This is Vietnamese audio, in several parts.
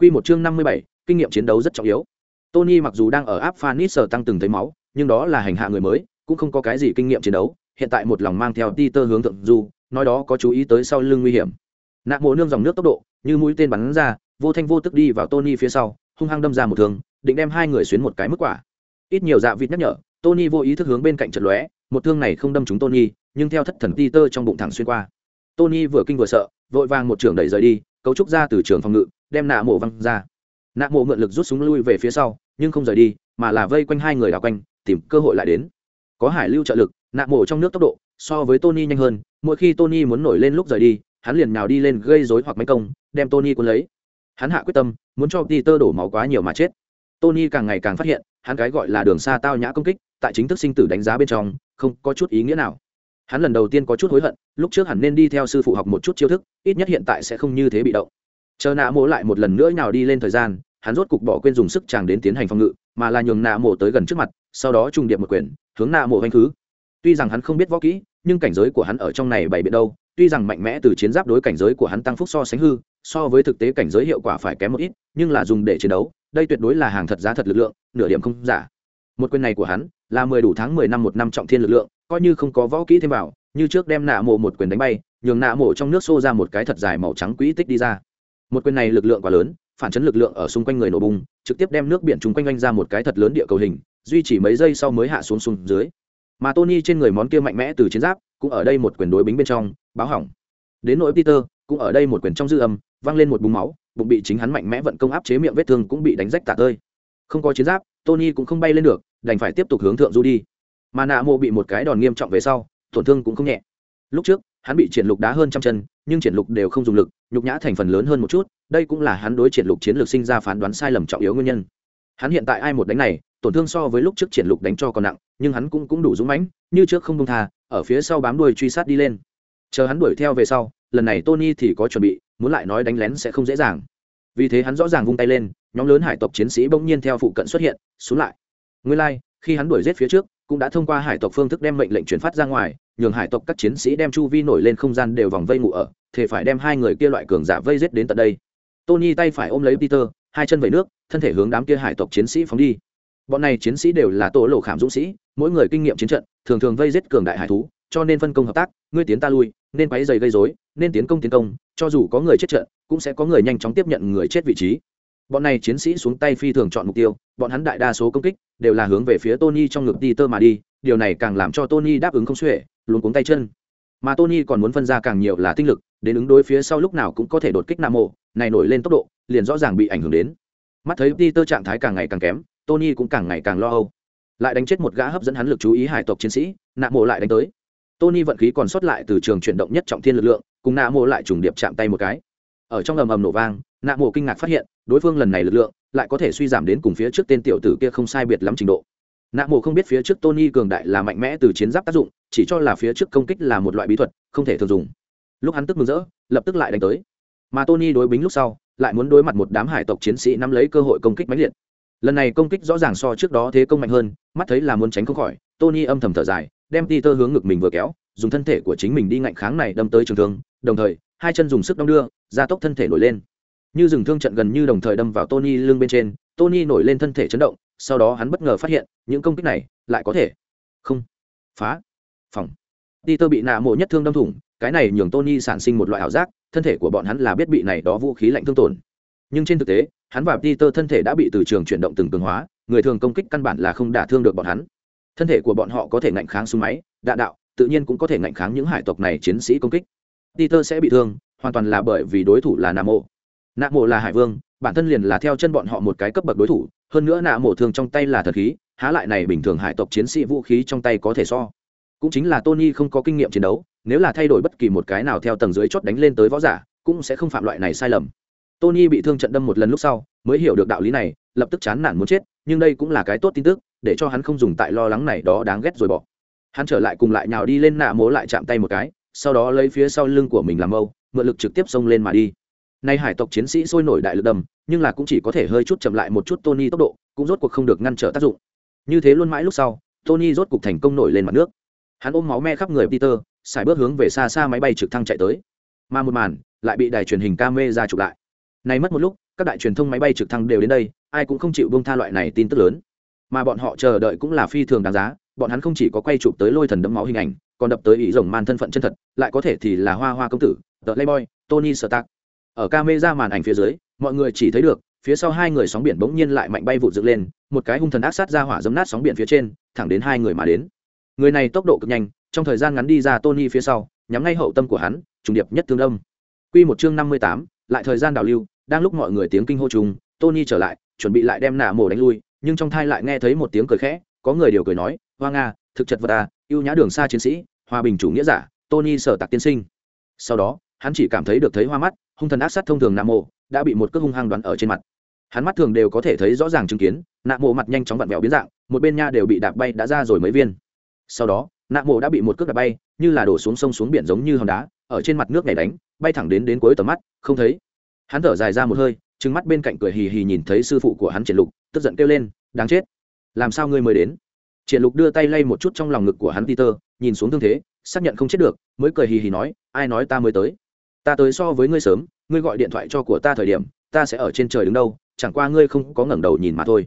Quy một chương năm mươi bảy, kinh nghiệm chiến đấu rất trọng yếu. Tony mặc dù đang ở áp Phanis tăng từng thấy máu, nhưng đó là hành hạ người mới, cũng không có cái gì kinh nghiệm chiến đấu, hiện tại một lòng mang theo Peter hướng thượng du, nói đó có chú ý tới sau lưng nguy hiểm. Nạp mồ nương dòng nước tốc độ, như mũi tên bắn ra, vô thanh vô tức đi vào Tony phía sau, hung hăng đâm ra một thương, định đem hai người xuyến một cái mức quả. Ít nhiều dạ vịt nhắc nhở, Tony vô ý thức hướng bên cạnh chợt lóe, một thương này không đâm trúng Tony, nhưng theo thất thần Peter trong bụng thẳng xuyên qua. Tony vừa kinh vừa sợ, vội vàng một trường đẩy rời đi, cấu trúc ra từ trường phòng ngự, đem nạ mộ văng ra. Nạ mộ mượn lực rút súng lui về phía sau, nhưng không rời đi, mà là vây quanh hai người đảo quanh, tìm cơ hội lại đến. Có hải lưu trợ lực, nạ mộ trong nước tốc độ so với Tony nhanh hơn, mỗi khi Tony muốn nổi lên lúc rời đi, hắn liền nhào đi lên gây rối hoặc máy công, đem Tony cuốn lấy. Hắn hạ quyết tâm, muốn cho Peter đổ máu quá nhiều mà chết. Tony càng ngày càng phát hiện, hắn cái gọi là đường xa tao nhã công kích, tại chính thức sinh tử đánh giá bên trong, không có chút ý nghĩa nào hắn lần đầu tiên có chút hối hận lúc trước hẳn nên đi theo sư phụ học một chút chiêu thức ít nhất hiện tại sẽ không như thế bị động chờ nạ mộ lại một lần nữa nào đi lên thời gian, hắn rốt cục bỏ quên dùng sức chàng đến tiến hành phòng ngự, mà là nhường nạ mộ tới gần trước mặt, sau đó trùng điệp một quyền hướng nạ mộ hành khứ. Tuy rằng hắn không biết võ kỹ, nhưng cảnh giới của hắn ở trong này bày biện đâu, tuy rằng mạnh mẽ từ chiến giáp đối cảnh giới của hắn tăng phúc so sánh hư, so với thực tế cảnh giới hiệu quả phải kém một ít, nhưng là dùng để chiến đấu, đây tuyệt đối là hàng thật giá thật lực lượng, nửa điểm không giả. Một quyền này của hắn là mười đủ tháng, mười năm, một năm trọng thiên lực lượng, coi như không có võ kỹ thêm vào, như trước đem nạ mộ một quyền đánh bay, nhường nạ mộ trong nước xô ra một cái thật dài màu trắng quỹ tích đi ra một quyền này lực lượng quá lớn, phản chấn lực lượng ở xung quanh người nổ bùng, trực tiếp đem nước biển chung quanh oanh ra một cái thật lớn địa cầu hình, duy chỉ mấy giây sau mới hạ xuống xuống dưới. Mà tony trên người món kia mạnh mẽ từ chiến giáp, cũng ở đây một quyền đối bính bên trong, báo hỏng. Đến nỗi peter, cũng ở đây một quyền trong dư âm văng lên một búng máu, bụng bị chính hắn mạnh mẽ vận công áp chế miệng vết thương cũng bị đánh rách tả tơi. Không có chiến giáp, tony cũng không bay lên được, đành phải tiếp tục hướng thượng du đi. Mà nạ mộ bị một cái đòn nghiêm trọng về sau, tổn thương cũng không nhẹ. Lúc trước, hắn bị triển lục đá hơn trăm chân, nhưng triển lục đều không dùng lực nhục nhã thành phần lớn hơn một chút đây cũng là hắn đối triển lục chiến lược sinh ra phán đoán sai lầm trọng yếu nguyên nhân. Hắn hiện tại ai một đánh này tổn thương so với lúc trước triển lục đánh cho còn nặng nhưng hắn cũng cũng đủ dũng mãnh như trước không buông tha ở phía sau bám đuôi truy sát đi lên. Chờ hắn đuổi theo về sau lần này tony thì có chuẩn bị muốn lại nói đánh lén sẽ không dễ dàng. Vì thế hắn rõ ràng vung tay lên nhóm lớn hải tộc chiến sĩ bỗng nhiên theo phụ cận xuất hiện xuống lại. Nguyên lai like, khi hắn đuổi giết phía trước cũng đã thông qua hải tộc phương thức đem mệnh lệnh chuyển phát ra ngoài nhường hải tộc các chiến sĩ đem chu vi nổi lên không gian đều vòng vây ngủ ở thể phải đem hai người kia loại cường giả vây giết đến tận đây. Tony tay phải ôm lấy peter, hai chân vẩy nước, thân thể hướng đám kia hải tộc chiến sĩ phóng đi. Bọn này chiến sĩ đều là tổ lộ khảm dũng sĩ, mỗi người kinh nghiệm chiến trận, thường thường vây giết cường đại hải thú, cho nên phân công hợp tác, ngươi tiến ta lui, nên quấy dày gây dối nên tiến công tiến công, cho dù có người chết trận, cũng sẽ có người nhanh chóng tiếp nhận người chết vị trí. Bọn này chiến sĩ xuống tay phi thường chọn mục tiêu, bọn hắn đại đa số công kích đều là hướng về phía tony trong ngực peter mà đi, điều này càng làm cho tony đáp ứng không xuể luôn cuống tay chân. Mà tony còn muốn phân ra càng nhiều là tinh lực đến ứng đối phía sau lúc nào cũng có thể đột kích nam mộ này nổi lên tốc độ, liền rõ ràng bị ảnh hưởng đến. Mắt thấy peter trạng thái càng ngày càng kém, tony cũng càng ngày càng lo âu. Lại đánh chết một gã hấp dẫn hắn lực chú ý hải tộc chiến sĩ nạ mộ lại đánh tới. Tony vận khí còn sót lại từ trường chuyển động nhất trọng thiên lực lượng, cùng nạ mộ lại trùng điệp chạm tay một cái. Ở trong ầm ầm nổ vang nạ mộ kinh ngạc phát hiện, đối phương lần này lực lượng, lại có thể suy giảm đến cùng phía trước tên tiểu tử kia không sai biệt lắm trình độ. Nạ mộ không biết phía trước tony cường đại là mạnh mẽ từ chiến giáp tác dụng, chỉ cho là phía trước công kích là một loại bí thuật, không thể thường dùng lúc hắn tức mừng rỡ, lập tức lại đánh tới. Mà tony đối bính lúc sau, lại muốn đối mặt một đám hải tộc chiến sĩ nắm lấy cơ hội công kích mãnh liệt. Lần này công kích rõ ràng so trước đó thế công mạnh hơn, mắt thấy là muốn tránh không khỏi, tony âm thầm thở dài, đem Peter hướng ngực mình vừa kéo, dùng thân thể của chính mình đi ngạnh kháng này đâm tới trường thương, đồng thời, hai chân dùng sức đong đưa, gia tốc thân thể nổi lên. Như dừng thương trận gần như đồng thời đâm vào tony lưng bên trên, tony nổi lên thân thể chấn động, sau đó hắn bất ngờ phát hiện, những công kích này lại có thể không phá phòng. Peter bị nạ mộ nhất thương đâm thủng cái này nhường tony sản sinh một loại ảo giác, thân thể của bọn hắn là biết bị này đó vũ khí lạnh thương tổn. Nhưng trên thực tế, hắn và Peter thân thể đã bị từ trường chuyển động từng cường hóa, người thường công kích căn bản là không đả thương được bọn hắn. Thân thể của bọn họ có thể ngăn kháng súng máy, đạn đạo, tự nhiên cũng có thể ngăn kháng những hải tộc này chiến sĩ công kích. Peter sẽ bị thương, hoàn toàn là bởi vì đối thủ là Nam mộ. Nam mộ là hải vương, bản thân liền là theo chân bọn họ một cái cấp bậc đối thủ, hơn nữa Nam mộ thường trong tay là thật khí, há lại này bình thường hải tộc chiến sĩ vũ khí trong tay có thể so. Cũng chính là tony không có kinh nghiệm chiến đấu nếu là thay đổi bất kỳ một cái nào theo tầng dưới chót đánh lên tới võ giả, cũng sẽ không phạm loại này sai lầm. Tony bị thương trận đâm một lần lúc sau, mới hiểu được đạo lý này, lập tức chán nản muốn chết, nhưng đây cũng là cái tốt tin tức, để cho hắn không dùng tại lo lắng này đó đáng ghét rồi bỏ. Hắn trở lại cùng lại nhào đi lên nạ mố lại chạm tay một cái, sau đó lấy phía sau lưng của mình làm mâu, mượn lực trực tiếp xông lên mà đi. Nay hải tộc chiến sĩ sôi nổi đại lực đầm, nhưng là cũng chỉ có thể hơi chút chậm lại một chút tony tốc độ, cũng rốt cuộc không được ngăn trở tác dụng. Như thế luôn mãi lúc sau, tony rốt cuộc thành công nổi lên mặt nước. Hắn ôm máu me khắp người peter xài bước hướng về xa xa máy bay trực thăng chạy tới. Mà một màn lại bị đài truyền hình ca mê ra chụp lại. Nay mất một lúc, các đại truyền thông máy bay trực thăng đều đến đây, ai cũng không chịu bông tha loại này tin tức lớn. Mà bọn họ chờ đợi cũng là phi thường đáng giá, bọn hắn không chỉ có quay chụp tới lôi thần đẫm máu hình ảnh, còn đập tới ý rồng man thân phận chân thật, lại có thể thì là hoa hoa công tử tờ playboy, tony stark. Ở ca mê ra màn ảnh phía dưới, mọi người chỉ thấy được, phía sau hai người sóng biển bỗng nhiên lại mạnh bay vụt dựng lên, một cái hung thần ác sát ra hỏa dấm nát sóng biển phía trên, thẳng đến hai người mà đến. Người này tốc độ cực nhanh trong thời gian ngắn đi ra tony phía sau nhắm ngay hậu tâm của hắn trùng điệp nhất tương đông Quy một chương năm mươi tám, lại thời gian đào lưu, đang lúc mọi người tiếng kinh hô trùng, Tony trở lại, chuẩn bị lại đem nạ mổ đánh lui, nhưng trong thai lại nghe thấy một tiếng cười khẽ, có người điều cười nói, "Hoa nga, thực chất vật à, yêu nhã đường xa chiến sĩ, hòa bình chủ nghĩa giả, Tony sở tạc tiên sinh." Sau đó, hắn chỉ cảm thấy được thấy hoa mắt, hung thần ác sát thông thường nạ mổ, đã bị một cước hung hăng đoán ở trên mặt. Hắn mắt thường đều có thể thấy rõ ràng chứng kiến, nạ mổ mặt nhanh chóng vặn vẹo biến dạng, một bên nha đều bị đạp bay đã ra rồi mấy viên. Sau đó, nạ mộ đã bị một cước đạp bay, như là đổ xuống sông xuống biển giống như hòn đá, ở trên mặt nước này đánh, bay thẳng đến đến cuối tầm mắt không thấy. Hắn thở dài ra một hơi trừng mắt bên cạnh cười hì hì nhìn thấy sư phụ của hắn triển lục tức giận kêu lên đáng chết! Làm sao ngươi mới đến? Triển lục đưa tay lay một chút trong lòng ngực của hắn peter nhìn xuống thương thế xác nhận không chết được mới cười hì hì nói ai nói ta mới tới? Ta tới so với ngươi sớm ngươi gọi điện thoại cho của ta thời điểm ta sẽ ở trên trời đứng đâu chẳng qua ngươi không có ngẩng đầu nhìn mà thôi.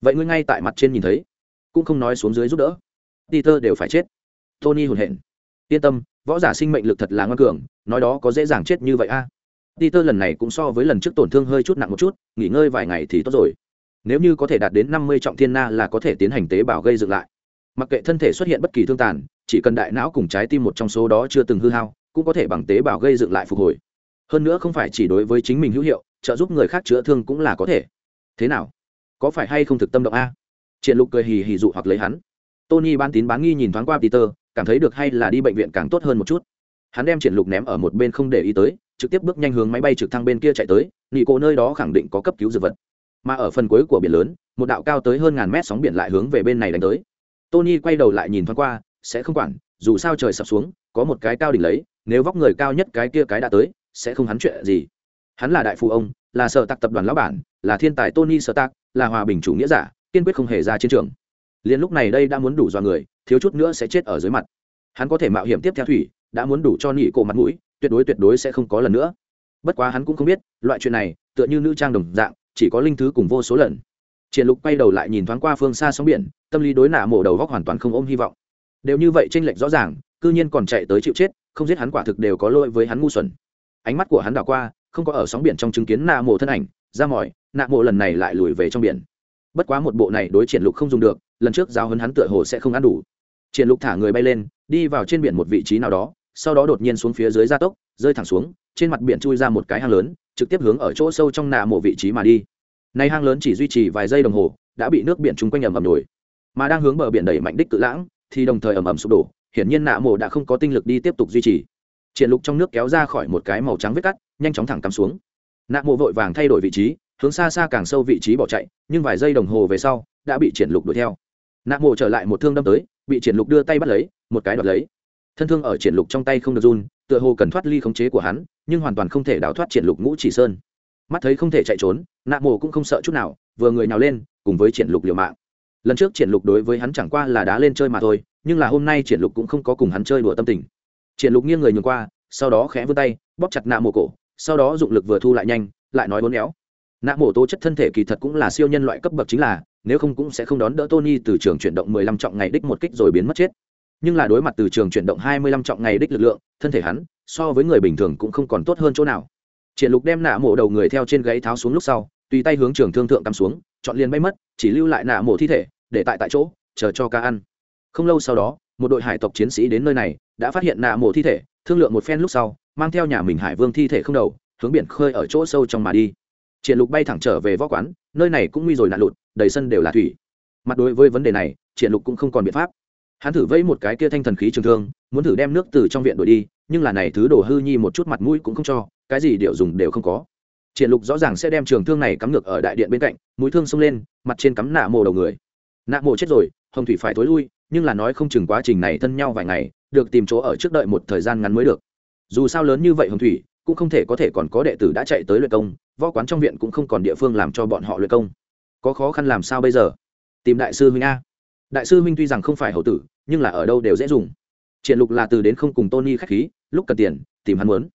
Vậy ngươi ngay tại mặt trên nhìn thấy cũng không nói xuống dưới giúp đỡ. Peter đều phải chết tony hồn hển. Yên tâm, võ giả sinh mệnh lực thật là ngoan cường, nói đó có dễ dàng chết như vậy a. À. peter lần này cũng so với lần trước tổn thương hơi chút nặng một chút, nghỉ ngơi vài ngày thì tốt rồi. Nếu như có thể đạt đến năm mươi trọng thiên na là có thể tiến hành tế bào gây dựng lại. Mặc kệ thân thể xuất hiện bất kỳ thương tàn, chỉ cần đại não cùng trái tim một trong số đó chưa từng hư hao, cũng có thể bằng tế bào gây dựng lại phục hồi. Hơn nữa không phải chỉ đối với chính mình hữu hiệu, trợ giúp người khác chữa thương cũng là có thể. Thế nào? Có phải hay không thực tâm động a? Triển lục cười hì hì dụ hoặc lấy hắn. Tony bán tín bán nghi nhìn thoáng qua peter cảm thấy được hay là đi bệnh viện càng tốt hơn một chút. Hắn đem triển lục ném ở một bên không để ý tới, trực tiếp bước nhanh hướng máy bay trực thăng bên kia chạy tới, nị cổ nơi đó khẳng định có cấp cứu dược vật. Mà ở phần cuối của biển lớn, một đạo cao tới hơn ngàn mét sóng biển lại hướng về bên này đánh tới. Tony quay đầu lại nhìn thoáng qua, sẽ không quản, dù sao trời sập xuống, có một cái cao đỉnh lấy, nếu vóc người cao nhất cái kia cái đã tới, sẽ không hắn chuyện gì. Hắn là đại phụ ông, là sở tạc tập đoàn lão bản, là thiên tài tony sở tạc, là hòa bình chủ nghĩa giả, kiên quyết không hề ra chiến trường liền lúc này đây đã muốn đủ dọa người, thiếu chút nữa sẽ chết ở dưới mặt. Hắn có thể mạo hiểm tiếp theo thủy, đã muốn đủ cho nghỉ cổ mặt mũi, tuyệt đối tuyệt đối sẽ không có lần nữa. Bất quá hắn cũng không biết, loại chuyện này, tựa như nữ trang đồng dạng, chỉ có linh thứ cùng vô số lần. Triển lục quay đầu lại nhìn thoáng qua phương xa sóng biển, tâm lý đối nạ mổ đầu góc hoàn toàn không ôm hy vọng. Đều như vậy tranh lệch rõ ràng, cư nhiên còn chạy tới chịu chết, không giết hắn quả thực đều có lỗi với hắn ngu xuẩn. Ánh mắt của hắn đảo qua, không có ở sóng biển trong chứng kiến nạ mổ thân ảnh, ra mỏi, nạ mổ lần này lại lùi về trong biển. Bất quá một bộ này đối triển lục không dùng được lần trước giao hấn hắn tựa hồ sẽ không ăn đủ. Triển lục thả người bay lên, đi vào trên biển một vị trí nào đó, sau đó đột nhiên xuống phía dưới gia tốc, rơi thẳng xuống, trên mặt biển chui ra một cái hang lớn, trực tiếp hướng ở chỗ sâu trong nạ một vị trí mà đi. Nay hang lớn chỉ duy trì vài giây đồng hồ, đã bị nước biển chung quanh ẩm ẩm nổi. Mà đang hướng bờ biển đẩy mạnh đích cự lãng, thì đồng thời ẩm ẩm sụp đổ, hiển nhiên nạ mộ đã không có tinh lực đi tiếp tục duy trì. Triển lục trong nước kéo ra khỏi một cái màu trắng vết cắt, nhanh chóng thẳng cắm xuống. Nạ mộ vội vàng thay đổi vị trí, hướng xa xa càng sâu vị trí bỏ chạy, nhưng vài giây đồng hồ về sau, đã bị triển lục đuổi theo nạ mộ trở lại một thương đâm tới, bị triển lục đưa tay bắt lấy, một cái đoạt lấy. Thân thương ở triển lục trong tay không được run, tựa hồ cần thoát ly khống chế của hắn, nhưng hoàn toàn không thể đào thoát triển lục ngũ chỉ sơn. Mắt thấy không thể chạy trốn, nạ mộ cũng không sợ chút nào, vừa người nào lên, cùng với triển lục liều mạng. Lần trước triển lục đối với hắn chẳng qua là đá lên chơi mà thôi, nhưng là hôm nay triển lục cũng không có cùng hắn chơi đùa tâm tình. Triển lục nghiêng người nhường qua, sau đó khẽ vươn tay, bóp chặt nạ mộ cổ, sau đó dụng lực vừa thu lại nhanh, lại nói bốn éo. Nạ mộ tố chất thân thể kỳ thật cũng là siêu nhân loại cấp bậc chính là nếu không cũng sẽ không đón đỡ tony từ trường chuyển động 15 trọng ngày đích một kích rồi biến mất chết. Nhưng là đối mặt từ trường chuyển động 25 trọng ngày đích lực lượng, thân thể hắn, so với người bình thường cũng không còn tốt hơn chỗ nào. Triển lục đem nạ mộ đầu người theo trên gáy tháo xuống lúc sau, tùy tay hướng trường thương thượng cắm xuống, chọn liền bay mất, chỉ lưu lại nạ mộ thi thể, để tại tại chỗ, chờ cho ca ăn. Không lâu sau đó, một đội hải tộc chiến sĩ đến nơi này, đã phát hiện nạ mộ thi thể, thương lượng một phen lúc sau, mang theo nhà mình hải vương thi thể không đầu, hướng biển khơi ở chỗ sâu trong mà đi. Triển lục bay thẳng trở về võ quán nơi này cũng nguy rồi nạn lụt, đầy sân đều là thủy. Mặt đối với vấn đề này, triển lục cũng không còn biện pháp. Hắn thử vẫy một cái kia thanh thần khí trường thương, muốn thử đem nước từ trong viện đuổi đi, nhưng là này thứ đồ hư nhi một chút mặt mũi cũng không cho, cái gì điệu dùng đều không có. Triển lục rõ ràng sẽ đem trường thương này cắm ngược ở đại điện bên cạnh, mũi thương xông lên, mặt trên cắm nạ mồ đầu người. Nạ mồ chết rồi, hồng thủy phải tối lui, nhưng là nói không chừng quá trình này thân nhau vài ngày, được tìm chỗ ở trước đợi một thời gian ngắn mới được. Dù sao lớn như vậy hồng thủy cũng không thể có thể còn có đệ tử đã chạy tới luyện công, võ quán trong viện cũng không còn địa phương làm cho bọn họ luyện công. Có khó khăn làm sao bây giờ? Tìm đại sư huynh a. Đại sư huynh tuy rằng không phải hậu tử, nhưng là ở đâu đều dễ dùng. Triển lục là từ đến không cùng tony khách khí, lúc cần tiền, tìm hắn muốn.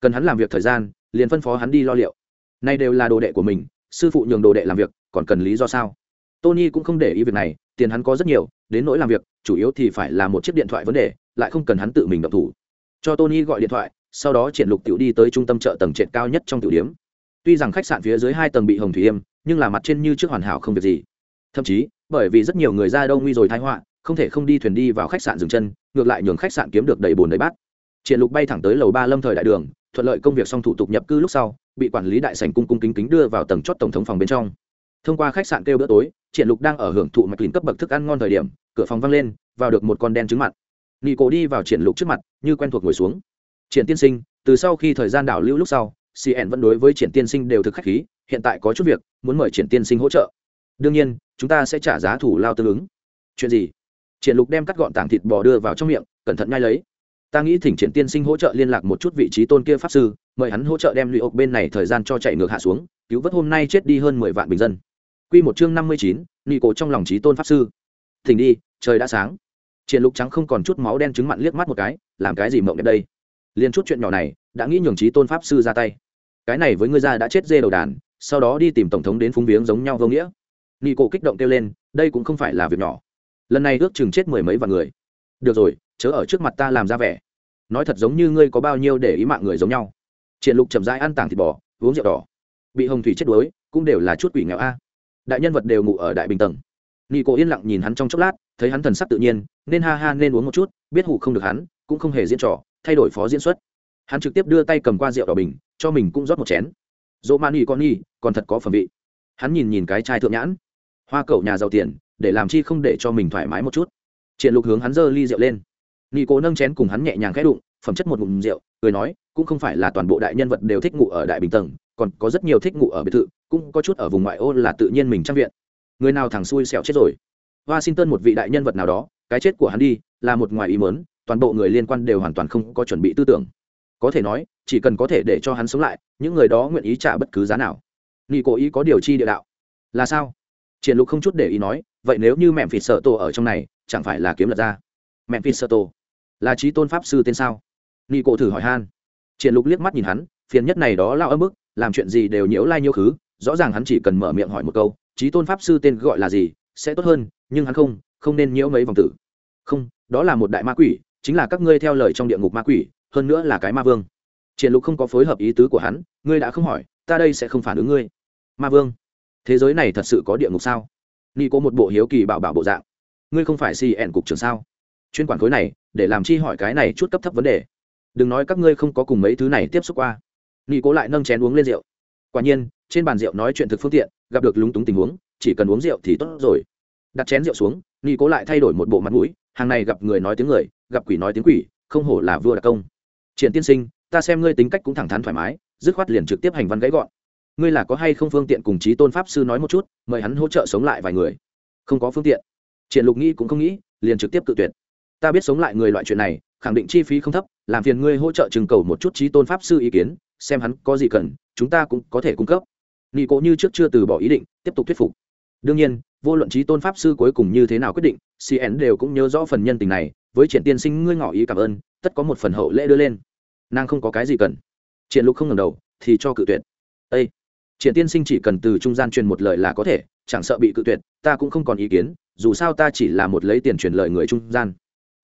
Cần hắn làm việc thời gian, liền phân phó hắn đi lo liệu. Nay đều là đồ đệ của mình, sư phụ nhường đồ đệ làm việc, còn cần lý do sao? Tony cũng không để ý việc này, tiền hắn có rất nhiều, đến nỗi làm việc, chủ yếu thì phải là một chiếc điện thoại vấn đề, lại không cần hắn tự mình động thủ. Cho tony gọi điện thoại sau đó triển lục tiểu đi tới trung tâm chợ tầng trệt cao nhất trong tiểu điếm. Tuy rằng khách sạn phía dưới hai tầng bị hồng thủy yêm, nhưng là mặt trên như trước hoàn hảo không việc gì. Thậm chí, bởi vì rất nhiều người ra đâu nguy rồi tai họa, không thể không đi thuyền đi vào khách sạn dừng chân, ngược lại nhường khách sạn kiếm được đầy bồn đầy bát. Triển lục bay thẳng tới lầu ba lâm thời đại đường, thuận lợi công việc xong thủ tục nhập cư lúc sau, bị quản lý đại sảnh cung cung kính kính đưa vào tầng chót tổng thống phòng bên trong. Thông qua khách sạn kêu bữa tối, triển lục đang ở hưởng thụ mạch lìn cấp bậc thức ăn ngon thời điểm, cửa phòng vang lên, vào được một con đen trứng mặn nị cổ đi vào triển lục trước mặt, như quen thuộc ngồi xuống triển tiên sinh từ sau khi thời gian đảo lưu lúc sau cn vẫn đối với triển tiên sinh đều thực khách khí hiện tại có chút việc muốn mời triển tiên sinh hỗ trợ. Đương nhiên chúng ta sẽ trả giá thủ lao tương ứng. Chuyện gì? Triển lục đem cắt gọn tảng thịt bò đưa vào trong miệng cẩn thận ngay lấy. Ta nghĩ thỉnh triển tiên sinh hỗ trợ liên lạc một chút vị trí tôn kia pháp sư mời hắn hỗ trợ đem lụy ốc bên này thời gian cho chạy ngược hạ xuống cứu vớt hôm nay chết đi hơn mười vạn bình dân. Quy một chương năm mươi chín, nghi cổ trong lòng trí tôn pháp sư. Thỉnh đi trời đã sáng. Triển lục trắng không còn chút máu đen trứng mặn liếc mắt một cái làm cái gì mộng đẹp đây? Liên chút chuyện nhỏ này, đã nghĩ nhường trí tôn pháp sư ra tay. Cái này với ngươi ra đã chết dê đầu đàn, sau đó đi tìm tổng thống đến phúng viếng giống nhau vô nghĩa. Nghi cổ kích động kêu lên, đây cũng không phải là việc nhỏ. Lần này ước chừng chết mười mấy vạn người. Được rồi, chớ ở trước mặt ta làm ra vẻ. Nói thật giống như ngươi có bao nhiêu để ý mạng người giống nhau. Triển lục chậm rãi ăn tảng thịt bò, uống rượu đỏ. Bị hồng thủy chết đuối, cũng đều là chút quỷ nghèo a. Đại nhân vật đều ngủ ở đại bình tầng. Nghi cổ yên lặng nhìn hắn trong chốc lát, thấy hắn thần sắc tự nhiên, nên ha ha nên uống một chút, biết hủ không được hắn, cũng không hề diễn trò thay đổi phó diễn xuất. Hắn trực tiếp đưa tay cầm qua rượu đỏ bình, cho mình cũng rót một chén. Dỗ man y con y còn thật có phẩm vị. Hắn nhìn nhìn cái chai thượng nhãn. Hoa cậu nhà giàu tiền, để làm chi không để cho mình thoải mái một chút. Triển lục hướng hắn giơ ly rượu lên. Nghi cố nâng chén cùng hắn nhẹ nhàng khẽ đụng, phẩm chất một ngụm rượu, cười nói, cũng không phải là toàn bộ đại nhân vật đều thích ngủ ở đại bình tầng, còn có rất nhiều thích ngủ ở biệt thự, cũng có chút ở vùng ngoại ô là tự nhiên mình trang viện. Người nào thằng xui xẻo chết rồi. Washington một vị đại nhân vật nào đó, cái chết của hắn đi, là một ngoài ý mớn toàn bộ người liên quan đều hoàn toàn không có chuẩn bị tư tưởng. Có thể nói chỉ cần có thể để cho hắn sống lại những người đó nguyện ý trả bất cứ giá nào. Nghi cố ý có điều chi địa đạo. Là sao? Triển lục không chút để ý nói vậy nếu như mẹ phỉ sợ tổ ở trong này chẳng phải là kiếm lật ra? Mẹ phỉ sợ tổ là trí tôn pháp sư tên sao? Nghi Cố thử hỏi han. Triển lục liếc mắt nhìn hắn phiền nhất này đó lao âm mức, làm chuyện gì đều nhiễu lai like nhiễu khứ rõ ràng hắn chỉ cần mở miệng hỏi một câu trí tôn pháp sư tên gọi là gì sẽ tốt hơn nhưng hắn không không nên nhiễu mấy vòng tử. Không đó là một đại ma quỷ chính là các ngươi theo lời trong địa ngục ma quỷ, hơn nữa là cái ma vương. Triển lục không có phối hợp ý tứ của hắn, ngươi đã không hỏi, ta đây sẽ không phản ứng ngươi. Ma vương, thế giới này thật sự có địa ngục sao? Ni có một bộ hiếu kỳ bảo bảo bộ dạng. Ngươi không phải cn cục trưởng sao? Chuyên quản khối này, để làm chi hỏi cái này chút cấp thấp vấn đề. Đừng nói các ngươi không có cùng mấy thứ này tiếp xúc qua. Ni cố lại nâng chén uống lên rượu. Quả nhiên, trên bàn rượu nói chuyện thực phương tiện, gặp được lúng túng tình huống, chỉ cần uống rượu thì tốt rồi. Đặt chén rượu xuống ni cố lại thay đổi một bộ mặt mũi, hàng này gặp người nói tiếng người gặp quỷ nói tiếng quỷ, không hổ là vua đặc công. Triển tiên sinh, ta xem ngươi tính cách cũng thẳng thắn thoải mái, dứt khoát liền trực tiếp hành văn gãy gọn. Ngươi là có hay không phương tiện cùng chí tôn pháp sư nói một chút, mời hắn hỗ trợ sống lại vài người? Không có phương tiện. Triển lục nghĩ cũng không nghĩ, liền trực tiếp cự tuyệt. Ta biết sống lại người loại chuyện này, khẳng định chi phí không thấp, làm phiền ngươi hỗ trợ trừng cầu một chút chí tôn pháp sư ý kiến, xem hắn có gì cần, chúng ta cũng có thể cung cấp. Nghị cố như trước chưa từ bỏ ý định, tiếp tục thuyết phục. Đương nhiên vô luận trí tôn pháp sư cuối cùng như thế nào quyết định cn đều cũng nhớ rõ phần nhân tình này, với triển tiên sinh ngươi ngỏ ý cảm ơn, tất có một phần hậu lễ đưa lên. Nàng không có cái gì cần. Triển lục không ngẩng đầu, thì cho cự tuyệt. Ê! triển tiên sinh chỉ cần từ trung gian truyền một lời là có thể, chẳng sợ bị cự tuyệt, ta cũng không còn ý kiến, dù sao ta chỉ là một lấy tiền truyền lời người trung gian.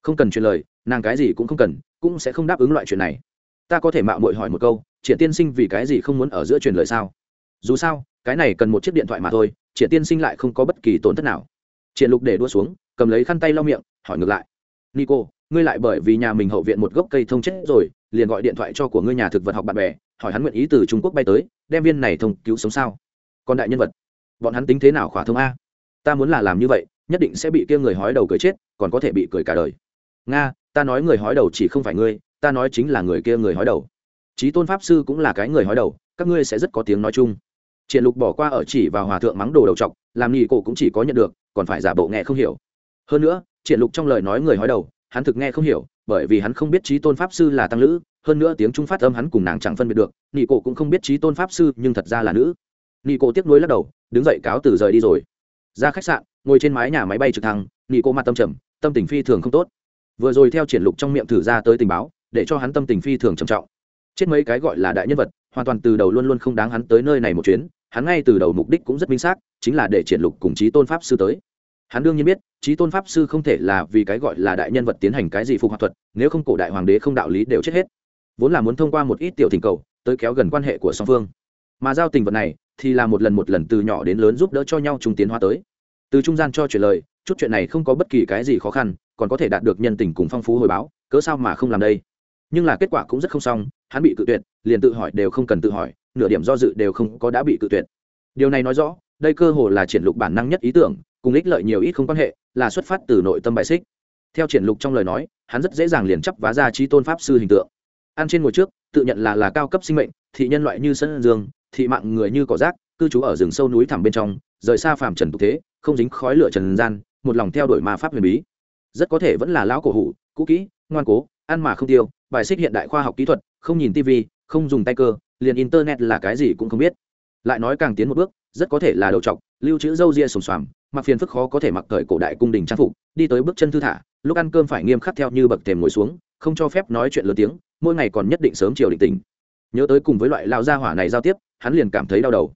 Không cần truyền lời, nàng cái gì cũng không cần, cũng sẽ không đáp ứng loại chuyện này. Ta có thể mạo muội hỏi một câu, triển tiên sinh vì cái gì không muốn ở giữa truyền lời sao? Dù sao, cái này cần một chiếc điện thoại mà thôi triển tiên sinh lại không có bất kỳ tổn thất nào. Triển lục để đua xuống, cầm lấy khăn tay lau miệng, hỏi ngược lại. Nico, ngươi lại bởi vì nhà mình hậu viện một gốc cây thông chết rồi, liền gọi điện thoại cho của ngươi nhà thực vật học bạn bè, hỏi hắn nguyện ý từ trung quốc bay tới, đem viên này thông cứu sống sao? Còn đại nhân vật, bọn hắn tính thế nào khỏa thông a? Ta muốn là làm như vậy, nhất định sẽ bị kia người hói đầu cười chết, còn có thể bị cười cả đời. Nga, ta nói người hói đầu chỉ không phải ngươi, ta nói chính là người kia người hói đầu. Trí tôn pháp sư cũng là cái người hói đầu, các ngươi sẽ rất có tiếng nói chung triển lục bỏ qua ở chỉ vào hòa thượng mắng đồ đầu trọc làm nhị cổ cũng chỉ có nhận được, còn phải giả bộ nghe không hiểu. Hơn nữa triển lục trong lời nói người hói đầu, hắn thực nghe không hiểu, bởi vì hắn không biết trí tôn pháp sư là tăng lữ, hơn nữa tiếng trung phát âm hắn cùng nàng chẳng phân biệt được, nhị cổ cũng không biết trí tôn pháp sư nhưng thật ra là nữ. Nhị cổ tiếc nuối lắc đầu, đứng dậy cáo từ rời đi rồi. Ra khách sạn, ngồi trên mái nhà máy bay trực thăng, nhị cổ mặt tâm trầm, tâm tình phi thường không tốt. Vừa rồi theo triển lục trong miệng thử ra tới tình báo, để cho hắn tâm tình phi thường trầm trọng. Chết mấy cái gọi là đại nhân vật, hoàn toàn từ đầu luôn luôn không đáng hắn tới nơi này một chuyến hắn ngay từ đầu mục đích cũng rất minh xác, chính là để triển lục cùng chí tôn pháp sư tới. Hắn đương nhiên biết, chí tôn pháp sư không thể là vì cái gọi là đại nhân vật tiến hành cái gì phục hoạt thuật, nếu không cổ đại hoàng đế không đạo lý đều chết hết. Vốn là muốn thông qua một ít tiểu tình cầu, tới kéo gần quan hệ của song phương. Mà giao tình vật này, thì là một lần một lần từ nhỏ đến lớn giúp đỡ cho nhau trung tiến hóa tới. Từ trung gian cho chuyển lời, chút chuyện này không có bất kỳ cái gì khó khăn, còn có thể đạt được nhân tình cùng phong phú hồi báo, cớ sao mà không làm đây? Nhưng là kết quả cũng rất không xong, hắn bị cự tuyệt, liền tự hỏi đều không cần tự hỏi nửa điểm do dự đều không có đã bị cự tuyệt. Điều này nói rõ, đây cơ hồ là triển lục bản năng nhất ý tưởng, cùng ích lợi nhiều ít không quan hệ, là xuất phát từ nội tâm bài xích. Theo triển lục trong lời nói, hắn rất dễ dàng liền chấp vá ra trí tôn pháp sư hình tượng. Ăn trên ngồi trước, tự nhận là là cao cấp sinh mệnh, thị nhân loại như sân dương, thị mạng người như cỏ rác, cư trú ở rừng sâu núi thẳm bên trong, rời xa phàm trần tục thế, không dính khói lửa trần gian, một lòng theo đuổi ma pháp huyền bí. Rất có thể vẫn là lão cổ hủ, cũ kỹ, ngoan cố, ăn mà không tiêu, bài xích hiện đại khoa học kỹ thuật, không nhìn tv không dùng tay cơ liền internet là cái gì cũng không biết. Lại nói càng tiến một bước, rất có thể là đầu trọc, lưu trữ dâu ria sùng xoàm, mặc phiền phức khó có thể mặc thời cổ đại cung đình trang phục, đi tới bước chân thư thả, lúc ăn cơm phải nghiêm khắc theo như bậc thềm ngồi xuống, không cho phép nói chuyện lớn tiếng, mỗi ngày còn nhất định sớm chiều định tình. Nhớ tới cùng với loại lao gia hỏa này giao tiếp, hắn liền cảm thấy đau đầu.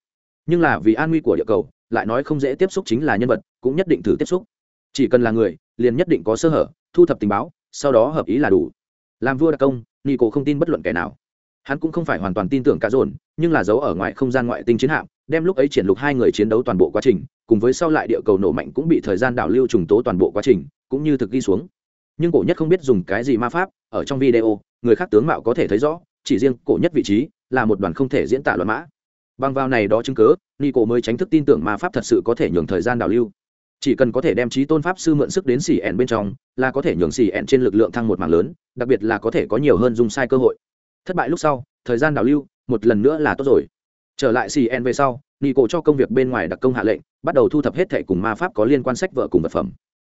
Nhưng là vì an nguy của địa cầu, lại nói không dễ tiếp xúc chính là nhân vật, cũng nhất định thử tiếp xúc. Chỉ cần là người, liền nhất định có sơ hở, thu thập tình báo, sau đó hợp ý là đủ. Làm vua đặc công, nico không tin bất luận kẻ nào hắn cũng không phải hoàn toàn tin tưởng cả dồn, nhưng là giấu ở ngoài không gian ngoại tinh chiến hạm, đem lúc ấy triển lục hai người chiến đấu toàn bộ quá trình, cùng với sau lại địa cầu nổ mạnh cũng bị thời gian đảo lưu trùng tố toàn bộ quá trình, cũng như thực ghi xuống. Nhưng cổ nhất không biết dùng cái gì ma pháp, ở trong video, người khác tướng mạo có thể thấy rõ, chỉ riêng cổ nhất vị trí, là một đoàn không thể diễn tả loạn mã. Bằng vào này đó chứng cớ nico mới tránh thức tin tưởng ma pháp thật sự có thể nhường thời gian đảo lưu. Chỉ cần có thể đem trí tôn pháp sư mượn sức đến xì ẹn bên trong, là có thể nhường xì ẹn trên lực lượng thăng một mảng lớn, đặc biệt là có thể có nhiều hơn dùng sai cơ hội thất bại lúc sau, thời gian đào lưu, một lần nữa là tốt rồi. Trở lại cn về sau nghi cổ cho công việc bên ngoài đặc công hạ lệnh, bắt đầu thu thập hết thẻ cùng ma pháp có liên quan sách vợ cùng vật phẩm.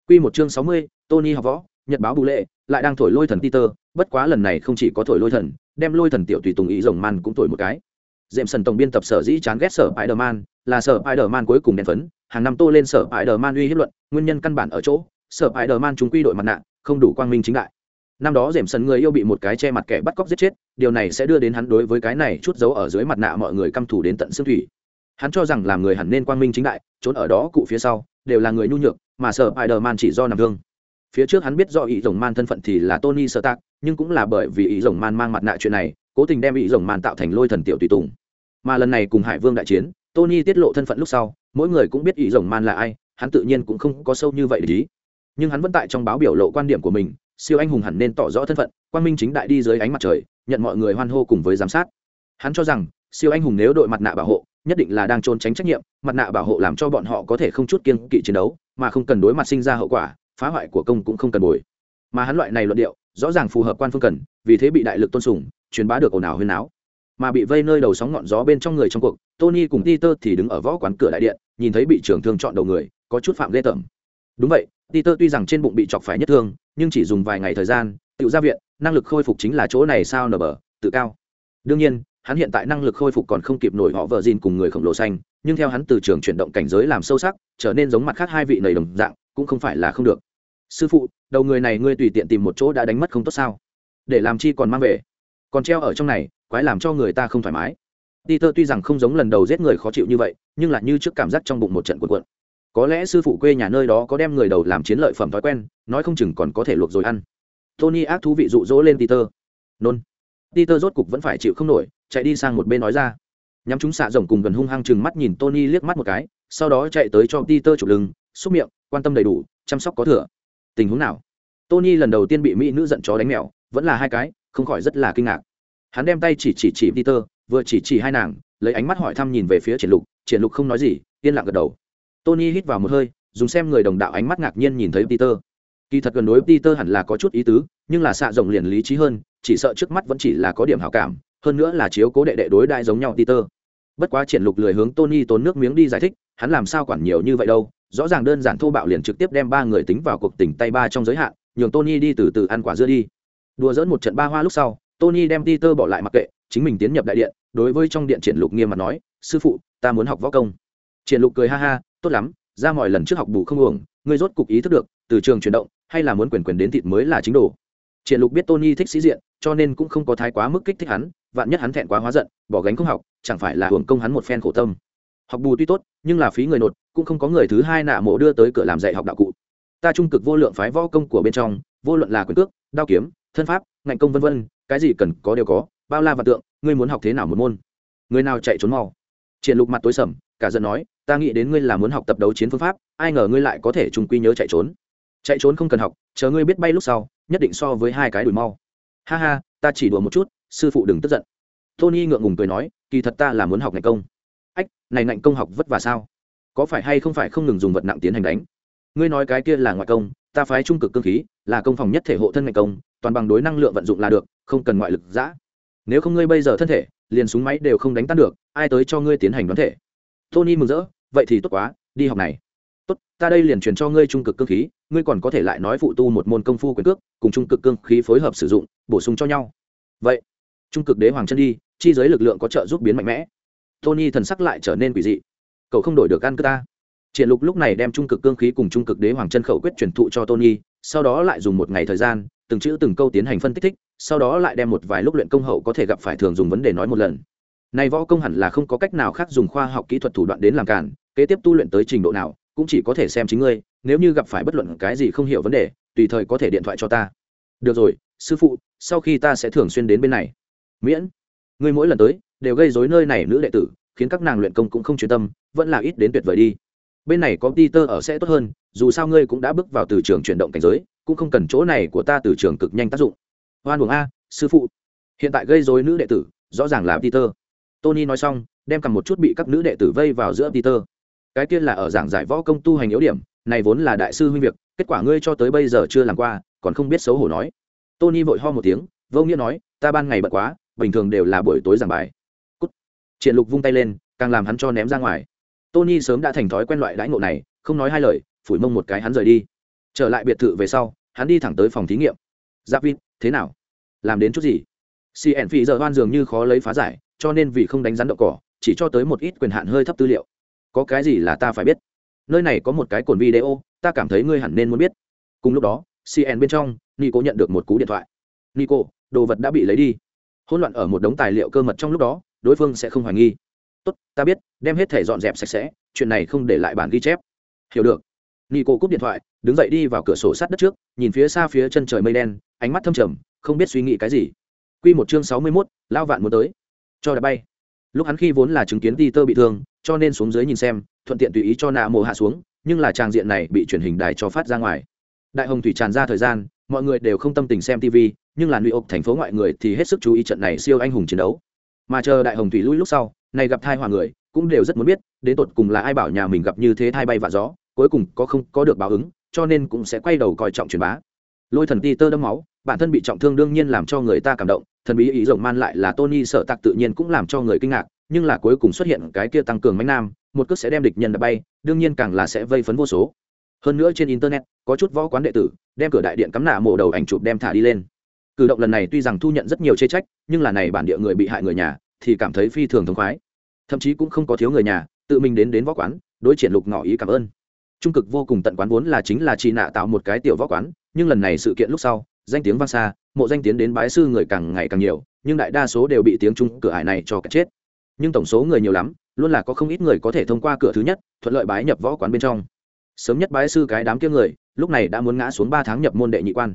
Q một chương sáu mươi, tony học võ, nhật báo bù lệ, lại đang thổi lôi thần peter, bất quá lần này không chỉ có thổi lôi thần, đem lôi thần tiểu tùy tùng ý rồng man cũng thổi một cái. Dệm sần tổng biên tập sở dĩ chán ghét sở spider man là sở spider man cuối cùng đèn phấn, hàng năm tô lên sở spider man uy hiếp luận, nguyên nhân căn bản ở chỗ sở spider man chúng quy đội mặt nạ, không đủ quang minh chính đại năm đó dẻm sần người yêu bị một cái che mặt kẻ bắt cóc giết chết, điều này sẽ đưa đến hắn đối với cái này chút giấu ở dưới mặt nạ mọi người căm thủ đến tận xương thủy. Hắn cho rằng làm người hẳn nên quang minh chính đại, trốn ở đó cụ phía sau, đều là người nhu nhược, mà sợ spider man chỉ do nằm thương phía trước hắn biết do ý rồng man thân phận thì là tony sơ tác nhưng cũng là bởi vì ý rồng man mang mặt nạ chuyện này, cố tình đem ý rồng man tạo thành lôi thần tiểu tùy tùng. Mà lần này cùng hải vương đại chiến, tony tiết lộ thân phận lúc sau, mỗi người cũng biết ý rồng man là ai, hắn tự nhiên cũng không có sâu như vậy để ý. Nhưng hắn vẫn tại trong báo biểu lộ quan điểm của mình siêu anh hùng hẳn nên tỏ rõ thân phận, quang minh chính đại đi dưới ánh mặt trời, nhận mọi người hoan hô cùng với giám sát. Hắn cho rằng, siêu anh hùng nếu đội mặt nạ bảo hộ, nhất định là đang trốn tránh trách nhiệm, mặt nạ bảo hộ làm cho bọn họ có thể không chút kiên kỵ chiến đấu, mà không cần đối mặt sinh ra hậu quả, phá hoại của công cũng không cần bồi. Mà hắn loại này luận điệu, rõ ràng phù hợp quan phương cần, vì thế bị đại lực tôn sùng, truyền bá được ồn ào huyên áo mà bị vây nơi đầu sóng ngọn gió bên trong người trong cuộc, tony cùng peter thì đứng ở võ quán cửa đại điện, nhìn thấy bị trưởng thương chọn đầu người, có chút phạm ghê tởm. Đúng vậy peter tuy rằng trên bụng bị chọc phải nhất thương nhưng chỉ dùng vài ngày thời gian tự ra viện năng lực khôi phục chính là chỗ này sao nở bờ tự cao. Đương nhiên hắn hiện tại năng lực khôi phục còn không kịp nổi họ vợ Jin cùng người khổng lồ xanh nhưng theo hắn từ trường chuyển động cảnh giới làm sâu sắc trở nên giống mặt khác hai vị nầy đồng dạng cũng không phải là không được. Sư phụ đầu người này ngươi tùy tiện tìm một chỗ đã đánh mất không tốt sao? Để làm chi còn mang về? Còn treo ở trong này quái làm cho người ta không thoải mái. Peter tuy rằng không giống lần đầu giết người khó chịu như vậy, nhưng là như trước cảm giác trong bụng một trận cuộn cuộn có lẽ sư phụ quê nhà nơi đó có đem người đầu làm chiến lợi phẩm thói quen, nói không chừng còn có thể luộc rồi ăn. Tony ác thú vị dụ dỗ lên peter. Nôn. Peter rốt cục vẫn phải chịu không nổi, chạy đi sang một bên nói ra. Nhắm chúng xạ rồng cùng gần hung hăng chừng mắt nhìn tony liếc mắt một cái, sau đó chạy tới cho peter chụp lưng, xúc miệng, quan tâm đầy đủ, chăm sóc có thừa. Tình huống nào? Tony lần đầu tiên bị mỹ nữ giận chó đánh mèo, vẫn là hai cái, không khỏi rất là kinh ngạc. Hắn đem tay chỉ chỉ chỉ peter, vừa chỉ chỉ hai nàng, lấy ánh mắt hỏi thăm nhìn về phía triển lục triển lục không nói gì, yên lặng gật đầu tony hít vào một hơi, dùng xem người đồng đạo ánh mắt ngạc nhiên nhìn thấy peter. Kỳ thật gần đối peter hẳn là có chút ý tứ, nhưng là xạ rộng liền lý trí hơn, chỉ sợ trước mắt vẫn chỉ là có điểm hảo cảm, hơn nữa là chiếu cố đệ đệ đối đại giống nhau peter. Bất quá triển lục lười hướng tony tốn nước miếng đi giải thích, hắn làm sao quản nhiều như vậy đâu, rõ ràng đơn giản thô bạo liền trực tiếp đem ba người tính vào cuộc tình tay ba trong giới hạn, nhường tony đi từ từ ăn quả dưa đi. Đùa dỡn một trận ba hoa lúc sau, tony đem peter bỏ lại mặc kệ, chính mình tiến nhập đại điện, đối với trong điện triển lục nghiêm mặt nói, sư phụ, ta muốn học võ công. Triển lục cười ha ha tốt lắm, ra mọi lần trước học bù không uổng, ngươi rốt cục ý thức được, từ trường chuyển động, hay là muốn quyền quyền đến thịt mới là chính đồ. Triển lục biết tony thích sĩ diện, cho nên cũng không có thái quá mức kích thích hắn, vạn nhất hắn thẹn quá hóa giận, bỏ gánh không học, chẳng phải là hưởng công hắn một phen khổ tâm. Học bù tuy tốt, nhưng là phí người nột, cũng không có người thứ hai nạ mộ đưa tới cửa làm dạy học đạo cụ. Ta trung cực vô lượng phái võ công của bên trong, vô luận là quyền cước, đao kiếm, thân pháp, ngạnh công vân vân, cái gì cần có đều có, bao la và tượng, ngươi muốn học thế nào một môn? Người nào chạy trốn mau? Triển lục mặt tối sầm, cả giận nói, ta nghĩ đến ngươi là muốn học tập đấu chiến phương pháp, ai ngờ ngươi lại có thể trùng quy nhớ chạy trốn. Chạy trốn không cần học, chờ ngươi biết bay lúc sau, nhất định so với hai cái đuổi mau. Ha ha, ta chỉ đùa một chút, sư phụ đừng tức giận. Tony ngượng ngùng cười nói, kỳ thật ta là muốn học ngành công. Ách, này ngành công học vất vả sao? Có phải hay không phải không ngừng dùng vật nặng tiến hành đánh? Ngươi nói cái kia là ngoại công, ta phái trung cực cơ khí, là công phòng nhất thể hộ thân ngành công, toàn bằng đối năng lượng vận dụng là được, không cần ngoại lực giã nếu không ngươi bây giờ thân thể liền súng máy đều không đánh tan được, ai tới cho ngươi tiến hành đoán thể? Tony mừng rỡ, vậy thì tốt quá, đi học này. Tốt, ta đây liền truyền cho ngươi trung cực cơ khí, ngươi còn có thể lại nói phụ tu một môn công phu quyền cước, cùng trung cực cương khí phối hợp sử dụng, bổ sung cho nhau. Vậy, trung cực đế hoàng chân đi, chi giới lực lượng có trợ giúp biến mạnh mẽ. Tony thần sắc lại trở nên quỷ dị. Cậu không đổi được ăn cơ ta. Triển lục lúc này đem trung cực cương khí cùng trung cực đế hoàng chân khẩu quyết truyền thụ cho tony, sau đó lại dùng một ngày thời gian từng chữ từng câu tiến hành phân tích thích, sau đó lại đem một vài lúc luyện công hậu có thể gặp phải thường dùng vấn đề nói một lần. Nay võ công hẳn là không có cách nào khác dùng khoa học kỹ thuật thủ đoạn đến làm cản, kế tiếp tu luyện tới trình độ nào, cũng chỉ có thể xem chính ngươi, nếu như gặp phải bất luận cái gì không hiểu vấn đề, tùy thời có thể điện thoại cho ta. Được rồi, sư phụ, sau khi ta sẽ thường xuyên đến bên này. Miễn, ngươi mỗi lần tới, đều gây rối nơi này nữ đệ tử, khiến các nàng luyện công cũng không chuyên tâm, vẫn là ít đến tuyệt vời đi. Bên này có Peter ở sẽ tốt hơn, dù sao ngươi cũng đã bước vào từ trường chuyển động cảnh giới cũng không cần chỗ này của ta từ trường cực nhanh tác dụng. Hoan buồng a, sư phụ. Hiện tại gây rối nữ đệ tử, rõ ràng là Peter. Tony nói xong, đem cầm một chút bị các nữ đệ tử vây vào giữa Peter. Cái kia là ở giảng giải võ công tu hành yếu điểm, này vốn là đại sư huynh việc, kết quả ngươi cho tới bây giờ chưa làm qua, còn không biết xấu hổ nói. Tony vội ho một tiếng, vô nghĩa nói, ta ban ngày bận quá, bình thường đều là buổi tối giảng bài. Cút. triển lục vung tay lên, càng làm hắn cho ném ra ngoài. Tony sớm đã thành thói quen loại đãi ngộ này, không nói hai lời, phủi mông một cái hắn rời đi trở lại biệt thự về sau, hắn đi thẳng tới phòng thí nghiệm. Giáp vịt thế nào? Làm đến chút gì? Cn phi giờ hoan dường như khó lấy phá giải, cho nên vì không đánh rắn đậu cỏ, chỉ cho tới một ít quyền hạn hơi thấp tư liệu. Có cái gì là ta phải biết? Nơi này có một cái cồn video, ta cảm thấy ngươi hẳn nên muốn biết. Cùng lúc đó cn bên trong, nico nhận được một cú điện thoại. Nico, đồ vật đã bị lấy đi. Hỗn loạn ở một đống tài liệu cơ mật trong lúc đó, đối phương sẽ không hoài nghi. Tốt, ta biết, đem hết thể dọn dẹp sạch sẽ, chuyện này không để lại bản ghi chép. Hiểu được nico cúp điện thoại, đứng dậy đi vào cửa sổ sát đất trước, nhìn phía xa phía chân trời mây đen, ánh mắt thâm trầm, không biết suy nghĩ cái gì. Quy một chương sáu mươi mốt, lao vạn muốn tới. Cho đã bay. Lúc hắn khi vốn là chứng kiến Peter bị thương, cho nên xuống dưới nhìn xem, thuận tiện tùy ý cho nạ mộ hạ xuống, nhưng là tràng diện này bị truyền hình đài cho phát ra ngoài. Đại hồng thủy tràn ra thời gian, mọi người đều không tâm tình xem tv nhưng là nữ ốc thành phố ngoại người thì hết sức chú ý trận này siêu anh hùng chiến đấu. Mà chờ đại hồng thủy lui lúc sau, này gặp thai hòa người, cũng đều rất muốn biết, đến tột cùng là ai bảo nhà mình gặp như thế thai bay vạ gió cuối cùng có không có được báo ứng, cho nên cũng sẽ quay đầu coi trọng truyền bá. Lôi thần ti tơ đâm máu, bản thân bị trọng thương đương nhiên làm cho người ta cảm động, thần bí ý rộng man lại là tony sợ tạc tự nhiên cũng làm cho người kinh ngạc, nhưng là cuối cùng xuất hiện cái kia tăng cường mạnh nam, một cước sẽ đem địch nhân đã bay, đương nhiên càng là sẽ vây phấn vô số. Hơn nữa trên internet, có chút võ quán đệ tử, đem cửa đại điện cắm nạ mổ đầu ảnh chụp đem thả đi lên. Cử động lần này tuy rằng thu nhận rất nhiều chê trách, nhưng là này bản địa người bị hại người nhà, thì cảm thấy phi thường thống khoái. Thậm chí cũng không có thiếu người nhà, tự mình đến đến võ quán, đối triển lục ngỏ ý cảm ơn trung cực vô cùng tận quán vốn là chính là chỉ nạ tạo một cái tiểu võ quán, nhưng lần này sự kiện lúc sau, danh tiếng vang xa, mộ danh tiến đến bái sư người càng ngày càng nhiều, nhưng đại đa số đều bị tiếng trung cửa hải này cho cả chết. Nhưng tổng số người nhiều lắm, luôn là có không ít người có thể thông qua cửa thứ nhất, thuận lợi bái nhập võ quán bên trong. Sớm nhất bái sư cái đám kia người, lúc này đã muốn ngã xuống ba tháng nhập môn đệ nhị quan.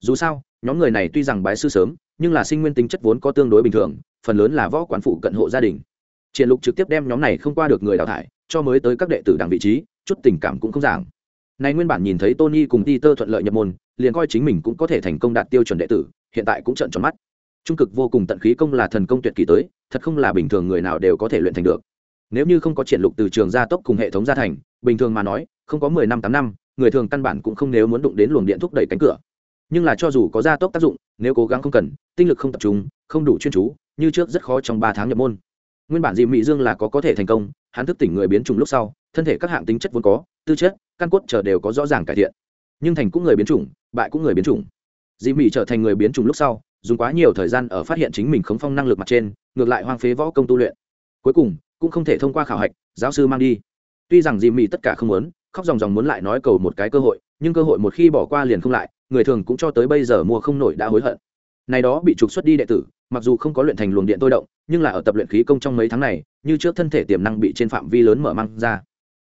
Dù sao, nhóm người này tuy rằng bái sư sớm, nhưng là sinh nguyên tính chất vốn có tương đối bình thường, phần lớn là võ quán phụ cận hộ gia đình. Triển lục trực tiếp đem nhóm này không qua được người đào thải, cho mới tới các đệ tử đảng vị trí chút tình cảm cũng không giảng. Này nguyên bản nhìn thấy tony cùng peter thuận lợi nhập môn, liền coi chính mình cũng có thể thành công đạt tiêu chuẩn đệ tử, hiện tại cũng trợn tròn mắt. Trung cực vô cùng tận khí công là thần công tuyệt kỳ tới, thật không là bình thường người nào đều có thể luyện thành được. Nếu như không có triển lục từ trường gia tốc cùng hệ thống gia thành, bình thường mà nói, không có mười năm tám năm, người thường căn bản cũng không nếu muốn đụng đến luồng điện thúc đẩy cánh cửa. Nhưng là cho dù có gia tốc tác dụng, nếu cố gắng không cần, tinh lực không tập trung, không đủ chuyên chú, như trước rất khó trong ba tháng nhập môn. Nguyên bản dị mỹ dương là có có thể thành công, hắn thức tỉnh người biến chủng lúc sau thân thể các hạng tính chất vốn có, tư chất, căn cốt chờ đều có rõ ràng cải thiện. Nhưng thành cũng người biến chủng, bại cũng người biến chủng. Dì mỹ trở thành người biến chủng lúc sau, dùng quá nhiều thời gian ở phát hiện chính mình khống phong năng lực mặt trên, ngược lại hoang phế võ công tu luyện. Cuối cùng, cũng không thể thông qua khảo hạch, giáo sư mang đi. Tuy rằng dì mị tất cả không muốn, khóc dòng dòng muốn lại nói cầu một cái cơ hội, nhưng cơ hội một khi bỏ qua liền không lại, người thường cũng cho tới bây giờ mua không nổi đã hối hận. Này đó bị trục xuất đi đệ tử, mặc dù không có luyện thành luồng điện tôi động, nhưng là ở tập luyện khí công trong mấy tháng này, như trước thân thể tiềm năng bị trên phạm vi lớn mở mang ra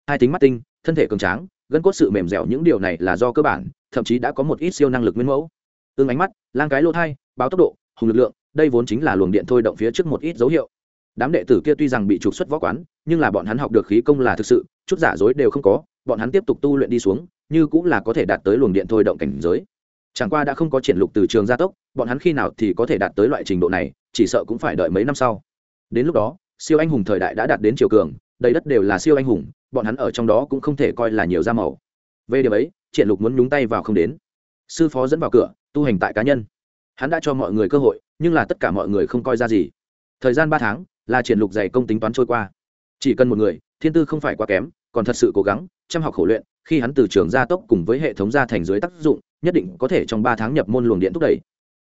hai tính mắt tinh, thân thể cường tráng, gân cốt sự mềm dẻo những điều này là do cơ bản, thậm chí đã có một ít siêu năng lực nguyên mẫu. Tương ánh mắt, lang cái lô thai, báo tốc độ, hùng lực lượng, đây vốn chính là luồng điện thôi động phía trước một ít dấu hiệu. Đám đệ tử kia tuy rằng bị trục xuất võ quán, nhưng là bọn hắn học được khí công là thực sự, chút giả dối đều không có, bọn hắn tiếp tục tu luyện đi xuống, như cũng là có thể đạt tới luồng điện thôi động cảnh giới. Chẳng qua đã không có triển lục từ trường gia tốc, bọn hắn khi nào thì có thể đạt tới loại trình độ này, chỉ sợ cũng phải đợi mấy năm sau. Đến lúc đó, siêu anh hùng thời đại đã đạt đến chiều cường, đầy đất đều là siêu anh hùng bọn hắn ở trong đó cũng không thể coi là nhiều da màu. Về điểm ấy, triển lục muốn nhúng tay vào không đến. Sư phó dẫn vào cửa, tu hành tại cá nhân. Hắn đã cho mọi người cơ hội, nhưng là tất cả mọi người không coi ra gì. Thời gian ba tháng, là triển lục dày công tính toán trôi qua. Chỉ cần một người, thiên tư không phải quá kém, còn thật sự cố gắng, chăm học khổ luyện, khi hắn từ trường gia tốc cùng với hệ thống gia thành dưới tác dụng, nhất định có thể trong ba tháng nhập môn luồng điện thúc đẩy.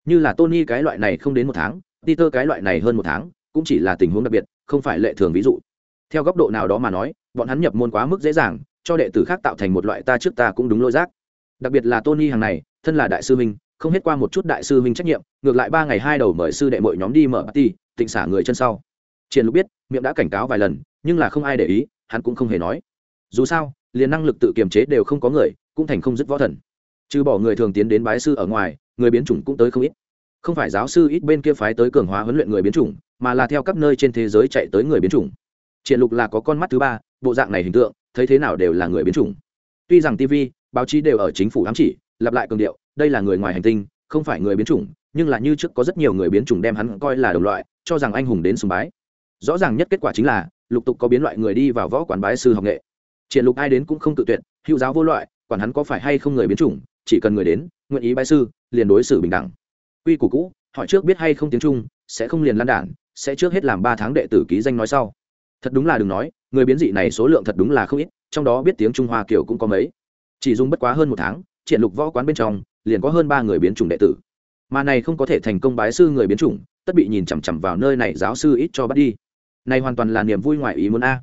Như là tony cái loại này không đến một tháng, peter cái loại này hơn một tháng, cũng chỉ là tình huống đặc biệt, không phải lệ thường ví dụ. Theo góc độ nào đó mà nói bọn hắn nhập môn quá mức dễ dàng, cho đệ tử khác tạo thành một loại ta trước ta cũng đúng lôi giác. Đặc biệt là tony hàng này, thân là đại sư minh không hết qua một chút đại sư minh trách nhiệm, ngược lại ba ngày hai đầu mời sư đệ mọi nhóm đi mở party, tịnh xả người chân sau. Triển lục biết, miệng đã cảnh cáo vài lần, nhưng là không ai để ý, hắn cũng không hề nói. Dù sao, liền năng lực tự kiềm chế đều không có người, cũng thành không dứt võ thần. Trừ bỏ người thường tiến đến bái sư ở ngoài, người biến chủng cũng tới không ít. Không phải giáo sư ít bên kia phái tới cường hóa huấn luyện người biến chủng, mà là theo các nơi trên thế giới chạy tới người biến chủng triển lục là có con mắt thứ ba, bộ dạng này hình tượng, thấy thế nào đều là người biến chủng. Tuy rằng tv báo chí đều ở chính phủ ám chỉ, lặp lại cường điệu, đây là người ngoài hành tinh, không phải người biến chủng, nhưng là như trước có rất nhiều người biến chủng đem hắn coi là đồng loại, cho rằng anh hùng đến sùng bái. Rõ ràng nhất kết quả chính là, lục tục có biến loại người đi vào võ quán bái sư học nghệ. Triển lục ai đến cũng không tự tuyệt, hữu giáo vô loại, quản hắn có phải hay không người biến chủng, chỉ cần người đến, nguyện ý bái sư, liền đối xử bình đẳng. Quy củ cũ, hỏi trước biết hay không tiếng trung, sẽ không liền lan đản, sẽ trước hết làm ba tháng đệ tử ký danh nói sau thật đúng là đừng nói, người biến dị này số lượng thật đúng là không ít, trong đó biết tiếng trung hoa kiểu cũng có mấy. Chỉ dùng bất quá hơn một tháng, triển lục võ quán bên trong, liền có hơn ba người biến chủng đệ tử. Mà này không có thể thành công bái sư người biến chủng, tất bị nhìn chằm chằm vào nơi này giáo sư ít cho bắt đi. Này hoàn toàn là niềm vui ngoài ý muốn a.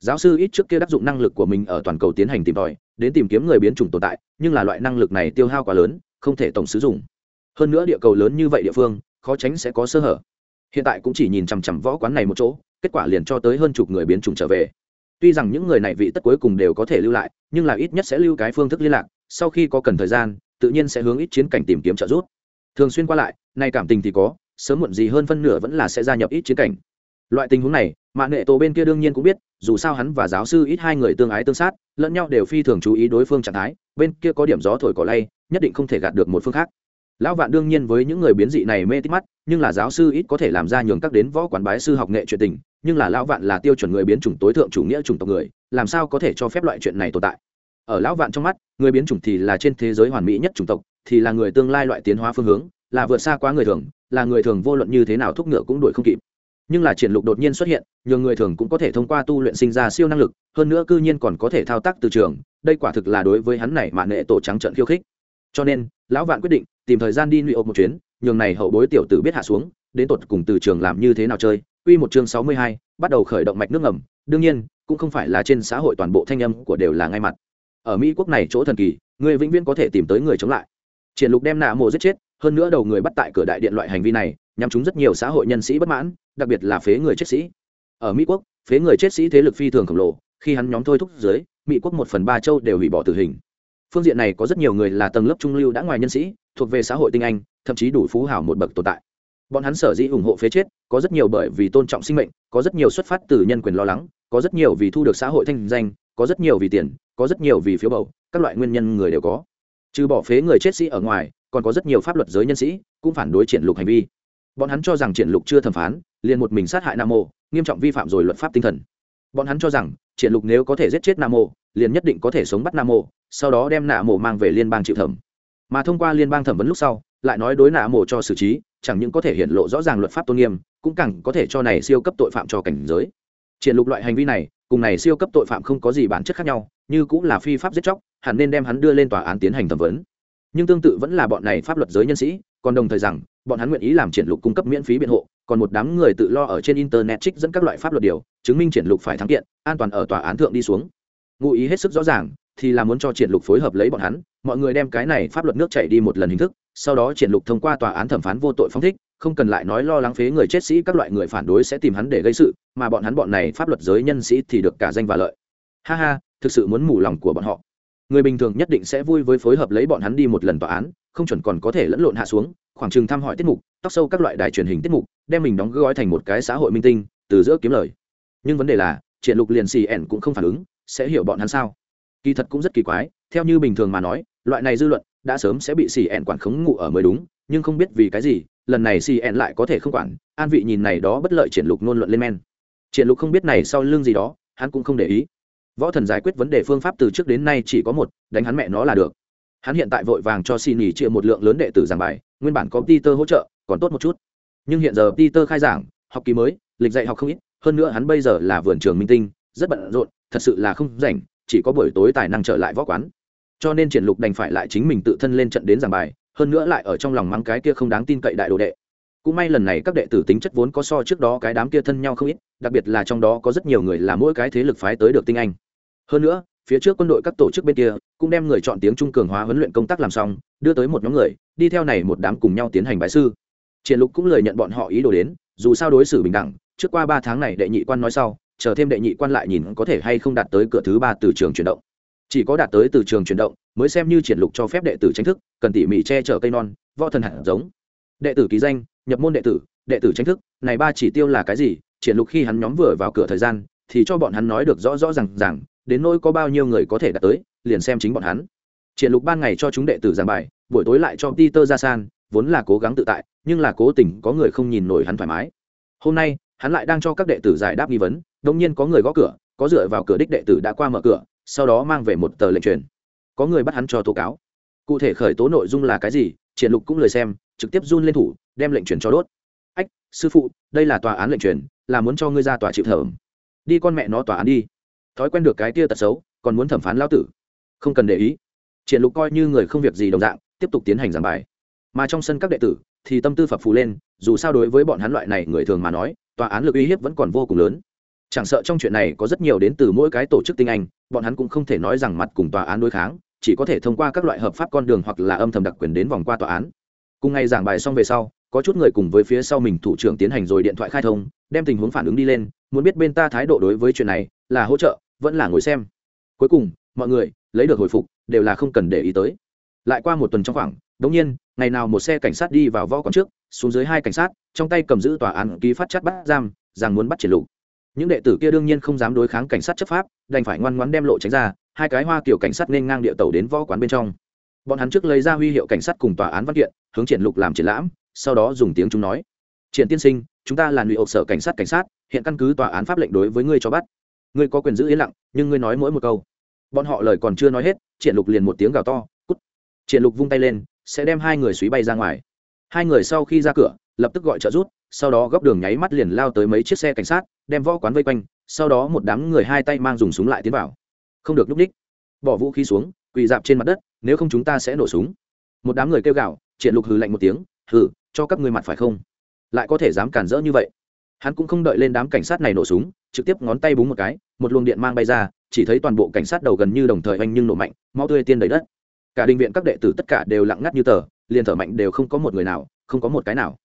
Giáo sư ít trước kia đáp dụng năng lực của mình ở toàn cầu tiến hành tìm tòi, đến tìm kiếm người biến chủng tồn tại, nhưng là loại năng lực này tiêu hao quá lớn, không thể tổng sử dụng. Hơn nữa địa cầu lớn như vậy địa phương, khó tránh sẽ có sơ hở. Hiện tại cũng chỉ nhìn chằm chằm võ quán này một chỗ kết quả liền cho tới hơn chục người biến chủng trở về. Tuy rằng những người này vị tất cuối cùng đều có thể lưu lại, nhưng là ít nhất sẽ lưu cái phương thức liên lạc, sau khi có cần thời gian, tự nhiên sẽ hướng ít chiến cảnh tìm kiếm trợ giúp. Thường xuyên qua lại, nay cảm tình thì có, sớm muộn gì hơn phân nửa vẫn là sẽ gia nhập ít chiến cảnh. Loại tình huống này mạng nghệ tổ bên kia đương nhiên cũng biết, dù sao hắn và giáo sư ít hai người tương ái tương sát, lẫn nhau đều phi thường chú ý đối phương trạng thái, bên kia có điểm gió thổi cỏ lay, nhất định không thể gạt được một phương khác lão vạn đương nhiên với những người biến dị này mê tít mắt, nhưng là giáo sư ít có thể làm ra nhường các đến võ quán bái sư học nghệ chuyện tình, nhưng là lão vạn là tiêu chuẩn người biến chủng tối thượng chủ nghĩa chủng tộc người, làm sao có thể cho phép loại chuyện này tồn tại? Ở lão vạn trong mắt, người biến chủng thì là trên thế giới hoàn mỹ nhất chủng tộc, thì là người tương lai loại tiến hóa phương hướng, là vượt xa quá người thường, là người thường vô luận như thế nào thúc ngựa cũng đuổi không kịp. Nhưng là triển lục đột nhiên xuất hiện nhiều người thường cũng có thể thông qua tu luyện sinh ra siêu năng lực, hơn nữa cư nhiên còn có thể thao tác từ trường, đây quả thực là đối với hắn này mà nệ tổ trắng trận khiêu khích cho nên lão vạn quyết định tìm thời gian đi nụy ộp một chuyến nhường này hậu bối tiểu tử biết hạ xuống đến tột cùng từ trường làm như thế nào chơi. Quy một chương sáu mươi hai, bắt đầu khởi động mạch nước ngầm. Đương nhiên cũng không phải là trên xã hội toàn bộ thanh âm của đều là ngay mặt. Ở mỹ quốc này chỗ thần kỳ người vĩnh viễn có thể tìm tới người chống lại. Triển lục đem nạ mộ giết chết hơn nữa đầu người bắt tại cửa đại điện loại hành vi này nhằm chúng rất nhiều xã hội nhân sĩ bất mãn đặc biệt là phế người chết sĩ. Ở mỹ quốc phế người chết sĩ thế lực phi thường khổng lồ khi hắn nhóm thôi thúc dưới mỹ quốc một phần ba châu đều hủy bỏ tử hình phương diện này có rất nhiều người là tầng lớp trung lưu đã ngoài nhân sĩ, thuộc về xã hội tinh anh, thậm chí đủ phú hảo một bậc tồn tại. Bọn hắn sở dĩ ủng hộ phế chết, có rất nhiều bởi vì tôn trọng sinh mệnh, có rất nhiều xuất phát từ nhân quyền lo lắng, có rất nhiều vì thu được xã hội thanh danh, có rất nhiều vì tiền, có rất nhiều vì phiếu bầu, các loại nguyên nhân người đều có. Trừ bỏ phế người chết sĩ ở ngoài, còn có rất nhiều pháp luật giới nhân sĩ cũng phản đối triển lục hành vi. Bọn hắn cho rằng triển lục chưa thẩm phán, liền một mình sát hại nam mô, nghiêm trọng vi phạm rồi luật pháp tinh thần. Bọn hắn cho rằng triển lục nếu có thể giết chết nam mô liền nhất định có thể sống bắt nam mộ, sau đó đem nạ mộ mang về liên bang chịu thẩm. Mà thông qua liên bang thẩm vấn lúc sau lại nói đối nạ mộ cho xử trí chẳng những có thể hiện lộ rõ ràng luật pháp tôn nghiêm cũng càng có thể cho này siêu cấp tội phạm cho cảnh giới. Triển lục loại hành vi này cùng này siêu cấp tội phạm không có gì bản chất khác nhau như cũng là phi pháp giết chóc hẳn nên đem hắn đưa lên tòa án tiến hành thẩm vấn. Nhưng tương tự vẫn là bọn này pháp luật giới nhân sĩ còn đồng thời rằng bọn hắn nguyện ý làm triển lục cung cấp miễn phí biện hộ còn một đám người tự lo ở trên internet trích dẫn các loại pháp luật điều chứng minh triển lục phải thắng kiện an toàn ở tòa án thượng đi xuống ngụ ý hết sức rõ ràng, thì là muốn cho triển lục phối hợp lấy bọn hắn. Mọi người đem cái này pháp luật nước chảy đi một lần hình thức, sau đó triển lục thông qua tòa án thẩm phán vô tội phóng thích, không cần lại nói lo lắng phế người chết sĩ, các loại người phản đối sẽ tìm hắn để gây sự, mà bọn hắn bọn này pháp luật giới nhân sĩ thì được cả danh và lợi. Ha ha, thực sự muốn mù lòng của bọn họ. Người bình thường nhất định sẽ vui với phối hợp lấy bọn hắn đi một lần tòa án, không chuẩn còn có thể lẫn lộn hạ xuống, khoảng chừng thăm hỏi tiết mục, tóc sâu các loại đài truyền hình tiết mục, đem mình đóng gói thành một cái xã hội minh tinh, từ giữa kiếm lời. Nhưng vấn đề là, triển lục liền xì ẻn cũng không phản ứng sẽ hiểu bọn hắn sao? Kỳ thật cũng rất kỳ quái, theo như bình thường mà nói, loại này dư luận đã sớm sẽ bị xì ẹn quản khống ngụ ở mới đúng, nhưng không biết vì cái gì, lần này xì ẹn lại có thể không quản, an vị nhìn này đó bất lợi triển lục nôn luận lên men. Triển lục không biết này sau lưng gì đó, hắn cũng không để ý. Võ thần giải quyết vấn đề phương pháp từ trước đến nay chỉ có một, đánh hắn mẹ nó là được. Hắn hiện tại vội vàng cho xin nghỉ chia một lượng lớn đệ tử giảng bài, nguyên bản có peter hỗ trợ, còn tốt một chút. Nhưng hiện giờ peter khai giảng, học kỳ mới, lịch dạy học không ít, hơn nữa hắn bây giờ là vườn trường minh tinh, rất bận rộn thật sự là không rảnh, chỉ có buổi tối tài năng trở lại võ quán. Cho nên triển lục đành phải lại chính mình tự thân lên trận đến giảng bài, hơn nữa lại ở trong lòng mắng cái kia không đáng tin cậy đại đồ đệ. Cũng may lần này các đệ tử tính chất vốn có so trước đó cái đám kia thân nhau không ít, đặc biệt là trong đó có rất nhiều người là mỗi cái thế lực phái tới được tinh anh. Hơn nữa, phía trước quân đội các tổ chức bên kia cũng đem người chọn tiếng trung cường hóa huấn luyện công tác làm xong, đưa tới một nhóm người, đi theo này một đám cùng nhau tiến hành bài sư. Triển lục cũng lời nhận bọn họ ý đồ đến, dù sao đối xử bình đẳng, trước qua ba tháng này đệ nhị quan nói sau chờ thêm đệ nhị quan lại nhìn có thể hay không đạt tới cửa thứ ba từ trường chuyển động. Chỉ có đạt tới từ trường chuyển động mới xem như triển lục cho phép đệ tử tranh thức, cần tỉ mỉ che chở cây non, võ thần hạt giống. Đệ tử ký danh, nhập môn đệ tử đệ tử tranh thức, này ba chỉ tiêu là cái gì? Triển lục khi hắn nhóm vừa vào cửa thời gian, thì cho bọn hắn nói được rõ rõ ràng ràng, đến nỗi có bao nhiêu người có thể đạt tới, liền xem chính bọn hắn. Triển lục ban ngày cho chúng đệ tử giảng bài, buổi tối lại cho peter ra san vốn là cố gắng tự tại, nhưng là cố tình có người không nhìn nổi hắn thoải mái. Hôm nay hắn lại đang cho các đệ tử giải đáp nghi vấn, đống nhiên có người gõ cửa, có dựa vào cửa đích đệ tử đã qua mở cửa, sau đó mang về một tờ lệnh truyền. Có người bắt hắn cho tố cáo. Cụ thể khởi tố nội dung là cái gì, triển lục cũng lời xem, trực tiếp run lên thủ, đem lệnh truyền cho đốt. Ách, sư phụ, đây là tòa án lệnh truyền, là muốn cho ngươi ra tòa chịu thẩm đi con mẹ nó tòa án đi. Thói quen được cái tia tật xấu, còn muốn thẩm phán lão tử. Không cần để ý. Triển lục coi như người không việc gì đồng dạng, tiếp tục tiến hành giảng bài. Mà trong sân các đệ tử, thì tâm tư phập phù lên, dù sao đối với bọn hắn loại này người thường mà nói tòa án lực uy hiếp vẫn còn vô cùng lớn. Chẳng sợ trong chuyện này có rất nhiều đến từ mỗi cái tổ chức tinh anh, bọn hắn cũng không thể nói rằng mặt cùng tòa án đối kháng, chỉ có thể thông qua các loại hợp pháp con đường hoặc là âm thầm đặc quyền đến vòng qua tòa án. Cùng ngày giảng bài xong về sau, có chút người cùng với phía sau mình thủ trưởng tiến hành rồi điện thoại khai thông, đem tình huống phản ứng đi lên, muốn biết bên ta thái độ đối với chuyện này, là hỗ trợ, vẫn là ngồi xem. Cuối cùng, mọi người, lấy được hồi phục, đều là không cần để ý tới. Lại qua một tuần trong khoảng, đống nhiên, ngày nào một xe cảnh sát đi vào võ quán trước, xuống dưới hai cảnh sát trong tay cầm giữ tòa án ký phát chất bắt giam, rằng muốn bắt triển lục. Những đệ tử kia đương nhiên không dám đối kháng cảnh sát chấp pháp, đành phải ngoan ngoãn đem lộ tránh ra, hai cái hoa kiểu cảnh sát nên ngang địa tàu đến võ quán bên trong. Bọn hắn trước lấy ra huy hiệu cảnh sát cùng tòa án văn kiện, hướng triển lục làm triển lãm, sau đó dùng tiếng chúng nói, triển tiên sinh, chúng ta là nữ ộc sở cảnh sát cảnh sát, hiện căn cứ tòa án pháp lệnh đối với ngươi cho bắt. Ngươi có quyền giữ yên lặng, nhưng ngươi nói mỗi một câu. Bọn họ lời còn chưa nói hết, triển lục liền một tiếng gào to, cút. Triển lục vung tay lên, sẽ đem hai người suý bay ra ngoài hai người sau khi ra cửa, lập tức gọi trợ rút sau đó góc đường nháy mắt liền lao tới mấy chiếc xe cảnh sát, đem võ quán vây quanh, sau đó một đám người hai tay mang dùng súng lại tiến vào. Không được núp đích. Bỏ vũ khí xuống, quỳ dạp trên mặt đất, nếu không chúng ta sẽ nổ súng. Một đám người kêu gào triển lục hừ lạnh một tiếng, hừ, cho các ngươi mặt phải không? Lại có thể dám cản rỡ như vậy? Hắn cũng không đợi lên đám cảnh sát này nổ súng, trực tiếp ngón tay búng một cái, một luồng điện mang bay ra, chỉ thấy toàn bộ cảnh sát đầu gần như đồng thời oanh nhưng nổ mạnh, máu tươi tiên đầy đất. Cả đình viện các đệ tử tất cả đều lặng ngắt như tờ liền thở mạnh đều không có một người nào, không có một cái nào.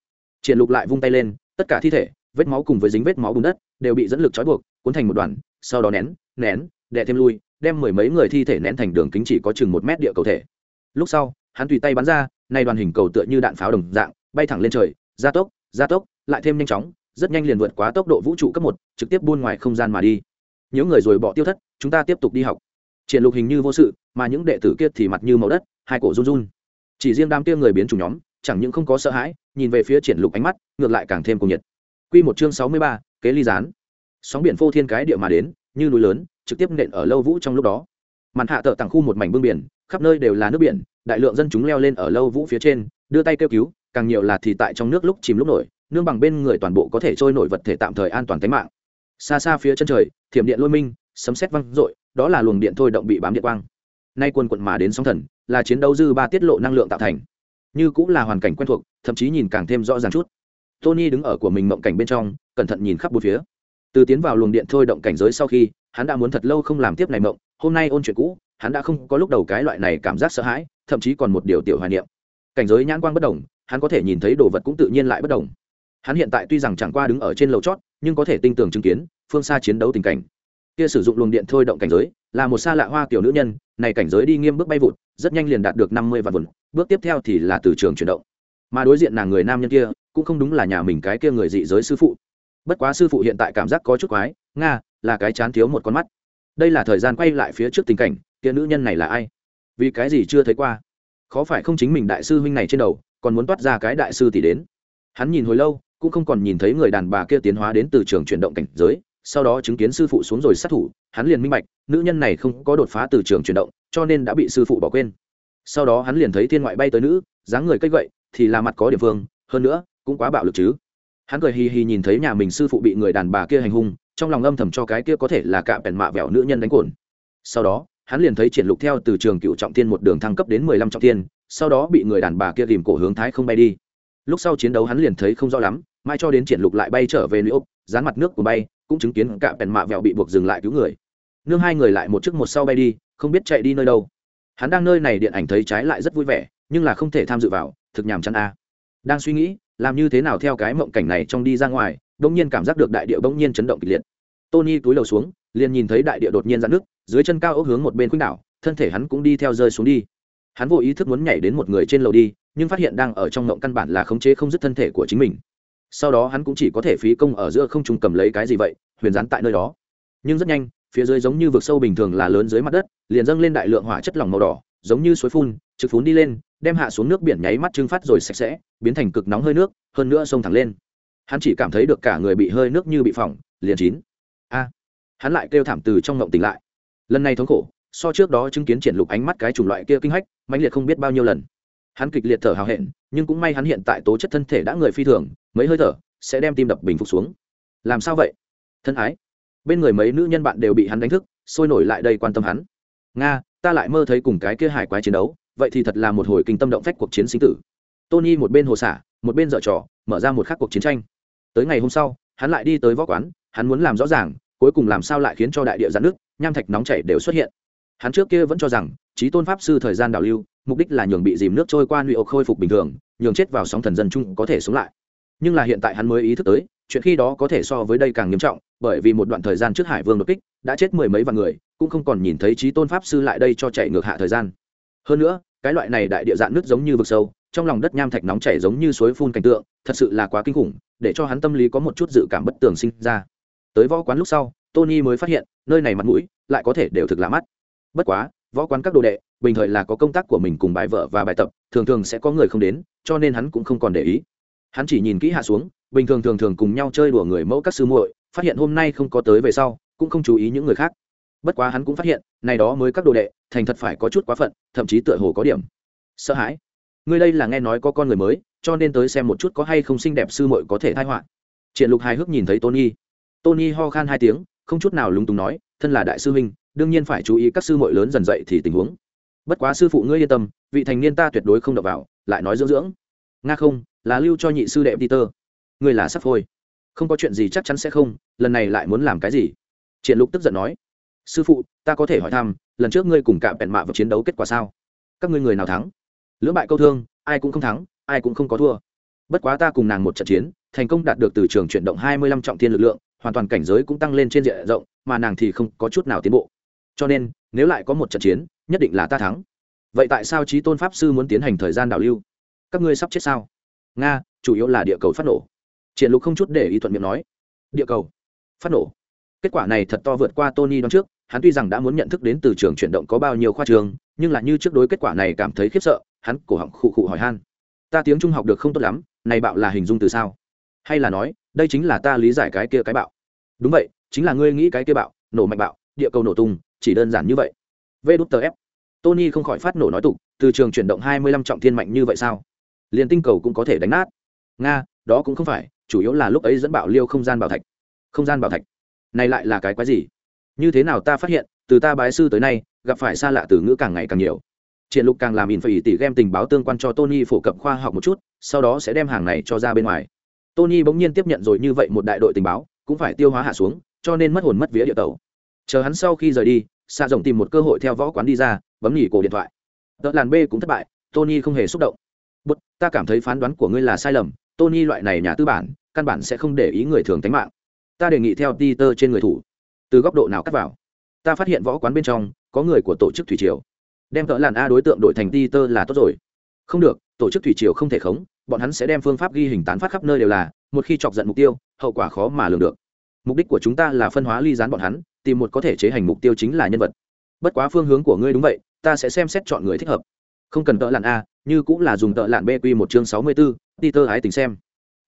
Triển lục lại vung tay lên, tất cả thi thể, vết máu cùng với dính vết máu bùn đất, đều bị dẫn lực trói buộc, cuốn thành một đoàn, sau đó nén nén, đè thêm lui, đem mười mấy người thi thể nén thành đường kính chỉ có chừng một mét địa cầu thể. Lúc sau, hắn tùy tay bắn ra, nay đoàn hình cầu tựa như đạn pháo đồng dạng, bay thẳng lên trời, gia tốc gia tốc, lại thêm nhanh chóng, rất nhanh liền vượt quá tốc độ vũ trụ cấp một, trực tiếp buôn ngoài không gian mà đi. Những người rồi bỏ tiêu thất, chúng ta tiếp tục đi học. Triển lục hình như vô sự, mà những đệ tử kia thì mặt như màu đất, hai cổ run run chỉ riêng đám kia người biến chủng nhóm chẳng những không có sợ hãi nhìn về phía triển lục ánh mắt ngược lại càng thêm cuồng nhiệt. Quy một chương sáu mươi ba, kế ly gián. Sóng biển phô thiên cái địa mà đến như núi lớn trực tiếp nện ở lâu vũ trong lúc đó. Màn hạ tợ tặng khu một mảnh bưng biển khắp nơi đều là nước biển đại lượng dân chúng leo lên ở lâu vũ phía trên đưa tay kêu cứu càng nhiều là thì tại trong nước lúc chìm lúc nổi nương bằng bên người toàn bộ có thể trôi nổi vật thể tạm thời an toàn tính mạng. Xa xa phía chân trời thiểm điện lôi minh sấm sét vang rội đó là luồng điện thôi động bị bám điện quang nay quần quận mà đến sóng thần, là chiến đấu dư ba tiết lộ năng lượng tạo thành. Như cũng là hoàn cảnh quen thuộc, thậm chí nhìn càng thêm rõ ràng chút. Tony đứng ở của mình mộng cảnh bên trong, cẩn thận nhìn khắp bốn phía. Từ tiến vào luồng điện thôi động cảnh giới sau khi, hắn đã muốn thật lâu không làm tiếp này mộng, hôm nay ôn chuyện cũ, hắn đã không có lúc đầu cái loại này cảm giác sợ hãi, thậm chí còn một điều tiểu hoài niệm. Cảnh giới nhãn quan bất đồng hắn có thể nhìn thấy đồ vật cũng tự nhiên lại bất đồng hắn hiện tại tuy rằng chẳng qua đứng ở trên lầu chót, nhưng có thể tinh tường chứng kiến phương xa chiến đấu tình cảnh. Kia sử dụng luồng điện thôi động cảnh giới, là một xa lạ hoa kiểu nữ nhân này cảnh giới đi nghiêm bước bay vụt, rất nhanh liền đạt được năm mươi vạn vụn bước tiếp theo thì là từ trường chuyển động. Mà đối diện nàng người nam nhân kia, cũng không đúng là nhà mình cái kia người dị giới sư phụ. Bất quá sư phụ hiện tại cảm giác có chút quái, nga, là cái chán thiếu một con mắt. Đây là thời gian quay lại phía trước tình cảnh, kia nữ nhân này là ai? Vì cái gì chưa thấy qua? Khó phải không chính mình đại sư huynh này trên đầu, còn muốn toát ra cái đại sư tỷ đến? Hắn nhìn hồi lâu, cũng không còn nhìn thấy người đàn bà kia tiến hóa đến từ trường chuyển động cảnh giới sau đó chứng kiến sư phụ xuống rồi sát thủ, hắn liền minh bạch, nữ nhân này không có đột phá từ trường chuyển động, cho nên đã bị sư phụ bỏ quên. Sau đó hắn liền thấy thiên ngoại bay tới nữ, dáng người cây gậy, thì là mặt có địa phương hơn nữa, cũng quá bạo lực chứ. Hắn cười hì hì nhìn thấy nhà mình sư phụ bị người đàn bà kia hành hung, trong lòng âm thầm cho cái kia có thể là cạm bèn mạ vẹo nữ nhân đánh cồn. Sau đó, hắn liền thấy triển lục theo từ trường cựu trọng thiên một đường thăng cấp đến mười lăm trọng thiên, sau đó bị người đàn bà kia tìm cổ hướng thái không bay đi. Lúc sau chiến đấu hắn liền thấy không rõ lắm, mai cho đến triển lục lại bay trở về nữ ốc dán mặt nước của bay cũng chứng kiến cả bèn mạ vẹo bị buộc dừng lại cứu người. Nương hai người lại một chiếc một sau bay đi, không biết chạy đi nơi đâu. Hắn đang nơi này điện ảnh thấy trái lại rất vui vẻ, nhưng là không thể tham dự vào, thực nhàm chăn a. Đang suy nghĩ, làm như thế nào theo cái mộng cảnh này trong đi ra ngoài, bỗng nhiên cảm giác được đại địa bỗng nhiên chấn động kịch liệt. Tony túi đầu xuống, liền nhìn thấy đại địa đột nhiên dạn nước dưới chân cao ốc hướng một bên khuynh đảo, thân thể hắn cũng đi theo rơi xuống đi. Hắn vô ý thức muốn nhảy đến một người trên lầu đi, nhưng phát hiện đang ở trong mộng căn bản là khống chế không dứt thân thể của chính mình sau đó hắn cũng chỉ có thể phí công ở giữa không trung cầm lấy cái gì vậy, huyền rán tại nơi đó. Nhưng rất nhanh, phía dưới giống như vực sâu bình thường là lớn dưới mặt đất, liền dâng lên đại lượng hỏa chất lỏng màu đỏ, giống như suối phun, trực phun đi lên, đem hạ xuống nước biển nháy mắt trưng phát rồi sạch sẽ, biến thành cực nóng hơi nước, hơn nữa sông thẳng lên. Hắn chỉ cảm thấy được cả người bị hơi nước như bị phỏng, liền chín. A! Hắn lại kêu thảm từ trong ngộng tỉnh lại. Lần này thống khổ, so trước đó chứng kiến triển lục ánh mắt cái chủng loại kia kinh hách, mãnh liệt không biết bao nhiêu lần hắn kịch liệt thở hào hẹn, nhưng cũng may hắn hiện tại tố chất thân thể đã người phi thường, mấy hơi thở sẽ đem tim đập bình phục xuống. Làm sao vậy? Thân ái. Bên người mấy nữ nhân bạn đều bị hắn đánh thức, sôi nổi lại đây quan tâm hắn. Nga, ta lại mơ thấy cùng cái kia hải quái chiến đấu, vậy thì thật là một hồi kinh tâm động phách cuộc chiến sinh tử. Tony một bên hồ xả, một bên dở trò, mở ra một khắc cuộc chiến tranh. Tới ngày hôm sau, hắn lại đi tới võ quán, hắn muốn làm rõ ràng, cuối cùng làm sao lại khiến cho đại địa giãn nước nham thạch nóng chảy đều xuất hiện. Hắn trước kia vẫn cho rằng trí tôn pháp sư thời gian đảo lưu mục đích là nhường bị dìm nước trôi qua nụy ộc khôi phục bình thường, nhường chết vào sóng thần dân chung có thể sống lại. Nhưng là hiện tại hắn mới ý thức tới, chuyện khi đó có thể so với đây càng nghiêm trọng, bởi vì một đoạn thời gian trước hải vương đột kích, đã chết mười mấy vạn người, cũng không còn nhìn thấy trí tôn pháp sư lại đây cho chạy ngược hạ thời gian. Hơn nữa, cái loại này đại địa dạn nước giống như vực sâu, trong lòng đất nham thạch nóng chảy giống như suối phun cảnh tượng, thật sự là quá kinh khủng, để cho hắn tâm lý có một chút dự cảm bất tường sinh ra. Tới võ quán lúc sau, tony mới phát hiện, nơi này mặt mũi lại có thể đều thực lạ mắt. Bất quá võ quán các đồ đệ, bình thời là có công tác của mình cùng bài vợ và bài tập, thường thường sẽ có người không đến, cho nên hắn cũng không còn để ý. Hắn chỉ nhìn kỹ hạ xuống, bình thường thường thường cùng nhau chơi đùa người mẫu các sư muội, phát hiện hôm nay không có tới về sau, cũng không chú ý những người khác. Bất quá hắn cũng phát hiện, này đó mới các đồ đệ, thành thật phải có chút quá phận, thậm chí tựa hồ có điểm sợ hãi. Ngươi đây là nghe nói có con người mới, cho nên tới xem một chút có hay không xinh đẹp sư muội có thể thai họa. Triển lục hài hước nhìn thấy tony. Tony ho khan hai tiếng, không chút nào lúng túng nói, thân là đại sư huynh đương nhiên phải chú ý các sư muội lớn dần dậy thì tình huống. Bất quá sư phụ ngươi yên tâm, vị thành niên ta tuyệt đối không đập vào, lại nói dưỡng dưỡng. Nga không, là lưu cho nhị sư đệ peter. Ngươi là sắp phôi không có chuyện gì chắc chắn sẽ không, lần này lại muốn làm cái gì? Triển lục tức giận nói. Sư phụ, ta có thể hỏi thăm, lần trước ngươi cùng cả bẹn mạ vào chiến đấu kết quả sao? Các ngươi người nào thắng? Lưỡng bại câu thương, ai cũng không thắng, ai cũng không có thua. Bất quá ta cùng nàng một trận chiến, thành công đạt được từ trường chuyển động hai mươi lăm trọng thiên lực lượng, hoàn toàn cảnh giới cũng tăng lên trên diện rộng, mà nàng thì không có chút nào tiến bộ cho nên, nếu lại có một trận chiến, nhất định là ta thắng. Vậy tại sao trí tôn pháp sư muốn tiến hành thời gian đảo lưu? Các ngươi sắp chết sao? Nga, chủ yếu là địa cầu phát nổ. Triển lục không chút để ý thuận miệng nói. Địa cầu phát nổ. Kết quả này thật to vượt qua tony đón trước, hắn tuy rằng đã muốn nhận thức đến từ trường chuyển động có bao nhiêu khoa trường, nhưng là như trước đối kết quả này cảm thấy khiếp sợ, hắn cổ họng khụ khụ hỏi han. Ta tiếng trung học được không tốt lắm, này bạo là hình dung từ sao? Hay là nói, đây chính là ta lý giải cái kia cái bạo. Đúng vậy, chính là ngươi nghĩ cái kia bạo, nổ mạnh bạo, địa cầu nổ tung chỉ đơn giản như vậy. Vê đút tờ ép. Tony không khỏi phát nổ nói tục, từ trường chuyển động hai mươi lăm trọng thiên mạnh như vậy sao? Liền tinh cầu cũng có thể đánh nát. Nga, đó cũng không phải, chủ yếu là lúc ấy dẫn bảo liêu không gian bảo thạch. Không gian bảo thạch. Này lại là cái quái gì? Như thế nào ta phát hiện, từ ta bái sư tới nay, gặp phải xa lạ từ ngữ càng ngày càng nhiều. Triển lục càng làm in phải tỷ game tình báo tương quan cho tony phổ cập khoa học một chút, sau đó sẽ đem hàng này cho ra bên ngoài. Tony bỗng nhiên tiếp nhận rồi như vậy một đại đội tình báo, cũng phải tiêu hóa hạ xuống, cho nên mất hồn mất vía địa tàu chờ hắn sau khi rời đi xạ rồng tìm một cơ hội theo võ quán đi ra, bấm nghỉ cổ điện thoại. Tợ làn b cũng thất bại, tony không hề xúc động. Bút ta cảm thấy phán đoán của ngươi là sai lầm, tony loại này nhà tư bản, căn bản sẽ không để ý người thường tánh mạng. Ta đề nghị theo peter trên người thủ. Từ góc độ nào cắt vào? Ta phát hiện võ quán bên trong, có người của tổ chức thủy triều. Đem tợ làn a đối tượng đổi thành peter là tốt rồi. Không được, tổ chức thủy triều không thể khống, bọn hắn sẽ đem phương pháp ghi hình tán phát khắp nơi đều là, một khi chọc giận mục tiêu, hậu quả khó mà lường được. Mục đích của chúng ta là phân hóa ly dán bọn hắn tìm một có thể chế hành mục tiêu chính là nhân vật. Bất quá phương hướng của ngươi đúng vậy, ta sẽ xem xét chọn người thích hợp. Không cần tợ lặn a, như cũng là dùng tợ lặn bq một chương sáu mươi bốn ti tơ ái tình xem.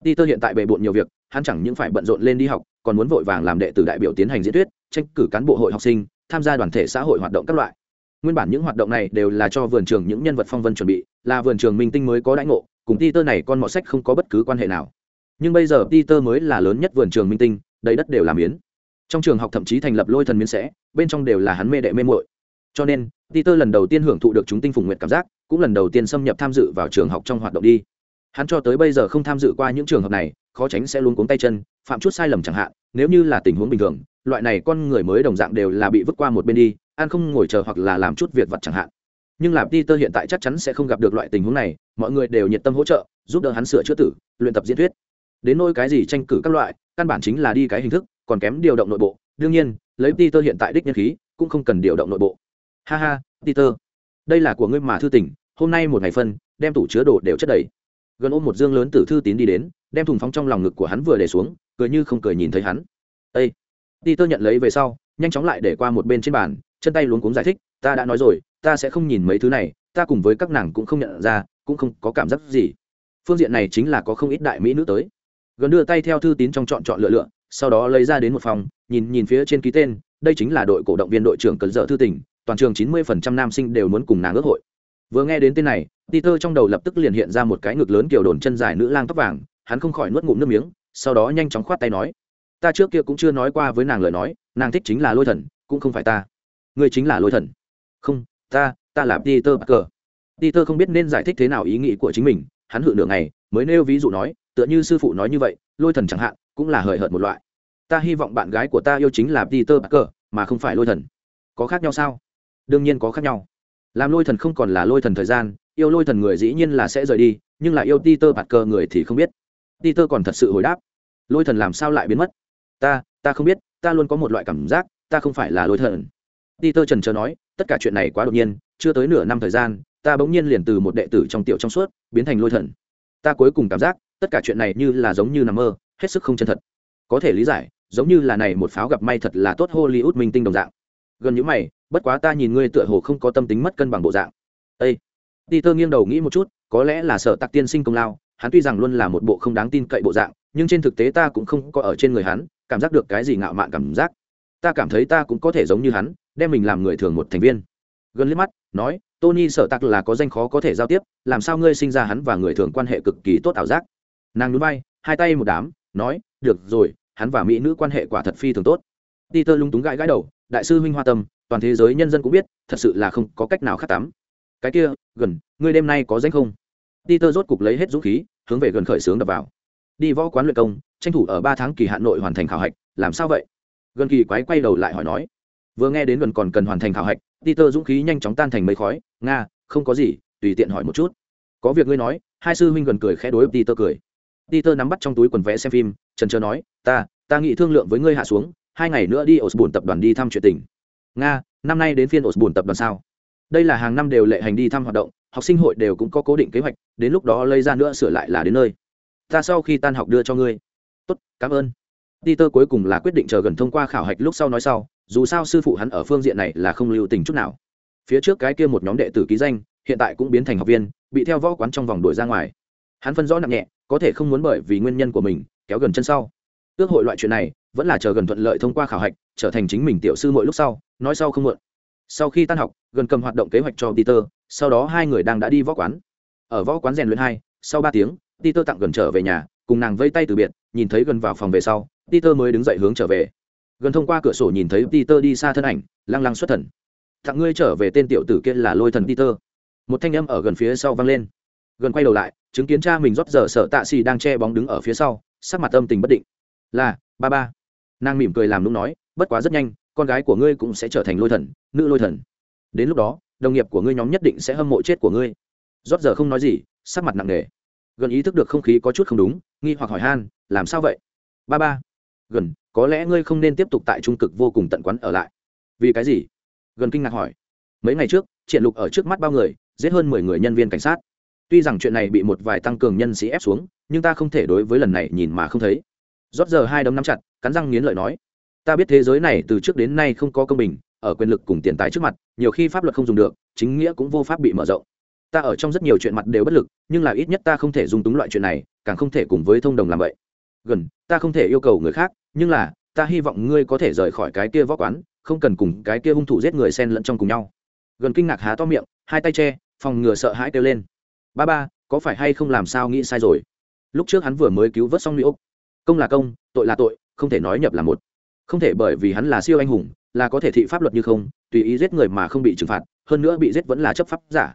Peter hiện tại bề bộn nhiều việc, hắn chẳng những phải bận rộn lên đi học, còn muốn vội vàng làm đệ tử đại biểu tiến hành diễn thuyết, tranh cử cán bộ hội học sinh, tham gia đoàn thể xã hội hoạt động các loại. Nguyên bản những hoạt động này đều là cho vườn trường những nhân vật phong vân chuẩn bị, là vườn trường minh tinh mới có đãi ngộ, cùng peter này con mọt sách không có bất cứ quan hệ nào. Nhưng bây giờ peter mới là lớn nhất vườn trường minh tinh, đầy đất đều làm biến trong trường học thậm chí thành lập lôi thần miến sẽ bên trong đều là hắn mê đệ mê muội. Cho nên, peter lần đầu tiên hưởng thụ được chúng tinh phùng nguyện cảm giác, cũng lần đầu tiên xâm nhập tham dự vào trường học trong hoạt động đi. Hắn cho tới bây giờ không tham dự qua những trường hợp này, khó tránh sẽ luôn cuống tay chân, phạm chút sai lầm chẳng hạn, nếu như là tình huống bình thường, loại này con người mới đồng dạng đều là bị vứt qua một bên đi, ăn không ngồi chờ hoặc là làm chút việc vặt chẳng hạn. Nhưng là peter hiện tại chắc chắn sẽ không gặp được loại tình huống này, mọi người đều nhiệt tâm hỗ trợ, giúp đỡ hắn sửa chữa tử, luyện tập diễn thuyết. Đến nỗi cái gì tranh cử các loại, căn bản chính là đi cái hình thức còn kém điều động nội bộ, đương nhiên, lấy peter hiện tại đích nhân khí, cũng không cần điều động nội bộ. Ha ha, peter, đây là của ngươi mà thư tỉnh hôm nay một ngày phân, đem tủ chứa đồ đều chất đầy. Gần ôm một dương lớn từ thư tín đi đến, đem thùng phóng trong lòng ngực của hắn vừa để xuống, cười như không cười nhìn thấy hắn. Ây peter nhận lấy về sau, nhanh chóng lại để qua một bên trên bàn, chân tay luống cuống giải thích, ta đã nói rồi, ta sẽ không nhìn mấy thứ này, ta cùng với các nàng cũng không nhận ra, cũng không có cảm giác gì. Phương diện này chính là có không ít đại mỹ nữ tới. Gần đưa tay theo thư tín trong chọn chọn lựa lựa sau đó lấy ra đến một phòng, nhìn nhìn phía trên ký tên, đây chính là đội cổ động viên đội trưởng cần dở thư tỉnh, toàn trường chín mươi phần trăm nam sinh đều muốn cùng nàng ước hội. Vừa nghe đến tên này, peter trong đầu lập tức liền hiện ra một cái ngực lớn kiểu đồn chân dài nữ lang tóc vàng, hắn không khỏi nuốt ngụm nước miếng, sau đó nhanh chóng khoát tay nói, ta trước kia cũng chưa nói qua với nàng lời nói, nàng thích chính là lôi thần, cũng không phải ta. Ngươi chính là lôi thần. Không, ta ta là peter parker. Peter không biết nên giải thích thế nào ý nghĩ của chính mình, hắn hự nửa ngày, mới nêu ví dụ nói, tựa như sư phụ nói như vậy, lôi thần chẳng hạn cũng là hời hợt một loại. Ta hy vọng bạn gái của ta yêu chính là peter parker, mà không phải lôi thần. Có khác nhau sao? Đương nhiên có khác nhau. Làm lôi thần không còn là lôi thần thời gian, yêu lôi thần người dĩ nhiên là sẽ rời đi, nhưng là yêu peter parker người thì không biết. Peter còn thật sự hồi đáp. Lôi thần làm sao lại biến mất? Ta ta không biết, ta luôn có một loại cảm giác, ta không phải là lôi thần. Peter trần trờ nói, tất cả chuyện này quá đột nhiên, chưa tới nửa năm thời gian, ta bỗng nhiên liền từ một đệ tử trong tiểu trong suốt, biến thành lôi thần. Ta cuối cùng cảm giác, tất cả chuyện này như là giống như nằm mơ hết sức không chân thật. Có thể lý giải, giống như là này một pháo gặp may thật là tốt hollywood minh tinh đồng dạng. Gần những mày, bất quá ta nhìn ngươi tựa hồ không có tâm tính mất cân bằng bộ dạng. Ây peter nghiêng đầu nghĩ một chút, có lẽ là sở tạc tiên sinh công lao, hắn tuy rằng luôn là một bộ không đáng tin cậy bộ dạng, nhưng trên thực tế ta cũng không có ở trên người hắn, cảm giác được cái gì ngạo mạn cảm giác. Ta cảm thấy ta cũng có thể giống như hắn, đem mình làm người thường một thành viên. Gần liếc mắt, nói, tony sở tặc là có danh khó có thể giao tiếp, làm sao ngươi sinh ra hắn và người thường quan hệ cực kỳ tốt ảo giác. Nàng núi bay hai tay một đám nói, được rồi, hắn và mỹ nữ quan hệ quả thật phi thường tốt. Peter lung túng gãi gãi đầu, đại sư huynh hoa tâm, toàn thế giới nhân dân cũng biết, thật sự là không có cách nào khác tắm. Cái kia, gần, ngươi đêm nay có danh không? Peter rốt cục lấy hết dũng khí, hướng về gần khởi sướng đập vào. Đi võ quán luyện công, tranh thủ ở ba tháng kỳ hạn nội hoàn thành khảo hạch, làm sao vậy? Gần kỳ quái quay đầu lại hỏi nói. Vừa nghe đến gần còn cần hoàn thành khảo hạch, peter dũng khí nhanh chóng tan thành mấy khói. Nga, không có gì, tùy tiện hỏi một chút. Có việc ngươi nói. Hai sư huynh gần cười khẽ đối peter cười peter nắm bắt trong túi quần vẽ xem phim, trần trờ nói, ta ta nghĩ thương lượng với ngươi hạ xuống, hai ngày nữa đi osborne tập đoàn đi thăm chuyện tình. Nga, năm nay đến phiên osborne tập đoàn sao? Đây là hàng năm đều lệ hành đi thăm hoạt động, học sinh hội đều cũng có cố định kế hoạch, đến lúc đó lấy ra nữa sửa lại là đến nơi. Ta sau khi tan học đưa cho ngươi. Tốt, cảm ơn. Peter cuối cùng là quyết định chờ gần thông qua khảo hạch lúc sau nói sau, dù sao sư phụ hắn ở phương diện này là không lưu tình chút nào. Phía trước cái kia một nhóm đệ tử ký danh, hiện tại cũng biến thành học viên, bị theo võ quán trong vòng đuổi ra ngoài. Hắn phân rõ nặng nhẹ có thể không muốn bởi vì nguyên nhân của mình, kéo gần chân sau. Ước hội loại chuyện này, vẫn là chờ gần thuận lợi thông qua khảo hạch, trở thành chính mình tiểu sư mỗi lúc sau, nói sau không muộn. Sau khi tan học, gần cầm hoạt động kế hoạch cho peter, sau đó hai người đang đã đi võ quán. Ở võ quán rèn luyện hai, sau ba tiếng, peter tặng gần trở về nhà, cùng nàng vây tay từ biệt, nhìn thấy gần vào phòng về sau, peter mới đứng dậy hướng trở về. Gần thông qua cửa sổ nhìn thấy peter đi xa thân ảnh, lăng lăng xuất thần. Thằng ngươi trở về tên tiểu tử kia là lôi thần peter. Một thanh âm ở gần phía sau vang lên. Gần quay đầu lại chứng kiến cha mình rót giờ sợ tạ xì đang che bóng đứng ở phía sau, sắc mặt âm tình bất định. Là, ba ba. Nàng mỉm cười làm lúc nói, bất quá rất nhanh, con gái của ngươi cũng sẽ trở thành lôi thần, nữ lôi thần. Đến lúc đó, đồng nghiệp của ngươi nhóm nhất định sẽ hâm mộ chết của ngươi. Rót giờ không nói gì, sắc mặt nặng nề. Gần ý thức được không khí có chút không đúng, nghi hoặc hỏi han, làm sao vậy? Ba ba. Gần, có lẽ ngươi không nên tiếp tục tại trung cực vô cùng tận quán ở lại. Vì cái gì? Gần kinh ngạc hỏi. Mấy ngày trước triển lục ở trước mắt bao người, giết hơn mười người nhân viên cảnh sát tuy rằng chuyện này bị một vài tăng cường nhân sĩ ép xuống, nhưng ta không thể đối với lần này nhìn mà không thấy. Rót giờ hai đấm nắm chặt, cắn răng nghiến lợi nói, ta biết thế giới này từ trước đến nay không có công bình, ở quyền lực cùng tiền tài trước mặt, nhiều khi pháp luật không dùng được, chính nghĩa cũng vô pháp bị mở rộng. Ta ở trong rất nhiều chuyện mặt đều bất lực, nhưng là ít nhất ta không thể dùng túng loại chuyện này, càng không thể cùng với thông đồng làm vậy. Gần, ta không thể yêu cầu người khác, nhưng là, ta hy vọng ngươi có thể rời khỏi cái kia võ quán, không cần cùng cái kia hung thủ giết người xen lẫn trong cùng nhau. Gần kinh ngạc há to miệng, hai tay che, phòng ngừa sợ hãi kêu lên ba ba có phải hay không làm sao nghĩ sai rồi? Lúc trước hắn vừa mới cứu vớt xong nữ úc công là công tội là tội không thể nói nhập là một. Không thể bởi vì hắn là siêu anh hùng là có thể thị pháp luật như không tùy ý giết người mà không bị trừng phạt hơn nữa bị giết vẫn là chấp pháp giả.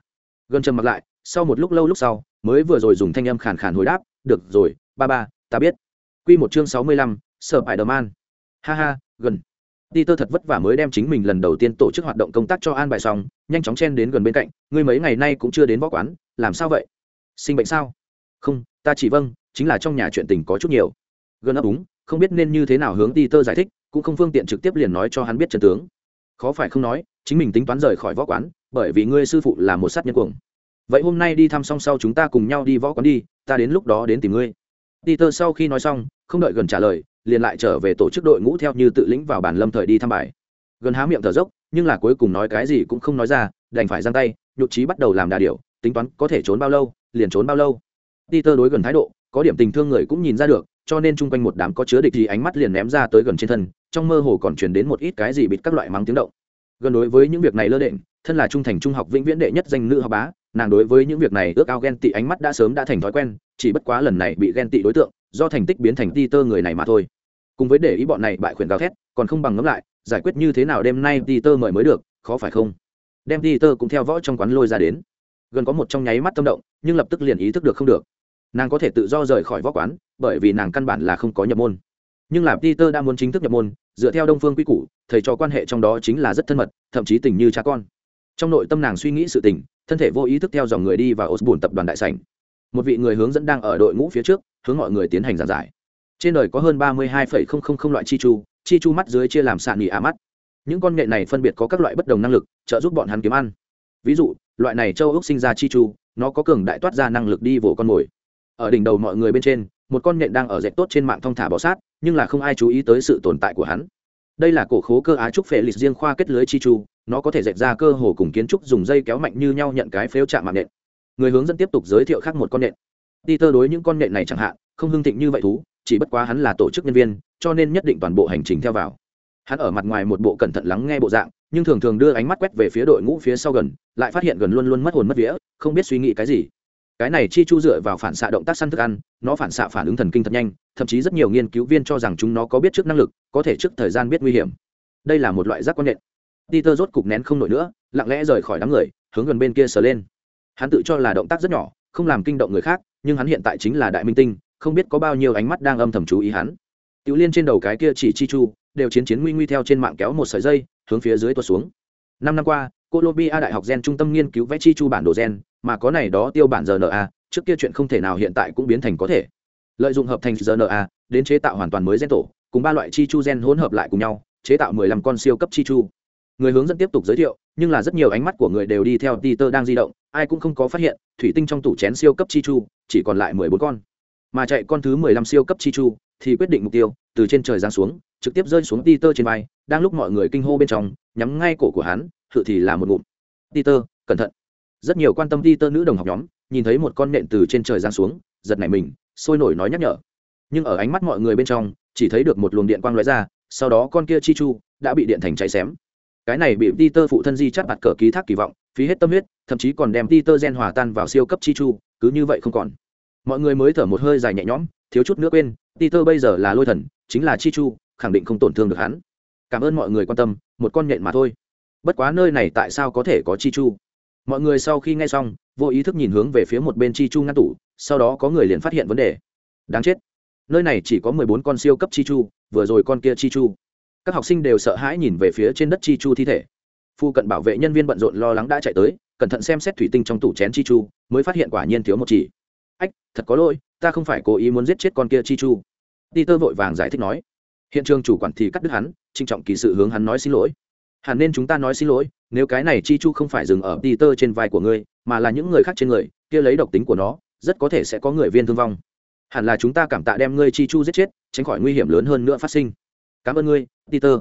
Gần trầm mặc lại sau một lúc lâu lúc sau mới vừa rồi dùng thanh âm khàn khàn hồi đáp được rồi ba ba ta biết. Q một chương sáu mươi lăm sợ bài đờ man ha ha gần đi tơ thật vất vả mới đem chính mình lần đầu tiên tổ chức hoạt động công tác cho an bài xong, nhanh chóng chen đến gần bên cạnh, ngươi mấy ngày nay cũng chưa đến võ quán, làm sao vậy? Sinh bệnh sao? Không, ta chỉ vâng, chính là trong nhà chuyện tình có chút nhiều. Gần ấp úng, không biết nên như thế nào hướng Peter giải thích, cũng không phương tiện trực tiếp liền nói cho hắn biết trần tướng. Khó phải không nói, chính mình tính toán rời khỏi võ quán, bởi vì ngươi sư phụ là một sát nhân cuồng. Vậy hôm nay đi thăm xong sau chúng ta cùng nhau đi võ quán đi, ta đến lúc đó đến tìm ngươi. Peter sau khi nói xong, không đợi gần trả lời, liền lại trở về tổ chức đội ngũ theo như tự lĩnh vào bản lâm thời đi thăm bài gần há miệng thở dốc nhưng là cuối cùng nói cái gì cũng không nói ra đành phải giang tay nhụt trí bắt đầu làm đà điều tính toán có thể trốn bao lâu liền trốn bao lâu peter đối gần thái độ có điểm tình thương người cũng nhìn ra được cho nên chung quanh một đám có chứa địch gì ánh mắt liền ném ra tới gần trên thân trong mơ hồ còn truyền đến một ít cái gì bịt các loại mắng tiếng động gần đối với những việc này lơ đễnh thân là trung thành trung học vĩnh viễn đệ nhất danh nữ học bá nàng đối với những việc này ước ao ghen tị ánh mắt đã sớm đã thành thói quen chỉ bất quá lần này bị ghen tị đối tượng do thành tích biến thành Peter người này mà thôi. Cùng với để ý bọn này bại khuyển gào thét, còn không bằng ngẫm lại, giải quyết như thế nào đêm nay Peter mời mới được, khó phải không? Đem Peter cũng theo võ trong quán lôi ra đến. Gần có một trong nháy mắt tâm động, nhưng lập tức liền ý thức được không được. Nàng có thể tự do rời khỏi võ quán, bởi vì nàng căn bản là không có nhập môn. Nhưng là Peter đã muốn chính thức nhập môn, dựa theo Đông Phương quy củ, thầy trò quan hệ trong đó chính là rất thân mật, thậm chí tình như cha con. Trong nội tâm nàng suy nghĩ sự tình, thân thể vô ý thức theo dòng người đi vào Osborne tập đoàn đại sảnh. Một vị người hướng dẫn đang ở đội ngũ phía trước, hướng mọi người tiến hành giảng giải trên đời có hơn ba mươi hai loại chi chu chi chu mắt dưới chia làm sạn nghỉ ả mắt những con nghệ này phân biệt có các loại bất đồng năng lực trợ giúp bọn hắn kiếm ăn ví dụ loại này châu ốc sinh ra chi chu nó có cường đại toát ra năng lực đi vỗ con mồi. Ở đỉnh đầu mọi người bên trên một con nhện đang ở dẹp tốt trên mạng thong thả bọ sát nhưng là không ai chú ý tới sự tồn tại của hắn. Đây là cổ khố cơ á trúc phệ lịch riêng khoa kết lưới chi chu nó có thể dẹp ra cơ hồ cùng kiến trúc dùng dây kéo mạnh như nhau nhận cái phếu chạm mạng nhện. Người hướng dẫn tiếp tục giới thiệu khác một con nhện. Peter đối những con nhện này chẳng hạn, không hưng thịnh như vậy thú, chỉ bất quá hắn là tổ chức nhân viên, cho nên nhất định toàn bộ hành trình theo vào. Hắn ở mặt ngoài một bộ cẩn thận lắng nghe bộ dạng, nhưng thường thường đưa ánh mắt quét về phía đội ngũ phía sau gần, lại phát hiện gần luôn luôn mất hồn mất vía, không biết suy nghĩ cái gì. Cái này chi chu dựa vào phản xạ động tác săn thức ăn, nó phản xạ phản ứng thần kinh thật nhanh, thậm chí rất nhiều nghiên cứu viên cho rằng chúng nó có biết trước năng lực, có thể trước thời gian biết nguy hiểm. Đây là một loại giác quan nhện. Peter rốt cục nén không nổi nữa, lặng lẽ rời khỏi đám người, hướng gần bên kia sờ lên. Hắn tự cho là động tác rất nhỏ, không làm kinh động người khác, nhưng hắn hiện tại chính là đại minh tinh không biết có bao nhiêu ánh mắt đang âm thầm chú ý hắn tiểu liên trên đầu cái kia chỉ chi chu đều chiến chiến nguy nguy theo trên mạng kéo một sợi dây hướng phía dưới tuột xuống. Năm năm qua colombia đại học gen trung tâm nghiên cứu vẽ chi chu bản đồ gen mà có này đó tiêu bản rna trước kia chuyện không thể nào hiện tại cũng biến thành có thể. Lợi dụng hợp thành rna đến chế tạo hoàn toàn mới gen tổ cùng ba loại chi chu gen hỗn hợp lại cùng nhau chế tạo 15 con siêu cấp chi chu. Người hướng dẫn tiếp tục giới thiệu nhưng là rất nhiều ánh mắt của người đều đi theo Peter đang di động, ai cũng không có phát hiện, thủy tinh trong tủ chén siêu cấp chi chu chỉ còn lại mười bốn con. Mà chạy con thứ mười lăm siêu cấp chi chu thì quyết định mục tiêu, từ trên trời giáng xuống, trực tiếp rơi xuống Peter trên vai, đang lúc mọi người kinh hô bên trong, nhắm ngay cổ của hắn, thử thì là một ngụm. Peter, cẩn thận. Rất nhiều quan tâm Peter nữ đồng học nhóm, nhìn thấy một con nện từ trên trời giáng xuống, giật nảy mình, sôi nổi nói nhắc nhở. Nhưng ở ánh mắt mọi người bên trong, chỉ thấy được một luồng điện quang lóe ra, sau đó con kia chi chu đã bị điện thành cháy xém cái này bị Peter phụ thân di chắt bạt cờ ký thác kỳ vọng, phí hết tâm huyết, thậm chí còn đem Peter gen hòa tan vào siêu cấp chi chu, cứ như vậy không còn. Mọi người mới thở một hơi dài nhẹ nhõm, thiếu chút nữa quên, Peter bây giờ là lôi thần, chính là chi chu, khẳng định không tổn thương được hắn. Cảm ơn mọi người quan tâm, một con nhện mà thôi. Bất quá nơi này tại sao có thể có chi chu? Mọi người sau khi nghe xong, vô ý thức nhìn hướng về phía một bên chi chu ngăn tủ, sau đó có người liền phát hiện vấn đề. Đáng chết. Nơi này chỉ có mười bốn con siêu cấp chi chu, vừa rồi con kia chi chu các học sinh đều sợ hãi nhìn về phía trên đất chi chu thi thể phu cận bảo vệ nhân viên bận rộn lo lắng đã chạy tới cẩn thận xem xét thủy tinh trong tủ chén chi chu mới phát hiện quả nhiên thiếu một chỉ ách thật có lỗi ta không phải cố ý muốn giết chết con kia chi chu ti tơ vội vàng giải thích nói, hiện trường chủ quản thì cắt đứt hắn trinh trọng kỳ sự hướng hắn nói xin lỗi. Hẳn nên chúng ta nói xin lỗi, nếu cái này chi chu không phải dừng ở ti tơ trên vai của ngươi, mà là những người khác trên người, kia lấy độc tính của nó, rất có thể sẽ có người viên thương vong. Hẳn là chúng ta cảm tạ đem ngươi chi chu giết chết, tránh khỏi nguy hiểm lớn hơn nữa phát sinh. Cảm ơn ngươi, peter.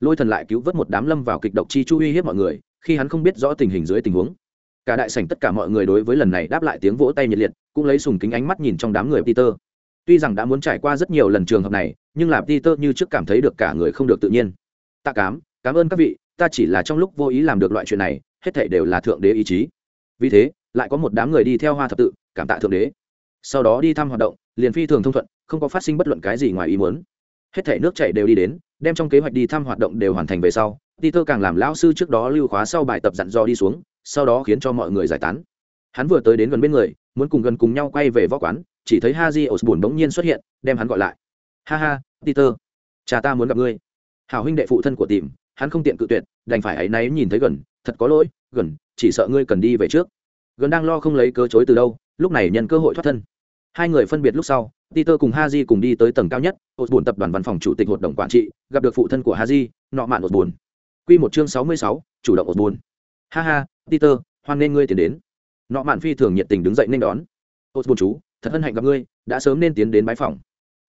Lôi thần lại cứu vớt một đám lâm vào kịch độc chi chu uy hiếp mọi người, khi hắn không biết rõ tình hình dưới tình huống. Cả đại sảnh tất cả mọi người đối với lần này đáp lại tiếng vỗ tay nhiệt liệt, cũng lấy sùng kính ánh mắt nhìn trong đám người peter tuy rằng đã muốn trải qua rất nhiều lần trường hợp này, nhưng là peter như trước cảm thấy được cả người không được tự nhiên. Tạ cám, cảm ơn các vị, ta chỉ là trong lúc vô ý làm được loại chuyện này, hết thảy đều là thượng đế ý chí. Vì thế, lại có một đám người đi theo hoa thập tự, cảm tạ thượng đế. Sau đó đi thăm hoạt động, liền phi thường thông thuận, không có phát sinh bất luận cái gì ngoài ý muốn. Hết thảy nước chảy đều đi đến, đem trong kế hoạch đi thăm hoạt động đều hoàn thành về sau, peter càng làm lão sư trước đó lưu khóa sau bài tập dặn dò đi xuống, sau đó khiến cho mọi người giải tán. Hắn vừa tới đến gần bên người, muốn cùng gần cùng nhau quay về võ quán chỉ thấy haji osborne bỗng nhiên xuất hiện đem hắn gọi lại. Ha ha peter cha ta muốn gặp ngươi. Hảo huynh đệ phụ thân của tìm hắn không tiện cự tuyệt đành phải ấy náy nhìn thấy gần thật có lỗi gần chỉ sợ ngươi cần đi về trước. Gần đang lo không lấy cớ chối từ đâu lúc này nhận cơ hội thoát thân. Hai người phân biệt lúc sau peter cùng haji cùng đi tới tầng cao nhất osborne tập đoàn văn phòng chủ tịch hội đồng quản trị gặp được phụ thân của haji nọ mạn osborne. Quy một chương sáu mươi sáu, chủ động osborne. Ha ha peter hoan nên ngươi tiến đến. Nọ mạn phi thường nhiệt tình đứng dậy nên đón. Osborne chú thật hân hạnh gặp ngươi, đã sớm nên tiến đến bái phòng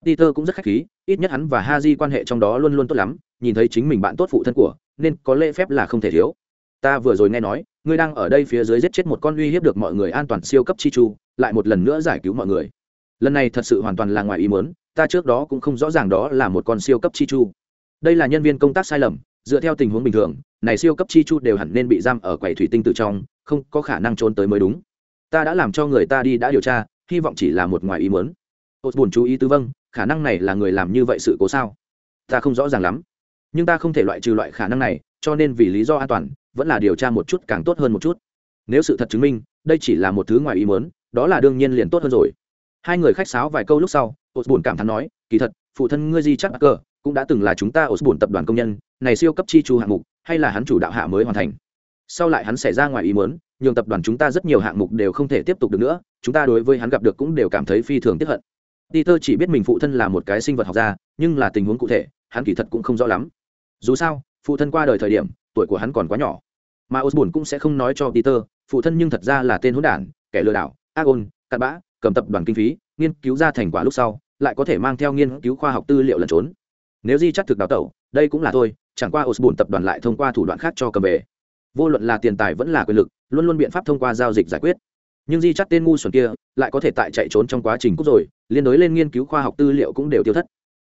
peter cũng rất khách khí, ít nhất hắn và ha di quan hệ trong đó luôn luôn tốt lắm, nhìn thấy chính mình bạn tốt phụ thân của, nên có lễ phép là không thể thiếu. Ta vừa rồi nghe nói, ngươi đang ở đây phía dưới giết chết một con uy hiếp được mọi người an toàn siêu cấp chi chu, lại một lần nữa giải cứu mọi người. Lần này thật sự hoàn toàn là ngoài ý muốn, ta trước đó cũng không rõ ràng đó là một con siêu cấp chi chu. Đây là nhân viên công tác sai lầm, dựa theo tình huống bình thường, này siêu cấp chi chu đều hẳn nên bị giam ở quầy thủy tinh từ trong, không có khả năng trốn tới mới đúng. Ta đã làm cho người ta đi đã điều tra hy vọng chỉ là một ngoài ý muốn. Tốt buồn chú ý tư vâng khả năng này là người làm như vậy sự cố sao? Ta không rõ ràng lắm. Nhưng ta không thể loại trừ loại khả năng này, cho nên vì lý do an toàn, vẫn là điều tra một chút càng tốt hơn một chút. Nếu sự thật chứng minh, đây chỉ là một thứ ngoài ý muốn, đó là đương nhiên liền tốt hơn rồi. Hai người khách sáo vài câu lúc sau osborne cảm thán nói, kỳ thật, phụ thân ngươi di chắc cờ, cũng đã từng là chúng ta osborne tập đoàn công nhân, này siêu cấp chi chu hạng mục, hay là hắn chủ đạo hạ mới hoàn thành? Sau lại hắn xảy ra ngoài ý muốn nhường tập đoàn chúng ta rất nhiều hạng mục đều không thể tiếp tục được nữa, chúng ta đối với hắn gặp được cũng đều cảm thấy phi thường tiếp hận. Peter chỉ biết mình phụ thân là một cái sinh vật học gia, nhưng là tình huống cụ thể, hắn kỳ thật cũng không rõ lắm. Dù sao, phụ thân qua đời thời điểm, tuổi của hắn còn quá nhỏ. Mà osborne cũng sẽ không nói cho peter, phụ thân nhưng thật ra là tên hỗn đản, kẻ lừa đảo ác ôn cặn bã, cầm tập đoàn kinh phí, nghiên cứu ra thành quả lúc sau, lại có thể mang theo nghiên cứu khoa học tư liệu lẩn trốn. Nếu di chắc thực đào tẩu, đây cũng là thôi, chẳng qua osborne tập đoàn lại thông qua thủ đoạn khác cho cầm về vô luận là tiền tài vẫn là quyền lực luôn luôn biện pháp thông qua giao dịch giải quyết nhưng di chắc tên ngu xuẩn kia lại có thể tại chạy trốn trong quá trình cúc rồi liên đối lên nghiên cứu khoa học tư liệu cũng đều tiêu thất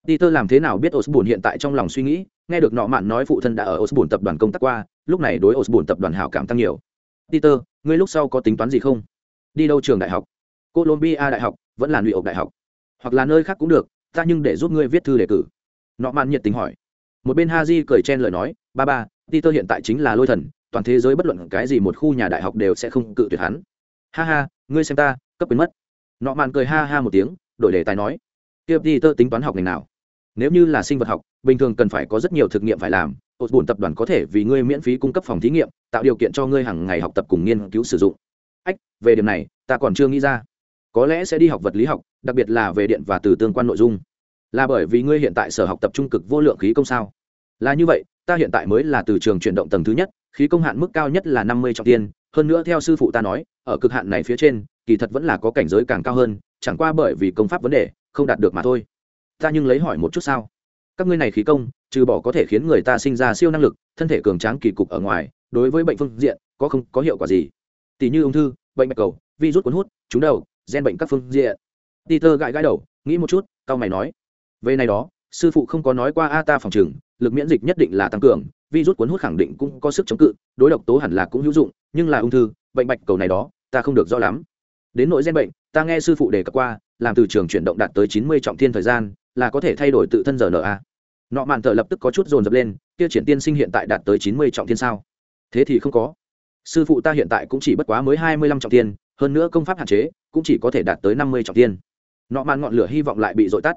Peter làm thế nào biết Osborne hiện tại trong lòng suy nghĩ, nghe được nọ mạn nói phụ thân đã ở Osborne tập đoàn công tác qua, lúc này đối Osborne tập đoàn hảo cảm tăng nhiều. Peter, ngươi lúc sau có tính toán gì không? Đi đâu trường đại học? Columbia đại học, vẫn là New York đại học, hoặc là nơi khác cũng được, ta nhưng để giúp ngươi viết thư đề cử. Nọ mạn nhiệt tình hỏi. Một bên Haji cười chen lời nói, ba ba, Peter hiện tại chính là lôi thần, toàn thế giới bất luận cái gì một khu nhà đại học đều sẽ không cự tuyệt hắn. Ha ha, ngươi xem ta, cấp biến mất. Nọ mạn cười ha ha một tiếng, đổi đề tài nói, kiếp đi tơ tính toán học ngành nào? nếu như là sinh vật học bình thường cần phải có rất nhiều thực nghiệm phải làm ột bùn tập đoàn có thể vì ngươi miễn phí cung cấp phòng thí nghiệm tạo điều kiện cho ngươi hàng ngày học tập cùng nghiên cứu sử dụng ách về điểm này ta còn chưa nghĩ ra có lẽ sẽ đi học vật lý học đặc biệt là về điện và từ tương quan nội dung là bởi vì ngươi hiện tại sở học tập trung cực vô lượng khí công sao là như vậy, ta hiện tại mới là từ trường chuyển động tầng thứ nhất, khí công hạn mức cao nhất là năm mươi trọng tiên. Hơn nữa theo sư phụ ta nói, ở cực hạn này phía trên, kỳ thật vẫn là có cảnh giới càng cao hơn, chẳng qua bởi vì công pháp vấn đề, không đạt được mà thôi. Ta nhưng lấy hỏi một chút sao? Các ngươi này khí công, trừ bỏ có thể khiến người ta sinh ra siêu năng lực, thân thể cường tráng kỳ cục ở ngoài, đối với bệnh phương diện, có không, có hiệu quả gì? Tỷ như ung thư, bệnh bạch cầu, virus cuốn hút, trúng đầu, gen bệnh các phương diện. Peter gãi gãi đầu, nghĩ một chút cao mày nói. Về này đó, sư phụ không có nói qua a ta phòng chừng lực miễn dịch nhất định là tăng cường, virus cuốn hút khẳng định cũng có sức chống cự, đối độc tố hẳn là cũng hữu dụng, nhưng là ung thư, bệnh bạch cầu này đó, ta không được rõ lắm. Đến nội gen bệnh, ta nghe sư phụ đề cập qua, làm từ trường chuyển động đạt tới chín mươi trọng thiên thời gian, là có thể thay đổi tự thân giờ na nọ mạn thợ lập tức có chút dồn dập lên, kia triển tiên sinh hiện tại đạt tới chín mươi trọng thiên sao? Thế thì không có. Sư phụ ta hiện tại cũng chỉ bất quá mới hai mươi lăm trọng thiên, hơn nữa công pháp hạn chế, cũng chỉ có thể đạt tới năm mươi trọng thiên. Nọ mạn ngọn lửa hy vọng lại bị dội tắt.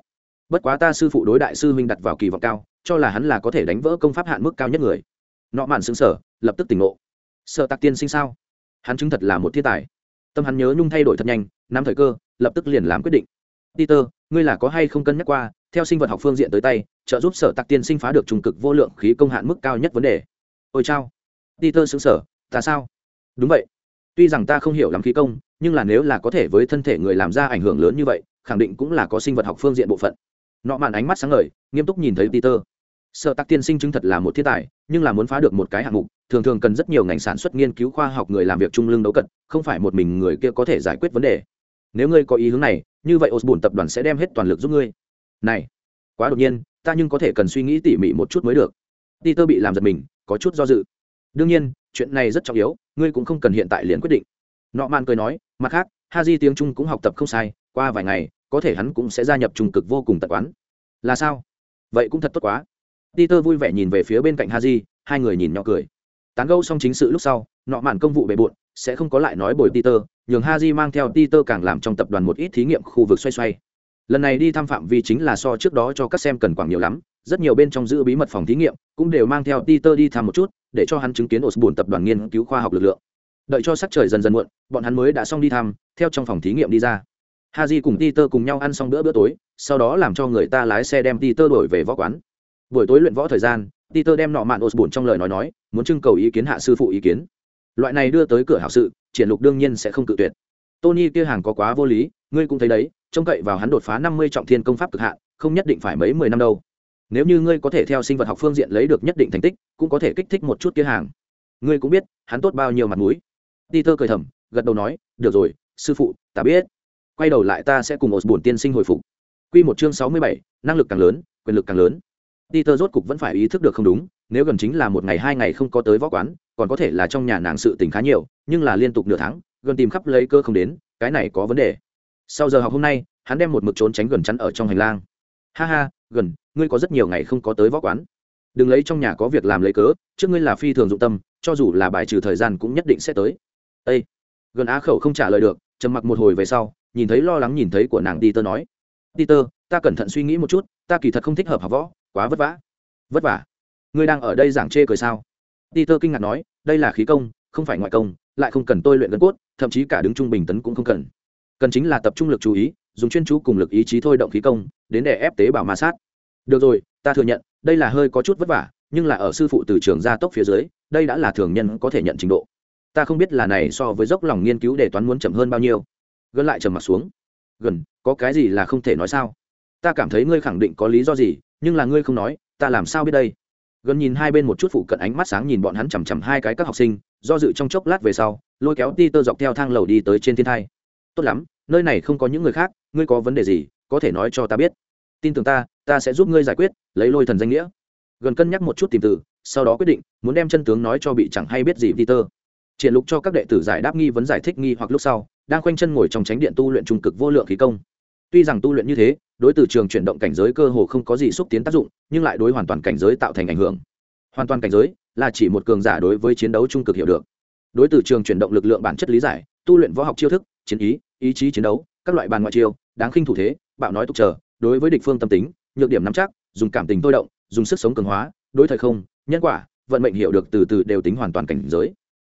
Bất quá ta sư phụ đối đại sư minh đặt vào kỳ vọng cao cho là hắn là có thể đánh vỡ công pháp hạn mức cao nhất người. Nọ mạn xứng sở lập tức tỉnh ngộ. Sợ tạc tiên sinh sao? Hắn chứng thật là một thiên tài. Tâm hắn nhớ nhung thay đổi thật nhanh, nắm thời cơ, lập tức liền làm quyết định. Peter, ngươi là có hay không cân nhắc qua, theo sinh vật học phương diện tới tay, trợ giúp sở tạc tiên sinh phá được trung cực vô lượng khí công hạn mức cao nhất vấn đề. Ôi chao. Peter xứng sở ta sao? Đúng vậy. Tuy rằng ta không hiểu lắm khí công, nhưng là nếu là có thể với thân thể người làm ra ảnh hưởng lớn như vậy, khẳng định cũng là có sinh vật học phương diện bộ phận. Nọ mạn ánh mắt sáng ngời, nghiêm túc nhìn thấy peter sợ tắc tiên sinh chứng thật là một thiên tài, nhưng là muốn phá được một cái hạng mục, thường thường cần rất nhiều ngành sản xuất nghiên cứu khoa học người làm việc trung lương đấu cận, không phải một mình người kia có thể giải quyết vấn đề. Nếu ngươi có ý hướng này, như vậy Osbun tập đoàn sẽ đem hết toàn lực giúp ngươi. Này, quá đột nhiên, ta nhưng có thể cần suy nghĩ tỉ mỉ một chút mới được. Peter bị làm giật mình, có chút do dự. Đương nhiên, chuyện này rất trọng yếu, ngươi cũng không cần hiện tại liền quyết định. Nọ man cười nói, mặt khác ha di tiếng trung cũng học tập không sai, qua vài ngày, có thể hắn cũng sẽ gia nhập trung cực vô cùng tận quán. Là sao? Vậy cũng thật tốt quá peter vui vẻ nhìn về phía bên cạnh Haji, hai người nhìn nhỏ cười. Tán gẫu xong chính sự lúc sau nọ mạn công vụ bề bộn sẽ không có lại nói bồi peter nhường Haji mang theo peter càng làm trong tập đoàn một ít thí nghiệm khu vực xoay xoay. Lần này đi thăm phạm vi chính là so trước đó cho các xem cần quảng nhiều lắm rất nhiều bên trong giữ bí mật phòng thí nghiệm cũng đều mang theo peter đi thăm một chút để cho hắn chứng kiến osborne tập đoàn nghiên cứu khoa học lực lượng. Đợi cho sắc trời dần dần muộn bọn hắn mới đã xong đi thăm theo trong phòng thí nghiệm đi ra. Haji cùng peter cùng nhau ăn xong bữa bữa tối sau đó làm cho người ta lái xe đem peter đổi về võ quán buổi tối luyện võ thời gian, peter đem nọ mạn osborne trong lời nói nói, muốn trưng cầu ý kiến hạ sư phụ ý kiến. Loại này đưa tới cửa hảo sự, triển lục đương nhiên sẽ không cự tuyệt. Tony kia hàng có quá vô lý, ngươi cũng thấy đấy, trông cậy vào hắn đột phá năm mươi trọng thiên công pháp cực hạn, không nhất định phải mấy mười năm đâu. Nếu như ngươi có thể theo sinh vật học phương diện lấy được nhất định thành tích, cũng có thể kích thích một chút kia hàng. Ngươi cũng biết, hắn tốt bao nhiêu mặt mũi. Peter cười thầm, gật đầu nói, được rồi, sư phụ, ta biết. Quay đầu lại ta sẽ cùng một bổn tiên sinh hồi phục. Quy một chương sáu mươi bảy, năng lực càng lớn, quyền lực càng lớn peter rốt cục vẫn phải ý thức được không đúng nếu gần chính là một ngày hai ngày không có tới võ quán còn có thể là trong nhà nàng sự tình khá nhiều nhưng là liên tục nửa tháng gần tìm khắp lấy cơ không đến cái này có vấn đề. Sau giờ học hôm nay hắn đem một mực trốn tránh gần chắn ở trong hành lang. Ha ha gần ngươi có rất nhiều ngày không có tới võ quán. Đừng lấy trong nhà có việc làm lấy cớ trước ngươi là phi thường dụng tâm cho dù là bài trừ thời gian cũng nhất định sẽ tới. Ê, gần á khẩu không trả lời được trầm mặc một hồi về sau nhìn thấy lo lắng nhìn thấy của nàng Peter nói. Peter, ta cẩn thận suy nghĩ một chút ta kỳ thật không thích hợp học võ quá vất vả. Vất vả? Ngươi đang ở đây giảng chê cười sao? Ti tơ kinh ngạc nói, đây là khí công, không phải ngoại công, lại không cần tôi luyện gân cốt, thậm chí cả đứng trung bình tấn cũng không cần. Cần chính là tập trung lực chú ý, dùng chuyên chú cùng lực ý chí thôi động khí công, đến để ép tế bào ma sát. Được rồi, ta thừa nhận, đây là hơi có chút vất vả, nhưng là ở sư phụ từ trường gia tốc phía dưới, đây đã là thường nhân có thể nhận trình độ. Ta không biết là này so với dốc lòng nghiên cứu để toán muốn chậm hơn bao nhiêu. Gần lại trầm mặt xuống. Gần có cái gì là không thể nói sao? Ta cảm thấy ngươi khẳng định có lý do gì nhưng là ngươi không nói, ta làm sao biết đây? Gần nhìn hai bên một chút phụ cận ánh mắt sáng nhìn bọn hắn chằm chằm hai cái các học sinh, do dự trong chốc lát về sau, lôi kéo ti tơ dọc theo thang lầu đi tới trên thiên thai. Tốt lắm, nơi này không có những người khác, ngươi có vấn đề gì, có thể nói cho ta biết. Tin tưởng ta ta sẽ giúp ngươi giải quyết, lấy lôi thần danh nghĩa. Gần cân nhắc một chút tìm từ, sau đó quyết định, muốn đem chân tướng nói cho bị chẳng hay biết gì peter. Triển lục cho các đệ tử giải đáp nghi vấn giải thích nghi hoặc lúc sau, đang khoanh chân ngồi trong tránh điện tu luyện trung cực vô lượng khí công tuy rằng tu luyện như thế, đối từ trường chuyển động cảnh giới cơ hồ không có gì xúc tiến tác dụng, nhưng lại đối hoàn toàn cảnh giới tạo thành ảnh hưởng. Hoàn toàn cảnh giới là chỉ một cường giả đối với chiến đấu trung cực hiểu được. Đối từ trường chuyển động lực lượng bản chất lý giải, tu luyện võ học chiêu thức, chiến ý ý chí chiến đấu, các loại bàn ngoại chiêu, đáng khinh thủ thế, bạo nói tục chờ đối với địch phương tâm tính, nhược điểm nắm chắc, dùng cảm tình tôi động, dùng sức sống cường hóa, đối thời không, nhân quả, vận mệnh hiểu được từ từ đều tính hoàn toàn cảnh giới.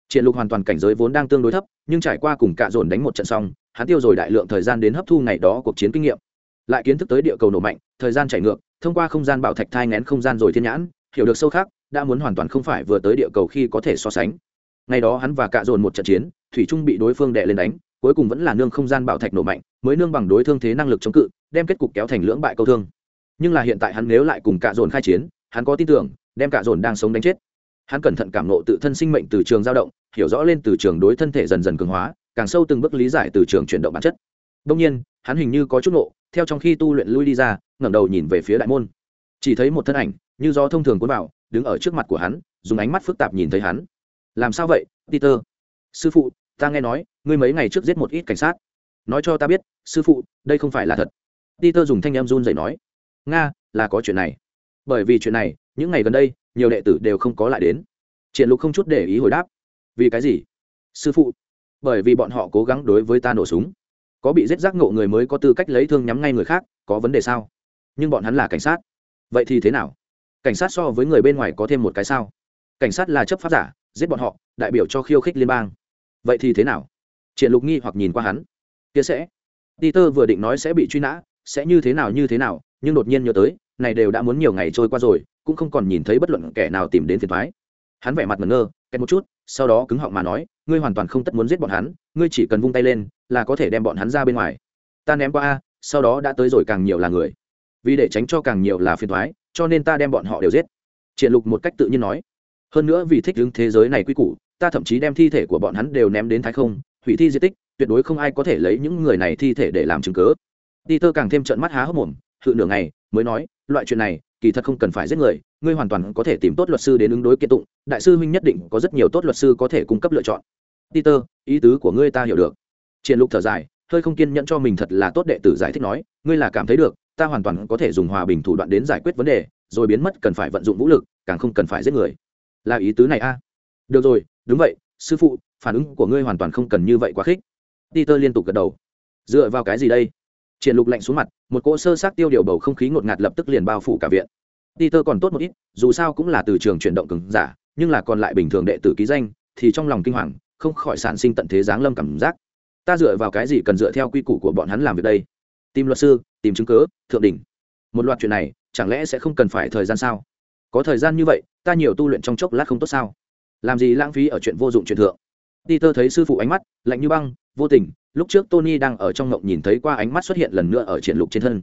Triển lục hoàn toàn cảnh giới vốn đang tương đối thấp, nhưng trải qua cùng cạ dồn đánh một trận xong hắn tiêu rồi đại lượng thời gian đến hấp thu ngày đó cuộc chiến kinh nghiệm. Lại kiến thức tới địa cầu nổ mạnh, thời gian chảy ngược, thông qua không gian bảo thạch thai ngén không gian rồi thiên nhãn, hiểu được sâu khác, đã muốn hoàn toàn không phải vừa tới địa cầu khi có thể so sánh. Ngày đó hắn và cạ dồn một trận chiến, thủy trung bị đối phương đè lên đánh, cuối cùng vẫn là nương không gian bảo thạch nổ mạnh, mới nương bằng đối thương thế năng lực chống cự, đem kết cục kéo thành lưỡng bại câu thương. Nhưng là hiện tại hắn nếu lại cùng cạ dồn khai chiến, hắn có tin tưởng, đem cạ dồn đang sống đánh chết. Hắn cẩn thận cảm nộ tự thân sinh mệnh từ trường dao động, hiểu rõ lên từ trường đối thân thể dần dần cường hóa càng sâu từng bước lý giải từ trường chuyển động bản chất. Đông nhiên, hắn hình như có chút nộ theo trong khi tu luyện lui đi ra, ngẩng đầu nhìn về phía đại môn. Chỉ thấy một thân ảnh, như do thông thường cuốn vào, đứng ở trước mặt của hắn, dùng ánh mắt phức tạp nhìn thấy hắn. Làm sao vậy, peter? Sư phụ, ta nghe nói, ngươi mấy ngày trước giết một ít cảnh sát. Nói cho ta biết, sư phụ, đây không phải là thật. Peter dùng thanh em run dậy nói. Nga, là có chuyện này. Bởi vì chuyện này, những ngày gần đây, nhiều đệ tử đều không có lại đến. Triển lục không chút để ý hồi đáp. Vì cái gì? Sư phụ bởi vì bọn họ cố gắng đối với ta nổ súng. Có bị giết giác ngộ người mới có tư cách lấy thương nhắm ngay người khác, có vấn đề sao? Nhưng bọn hắn là cảnh sát. Vậy thì thế nào? Cảnh sát so với người bên ngoài có thêm một cái sao? Cảnh sát là chấp pháp giả, giết bọn họ, đại biểu cho khiêu khích liên bang. Vậy thì thế nào? Triển lục nghi hoặc nhìn qua hắn. Kia sẽ. Peter vừa định nói sẽ bị truy nã, sẽ như thế nào như thế nào, nhưng đột nhiên nhớ tới, này đều đã muốn nhiều ngày trôi qua rồi, cũng không còn nhìn thấy bất luận kẻ nào tìm đến phiền thoái hắn vẻ mặt ngẩn ngơ, kẹt một chút, sau đó cứng họng mà nói ngươi hoàn toàn không tất muốn giết bọn hắn, ngươi chỉ cần vung tay lên, là có thể đem bọn hắn ra bên ngoài. Ta ném qua a, sau đó đã tới rồi càng nhiều là người. Vì để tránh cho càng nhiều là phiền toái, cho nên ta đem bọn họ đều giết. Triển lục một cách tự nhiên nói. Hơn nữa vì thích ứng thế giới này quy củ, ta thậm chí đem thi thể của bọn hắn đều ném đến thái không, hủy thi di tích, tuyệt đối không ai có thể lấy những người này thi thể để làm chứng cớ Tơ càng thêm trợn mắt há hốc mồm, hự nửa ngày, mới nói, loại chuyện này, kỳ thật không cần phải giết người, ngươi hoàn toàn có thể tìm tốt luật sư đến ứng đối kiện tụng, đại sư huynh nhất định có rất nhiều tốt luật sư có thể cung cấp lựa chọn. Peter, ý tứ của ngươi ta hiểu được. Triển lục thở dài hơi không kiên nhẫn cho mình thật là tốt đệ tử giải thích nói ngươi là cảm thấy được ta hoàn toàn có thể dùng hòa bình thủ đoạn đến giải quyết vấn đề rồi biến mất cần phải vận dụng vũ lực càng không cần phải giết người. Là ý tứ này a? Được rồi đúng vậy sư phụ phản ứng của ngươi hoàn toàn không cần như vậy quá khích. Peter liên tục gật đầu. Dựa vào cái gì đây? Triển lục lạnh xuống mặt một cỗ sơ sát tiêu điều bầu không khí ngột ngạt lập tức liền bao phủ cả viện. Peter còn tốt một ít dù sao cũng là từ trường chuyển động cứng giả nhưng là còn lại bình thường đệ tử ký danh thì trong lòng kinh hoàng không khỏi sản sinh tận thế giáng lâm cảm giác. Ta dựa vào cái gì cần dựa theo quy củ của bọn hắn làm việc đây? Tìm luật sư, tìm chứng cớ thượng đỉnh. Một loạt chuyện này, chẳng lẽ sẽ không cần phải thời gian sao? Có thời gian như vậy, ta nhiều tu luyện trong chốc lát không tốt sao? Làm gì lãng phí ở chuyện vô dụng chuyện thượng? Peter thấy sư phụ ánh mắt lạnh như băng, vô tình, lúc trước tony đang ở trong ngộng nhìn thấy qua ánh mắt xuất hiện lần nữa ở triển lục trên thân.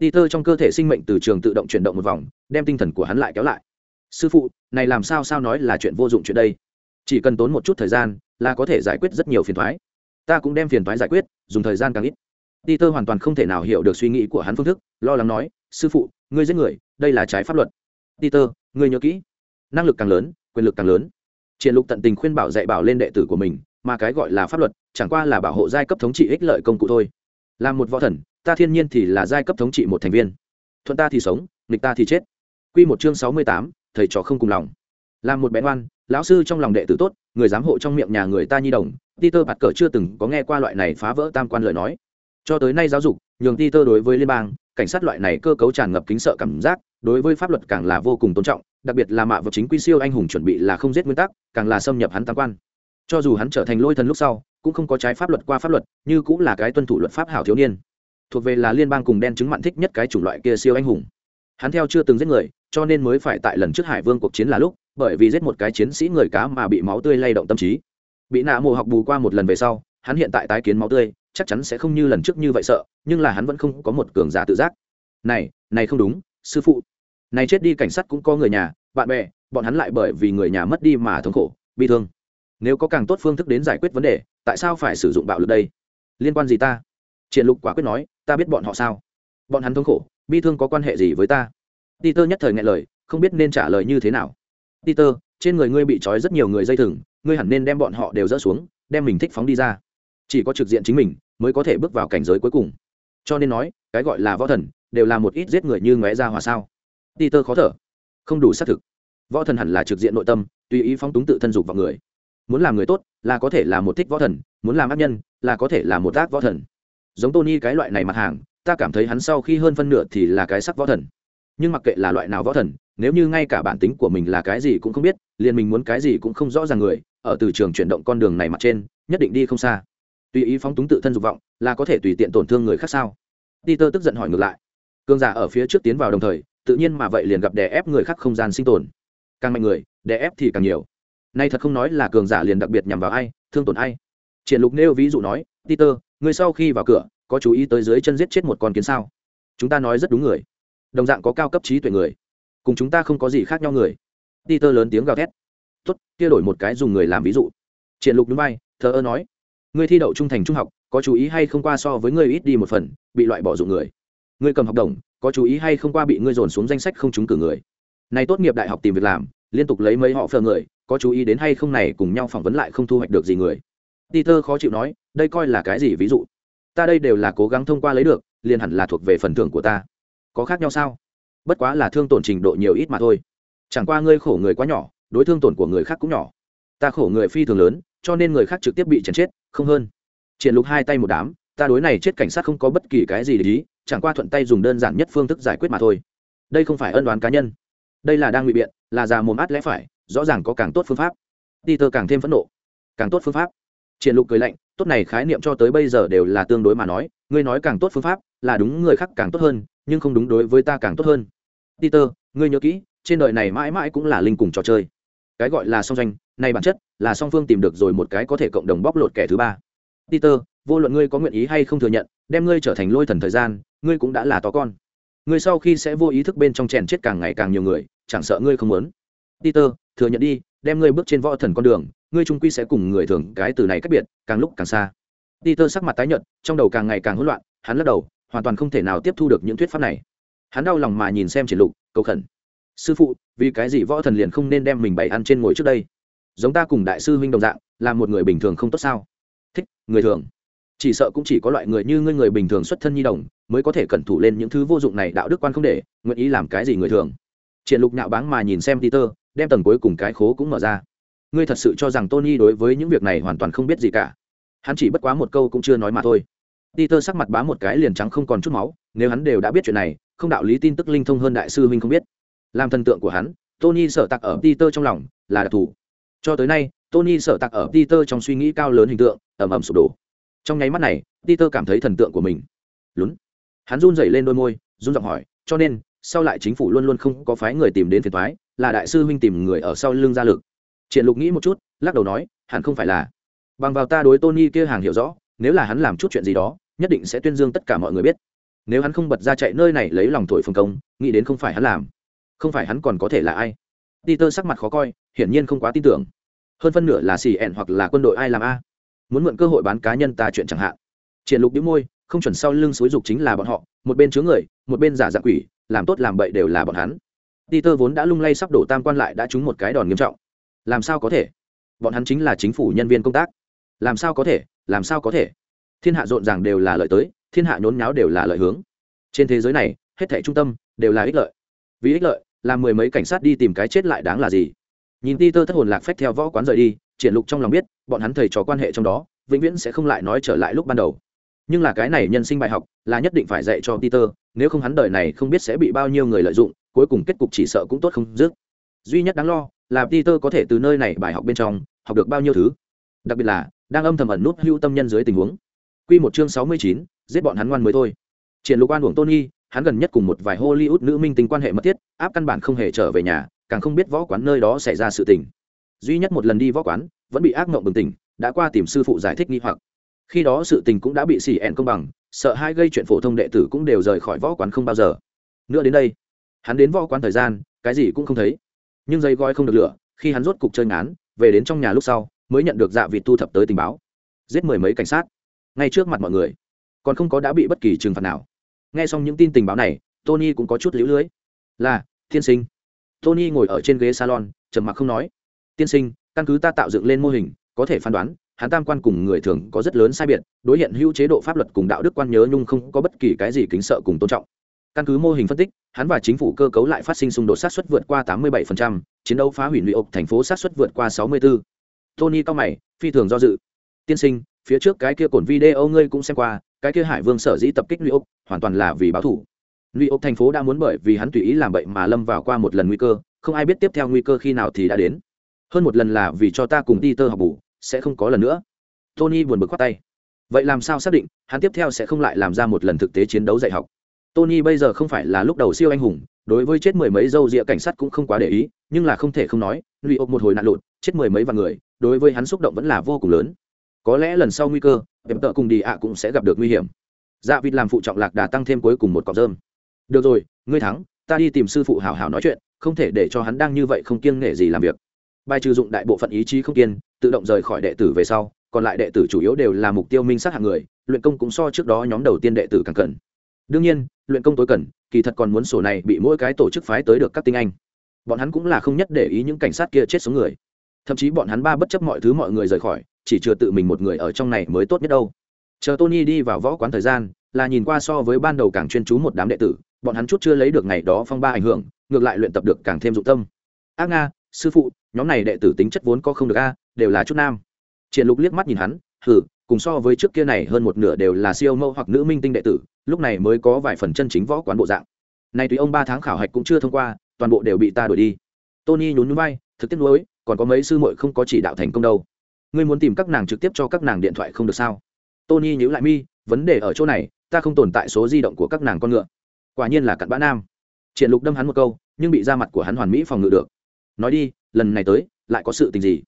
Peter trong cơ thể sinh mệnh từ trường tự động chuyển động một vòng, đem tinh thần của hắn lại kéo lại. Sư phụ, này làm sao sao nói là chuyện vô dụng chuyện đây? Chỉ cần tốn một chút thời gian là có thể giải quyết rất nhiều phiền toái ta cũng đem phiền toái giải quyết dùng thời gian càng ít. Peter hoàn toàn không thể nào hiểu được suy nghĩ của hắn phương thức lo lắng nói sư phụ ngươi giết người đây là trái pháp luật. Peter ngươi nhớ kỹ. Năng lực càng lớn quyền lực càng lớn. Triển lục tận tình khuyên bảo dạy bảo lên đệ tử của mình mà cái gọi là pháp luật chẳng qua là bảo hộ giai cấp thống trị ích lợi công cụ thôi. Làm một võ thần ta thiên nhiên thì là giai cấp thống trị một thành viên. Thuận ta thì sống nghịch ta thì chết. Quy một chương sáu mươi tám, thầy trò không cùng lòng. Làm một bé ngoan lão sư trong lòng đệ tử tốt, người giám hộ trong miệng nhà người ta nhi đồng, peter bạt cờ chưa từng có nghe qua loại này phá vỡ tam quan lời nói. Cho tới nay giáo dục, nhường peter đối với liên bang, cảnh sát loại này cơ cấu tràn ngập kính sợ cảm giác, đối với pháp luật càng là vô cùng tôn trọng, đặc biệt là mạ vật chính quy siêu anh hùng chuẩn bị là không giết nguyên tắc, càng là xâm nhập hắn tam quan. Cho dù hắn trở thành lôi thần lúc sau, cũng không có trái pháp luật qua pháp luật, như cũng là cái tuân thủ luật pháp hảo thiếu niên. Thuộc về là liên bang cùng đen chứng mặn thích nhất cái chủng loại kia siêu anh hùng. Hắn theo chưa từng giết người, cho nên mới phải tại lần trước hải vương cuộc chiến là lúc bởi vì giết một cái chiến sĩ người cá mà bị máu tươi lay động tâm trí. Bị nạ mồ học bù qua một lần về sau, hắn hiện tại tái kiến máu tươi, chắc chắn sẽ không như lần trước như vậy sợ, nhưng là hắn vẫn không có một cường giả tự giác. Này này không đúng, sư phụ. Này chết đi cảnh sát cũng có người nhà, bạn bè, bọn hắn lại bởi vì người nhà mất đi mà thống khổ bi thương. Nếu có càng tốt phương thức đến giải quyết vấn đề, tại sao phải sử dụng bạo lực đây? Liên quan gì ta? Triển lục quả quyết nói, ta biết bọn họ sao? Bọn hắn thống khổ, bi thương có quan hệ gì với ta? Peter nhất thời nghe lời, không biết nên trả lời như thế nào peter, trên người ngươi bị trói rất nhiều người dây thừng, ngươi hẳn nên đem bọn họ đều dỡ xuống, đem mình thích phóng đi ra. Chỉ có trực diện chính mình, mới có thể bước vào cảnh giới cuối cùng. Cho nên nói, cái gọi là võ thần, đều là một ít giết người như ngóe ra hòa sao. Peter khó thở. Không đủ xác thực. Võ thần hẳn là trực diện nội tâm, tùy ý phóng túng tự thân dục vào người. Muốn làm người tốt, là có thể là một thích võ thần, muốn làm ác nhân, là có thể là một ác võ thần. Giống tony cái loại này mặt hàng, ta cảm thấy hắn sau khi hơn phân nửa thì là cái sắc võ thần nhưng mặc kệ là loại nào võ thần, nếu như ngay cả bản tính của mình là cái gì cũng không biết, liền mình muốn cái gì cũng không rõ ràng người, ở từ trường chuyển động con đường này mặt trên, nhất định đi không xa. Tùy ý phóng túng tự thân dục vọng, là có thể tùy tiện tổn thương người khác sao? Peter tức giận hỏi ngược lại. Cương giả ở phía trước tiến vào đồng thời, tự nhiên mà vậy liền gặp đè ép người khác không gian sinh tồn. Càng mạnh người, đè ép thì càng nhiều. Nay thật không nói là cường giả liền đặc biệt nhằm vào ai, thương tổn ai. Triển lục nêu ví dụ nói, peter người sau khi vào cửa, có chú ý tới dưới chân giết chết một con kiến sao? Chúng ta nói rất đúng người đồng dạng có cao cấp trí tuệ người. Cùng chúng ta không có gì khác nhau người. Peter lớn tiếng gào thét. Tốt, kia đổi một cái dùng người làm ví dụ. Triển lục núi bay thờ ơ nói. Ngươi thi đậu trung thành trung học, có chú ý hay không qua so với ngươi ít đi một phần, bị loại bỏ dụng người. Ngươi cầm học đồng, có chú ý hay không qua bị ngươi dồn xuống danh sách không trúng cử người. Này tốt nghiệp đại học tìm việc làm, liên tục lấy mấy họ phờ người, có chú ý đến hay không này cùng nhau phỏng vấn lại không thu hoạch được gì người. Peter khó chịu nói, đây coi là cái gì ví dụ? Ta đây đều là cố gắng thông qua lấy được, liền hẳn là thuộc về phần thưởng của ta có khác nhau sao? Bất quá là thương tổn trình độ nhiều ít mà thôi. Chẳng qua ngươi khổ người quá nhỏ, đối thương tổn của người khác cũng nhỏ. Ta khổ người phi thường lớn, cho nên người khác trực tiếp bị chèn chết, không hơn. Triển lục hai tay một đám, ta đối này chết cảnh sát không có bất kỳ cái gì để ý, chẳng qua thuận tay dùng đơn giản nhất phương thức giải quyết mà thôi. Đây không phải ân đoán cá nhân. Đây là đang ngụy biện, là già mồm át lẽ phải, rõ ràng có càng tốt phương pháp. Đi peter càng thêm phẫn nộ. Càng tốt phương pháp. Triển lục cười lạnh, tốt này khái niệm cho tới bây giờ đều là tương đối mà nói, ngươi nói càng tốt phương pháp, là đúng người khác càng tốt hơn nhưng không đúng đối với ta càng tốt hơn. Peter, ngươi nhớ kỹ, trên đời này mãi mãi cũng là linh cùng trò chơi. Cái gọi là song doanh này bản chất là song phương tìm được rồi một cái có thể cộng đồng bóc lột kẻ thứ ba. Peter, vô luận ngươi có nguyện ý hay không thừa nhận, đem ngươi trở thành lôi thần thời gian, ngươi cũng đã là to con. Ngươi sau khi sẽ vô ý thức bên trong chèn chết càng ngày càng nhiều người, chẳng sợ ngươi không muốn. Peter, thừa nhận đi, đem ngươi bước trên võ thần con đường, ngươi trung quy sẽ cùng người thường cái từ này cách biệt, càng lúc càng xa. Peter sắc mặt tái nhợt, trong đầu càng ngày càng hỗn loạn, hắn lắc đầu hoàn toàn không thể nào tiếp thu được những thuyết pháp này. Hắn đau lòng mà nhìn xem triển lục, cầu khẩn. Sư phụ, vì cái gì võ thần liền không nên đem mình bày ăn trên ngồi trước đây? Giống ta cùng đại sư huynh đồng dạng, là một người bình thường không tốt sao? Thích, người thường. Chỉ sợ cũng chỉ có loại người như ngươi người bình thường xuất thân nhi đồng, mới có thể cẩn thủ lên những thứ vô dụng này đạo đức quan không để, nguyện ý làm cái gì người thường. Triển lục nhạo báng mà nhìn xem peter, đem tầng cuối cùng cái khố cũng mở ra. Ngươi thật sự cho rằng tony đối với những việc này hoàn toàn không biết gì cả. Hắn chỉ bất quá một câu cũng chưa nói mà thôi peter sắc mặt bá một cái liền trắng không còn chút máu nếu hắn đều đã biết chuyện này không đạo lý tin tức linh thông hơn đại sư huynh không biết. Làm thần tượng của hắn tony sợ tạc ở peter trong lòng là đặc thù. Cho tới nay tony sợ tạc ở peter trong suy nghĩ cao lớn hình tượng ầm ầm sụp đổ. Trong nháy mắt này peter cảm thấy thần tượng của mình lún. Hắn run rẩy lên đôi môi run giọng hỏi cho nên sau lại chính phủ luôn luôn không có phái người tìm đến phiền toái, là đại sư huynh tìm người ở sau lưng gia lực? Triển lục nghĩ một chút lắc đầu nói hẳn không phải là. Bằng vào ta đối tony kia hàng hiểu rõ nếu là hắn làm chút chuyện gì đó, nhất định sẽ tuyên dương tất cả mọi người biết. Nếu hắn không bật ra chạy nơi này lấy lòng thổi phồng công, nghĩ đến không phải hắn làm, không phải hắn còn có thể là ai? Peter sắc mặt khó coi, hiển nhiên không quá tin tưởng. Hơn phân nửa là xì ẹn hoặc là quân đội ai làm a. Muốn mượn cơ hội bán cá nhân ta chuyện chẳng hạn. Triển lục đĩu môi, không chuẩn sau lưng xúi dục chính là bọn họ, một bên chứa người, một bên giả dạng quỷ, làm tốt làm bậy đều là bọn hắn. Peter vốn đã lung lay sắp đổ tam quan lại đã trúng một cái đòn nghiêm trọng. Làm sao có thể? Bọn hắn chính là chính phủ nhân viên công tác. Làm sao có thể? Làm sao có thể? Thiên hạ rộn ràng đều là lợi tới, thiên hạ nhốn nháo đều là lợi hướng. Trên thế giới này, hết thảy trung tâm đều là ích lợi. Vì ích lợi làm mười mấy cảnh sát đi tìm cái chết lại đáng là gì? Nhìn ti tơ thất hồn lạc phách theo võ quán rời đi, triển lục trong lòng biết, bọn hắn thầy trò quan hệ trong đó, vĩnh viễn sẽ không lại nói trở lại lúc ban đầu. Nhưng là cái này nhân sinh bài học, là nhất định phải dạy cho peter, nếu không hắn đời này không biết sẽ bị bao nhiêu người lợi dụng, cuối cùng kết cục chỉ sợ cũng tốt không dứt. Duy nhất đáng lo, là peter có thể từ nơi này bài học bên trong, học được bao nhiêu thứ đặc biệt là đang âm thầm ẩn nút hữu tâm nhân dưới tình huống. Quy một chương sáu mươi chín, giết bọn hắn ngoan mới thôi. Triển lục quan uổng tony hắn gần nhất cùng một vài hollywood nữ minh tình quan hệ mật thiết áp căn bản không hề trở về nhà càng không biết võ quán nơi đó xảy ra sự tình. Duy nhất một lần đi võ quán vẫn bị ác mộng bừng tỉnh đã qua tìm sư phụ giải thích nghi hoặc. Khi đó sự tình cũng đã bị xì ẹn công bằng sợ hai gây chuyện phổ thông đệ tử cũng đều rời khỏi võ quán không bao giờ. Nữa đến đây hắn đến võ quán thời gian cái gì cũng không thấy. Nhưng dây gói không được lửa khi hắn rốt cục chơi ngán về đến trong nhà lúc sau mới nhận được dạ vịt thu thập tới tình báo. Giết mười mấy cảnh sát. Ngay trước mặt mọi người còn không có đã bị bất kỳ trừng phạt nào. Nghe xong những tin tình báo này tony cũng có chút lũ lưới. Là tiên sinh. Tony ngồi ở trên ghế salon trầm mặc không nói. Tiên sinh căn cứ ta tạo dựng lên mô hình có thể phán đoán hắn tam quan cùng người thường có rất lớn sai biệt đối hiện hữu chế độ pháp luật cùng đạo đức quan nhớ nhung không có bất kỳ cái gì kính sợ cùng tôn trọng. Căn cứ mô hình phân tích hắn và chính phủ cơ cấu lại phát sinh xung đột sát xuất vượt qua 87%, chiến đấu phá hủy lụy ộc thành phố sát xuất vượt qua 64 tony cao mày, phi thường do dự. Tiên sinh, phía trước cái kia cổn video ngươi cũng xem qua, cái kia hải vương sở dĩ tập kích lũy ộc hoàn toàn là vì báo thủ. Lũy ộc thành phố đã muốn bởi vì hắn tùy ý làm bậy mà lâm vào qua một lần nguy cơ, không ai biết tiếp theo nguy cơ khi nào thì đã đến. Hơn một lần là vì cho ta cùng đi tơ học bù, sẽ không có lần nữa. Tony buồn bực khoát tay. Vậy làm sao xác định, hắn tiếp theo sẽ không lại làm ra một lần thực tế chiến đấu dạy học? Tony bây giờ không phải là lúc đầu siêu anh hùng, đối với chết mười mấy dâu rịa cảnh sát cũng không quá để ý, nhưng là không thể không nói lụy ộp một hồi nạn lụt, chết mười mấy vạn người đối với hắn xúc động vẫn là vô cùng lớn. Có lẽ lần sau nguy cơ em tợ cùng đi ạ cũng sẽ gặp được nguy hiểm. Dạ vịt làm phụ trọng lạc đà tăng thêm cuối cùng một cọc rơm. Được rồi, ngươi thắng, ta đi tìm sư phụ hào hào nói chuyện, không thể để cho hắn đang như vậy không kiêng nghệ gì làm việc. Bài trừ dụng đại bộ phận ý chí không kiên, tự động rời khỏi đệ tử về sau, còn lại đệ tử chủ yếu đều là mục tiêu minh sát hạng người, luyện công cũng so trước đó nhóm đầu tiên đệ tử càng cần đương nhiên, luyện công tối cần kỳ thật còn muốn sổ này bị mỗi cái tổ chức phái tới được các tinh anh. Bọn hắn cũng là không nhất để ý những cảnh sát kia chết sống người thậm chí bọn hắn ba bất chấp mọi thứ mọi người rời khỏi, chỉ chưa tự mình một người ở trong này mới tốt nhất đâu. Chờ tony đi vào võ quán thời gian, là nhìn qua so với ban đầu càng chuyên chú một đám đệ tử, bọn hắn chút chưa lấy được ngày đó phong ba ảnh hưởng, ngược lại luyện tập được càng thêm dụng tâm. Ác nga, sư phụ, nhóm này đệ tử tính chất vốn có không được a, đều là chút nam. Triển lục liếc mắt nhìn hắn, hừ, cùng so với trước kia này hơn một nửa đều là siêu mẫu hoặc nữ minh tinh đệ tử, lúc này mới có vài phần chân chính võ quán bộ dạng. Này tùy ông ba tháng khảo hạch cũng chưa thông qua, toàn bộ đều bị ta đuổi đi. Tony nhún nhún vai, thực tiết nuối còn có mấy sư muội không có chỉ đạo thành công đâu. Ngươi muốn tìm các nàng trực tiếp cho các nàng điện thoại không được sao? Tony nhíu lại mi, vấn đề ở chỗ này, ta không tồn tại số di động của các nàng con ngựa. Quả nhiên là cặn bã nam. Triển lục đâm hắn một câu, nhưng bị ra mặt của hắn hoàn mỹ phòng ngự được. Nói đi, lần này tới, lại có sự tình gì?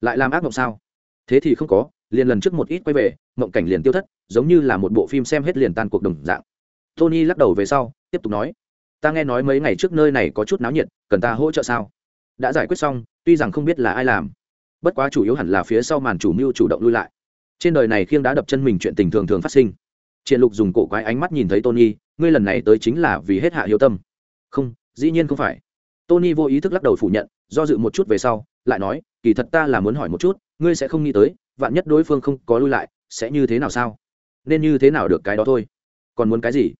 Lại làm ác mộng sao? Thế thì không có, liền lần trước một ít quay về, mộng cảnh liền tiêu thất, giống như là một bộ phim xem hết liền tan cuộc đồng dạng. Tony lắc đầu về sau, tiếp tục nói. Ta nghe nói mấy ngày trước nơi này có chút náo nhiệt, cần ta hỗ trợ sao? Đã giải quyết xong tuy rằng không biết là ai làm, bất quá chủ yếu hẳn là phía sau màn chủ mưu chủ động lui lại. Trên đời này khiêng đá đập chân mình chuyện tình thường thường phát sinh. Triển lục dùng cổ quái ánh mắt nhìn thấy tony, ngươi lần này tới chính là vì hết hạ hiếu tâm. Không, dĩ nhiên không phải. Tony vô ý thức lắc đầu phủ nhận, do dự một chút về sau, lại nói, kỳ thật ta là muốn hỏi một chút, ngươi sẽ không nghĩ tới, vạn nhất đối phương không có lui lại, sẽ như thế nào sao? Nên như thế nào được cái đó thôi. Còn muốn cái gì?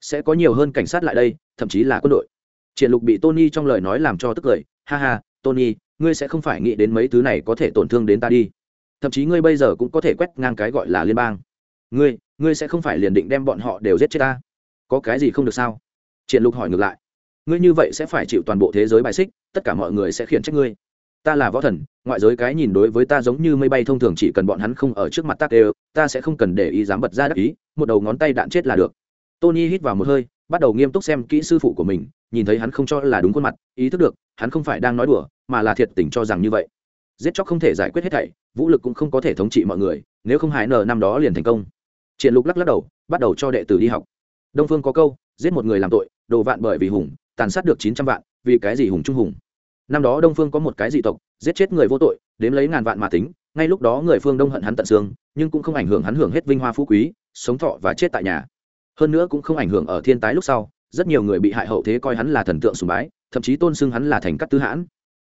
Sẽ có nhiều hơn cảnh sát lại đây, thậm chí là quân đội. Triển lục bị tony trong lời nói làm cho tức cười, ha ha, tony ngươi sẽ không phải nghĩ đến mấy thứ này có thể tổn thương đến ta đi. Thậm chí ngươi bây giờ cũng có thể quét ngang cái gọi là liên bang. Ngươi ngươi sẽ không phải liền định đem bọn họ đều giết chết ta. Có cái gì không được sao? Triển lục hỏi ngược lại. Ngươi như vậy sẽ phải chịu toàn bộ thế giới bài xích, tất cả mọi người sẽ khiển trách ngươi. Ta là võ thần, ngoại giới cái nhìn đối với ta giống như mây bay thông thường, chỉ cần bọn hắn không ở trước mặt ta đều, ta sẽ không cần để ý dám bật ra đắc ý, một đầu ngón tay đạn chết là được. Tony hít vào một hơi, bắt đầu nghiêm túc xem kỹ sư phụ của mình nhìn thấy hắn không cho là đúng khuôn mặt, ý thức được, hắn không phải đang nói đùa, mà là thiệt tình cho rằng như vậy. Giết chóc không thể giải quyết hết thảy, vũ lực cũng không có thể thống trị mọi người, nếu không hải nờ năm đó liền thành công. Triển lục lắc lắc đầu, bắt đầu cho đệ tử đi học. Đông phương có câu, giết một người làm tội, đồ vạn bởi vì hùng, tàn sát được chín trăm vạn, vì cái gì hùng trung hùng? Năm đó đông phương có một cái dị tộc, giết chết người vô tội, đếm lấy ngàn vạn mà tính, ngay lúc đó người phương đông hận hắn tận xương, nhưng cũng không ảnh hưởng hắn hưởng hết vinh hoa phú quý, sống thọ và chết tại nhà. Hơn nữa cũng không ảnh hưởng ở thiên tái lúc sau rất nhiều người bị hại hậu thế coi hắn là thần tượng sùng bái, thậm chí tôn xưng hắn là thành cát tứ hãn.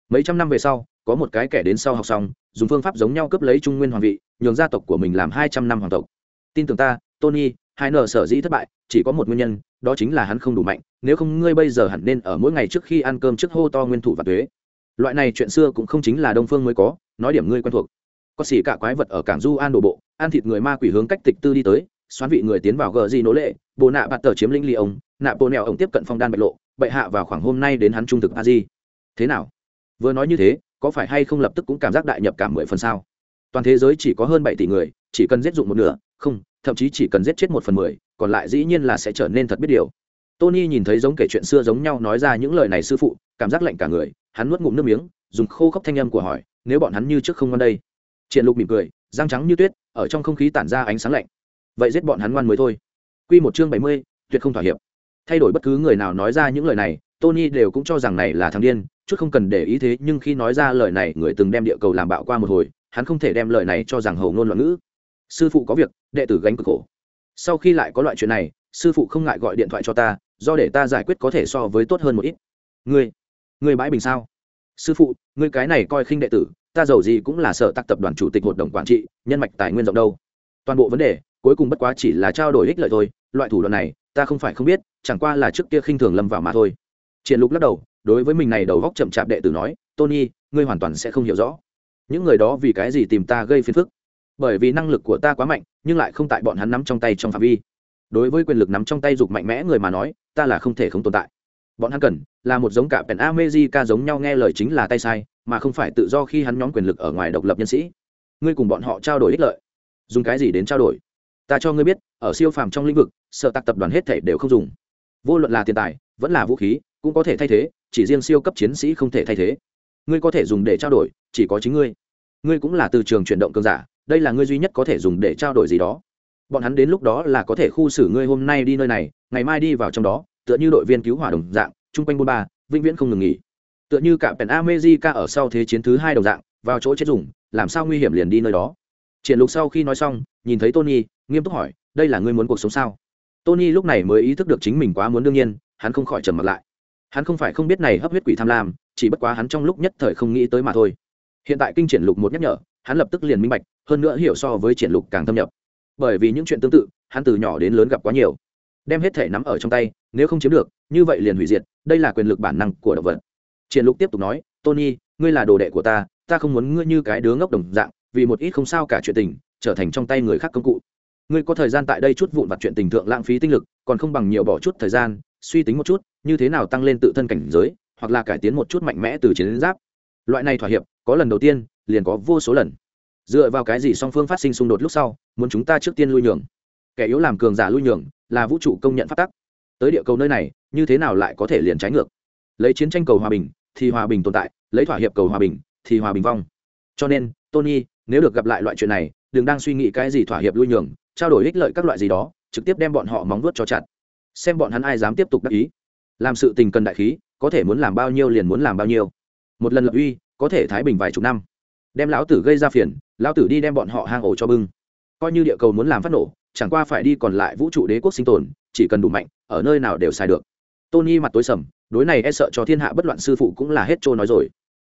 Mấy trăm năm về sau, có một cái kẻ đến sau học xong, dùng phương pháp giống nhau cướp lấy trung nguyên hoàng vị, nhường gia tộc của mình làm hai trăm năm hoàng tộc. Tin tưởng ta, tony, hai nợ sở dĩ thất bại, chỉ có một nguyên nhân, đó chính là hắn không đủ mạnh, nếu không ngươi bây giờ hẳn nên ở mỗi ngày trước khi ăn cơm trước hô to nguyên thủ và thuế loại này chuyện xưa cũng không chính là đông phương mới có, nói điểm ngươi quen thuộc. Có xỉ cả quái vật ở cảng du an đổ bộ, ăn thịt người ma quỷ hướng cách tịch tư đi tới, xoán vị người tiến vào gờ di nỗ lệ Bộ nạ bạt tờ chiếm lĩnh ly ông nạ bộ nẹo ông tiếp cận phong đan bạch lộ, bệ hạ vào khoảng hôm nay đến hắn trung thực a di. Thế nào? Vừa nói như thế, có phải hay không lập tức cũng cảm giác đại nhập cảm mười phần sao? Toàn thế giới chỉ có hơn bảy tỷ người, chỉ cần giết dụng một nửa, không, thậm chí chỉ cần giết chết một phần mười, còn lại dĩ nhiên là sẽ trở nên thật biết điều. Tony nhìn thấy giống kể chuyện xưa giống nhau nói ra những lời này sư phụ, cảm giác lạnh cả người, hắn nuốt ngụm nước miếng, dùng khô khốc thanh âm của hỏi, nếu bọn hắn như trước không ngon đây? Triển lục mỉm cười, răng trắng như tuyết, ở trong không khí tản ra ánh sáng lạnh. Vậy giết bọn hắn ngoan mới thôi quy một chương bảy mươi, tuyệt không thỏa hiệp. Thay đổi bất cứ người nào nói ra những lời này tony đều cũng cho rằng này là thằng điên chút không cần để ý thế nhưng khi nói ra lời này người từng đem địa cầu làm bạo qua một hồi hắn không thể đem lời này cho rằng hầu ngôn loạn ngữ. Sư phụ có việc đệ tử gánh cực khổ. Sau khi lại có loại chuyện này sư phụ không ngại gọi điện thoại cho ta do để ta giải quyết có thể so với tốt hơn một ít. Ngươi ngươi bãi bình sao? Sư phụ ngươi cái này coi khinh đệ tử ta giàu gì cũng là sở tác tập đoàn chủ tịch hội đồng quản trị nhân mạch tài nguyên rộng đâu. Toàn bộ vấn đề cuối cùng bất quá chỉ là trao đổi ích lợi thôi, loại thủ đoạn này, ta không phải không biết, chẳng qua là trước kia khinh thường lâm vào mà thôi. Triển lục lắc đầu, đối với mình này đầu góc chậm chạp đệ tử nói, tony, ngươi hoàn toàn sẽ không hiểu rõ. Những người đó vì cái gì tìm ta gây phiền phức? Bởi vì năng lực của ta quá mạnh, nhưng lại không tại bọn hắn nắm trong tay trong phạm vi. Đối với quyền lực nắm trong tay dục mạnh mẽ người mà nói, ta là không thể không tồn tại. Bọn hắn cần là một giống cả pèn amejica giống nhau nghe lời chính là tay sai, mà không phải tự do khi hắn nhóm quyền lực ở ngoài độc lập nhân sĩ. Ngươi cùng bọn họ trao đổi ích lợi. Dùng cái gì đến trao đổi? Ta cho ngươi biết, ở siêu phàm trong lĩnh vực sợ tạc tập đoàn hết thể đều không dùng. Vô luận là tiền tài, vẫn là vũ khí, cũng có thể thay thế, chỉ riêng siêu cấp chiến sĩ không thể thay thế. Ngươi có thể dùng để trao đổi, chỉ có chính ngươi. Ngươi cũng là từ trường chuyển động cường giả, đây là ngươi duy nhất có thể dùng để trao đổi gì đó. Bọn hắn đến lúc đó là có thể khu xử ngươi hôm nay đi nơi này, ngày mai đi vào trong đó, tựa như đội viên cứu hỏa đồng dạng, chung quanh bôn ba, vĩnh viễn không ngừng nghỉ. Tựa như cả pèn amejica ở sau thế chiến thứ hai đồng dạng, vào chỗ chết dùng, làm sao nguy hiểm liền đi nơi đó. Triển lục sau khi nói xong, nhìn thấy tony nghiêm túc hỏi, đây là ngươi muốn cuộc sống sao? Tony lúc này mới ý thức được chính mình quá muốn đương nhiên, hắn không khỏi trầm mặt lại. Hắn không phải không biết này hấp huyết quỷ tham lam, chỉ bất quá hắn trong lúc nhất thời không nghĩ tới mà thôi. Hiện tại kinh triển lục một nhắc nhở, hắn lập tức liền minh bạch, hơn nữa hiểu so với triển lục càng thâm nhập. Bởi vì những chuyện tương tự, hắn từ nhỏ đến lớn gặp quá nhiều. Đem hết thể nắm ở trong tay, nếu không chiếm được, như vậy liền hủy diệt, đây là quyền lực bản năng của động vật. Triển lục tiếp tục nói, tony, ngươi là đồ đệ của ta ta không muốn ngươi như cái đứa ngốc đồng dạng, vì một ít không sao cả chuyện tình, trở thành trong tay người khác công cụ ngươi có thời gian tại đây chút vụn vặt chuyện tình thượng lãng phí tinh lực, còn không bằng nhiều bỏ chút thời gian, suy tính một chút, như thế nào tăng lên tự thân cảnh giới, hoặc là cải tiến một chút mạnh mẽ từ chiến đến giáp. Loại này thỏa hiệp, có lần đầu tiên, liền có vô số lần. Dựa vào cái gì song phương phát sinh xung đột lúc sau, muốn chúng ta trước tiên lui nhường? Kẻ yếu làm cường giả lui nhường, là vũ trụ công nhận phát tắc. Tới địa cầu nơi này, như thế nào lại có thể liền trái ngược? Lấy chiến tranh cầu hòa bình, thì hòa bình tồn tại, lấy thỏa hiệp cầu hòa bình, thì hòa bình vong. Cho nên, tony, nếu được gặp lại loại chuyện này, đừng đang suy nghĩ cái gì thỏa hiệp lui nhường trao đổi ích lợi các loại gì đó, trực tiếp đem bọn họ móng vuốt cho chặt. Xem bọn hắn ai dám tiếp tục đắc ý. Làm sự tình cần đại khí, có thể muốn làm bao nhiêu liền muốn làm bao nhiêu. Một lần lập uy, có thể thái bình vài chục năm. Đem lão tử gây ra phiền, lão tử đi đem bọn họ hang ổ cho bưng. Coi như địa cầu muốn làm phát nổ, chẳng qua phải đi còn lại vũ trụ đế quốc sinh tồn, chỉ cần đủ mạnh, ở nơi nào đều xài được. Tony mặt tối sầm, đối này e sợ cho thiên hạ bất loạn sư phụ cũng là hết trôi nói rồi.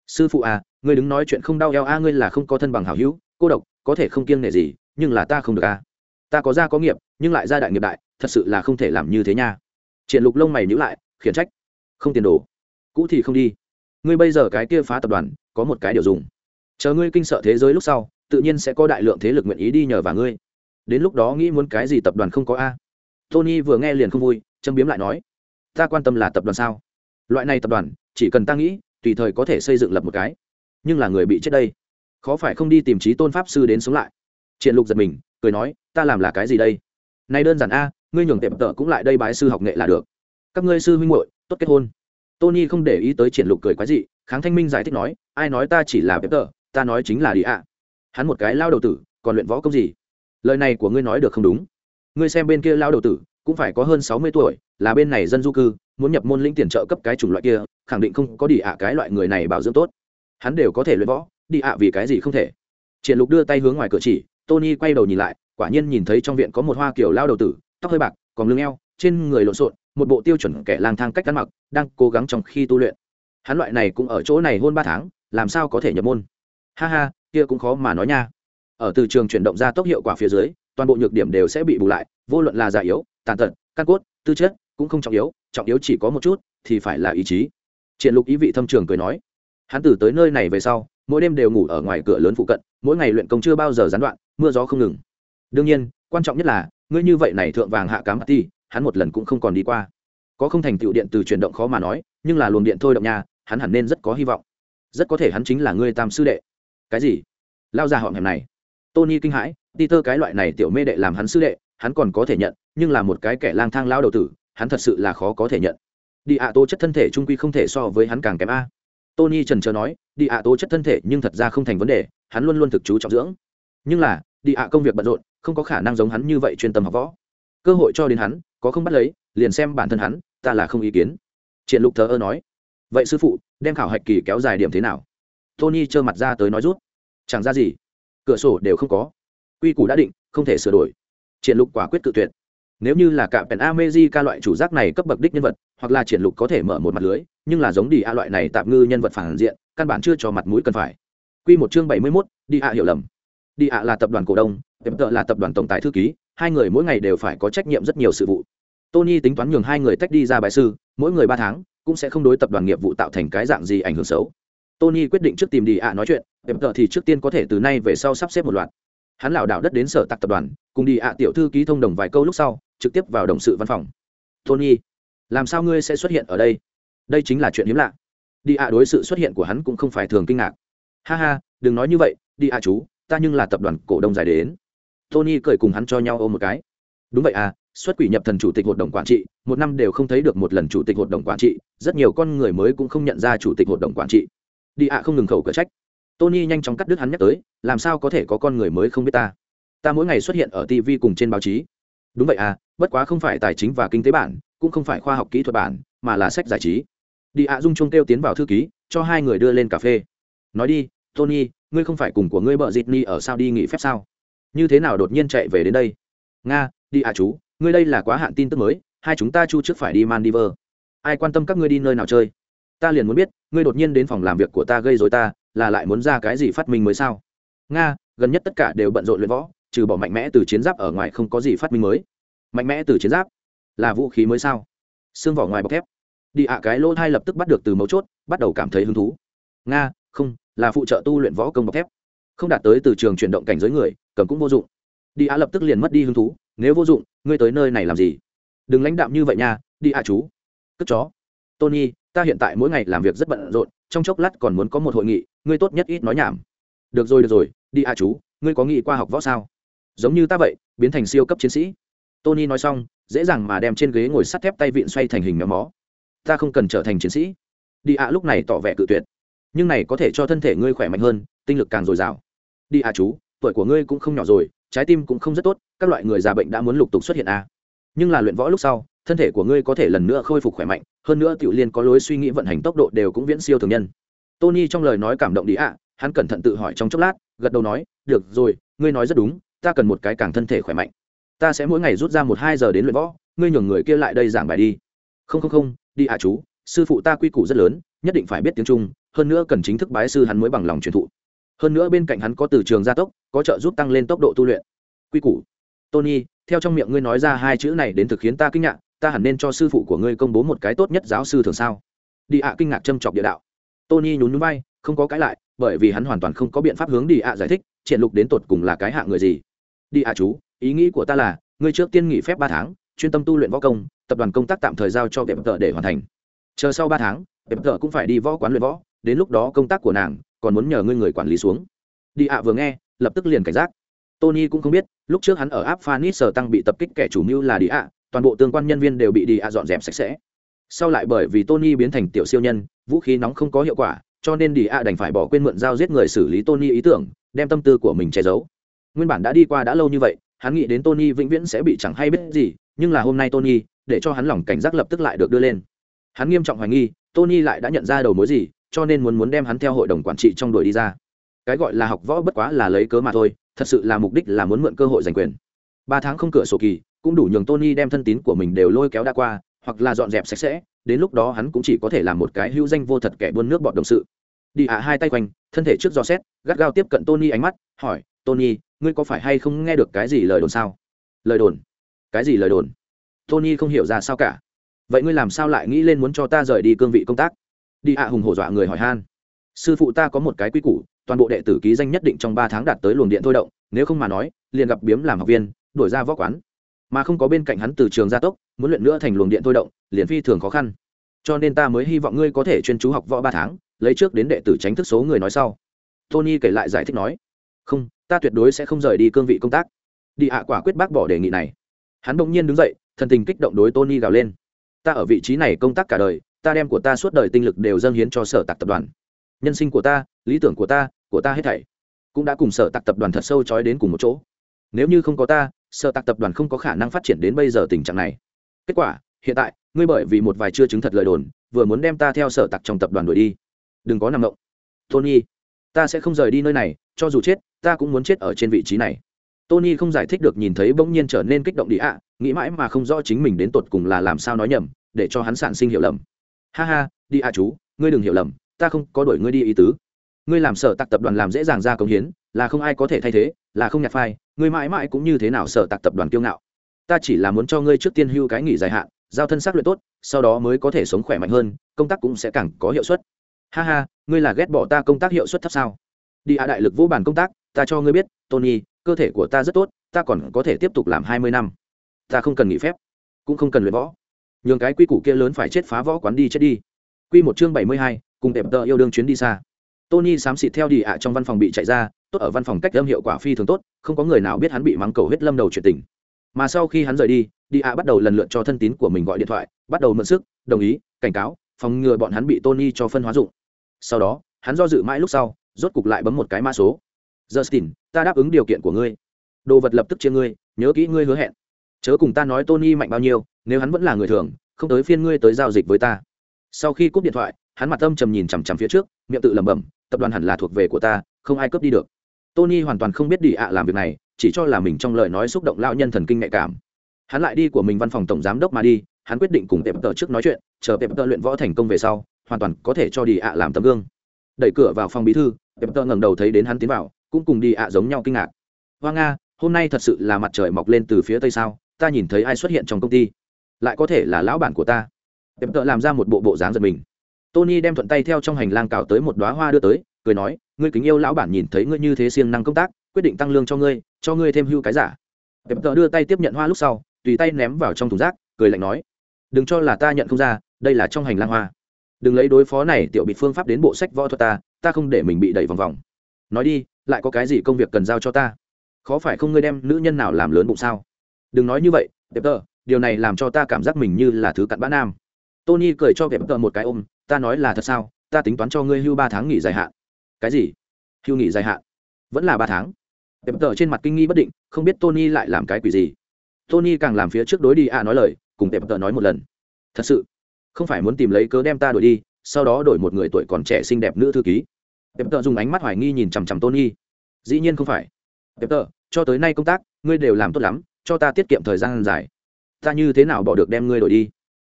Sư phụ à ngươi đứng nói chuyện không đau eo a, ngươi là không có thân bằng hảo hữu, cô độc, có thể không kiêng nể gì, nhưng là ta không được a ta có gia có nghiệp, nhưng lại gia đại nghiệp đại, thật sự là không thể làm như thế nha. Triển lục lông mày nhíu lại, khiển trách. Không tiền đồ. Cũ thì không đi. Ngươi bây giờ cái kia phá tập đoàn, có một cái điều dùng. Chờ ngươi kinh sợ thế giới lúc sau, tự nhiên sẽ có đại lượng thế lực nguyện ý đi nhờ vào ngươi. Đến lúc đó nghĩ muốn cái gì tập đoàn không có a. Tony vừa nghe liền không vui, châm biếm lại nói. Ta quan tâm là tập đoàn sao? Loại này tập đoàn, chỉ cần ta nghĩ, tùy thời có thể xây dựng lập một cái. Nhưng là người bị chết đây. Khó phải không đi tìm trí tôn pháp sư đến sống lại. Triển lục giật mình cười nói, ta làm là cái gì đây? Nay đơn giản a, ngươi nhường tiệm tợ cũng lại đây bái sư học nghệ là được. Các ngươi sư huynh muội, tốt kết hôn. Tony không để ý tới triển lục cười quái dị, kháng thanh minh giải thích nói, ai nói ta chỉ là tiệm tợ, ta nói chính là đi ạ. Hắn một cái lao đầu tử, còn luyện võ công gì? Lời này của ngươi nói được không đúng. Ngươi xem bên kia lao đầu tử, cũng phải có hơn sáu mươi tuổi, là bên này dân du cư, muốn nhập môn lĩnh tiền trợ cấp cái chủng loại kia, khẳng định không có đi ạ cái loại người này bảo dưỡng tốt. Hắn đều có thể luyện võ, đi ạ vì cái gì không thể? Triển lục đưa tay hướng ngoài cửa chỉ tony quay đầu nhìn lại, quả nhiên nhìn thấy trong viện có một hoa kiểu lao đầu tử, tóc hơi bạc, còn lưng eo, trên người lộn xộn, một bộ tiêu chuẩn kẻ lang thang cách ăn mặc, đang cố gắng trong khi tu luyện. Hắn loại này cũng ở chỗ này hôn ba tháng, làm sao có thể nhập môn? Ha ha, kia cũng khó mà nói nha. Ở từ trường chuyển động ra tốc hiệu quả phía dưới, toàn bộ nhược điểm đều sẽ bị bù lại, vô luận là già yếu, tàn tật, căn cốt, tư chất, cũng không trọng yếu trọng yếu chỉ có một chút, thì phải là ý chí. Triển lục ý vị thâm trường cười nói. Hắn từ tới nơi này về sau, mỗi đêm đều ngủ ở ngoài cửa lớn phụ cận mỗi ngày luyện công chưa bao giờ gián đoạn, mưa gió không ngừng. Đương nhiên, quan trọng nhất là, ngươi như vậy này thượng vàng hạ cám ti hắn một lần cũng không còn đi qua. Có không thành tựu điện từ chuyển động khó mà nói, nhưng là luồng điện thôi động nhà hắn hẳn nên rất có hy vọng. Rất có thể hắn chính là ngươi tam sư đệ. Cái gì? Lao ra họng hẻm này. Tony kinh hãi ti tơ cái loại này tiểu mê đệ làm hắn sư đệ, hắn còn có thể nhận, nhưng là một cái kẻ lang thang lao đầu tử, hắn thật sự là khó có thể nhận. Đi ạ, tố chất thân thể trung quy không thể so với hắn càng kém a. Tony trần trờ nói, đi ạ, tố chất thân thể nhưng thật ra không thành vấn đề hắn luôn luôn thực chú trọng dưỡng. Nhưng là, đi ạ công việc bận rộn, không có khả năng giống hắn như vậy chuyên tâm học võ. Cơ hội cho đến hắn, có không bắt lấy, liền xem bản thân hắn, ta là không ý kiến. Triển lục thờ ơ nói, vậy sư phụ, đem khảo hạch kỳ kéo dài điểm thế nào? Tony trơ mặt ra tới nói rút, chẳng ra gì, cửa sổ đều không có. Quy củ đã định, không thể sửa đổi. Triển lục quả quyết tự tuyệt. Nếu như là cả pèn amezi ca loại chủ giác này cấp bậc đích nhân vật, hoặc là triển lục có thể mở một mặt lưới, nhưng là giống đi a loại này tạm ngư nhân vật phản diện, căn bản chưa cho mặt mũi cần phải quy một chương bảy mươi 71, đi ạ hiểu lầm. Đi ạ là tập đoàn cổ đông tiệm tợ là tập đoàn tổng tài thư ký hai người mỗi ngày đều phải có trách nhiệm rất nhiều sự vụ. Tony tính toán nhường hai người tách đi ra bài sư mỗi người ba tháng cũng sẽ không đối tập đoàn nghiệp vụ tạo thành cái dạng gì ảnh hưởng xấu. Tony quyết định trước tìm đi ạ nói chuyện tiệm tợ thì trước tiên có thể từ nay về sau sắp xếp một loạt. Hắn lão đảo đất đến sở tạc tập đoàn cùng đi ạ tiểu thư ký thông đồng vài câu lúc sau trực tiếp vào đồng sự văn phòng. Tony làm sao ngươi sẽ xuất hiện ở đây? Đây chính là chuyện hiếm lạ. Đi ạ đối sự xuất hiện của hắn cũng không phải thường kinh ngạc ha ha, đừng nói như vậy, đi à chú, ta nhưng là tập đoàn cổ đông giải đến. Tony cười cùng hắn cho nhau ôm một cái. Đúng vậy à xuất quỷ nhập thần chủ tịch hội đồng quản trị, một năm đều không thấy được một lần chủ tịch hội đồng quản trị, rất nhiều con người mới cũng không nhận ra chủ tịch hội đồng quản trị. Đi ạ không ngừng khẩu cửa trách. Tony nhanh chóng cắt đứt hắn nhắc tới, làm sao có thể có con người mới không biết ta? Ta mỗi ngày xuất hiện ở tv cùng trên báo chí. Đúng vậy à bất quá không phải tài chính và kinh tế bản, cũng không phải khoa học kỹ thuật bản, mà là sách giải trí. Đi ạ dung chung kêu tiến vào thư ký, cho hai người đưa lên cà phê nói đi, tony, ngươi không phải cùng của ngươi bợ dịt ni ở sao đi nghỉ phép sao? Như thế nào đột nhiên chạy về đến đây? Nga, đi à chú, ngươi đây là quá hạn tin tức mới, hai chúng ta chu trước phải đi maldives. Ai quan tâm các ngươi đi nơi nào chơi? Ta liền muốn biết, ngươi đột nhiên đến phòng làm việc của ta gây dối ta, là lại muốn ra cái gì phát minh mới sao? Nga, gần nhất tất cả đều bận rộn luyện võ, trừ bỏ mạnh mẽ từ chiến giáp ở ngoài không có gì phát minh mới. Mạnh mẽ từ chiến giáp là vũ khí mới sao? Xương vỏ ngoài bọc thép. Đi ạ cái lỗ thai lập tức bắt được từ mấu chốt, bắt đầu cảm thấy hứng thú. Nga, không là phụ trợ tu luyện võ công bọc thép. Không đạt tới từ trường chuyển động cảnh giới người, cầm cũng vô dụng. Đi a lập tức liền mất đi hứng thú, nếu vô dụng, ngươi tới nơi này làm gì? Đừng lãnh đạm như vậy nha, đi a chú. Cất chó. Tony, ta hiện tại mỗi ngày làm việc rất bận rộn, trong chốc lát còn muốn có một hội nghị, ngươi tốt nhất ít nói nhảm. Được rồi được rồi, đi a chú, ngươi có nghĩ qua học võ sao? Giống như ta vậy, biến thành siêu cấp chiến sĩ. Tony nói xong, dễ dàng mà đem trên ghế ngồi sắt thép tay vịn xoay thành hình méo mó. Ta không cần trở thành chiến sĩ. Đi ạ lúc này tỏ vẻ cự tuyệt nhưng này có thể cho thân thể ngươi khỏe mạnh hơn, tinh lực càng dồi dào. Đi à chú, tuổi của ngươi cũng không nhỏ rồi, trái tim cũng không rất tốt, các loại người già bệnh đã muốn lục tục xuất hiện à. nhưng là luyện võ lúc sau, thân thể của ngươi có thể lần nữa khôi phục khỏe mạnh, hơn nữa tiểu liên có lối suy nghĩ vận hành tốc độ đều cũng viễn siêu thường nhân. Tony trong lời nói cảm động đi ạ, hắn cẩn thận tự hỏi trong chốc lát, gật đầu nói, được rồi, ngươi nói rất đúng, ta cần một cái càng thân thể khỏe mạnh. Ta sẽ mỗi ngày rút ra một hai giờ đến luyện võ, ngươi nhường người kia lại đây giảng bài đi. Không không không, đi ạ chú, sư phụ ta quy củ rất lớn, nhất định phải biết tiếng trung hơn nữa cần chính thức bái sư hắn mới bằng lòng truyền thụ. Hơn nữa bên cạnh hắn có từ trường gia tốc, có trợ giúp tăng lên tốc độ tu luyện. Quy củ. Tony, theo trong miệng ngươi nói ra hai chữ này đến thực khiến ta kinh ngạc, ta hẳn nên cho sư phụ của ngươi công bố một cái tốt nhất giáo sư thường sao? Đi ạ, kinh ngạc châm chọc địa đạo. Tony nhún nhún bay không có cái lại, bởi vì hắn hoàn toàn không có biện pháp hướng đi ạ giải thích triển lục đến tột cùng là cái hạ người gì. Đi ạ chú, ý nghĩ của ta là, ngươi trước tiên nghỉ phép ba tháng, chuyên tâm tu luyện võ công, tập đoàn công tác tạm thời giao cho vẹp tờ để hoàn thành. Chờ sau ba tháng vẹp tờ cũng phải đi võ quán luyện võ đến lúc đó công tác của nàng còn muốn nhờ ngươi người quản lý xuống. Đi ạ vừa nghe, lập tức liền cảnh giác. Tony cũng không biết, lúc trước hắn ở áp phanis sở tăng bị tập kích kẻ chủ mưu là đi ạ, toàn bộ tương quan nhân viên đều bị đi ạ dọn dẹp sạch sẽ. Sau lại bởi vì tony biến thành tiểu siêu nhân, vũ khí nóng không có hiệu quả, cho nên đi ạ đành phải bỏ quên mượn dao giết người xử lý tony ý tưởng, đem tâm tư của mình che giấu. Nguyên bản đã đi qua đã lâu như vậy, hắn nghĩ đến tony vĩnh viễn sẽ bị chẳng hay biết gì, nhưng là hôm nay tony, để cho hắn lòng cảnh giác lập tức lại được đưa lên. Hắn nghiêm trọng hoài nghi, tony lại đã nhận ra đầu mối gì cho nên muốn muốn đem hắn theo hội đồng quản trị trong đội đi ra. Cái gọi là học võ bất quá là lấy cớ mà thôi, thật sự là mục đích là muốn mượn cơ hội giành quyền. Ba tháng không cửa sổ kỳ, cũng đủ nhường tony đem thân tín của mình đều lôi kéo đã qua, hoặc là dọn dẹp sạch sẽ, đến lúc đó hắn cũng chỉ có thể làm một cái hữu danh vô thật kẻ buôn nước bọn đồng sự. Đi ạ, hai tay quanh, thân thể trước do xét, gắt gao tiếp cận tony ánh mắt, hỏi, tony, ngươi có phải hay không nghe được cái gì lời đồn sao? Lời đồn? Cái gì lời đồn? Tony không hiểu ra sao cả. Vậy ngươi làm sao lại nghĩ lên muốn cho ta rời đi cương vị công tác? Đi ạ hùng hổ dọa người hỏi han. Sư phụ ta có một cái quy củ, toàn bộ đệ tử ký danh nhất định trong ba tháng đạt tới luồng điện thôi động, nếu không mà nói, liền gặp biếm làm học viên, đổi ra võ quán. Mà không có bên cạnh hắn từ trường gia tốc, muốn luyện nữa thành luồng điện thôi động, liền phi thường khó khăn. Cho nên ta mới hy vọng ngươi có thể chuyên chú học võ ba tháng, lấy trước đến đệ tử tránh thức số người nói sau. Tony kể lại giải thích nói, không, ta tuyệt đối sẽ không rời đi cương vị công tác. Đi ạ quả quyết bác bỏ đề nghị này. Hắn bỗng nhiên đứng dậy, thần tình kích động đối tony gào lên. Ta ở vị trí này công tác cả đời ta đem của ta suốt đời tinh lực đều dâng hiến cho sở tạc tập đoàn. Nhân sinh của ta, lý tưởng của ta của ta hết thảy cũng đã cùng sở tạc tập đoàn thật sâu trói đến cùng một chỗ. Nếu như không có ta, sở tạc tập đoàn không có khả năng phát triển đến bây giờ tình trạng này. Kết quả, hiện tại, ngươi bởi vì một vài chưa chứng thật lời đồn, vừa muốn đem ta theo sở tạc trong tập đoàn đuổi đi. Đừng có nằm động tony, ta sẽ không rời đi nơi này, cho dù chết, ta cũng muốn chết ở trên vị trí này. Tony không giải thích được nhìn thấy bỗng nhiên trở nên kích động đi ạ, nghĩ mãi mà không rõ chính mình đến tột cùng là làm sao nói nhầm, để cho hắn sản sinh hiểu lầm ha ha, đi A chú, ngươi đừng hiểu lầm, ta không có đổi ngươi đi ý tứ. Ngươi làm sở tạc tập đoàn làm dễ dàng ra công hiến, là không ai có thể thay thế, là không nhặt phai, ngươi mãi mãi cũng như thế nào sở tạc tập đoàn kiêu ngạo. Ta chỉ là muốn cho ngươi trước tiên hưu cái nghỉ dài hạn, giao thân xác luyện tốt, sau đó mới có thể sống khỏe mạnh hơn, công tác cũng sẽ càng có hiệu suất. Ha ha, ngươi là ghét bỏ ta công tác hiệu suất thấp sao? Đi hạ đại lực vũ bản công tác, ta cho ngươi biết, tony, cơ thể của ta rất tốt, ta còn có thể tiếp tục làm hai mươi năm. Ta không cần nghỉ phép, cũng không cần luyện võ nhường cái quy củ kia lớn phải chết phá võ quán đi chết đi. Quy một chương bảy mươi hai, cùng đẹp tờ yêu đương chuyến đi xa. Tony xám xịt theo đi ạ, trong văn phòng bị chạy ra, tốt ở văn phòng cách âm hiệu quả phi thường tốt, không có người nào biết hắn bị mắng cầu huyết lâm đầu chuyện tình. Mà sau khi hắn rời đi đi ạ bắt đầu lần lượt cho thân tín của mình gọi điện thoại, bắt đầu mượn sức, đồng ý, cảnh cáo, phòng ngừa bọn hắn bị tony cho phân hóa dụng. Sau đó, hắn do dự mãi lúc sau, rốt cục lại bấm một cái mã số. Justin, ta đáp ứng điều kiện của ngươi. Đồ vật lập tức chia ngươi, nhớ kỹ ngươi hứa hẹn. Chớ cùng ta nói tony mạnh bao nhiêu nếu hắn vẫn là người thường, không tới phiên ngươi tới giao dịch với ta. Sau khi cúp điện thoại, hắn mặt âm trầm nhìn chằm chằm phía trước, miệng tự lẩm bẩm, tập đoàn hẳn là thuộc về của ta, không ai cướp đi được. Tony hoàn toàn không biết đi ạ làm việc này, chỉ cho là mình trong lời nói xúc động lao nhân thần kinh nhạy cảm. Hắn lại đi của mình văn phòng tổng giám đốc mà đi, hắn quyết định cùng tệp tờ trước nói chuyện, chờ tệp tờ luyện võ thành công về sau, hoàn toàn có thể cho đi ạ làm tấm gương. Đẩy cửa vào phòng bí thư tệp tờ ngẩng đầu thấy đến hắn tiến vào, cũng cùng đi ạ giống nhau kinh ngạc. Hoa nga, hôm nay thật sự là mặt trời mọc lên từ phía tây sao? Ta nhìn thấy ai xuất hiện trong công ty? Lại có thể là lão bản của ta. Tệp tợ làm ra một bộ bộ dáng giật mình. Tony đem thuận tay theo trong hành lang cào tới một đoá hoa đưa tới, cười nói, ngươi kính yêu lão bản nhìn thấy ngươi như thế siêng năng công tác, quyết định tăng lương cho ngươi cho ngươi thêm hưu cái giả. Tệp tợ đưa tay tiếp nhận hoa lúc sau, tùy tay ném vào trong thùng rác, cười lạnh nói, đừng cho là ta nhận không ra, đây là trong hành lang hoa. Đừng lấy đối phó này tiểu bị phương pháp đến bộ sách võ thuật ta ta không để mình bị đẩy vòng vòng. Nói đi, lại có cái gì công việc cần giao cho ta? Khó phải không ngươi đem nữ nhân nào làm lớn bụng sao? Đừng nói như vậy đẹp tờ điều này làm cho ta cảm giác mình như là thứ cặn bã nam. Tony cười cho đẹp tờ một cái ôm, ta nói là thật sao? Ta tính toán cho ngươi hưu ba tháng nghỉ dài hạn. Cái gì? Hưu nghỉ dài hạn? Vẫn là ba tháng? Đẹp tờ trên mặt kinh nghi bất định, không biết tony lại làm cái quỷ gì. Tony càng làm phía trước đối đi à nói lời, cùng đẹp tờ nói một lần. Thật sự, không phải muốn tìm lấy cớ đem ta đổi đi, sau đó đổi một người tuổi còn trẻ xinh đẹp nữ thư ký. Đẹp tờ dùng ánh mắt hoài nghi nhìn chằm chằm tony. Dĩ nhiên không phải. Đẹp tờ, cho tới nay công tác, ngươi đều làm tốt lắm, cho ta tiết kiệm thời gian dài ta như thế nào bỏ được đem ngươi đổi đi?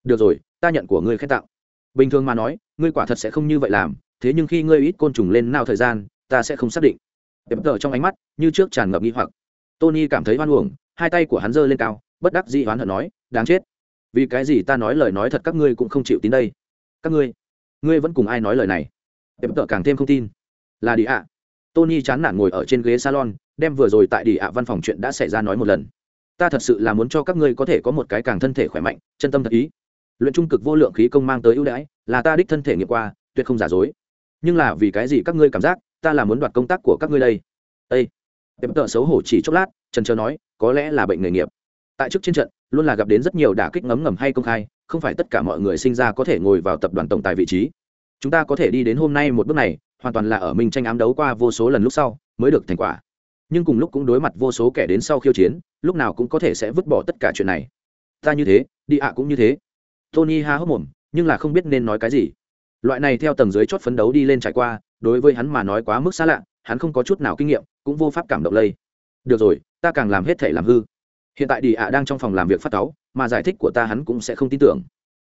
Được rồi, ta nhận của ngươi khen tặng. Bình thường mà nói, ngươi quả thật sẽ không như vậy làm, thế nhưng khi ngươi ít côn trùng lên nào thời gian, ta sẽ không xác định. Tiệm tờ trong ánh mắt như trước tràn ngập nghi hoặc. Tony cảm thấy hoan uổng, hai tay của hắn giơ lên cao, bất đắc dĩ hoán hận nói, đáng chết. Vì cái gì ta nói lời nói thật các ngươi cũng không chịu tin đây? Các ngươi ngươi vẫn cùng ai nói lời này? Tiệm tờ càng thêm không tin. Là đi ạ. Tony chán nản ngồi ở trên ghế salon, đem vừa rồi tại đi ạ văn phòng chuyện đã xảy ra nói một lần ta thật sự là muốn cho các ngươi có thể có một cái càng thân thể khỏe mạnh, chân tâm thật ý. Luyện trung cực vô lượng khí công mang tới ưu đãi, là ta đích thân thể nghiệm qua, tuyệt không giả dối. Nhưng là vì cái gì các ngươi cảm giác, ta là muốn đoạt công tác của các ngươi đây? Ây em tợ xấu hổ chỉ chốc lát, trần trờ nói, có lẽ là bệnh nghề nghiệp. Tại trước trên trận, luôn là gặp đến rất nhiều đả kích ngấm ngầm hay công khai, không phải tất cả mọi người sinh ra có thể ngồi vào tập đoàn tổng tài vị trí. Chúng ta có thể đi đến hôm nay một bước này, hoàn toàn là ở mình tranh ám đấu qua vô số lần lúc sau, mới được thành quả nhưng cùng lúc cũng đối mặt vô số kẻ đến sau khiêu chiến, lúc nào cũng có thể sẽ vứt bỏ tất cả chuyện này. Ta như thế, đi ạ cũng như thế. Tony ha hốc mồm, nhưng là không biết nên nói cái gì. Loại này theo tầng dưới chót phấn đấu đi lên trải qua, đối với hắn mà nói quá mức xa lạ, hắn không có chút nào kinh nghiệm, cũng vô pháp cảm động lây. Được rồi, ta càng làm hết thể làm hư. Hiện tại đi ạ đang trong phòng làm việc phát táo mà giải thích của ta hắn cũng sẽ không tin tưởng.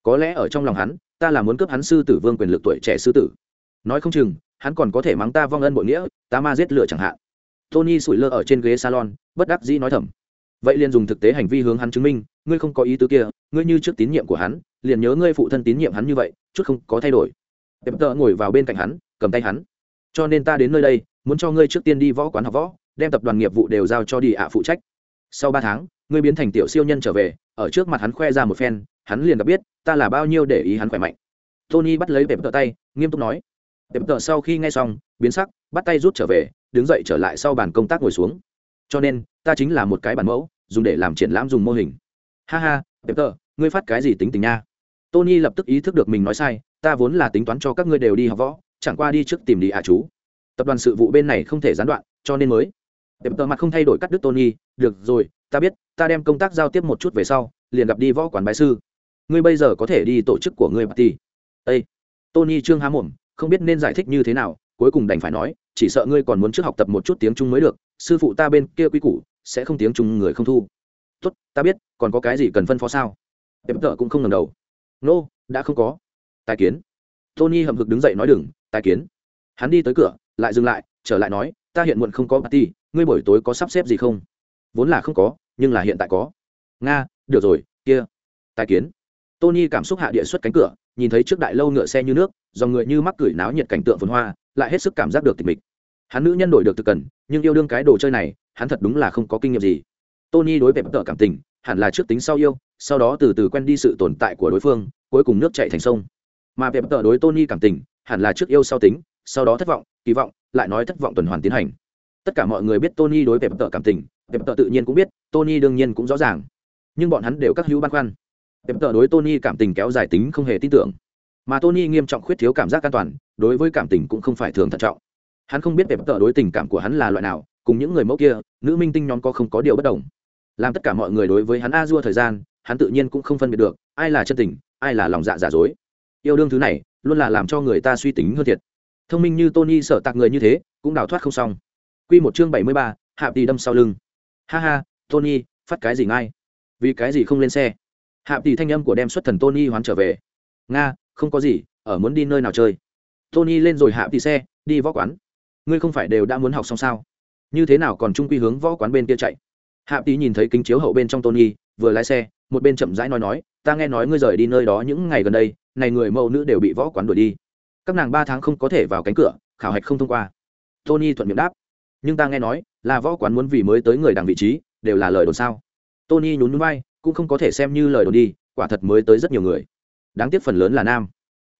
Có lẽ ở trong lòng hắn, ta là muốn cướp hắn sư tử vương quyền lực tuổi trẻ sư tử. Nói không chừng, hắn còn có thể mắng ta vong ân bội nghĩa, ta ma giết lửa chẳng hạn tony sủi lơ ở trên ghế salon, bất đắc dĩ nói thầm. Vậy liền dùng thực tế hành vi hướng hắn chứng minh, ngươi không có ý tứ kia, ngươi như trước tín nhiệm của hắn, liền nhớ ngươi phụ thân tín nhiệm hắn như vậy, chút không có thay đổi. Đẹp tợ ngồi vào bên cạnh hắn, cầm tay hắn. Cho nên ta đến nơi đây, muốn cho ngươi trước tiên đi võ quán học võ, đem tập đoàn nghiệp vụ đều giao cho đi ạ phụ trách. Sau ba tháng, ngươi biến thành tiểu siêu nhân trở về, ở trước mặt hắn khoe ra một phen, hắn liền đã biết, ta là bao nhiêu để ý hắn khỏe mạnh. Tony bắt lấy đẹp tợ tay, nghiêm túc nói. Đẹp tợ sau khi nghe xong, biến sắc bắt tay rút trở về, đứng dậy trở lại sau bàn công tác ngồi xuống. Cho nên, ta chính là một cái bản mẫu, dùng để làm triển lãm dùng mô hình. Ha ha đẹp tợ ngươi phát cái gì tính tình nha? Tony lập tức ý thức được mình nói sai, ta vốn là tính toán cho các ngươi đều đi học võ, chẳng qua đi trước tìm đi à chú. Tập đoàn sự vụ bên này không thể gián đoạn, cho nên mới. Đẹp tợ mặt không thay đổi cắt đứt tony, được rồi, ta biết, ta đem công tác giao tiếp một chút về sau, liền gặp đi võ quản bài sư. Ngươi bây giờ có thể đi tổ chức của ngươi party. Ây tony trương há mồm, không biết nên giải thích như thế nào, cuối cùng đành phải nói chỉ sợ ngươi còn muốn trước học tập một chút tiếng trung mới được sư phụ ta bên kia quy củ sẽ không tiếng trung người không thu. Tốt ta biết còn có cái gì cần phân phó sao? Em tợ cũng không ngầm đầu. Nô、no, đã không có. Tài kiến. Tony hậm hực đứng dậy nói đừng tài kiến. Hắn đi tới cửa lại dừng lại trở lại nói ta hiện muộn không có party ngươi buổi tối có sắp xếp gì không? Vốn là không có nhưng là hiện tại có. Nga được rồi kia. Tài kiến. Tony cảm xúc hạ địa xuất cánh cửa nhìn thấy trước đại lâu ngựa xe như nước dòng người như mắc cười náo nhiệt cảnh tượng phồn hoa lại hết sức cảm giác được tịch mịch. Hắn nữ nhân đổi được thực cần, nhưng yêu đương cái đồ chơi này, hắn thật đúng là không có kinh nghiệm gì. Tony đối với tợ cảm tình, hẳn là trước tính sau yêu, sau đó từ từ quen đi sự tồn tại của đối phương, cuối cùng nước chạy thành sông. Mà vẹp tợ đối tony cảm tình, hẳn là trước yêu sau tính, sau đó thất vọng, kỳ vọng, lại nói thất vọng tuần hoàn tiến hành. Tất cả mọi người biết tony đối vẹp tợ cảm tình vẹp tợ tự nhiên cũng biết, tony đương nhiên cũng rõ ràng. Nhưng bọn hắn đều các hữu băn khoăn. Vẹp tợ đối tony cảm tình kéo dài tính không hề tin tưởng mà tony nghiêm trọng khuyết thiếu cảm giác an toàn, đối với cảm tình cũng không phải thường thận trọng. hắn không biết về bất tợ đối tình cảm của hắn là loại nào, cùng những người mẫu kia, nữ minh tinh nhóm có không có điều bất đồng. làm tất cả mọi người đối với hắn a dua thời gian, hắn tự nhiên cũng không phân biệt được, ai là chân tình, ai là lòng dạ giả dối. yêu đương thứ này, luôn là làm cho người ta suy tính hơn thiệt. thông minh như tony sợ tạc người như thế, cũng đào thoát không xong. q một chương bảy mươi ba, hạ tỷ đâm sau lưng. ha ha, tony, phát cái gì ngay? vì cái gì không lên xe? hạ tỷ thanh âm của đem xuất thần tony hoán trở về. nga không có gì, ở muốn đi nơi nào chơi. Tony lên rồi hạ thì xe, đi võ quán. Ngươi không phải đều đã muốn học xong sao? Như thế nào còn trung quy hướng võ quán bên kia chạy? Hạ tỷ nhìn thấy kính chiếu hậu bên trong tony, vừa lái xe, một bên chậm rãi nói nói, ta nghe nói ngươi rời đi nơi đó những ngày gần đây, này người mẫu nữ đều bị võ quán đuổi đi. Các nàng ba tháng không có thể vào cánh cửa, khảo hạch không thông qua. Tony thuận miệng đáp. Nhưng ta nghe nói, là võ quán muốn vì mới tới người đằng vị trí, đều là lời đồn sao? Tony nhún núi bay cũng không có thể xem như lời đồn đi, quả thật mới tới rất nhiều người đáng tiếc phần lớn là nam.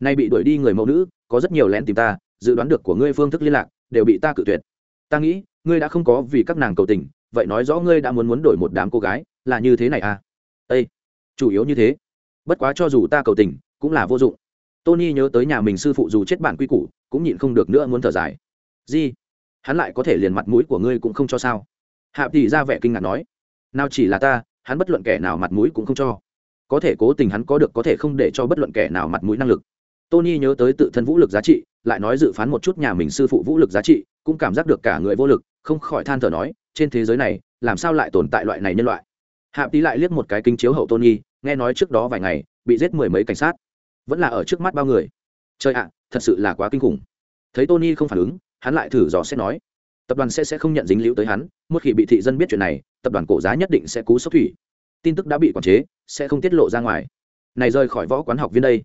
Nay bị đuổi đi người mẫu nữ, có rất nhiều lén tìm ta, dự đoán được của ngươi phương thức liên lạc, đều bị ta cự tuyệt. Ta nghĩ, ngươi đã không có vì các nàng cầu tình, vậy nói rõ ngươi đã muốn muốn đổi một đám cô gái, là như thế này à? Ây chủ yếu như thế. Bất quá cho dù ta cầu tình, cũng là vô dụng. Tony nhớ tới nhà mình sư phụ dù chết bản quy củ, cũng nhịn không được nữa muốn thở dài. Gì? Hắn lại có thể liền mặt mũi của ngươi cũng không cho sao? Hạ tỷ ra vẻ kinh ngạc nói. Nào chỉ là ta, hắn bất luận kẻ nào mặt mũi cũng không cho có thể cố tình hắn có được có thể không để cho bất luận kẻ nào mặt mũi năng lực. Tony nhớ tới tự thân vũ lực giá trị, lại nói dự phán một chút nhà mình sư phụ vũ lực giá trị, cũng cảm giác được cả người vô lực, không khỏi than thở nói, trên thế giới này, làm sao lại tồn tại loại này nhân loại? Hạ tí lại liếc một cái kính chiếu hậu tony, nghe nói trước đó vài ngày, bị giết mười mấy cảnh sát. Vẫn là ở trước mắt bao người. Trời ạ, thật sự là quá kinh khủng. Thấy tony không phản ứng, hắn lại thử dò xét nói, tập đoàn sẽ sẽ không nhận dính liễu tới hắn, một khi bị thị dân biết chuyện này, tập đoàn cổ giá nhất định sẽ cú sốc thủy tin tức đã bị quản chế, sẽ không tiết lộ ra ngoài. Này rời khỏi võ quán học viên đây,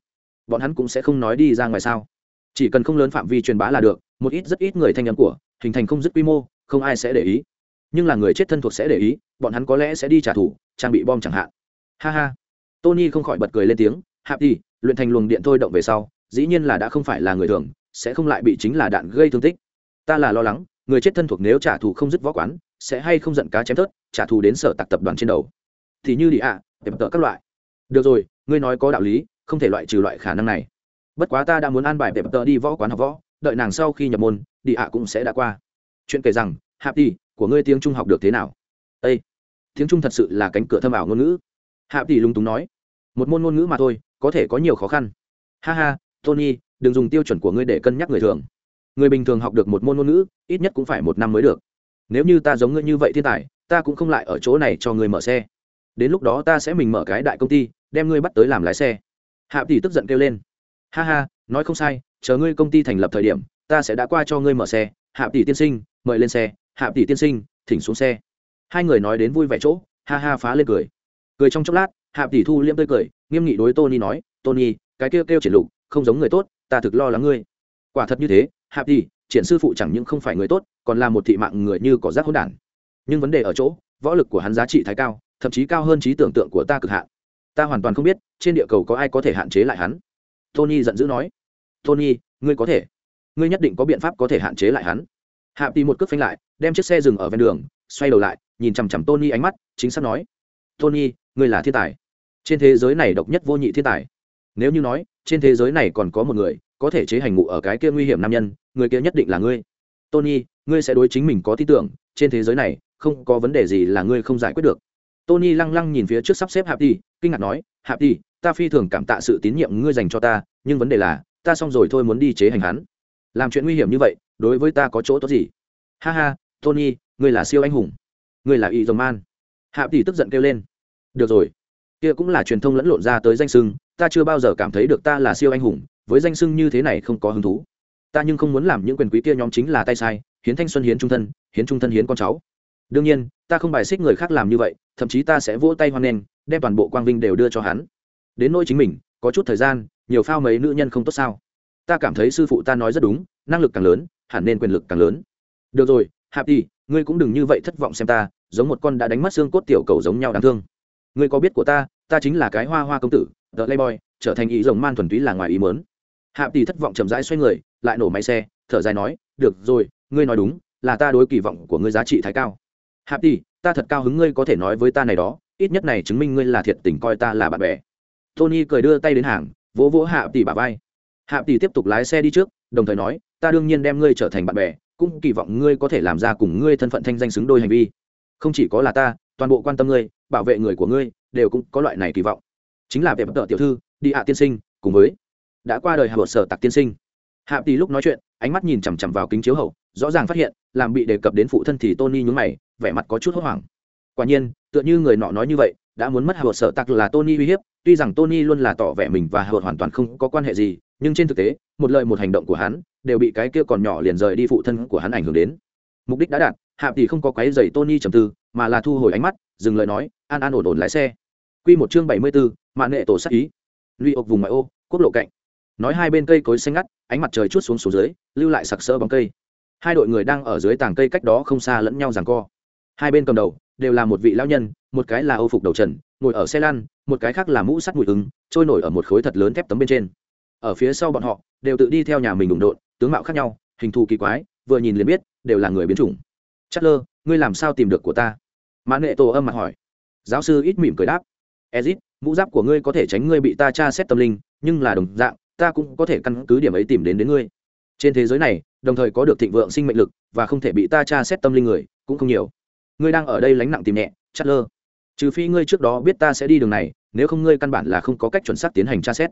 bọn hắn cũng sẽ không nói đi ra ngoài sao? Chỉ cần không lớn phạm vi truyền bá là được, một ít rất ít người thanh nhắn của, hình thành không dứt quy mô, không ai sẽ để ý. Nhưng là người chết thân thuộc sẽ để ý, bọn hắn có lẽ sẽ đi trả thù, trang bị bom chẳng hạn. Ha ha. Tony không khỏi bật cười lên tiếng, hạp đi, luyện thành luồng điện thôi động về sau, dĩ nhiên là đã không phải là người thường, sẽ không lại bị chính là đạn gây thương tích. Ta là lo lắng, người chết thân thuộc nếu trả thù không dứt võ quán, sẽ hay không giận cá chém tớt trả thù đến sở tạc tập đoàn trên đầu thì như địa ạ à, đẹp tợ các loại. Được rồi ngươi nói có đạo lý không thể loại trừ loại khả năng này. Bất quá ta đã muốn an bài đẹp tợ đi võ quán học võ đợi nàng sau khi nhập môn địa ạ cũng sẽ đã qua. Chuyện kể rằng hạp tỷ của ngươi tiếng trung học được thế nào? Ây tiếng trung thật sự là cánh cửa thâm ảo ngôn ngữ. Hạp tỷ lúng túng nói. Một môn ngôn ngữ mà thôi có thể có nhiều khó khăn. Ha ha tony đừng dùng tiêu chuẩn của ngươi để cân nhắc người thường. Người bình thường học được một môn ngôn ngữ ít nhất cũng phải một năm mới được. Nếu như ta giống ngươi như vậy thiên tài ta cũng không lại ở chỗ này cho ngươi mở xe đến lúc đó ta sẽ mình mở cái đại công ty, đem ngươi bắt tới làm lái xe. Hạ tỷ tức giận kêu lên. Ha ha, nói không sai, chờ ngươi công ty thành lập thời điểm, ta sẽ đã qua cho ngươi mở xe. Hạ tỷ tiên sinh, mời lên xe. Hạ tỷ tiên sinh, thỉnh xuống xe. Hai người nói đến vui vẻ chỗ, ha ha phá lên cười. Cười trong chốc lát, hạ tỷ thu liêm tươi cười, nghiêm nghị đối tony nói, tony, cái kêu kêu triển lục, không giống người tốt, ta thực lo lắng ngươi. Quả thật như thế, hạ tỷ, triển sư phụ chẳng những không phải người tốt, còn là một thị mạng người như có rác hỗn đản. Nhưng vấn đề ở chỗ, võ lực của hắn giá trị thái cao thậm chí cao hơn trí tưởng tượng của ta cực hạn. Ta hoàn toàn không biết, trên địa cầu có ai có thể hạn chế lại hắn. Tony giận dữ nói. Tony, ngươi có thể. Ngươi nhất định có biện pháp có thể hạn chế lại hắn. Hạ tì một cước phanh lại, đem chiếc xe dừng ở ven đường, xoay đầu lại, nhìn chằm chằm tony ánh mắt, chính xác nói. Tony, ngươi là thiên tài. Trên thế giới này độc nhất vô nhị thiên tài. Nếu như nói, trên thế giới này còn có một người có thể chế hành ngụ ở cái kia nguy hiểm nam nhân, người kia nhất định là ngươi. Tony, ngươi sẽ đối chính mình có tin tưởng, trên thế giới này không có vấn đề gì là ngươi không giải quyết được tony lăng lăng nhìn phía trước sắp xếp hạp đi kinh ngạc nói, hạp đi ta phi thường cảm tạ sự tín nhiệm ngươi dành cho ta, nhưng vấn đề là, ta xong rồi thôi muốn đi chế hành hắn. Làm chuyện nguy hiểm như vậy, đối với ta có chỗ tốt gì? Ha ha, tony, ngươi là siêu anh hùng. Ngươi là y dòng man. Hạ tỷ tức giận kêu lên. Được rồi, kia cũng là truyền thông lẫn lộn ra tới danh sưng ta chưa bao giờ cảm thấy được ta là siêu anh hùng, với danh sưng như thế này không có hứng thú. Ta nhưng không muốn làm những quyền quý kia nhóm chính là tay sai, hiến thanh xuân hiến trung thân, hiến trung thân hiến con cháu đương nhiên, ta không bài xích người khác làm như vậy, thậm chí ta sẽ vỗ tay hoan nghênh, đem toàn bộ quang vinh đều đưa cho hắn. Đến nỗi chính mình, có chút thời gian, nhiều phao mấy nữ nhân không tốt sao? Ta cảm thấy sư phụ ta nói rất đúng, năng lực càng lớn, hẳn nên quyền lực càng lớn. Được rồi, hạp đi ngươi cũng đừng như vậy thất vọng xem ta, giống một con đã đánh mất xương cốt tiểu cầu giống nhau đáng thương. Ngươi có biết của ta ta chính là cái hoa hoa công tử, the playboy, trở thành ý rồng man thuần túy là ngoài ý mớn hạp tỷ thất vọng chậm rãi xoay người, lại nổ máy xe, thở dài nói, được rồi, ngươi nói đúng, là ta đối kỳ vọng của ngươi giá trị thái cao hạp tỷ, ta thật cao hứng ngươi có thể nói với ta này đó, ít nhất này chứng minh ngươi là thiệt tình coi ta là bạn bè. Tony cười đưa tay đến hàng, vỗ vỗ hạ tỷ bà vai. Hạ tỷ tiếp tục lái xe đi trước, đồng thời nói, ta đương nhiên đem ngươi trở thành bạn bè, cũng kỳ vọng ngươi có thể làm ra cùng ngươi thân phận thanh danh xứng đôi hành vi. Không chỉ có là ta, toàn bộ quan tâm ngươi, bảo vệ người của ngươi, đều cũng có loại này kỳ vọng. Chính là vẻ bất tợ tiểu thư, đi hạ tiên sinh, cùng với đã qua đời hạ sở tặc tiên sinh. Hạ tỷ lúc nói chuyện, ánh mắt nhìn chằm chằm vào kính chiếu hậu, rõ ràng phát hiện, làm bị đề cập đến phụ thân thì tony nhún mày vẻ mặt có chút hốt hoảng. Quả nhiên, tựa như người nọ nói như vậy, đã muốn mất hạ bột sở tặc là tony uy hiếp, tuy rằng tony luôn là tỏ vẻ mình và hạ hoàn toàn không có quan hệ gì, nhưng trên thực tế, một lời một hành động của hắn, đều bị cái kia còn nhỏ liền rời đi phụ thân của hắn ảnh hưởng đến. Mục đích đã đạt, hạ tỷ không có quấy giày tony trầm tư, mà là thu hồi ánh mắt, dừng lời nói, an an ổn ổn lái xe. Q một chương bảy mươi bốn mạng nghệ tổ sắc ý. Luy ộc vùng ngoại ô, quốc lộ cạnh. Nói hai bên cây cối xanh ngắt, ánh mặt trời chút xuống xuống dưới, lưu lại sặc sỡ bóng cây. Hai đội người đang ở dưới tàng cây cách đó không xa lẫn nhau rằng co hai bên cầm đầu đều là một vị lão nhân, một cái là âu phục đầu trần, ngồi ở xe lăn, một cái khác là mũ sắt mùi ứng, trôi nổi ở một khối thật lớn thép tấm bên trên. Ở phía sau bọn họ, đều tự đi theo nhà mình đụng độn, tướng mạo khác nhau, hình thù kỳ quái, vừa nhìn liền biết, đều là người biến chủng. Chất lơ ngươi làm sao tìm được của ta? Mã nệ tổ âm mặt hỏi. Giáo sư ít mỉm cười đáp. Ezit, mũ giáp của ngươi có thể tránh ngươi bị ta tra xét tâm linh, nhưng là đồng dạng, ta cũng có thể căn cứ điểm ấy tìm đến đến ngươi. Trên thế giới này, đồng thời có được thịnh vượng sinh mệnh lực, và không thể bị ta tra xét tâm linh người, cũng không nhiều ngươi đang ở đây lánh nặng tìm nhẹ chất lơ. Trừ phi ngươi trước đó biết ta sẽ đi đường này, nếu không ngươi căn bản là không có cách chuẩn xác tiến hành tra xét.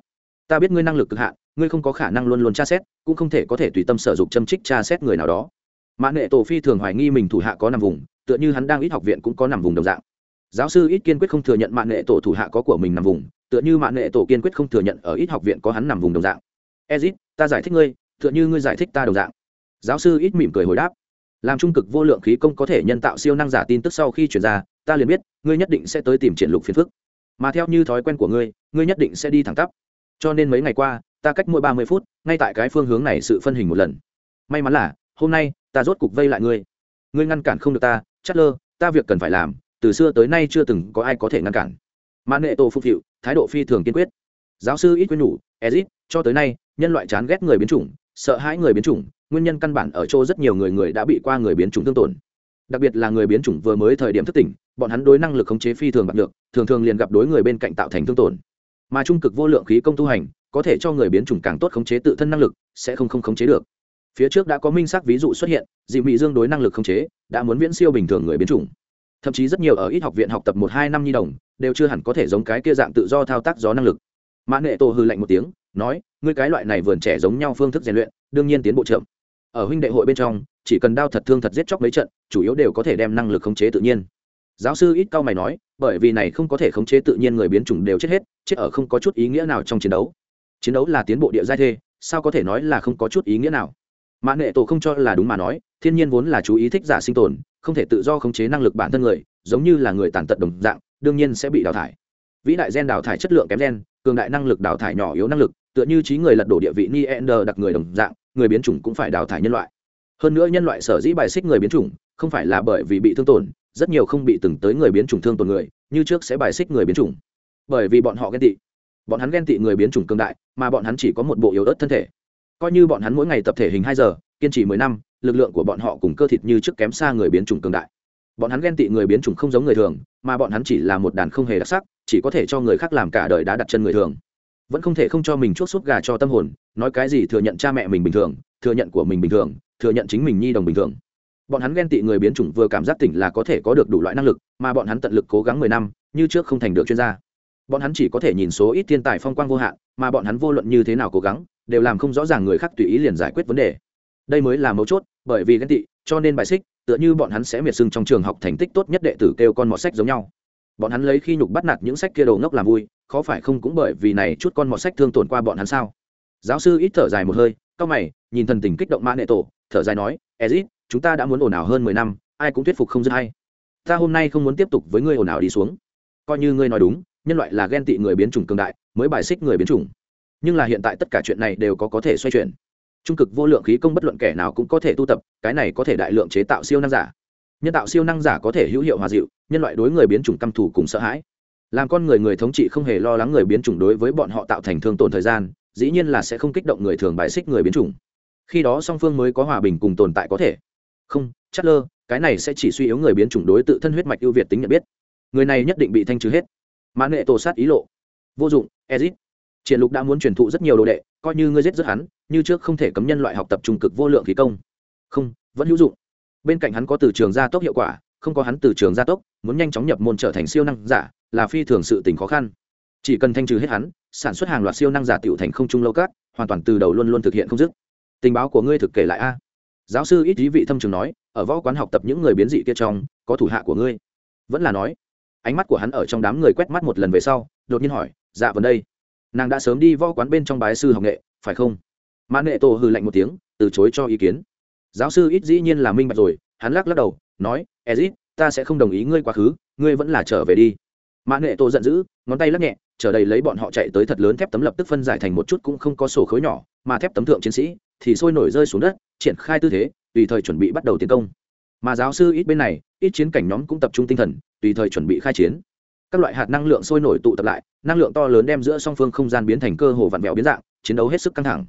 Ta biết ngươi năng lực cực hạn, ngươi không có khả năng luôn luôn tra xét, cũng không thể có thể tùy tâm sở dục châm trích tra xét người nào đó. Mã nghệ tổ phi thường hoài nghi mình thủ hạ có nằm vùng, tựa như hắn đang ít học viện cũng có nằm vùng đồng dạng. Giáo sư ít kiên quyết không thừa nhận mạng nghệ tổ thủ hạ có của mình nằm vùng, tựa như mạng nghệ tổ kiên quyết không thừa nhận ở ít học viện có hắn nằm vùng đồng dạng. Ezit, ta giải thích ngươi, tựa như ngươi giải thích ta đồng dạng. Giáo sư ít mỉm cười hồi đáp làm trung cực vô lượng khí công có thể nhân tạo siêu năng giả tin tức sau khi chuyển ra, ta liền biết, ngươi nhất định sẽ tới tìm triển lục phiền phức. Mà theo như thói quen của ngươi ngươi nhất định sẽ đi thẳng tắp. Cho nên mấy ngày qua, ta cách mỗi ba mươi phút, ngay tại cái phương hướng này sự phân hình một lần. May mắn là, hôm nay, ta rốt cục vây lại ngươi. Ngươi ngăn cản không được ta chất lơ, ta việc cần phải làm, từ xưa tới nay chưa từng có ai có thể ngăn cản. Mãn nghệ tổ phục hiệu, thái độ phi thường kiên quyết. Giáo sư ít quên nhủ ezit cho tới nay, nhân loại chán ghét người biến chủng, sợ hãi người biến chủng nguyên nhân căn bản ở chỗ rất nhiều người người đã bị qua người biến chủng thương tổn. Đặc biệt là người biến chủng vừa mới thời điểm thức tỉnh, bọn hắn đối năng lực khống chế phi thường bạc được thường thường liền gặp đối người bên cạnh tạo thành thương tổn. Mà trung cực vô lượng khí công tu hành, có thể cho người biến chủng càng tốt khống chế tự thân năng lực, sẽ không không khống chế được. Phía trước đã có minh xác ví dụ xuất hiện, dị Mị dương đối năng lực khống chế, đã muốn viễn siêu bình thường người biến chủng. Thậm chí rất nhiều ở ít học viện học tập một hai năm nhi đồng, đều chưa hẳn có thể giống cái kia dạng tự do thao tác gió năng lực. Mã nghệ tổ hư lạnh một tiếng, nói, ngươi cái loại này vườn trẻ giống nhau phương thức rèn luyện, đương nhiên tiến bộ chậm ở huynh đệ hội bên trong, chỉ cần đao thật thương thật giết chóc mấy trận, chủ yếu đều có thể đem năng lực khống chế tự nhiên. Giáo sư ít cao mày nói, bởi vì này không có thể khống chế tự nhiên người biến chủng đều chết hết, chết ở không có chút ý nghĩa nào trong chiến đấu. Chiến đấu là tiến bộ địa giai thê, sao có thể nói là không có chút ý nghĩa nào? Mã nghệ tổ không cho là đúng mà nói, thiên nhiên vốn là chú ý thích giả sinh tồn, không thể tự do khống chế năng lực bản thân người, giống như là người tàn tật đồng dạng, đương nhiên sẽ bị đào thải. Vĩ đại gen đào thải chất lượng kém gen, cường đại năng lực đào thải nhỏ yếu năng lực, tựa như trí người lật đổ địa vị ni ender đặc người đồng dạng người biến chủng cũng phải đào thải nhân loại. Hơn nữa nhân loại sở dĩ bài xích người biến chủng, không phải là bởi vì bị thương tổn, rất nhiều không bị từng tới người biến chủng thương tổn người, như trước sẽ bài xích người biến chủng. Bởi vì bọn họ ghen tị. Bọn hắn ghen tị người biến chủng cường đại, mà bọn hắn chỉ có một bộ yếu ớt thân thể. Coi như bọn hắn mỗi ngày tập thể hình hai giờ, kiên trì mười năm, lực lượng của bọn họ cùng cơ thịt như trước kém xa người biến chủng cường đại. Bọn hắn ghen tị người biến chủng không giống người thường, mà bọn hắn chỉ là một đàn không hề đặc sắc, chỉ có thể cho người khác làm cả đời đã đặt chân người thường. Vẫn không thể không cho mình chuốc suốt gà cho tâm hồn nói cái gì thừa nhận cha mẹ mình bình thường, thừa nhận của mình bình thường, thừa nhận chính mình nhi đồng bình thường. Bọn hắn ghen tị người biến chủng vừa cảm giác tỉnh là có thể có được đủ loại năng lực, mà bọn hắn tận lực cố gắng mười năm, như trước không thành được chuyên gia. Bọn hắn chỉ có thể nhìn số ít thiên tài phong quang vô hạn, mà bọn hắn vô luận như thế nào cố gắng, đều làm không rõ ràng người khác tùy ý liền giải quyết vấn đề. Đây mới là mấu chốt, bởi vì ghen tị, cho nên bài xích, tựa như bọn hắn sẽ miệt sưng trong trường học thành tích tốt nhất đệ tử kêu con mọt sách giống nhau. Bọn hắn lấy khi nhục bắt nạt những sách kia đồ ngốc làm vui, khó phải không cũng bởi vì này chút con mọt sách thương tổn qua bọn hắn sao? Giáo sư ít thở dài một hơi, cau mày, nhìn thần tình kích động mã nệ tổ, thở dài nói, ezit, chúng ta đã muốn ồn ào hơn mười năm, ai cũng thuyết phục không dứt hay. Ta hôm nay không muốn tiếp tục với ngươi ồn ào đi xuống. Coi như ngươi nói đúng, nhân loại là ghen tị người biến chủng cường đại, mới bài xích người biến chủng. Nhưng là hiện tại tất cả chuyện này đều có có thể xoay chuyển. Trung cực vô lượng khí công bất luận kẻ nào cũng có thể tu tập, cái này có thể đại lượng chế tạo siêu năng giả. Nhân tạo siêu năng giả có thể hữu hiệu hòa dịu, nhân loại đối người biến chủng căm thù cùng sợ hãi. Làm con người người thống trị không hề lo lắng người biến chủng đối với bọn họ tạo thành thương tổn thời gian dĩ nhiên là sẽ không kích động người thường bài xích người biến chủng. Khi đó song phương mới có hòa bình cùng tồn tại có thể. Không chắc lơ cái này sẽ chỉ suy yếu người biến chủng đối tự thân huyết mạch ưu việt tính nhận biết. Người này nhất định bị thanh trừ hết. Mã nghệ tổ sát ý lộ. Vô dụng, ezit. Triển lục đã muốn truyền thụ rất nhiều đồ đệ, coi như ngươi giết rất hắn, như trước không thể cấm nhân loại học tập trung cực vô lượng khí công. Không, vẫn hữu dụng. Bên cạnh hắn có từ trường gia tốc hiệu quả, không có hắn từ trường gia tốc, muốn nhanh chóng nhập môn trở thành siêu năng giả, là phi thường sự tình khó khăn chỉ cần thanh trừ hết hắn, sản xuất hàng loạt siêu năng giả tiểu thành không trung lâu cát, hoàn toàn từ đầu luôn luôn thực hiện không dứt. Tình báo của ngươi thực kể lại a. Giáo sư ít ý vị thâm trường nói, ở võ quán học tập những người biến dị kia trong, có thủ hạ của ngươi. Vẫn là nói, ánh mắt của hắn ở trong đám người quét mắt một lần về sau, đột nhiên hỏi dạ vấn đây. Nàng đã sớm đi võ quán bên trong bái sư học nghệ, phải không? Mãn nghệ tổ hư lạnh một tiếng, từ chối cho ý kiến. Giáo sư ít dĩ nhiên là minh bạch rồi, hắn lắc lắc đầu, nói, ezit, ta sẽ không đồng ý ngươi quá khứ, ngươi vẫn là trở về đi mã nghệ tô giận dữ ngón tay lắc nhẹ chờ đầy lấy bọn họ chạy tới thật lớn thép tấm lập tức phân giải thành một chút cũng không có sổ khối nhỏ mà thép tấm thượng chiến sĩ thì sôi nổi rơi xuống đất triển khai tư thế tùy thời chuẩn bị bắt đầu tiến công. Mà giáo sư ít bên này ít chiến cảnh nhóm cũng tập trung tinh thần tùy thời chuẩn bị khai chiến. Các loại hạt năng lượng sôi nổi tụ tập lại năng lượng to lớn đem giữa song phương không gian biến thành cơ hồ vặn vẹo biến dạng chiến đấu hết sức căng thẳng.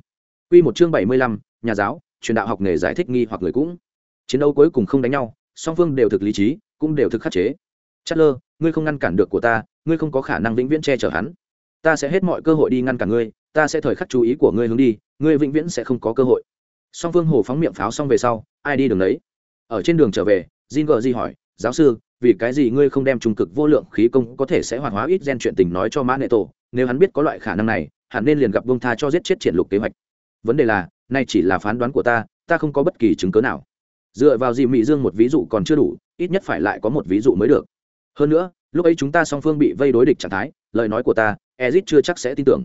Quy một chương bảy mươi lăm, nhà giáo truyền đạo học nghề giải thích nghi hoặc người cũng. Chiến đấu cuối cùng không đánh nhau song phương đều thực lý trí cũng đều thực khắc chế. Chất lơ ngươi không ngăn cản được của ta, ngươi không có khả năng vĩnh viễn che chở hắn. Ta sẽ hết mọi cơ hội đi ngăn cản ngươi, ta sẽ thời khắc chú ý của ngươi hướng đi, ngươi vĩnh viễn sẽ không có cơ hội. Song phương hồ phóng miệng pháo xong về sau, ai đi đường đấy ở trên đường trở về, jin gờ di hỏi, giáo sư, vì cái gì ngươi không đem trung cực vô lượng khí công có thể sẽ hoạt hóa ít gen chuyện tình nói cho mã nệ tổ? Nếu hắn biết có loại khả năng này, hẳn nên liền gặp bông tha cho giết chết triển lục kế hoạch. Vấn đề là, nay chỉ là phán đoán của ta ta không có bất kỳ chứng cớ nào. Dựa vào gì mỹ dương một ví dụ còn chưa đủ, ít nhất phải lại có một ví dụ mới được hơn nữa, lúc ấy chúng ta song phương bị vây đối địch trạng thái, lời nói của ta ezit chưa chắc sẽ tin tưởng.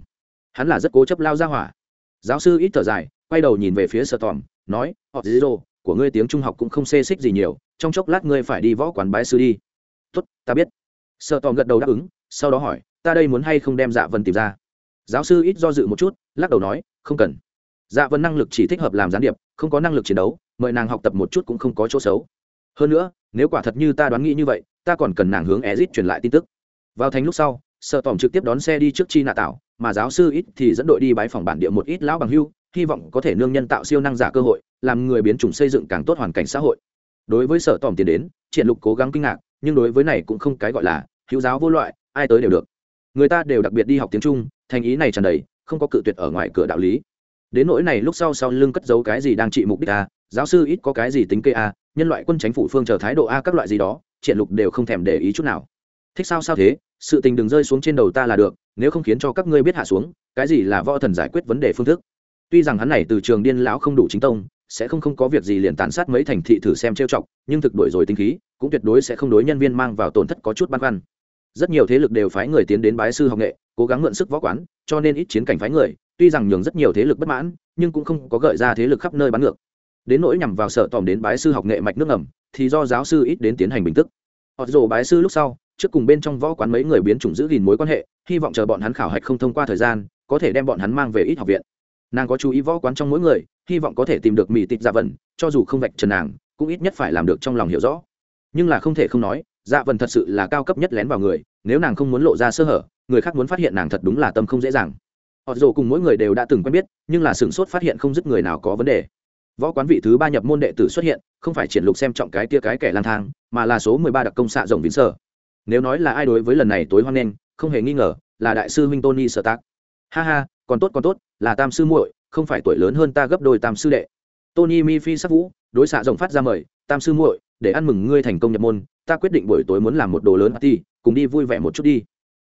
Hắn là rất cố chấp lao ra hỏa. Giáo sư ít thở dài, quay đầu nhìn về phía sợ tòm nói họ zero, của ngươi tiếng trung học cũng không xê xích gì nhiều, trong chốc lát ngươi phải đi võ quán bái sư đi. Tốt, ta biết. Sợ tòm gật đầu đáp ứng, sau đó hỏi, ta đây muốn hay không đem dạ vân tìm ra? Giáo sư ít do dự một chút, lắc đầu nói, không cần. Dạ vân năng lực chỉ thích hợp làm gián điệp, không có năng lực chiến đấu, mời nàng học tập một chút cũng không có chỗ xấu. Hơn nữa, nếu quả thật như ta đoán nghĩ như vậy ta còn cần nàng hướng ezit truyền lại tin tức. Vào thành lúc sau sợ tòm trực tiếp đón xe đi trước chi nạ tạo mà giáo sư ít thì dẫn đội đi bái phòng bản địa một ít lão bằng hưu, hy vọng có thể nương nhân tạo siêu năng giả cơ hội, làm người biến chủng xây dựng càng tốt hoàn cảnh xã hội. Đối với sở tòm tiền đến, triển lục cố gắng kinh ngạc, nhưng đối với này cũng không cái gọi là hữu giáo vô loại, ai tới đều được. Người ta đều đặc biệt đi học tiếng trung, thành ý này tràn đầy, không có cự tuyệt ở ngoài cửa đạo lý. Đến nỗi này lúc sau sau lưng cất giấu cái gì đang trị mục đích a giáo sư ít có cái gì tính kê a nhân loại quân chính phủ phương chờ thái độ a các loại gì đó, triển lục đều không thèm để ý chút nào. Thích sao sao thế, sự tình đừng rơi xuống trên đầu ta là được, nếu không khiến cho các ngươi biết hạ xuống, cái gì là võ thần giải quyết vấn đề phương thức. Tuy rằng hắn này từ trường điên lão không đủ chính tông, sẽ không không có việc gì liền tàn sát mấy thành thị thử xem trêu chọc, nhưng thực đổi rồi tinh khí, cũng tuyệt đối sẽ không đối nhân viên mang vào tổn thất có chút băn khoăn. Rất nhiều thế lực đều phái người tiến đến bái sư học nghệ, cố gắng mượn sức võ quán, cho nên ít chiến cảnh phái người, tuy rằng nhường rất nhiều thế lực bất mãn, nhưng cũng không có gợi ra thế lực khắp nơi bắn ngược đến nỗi nhằm vào sợ tòm đến bái sư học nghệ mạch nước ẩm thì do giáo sư ít đến tiến hành bình tức. Họ rồ bái sư lúc sau, trước cùng bên trong võ quán mấy người biến chủng giữ gìn mối quan hệ, hy vọng chờ bọn hắn khảo hạch không thông qua thời gian, có thể đem bọn hắn mang về ít học viện. Nàng có chú ý võ quán trong mỗi người, hy vọng có thể tìm được mỹ tịch dạ vần, cho dù không vạch trần nàng, cũng ít nhất phải làm được trong lòng hiểu rõ. Nhưng là không thể không nói dạ vần thật sự là cao cấp nhất lén vào người, nếu nàng không muốn lộ ra sơ hở, người khác muốn phát hiện nàng thật đúng là tâm không dễ dàng. Họ dù cùng mỗi người đều đã từng quen biết, nhưng là sửng sốt phát hiện không dứt người nào có vấn đề võ quán vị thứ ba nhập môn đệ tử xuất hiện, không phải triển lục xem trọng cái tia cái kẻ lang thang, mà là số mười ba đặc công xạ rồng vĩnh sở. Nếu nói là ai đối với lần này tối hoan nghênh, không hề nghi ngờ, là đại sư minh tony sở tác ha ha, còn tốt còn tốt, là tam sư muội, không phải tuổi lớn hơn ta gấp đôi tam sư đệ. Tony mi phi sắc vũ, đối xạ rồng phát ra mời, tam sư muội, để ăn mừng ngươi thành công nhập môn, ta quyết định buổi tối muốn làm một đồ lớn party, cùng đi vui vẻ một chút đi.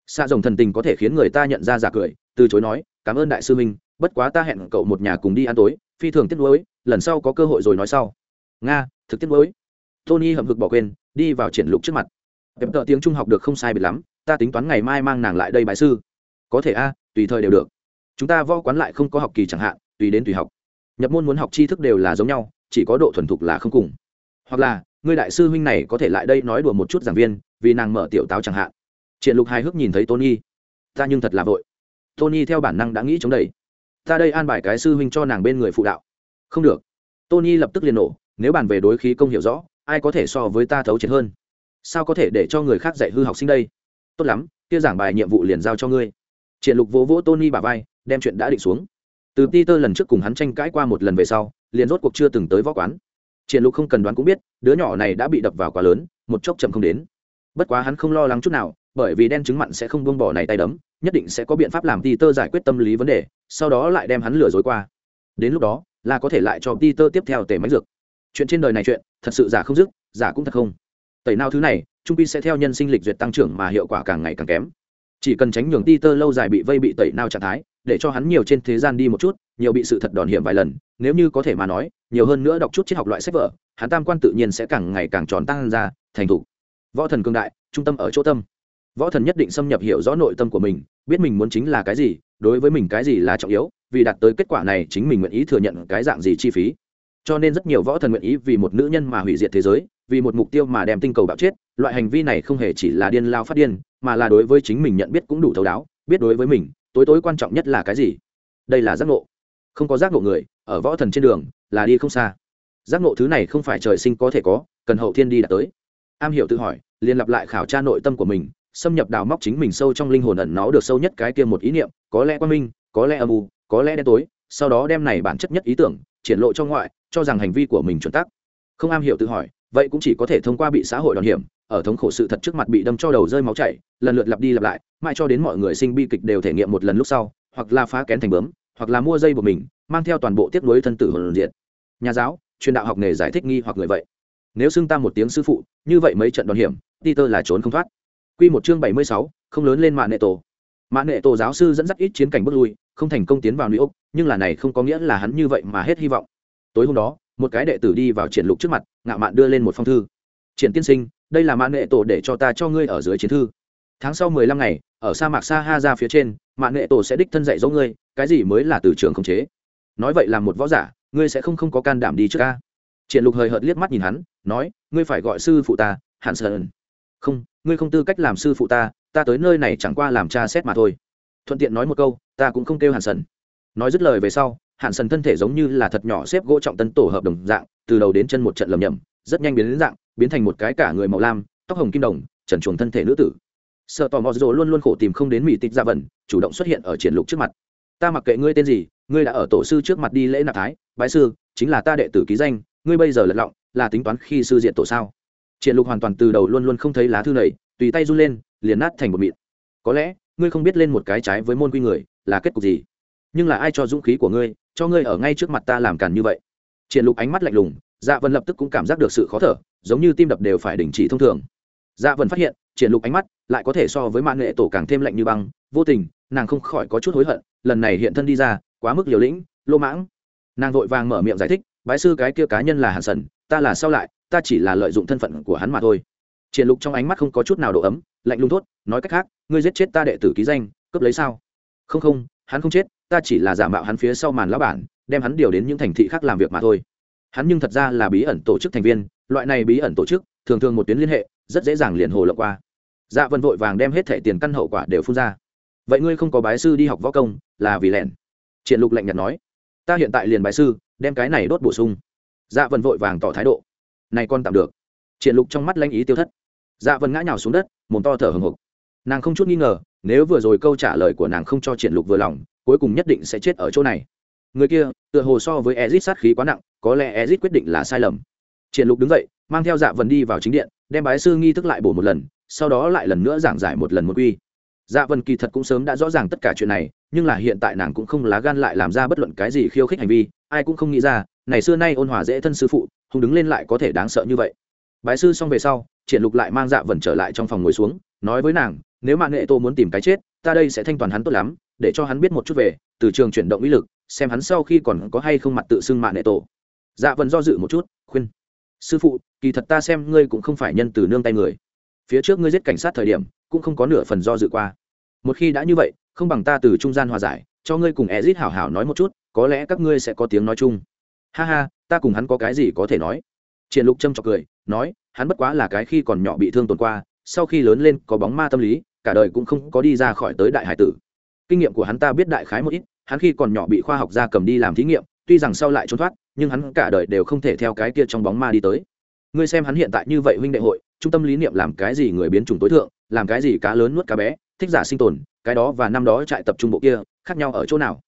Xạ rồng thần tình có thể khiến người ta nhận ra giả cười, từ chối nói, cảm ơn đại sư minh bất quá ta hẹn cậu một nhà cùng đi ăn tối, phi thường tiếc nuối, lần sau có cơ hội rồi nói sau. Nga, thực tiếc nuối. Tony hậm hực bỏ quên, đi vào triển lục trước mặt. Em tợ tiếng trung học được không sai biệt lắm, ta tính toán ngày mai mang nàng lại đây bài sư. Có thể a, tùy thời đều được. Chúng ta võ quán lại không có học kỳ chẳng hạn, tùy đến tùy học. Nhập môn muốn học tri thức đều là giống nhau, chỉ có độ thuần thục là không cùng. Hoặc là ngươi đại sư huynh này có thể lại đây nói đùa một chút giảng viên, vì nàng mở tiểu táo chẳng hạn. Triển lục hài hước nhìn thấy tony. Ta nhưng thật là vội. Tony theo bản năng đã nghĩ chống đẩy ta đây an bài cái sư huynh cho nàng bên người phụ đạo. Không được. Tony lập tức liền nổ, nếu bàn về đối khí công hiểu rõ, ai có thể so với ta thấu triệt hơn? Sao có thể để cho người khác dạy hư học sinh đây? Tốt lắm, kia giảng bài nhiệm vụ liền giao cho ngươi. Triển lục vỗ vỗ tony bà vai, đem chuyện đã định xuống. Từ peter lần trước cùng hắn tranh cãi qua một lần về sau, liền rốt cuộc chưa từng tới võ quán. Triển lục không cần đoán cũng biết, đứa nhỏ này đã bị đập vào quá lớn, một chốc chậm không đến. Bất quá hắn không lo lắng chút nào, bởi vì đen chứng mặn sẽ không buông bỏ này tay đấm nhất định sẽ có biện pháp làm peter giải quyết tâm lý vấn đề, sau đó lại đem hắn lừa dối qua. Đến lúc đó, là có thể lại cho peter tiếp theo tể máy dược. Chuyện trên đời này chuyện, thật sự giả không dứt, giả cũng thật không. Tẩy nào thứ này, trung quy sẽ theo nhân sinh lịch duyệt tăng trưởng mà hiệu quả càng ngày càng kém. Chỉ cần tránh nhường peter lâu dài bị vây bị tẩy nào trạng thái, để cho hắn nhiều trên thế gian đi một chút, nhiều bị sự thật đòn hiểm vài lần, nếu như có thể mà nói, nhiều hơn nữa đọc chút triết học loại sách vở, hắn tam quan tự nhiên sẽ càng ngày càng tròn tăng ra, thành thủ võ thần cương đại, trung tâm ở chỗ tâm võ thần nhất định xâm nhập hiểu rõ nội tâm của mình, biết mình muốn chính là cái gì, đối với mình cái gì là trọng yếu, vì đạt tới kết quả này chính mình nguyện ý thừa nhận cái dạng gì chi phí. Cho nên rất nhiều võ thần nguyện ý vì một nữ nhân mà hủy diệt thế giới, vì một mục tiêu mà đem tinh cầu bạo chết, loại hành vi này không hề chỉ là điên lao phát điên, mà là đối với chính mình nhận biết cũng đủ thấu đáo, biết đối với mình, tối tối quan trọng nhất là cái gì. Đây là giác ngộ. Không có giác ngộ người, ở võ thần trên đường, là đi không xa. Giác ngộ thứ này không phải trời sinh có thể có, cần hậu thiên đi đạt tới. Am hiểu tự hỏi, liền lặp lại khảo tra nội tâm của mình xâm nhập đào móc chính mình sâu trong linh hồn ẩn nó được sâu nhất cái kia một ý niệm, có lẽ quan minh, có lẽ âm u, có lẽ đen tối, sau đó đem này bản chất nhất ý tưởng triển lộ cho ngoại, cho rằng hành vi của mình chuẩn tắc. Không am hiểu tự hỏi, vậy cũng chỉ có thể thông qua bị xã hội đòn hiểm, ở thống khổ sự thật trước mặt bị đâm cho đầu rơi máu chảy, lần lượt lặp đi lặp lại, mãi cho đến mọi người sinh bi kịch đều thể nghiệm một lần lúc sau, hoặc là phá kén thành bướm, hoặc là mua dây của mình, mang theo toàn bộ tiếp nối thân tử hồn diện nhà giáo, truyền đạo học nghề giải thích nghi hoặc người vậy. Nếu xưng ta một tiếng sư phụ, như vậy mấy trận đòn hiểm, peter là trốn không thoát. Quy một chương bảy mươi sáu, không lớn lên mạng nệ tổ. Mạng nệ tổ giáo sư dẫn dắt ít chiến cảnh bước lui không thành công tiến vào núi ốc nhưng là này không có nghĩa là hắn như vậy mà hết hy vọng. Tối hôm đó một cái đệ tử đi vào triển lục trước mặt ngạo mạn đưa lên một phong thư. Triển tiên sinh đây là mạng nệ tổ để cho ta cho ngươi ở dưới chiến thư. Tháng sau mười lăm ngày ở sa mạc sa ha ra phía trên mạng nệ tổ sẽ đích thân dạy dỗ ngươi cái gì mới là từ trường khống chế. Nói vậy là một võ giả ngươi sẽ không không có can đảm đi trước ca. Triển lục hơi hợt liếc mắt nhìn hắn nói ngươi phải gọi sư phụ ta hạn sơn. Không ngươi không tư cách làm sư phụ ta ta tới nơi này chẳng qua làm cha xét mà thôi. Thuận tiện nói một câu, ta cũng không kêu hàn sần. Nói dứt lời về sau, Hàn sần thân thể giống như là thật nhỏ xếp gỗ trọng tân tổ hợp đồng dạng, từ đầu đến chân một trận lầm nhầm rất nhanh biến đến dạng, biến thành một cái cả người màu lam, tóc hồng kim đồng, trần chuồng thân thể nữ tử. Sợ tò mò rồi luôn luôn khổ tìm không đến mỹ tịch ra dạ vần chủ động xuất hiện ở triển lục trước mặt. Ta mặc kệ ngươi tên gì, ngươi đã ở tổ sư trước mặt đi lễ nạp thái, bái sư, chính là ta đệ tử ký danh, ngươi bây giờ lật lọng, là tính toán khi sư diện tổ sao? Triển lục hoàn toàn từ đầu luôn luôn không thấy lá thư này, tùy tay run lên, liền nát thành một mịn. Có lẽ, ngươi không biết lên một cái trái với môn quy người, là kết cục gì. Nhưng là ai cho dũng khí của ngươi, cho ngươi ở ngay trước mặt ta làm càn như vậy? Triển lục ánh mắt lạnh lùng dạ vân lập tức cũng cảm giác được sự khó thở, giống như tim đập đều phải đình chỉ thông thường. Dạ vân phát hiện triển lục ánh mắt lại có thể so với mạng nghệ tổ càng thêm lạnh như băng, vô tình, nàng không khỏi có chút hối hận, lần này hiện thân đi ra, quá mức liều lĩnh, lô mãng. Nàng vội vàng mở miệng giải thích, bái sư cái kia cá nhân là hàn sần ta là sao lại ta chỉ là lợi dụng thân phận của hắn mà thôi. Triển lục trong ánh mắt không có chút nào độ ấm, lạnh lùng thốt, nói cách khác, ngươi giết chết ta đệ tử ký danh, cướp lấy sao? Không không, hắn không chết, ta chỉ là giả mạo hắn phía sau màn lão bản, đem hắn điều đến những thành thị khác làm việc mà thôi. Hắn nhưng thật ra là bí ẩn tổ chức thành viên, loại này bí ẩn tổ chức, thường thường một tuyến liên hệ, rất dễ dàng liền hồ lộ qua. Dạ vân vội vàng đem hết thẻ tiền căn hậu quả đều phun ra. Vậy ngươi không có bái sư đi học võ công, là vì lẻn triển lục lạnh nhạt nói. Ta hiện tại liền bái sư, đem cái này đốt bổ sung. Dạ vân vội vàng tỏ thái độ này con tạm được. Triển lục trong mắt lanh ý tiêu thất. Dạ vân ngã nhào xuống đất, mồm to thở hừng hực. Nàng không chút nghi ngờ, nếu vừa rồi câu trả lời của nàng không cho triển lục vừa lòng, cuối cùng nhất định sẽ chết ở chỗ này. Người kia, tựa hồ so với ezit sát khí quá nặng, có lẽ ezit quyết định là sai lầm. Triển lục đứng dậy, mang theo dạ vân đi vào chính điện, đem bái sư nghi thức lại bổ một lần, sau đó lại lần nữa giảng giải một lần một quy. Dạ vân kỳ thật cũng sớm đã rõ ràng tất cả chuyện này, nhưng là hiện tại nàng cũng không lá gan lại làm ra bất luận cái gì khiêu khích hành vi ai cũng không nghĩ ra, này xưa nay ôn hòa dễ thân sư phụ hùng đứng lên lại có thể đáng sợ như vậy. Bái sư xong về sau, triển lục lại mang dạ vẩn trở lại trong phòng ngồi xuống, nói với nàng, nếu mạng nghệ tô muốn tìm cái chết, ta đây sẽ thanh toàn hắn tốt lắm, để cho hắn biết một chút về, từ trường chuyển động ý lực, xem hắn sau khi còn có hay không mặt tự xưng mạng nghệ tổ dạ vần do dự một chút, khuyên, sư phụ, kỳ thật ta xem ngươi cũng không phải nhân từ nương tay người. Phía trước ngươi giết cảnh sát thời điểm, cũng không có nửa phần do dự qua. Một khi đã như vậy, không bằng ta từ trung gian hòa giải, cho ngươi cùng ezit hảo hảo nói một chút có lẽ các ngươi sẽ có tiếng nói chung. Ha ha, ta cùng hắn có cái gì có thể nói? Triển lục châm chọc cười, nói, hắn bất quá là cái khi còn nhỏ bị thương tổn qua, sau khi lớn lên có bóng ma tâm lý, cả đời cũng không có đi ra khỏi tới đại hải tử. Kinh nghiệm của hắn ta biết đại khái một ít, hắn khi còn nhỏ bị khoa học gia cầm đi làm thí nghiệm, tuy rằng sau lại trốn thoát, nhưng hắn cả đời đều không thể theo cái kia trong bóng ma đi tới. Ngươi xem hắn hiện tại như vậy huynh đệ hội, trung tâm lý niệm làm cái gì người biến chủng tối thượng, làm cái gì cá lớn nuốt cá bé, thích giả sinh tồn, cái đó và năm đó trại tập trung bộ kia, khác nhau ở chỗ nào?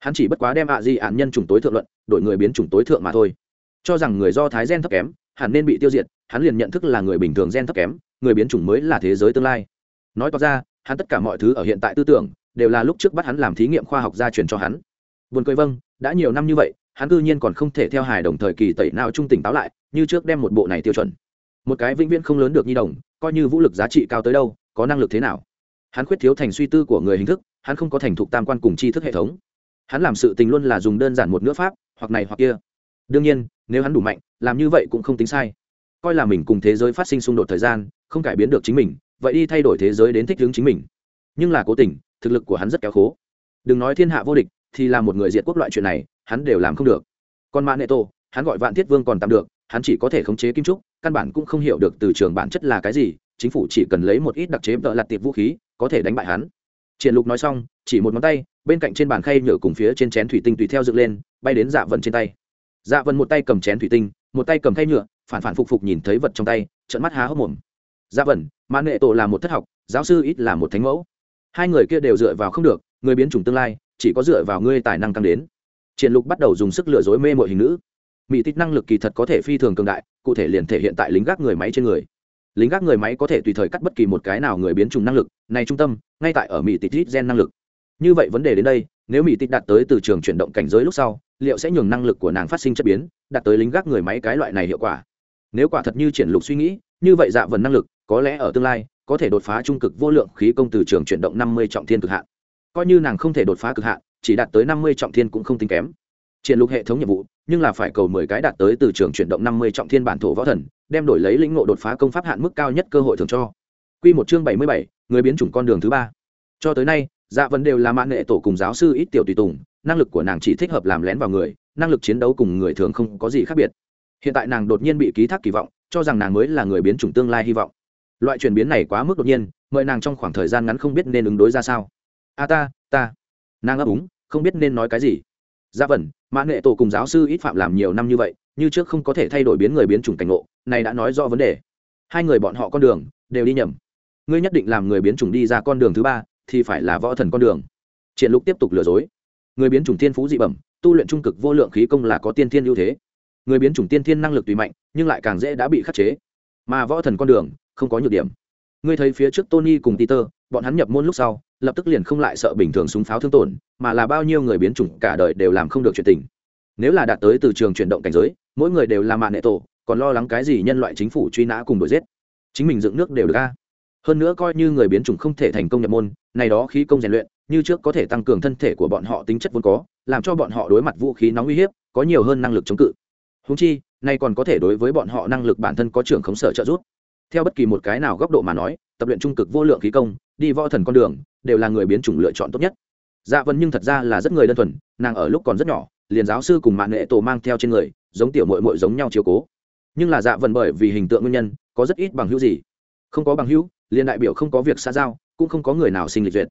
Hắn chỉ bất quá đem ạ di gì ạn nhân chủng tối thượng luận, đổi người biến chủng tối thượng mà thôi. Cho rằng người do thái gen thấp kém, hẳn nên bị tiêu diệt, hắn liền nhận thức là người bình thường gen thấp kém, người biến chủng mới là thế giới tương lai. Nói tỏ ra, hắn tất cả mọi thứ ở hiện tại tư tưởng, đều là lúc trước bắt hắn làm thí nghiệm khoa học gia truyền cho hắn. Buồn cười vâng đã nhiều năm như vậy, hắn cư nhiên còn không thể theo hài đồng thời kỳ tẩy nào trung tỉnh táo lại, như trước đem một bộ này tiêu chuẩn. Một cái vĩnh viễn không lớn được nhi đồng, coi như vũ lực giá trị cao tới đâu, có năng lực thế nào? Hắn khuyết thiếu thành suy tư của người hình thức, hắn không có thành thục tam quan cùng tri thức hệ thống hắn làm sự tình luôn là dùng đơn giản một ngữ pháp, hoặc này hoặc kia. Đương nhiên, nếu hắn đủ mạnh, làm như vậy cũng không tính sai. Coi là mình cùng thế giới phát sinh xung đột thời gian, không cải biến được chính mình, vậy đi thay đổi thế giới đến thích hướng chính mình. Nhưng là cố tình, thực lực của hắn rất kéo khố. Đừng nói thiên hạ vô địch, thì là một người diện quốc loại chuyện này, hắn đều làm không được. Còn mã nệ tổ hắn gọi vạn thiết vương còn tạm được, hắn chỉ có thể khống chế kim trúc, căn bản cũng không hiểu được từ trường bản chất là cái gì, chính phủ chỉ cần lấy một ít đặc chế vợ lặt tiệp vũ khí, có thể đánh bại hắn. Triển lục nói xong chỉ một ngón tay, bên cạnh trên bàn khay nhựa cùng phía trên chén thủy tinh tùy theo dựng lên, bay đến dạ vần trên tay. Dạ vần một tay cầm chén thủy tinh, một tay cầm khay nhựa, phản phản phục phục nhìn thấy vật trong tay trận mắt há hốc mồm. Dạ vần mã nghệ tổ là một thất học, giáo sư ít là một thánh mẫu. Hai người kia đều dựa vào không được, người biến chủng tương lai, chỉ có dựa vào ngươi tài năng tăng đến. Triển lục bắt đầu dùng sức lừa dối mê mọi hình nữ. Mỹ tích năng lực kỳ thật có thể phi thường cường đại, cụ thể liền thể hiện tại lính gác người máy trên người. Lính gác người máy có thể tùy thời cắt bất kỳ một cái nào người biến chủng năng lực, này trung tâm, ngay tại ở mỹ tích gen năng lực như vậy vấn đề đến đây nếu mỹ tích đạt tới từ trường chuyển động cảnh giới lúc sau liệu sẽ nhường năng lực của nàng phát sinh chất biến đạt tới lính gác người máy cái loại này hiệu quả? Nếu quả thật như triển lục suy nghĩ như vậy dạ vần năng lực có lẽ ở tương lai có thể đột phá trung cực vô lượng khí công từ trường chuyển động năm mươi trọng thiên cực hạn. Coi như nàng không thể đột phá cực hạn chỉ đạt tới năm mươi trọng thiên cũng không tính kém. Triển lục hệ thống nhiệm vụ nhưng là phải cầu mười cái đạt tới từ trường chuyển động năm mươi trọng thiên bản thổ võ thần đem đổi lấy lĩnh ngộ đột phá công pháp hạn mức cao nhất cơ hội thường cho. Quy một chương bảy mươi bảy, người biến chủng con đường thứ ba. Cho tới nay dạ vẫn đều là mạng nghệ tổ cùng giáo sư ít tiểu tùy tùng, năng lực của nàng chỉ thích hợp làm lén vào người, năng lực chiến đấu cùng người thường không có gì khác biệt. Hiện tại nàng đột nhiên bị ký thác kỳ vọng, cho rằng nàng mới là người biến chủng tương lai hy vọng. Loại chuyển biến này quá mức đột nhiên, mời nàng trong khoảng thời gian ngắn không biết nên ứng đối ra sao. A ta ta. Nàng ấp úng, không biết nên nói cái gì. Dạ vẩn mã nghệ tổ cùng giáo sư ít phạm làm nhiều năm như vậy, như trước không có thể thay đổi biến người biến chủng cảnh ngộ, này đã nói rõ vấn đề. Hai người bọn họ con đường, đều đi nhầm. Ngươi nhất định làm người biến chủng đi ra con đường thứ ba thì phải là võ thần con đường. Triển lục tiếp tục lừa dối. Người biến chủng thiên phú dị bẩm, tu luyện trung cực vô lượng khí công là có tiên thiên ưu thế. Người biến chủng tiên thiên năng lực tùy mạnh, nhưng lại càng dễ đã bị khắc chế. Mà võ thần con đường, không có nhược điểm. Ngươi thấy phía trước tony cùng peter, bọn hắn nhập môn lúc sau, lập tức liền không lại sợ bình thường súng pháo thương tổn, mà là bao nhiêu người biến chủng cả đời đều làm không được chuyện tình. Nếu là đạt tới từ trường chuyển động cảnh giới, mỗi người đều là mạng nệ tổ, còn lo lắng cái gì nhân loại chính phủ truy nã cùng đuổi giết. Chính mình dựng nước đều được a hơn nữa coi như người biến chủng không thể thành công nhập môn, này đó khí công rèn luyện, như trước có thể tăng cường thân thể của bọn họ tính chất vốn có, làm cho bọn họ đối mặt vũ khí nóng uy hiếp, có nhiều hơn năng lực chống cự. Húng chi nay còn có thể đối với bọn họ năng lực bản thân có trưởng khống sở trợ giúp. Theo bất kỳ một cái nào góc độ mà nói, tập luyện trung cực vô lượng khí công, đi võ thần con đường, đều là người biến chủng lựa chọn tốt nhất. Dạ vân nhưng thật ra là rất người đơn thuần, nàng ở lúc còn rất nhỏ, liền giáo sư cùng mạng nghệ tổ mang theo trên người, giống tiểu mội mội giống nhau chiều cố. Nhưng là dạ vân bởi vì hình tượng nguyên nhân, có rất ít bằng hữu gì không có bằng hữu, liền đại biểu không có việc xa giao, cũng không có người nào sinh lịch duyệt.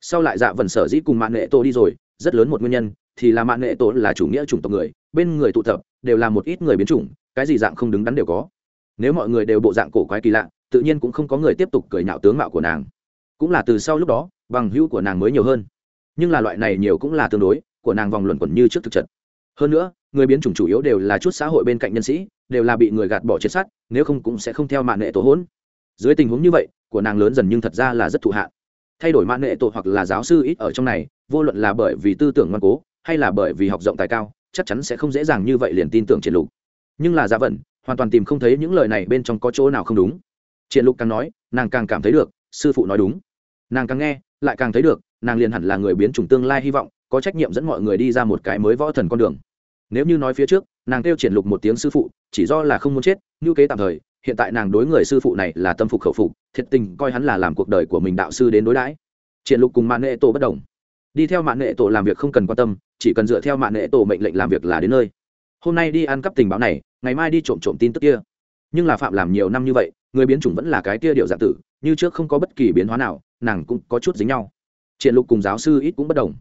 Sau lại dạ vần sở dĩ cùng mạng nghệ tổ đi rồi, rất lớn một nguyên nhân, thì là mạng nghệ tổ là chủ nghĩa chủng tộc người, bên người tụ tập đều là một ít người biến chủng, cái gì dạng không đứng đắn đều có. Nếu mọi người đều bộ dạng cổ quái kỳ lạ, tự nhiên cũng không có người tiếp tục cười nhạo tướng mạo của nàng. Cũng là từ sau lúc đó, bằng hữu của nàng mới nhiều hơn. Nhưng là loại này nhiều cũng là tương đối, của nàng vòng luẩn quẩn như trước thực chất. Hơn nữa, người biến chủng chủ yếu đều là chút xã hội bên cạnh nhân sĩ, đều là bị người gạt bỏ chết sát, nếu không cũng sẽ không theo mạng nghệ tổ hỗn dưới tình huống như vậy, của nàng lớn dần nhưng thật ra là rất thụ hạn thay đổi mạng nghệ tổ hoặc là giáo sư ít ở trong này, vô luận là bởi vì tư tưởng ngoan cố, hay là bởi vì học rộng tài cao, chắc chắn sẽ không dễ dàng như vậy liền tin tưởng triển lục. Nhưng là dạ giả vẩn hoàn toàn tìm không thấy những lời này bên trong có chỗ nào không đúng. Triển lục càng nói, nàng càng cảm thấy được, sư phụ nói đúng. Nàng càng nghe, lại càng thấy được, nàng liền hẳn là người biến chủng tương lai hy vọng, có trách nhiệm dẫn mọi người đi ra một cái mới võ thần con đường. Nếu như nói phía trước, nàng kêu triển lục một tiếng sư phụ, chỉ do là không muốn chết, như kế tạm thời hiện tại nàng đối người sư phụ này là tâm phục khẩu phục, thiệt tình coi hắn là làm cuộc đời của mình đạo sư đến đối đãi. Triển lục cùng mạng nghệ tổ bất đồng. Đi theo mạng nghệ tổ làm việc không cần quan tâm, chỉ cần dựa theo mạng nghệ tổ mệnh lệnh làm việc là đến nơi. Hôm nay đi ăn cắp tình báo này, ngày mai đi trộm trộm tin tức kia. Nhưng là phạm làm nhiều năm như vậy, người biến chủng vẫn là cái kia điều dạng tử, như trước không có bất kỳ biến hóa nào, nàng cũng có chút dính nhau. Triển lục cùng giáo sư ít cũng bất đồng.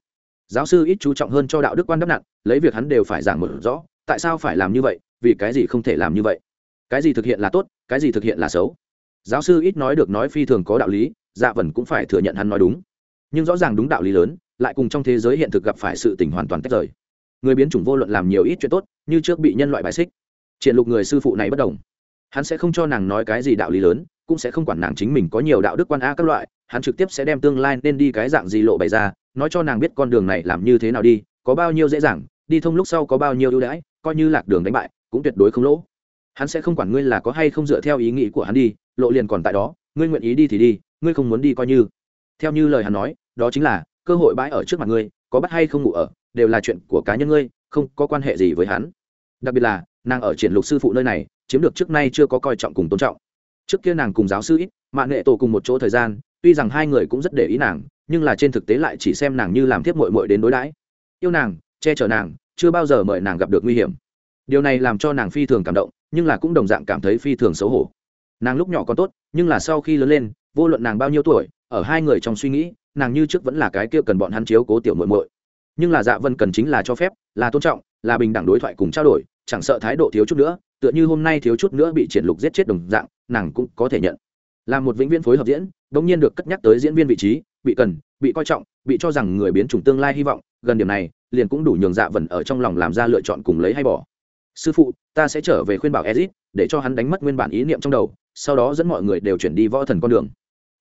Giáo sư ít chú trọng hơn cho đạo đức quan đắp nặng, lấy việc hắn đều phải giảng một rõ, tại sao phải làm như vậy, vì cái gì không thể làm như vậy? Cái gì thực hiện là tốt, cái gì thực hiện là xấu. Giáo sư ít nói được nói phi thường có đạo lý dạ vần cũng phải thừa nhận hắn nói đúng. Nhưng rõ ràng đúng đạo lý lớn, lại cùng trong thế giới hiện thực gặp phải sự tình hoàn toàn tách rời. Người biến chủng vô luận làm nhiều ít chuyện tốt, như trước bị nhân loại bài xích triển lục người sư phụ này bất đồng. Hắn sẽ không cho nàng nói cái gì đạo lý lớn, cũng sẽ không quản nàng chính mình có nhiều đạo đức quan a các loại, hắn trực tiếp sẽ đem tương lai nên đi cái dạng gì lộ bày ra, nói cho nàng biết con đường này làm như thế nào đi, có bao nhiêu dễ dàng, đi thông lúc sau có bao nhiêu ưu đãi, coi như lạc đường đánh bại, cũng tuyệt đối không lỗ hắn sẽ không quản ngươi là có hay không dựa theo ý nghĩ của hắn đi, lộ liền còn tại đó, ngươi nguyện ý đi thì đi, ngươi không muốn đi coi như. Theo như lời hắn nói, đó chính là, cơ hội bãi ở trước mặt ngươi, có bắt hay không ngủ ở, đều là chuyện của cá nhân ngươi, không có quan hệ gì với hắn. Đặc biệt là, nàng ở triển lục sư phụ nơi này, chiếm được trước nay chưa có coi trọng cùng tôn trọng. Trước kia nàng cùng giáo sư ít mạng nghệ tổ cùng một chỗ thời gian, tuy rằng hai người cũng rất để ý nàng, nhưng là trên thực tế lại chỉ xem nàng như làm thiếp mội mội đến đối đãi. Yêu nàng, che chở nàng, chưa bao giờ mời nàng gặp được nguy hiểm điều này làm cho nàng phi thường cảm động, nhưng là cũng đồng dạng cảm thấy phi thường xấu hổ. Nàng lúc nhỏ còn tốt, nhưng là sau khi lớn lên, vô luận nàng bao nhiêu tuổi, ở hai người trong suy nghĩ, nàng như trước vẫn là cái kia cần bọn hắn chiếu cố tiểu muội muội. Nhưng là dạ vân cần chính là cho phép, là tôn trọng, là bình đẳng đối thoại cùng trao đổi, chẳng sợ thái độ thiếu chút nữa, tựa như hôm nay thiếu chút nữa bị triển lục giết chết đồng dạng, nàng cũng có thể nhận. Là một vĩnh viễn phối hợp diễn, đống nhiên được cất nhắc tới diễn viên vị trí, bị cần, bị coi trọng, bị cho rằng người biến chủng tương lai hy vọng, gần điểm này, liền cũng đủ nhường dạ vần ở trong lòng làm ra lựa chọn cùng lấy hay bỏ sư phụ, ta sẽ trở về khuyên bảo ezit, để cho hắn đánh mất nguyên bản ý niệm trong đầu, sau đó dẫn mọi người đều chuyển đi võ thần con đường.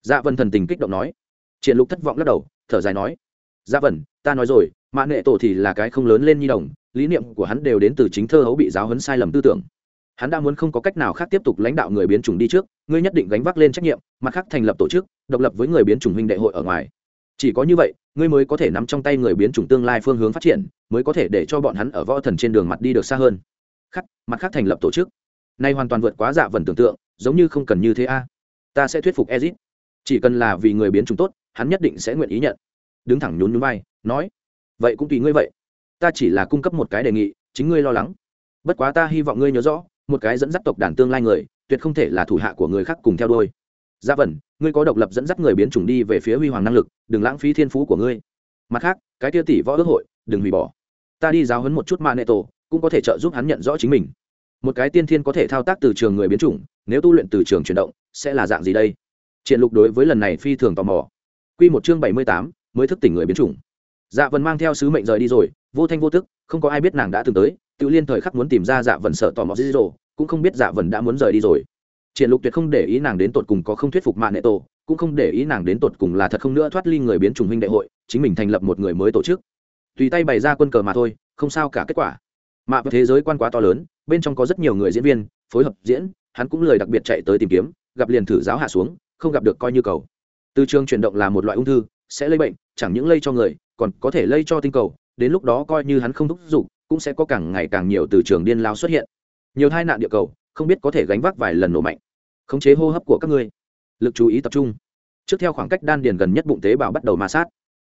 Dạ vần thần tình kích động nói. Triển lục thất vọng lắc đầu, thở dài nói dạ vần ta nói rồi, mã nệ tổ thì là cái không lớn lên nhi đồng, lý niệm của hắn đều đến từ chính thơ hấu bị giáo huấn sai lầm tư tưởng. Hắn đã muốn không có cách nào khác tiếp tục lãnh đạo người biến chủng đi trước, ngươi nhất định gánh vác lên trách nhiệm, mặt khác thành lập tổ chức, độc lập với người biến chủng huynh đệ hội ở ngoài. Chỉ có như vậy, ngươi mới có thể nắm trong tay người biến chủng tương lai phương hướng phát triển, mới có thể để cho bọn hắn ở võ thần trên đường mặt đi được xa hơn khắc mặt khác thành lập tổ chức. Nay hoàn toàn vượt quá dạ vần tưởng tượng, giống như không cần như thế a. Ta sẽ thuyết phục ezit chỉ cần là vì người biến chủng tốt, hắn nhất định sẽ nguyện ý nhận. Đứng thẳng nhún nhún vai, nói, vậy cũng tùy ngươi vậy. Ta chỉ là cung cấp một cái đề nghị, chính ngươi lo lắng. Bất quá ta hy vọng ngươi nhớ rõ, một cái dẫn dắt tộc đàn tương lai người, tuyệt không thể là thủ hạ của người khác cùng theo đôi gia dạ vẩn ngươi có độc lập dẫn dắt người biến chủng đi về phía huy hoàng năng lực, đừng lãng phí thiên phú của ngươi. Mặt khác, cái tia tỷ võ ước hội, đừng hủy bỏ. Ta đi giáo hấn một chút ma nệ tổ cũng có thể trợ giúp hắn nhận rõ chính mình. Một cái tiên thiên có thể thao tác từ trường người biến chủng, nếu tu luyện từ trường chuyển động, sẽ là dạng gì đây? Triển lục đối với lần này phi thường tò mò. Quy một chương bảy mươi tám, mới thức tỉnh người biến chủng. Dạ vần mang theo sứ mệnh rời đi rồi, vô thanh vô tức, không có ai biết nàng đã từng tới, tự liên thời khắc muốn tìm ra dạ vần sợ tò mò dữ dội cũng không biết dạ vần đã muốn rời đi rồi. Triển lục tuyệt không để ý nàng đến tột cùng có không thuyết phục mạng nệ tổ, cũng không để ý nàng đến tột cùng là thật không nữa thoát ly người biến chủng huynh đại hội, chính mình thành lập một người mới tổ chức. Tùy tay bày ra quân cờ mà thôi, không sao cả kết quả mạ thế giới quan quá to lớn, bên trong có rất nhiều người diễn viên, phối hợp diễn, hắn cũng lời đặc biệt chạy tới tìm kiếm, gặp liền thử giáo hạ xuống, không gặp được coi như cầu. Từ trường chuyển động là một loại ung thư, sẽ lây bệnh, chẳng những lây cho người, còn có thể lây cho tinh cầu, đến lúc đó coi như hắn không thúc giục, cũng sẽ có càng ngày càng nhiều từ trường điên lao xuất hiện. Nhiều tai nạn địa cầu, không biết có thể gánh vác vài lần nổ mạnh. Khống chế hô hấp của các ngươi. Lực chú ý tập trung. Trước theo khoảng cách đan điền gần nhất bụng tế bào bắt đầu ma sát.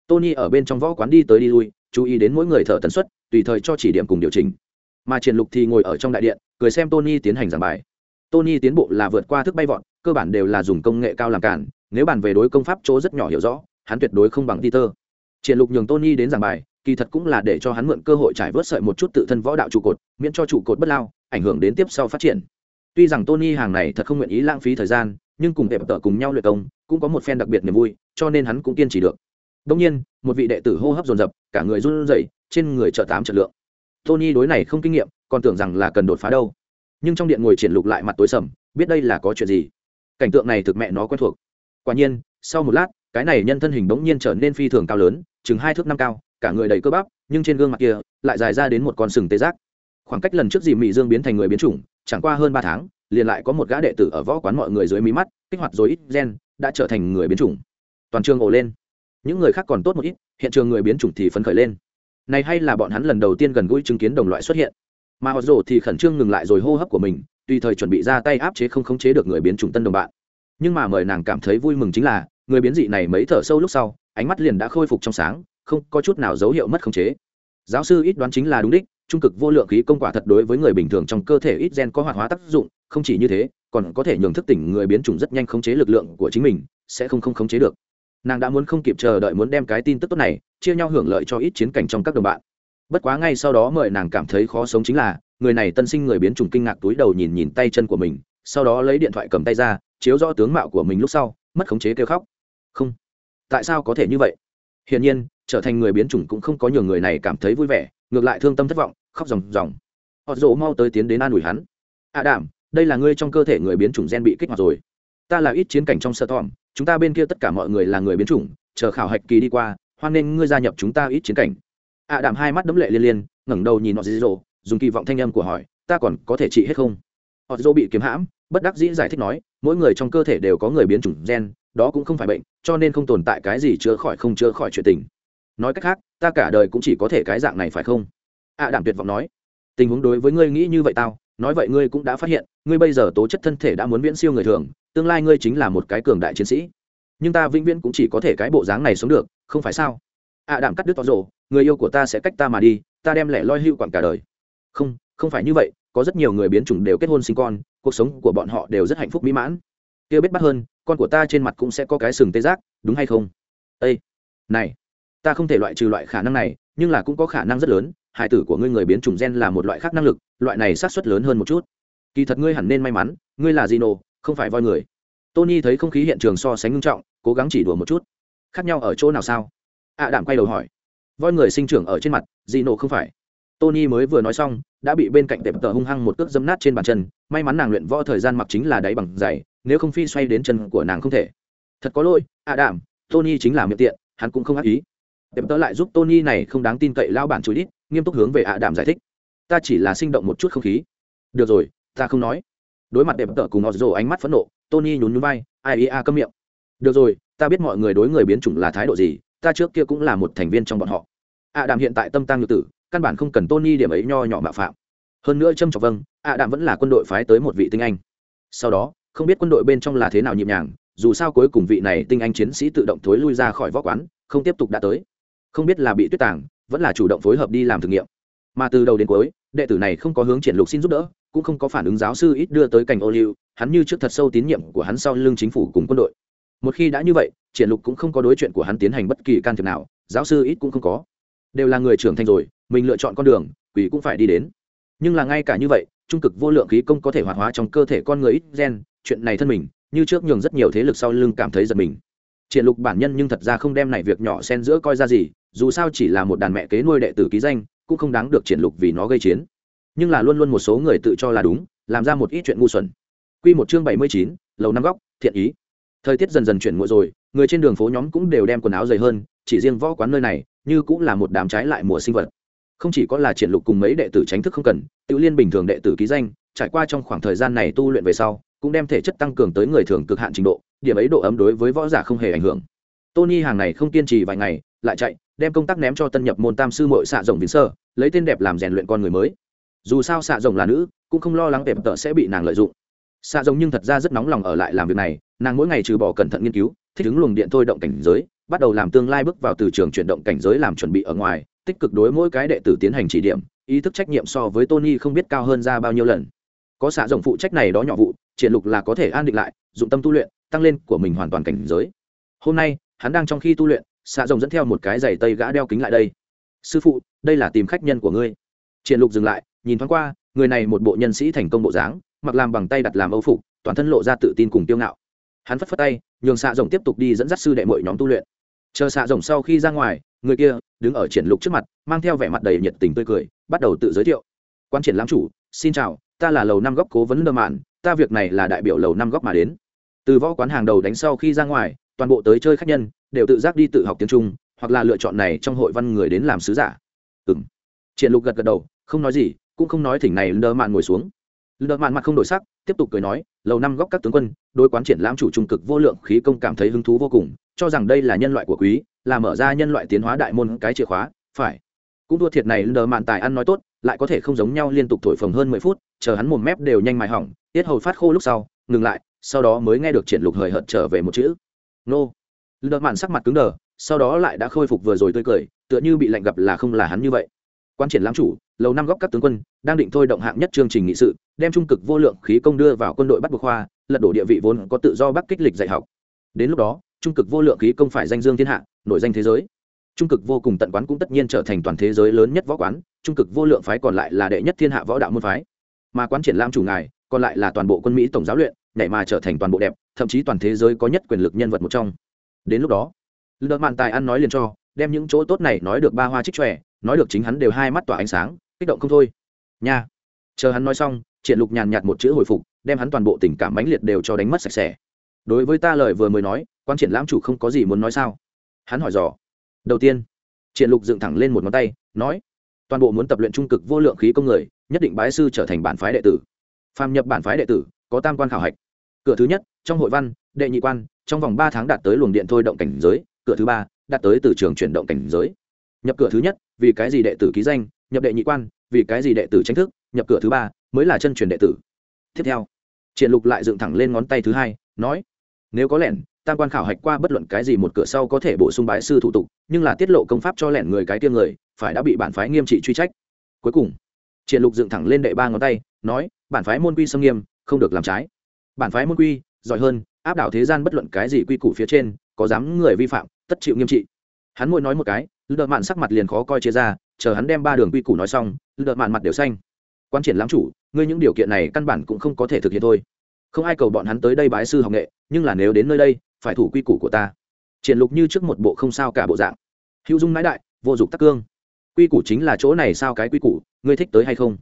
Tony ở bên trong võ quán đi tới đi lui, chú ý đến mỗi người thở tần suất, tùy thời cho chỉ điểm cùng điều chỉnh mà triển lục thì ngồi ở trong đại điện, cười xem tony tiến hành giảng bài. Tony tiến bộ là vượt qua thức bay vọt, cơ bản đều là dùng công nghệ cao làm cản, nếu bàn về đối công pháp chỗ rất nhỏ hiểu rõ, hắn tuyệt đối không bằng peter. Triển lục nhường tony đến giảng bài, kỳ thật cũng là để cho hắn mượn cơ hội trải vớt sợi một chút tự thân võ đạo trụ cột, miễn cho trụ cột bất lao, ảnh hưởng đến tiếp sau phát triển. Tuy rằng tony hàng này thật không nguyện ý lãng phí thời gian, nhưng cùng đẹp tử cùng nhau luyện công, cũng có một phen đặc biệt niềm vui, cho nên hắn cũng kiên trì được. Đông nhiên, một vị đệ tử hô hấp dồn dập, cả người run rẩy, trên người trợ tám trợ lượng tony đối này không kinh nghiệm, còn tưởng rằng là cần đột phá đâu. Nhưng trong điện ngồi triển lục lại mặt tối sầm, biết đây là có chuyện gì. Cảnh tượng này thực mẹ nó quen thuộc. Quả nhiên, sau một lát, cái này nhân thân hình bỗng nhiên trở nên phi thường cao lớn, chừng hai thước năm cao, cả người đầy cơ bắp, nhưng trên gương mặt kia, lại dài ra đến một con sừng tê giác. Khoảng cách lần trước dì mỹ dương biến thành người biến chủng, chẳng qua hơn ba tháng, liền lại có một gã đệ tử ở võ quán mọi người dưới mí mắt, kích hoạt rồi ít gen, đã trở thành người biến chủng. Toàn trường ồ lên. Những người khác còn tốt một ít, hiện trường người biến chủng thì phấn khởi lên này hay là bọn hắn lần đầu tiên gần gũi chứng kiến đồng loại xuất hiện. Mà họ rồ thì khẩn trương ngừng lại rồi hô hấp của mình, tùy thời chuẩn bị ra tay áp chế không khống chế được người biến chủng tân đồng bạn. Nhưng mà mời nàng cảm thấy vui mừng chính là, người biến dị này mấy thở sâu lúc sau, ánh mắt liền đã khôi phục trong sáng, không có chút nào dấu hiệu mất khống chế. Giáo sư ít đoán chính là đúng đích, trung cực vô lượng khí công quả thật đối với người bình thường trong cơ thể ít gen có hoạt hóa tác dụng, không chỉ như thế, còn có thể nhường thức tỉnh người biến chủng rất nhanh khống chế lực lượng của chính mình, sẽ không không khống chế được nàng đã muốn không kịp chờ đợi muốn đem cái tin tức tốt này chia nhau hưởng lợi cho ít chiến cảnh trong các đồng bạn. Bất quá ngay sau đó mời nàng cảm thấy khó sống chính là, người này tân sinh người biến chủng kinh ngạc túi đầu nhìn nhìn tay chân của mình, sau đó lấy điện thoại cầm tay ra, chiếu rõ tướng mạo của mình lúc sau, mất khống chế kêu khóc. Không. Tại sao có thể như vậy? Hiển nhiên, trở thành người biến chủng cũng không có nhiều người này cảm thấy vui vẻ, ngược lại thương tâm thất vọng, khóc ròng ròng. Họ rộ mau tới tiến đến an ủi hắn. À đảm đây là ngươi trong cơ thể người biến chủng gen bị kích hoạt rồi. Ta là ít chiến cảnh trong sơ thỏm chúng ta bên kia tất cả mọi người là người biến chủng, chờ khảo hạch kỳ đi qua, hoan nên ngươi gia nhập chúng ta ít chiến cảnh. Ạ à đảm hai mắt đấm lệ liên liên, ngẩng đầu nhìn họ dì dỗ dùng kỳ vọng thanh âm của hỏi, ta còn có thể trị hết không? Họ dỗ bị kiếm hãm, bất đắc dĩ giải thích nói, mỗi người trong cơ thể đều có người biến chủng gen, đó cũng không phải bệnh, cho nên không tồn tại cái gì chữa khỏi không chữa khỏi chuyện tình. Nói cách khác, ta cả đời cũng chỉ có thể cái dạng này phải không? Ạ à đảm tuyệt vọng nói. Tình huống đối với ngươi nghĩ như vậy tao, nói vậy ngươi cũng đã phát hiện, ngươi bây giờ tố chất thân thể đã muốn viễn siêu người thường tương lai ngươi chính là một cái cường đại chiến sĩ. Nhưng ta vĩnh viễn cũng chỉ có thể cái bộ dáng này sống được không phải sao? Ạ à đảm cắt đứt tỏ rộ người yêu của ta sẽ cách ta mà đi ta đem lẻ loi hưu quảng cả đời. Không không phải như vậy có rất nhiều người biến chủng đều kết hôn sinh con cuộc sống của bọn họ đều rất hạnh phúc mỹ mãn. Kia biết bắt hơn con của ta trên mặt cũng sẽ có cái sừng tê giác đúng hay không? Ây này ta không thể loại trừ loại khả năng này nhưng là cũng có khả năng rất lớn hải tử của ngươi người biến chủng gen là một loại khác năng lực loại này sát xuất lớn hơn một chút. Kỳ thật ngươi hẳn nên may mắn ngươi là Gino, không phải voi người. Tony thấy không khí hiện trường so sánh ngưng trọng, cố gắng chỉ đùa một chút. Khác nhau ở chỗ nào sao? Ạ đảm quay đầu hỏi. Voi người sinh trưởng ở trên mặt dị nộ không phải. Tony mới vừa nói xong, đã bị bên cạnh tệp tờ hung hăng một cước dâm nát trên bàn chân. May mắn nàng luyện võ thời gian mặc chính là đáy bằng giày, nếu không phi xoay đến chân của nàng không thể. Thật có lỗi ạ đảm. tony chính là miệng tiện, hắn cũng không ác ý. Tệp tờ lại giúp tony này không đáng tin cậy lao bản chú ít nghiêm túc hướng về ạ đảm giải thích. Ta chỉ là sinh động một chút không khí. Được rồi, ta không nói đối mặt đẹp tợ cùng họ rồ ánh mắt phẫn nộ, tony nhún nhún vai, ai ia câm miệng. Được rồi, ta biết mọi người đối người biến chủng là thái độ gì, ta trước kia cũng là một thành viên trong bọn họ. Ạ đàm hiện tại tâm tăng nhược tử, căn bản không cần tony điểm ấy nho nhỏ mạo phạm. Hơn nữa trâm trọng vâng ạ đàm vẫn là quân đội phái tới một vị tinh anh. Sau đó, không biết quân đội bên trong là thế nào nhịp nhàng, dù sao cuối cùng vị này tinh anh chiến sĩ tự động thối lui ra khỏi võ quán, không tiếp tục đã tới. Không biết là bị tuyết tàng, vẫn là chủ động phối hợp đi làm thử nghiệm. Mà từ đầu đến cuối, đệ tử này không có hướng triển lục xin giúp đỡ cũng không có phản ứng giáo sư ít đưa tới cảnh ô liu, hắn như trước thật sâu tín nhiệm của hắn sau lưng chính phủ cùng quân đội. Một khi đã như vậy, triển lục cũng không có đối chuyện của hắn tiến hành bất kỳ can thiệp nào, giáo sư ít cũng không có. Đều là người trưởng thành rồi, mình lựa chọn con đường, quỷ cũng phải đi đến. Nhưng là ngay cả như vậy, trung cực vô lượng khí công có thể hoạt hóa trong cơ thể con người ít gen, chuyện này thân mình, như trước nhường rất nhiều thế lực sau lưng cảm thấy giật mình. Triển lục bản nhân nhưng thật ra không đem này việc nhỏ xen giữa coi ra gì, dù sao chỉ là một đàn mẹ kế nuôi đệ tử ký danh, cũng không đáng được triển lục vì nó gây chiến nhưng là luôn luôn một số người tự cho là đúng làm ra một ít chuyện ngu xuẩn. Quy một chương bảy mươi chín, lầu năm góc thiện ý. Thời tiết dần dần chuyển muộn rồi người trên đường phố nhóm cũng đều đem quần áo dày hơn chỉ riêng võ quán nơi này như cũng là một đám trái lại mùa sinh vật. Không chỉ có là triển lục cùng mấy đệ tử tránh thức không cần tự liên bình thường đệ tử ký danh trải qua trong khoảng thời gian này tu luyện về sau cũng đem thể chất tăng cường tới người thường cực hạn trình độ điểm ấy độ ấm đối với võ giả không hề ảnh hưởng. Tony hàng này không kiên trì vài ngày lại chạy đem công tác ném cho tân nhập môn tam sư mội xạ rồng vĩnh sơ lấy tên đẹp làm rèn luyện con người mới dù sao xạ rồng là nữ, cũng không lo lắng tệp tợ sẽ bị nàng lợi dụng. Xạ rồng nhưng thật ra rất nóng lòng ở lại làm việc này, nàng mỗi ngày trừ bỏ cẩn thận nghiên cứu, thích ứng luồng điện thôi động cảnh giới, bắt đầu làm tương lai bước vào từ trường chuyển động cảnh giới làm chuẩn bị ở ngoài, tích cực đối mỗi cái đệ tử tiến hành chỉ điểm, ý thức trách nhiệm so với tony không biết cao hơn ra bao nhiêu lần. Có xạ rồng phụ trách này đó nhỏ vụ, triển lục là có thể an định lại, dụng tâm tu luyện, tăng lên của mình hoàn toàn cảnh giới. Hôm nay, hắn đang trong khi tu luyện, xạ rồng dẫn theo một cái giày tây gã đeo kính lại đây. Sư phụ, đây là tìm khách nhân của ngươi. Triển lục dừng lại nhìn thoáng qua, người này một bộ nhân sĩ thành công bộ dáng, mặc làm bằng tay đặt làm âu phục, toàn thân lộ ra tự tin cùng tiêu ngạo. Hắn phất phất tay, nhường xạ rồng tiếp tục đi dẫn dắt sư đệ mọi nhóm tu luyện. Chờ xạ rồng sau khi ra ngoài, người kia đứng ở triển lục trước mặt, mang theo vẻ mặt đầy nhiệt tình tươi cười, bắt đầu tự giới thiệu. Quan triển lãm chủ, xin chào, ta là lầu năm góc cố vấn lơ mạn, ta việc này là đại biểu lầu năm góc mà đến. Từ võ quán hàng đầu đánh sau khi ra ngoài, toàn bộ tới chơi khách nhân đều tự giác đi tự học tiếng trung, hoặc là lựa chọn này trong hội văn người đến làm sứ giả. Ừng triển lục gật gật đầu, không nói gì cũng không nói thỉnh này lơ mạn ngồi xuống. Lơ mạn mặt không đổi sắc, tiếp tục cười nói, lầu năm góc các tướng quân, đối quán triển lãm chủ trung cực vô lượng khí công cảm thấy hứng thú vô cùng, cho rằng đây là nhân loại của quý, là mở ra nhân loại tiến hóa đại môn cái chìa khóa, phải. Cũng thua thiệt này lơ mạn tài ăn nói tốt, lại có thể không giống nhau liên tục thổi phồng hơn mười phút, chờ hắn mồm mép đều nhanh mài hỏng, tiết hầu phát khô lúc sau, ngừng lại, sau đó mới nghe được triển lục hời hợt trở về một chữ. Nô. Lơ mạn sắc mặt cứng đờ, sau đó lại đã khôi phục vừa rồi tươi cười, tựa như bị lạnh gặp là không là hắn như vậy quan triển lãm chủ, lầu năm góc các tướng quân, đang định thôi động hạng nhất chương trình nghị sự, đem trung cực vô lượng khí công đưa vào quân đội bắt buộc khoa, lật đổ địa vị vốn có tự do bắc kích lịch dạy học. Đến lúc đó, trung cực vô lượng khí công phải danh dương thiên hạ, nổi danh thế giới. Trung cực vô cùng tận quán cũng tất nhiên trở thành toàn thế giới lớn nhất võ quán, trung cực vô lượng phái còn lại là đệ nhất thiên hạ võ đạo môn phái. Mà quán triển lãm chủ ngài, còn lại là toàn bộ quân mỹ tổng giáo luyện, nhảy mà trở thành toàn bộ đẹp, thậm chí toàn thế giới có nhất quyền lực nhân vật một trong. Đến lúc đó lựa mạn tài ăn nói liền cho, đem những chỗ tốt này nói được ba hoa trích tròe nói được chính hắn đều hai mắt tỏa ánh sáng, kích động không thôi. Nha. Chờ hắn nói xong triển lục nhàn nhạt một chữ hồi phục, đem hắn toàn bộ tình cảm mãnh liệt đều cho đánh mất sạch sẽ. Đối với ta lời vừa mới nói, quan triển lãm chủ không có gì muốn nói sao? Hắn hỏi dò. Đầu tiên triển lục dựng thẳng lên một ngón tay, nói, toàn bộ muốn tập luyện trung cực vô lượng khí công người, nhất định bái sư trở thành bản phái đệ tử. Phàm nhập bản phái đệ tử, có tam quan khảo hạch. Cửa thứ nhất, trong hội văn, đệ nhị quan, trong vòng ba tháng đạt tới luồng điện thôi động cảnh giới. Cửa thứ ba, đạt tới từ trường chuyển động cảnh giới. Nhập cửa thứ nhất vì cái gì đệ tử ký danh, nhập đệ nhị quan, vì cái gì đệ tử tranh thức, nhập cửa thứ ba, mới là chân truyền đệ tử. Tiếp theo, triển lục lại dựng thẳng lên ngón tay thứ hai, nói, nếu có lẻn, tam quan khảo hạch qua bất luận cái gì một cửa sau có thể bổ sung bái sư thủ tục, nhưng là tiết lộ công pháp cho lẻn người cái tiêm người, phải đã bị bản phái nghiêm trị truy trách. Cuối cùng, triển lục dựng thẳng lên đệ ba ngón tay, nói, bản phái môn quy xâm nghiêm, không được làm trái. Bản phái môn quy, giỏi hơn, áp đảo thế gian bất luận cái gì quy củ phía trên, có dám người vi phạm, tất chịu nghiêm trị. Hắn mỗi nói một cái lựa mạn sắc mặt liền khó coi chia ra, chờ hắn đem ba đường quy củ nói xong lựa mạn mặt đều xanh. Quan triển lãm chủ, ngươi những điều kiện này căn bản cũng không có thể thực hiện thôi. Không ai cầu bọn hắn tới đây bái sư học nghệ, nhưng là nếu đến nơi đây, phải thủ quy củ của ta. Triển lục như trước một bộ không sao cả bộ dạng. Hữu dung nãi đại, vô dụng tắc cương. Quy củ chính là chỗ này sao cái quy củ, ngươi thích tới hay không?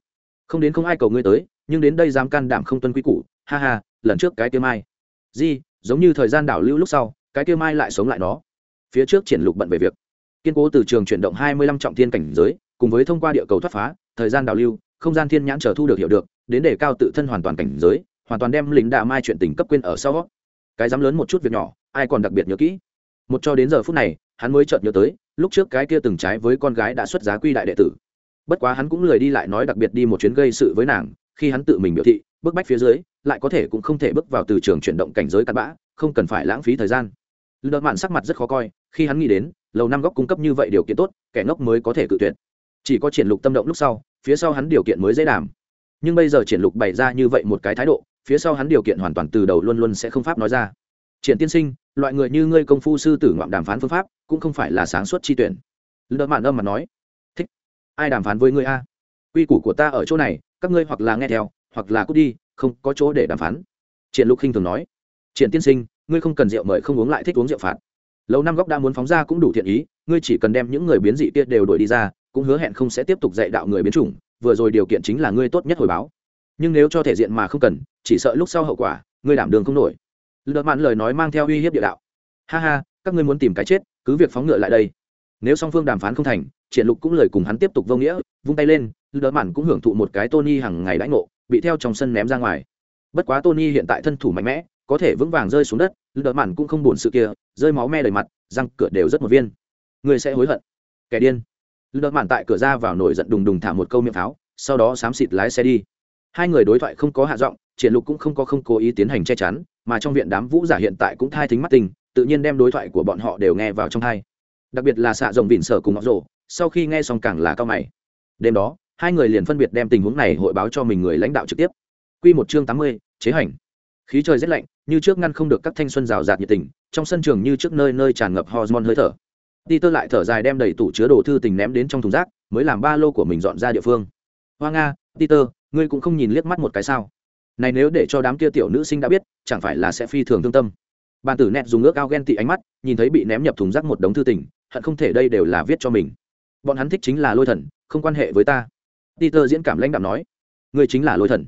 Không đến không ai cầu ngươi tới, nhưng đến đây dám can đảm không tuân quy củ, ha ha, lần trước cái kia mai. Di, giống như thời gian đảo lưu lúc sau, cái kia mai lại sống lại nó. Phía trước triển lục bận về việc kiên cố từ trường chuyển động hai mươi lăm trọng thiên cảnh giới, cùng với thông qua địa cầu thoát phá, thời gian đảo lưu, không gian thiên nhãn trở thu được hiểu được, đến để cao tự thân hoàn toàn cảnh giới, hoàn toàn đem lính đạ mai chuyện tình cấp quên ở sau cái dám lớn một chút việc nhỏ, ai còn đặc biệt nhớ kỹ? Một cho đến giờ phút này, hắn mới chợt nhớ tới, lúc trước cái kia từng trái với con gái đã xuất giá quy đại đệ tử. Bất quá hắn cũng lười đi lại nói đặc biệt đi một chuyến gây sự với nàng, khi hắn tự mình biểu thị, bước bách phía dưới, lại có thể cũng không thể bước vào từ trường chuyển động cảnh giới cặn bã, không cần phải lãng phí thời gian. Lợn mạn sắc mặt rất khó coi, khi hắn nghĩ đến lầu năm góc cung cấp như vậy điều kiện tốt, kẻ ngốc mới có thể cự tuyệt. Chỉ có triển lục tâm động lúc sau, phía sau hắn điều kiện mới dễ đảm. nhưng bây giờ triển lục bày ra như vậy một cái thái độ, phía sau hắn điều kiện hoàn toàn từ đầu luôn luôn sẽ không pháp nói ra. Triển tiên sinh, loại người như ngươi công phu sư tử ngoạm đàm phán phương pháp, cũng không phải là sáng suốt chi tuyển. Lợn mạn âm mà nói, thích, ai đàm phán với ngươi a? Quy củ của ta ở chỗ này, các ngươi hoặc là nghe theo, hoặc là cút đi, không có chỗ để đàm phán. Triển lục khinh thường nói, triển tiên sinh, ngươi không cần rượu mời không uống lại thích uống rượu phạt lâu năm góc đã muốn phóng ra cũng đủ thiện ý, ngươi chỉ cần đem những người biến dị kia đều đuổi đi ra, cũng hứa hẹn không sẽ tiếp tục dạy đạo người biến chủng, vừa rồi điều kiện chính là ngươi tốt nhất hồi báo. Nhưng nếu cho thể diện mà không cần, chỉ sợ lúc sau hậu quả, ngươi đảm đường không nổi. Lợt mạn lời nói mang theo uy hiếp địa đạo. Ha ha, các ngươi muốn tìm cái chết, cứ việc phóng ngựa lại đây. Nếu song phương đàm phán không thành, triển lục cũng lời cùng hắn tiếp tục vô nghĩa, vung tay lên lợt mạn cũng hưởng thụ một cái tony hàng ngày đãi ngộ, bị theo trong sân ném ra ngoài. Bất quá tony hiện tại thân thủ mạnh mẽ có thể vững vàng rơi xuống đất lợt mạn cũng không buồn sự kia rơi máu me đầy mặt răng cửa đều rất một viên. Người sẽ hối hận. Kẻ điên. Lợt mạn tại cửa ra vào nổi giận đùng đùng thả một câu miệng pháo sau đó xám xịt lái xe đi. Hai người đối thoại không có hạ giọng triển lục cũng không có không cố ý tiến hành che chắn mà trong viện đám vũ giả hiện tại cũng thai thính mắt tình tự nhiên đem đối thoại của bọn họ đều nghe vào trong thai đặc biệt là xạ rồng vịn sở cùng ngọc rổ sau khi nghe xong càng là cao mày. Đêm đó hai người liền phân biệt đem tình huống này hội báo cho mình người lãnh đạo trực tiếp. Quy một chương tám mươi, chế hành. Khí trời rất lạnh như trước ngăn không được các thanh xuân rào rạt nhiệt tình trong sân trường như trước nơi nơi tràn ngập hormone hơi thở. Đi tơ lại thở dài đem đầy tủ chứa đồ thư tình ném đến trong thùng rác mới làm ba lô của mình dọn ra địa phương. Hoa nga Tơ, ngươi cũng không nhìn liếc mắt một cái sao? Này nếu để cho đám kia tiểu nữ sinh đã biết chẳng phải là sẽ phi thường thương tâm. Bàn tử nẹt dùng ước ao ghen tị ánh mắt nhìn thấy bị ném nhập thùng rác một đống thư tình hận không thể đây đều là viết cho mình. Bọn hắn thích chính là lôi thần không quan hệ với ta. Peter diễn cảm lãnh đạm nói. Ngươi chính là lôi thần.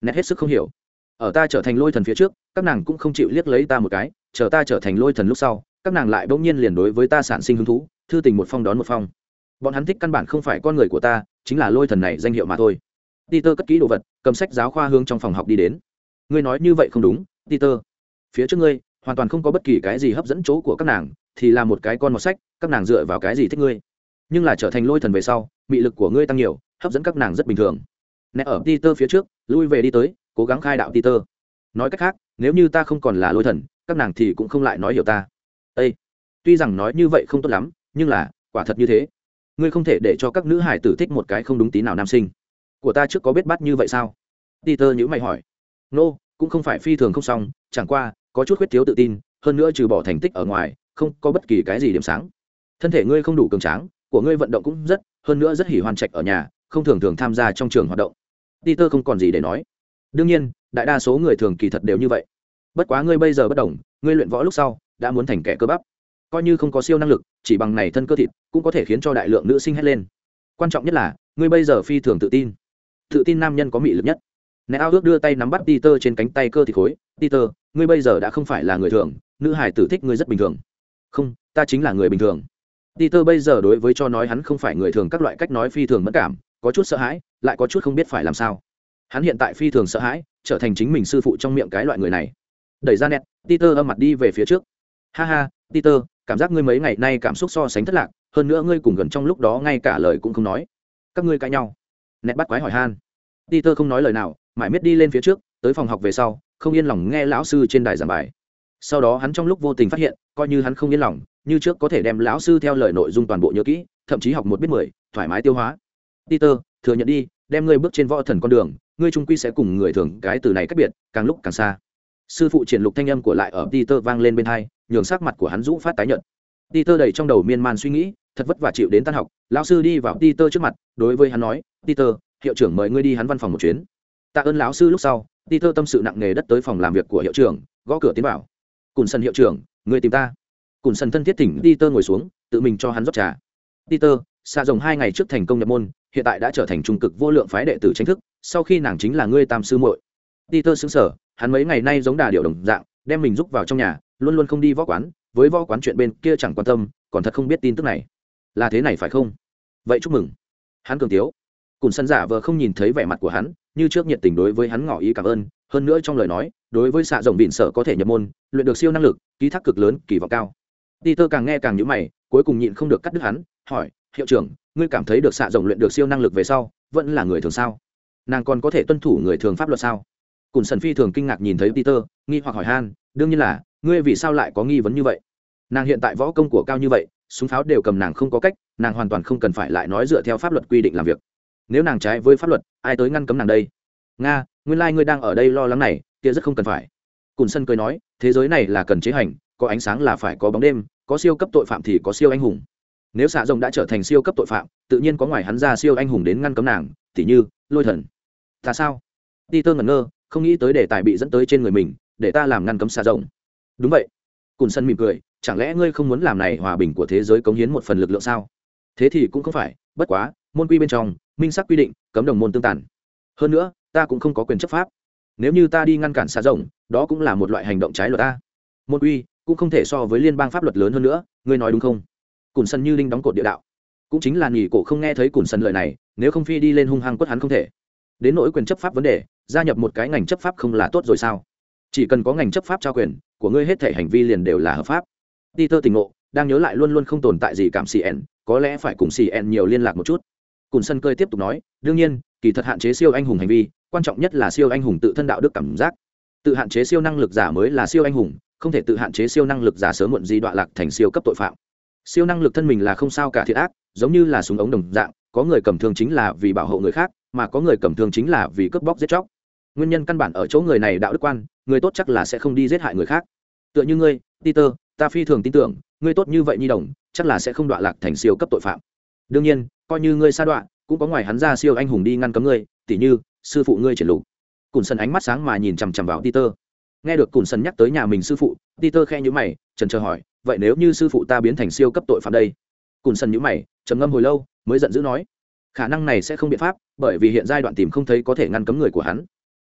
Nét hết sức không hiểu ở ta trở thành lôi thần phía trước, các nàng cũng không chịu liếc lấy ta một cái, chờ ta trở thành lôi thần lúc sau, các nàng lại bỗng nhiên liền đối với ta sản sinh hứng thú, thư tình một phong đón một phong. Bọn hắn thích căn bản không phải con người của ta, chính là lôi thần này danh hiệu mà thôi. Peter cất kỹ đồ vật, cầm sách giáo khoa hướng trong phòng học đi đến. Ngươi nói như vậy không đúng, peter. Phía trước ngươi, hoàn toàn không có bất kỳ cái gì hấp dẫn chỗ của các nàng, thì là một cái con một sách, các nàng dựa vào cái gì thích ngươi? Nhưng là trở thành lôi thần về sau, mị lực của ngươi tăng nhiều, hấp dẫn các nàng rất bình thường. Nè, ở peter phía trước, lui về đi tới cố gắng khai đạo peter nói cách khác nếu như ta không còn là lôi thần các nàng thì cũng không lại nói hiểu ta. Ê! tuy rằng nói như vậy không tốt lắm nhưng là quả thật như thế. Ngươi không thể để cho các nữ hải tử thích một cái không đúng tí nào nam sinh. Của ta trước có biết bắt như vậy sao? Peter nhữ mày hỏi. Nô、no, cũng không phải phi thường không xong chẳng qua có chút khuyết thiếu tự tin hơn nữa trừ bỏ thành tích ở ngoài không có bất kỳ cái gì điểm sáng. Thân thể ngươi không đủ cường tráng của ngươi vận động cũng rất hơn nữa rất hỉ hoàn trạch ở nhà không thường thường tham gia trong trường hoạt động. Peter không còn gì để nói đương nhiên, đại đa số người thường kỳ thật đều như vậy. Bất quá ngươi bây giờ bất đồng, ngươi luyện võ lúc sau, đã muốn thành kẻ cơ bắp. Coi như không có siêu năng lực, chỉ bằng này thân cơ thịt, cũng có thể khiến cho đại lượng nữ sinh hét lên. Quan trọng nhất là, ngươi bây giờ phi thường tự tin. Tự tin nam nhân có mị lực nhất. Nè ao ước đưa tay nắm bắt peter trên cánh tay cơ thịt khối. Peter, ngươi bây giờ đã không phải là người thường, nữ hải tử thích ngươi rất bình thường. Không, ta chính là người bình thường. Peter bây giờ đối với cho nói hắn không phải người thường các loại cách nói phi thường mất cảm, có chút sợ hãi, lại có chút không biết phải làm sao hắn hiện tại phi thường sợ hãi, trở thành chính mình sư phụ trong miệng cái loại người này. Đẩy ra nét peter âm mặt đi về phía trước. Ha ha, peter, cảm giác ngươi mấy ngày nay cảm xúc so sánh thất lạc, hơn nữa ngươi cùng gần trong lúc đó ngay cả lời cũng không nói. Các ngươi cãi nhau. Nét bắt quái hỏi han. Peter không nói lời nào, mãi miết đi lên phía trước, tới phòng học về sau, không yên lòng nghe lão sư trên đài giảng bài. Sau đó hắn trong lúc vô tình phát hiện, coi như hắn không yên lòng, như trước có thể đem lão sư theo lời nội dung toàn bộ nhớ kỹ, thậm chí học một biết mười, thoải mái tiêu hóa. Peter, thừa nhận đi, đem ngươi bước trên võ thần con đường ngươi trung quy sẽ cùng người thường cái từ này cách biệt, càng lúc càng xa. Sư phụ triển lục thanh âm của lại ở peter vang lên bên hai, nhường sắc mặt của hắn rũ phát tái nhợt. Peter đầy trong đầu miên man suy nghĩ, thật vất vả chịu đến tan học, lão sư đi vào peter trước mặt, đối với hắn nói, peter, hiệu trưởng mời ngươi đi hắn văn phòng một chuyến. Tạ ơn lão sư lúc sau, peter tâm sự nặng nề đất tới phòng làm việc của hiệu trưởng, gõ cửa tiến vào. Cùn sân hiệu trưởng, ngươi tìm ta. Cùn sân thân thiết thỉnh peter ngồi xuống, tự mình cho hắn rót trà. Peter xạ rồng hai ngày trước thành công nhập môn hiện tại đã trở thành trung cực vô lượng phái đệ tử chính thức, sau khi nàng chính là ngươi tam sư muội. Peter xứng sở hắn mấy ngày nay giống đà điệu đồng dạng, đem mình rúc vào trong nhà, luôn luôn không đi võ quán, với võ quán chuyện bên kia chẳng quan tâm, còn thật không biết tin tức này. Là thế này phải không? Vậy chúc mừng. Hắn cường tiếu. Cùng sân giả vờ không nhìn thấy vẻ mặt của hắn, như trước nhiệt tình đối với hắn ngỏ ý cảm ơn, hơn nữa trong lời nói, đối với xạ rồng vịn sở có thể nhập môn, luyện được siêu năng lực, ký thác cực lớn kỳ vọng cao. Peter càng nghe càng nhữ mày, cuối cùng nhịn không được cắt đứt hắn, hỏi, hiệu trưởng ngươi cảm thấy được xạ rồng luyện được siêu năng lực về sau, vẫn là người thường sao? Nàng còn có thể tuân thủ người thường pháp luật sao? Cùn sần phi thường kinh ngạc nhìn thấy peter, nghi hoặc hỏi han, đương nhiên là, ngươi vì sao lại có nghi vấn như vậy? Nàng hiện tại võ công của cao như vậy, súng pháo đều cầm nàng không có cách, nàng hoàn toàn không cần phải lại nói dựa theo pháp luật quy định làm việc. Nếu nàng trái với pháp luật, ai tới ngăn cấm nàng đây? Nga, nguyên lai、like、ngươi đang ở đây lo lắng này, kia rất không cần phải. Cùn sân cười nói, thế giới này là cần chế hành, có ánh sáng là phải có bóng đêm, có siêu cấp tội phạm thì có siêu anh hùng nếu xạ rồng đã trở thành siêu cấp tội phạm, tự nhiên có ngoài hắn ra siêu anh hùng đến ngăn cấm nàng, tỉ như, lôi thần. Ta sao? Ti tơ ngẩn ngơ, không nghĩ tới đề tài bị dẫn tới trên người mình, để ta làm ngăn cấm xạ rồng. Đúng vậy. Cùn sân mỉm cười, chẳng lẽ ngươi không muốn làm này hòa bình của thế giới cống hiến một phần lực lượng sao? Thế thì cũng không phải, bất quá, môn quy bên trong, minh sắc quy định, cấm đồng môn tương tàn. Hơn nữa, ta cũng không có quyền chấp pháp. Nếu như ta đi ngăn cản xạ rồng, đó cũng là một loại hành động trái luật ta. Môn quy cũng không thể so với liên bang pháp luật lớn hơn nữa, ngươi nói đúng không? Cùn sân như linh đóng cột địa đạo. Cũng chính là nghỉ cổ không nghe thấy cùn sân lời này, nếu không phi đi lên hung hăng quất hắn không thể. Đến nỗi quyền chấp pháp vấn đề, gia nhập một cái ngành chấp pháp không là tốt rồi sao? Chỉ cần có ngành chấp pháp trao quyền, của ngươi hết thể hành vi liền đều là hợp pháp. Đi tơ tình ngộ, đang nhớ lại luôn luôn không tồn tại gì cảm cn có lẽ phải cùng cn nhiều liên lạc một chút. Cùn sân cơi tiếp tục nói, đương nhiên, kỳ thật hạn chế siêu anh hùng hành vi, quan trọng nhất là siêu anh hùng tự thân đạo đức cảm giác. Tự hạn chế siêu năng lực giả mới là siêu anh hùng, không thể tự hạn chế siêu năng lực giả sớm muộn gì đoạn lạc thành siêu cấp tội phạm siêu năng lực thân mình là không sao cả thiệt ác, giống như là súng ống đồng dạng, có người cầm thương chính là vì bảo hộ người khác, mà có người cầm thương chính là vì cướp bóc giết chóc. Nguyên nhân căn bản ở chỗ người này đạo đức quan, người tốt chắc là sẽ không đi giết hại người khác. Tựa như ngươi, peter, ta phi thường tin tưởng, ngươi tốt như vậy nhi đồng, chắc là sẽ không đọa lạc thành siêu cấp tội phạm. Đương nhiên, coi như ngươi sa đọa, cũng có ngoài hắn ra siêu anh hùng đi ngăn cấm ngươi, tỉ như, sư phụ ngươi triển lục. Cùn sân ánh mắt sáng mà nhìn chằm chằm vào peter. Nghe được cùn sân nhắc tới nhà mình sư phụ, peter khe nhữ mày trần chờ hỏi vậy nếu như sư phụ ta biến thành siêu cấp tội phạm đây? Cùn sần nhữ mày trầm ngâm hồi lâu mới giận dữ nói khả năng này sẽ không biện pháp bởi vì hiện giai đoạn tìm không thấy có thể ngăn cấm người của hắn.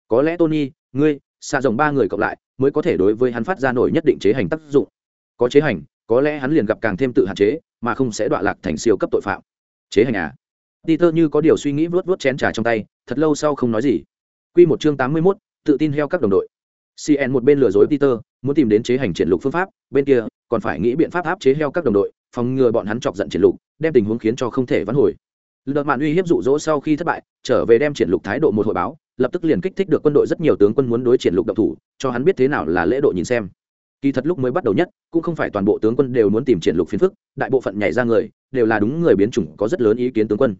Có lẽ tony ngươi xạ rồng ba người cộng lại mới có thể đối với hắn phát ra nổi nhất định chế hành tác dụng. Có chế hành có lẽ hắn liền gặp càng thêm tự hạn chế mà không sẽ đọa lạc thành siêu cấp tội phạm. Chế hành à? Peter như có điều suy nghĩ vuốt vuốt chén trà trong tay thật lâu sau không nói gì. Quy một chương tám mươi 81, tự tin heo các đồng đội. Cn một bên lừa dối peter muốn tìm đến chế hành triển lục phương pháp bên kia còn phải nghĩ biện pháp áp chế heo các đồng đội, phòng ngừa bọn hắn chọc giận triển lục, đem tình huống khiến cho không thể vãn hồi. Lợn mạn uy hiếp dụ dỗ sau khi thất bại, trở về đem triển lục thái độ một hội báo, lập tức liền kích thích được quân đội rất nhiều tướng quân muốn đối triển lục động thủ, cho hắn biết thế nào là lễ độ nhìn xem. Kỳ thật lúc mới bắt đầu nhất, cũng không phải toàn bộ tướng quân đều muốn tìm triển lục phiền phức, đại bộ phận nhảy ra người, đều là đúng người biến chủng, có rất lớn ý kiến tướng quân.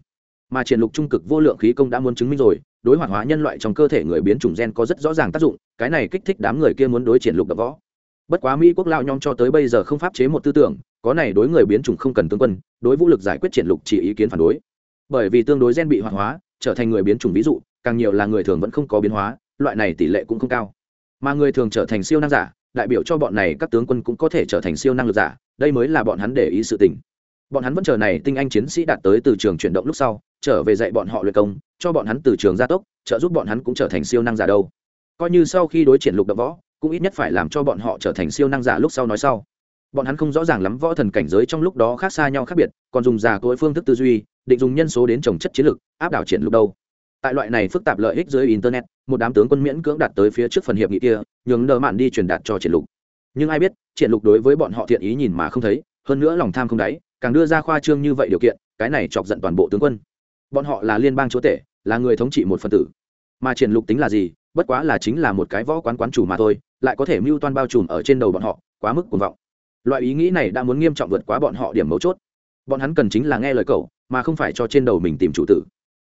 Mà triển lục trung cực vô lượng khí công đã muốn chứng minh rồi, đối hoạt hóa nhân loại trong cơ thể người biến chủng gen có rất rõ ràng tác dụng, cái này kích thích đám người kia muốn đối triển lục đập võ bất quá mỹ quốc lao nhom cho tới bây giờ không pháp chế một tư tưởng, có này đối người biến chủng không cần tướng quân, đối vũ lực giải quyết triển lục chỉ ý kiến phản đối. Bởi vì tương đối gen bị hoạt hóa, trở thành người biến chủng ví dụ, càng nhiều là người thường vẫn không có biến hóa, loại này tỷ lệ cũng không cao. Mà người thường trở thành siêu năng giả, đại biểu cho bọn này các tướng quân cũng có thể trở thành siêu năng lực giả, đây mới là bọn hắn để ý sự tình. Bọn hắn vẫn chờ này tinh anh chiến sĩ đạt tới từ trường chuyển động lúc sau, trở về dạy bọn họ luyện công, cho bọn hắn từ trường gia tốc, trợ giúp bọn hắn cũng trở thành siêu năng giả đâu. Coi như sau khi đối triển lục đập võ cũng ít nhất phải làm cho bọn họ trở thành siêu năng giả lúc sau nói sau. Bọn hắn không rõ ràng lắm võ thần cảnh giới trong lúc đó khác xa nhau khác biệt, còn dùng già cỗi phương thức tư duy, định dùng nhân số đến trồng chất chiến lược áp đảo triển lục đâu. Tại loại này phức tạp lợi ích dưới internet, một đám tướng quân miễn cưỡng đạt tới phía trước phần hiệp nghị kia, nhường nợ mạn đi truyền đạt cho triển lục. Nhưng ai biết, triển lục đối với bọn họ thiện ý nhìn mà không thấy, hơn nữa lòng tham không đáy, càng đưa ra khoa trương như vậy điều kiện, cái này chọc giận toàn bộ tướng quân. Bọn họ là liên bang chúa tể, là người thống trị một phần tử. Mà triển lục tính là gì bất quá là chính là một cái võ quán quán chủ mà thôi, lại có thể mưu toan bao trùm ở trên đầu bọn họ, quá mức cuồng vọng. Loại ý nghĩ này đã muốn nghiêm trọng vượt quá bọn họ điểm mấu chốt. Bọn hắn cần chính là nghe lời cậu, mà không phải cho trên đầu mình tìm chủ tử.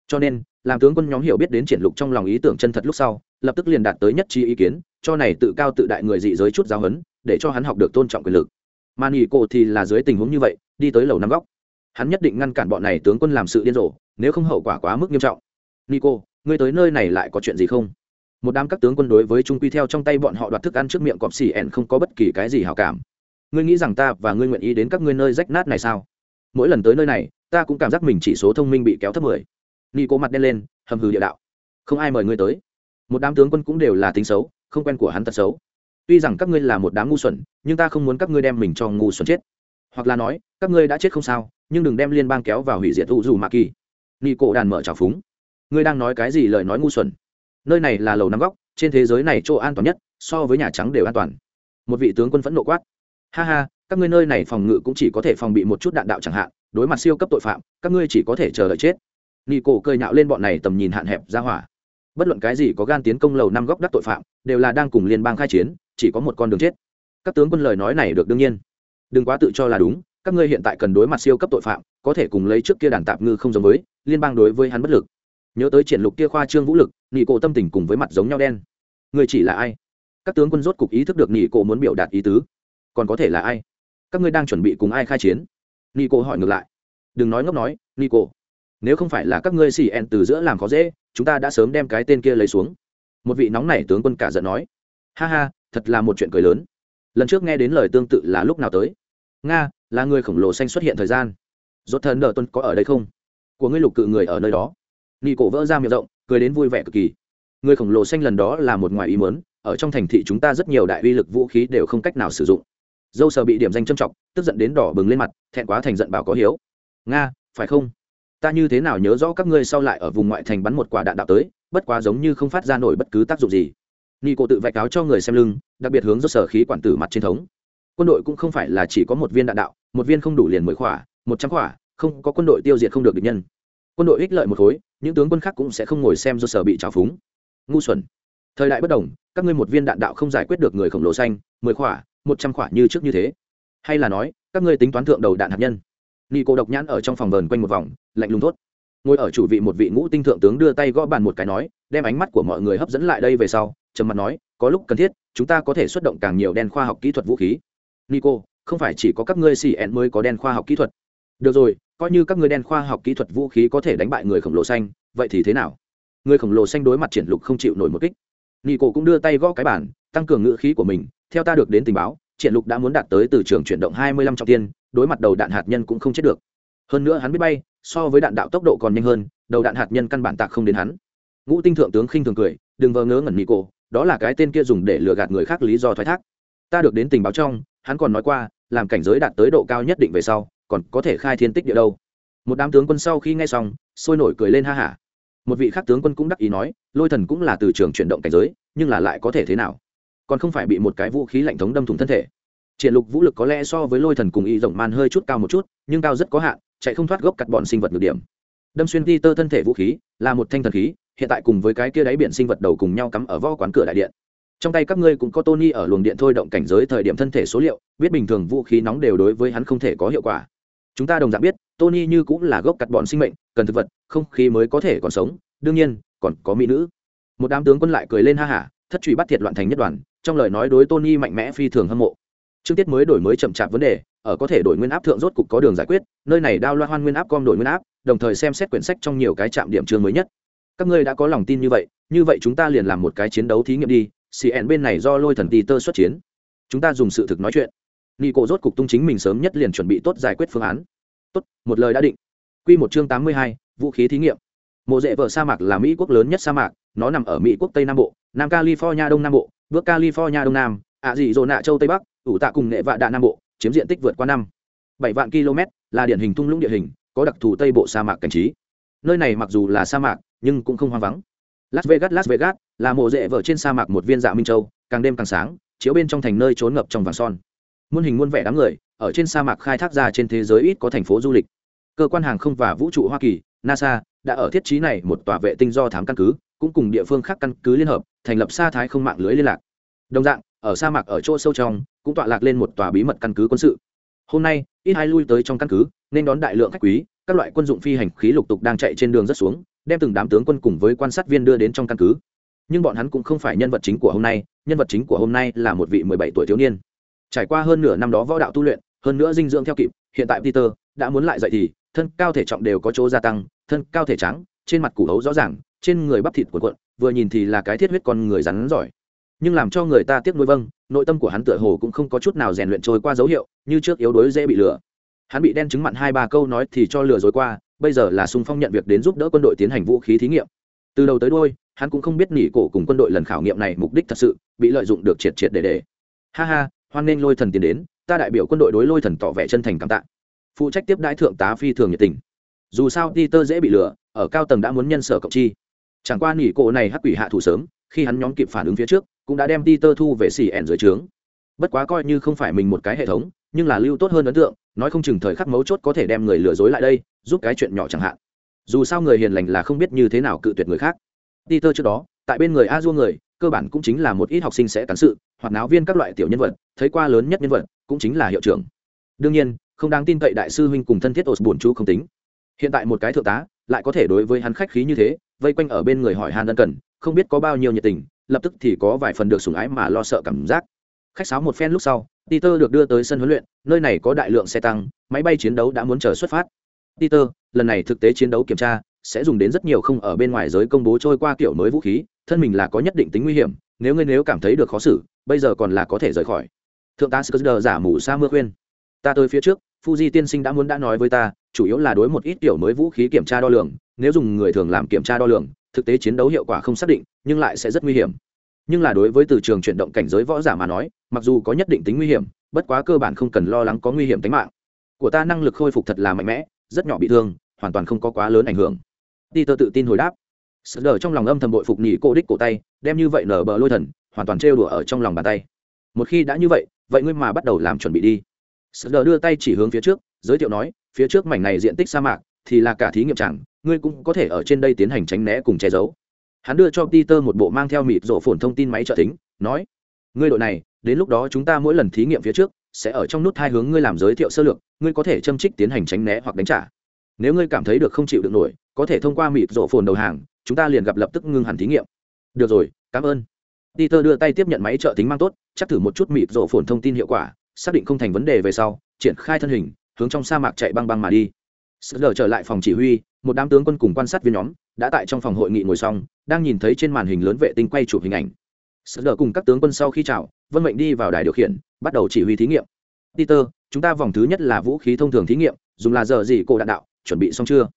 Cho nên, làm tướng quân nhóm hiểu biết đến triển lục trong lòng ý tưởng chân thật lúc sau, lập tức liền đạt tới nhất trí ý kiến, cho này tự cao tự đại người dị giới chút giáo huấn, để cho hắn học được tôn trọng quyền lực. Mà nghỉ cổ thì là dưới tình huống như vậy, đi tới lầu năm góc. Hắn nhất định ngăn cản bọn này tướng quân làm sự điên rồ, nếu không hậu quả quá mức nghiêm trọng. Nico ngươi tới nơi này lại có chuyện gì không? Một đám các tướng quân đối với trung quy theo trong tay bọn họ đoạt thức ăn trước miệng cọp xì ẻn không có bất kỳ cái gì hảo cảm. Ngươi nghĩ rằng ta và ngươi nguyện ý đến các ngươi nơi rách nát này sao? Mỗi lần tới nơi này, ta cũng cảm giác mình chỉ số thông minh bị kéo thấp mười. Ni cố mặt đen lên, hầm hừ địa đạo. Không ai mời ngươi tới. Một đám tướng quân cũng đều là tính xấu, không quen của hắn tật xấu. Tuy rằng các ngươi là một đám ngu xuẩn, nhưng ta không muốn các ngươi đem mình cho ngu xuẩn chết. Hoặc là nói, các ngươi đã chết không sao, nhưng đừng đem liên bang kéo vào hủy diệt u dù mạ kỳ ni cổ đàn mở trào phúng. Ngươi đang nói cái gì lời nói ngu xuẩn? Nơi này là lầu năm góc, trên thế giới này chỗ an toàn nhất, so với nhà trắng đều an toàn. Một vị tướng quân phẫn nộ quát. Ha ha, các ngươi nơi này phòng ngự cũng chỉ có thể phòng bị một chút đạn đạo chẳng hạn, đối mặt siêu cấp tội phạm, các ngươi chỉ có thể chờ đợi chết. Nghi cổ cười nhạo lên bọn này tầm nhìn hạn hẹp ra hỏa. Bất luận cái gì có gan tiến công lầu năm góc đắc tội phạm, đều là đang cùng liên bang khai chiến, chỉ có một con đường chết. Các tướng quân lời nói này được đương nhiên. Đừng quá tự cho là đúng, các ngươi hiện tại cần đối mặt siêu cấp tội phạm, có thể cùng lấy trước kia đàn tạp ngư không giống với, liên bang đối với hắn bất lực nhớ tới triển lục kia khoa trương vũ lực nhị cổ tâm tình cùng với mặt giống nhau đen. Người chỉ là ai? Các tướng quân rốt cục ý thức được nhị cổ muốn biểu đạt ý tứ. Còn có thể là ai? Các ngươi đang chuẩn bị cùng ai khai chiến? Nhị cổ hỏi ngược lại. Đừng nói ngốc nói nhị cổ. Nếu không phải là các ngươi xì ẹn từ giữa làm khó dễ, chúng ta đã sớm đem cái tên kia lấy xuống. Một vị nóng nảy tướng quân cả giận nói. Ha ha, thật là một chuyện cười lớn. Lần trước nghe đến lời tương tự là lúc nào tới? Nga, là người khổng lồ xanh xuất hiện thời gian. Dốt thần nợ tuân có ở đây không? Của ngươi lục cự người ở nơi đó nị cổ vỡ ra miệng rộng, cười đến vui vẻ cực kỳ. Người khổng lồ xanh lần đó là một ngoài ý mớn ở trong thành thị chúng ta rất nhiều đại uy lực vũ khí đều không cách nào sử dụng. Dâu sờ bị điểm danh châm trọng tức giận đến đỏ bừng lên mặt, thẹn quá thành giận bảo có hiếu. Nga, phải không? Ta như thế nào nhớ rõ các ngươi sau lại ở vùng ngoại thành bắn một quả đạn đạo tới, bất quá giống như không phát ra nổi bất cứ tác dụng gì. Nghi cổ tự vạch cáo cho người xem lưng, đặc biệt hướng do sở khí quản tử mặt trên thống. Quân đội cũng không phải là chỉ có một viên đạn đạo, một viên không đủ liền mười khỏa một trăm khỏa không có quân đội tiêu diệt không được địch nhân. Quân đội ích lợi một khối những tướng quân khác cũng sẽ không ngồi xem do sở bị trào phúng. Ngu xuẩn. Thời đại bất đồng, các ngươi một viên đạn đạo không giải quyết được người khổng lồ xanh, mười khỏa, một trăm khỏa như trước như thế. Hay là nói, các ngươi tính toán thượng đầu đạn hạt nhân. Nghi cô độc nhãn ở trong phòng vờn quanh một vòng, lạnh lùng thốt. Ngồi ở chủ vị một vị ngũ tinh thượng tướng đưa tay gõ bàn một cái nói, đem ánh mắt của mọi người hấp dẫn lại đây về sau, trầm mặt nói, có lúc cần thiết, chúng ta có thể xuất động càng nhiều đen khoa học kỹ thuật vũ khí. Nico không phải chỉ có các ngươi cn mới có đen khoa học kỹ thuật. Được rồi coi như các người đen khoa học kỹ thuật vũ khí có thể đánh bại người khổng lồ xanh, vậy thì thế nào? Người khổng lồ xanh đối mặt triển lục không chịu nổi một kích. Nico cũng đưa tay gõ cái bản tăng cường ngữ khí của mình, theo ta được đến tình báo, triển lục đã muốn đạt tới từ trường chuyển động 25 trọng tiên, đối mặt đầu đạn hạt nhân cũng không chết được. Hơn nữa hắn biết bay, so với đạn đạo tốc độ còn nhanh hơn, đầu đạn hạt nhân căn bản tạc không đến hắn. Ngũ tinh thượng tướng khinh thường cười, đừng vờ ngớ ngẩn nico, đó là cái tên kia dùng để lừa gạt người khác lý do thoái thác. Ta được đến tình báo trong, hắn còn nói qua, làm cảnh giới đạt tới độ cao nhất định về sau còn có thể khai thiên tích địa đâu. Một đám tướng quân sau khi nghe xong, sôi nổi cười lên ha hả. Một vị khác tướng quân cũng đắc ý nói, lôi thần cũng là từ trường chuyển động cảnh giới, nhưng là lại có thể thế nào? Còn không phải bị một cái vũ khí lạnh thống đâm thủng thân thể. Triển lục vũ lực có lẽ so với lôi thần cùng y rộng man hơi chút cao một chút, nhưng cao rất có hạn, chạy không thoát gốc cắt bọn sinh vật ngược điểm. Đâm xuyên ti tơ thân thể vũ khí, là một thanh thần khí, hiện tại cùng với cái kia đáy biển sinh vật đầu cùng nhau cắm ở võ quán cửa đại điện. Trong tay các ngươi cũng có tony ở luồng điện thôi động cảnh giới thời điểm thân thể số liệu, biết bình thường vũ khí nóng đều đối với hắn không thể có hiệu quả chúng ta đồng dạng biết, tony như cũng là gốc cắt bọn sinh mệnh, cần thực vật, không khí mới có thể còn sống. Đương nhiên, còn có mỹ nữ. Một đám tướng quân lại cười lên ha hả, thất truy bắt thiệt loạn thành nhất đoàn, trong lời nói đối tony mạnh mẽ phi thường hâm mộ. Chương tiết mới đổi mới chậm chạp vấn đề, ở có thể đổi nguyên áp thượng rốt cục có đường giải quyết, nơi này đao loa hoan nguyên áp com đổi nguyên áp, đồng thời xem xét quyển sách trong nhiều cái trạm điểm chương mới nhất. Các ngươi đã có lòng tin như vậy như vậy chúng ta liền làm một cái chiến đấu thí nghiệm đi cn bên này do lôi thần ti tơ xuất chiến. Chúng ta dùng sự thực nói chuyện nghi cổ rốt cục tung chính mình sớm nhất liền chuẩn bị tốt giải quyết phương án. Tốt, một lời đã định. Q một chương tám mươi hai, vũ khí thí nghiệm. Mộ dễ vợ sa mạc là mỹ quốc lớn nhất sa mạc, nó nằm ở mỹ quốc tây nam bộ, nam california đông nam bộ, bước california đông nam, ạ dị dỗ nạ châu tây bắc, ủ tạ cùng nghệ vạ đạ nam bộ, chiếm diện tích vượt qua năm. Bảy vạn km là điển hình thung lũng địa hình, có đặc thù tây bộ sa mạc cảnh trí. Nơi này mặc dù là sa mạc, nhưng cũng không hoang vắng. Las vegas las vegas là mộ rễ vợ trên sa mạc một viên dạ minh châu, càng đêm càng sáng, chiếu bên trong thành nơi trốn ngập trong vàng son muôn hình muôn vẻ đám người, ở trên sa mạc khai thác ra trên thế giới ít có thành phố du lịch. Cơ quan hàng không và vũ trụ hoa kỳ, nasa, đã ở thiết trí này một tòa vệ tinh do thám căn cứ, cũng cùng địa phương khác căn cứ liên hợp, thành lập sa thái không mạng lưới liên lạc. Đồng dạng, ở sa mạc ở chỗ sâu trong, cũng tọa lạc lên một tòa bí mật căn cứ quân sự. Hôm nay, ít hai lui tới trong căn cứ, nên đón đại lượng khách quý, các loại quân dụng phi hành khí lục tục đang chạy trên đường rất xuống, đem từng đám tướng quân cùng với quan sát viên đưa đến trong căn cứ. Nhưng bọn hắn cũng không phải nhân vật chính của hôm nay, nhân vật chính của hôm nay là một vị mười bảy tuổi thiếu niên trải qua hơn nửa năm đó võ đạo tu luyện, hơn nữa dinh dưỡng theo kịp, hiện tại peter đã muốn lại dậy thì, thân cao thể trọng đều có chỗ gia tăng, thân cao thể trắng trên mặt củ hấu rõ ràng, trên người bắp thịt của quận vừa nhìn thì là cái thiết huyết con người rắn giỏi. Nhưng làm cho người ta tiếc nuối vâng nội tâm của hắn tựa hồ cũng không có chút nào rèn luyện trôi qua dấu hiệu, như trước yếu đuối dễ bị lừa. Hắn bị đen chứng mặn hai ba câu nói thì cho lừa dối qua, bây giờ là sung phong nhận việc đến giúp đỡ quân đội tiến hành vũ khí thí nghiệm. Từ đầu tới đôi hắn cũng không biết nỉ cổ cùng quân đội lần khảo nghiệm này mục đích thật sự, bị lợi dụng được triệt triệt để để. Ha ha hoan nên lôi thần tiến đến, ta đại biểu quân đội đối lôi thần tỏ vẻ chân thành cảm tạ. Phụ trách tiếp đãi thượng tá phi thường nhiệt tình. Dù sao peter dễ bị lừa, ở cao tầng đã muốn nhân sở cộng chi. Chẳng qua nghỉ cộ này hắc quỷ hạ thủ sớm, khi hắn nhóm kịp phản ứng phía trước, cũng đã đem peter thu về xỉ ẻn dưới trướng. Bất quá coi như không phải mình một cái hệ thống, nhưng là lưu tốt hơn ấn tượng, nói không chừng thời khắc mấu chốt có thể đem người lừa dối lại đây, giúp cái chuyện nhỏ chẳng hạn. Dù sao người hiền lành là không biết như thế nào cự tuyệt người khác. Peter trước đó, tại bên người a dua người cơ bản cũng chính là một ít học sinh sẽ cán sự, hoặc náo viên các loại tiểu nhân vật, thấy qua lớn nhất nhân vật, cũng chính là hiệu trưởng. Đương nhiên, không đáng tin cậy đại sư huynh cùng thân thiết ột buồn chú không tính. Hiện tại một cái thượng tá, lại có thể đối với hắn khách khí như thế, vây quanh ở bên người hỏi han ân cần, không biết có bao nhiêu nhiệt tình, lập tức thì có vài phần được sủng ái mà lo sợ cảm giác. Khách sáo một phen lúc sau, peter được đưa tới sân huấn luyện, nơi này có đại lượng xe tăng, máy bay chiến đấu đã muốn chờ xuất phát. Peter, lần này thực tế chiến đấu kiểm tra, sẽ dùng đến rất nhiều không ở bên ngoài giới công bố trôi qua kiểu mới vũ khí thân mình là có nhất định tính nguy hiểm, nếu ngươi nếu cảm thấy được khó xử, bây giờ còn là có thể rời khỏi. Thượng tá skr giả mù sa mưa khuyên. Ta tới phía trước, fuji tiên sinh đã muốn đã nói với ta, chủ yếu là đối một ít kiểu mới vũ khí kiểm tra đo lường, nếu dùng người thường làm kiểm tra đo lường, thực tế chiến đấu hiệu quả không xác định, nhưng lại sẽ rất nguy hiểm. Nhưng là đối với từ trường chuyển động cảnh giới võ giả mà nói, mặc dù có nhất định tính nguy hiểm, bất quá cơ bản không cần lo lắng có nguy hiểm tính mạng. Của ta năng lực khôi phục thật là mạnh mẽ, rất nhỏ bị thương, hoàn toàn không có quá lớn ảnh hưởng. Peter tơ tự tin hồi đáp sợ đờ trong lòng âm thầm bội phục nỉ cô đích cổ tay, đem như vậy nở bờ lôi thần, hoàn toàn trêu đùa ở trong lòng bàn tay. Một khi đã như vậy vậy ngươi mà bắt đầu làm chuẩn bị đi. Sợ đờ đưa tay chỉ hướng phía trước, giới thiệu nói, phía trước mảnh này diện tích sa mạc, thì là cả thí nghiệm chẳng ngươi cũng có thể ở trên đây tiến hành tránh né cùng che giấu. Hắn đưa cho peter một bộ mang theo mịt rổ phồn thông tin máy trợ tính nói, ngươi đội này, đến lúc đó chúng ta mỗi lần thí nghiệm phía trước, sẽ ở trong nút hai hướng ngươi làm giới thiệu sơ lược, ngươi có thể châm trích tiến hành tránh né hoặc đánh trả. Nếu ngươi cảm thấy được không chịu được nổi, có thể thông qua mịt rổ phồn đầu hàng chúng ta liền gặp lập tức ngưng hẳn thí nghiệm. Được rồi, cảm ơn. Peter đưa tay tiếp nhận máy trợ tính mang tốt, chắc thử một chút mịt rộ phồn thông tin hiệu quả, xác định không thành vấn đề về sau, triển khai thân hình, hướng trong sa mạc chạy băng băng mà đi. Sự lờ trở lại phòng chỉ huy, một đám tướng quân cùng quan sát viên nhóm, đã tại trong phòng hội nghị ngồi xong, đang nhìn thấy trên màn hình lớn vệ tinh quay chụp hình ảnh. Sự lờ cùng các tướng quân sau khi chào, vân mệnh đi vào đài điều khiển, bắt đầu chỉ huy thí nghiệm. Peter, chúng ta vòng thứ nhất là vũ khí thông thường thí nghiệm, dùng là giờ gì cổ đạn đạo, chuẩn bị xong chưa?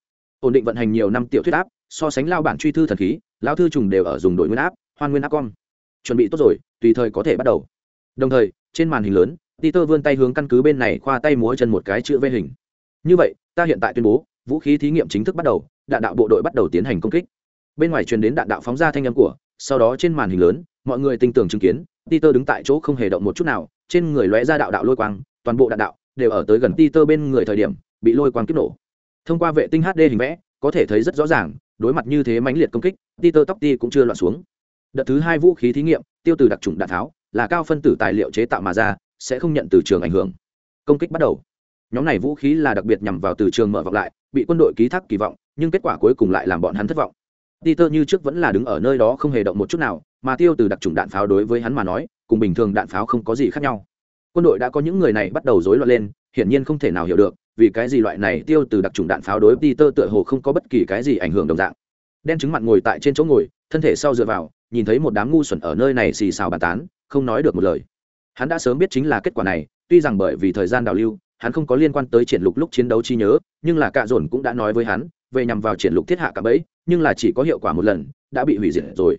Ổn định vận hành nhiều năm tiểu thuyết áp so sánh lao bản truy thư thần khí, lao thư trùng đều ở dùng đội nguyên áp, hoan nguyên áp con chuẩn bị tốt rồi, tùy thời có thể bắt đầu. Đồng thời, trên màn hình lớn, peter vươn tay hướng căn cứ bên này khoa tay múa chân một cái chữ v hình. Như vậy, ta hiện tại tuyên bố, vũ khí thí nghiệm chính thức bắt đầu, đạn đạo bộ đội bắt đầu tiến hành công kích. Bên ngoài truyền đến đạn đạo phóng ra thanh âm của, sau đó trên màn hình lớn, mọi người tin tưởng chứng kiến, peter đứng tại chỗ không hề động một chút nào, trên người lóe ra đạo đạo lôi quang, toàn bộ đạn đạo đều ở tới gần peter bên người thời điểm, bị lôi quang kích nổ. Thông qua vệ tinh hd hình vẽ, có thể thấy rất rõ ràng đối mặt như thế mãnh liệt công kích, peter tóc ti cũng chưa loạn xuống. Đợt thứ hai vũ khí thí nghiệm, tiêu từ đặc trùng đạn tháo, là cao phân tử tài liệu chế tạo mà ra, sẽ không nhận từ trường ảnh hưởng. Công kích bắt đầu. Nhóm này vũ khí là đặc biệt nhằm vào từ trường mở vọng lại, bị quân đội ký thác kỳ vọng, nhưng kết quả cuối cùng lại làm bọn hắn thất vọng. Peter như trước vẫn là đứng ở nơi đó không hề động một chút nào, mà tiêu từ đặc trùng đạn pháo đối với hắn mà nói, cùng bình thường đạn pháo không có gì khác nhau. Quân đội đã có những người này bắt đầu rối loạn lên, hiển nhiên không thể nào hiểu được vì cái gì loại này tiêu từ đặc trùng đạn pháo đối peter tựa hồ không có bất kỳ cái gì ảnh hưởng đồng dạng. Đen chứng mặt ngồi tại trên chỗ ngồi, thân thể sau dựa vào, nhìn thấy một đám ngu xuẩn ở nơi này xì xào bàn tán, không nói được một lời. Hắn đã sớm biết chính là kết quả này, tuy rằng bởi vì thời gian đào lưu, hắn không có liên quan tới triển lục lúc chiến đấu chi nhớ, nhưng là cả dồn cũng đã nói với hắn, về nhằm vào triển lục thiết hạ cả bẫy, nhưng là chỉ có hiệu quả một lần, đã bị hủy diệt rồi.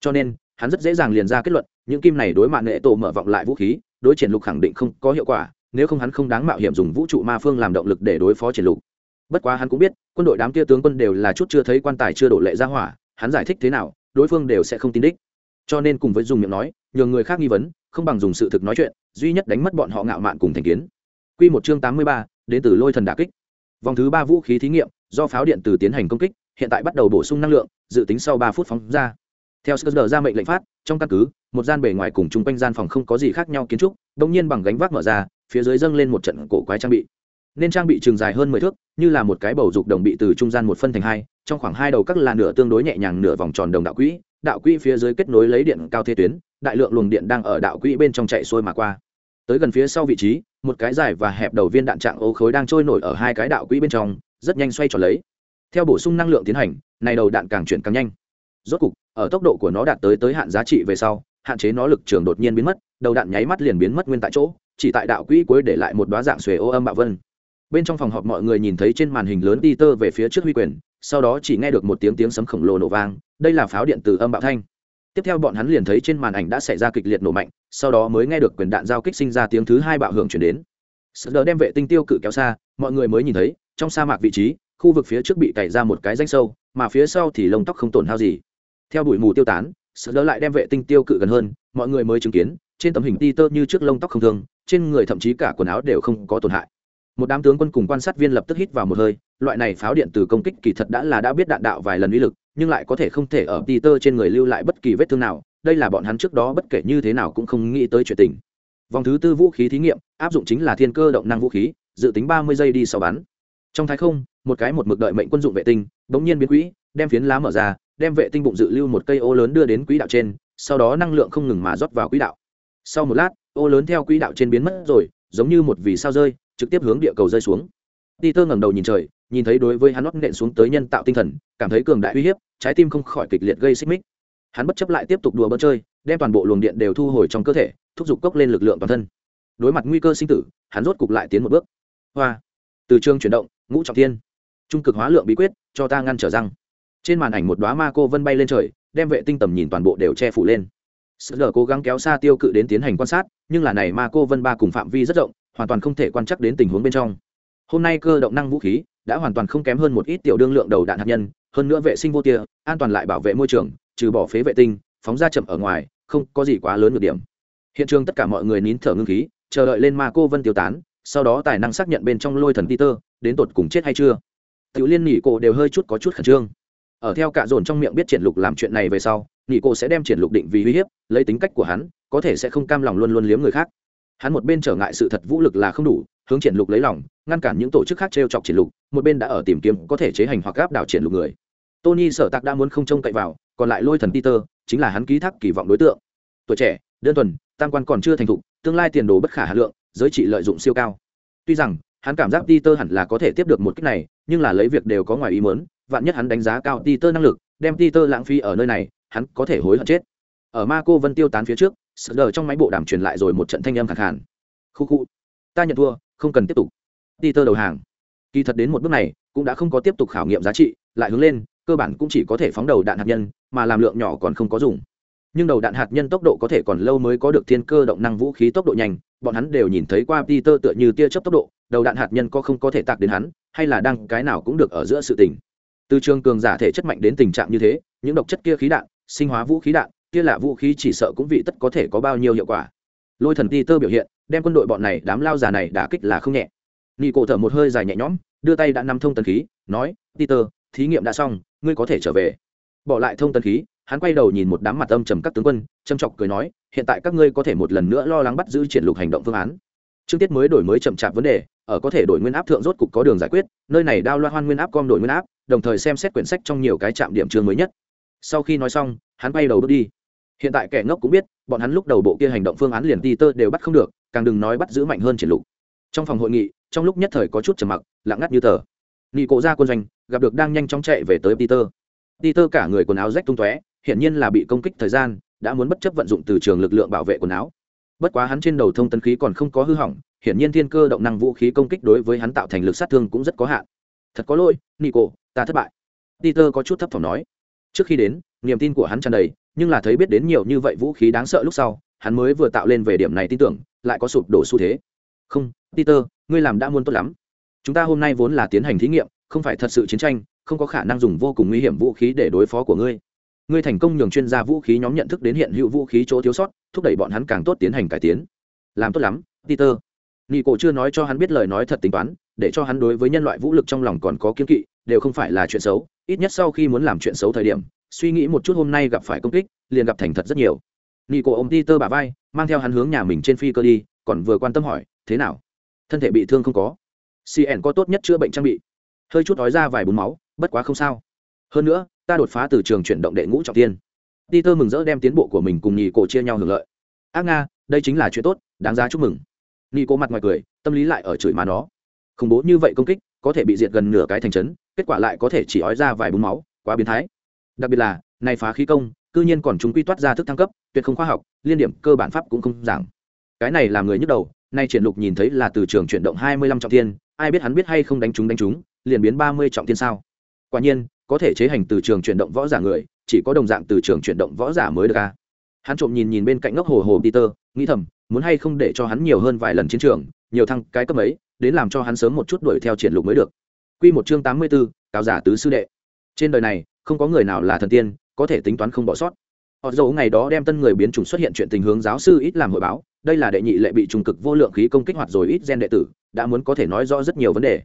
Cho nên, hắn rất dễ dàng liền ra kết luận, những kim này đối mạng nghệ tổ mở vọng lại vũ khí, đối triển lục khẳng định không có hiệu quả nếu không hắn không đáng mạo hiểm dùng vũ trụ ma phương làm động lực để đối phó triển lục. Bất quá hắn cũng biết quân đội đám kia tướng quân đều là chút chưa thấy quan tài chưa đổ lệ ra hỏa hắn giải thích thế nào đối phương đều sẽ không tin đích. Cho nên cùng với dùng miệng nói nhường người khác nghi vấn không bằng dùng sự thực nói chuyện duy nhất đánh mất bọn họ ngạo mạn cùng thành kiến. Quy một chương tám mươi ba, đến từ lôi thần đả kích. Vòng thứ ba vũ khí thí nghiệm do pháo điện từ tiến hành công kích hiện tại bắt đầu bổ sung năng lượng dự tính sau ba phút phóng ra. Theo sơ ra mệnh lệnh phát trong căn cứ một gian bề ngoài cùng chung quanh gian phòng không có gì khác nhau kiến trúc đông nhiên bằng gánh vác mở ra phía dưới dâng lên một trận cổ quái trang bị. Nên trang bị trường dài hơn mười thước, như là một cái bầu dục đồng bị từ trung gian một phân thành hai, trong khoảng hai đầu các là nửa tương đối nhẹ nhàng nửa vòng tròn đồng đạo quỹ đạo quỹ phía dưới kết nối lấy điện cao thế tuyến, đại lượng luồng điện đang ở đạo quỹ bên trong chạy xuôi mà qua. Tới gần phía sau vị trí, một cái dài và hẹp đầu viên đạn trạng ô khối đang trôi nổi ở hai cái đạo quỹ bên trong, rất nhanh xoay tròn lấy. Theo bổ sung năng lượng tiến hành, này đầu đạn càng chuyển càng nhanh. Rốt cục, ở tốc độ của nó đạt tới tới hạn giá trị về sau, hạn chế nó lực trường đột nhiên biến mất, đầu đạn nháy mắt liền biến mất nguyên tại chỗ chỉ tại đạo quỹ cuối để lại một đoá dạng xuề ô âm bạo vân. Bên trong phòng họp mọi người nhìn thấy trên màn hình lớn Peter về phía trước huy quyền, sau đó chỉ nghe được một tiếng tiếng sấm khổng lồ nổ vang, đây là pháo điện từ âm bạo thanh. Tiếp theo bọn hắn liền thấy trên màn ảnh đã xảy ra kịch liệt nổ mạnh, sau đó mới nghe được quyền đạn giao kích sinh ra tiếng thứ hai bạo hưởng chuyển đến. Sợ đỡ đem vệ tinh tiêu cự kéo xa, mọi người mới nhìn thấy, trong sa mạc vị trí, khu vực phía trước bị cày ra một cái danh sâu, mà phía sau thì lông tóc không tổn hao gì. Theo bụi mù tiêu tán sợ đỡ lại đem vệ tinh tiêu cự gần hơn, mọi người mới chứng kiến, trên tấm hình ti tơ như trước lông tóc không thương trên người thậm chí cả quần áo đều không có tổn hại. Một đám tướng quân cùng quan sát viên lập tức hít vào một hơi, loại này pháo điện từ công kích kỳ thật đã là đã biết đạn đạo vài lần uy lực, nhưng lại có thể không thể ở peter tơ trên người lưu lại bất kỳ vết thương nào, đây là bọn hắn trước đó bất kể như thế nào cũng không nghĩ tới chuyện tình. Vòng thứ tư vũ khí thí nghiệm, áp dụng chính là thiên cơ động năng vũ khí, dự tính ba mươi giây đi sau bắn. Trong thái không, một cái một mực đợi mệnh quân dụng vệ tinh, bỗng nhiên biến quỹ, đem phiến lá mở ra, đem vệ tinh bụng dự lưu một cây ô lớn đưa đến quỹ đạo trên, sau đó năng lượng không ngừng mà rót vào quỹ đạo. Sau một lát ô lớn theo quỹ đạo trên biến mất rồi giống như một vì sao rơi trực tiếp hướng địa cầu rơi xuống Peter ngẩng đầu nhìn trời, nhìn thấy đối với hắn nót nện xuống tới nhân tạo tinh thần, cảm thấy cường đại uy hiếp, trái tim không khỏi kịch liệt gây xích mích. Hắn bất chấp lại tiếp tục đùa bỡn chơi, đem toàn bộ luồng điện đều thu hồi trong cơ thể, thúc giục cốc lên lực lượng toàn thân. Đối mặt nguy cơ sinh tử, hắn rốt cục lại tiến một bước. Hoa, từ trường chuyển động, ngũ trọng thiên, trung cực hóa lượng bí quyết, cho ta ngăn trở răng. Trên màn ảnh một đóa ma cô vân bay lên trời, đem vệ tinh tầm nhìn toàn bộ đều che phủ lên. Sự lờ cố gắng kéo xa tiêu cự đến tiến hành quan sát, nhưng là này ma cô vân ba cùng phạm vi rất rộng, hoàn toàn không thể quan trắc đến tình huống bên trong. Hôm nay cơ động năng vũ khí đã hoàn toàn không kém hơn một ít tiểu đương lượng đầu đạn hạt nhân hơn nữa vệ sinh vô tia an toàn lại bảo vệ môi trường trừ bỏ phế vệ tinh phóng ra chậm ở ngoài không có gì quá lớn nhược điểm. Hiện trường tất cả mọi người nín thở ngưng khí chờ đợi lên ma cô vân tiêu tán sau đó tài năng xác nhận bên trong lôi thần peter đến tột cùng chết hay chưa. Tiểu liên nỉ cổ đều hơi chút có chút khẩn trương ở theo cả dồn trong miệng biết triển lục làm chuyện này về sau nghị cô sẽ đem triển lục định vì uy hiếp, lấy tính cách của hắn, có thể sẽ không cam lòng luôn luôn liếm người khác. Hắn một bên trở ngại sự thật vũ lực là không đủ, hướng triển lục lấy lòng, ngăn cản những tổ chức khác treo chọc triển lục, một bên đã ở tìm kiếm có thể chế hành hoặc áp đảo triển lục người. Tony sở tạc đã muốn không trông cậy vào, còn lại lôi thần peter, chính là hắn ký thác kỳ vọng đối tượng. Tuổi trẻ, đơn thuần, tam quan còn chưa thành thục, tương lai tiền đồ bất khả hà lượng, giới trị lợi dụng siêu cao. Tuy rằng, hắn cảm giác peter hẳn là có thể tiếp được một cách này, nhưng là lấy việc đều có ngoài ý muốn vạn nhất hắn đánh giá cao peter năng lực, đem peter lãng phí ở nơi này, hắn có thể hối hận chết. Ở ma cô vân tiêu tán phía trước sợ đờ trong máy bộ đàm truyền lại rồi một trận thanh âm khẳng hẳn khu khu, ta nhận thua, không cần tiếp tục. Ti tơ đầu hàng. Kỳ thật đến một bước này, cũng đã không có tiếp tục khảo nghiệm giá trị, lại hướng lên, cơ bản cũng chỉ có thể phóng đầu đạn hạt nhân, mà làm lượng nhỏ còn không có dùng. Nhưng đầu đạn hạt nhân tốc độ có thể còn lâu mới có được thiên cơ động năng vũ khí tốc độ nhanh, bọn hắn đều nhìn thấy qua peter tựa như tia chớp tốc độ, đầu đạn hạt nhân có không có thể tạc đến hắn, hay là đang cái nào cũng được ở giữa sự tình từ trường cường giả thể chất mạnh đến tình trạng như thế, những độc chất kia khí đạn, sinh hóa vũ khí đạn, kia là vũ khí chỉ sợ cũng vị tất có thể có bao nhiêu hiệu quả. Lôi thần ti tơ biểu hiện, đem quân đội bọn này, đám lao già này đã kích là không nhẹ. Nị cổ thở một hơi dài nhẹ nhõm, đưa tay đã nắm thông tần khí, nói, peter, thí nghiệm đã xong, ngươi có thể trở về. Bỏ lại thông tần khí, hắn quay đầu nhìn một đám mặt âm trầm các tướng quân, châm chọc cười nói, hiện tại các ngươi có thể một lần nữa lo lắng bắt giữ triển lục hành động phương án. Trước tiết mới đổi mới chậm chạp vấn đề, ở có thể đổi nguyên áp thượng rốt cục có đường giải quyết, nơi này đao loa hoan nguyên áp com đổi nguyên áp đồng thời xem xét quyển sách trong nhiều cái trạm điểm trường mới nhất. Sau khi nói xong, hắn bay đầu bước đi. Hiện tại kẻ ngốc cũng biết, bọn hắn lúc đầu bộ kia hành động phương án liền ti tơ đều bắt không được, càng đừng nói bắt giữ mạnh hơn triển lục. Trong phòng hội nghị, trong lúc nhất thời có chút trầm mặc, lặng ngắt như tờ. Nghị cổ ra quân doanh, gặp được đang nhanh chóng chạy về tới peter. Peter cả người quần áo rách tung tóe hiện nhiên là bị công kích thời gian, đã muốn bất chấp vận dụng từ trường lực lượng bảo vệ quần áo. Bất quá hắn trên đầu thông tấn khí còn không có hư hỏng hiện nhiên thiên cơ động năng vũ khí công kích đối với hắn tạo thành lực sát thương cũng rất có hạn thật có lỗi, nico, ta thất bại. Peter có chút thấp thỏm nói. Trước khi đến, niềm tin của hắn tràn đầy, nhưng là thấy biết đến nhiều như vậy vũ khí đáng sợ lúc sau, hắn mới vừa tạo lên về điểm này tin tưởng, lại có sụp đổ xu thế. Không, peter, ngươi làm đã muôn tốt lắm. Chúng ta hôm nay vốn là tiến hành thí nghiệm, không phải thật sự chiến tranh, không có khả năng dùng vô cùng nguy hiểm vũ khí để đối phó của ngươi. Ngươi thành công nhường chuyên gia vũ khí nhóm nhận thức đến hiện hữu vũ khí chỗ thiếu sót, thúc đẩy bọn hắn càng tốt tiến hành cải tiến. Làm tốt lắm, peter. Nico cổ chưa nói cho hắn biết lời nói thật tính toán để cho hắn đối với nhân loại vũ lực trong lòng còn có kiên kỵ, đều không phải là chuyện xấu, ít nhất sau khi muốn làm chuyện xấu thời điểm, suy nghĩ một chút hôm nay gặp phải công kích, liền gặp thành thật rất nhiều. Nico ôm ti tơ bà vai, mang theo hắn hướng nhà mình trên phi cơ đi, còn vừa quan tâm hỏi, thế nào? Thân thể bị thương không có? Cn có tốt nhất chữa bệnh trang bị? Hơi chút ói ra vài bún máu, bất quá không sao. Hơn nữa, ta đột phá từ trường chuyển động đệ ngũ trọng tiên. Ti tơ mừng rỡ đem tiến bộ của mình cùng nhì cổ chia nhau hưởng lợi. Ác nga, đây chính là chuyện tốt, đáng giá chúc mừng. Nhì cổ mặt ngoài cười, tâm lý lại ở chửi má nó khủng bố như vậy công kích, có thể bị diệt gần nửa cái thành trấn, kết quả lại có thể chỉ ói ra vài búng máu, quá biến thái. Đặc biệt là nay phá khí công, cư nhiên còn chúng quy toát ra thức thăng cấp, tuyệt không khoa học, liên điểm cơ bản pháp cũng không giảng. Cái này làm người nhức đầu, nay triển lục nhìn thấy là từ trường chuyển động hai mươi lăm trọng thiên, ai biết hắn biết hay không đánh chúng đánh chúng liền biến ba mươi trọng thiên sao? Quả nhiên, có thể chế hành từ trường chuyển động võ giả người, chỉ có đồng dạng từ trường chuyển động võ giả mới được a. Hắn trộm nhìn nhìn bên cạnh ngốc hồ hồ peter, nghĩ thầm, muốn hay không để cho hắn nhiều hơn vài lần chiến trường nhiều thăng cái cấp ấy đến làm cho hắn sớm một chút đuổi theo triển lục mới được. Quy một chương tám mươi 84, cáo giả tứ sư đệ. Trên đời này không có người nào là thần tiên có thể tính toán không bỏ sót. Họ dấu ngày đó đem tân người biến chủng xuất hiện chuyện tình hướng giáo sư ít làm hội báo đây là đệ nhị lệ bị trùng cực vô lượng khí công kích hoạt rồi ít gen đệ tử đã muốn có thể nói rõ rất nhiều vấn đề.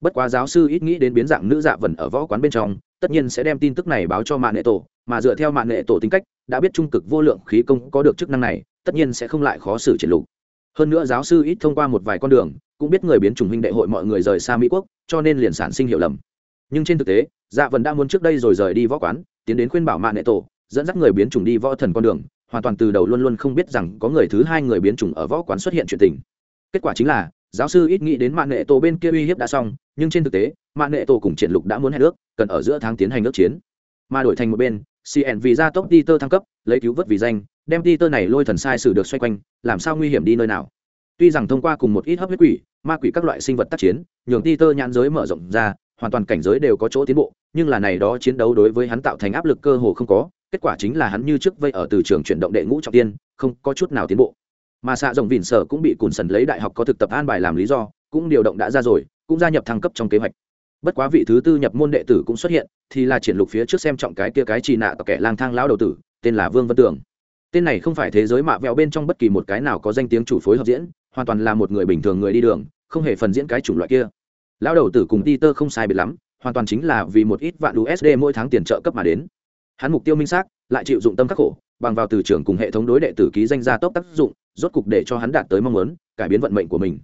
Bất quá giáo sư ít nghĩ đến biến dạng nữ dạ vần ở võ quán bên trong tất nhiên sẽ đem tin tức này báo cho mạng nghệ tổ mà dựa theo mạng nghệ tổ tính cách đã biết trung cực vô lượng khí công có được chức năng này tất nhiên sẽ không lại khó xử triển lục hơn nữa giáo sư ít thông qua một vài con đường, cũng biết người biến chủng huynh đệ hội mọi người rời xa mỹ quốc, cho nên liền sản sinh hiểu lầm. Nhưng trên thực tế dạ vần đã muốn trước đây rồi rời đi võ quán, tiến đến khuyên bảo mạng nghệ tổ, dẫn dắt người biến chủng đi võ thần con đường, hoàn toàn từ đầu luôn luôn không biết rằng có người thứ hai người biến chủng ở võ quán xuất hiện chuyện tình. Kết quả chính là, giáo sư ít nghĩ đến mạng nghệ tổ bên kia uy hiếp đã xong, nhưng trên thực tế mạng nghệ tổ cùng triển lục đã muốn hẹn nước cần ở giữa tháng tiến hành nước chiến. Mà đổi thành một bên cn vì gia tốc đi tơ thăng cấp, lấy cứu vớt vì danh đem tơ này lôi thần sai sử được xoay quanh, làm sao nguy hiểm đi nơi nào? Tuy rằng thông qua cùng một ít hấp huyết quỷ, ma quỷ các loại sinh vật tác chiến, nhường tơ nhãn giới mở rộng ra, hoàn toàn cảnh giới đều có chỗ tiến bộ, nhưng là này đó chiến đấu đối với hắn tạo thành áp lực cơ hồ không có, kết quả chính là hắn như trước vây ở từ trường chuyển động đệ ngũ trọng tiên, không có chút nào tiến bộ. Mà xạ rồng vỉn sở cũng bị cùn sần lấy đại học có thực tập an bài làm lý do, cũng điều động đã ra rồi, cũng gia nhập thăng cấp trong kế hoạch. Bất quá vị thứ tư nhập môn đệ tử cũng xuất hiện, thì là triển lục phía trước xem trọng cái kia cái trì nạ kẻ lang thang lão đầu tử, tên là vương Văn tường tên này không phải thế giới mạ vẹo bên trong bất kỳ một cái nào có danh tiếng chủ phối hợp diễn, hoàn toàn là một người bình thường người đi đường, không hề phần diễn cái chủng loại kia. Lão đầu tử cùng peter không sai biệt lắm, hoàn toàn chính là vì một ít vạn usd mỗi tháng tiền trợ cấp mà đến. Hắn mục tiêu minh xác, lại chịu dụng tâm khắc khổ, bằng vào từ trường cùng hệ thống đối đệ tử ký danh gia tốc tác dụng, rốt cục để cho hắn đạt tới mong muốn, cải biến vận mệnh của mình.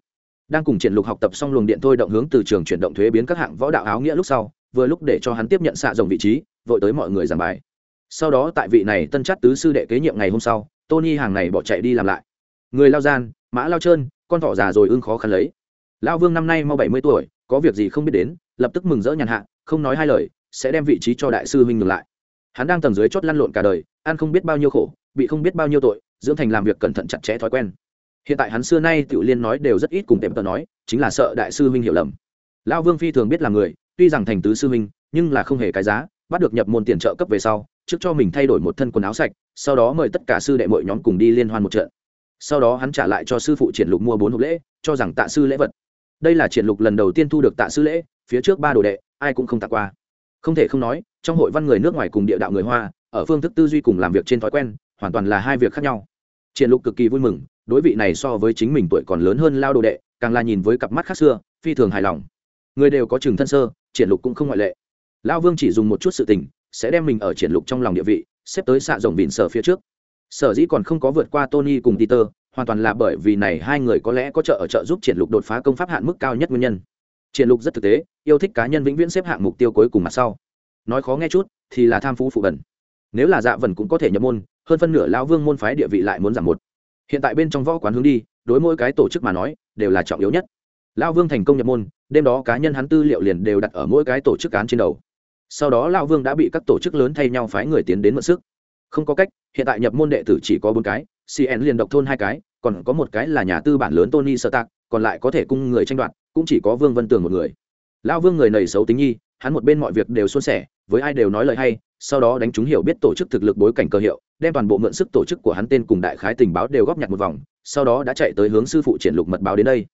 Đang cùng triển lục học tập xong luồng điện thôi động hướng từ trường chuyển động thuế biến các hạng võ đạo áo nghĩa lúc sau, vừa lúc để cho hắn tiếp nhận xạ rồng vị trí, vội tới mọi người giảng bài sau đó tại vị này tân chắt tứ sư đệ kế nhiệm ngày hôm sau, tony hàng này bỏ chạy đi làm lại. Người lao gian, mã lao trơn, con thỏ già rồi ưng khó khăn lấy. Lao vương năm nay mau bảy mươi tuổi, có việc gì không biết đến, lập tức mừng rỡ nhàn hạ, không nói hai lời, sẽ đem vị trí cho đại sư huynh ngừng lại. Hắn đang tầng dưới chót lăn lộn cả đời, ăn không biết bao nhiêu khổ, bị không biết bao nhiêu tội, dưỡng thành làm việc cẩn thận chặt chẽ thói quen. Hiện tại hắn xưa nay tiểu liên nói đều rất ít cùng tệm tờ nói, chính là sợ đại sư huynh hiểu lầm. Lão vương phi thường biết là người, tuy rằng thành tứ sư huynh, nhưng là không hề cái giá bắt được nhập môn tiền trợ cấp về sau, trước cho mình thay đổi một thân quần áo sạch, sau đó mời tất cả sư đệ mọi nhóm cùng đi liên hoan một trận. Sau đó hắn trả lại cho sư phụ triển lục mua bốn hộp lễ, cho rằng tạ sư lễ vật. Đây là triển lục lần đầu tiên thu được tạ sư lễ, phía trước ba đồ đệ, ai cũng không tạ qua. Không thể không nói, trong hội văn người nước ngoài cùng địa đạo người hoa, ở phương thức tư duy cùng làm việc trên thói quen, hoàn toàn là hai việc khác nhau. Triển lục cực kỳ vui mừng, đối vị này so với chính mình tuổi còn lớn hơn lao đồ đệ, càng là nhìn với cặp mắt khác xưa, phi thường hài lòng. Người đều có trường thân sơ, triển lục cũng không ngoại lệ lao vương chỉ dùng một chút sự tình, sẽ đem mình ở triển lục trong lòng địa vị, xếp tới xạ rộng vịn sở phía trước. Sở dĩ còn không có vượt qua tony cùng peter, hoàn toàn là bởi vì này hai người có lẽ có trợ ở trợ giúp triển lục đột phá công pháp hạn mức cao nhất nguyên nhân. Triển lục rất thực tế, yêu thích cá nhân vĩnh viễn xếp hạng mục tiêu cuối cùng mặt sau. Nói khó nghe chút, thì là tham phú phụ bẩn. Nếu là dạ vần cũng có thể nhập môn, hơn phân nửa lão vương môn phái địa vị lại muốn giảm một. Hiện tại bên trong võ quán hướng đi, đối mỗi cái tổ chức mà nói, đều là trọng yếu nhất. Lão vương thành công nhập môn, đêm đó cá nhân hắn tư liệu liền đều đặt ở mỗi cái tổ chức án trên đầu sau đó lão vương đã bị các tổ chức lớn thay nhau phái người tiến đến mượn sức. Không có cách, hiện tại nhập môn đệ tử chỉ có bốn cái cn liền độc thôn hai cái, còn có một cái là nhà tư bản lớn tony sơ tạc còn lại có thể cung người tranh đoạt, cũng chỉ có vương vân tường một người. Lão vương người này xấu tính nhi, hắn một bên mọi việc đều suôn sẻ, với ai đều nói lời hay, sau đó đánh chúng hiểu biết tổ chức thực lực bối cảnh cơ hiệu, đem toàn bộ mượn sức tổ chức của hắn tên cùng đại khái tình báo đều góp nhặt một vòng, sau đó đã chạy tới hướng sư phụ triển lục mật báo đến đây.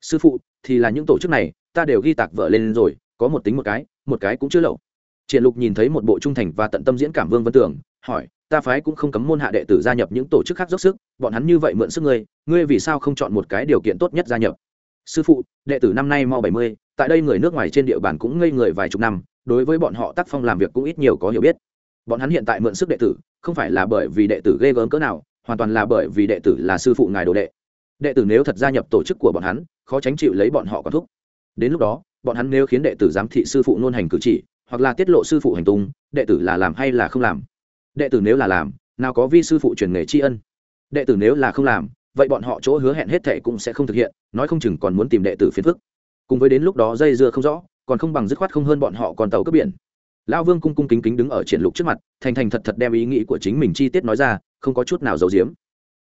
Sư phụ, thì là những tổ chức này, ta đều ghi tạc vợ lên rồi, có một tính một cái một cái cũng chưa lậu triển lục nhìn thấy một bộ trung thành và tận tâm diễn cảm vương vân tưởng hỏi, ta phái cũng không cấm môn hạ đệ tử gia nhập những tổ chức khác dốc sức, bọn hắn như vậy mượn sức ngươi ngươi vì sao không chọn một cái điều kiện tốt nhất gia nhập? Sư phụ, đệ tử năm nay mau bảy mươi, tại đây người nước ngoài trên địa bàn cũng ngây người vài chục năm, đối với bọn họ tác phong làm việc cũng ít nhiều có hiểu biết. Bọn hắn hiện tại mượn sức đệ tử, không phải là bởi vì đệ tử ghê gớm cỡ nào, hoàn toàn là bởi vì đệ tử là sư phụ ngài đồ đệ. Đệ tử nếu thật gia nhập tổ chức của bọn hắn, khó tránh chịu lấy bọn họ có thúc. Đến lúc đó, bọn hắn nếu khiến đệ tử giám thị sư phụ nôn hành cử chỉ hoặc là tiết lộ sư phụ hành tung, đệ tử là làm hay là không làm? Đệ tử nếu là làm, nào có vi sư phụ truyền nghề tri ân? Đệ tử nếu là không làm, vậy bọn họ chỗ hứa hẹn hết thệ cũng sẽ không thực hiện, nói không chừng còn muốn tìm đệ tử phiền phức. Cùng với đến lúc đó dây dưa không rõ, còn không bằng dứt khoát không hơn bọn họ còn tàu cướp biển. Lão vương cung cung kính kính đứng ở triển lục trước mặt, thành thành thật thật đem ý nghĩ của chính mình chi tiết nói ra, không có chút nào giấu giếm.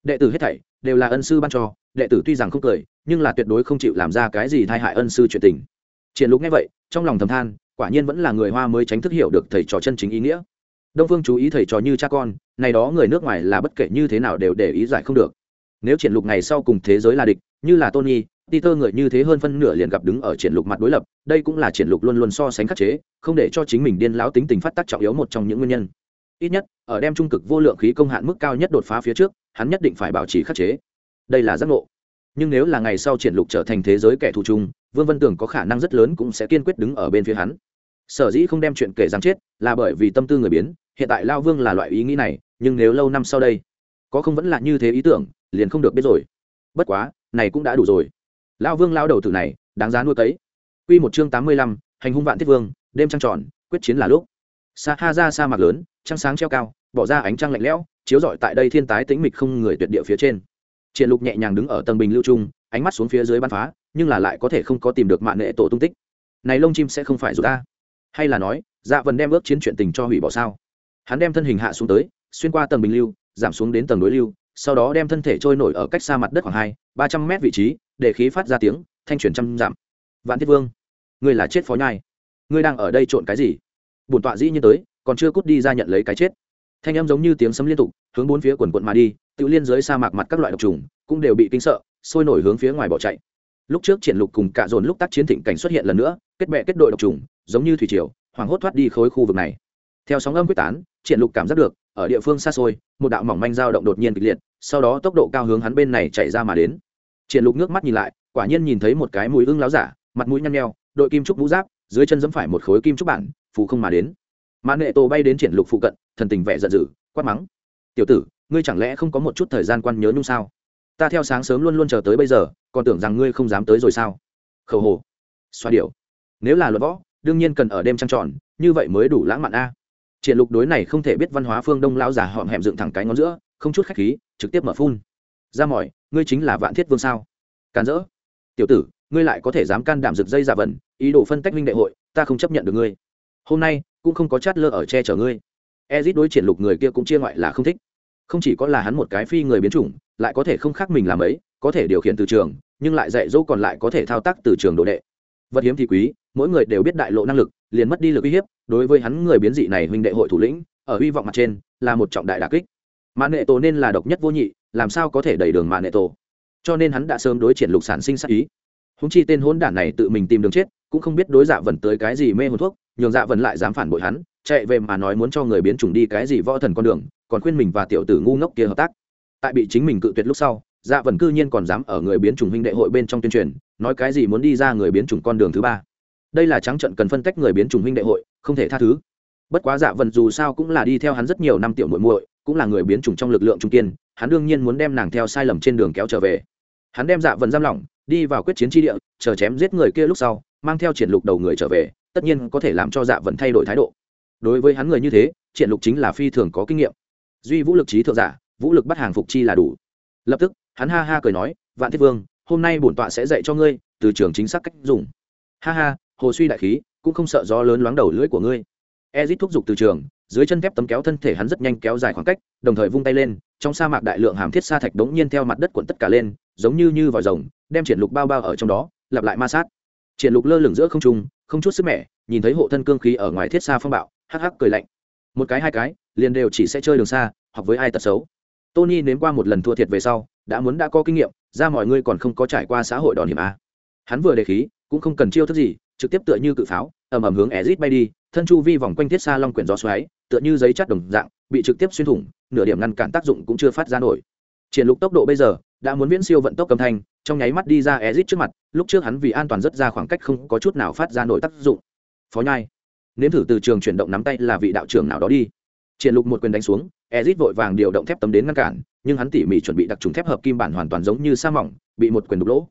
Đệ tử hết thảy đều là ân sư ban cho, đệ tử tuy rằng không cười, nhưng là tuyệt đối không chịu làm ra cái gì thay hại ân sư chuyện tình. Triển lục nghe vậy, trong lòng thầm than quả nhiên vẫn là người hoa mới tránh thức hiểu được thầy trò chân chính ý nghĩa đông phương chú ý thầy trò như cha con này đó người nước ngoài là bất kể như thế nào đều để ý giải không được nếu triển lục ngày sau cùng thế giới là địch như là tony Peter người như thế hơn phân nửa liền gặp đứng ở triển lục mặt đối lập, đây cũng là triển lục luôn luôn so sánh khắc chế, không để cho chính mình điên lão tính tình phát tác trọng yếu một trong những nguyên nhân. Ít nhất, ở đem trung cực vô lượng khí công hạn mức cao nhất đột phá phía trước, hắn nhất định phải bảo trì khắc chế. Đây là giác ngộ. Nhưng nếu là ngày sau triển lục trở thành thế giới kẻ thù chung, Vương Vân Tưởng có khả năng rất lớn cũng sẽ kiên quyết đứng ở bên phía hắn. Sở dĩ không đem chuyện kể rằng chết, là bởi vì tâm tư người biến, hiện tại Lão Vương là loại ý nghĩ này, nhưng nếu lâu năm sau đây, có không vẫn là như thế ý tưởng, liền không được biết rồi. Bất quá, này cũng đã đủ rồi lão vương lao đầu tử này đáng giá nuôi cấy Quy một chương tám mươi lăm hành hung vạn thiết vương đêm trăng tròn quyết chiến là lúc sa ha ra sa mạc lớn trăng sáng treo cao bỏ ra ánh trăng lạnh lẽo chiếu rọi tại đây thiên tái tĩnh mịch không người tuyệt địa phía trên triển lục nhẹ nhàng đứng ở tầng bình lưu trung ánh mắt xuống phía dưới bắn phá nhưng là lại có thể không có tìm được mạng nệ tổ tung tích. Này lông chim sẽ không phải rụt ta hay là nói dạ vần đem ước chiến chuyện tình cho hủy bỏ sao? Hắn đem thân hình hạ xuống tới, xuyên qua tầng bình lưu, giảm xuống đến tầng đối lưu, sau đó đem thân thể trôi nổi ở cách xa mặt đất khoảng hai, ba trăm mét vị trí, để khí phát ra tiếng, thanh chuyển trăm giảm vạn thiết vương, ngươi là chết phó nhai. Ngươi đang ở đây trộn cái gì? Bổn tọa dĩ như tới, còn chưa cút đi ra nhận lấy cái chết. Thanh em giống như tiếng sấm liên tục, hướng bốn phía quần quận mà đi, tự liên dưới sa mạc mặt các loại độc trùng, cũng đều bị kinh sợ, sôi nổi hướng phía ngoài bỏ chạy lúc trước triển lục cùng cả dồn lúc tác chiến thịnh cảnh xuất hiện lần nữa, kết bè kết đội độc trùng, giống như thủy triều, hoảng hốt thoát đi khối khu vực này. Theo sóng âm quyết tán, triển lục cảm giác được, ở địa phương xa xôi, một đạo mỏng manh dao động đột nhiên kịch liệt, sau đó tốc độ cao hướng hắn bên này chạy ra mà đến. Triển lục nước mắt nhìn lại, quả nhiên nhìn thấy một cái mũi ưng láo giả, mặt mũi nhăn nheo, đội kim trúc vũ giáp, dưới chân giẫm phải một khối kim trúc bản, phù không mà đến. Mã nệ tô bay đến triển lục phụ cận, thần tình vẻ giận dữ, quát mắng. Tiểu tử, ngươi chẳng lẽ không có một chút thời gian quan nhớ nhung sao? Ta theo sáng sớm luôn luôn chờ tới bây giờ, còn tưởng rằng ngươi không dám tới rồi sao? Khẩu hồ xoa điệu nếu là luật võ, đương nhiên cần ở đêm trăng tròn, như vậy mới đủ lãng mạn a. Triển lục đối này không thể biết văn hóa phương đông lão già họm hẹm dựng thẳng cái ngón giữa, không chút khách khí, trực tiếp mở phun. Ra mỏi, ngươi chính là vạn thiết vương sao? Càn rỡ. Tiểu tử, ngươi lại có thể dám can đảm rực dây giả vần, ý đồ phân tách minh đệ hội, ta không chấp nhận được ngươi. Hôm nay, cũng không có chát lơ ở che chở ngươi. Ezit đối triển lục người kia cũng chia ngoại là không thích. Không chỉ có là hắn một cái phi người biến chủng lại có thể không khác mình làm ấy, có thể điều khiển từ trường, nhưng lại dạy dỗ còn lại có thể thao tác từ trường đồ đệ. Vật hiếm thì quý, mỗi người đều biết đại lộ năng lực, liền mất đi lực uy hiếp, đối với hắn người biến dị này huynh đệ hội thủ lĩnh, ở hy vọng mặt trên, là một trọng đại đà kích. Mã nệ tổ nên là độc nhất vô nhị, làm sao có thể đẩy đường mã nệ tổ? Cho nên hắn đã sớm đối triển lục sản sinh sát ý. Húng chi tên hôn đản này tự mình tìm đường chết, cũng không biết đối dạ vần tới cái gì mê hồn thuốc, nhường dạ vần lại dám phản bội hắn, chạy về mà nói muốn cho người biến chủng đi cái gì võ thần con đường, còn khuyên mình và tiểu tử ngu ngốc kia hợp tác tại bị chính mình cự tuyệt lúc sau dạ vần cư nhiên còn dám ở người biến chủng huynh đệ hội bên trong tuyên truyền, nói cái gì muốn đi ra người biến chủng con đường thứ ba. Đây là trắng trận cần phân tách người biến chủng huynh đệ hội, không thể tha thứ. Bất quá dạ vần dù sao cũng là đi theo hắn rất nhiều năm tiểu muội muội, cũng là người biến chủng trong lực lượng trung kiên, hắn đương nhiên muốn đem nàng theo sai lầm trên đường kéo trở về. Hắn đem dạ vần giam lỏng, đi vào quyết chiến tri địa, chờ chém giết người kia lúc sau, mang theo triển lục đầu người trở về, tất nhiên có thể làm cho dạ vần thay đổi thái độ. Đối với hắn người như thế, triển lục chính là phi thường có kinh nghiệm. Duy vũ lực trí thượng giả vũ lực bắt hàng phục chi là đủ. Lập tức, hắn ha ha cười nói, vạn thiết vương, hôm nay bổn tọa sẽ dạy cho ngươi từ trường chính xác cách dùng. Ha ha, hồ suy đại khí, cũng không sợ gió lớn loáng đầu lưỡi của ngươi. Ezit thúc giục từ trường, dưới chân thép tấm kéo thân thể hắn rất nhanh kéo dài khoảng cách, đồng thời vung tay lên, trong sa mạc đại lượng hàm thiết sa thạch đống nhiên theo mặt đất cuộn tất cả lên, giống như như vòi rồng, đem triển lục bao bao ở trong đó, lặp lại ma sát. Triển lục lơ lửng giữa không trung, không chút sức mẻ, nhìn thấy hộ thân cương khí ở ngoài thiết sa phong bạo, hắc hắc cười lạnh. Một cái hai cái, liền đều chỉ sẽ chơi đường xa hoặc với ai tật xấu tony nếm qua một lần thua thiệt về sau, đã muốn đã có kinh nghiệm, ra mọi người còn không có trải qua xã hội đòn hiểm a. Hắn vừa đề khí, cũng không cần chiêu thức gì, trực tiếp tựa như cự pháo, ầm ầm hướng ezit bay đi, thân chu vi vòng quanh thiết xa long quyển gió xoáy, tựa như giấy chất đồng dạng, bị trực tiếp xuyên thủng, nửa điểm ngăn cản tác dụng cũng chưa phát ra nổi. Triển lục tốc độ bây giờ, đã muốn viễn siêu vận tốc cầm thanh, trong nháy mắt đi ra ezit trước mặt, lúc trước hắn vì an toàn rất ra khoảng cách không có chút nào phát ra nổi tác dụng. Phó nhai, nếm thử từ trường chuyển động nắm tay là vị đạo trưởng nào đó đi. Triển lục một quyền đánh xuống ezit vội vàng điều động thép tấm đến ngăn cản, nhưng hắn tỉ mỉ chuẩn bị đặc trùng thép hợp kim bản hoàn toàn giống như sa mỏng, bị một quyền đục lỗ.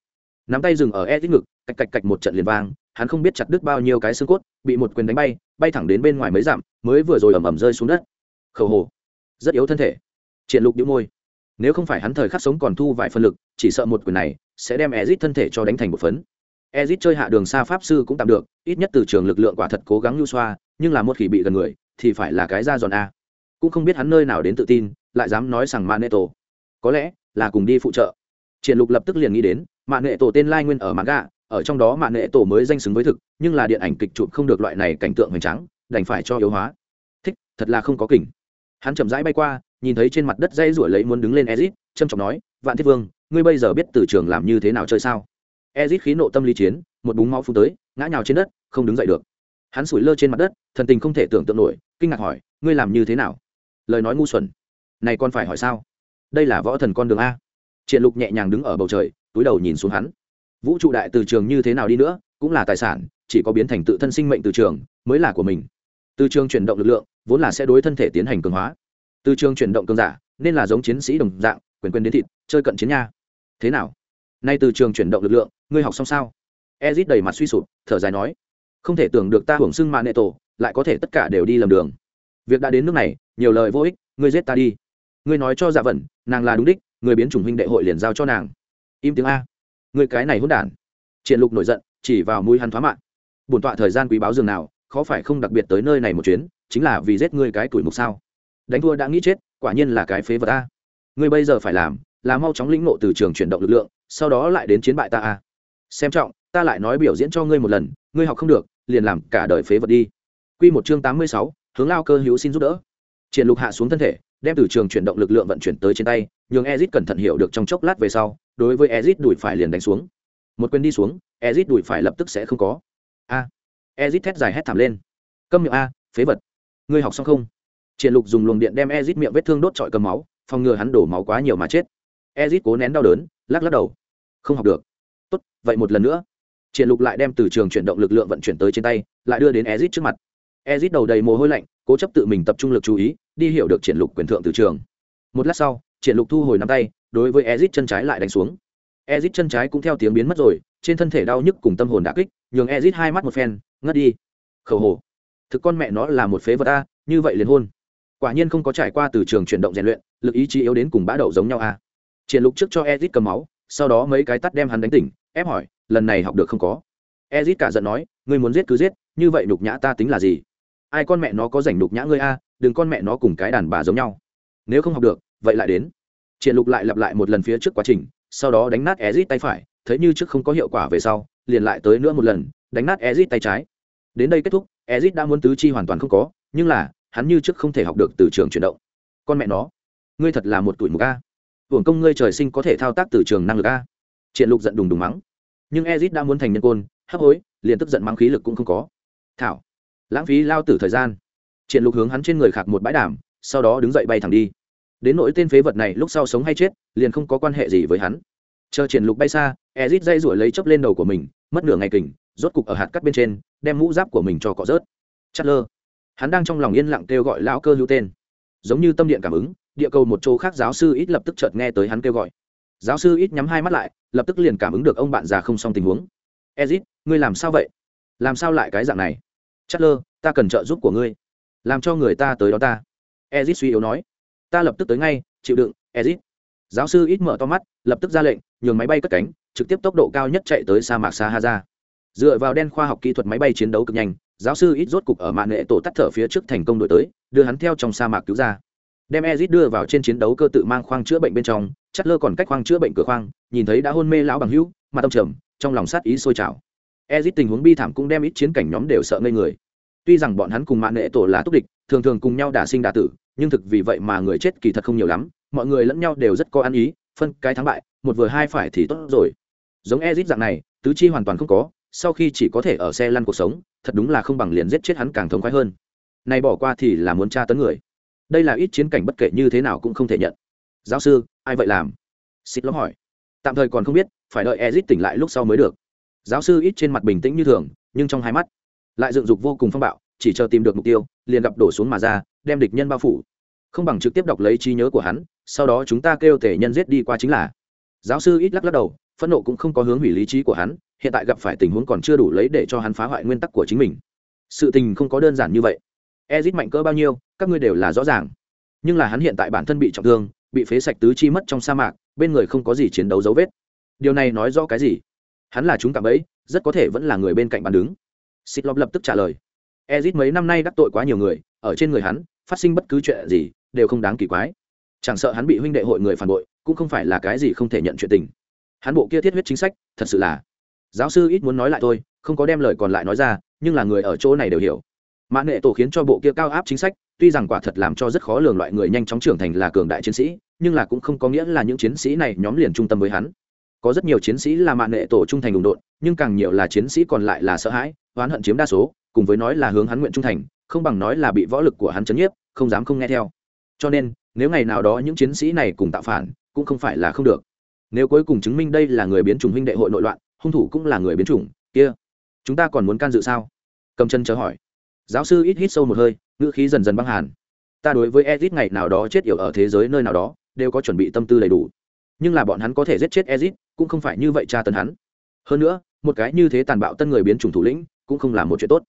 Nắm tay dừng ở ezit ngực, cạch cạch cạch một trận liền vang, hắn không biết chặt đứt bao nhiêu cái xương cốt, bị một quyền đánh bay bay thẳng đến bên ngoài mấy dặm, mới vừa rồi ầm ầm rơi xuống đất. Khẩu hồ. Rất yếu thân thể. Triển lục đĩu môi. Nếu không phải hắn thời khắc sống còn thu vài phân lực, chỉ sợ một quyền này sẽ đem ezit thân thể cho đánh thành một phấn. Ezit chơi hạ đường xa pháp sư cũng tạm được, ít nhất từ trường lực lượng quả thật cố gắng nhu xoa, nhưng là một khi bị gần người, thì phải là cái ra giòn a cũng không biết hắn nơi nào đến tự tin, lại dám nói rằng mạng nệ tổ. Có lẽ là cùng đi phụ trợ. Triển lục lập tức liền nghĩ đến mạng nệ tổ tên lai nguyên ở mạng gạ ở trong đó mạng nệ tổ mới danh xứng với thực, nhưng là điện ảnh kịch chụp không được loại này cảnh tượng hoành tráng, đành phải cho yếu hóa. Thích, thật là không có kỉnh hắn chậm rãi bay qua, nhìn thấy trên mặt đất dây ruổi lấy muốn đứng lên ezit trâm trọng nói, vạn thiết vương, ngươi bây giờ biết từ trường làm như thế nào chơi sao? Ezit khí nộ tâm lý chiến, một búng máu phun tới, ngã nhào trên đất, không đứng dậy được. Hắn sủi lơ trên mặt đất, thần tình không thể tưởng tượng nổi, kinh ngạc hỏi, ngươi làm như thế nào? Lời nói ngu xuẩn. Này còn phải hỏi sao? Đây là võ thần con đường a. Triện lục nhẹ nhàng đứng ở bầu trời, túi đầu nhìn xuống hắn. Vũ trụ đại từ trường như thế nào đi nữa, cũng là tài sản, chỉ có biến thành tự thân sinh mệnh từ trường mới là của mình. Từ trường chuyển động lực lượng, vốn là sẽ đối thân thể tiến hành cường hóa. Từ trường chuyển động cường giả, nên là giống chiến sĩ đồng dạng, quyền quyền đến thịt, chơi cận chiến nha. Thế nào? Nay từ trường chuyển động lực lượng, ngươi học xong sao? Ezit đầy mặt suy sụp, thở dài nói, không thể tưởng được ta hưởng xưng mạng nệ tổ lại có thể tất cả đều đi lầm đường việc đã đến nước này nhiều lời vô ích ngươi giết ta đi. Ngươi nói cho dạ vẩn nàng là đúng đích người biến chủng huynh đệ hội liền giao cho nàng. Im tiếng a. Người cái này hôn đản. Triển lục nổi giận chỉ vào mũi hắn thoá mạng. Bổn tọa thời gian quý báo dường nào khó phải không đặc biệt tới nơi này một chuyến chính là vì giết ngươi cái tuổi mục sao? Đánh thua đã nghĩ chết quả nhiên là cái phế vật a. Ngươi bây giờ phải làm là mau chóng lĩnh ngộ từ trường chuyển động lực lượng sau đó lại đến chiến bại ta a. Xem trọng ta lại nói biểu diễn cho ngươi một lần ngươi học không được liền làm cả đời phế vật đi. Quy một chương tám mươi sáu, hướng lao cơ hữu xin giúp đỡ. Triển lục hạ xuống thân thể, đem từ trường chuyển động lực lượng vận chuyển tới trên tay, nhường ezit cẩn thận hiểu được trong chốc lát về sau, đối với ezit đuổi phải liền đánh xuống. Một quyền đi xuống, ezit đuổi phải lập tức sẽ không có. A. À. ezit thét dài hét thảm lên. Câm miệng a, phế vật. Ngươi học xong không? Triển lục dùng luồng điện đem ezit miệng vết thương đốt trọi cầm máu, phòng ngừa hắn đổ máu quá nhiều mà chết. Ezit cố nén đau đớn, lắc lắc đầu. Không học được. Tốt, vậy một lần nữa. Triển lục lại đem từ trường chuyển động lực lượng vận chuyển tới trên tay, lại đưa đến ezit trước mặt ezit đầu đầy mồ hôi lạnh, cố chấp tự mình tập trung lực chú ý, đi hiểu được triển lục quyền thượng từ trường. Một lát sau, triển lục thu hồi nắm tay, đối với ezit chân trái lại đánh xuống. Ezit chân trái cũng theo tiếng biến mất rồi, trên thân thể đau nhức cùng tâm hồn đã kích, nhường ezit hai mắt một phen, ngất đi. Khẩu hồ thực con mẹ nó là một phế vật a, như vậy liền hôn. Quả nhiên không có trải qua từ trường chuyển động rèn luyện, lực ý chí yếu đến cùng bã đậu giống nhau a. Triển lục trước cho ezit cầm máu, sau đó mấy cái tắt đem hắn đánh tỉnh, ép hỏi, lần này học được không có? Ezit cả giận nói, ngươi muốn giết cứ giết, như vậy nhục nhã ta tính là gì? Ai con mẹ nó có rảnh đục nhã ngươi a, đừng con mẹ nó cùng cái đàn bà giống nhau. Nếu không học được, vậy lại đến. Triển lục lại lặp lại một lần phía trước quá trình, sau đó đánh nát ezit tay phải, thấy như trước không có hiệu quả về sau, liền lại tới nữa một lần, đánh nát ezit tay trái. Đến đây kết thúc ezit đã muốn tứ chi hoàn toàn không có, nhưng là, hắn như trước không thể học được từ trường chuyển động. Con mẹ nó, ngươi thật là một tuổi mục a. Hưởng công ngươi trời sinh có thể thao tác từ trường năng lực a. Triển lục giận đùng đùng mắng. Nhưng ezit đã muốn thành nhân côn, hấp hối, liền tức giận mắng khí lực cũng không có. Thảo lãng phí lao tử thời gian. Triển lục hướng hắn trên người khạc một bãi đàm, sau đó đứng dậy bay thẳng đi. Đến nỗi tên phế vật này lúc sau sống hay chết, liền không có quan hệ gì với hắn. Chờ triển lục bay xa, ezit dây ruổi lấy chớp lên đầu của mình, mất nửa ngày kình, rốt cục ở hạt cắt bên trên, đem mũ giáp của mình cho cọ rớt. Chát lơ hắn đang trong lòng yên lặng kêu gọi lão cơ hữu tên. Giống như tâm điện cảm ứng, địa cầu một chỗ khác giáo sư ít lập tức chợt nghe tới hắn kêu gọi. Giáo sư ít nhắm hai mắt lại, lập tức liền cảm ứng được ông bạn già không xong tình huống. Ezit, ngươi làm sao vậy? Làm sao lại cái dạng này? Chất lơ, ta cần trợ giúp của ngươi, làm cho người ta tới đó ta. Ezit suy yếu nói. Ta lập tức tới ngay, chịu đựng, ezit. Giáo sư ít mở to mắt, lập tức ra lệnh, nhường máy bay cất cánh, trực tiếp tốc độ cao nhất chạy tới sa mạc sahara dựa vào đen khoa học kỹ thuật máy bay chiến đấu cực nhanh, giáo sư ít rốt cục ở mạng nghệ tổ tắt thở phía trước thành công đổi tới, đưa hắn theo trong sa mạc cứu ra. Đem ezit đưa vào trên chiến đấu cơ tự mang khoang chữa bệnh bên trong chất lơ còn cách khoang chữa bệnh cửa khoang, nhìn thấy đã hôn mê lão bằng hữu mà tâm trầm, trong lòng sát ý sôi trào ezit tình huống bi thảm cũng đem ít chiến cảnh nhóm đều sợ ngây người. Tuy rằng bọn hắn cùng mạng nệ tổ là túc địch, thường thường cùng nhau đả sinh đả tử, nhưng thực vì vậy mà người chết kỳ thật không nhiều lắm, mọi người lẫn nhau đều rất có ăn ý, phân cái thắng bại, một vừa hai phải thì tốt rồi. Giống ezit dạng này, tứ chi hoàn toàn không có, sau khi chỉ có thể ở xe lăn cuộc sống, thật đúng là không bằng liền giết chết hắn càng thống khoái hơn. Này bỏ qua thì là muốn tra tấn người. Đây là ít chiến cảnh bất kể như thế nào cũng không thể nhận. Giáo sư, ai vậy làm? Xịt lắm hỏi. Tạm thời còn không biết, phải đợi ezit tỉnh lại lúc sau mới được giáo sư ít trên mặt bình tĩnh như thường, nhưng trong hai mắt lại dựng dục vô cùng phong bạo, chỉ chờ tìm được mục tiêu, liền gặp đổ xuống mà ra, đem địch nhân bao phủ. Không bằng trực tiếp đọc lấy trí nhớ của hắn, sau đó chúng ta kêu tể nhân giết đi qua chính là. Giáo sư ít lắc lắc đầu, phẫn nộ cũng không có hướng hủy lý trí của hắn, hiện tại gặp phải tình huống còn chưa đủ lấy để cho hắn phá hoại nguyên tắc của chính mình. Sự tình không có đơn giản như vậy. Ezit mạnh cỡ bao nhiêu, các ngươi đều là rõ ràng. Nhưng là hắn hiện tại bản thân bị trọng thương, bị phế sạch tứ chi mất trong sa mạc, bên người không có gì chiến đấu dấu vết. Điều này nói rõ cái gì? Hắn là chúng cảm ấy rất có thể vẫn là người bên cạnh bàn đứng. Xịt lọc lập tức trả lời. Ezit mấy năm nay đắc tội quá nhiều người, ở trên người hắn, phát sinh bất cứ chuyện gì, đều không đáng kỳ quái. Chẳng sợ hắn bị huynh đệ hội người phản bội, cũng không phải là cái gì không thể nhận chuyện tình. Hắn bộ kia thiết huyết chính sách, thật sự là. Giáo sư ít muốn nói lại thôi, không có đem lời còn lại nói ra, nhưng là người ở chỗ này đều hiểu. Mã nệ tổ khiến cho bộ kia cao áp chính sách, tuy rằng quả thật làm cho rất khó lường loại người nhanh chóng trưởng thành là cường đại chiến sĩ, nhưng là cũng không có nghĩa là những chiến sĩ này nhóm liền trung tâm với hắn có rất nhiều chiến sĩ là mạng nệ tổ trung thành đụng độn, nhưng càng nhiều là chiến sĩ còn lại là sợ hãi, oán hận chiếm đa số, cùng với nói là hướng hắn nguyện trung thành, không bằng nói là bị võ lực của hắn chấn nhiếp, không dám không nghe theo. Cho nên, nếu ngày nào đó những chiến sĩ này cùng tạo phản, cũng không phải là không được. Nếu cuối cùng chứng minh đây là người biến chủng huynh đệ hội nội loạn, hung thủ cũng là người biến chủng, kia, chúng ta còn muốn can dự sao? Cầm chân chớ hỏi. Giáo sư ít hít sâu một hơi, ngữ khí dần dần băng hàn. Ta đối với ezit ngày nào đó chết yểu ở thế giới nơi nào đó, đều có chuẩn bị tâm tư đầy đủ. Nhưng là bọn hắn có thể giết chết ezit cũng không phải như vậy tra tấn hắn. Hơn nữa, một cái như thế tàn bạo tân người biến chủng thủ lĩnh cũng không là một chuyện tốt.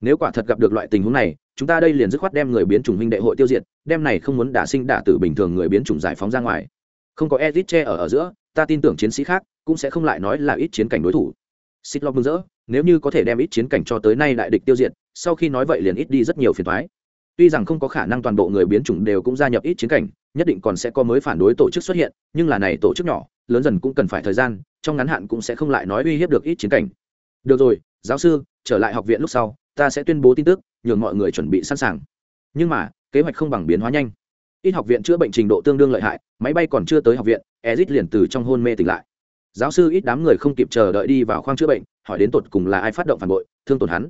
Nếu quả thật gặp được loại tình huống này, chúng ta đây liền dứt khoát đem người biến chủng huynh đệ hội tiêu diệt, đem này không muốn đả sinh đả tử bình thường người biến chủng giải phóng ra ngoài. Không có ezit che ở ở giữa, ta tin tưởng chiến sĩ khác cũng sẽ không lại nói là ít chiến cảnh đối thủ. Xích lọc mừng rỡ, nếu như có thể đem ít chiến cảnh cho tới nay đại địch tiêu diệt, sau khi nói vậy liền ít đi rất nhiều phiền thoái tuy rằng không có khả năng toàn bộ người biến chủng đều cũng gia nhập ít chiến cảnh, nhất định còn sẽ có mới phản đối tổ chức xuất hiện, nhưng là này tổ chức nhỏ, lớn dần cũng cần phải thời gian, trong ngắn hạn cũng sẽ không lại nói uy hiếp được ít chiến cảnh. Được rồi, giáo sư, trở lại học viện lúc sau, ta sẽ tuyên bố tin tức, nhường mọi người chuẩn bị sẵn sàng. Nhưng mà, kế hoạch không bằng biến hóa nhanh. Ít học viện chữa bệnh trình độ tương đương lợi hại, máy bay còn chưa tới học viện, ezit liền từ trong hôn mê tỉnh lại. Giáo sư ít đám người không kịp chờ đợi đi vào khoang chữa bệnh, hỏi đến tột cùng là ai phát động phản bội, thương tổn hắn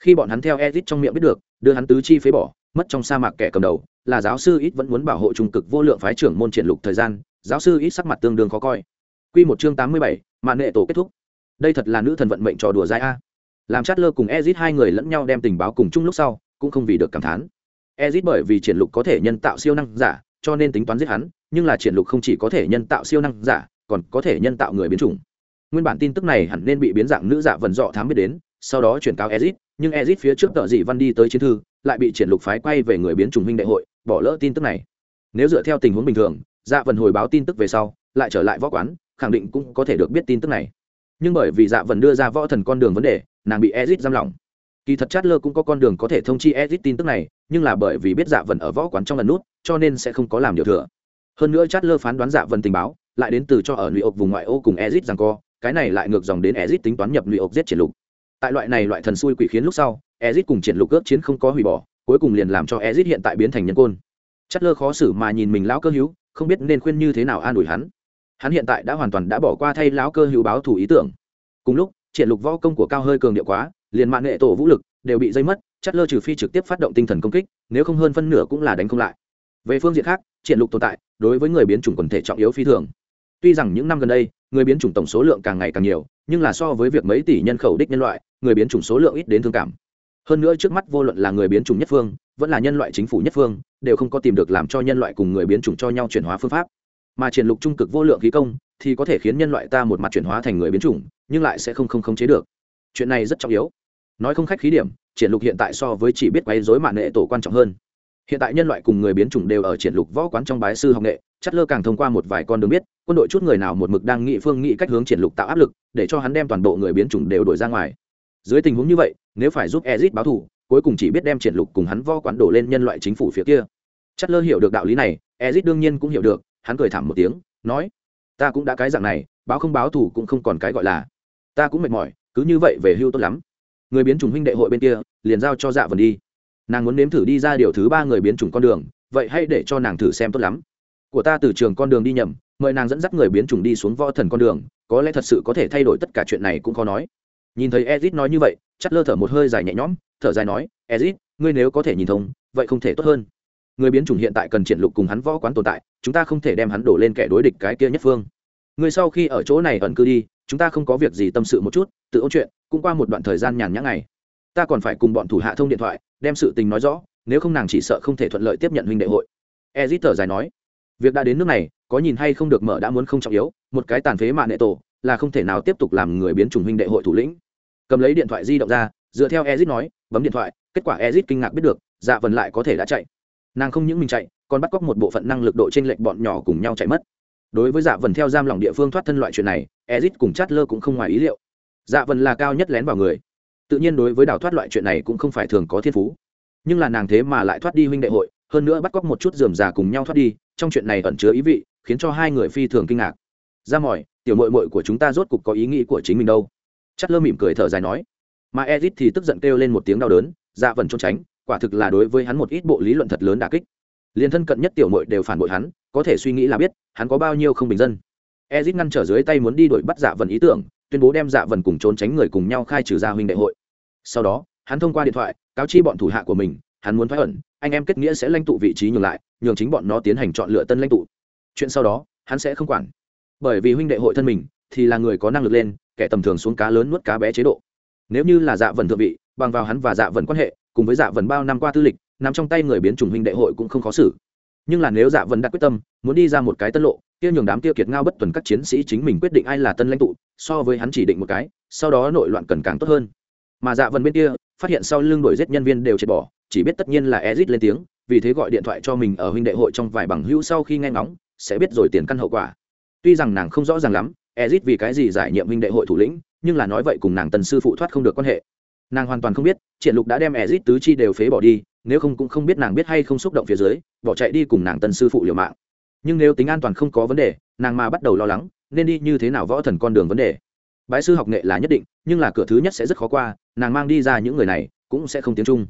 khi bọn hắn theo ezit trong miệng biết được đưa hắn tứ chi phế bỏ mất trong sa mạc kẻ cầm đầu là giáo sư ít vẫn muốn bảo hộ trung cực vô lượng phái trưởng môn triển lục thời gian giáo sư ít sắc mặt tương đương khó coi. Quy một chương tám mươi bảy, mạn nghệ tổ kết thúc. Đây thật là nữ thần vận mệnh trò đùa dai a. Làm chát lơ cùng ezit hai người lẫn nhau đem tình báo cùng chung lúc sau cũng không vì được cảm thán. Ezit bởi vì triển lục có thể nhân tạo siêu năng giả cho nên tính toán giết hắn nhưng là triển lục không chỉ có thể nhân tạo siêu năng giả còn có thể nhân tạo người biến chủng. Nguyên bản tin tức này hẳn nên bị biến dạng nữ giả vần dọ thám biết đến sau đó chuyển cáo ezit nhưng ezit phía trước tợ dị văn đi tới chiến thư, lại bị triển lục phái quay về người biến chủng huynh đại hội, bỏ lỡ tin tức này. Nếu dựa theo tình huống bình thường dạ vần hồi báo tin tức về sau, lại trở lại võ quán, khẳng định cũng có thể được biết tin tức này. Nhưng bởi vì dạ vần đưa ra võ thần con đường vấn đề, nàng bị ezit giam lỏng. Kỳ thật chát lơ cũng có con đường có thể thông chi ezit tin tức này, nhưng là bởi vì biết dạ vần ở võ quán trong lần nút, cho nên sẽ không có làm điều thừa. Hơn nữa chát lơ phán đoán dạ vần tình báo, lại đến từ cho ở lụy ộc vùng ngoại ô cùng ezit rằng co, cái này lại ngược dòng đến ezit tính toán nhập lụy ộc giết triển lục tại loại này loại thần xui quỷ khiến lúc sau ezit cùng triển lục ước chiến không có hủy bỏ, cuối cùng liền làm cho ezit hiện tại biến thành nhân côn. Chất lơ khó xử mà nhìn mình lão cơ hữu, không biết nên khuyên như thế nào an ủi hắn. Hắn hiện tại đã hoàn toàn đã bỏ qua thay lão cơ hữu báo thủ ý tưởng. Cùng lúc, triển lục võ công của cao hơi cường điệu quá, liền mạng nghệ tổ vũ lực đều bị dây mất, chất lơ trừ phi trực tiếp phát động tinh thần công kích, nếu không hơn phân nửa cũng là đánh không lại. Về phương diện khác, triển lục tồn tại, đối với người biến chủng quần thể trọng yếu phi thường. Tuy rằng những năm gần đây, người biến chủng tổng số lượng càng ngày càng nhiều, nhưng là so với việc mấy tỷ nhân khẩu đích nhân loại người biến chủng số lượng ít đến thương cảm. Hơn nữa trước mắt vô luận là người biến chủng nhất phương, vẫn là nhân loại chính phủ nhất phương, đều không có tìm được làm cho nhân loại cùng người biến chủng cho nhau chuyển hóa phương pháp. Mà triển lục trung cực vô lượng khí công, thì có thể khiến nhân loại ta một mặt chuyển hóa thành người biến chủng, nhưng lại sẽ không không khống chế được. Chuyện này rất trọng yếu. Nói không khách khí điểm, triển lục hiện tại so với chỉ biết quấy rối mạng nghệ tổ quan trọng hơn. Hiện tại nhân loại cùng người biến chủng đều ở triển lục võ quán trong bái sư học nghệ chất lơ càng thông qua một vài con đường biết, quân đội chút người nào một mực đang nghị phương nghị cách hướng triển lục tạo áp lực, để cho hắn đem toàn bộ người biến chủng đều đổi ra ngoài dưới tình huống như vậy, nếu phải giúp ezit báo thù, cuối cùng chỉ biết đem triển lục cùng hắn vo quán đổ lên nhân loại chính phủ phía kia. Chất lơ hiểu được đạo lý này ezit đương nhiên cũng hiểu được, hắn cười thảm một tiếng, nói, ta cũng đã cái dạng này, báo không báo thù cũng không còn cái gọi là. Ta cũng mệt mỏi, cứ như vậy về hưu tốt lắm. Người biến chủng huynh đệ hội bên kia, liền giao cho dạ vần đi. Nàng muốn nếm thử đi ra điều thứ ba người biến chủng con đường, vậy hãy để cho nàng thử xem tốt lắm. Của ta từ trường con đường đi nhầm, mời nàng dẫn dắt người biến chủng đi xuống võ thần con đường, có lẽ thật sự có thể thay đổi tất cả chuyện này cũng khó nói nhìn thấy ezit nói như vậy, chắt lơ thở một hơi dài nhẹ nhõm, thở dài nói, ezit, ngươi nếu có thể nhìn thông, vậy không thể tốt hơn. Người biến chủng hiện tại cần triển lục cùng hắn võ quán tồn tại, chúng ta không thể đem hắn đổ lên kẻ đối địch cái kia nhất phương. Ngươi sau khi ở chỗ này ẩn cư đi, chúng ta không có việc gì tâm sự một chút, tự ôn chuyện, cũng qua một đoạn thời gian nhàn nhã ngày. Ta còn phải cùng bọn thủ hạ thông điện thoại, đem sự tình nói rõ, nếu không nàng chỉ sợ không thể thuận lợi tiếp nhận huynh đệ hội. Ezit thở dài nói, việc đã đến nước này, có nhìn hay không được mở đã muốn không trọng yếu, một cái tàn phế mạng nệ tổ là không thể nào tiếp tục làm người biến chủng huynh đệ hội thủ lĩnh. Cầm lấy điện thoại di động ra, dựa theo ezit nói, bấm điện thoại, kết quả ezit kinh ngạc biết được dạ vần lại có thể đã chạy. Nàng không những mình chạy, còn bắt cóc một bộ phận năng lực độ t r ê n lệch bọn nhỏ cùng nhau chạy mất. Đối với dạ vần theo giam lòng địa phương thoát thân loại chuyện này ezit cùng chát lơ cũng không ngoài ý liệu. Dạ vần là cao nhất lén vào người. Tự nhiên đối với đào thoát loại chuyện này cũng không phải thường có thiên phú. Nhưng là nàng thế mà lại thoát đi huynh đệ hội, hơn nữa bắt cóc một chút dườm già cùng nhau thoát đi, trong chuyện này ẩn chứa ý vị, khiến cho hai người phi thường kinh ngạc. Ra mỏi tiểu mội mội của chúng ta rốt cục có ý nghĩ của chính mình đâu. Chất lơ mỉm cười thở dài nói. Mà ezit thì tức giận kêu lên một tiếng đau đớn dạ vần trốn tránh, quả thực là đối với hắn một ít bộ lý luận thật lớn đà kích. Liền thân cận nhất tiểu mội đều phản bội hắn, có thể suy nghĩ là biết, hắn có bao nhiêu không bình dân. Ezit ngăn trở dưới tay muốn đi đuổi bắt dạ vần ý tưởng, tuyên bố đem dạ vần cùng trốn tránh người cùng nhau khai trừ ra huynh đại hội. Sau đó, hắn thông qua điện thoại, cáo chi bọn thủ hạ của mình, hắn muốn thoái ẩn, anh em kết nghĩa sẽ lãnh tụ vị trí nhường lại, nhường chính bọn nó tiến hành chọn lựa tân lãnh tụ. Chuyện sau đó, hắn sẽ không quản bởi vì huynh đệ hội thân mình, thì là người có năng lực lên, kẻ tầm thường xuống cá lớn nuốt cá bé chế độ. Nếu như là dạ vần thượng vị, bằng vào hắn và dạ vần quan hệ, cùng với dạ vần bao năm qua tư lịch, nằm trong tay người biến chủng huynh đệ hội cũng không khó xử. Nhưng là nếu dạ vần đặt quyết tâm, muốn đi ra một cái tân lộ, kia nhường đám tiêu kiệt ngao bất tuần các chiến sĩ chính mình quyết định ai là tân lãnh tụ, so với hắn chỉ định một cái, sau đó nội loạn cần càng tốt hơn. Mà dạ vần bên kia, phát hiện sau lưng đuổi giết nhân viên đều chết bỏ, chỉ biết tất nhiên là ezit lên tiếng, vì thế gọi điện thoại cho mình ở huynh đệ hội trong vài bằng hữu sau khi nghe ngóng, sẽ biết rồi tiền căn hậu quả tuy rằng nàng không rõ ràng lắm ezit vì cái gì giải nhiệm minh đệ hội thủ lĩnh, nhưng là nói vậy cùng nàng tần sư phụ thoát không được quan hệ. Nàng hoàn toàn không biết, triển lục đã đem ezit tứ chi đều phế bỏ đi, nếu không cũng không biết nàng biết hay không xúc động phía dưới, bỏ chạy đi cùng nàng Tần sư phụ liều mạng. Nhưng nếu tính an toàn không có vấn đề, nàng mà bắt đầu lo lắng, nên đi như thế nào võ thần con đường vấn đề. Bái sư học nghệ là nhất định, nhưng là cửa thứ nhất sẽ rất khó qua, nàng mang đi ra những người này, cũng sẽ không tiếng trung.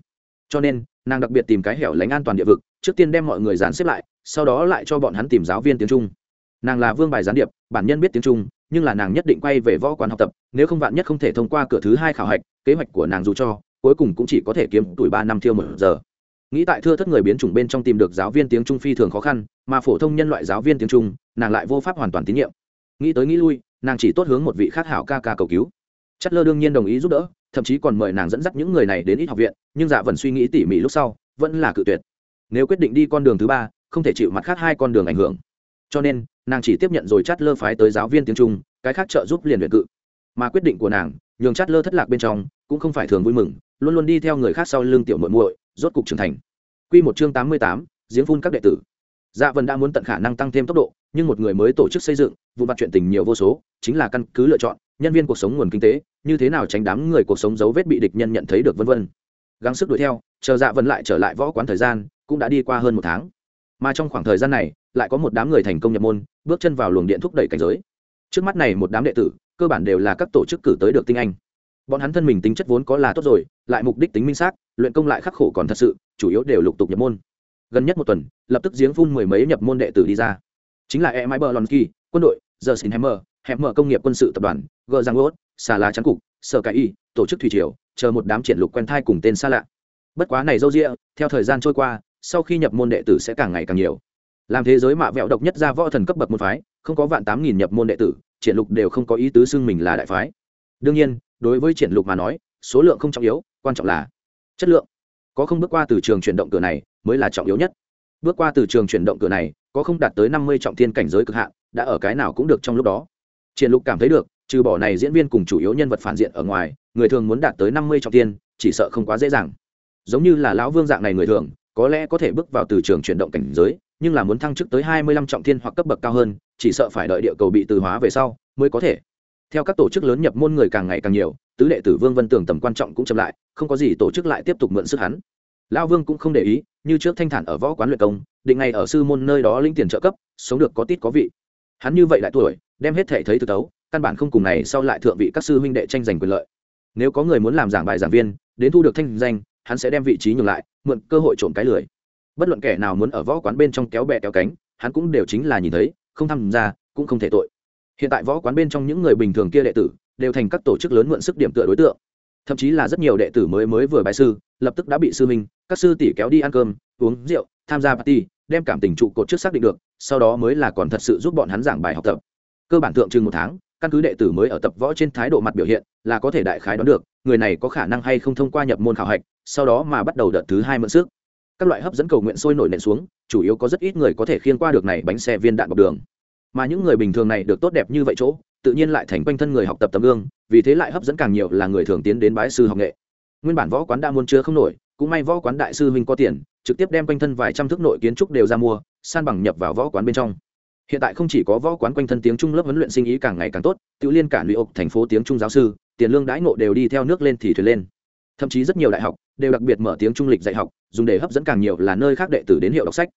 Cho nên, nàng đặc biệt tìm cái hẻo lánh an toàn địa vực, trước tiên đem mọi người dàn xếp lại, sau đó lại cho bọn hắn tìm giáo viên tiếng trung nàng là vương bài gián điệp, bản nhân biết tiếng trung, nhưng là nàng nhất định quay về võ quán học tập, nếu không vạn nhất không thể thông qua cửa thứ hai khảo hạch, kế hoạch của nàng dù cho, cuối cùng cũng chỉ có thể kiếm tuổi ba năm thiêu một giờ. Nghĩ tại thưa thất người biến chủng bên trong tìm được giáo viên tiếng trung phi thường khó khăn, mà phổ thông nhân loại giáo viên tiếng trung, nàng lại vô pháp hoàn toàn tín nhiệm. Nghĩ tới nghĩ lui, nàng chỉ tốt hướng một vị khác hảo ca ca cầu cứu. Chất lơ đương nhiên đồng ý giúp đỡ, thậm chí còn mời nàng dẫn dắt những người này đến ít học viện, nhưng dạ vần suy nghĩ tỉ mỉ lúc sau, vẫn là cự tuyệt. Nếu quyết định đi con đường thứ ba, không thể chịu mặt khác hai con đường ảnh hưởng cho nên nàng chỉ tiếp nhận rồi chát lơ phái tới giáo viên tiếng trung cái khác trợ giúp liền luyện cự. Mà quyết định của nàng nhường chát lơ thất lạc bên trong cũng không phải thường vui mừng luôn luôn đi theo người khác sau lưng tiểu muội muội rốt cục trưởng thành. Quy một chương tám mươi tám, giếng phun các đệ tử. Dạ vân đã muốn tận khả năng tăng thêm tốc độ nhưng một người mới tổ chức xây dựng vụ mặt chuyện tình nhiều vô số chính là căn cứ lựa chọn nhân viên cuộc sống nguồn kinh tế như thế nào tránh đám người cuộc sống dấu vết bị địch nhân nhận thấy được vân vân. Gắng sức đuổi theo chờ dạ vân lại trở lại võ quán thời gian cũng đã đi qua hơn một tháng mà trong khoảng thời gian này, lại có một đám người thành công nhập môn, bước chân vào luồng điện thúc đẩy cảnh giới. Trước mắt này một đám đệ tử, cơ bản đều là các tổ chức cử tới được tinh anh. Bọn hắn thân mình tính chất vốn có là tốt rồi, lại mục đích tính minh xác, luyện công lại khắc khổ còn thật sự, chủ yếu đều lục tục nhập môn. Gần nhất một tuần, lập tức giếng phun mười mấy nhập môn đệ tử đi ra. Chính là e m i b e r quân đội giờ xin hammer hẹp mở công nghiệp quân sự tập đoàn g giang lốt xà lá trắng cục, sở cải y, tổ chức thủy triều, chờ một đám triển lục quen thai cùng tên xa lạ. Bất quá này dâu rịa theo thời gian trôi qua sau khi nhập môn đệ tử sẽ càng ngày càng nhiều. Làm thế giới mạ vẹo độc nhất ra võ thần cấp bậc môn phái, không có vạn tám nghìn nhập môn đệ tử, triển lục đều không có ý tứ xưng mình là đại phái. Đương nhiên, đối với triển lục mà nói, số lượng không trọng yếu, quan trọng là chất lượng. Có không bước qua từ trường chuyển động cửa này mới là trọng yếu nhất. Bước qua từ trường chuyển động cửa này, có không đạt tới năm mươi trọng thiên cảnh giới cực hạn, đã ở cái nào cũng được trong lúc đó. Triển lục cảm thấy được, trừ bỏ này diễn viên cùng chủ yếu nhân vật phản diện ở ngoài, người thường muốn đạt tới năm mươi trọng thiên, chỉ sợ không quá dễ dàng. Giống như là lão vương dạng này người thường có lẽ có thể bước vào từ trường chuyển động cảnh giới, nhưng là muốn thăng chức tới hai mươi lăm trọng thiên hoặc cấp bậc cao hơn, chỉ sợ phải đợi địa cầu bị từ hóa về sau mới có thể. Theo các tổ chức lớn nhập môn người càng ngày càng nhiều, tứ đệ tử vương vân tường tầm quan trọng cũng chậm lại, không có gì tổ chức lại tiếp tục mượn sức hắn. Lao vương cũng không để ý, như trước thanh thản ở võ quán luyện công, định ngày ở sư môn nơi đó linh tiền trợ cấp, sống được có tít có vị. Hắn như vậy lại tuổi, đem hết thể thấy từ tấu, căn bản không cùng này sau lại thượng vị các sư huynh đệ tranh giành quyền lợi. Nếu có người muốn làm giảng bài giảng viên, đến thu được thanh danh hắn sẽ đem vị trí nhường lại, mượn cơ hội trộm cái lười. Bất luận kẻ nào muốn ở võ quán bên trong kéo bè kéo cánh, hắn cũng đều chính là nhìn thấy, không tham gia, cũng không thể tội. Hiện tại võ quán bên trong những người bình thường kia đệ tử, đều thành các tổ chức lớn mượn sức điểm tựa đối tượng. Thậm chí là rất nhiều đệ tử mới mới vừa bài sư, lập tức đã bị sư minh, các sư tỷ kéo đi ăn cơm, uống rượu, tham gia party, đem cảm tình trụ cột trước xác định được, sau đó mới là còn thật sự giúp bọn hắn giảng bài học tập. Cơ bản thượng chừng một tháng, căn cứ đệ tử mới ở tập võ trên thái độ mặt biểu hiện, là có thể đại khái đoán được người này có khả năng hay không thông qua nhập môn khảo hạch, sau đó mà bắt đầu đợt thứ hai mượn sức. Các loại hấp dẫn cầu nguyện sôi nổi nện xuống, chủ yếu có rất ít người có thể khiên qua được này bánh xe viên đạn bọc đường. Mà những người bình thường này được tốt đẹp như vậy chỗ, tự nhiên lại thành quanh thân người học tập tấm gương, vì thế lại hấp dẫn càng nhiều là người thường tiến đến bái sư học nghệ. Nguyên bản võ quán đã muốn chứa không nổi, cũng may võ quán đại sư huynh có tiền, trực tiếp đem quanh thân vài trăm thước nội kiến trúc đều ra mua, san bằng nhập vào võ quán bên trong. Hiện tại không chỉ có võ quán quanh thân tiếng trung lớp huấn luyện sinh ý càng ngày càng tốt tự liên cả lũy ộc thành phố tiếng trung giáo sư tiền lương đãi ngộ đều đi theo nước lên thì thuyền lên. Thậm chí rất nhiều đại học đều đặc biệt mở tiếng trung lịch dạy học, dùng để hấp dẫn càng nhiều là nơi khác đệ tử đến hiệu đọc sách.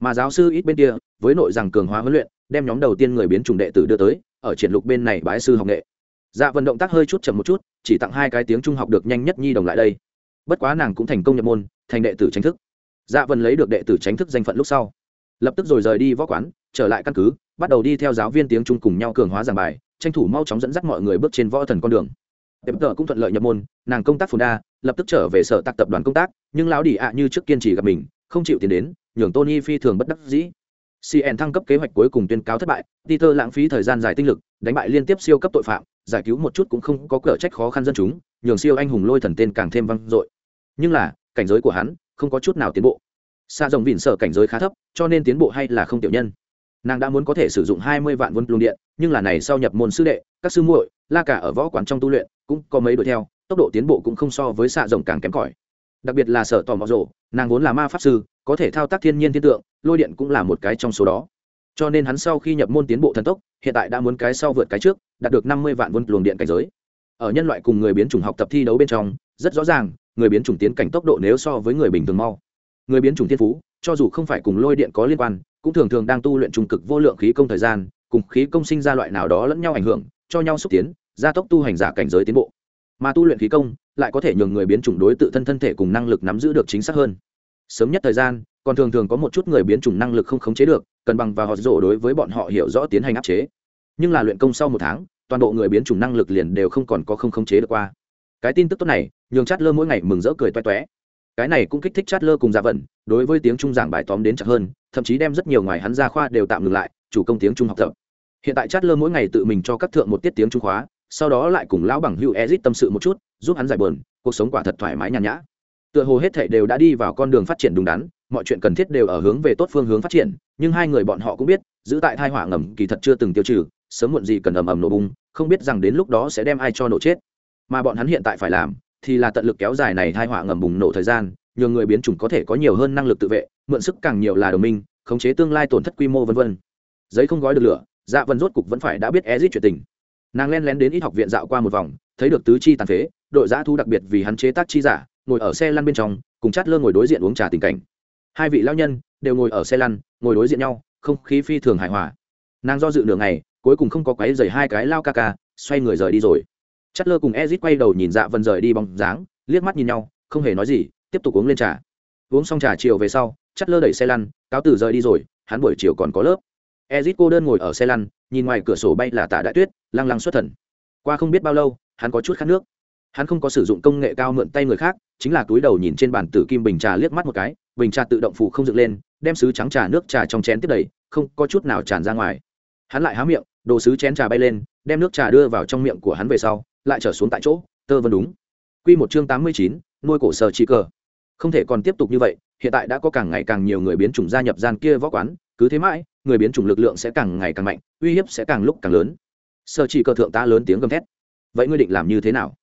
Mà giáo sư ít bên kia, với nội rằng cường hóa huấn luyện, đem nhóm đầu tiên người biến chủng đệ tử đưa tới, ở triển lục bên này bái sư học nghệ. Dạ vận động tác hơi chút chậm một chút, chỉ tặng hai cái tiếng trung học được nhanh nhất nhi đồng lại đây. Bất quá nàng cũng thành công nhập môn, thành đệ tử chính thức. Dạ vân lấy được đệ tử chính thức danh phận lúc sau, lập tức rồi rời đi võ quán, trở lại căn cứ, bắt đầu đi theo giáo viên tiếng trung cùng nhau cường hóa giảng bài, tranh thủ mau chóng dẫn dắt mọi người bước trên võ thần con đường đẹp tờ cũng thuận lợi nhập môn, nàng công tác phồn đa, lập tức trở về sở tạc tập đoàn công tác, nhưng lão đi ạ như trước kiên trì gặp mình, không chịu tiền đến, nhường tony phi thường bất đắc dĩ. Cn thăng cấp kế hoạch cuối cùng tuyên cáo thất bại, peter lãng phí thời gian dài tinh lực, đánh bại liên tiếp siêu cấp tội phạm, giải cứu một chút cũng không có cửa trách khó khăn dân chúng, nhường siêu anh hùng lôi thần tên càng thêm vang dội. Nhưng là, cảnh giới của hắn không có chút nào tiến bộ. Xa rồng vịn sở cảnh giới khá thấp, cho nên tiến bộ hay là không tiểu nhân nàng đã muốn có thể sử dụng hai mươi vạn vân luồng điện, nhưng là này sau nhập môn sư đệ, các sư muội, la cả ở võ quán trong tu luyện, cũng có mấy đuổi theo, tốc độ tiến bộ cũng không so với xạ rồng càng kém cỏi. Đặc biệt là sở tò mò rộ nàng vốn là ma pháp sư, có thể thao tác thiên nhiên thiên tượng, lôi điện cũng là một cái trong số đó. Cho nên hắn sau khi nhập môn tiến bộ thần tốc, hiện tại đã muốn cái sau vượt cái trước, đạt được năm mươi vạn vân luồng điện cảnh giới. Ở nhân loại cùng người biến chủng học tập thi đấu bên trong, rất rõ ràng, người biến chủng tiến cảnh tốc độ nếu so với người bình thường mau. Người biến chủng thiên phú, cho dù không phải cùng lôi điện có liên quan cũng thường thường đang tu luyện trung cực vô lượng khí công thời gian, cùng khí công sinh ra loại nào đó lẫn nhau ảnh hưởng, cho nhau xúc tiến, gia tốc tu hành giả cảnh giới tiến bộ. Mà tu luyện khí công, lại có thể nhường người biến chủng đối tự thân thân thể cùng năng lực nắm giữ được chính xác hơn. Sớm nhất thời gian, còn thường thường có một chút người biến chủng năng lực không khống chế được, cần bằng và họ rổ đối với bọn họ hiểu rõ tiến hành áp chế. Nhưng là luyện công sau một tháng, toàn bộ người biến chủng năng lực liền đều không còn có không khống chế được qua. Cái tin tức tốt này, nhường chát lơ mỗi ngày mừng rỡ cười toe toé cái này cũng kích thích chát lơ cùng dạ vận, đối với tiếng trung giảng bài tóm đến chặt hơn, thậm chí đem rất nhiều ngoài hắn ra khoa đều tạm ngừng lại, chủ công tiếng trung học tập. Hiện tại chát lơ mỗi ngày tự mình cho các thượng một tiết tiếng trung khóa, sau đó lại cùng lão bằng hữu ezit tâm sự một chút, giúp hắn giải bờn cuộc sống quả thật thoải mái nhàn nhã. Tựa hồ hết thảy đều đã đi vào con đường phát triển đúng đắn, mọi chuyện cần thiết đều ở hướng về tốt phương hướng phát triển, nhưng hai người bọn họ cũng biết, giữ tại thai hỏa ngầm kỳ thật chưa từng tiêu trừ, sớm muộn gì cần ầm ầm nổ bung không biết rằng đến lúc đó sẽ đem ai cho nổ chết. Mà bọn hắn hiện tại phải làm thì là tận lực kéo dài này thai họa ngầm bùng nổ thời gian nhờ người biến chủng có thể có nhiều hơn năng lực tự vệ, mượn sức càng nhiều là đồng minh, khống chế tương lai tổn thất quy mô vân vân. Giấy không gói được lửa dạ vân rốt cục vẫn phải đã biết ezit chuyện tình. Nàng len lén đến ít học viện dạo qua một vòng, thấy được tứ chi tàn phế, đội giã thu đặc biệt vì hắn chế tác chi giả, ngồi ở xe lăn bên trong, cùng chát lơ ngồi đối diện uống trà tình cảnh. Hai vị lao nhân đều ngồi ở xe lăn, ngồi đối diện nhau, không khí phi thường hài hòa. Nàng do dự nửa ngày, cuối cùng không có quấy dày hai cái lao ca ca, xoay người rời đi rồi chất lơ cùng ezit quay đầu nhìn dạ vân rời đi bóng dáng, liếc mắt nhìn nhau, không hề nói gì, tiếp tục uống lên trà. Uống xong trà chiều về sau, chất lơ đẩy xe lăn, cáo tử rời đi rồi, hắn buổi chiều còn có lớp. Ezit cô đơn ngồi ở xe lăn, nhìn ngoài cửa sổ bay là tạ đại tuyết, lăng lăng xuất thần. Qua không biết bao lâu, hắn có chút khát nước. Hắn không có sử dụng công nghệ cao mượn tay người khác, chính là túi đầu nhìn trên bàn tử kim bình trà liếc mắt một cái, bình trà tự động phủ không dựng lên, đem sứ trắng trà nước trà trong chén tiếp đầy, không có chút nào tràn ra ngoài. Hắn lại há miệng, đồ sứ chén trà bay lên, đem nước trà đưa vào trong miệng của hắn về sau lại trở xuống tại chỗ, tơ vân đúng. Q một chương tám mươi chín, nuôi cổ sở chỉ cờ không thể còn tiếp tục như vậy, hiện tại đã có càng ngày càng nhiều người biến chủng gia nhập gian kia võ quán, cứ thế mãi, người biến chủng lực lượng sẽ càng ngày càng mạnh, uy hiếp sẽ càng lúc càng lớn. Sở chỉ cờ thượng tá lớn tiếng gầm thét. Vậy ngươi định làm như thế nào?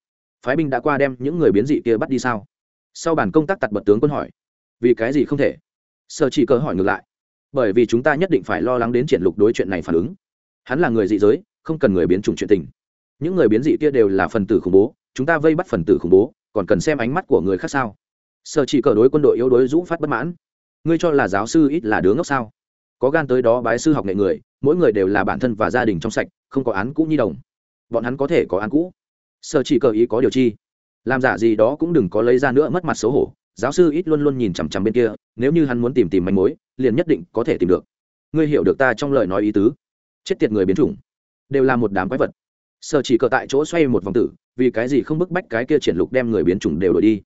Phái binh đã qua đem những người biến dị kia bắt đi sao? Sau bản công tác tặt bật tướng quân hỏi. Vì cái gì không thể? Sở chỉ cờ hỏi ngược lại. Bởi vì chúng ta nhất định phải lo lắng đến triển lục đối chuyện này phản ứng. Hắn là người dị giới, không cần người biến chủng chuyện tình những người biến dị kia đều là phần tử khủng bố, chúng ta vây bắt phần tử khủng bố, còn cần xem ánh mắt của người khác sao? Sở chỉ cờ đối quân đội yếu đối dũ phát bất mãn. Ngươi cho là giáo sư ít là đứa ngốc sao? Có gan tới đó bái sư học nghệ người, mỗi người đều là bản thân và gia đình trong sạch, không có án cũ nhi đồng. Bọn hắn có thể có án cũ. Sở chỉ cờ ý có điều chi? Làm giả gì đó cũng đừng có lấy ra nữa mất mặt xấu hổ. Giáo sư ít luôn luôn nhìn chằm chằm bên kia, nếu như hắn muốn tìm tìm manh mối, liền nhất định có thể tìm được. Ngươi hiểu được ta trong lời nói ý tứ. Chết tiệt người biến chủng. Đều là một đám quái vật sở chỉ cờ tại chỗ xoay một vòng tử, vì cái gì không bức bách cái kia triển lục đem người biến chủng đều đổi đi?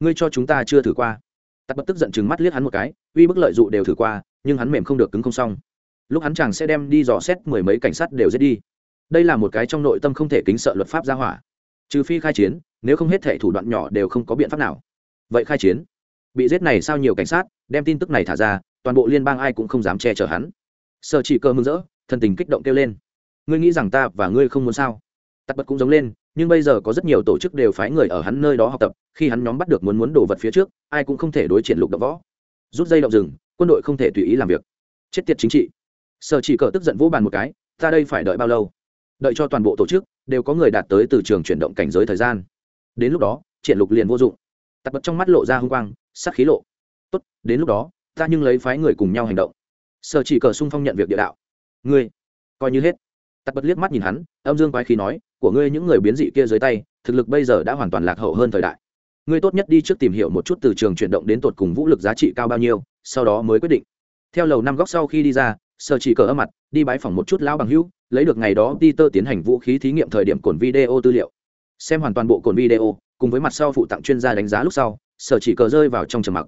Ngươi cho chúng ta chưa thử qua. Tặc bất tức giận chừng mắt liếc hắn một cái, uy bức lợi dụ đều thử qua, nhưng hắn mềm không được cứng không xong. Lúc hắn chàng sẽ đem đi dò xét mười mấy cảnh sát đều giết đi. Đây là một cái trong nội tâm không thể kính sợ luật pháp gia hỏa. Trừ phi khai chiến, nếu không hết thể thủ đoạn nhỏ đều không có biện pháp nào. Vậy khai chiến, bị giết này sao nhiều cảnh sát, đem tin tức này thả ra, toàn bộ liên bang ai cũng không dám che chở hắn. Sợ chỉ cơ mừng rỡ, thần tình kích động kêu lên ngươi nghĩ rằng ta và ngươi không muốn sao? Tắt bật cũng giống lên, nhưng bây giờ có rất nhiều tổ chức đều phái người ở hắn nơi đó học tập, khi hắn nhóm bắt được muốn muốn đổ vật phía trước, ai cũng không thể đối triển lục động võ. Rút dây động rừng, quân đội không thể tùy ý làm việc. Chết tiệt chính trị. Sở chỉ cờ tức giận vỗ bàn một cái, ta đây phải đợi bao lâu? Đợi cho toàn bộ tổ chức đều có người đạt tới từ trường chuyển động cảnh giới thời gian. Đến lúc đó, triển lục liền vô dụng. Tặc bật trong mắt lộ ra hung quang, sát khí lộ. Tốt, đến lúc đó, ta nhưng lấy phái người cùng nhau hành động. Sở chỉ cờ sung phong nhận việc địa đạo. Ngươi, coi như hết tặc bật liếc mắt nhìn hắn, âm dương quái khí nói, của ngươi những người biến dị kia dưới tay, thực lực bây giờ đã hoàn toàn lạc hậu hơn thời đại. Ngươi tốt nhất đi trước tìm hiểu một chút từ trường chuyển động đến tột cùng vũ lực giá trị cao bao nhiêu, sau đó mới quyết định. Theo lầu năm góc sau khi đi ra, sở chỉ cờ âm mặt, đi bái phỏng một chút lão bằng hữu, lấy được ngày đó peter tiến hành vũ khí thí nghiệm thời điểm cồn video tư liệu. Xem hoàn toàn bộ cồn video, cùng với mặt sau phụ tặng chuyên gia đánh giá lúc sau, sở chỉ cờ rơi vào trong trầm mặc.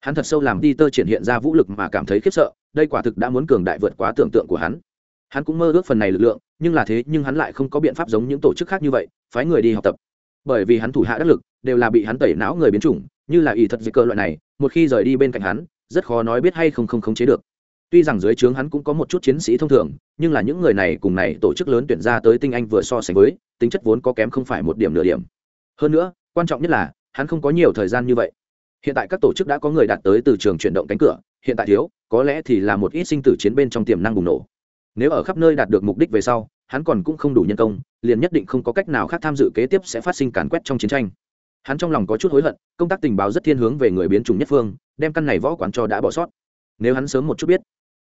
Hắn thật sâu làm peter triển hiện ra vũ lực mà cảm thấy khiếp sợ, đây quả thực đã muốn cường đại vượt quá tưởng tượng của hắn hắn cũng mơ ước phần này lực lượng, nhưng là thế nhưng hắn lại không có biện pháp giống những tổ chức khác như vậy, phái người đi học tập. Bởi vì hắn thủ hạ đắc lực, đều là bị hắn tẩy não người biến chủng, như là ỷ thật dịch cơ loại này, một khi rời đi bên cạnh hắn, rất khó nói biết hay không không khống chế được. Tuy rằng dưới trướng hắn cũng có một chút chiến sĩ thông thường, nhưng là những người này cùng này tổ chức lớn tuyển ra tới tinh anh vừa so sánh với, tính chất vốn có kém không phải một điểm nửa điểm. Hơn nữa, quan trọng nhất là, hắn không có nhiều thời gian như vậy. Hiện tại các tổ chức đã có người đạt tới từ trường chuyển động cánh cửa, hiện tại thiếu, có lẽ thì là một ít sinh tử chiến bên trong tiềm năng bùng nổ nếu ở khắp nơi đạt được mục đích về sau, hắn còn cũng không đủ nhân công, liền nhất định không có cách nào khác tham dự kế tiếp sẽ phát sinh càn quét trong chiến tranh. Hắn trong lòng có chút hối hận, công tác tình báo rất thiên hướng về người biến chủng nhất phương, đem căn này võ quán cho đã bỏ sót. Nếu hắn sớm một chút biết,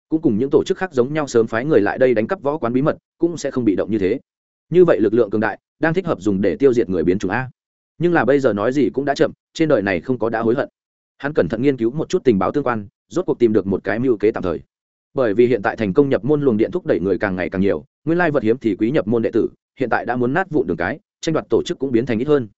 cũng cùng những tổ chức khác giống nhau sớm phái người lại đây đánh cắp võ quán bí mật, cũng sẽ không bị động như thế. Như vậy lực lượng cường đại, đang thích hợp dùng để tiêu diệt người biến chủng a. Nhưng là bây giờ nói gì cũng đã chậm, trên đời này không có đã hối hận. Hắn cẩn thận nghiên cứu một chút tình báo tương quan, rốt cuộc tìm được một cái mưu kế tạm thời bởi vì hiện tại thành công nhập môn luồng điện thúc đẩy người càng ngày càng nhiều, nguyên lai vật hiếm thì quý nhập môn đệ tử, hiện tại đã muốn nát vụn đường cái, tranh đoạt tổ chức cũng biến thành ít hơn.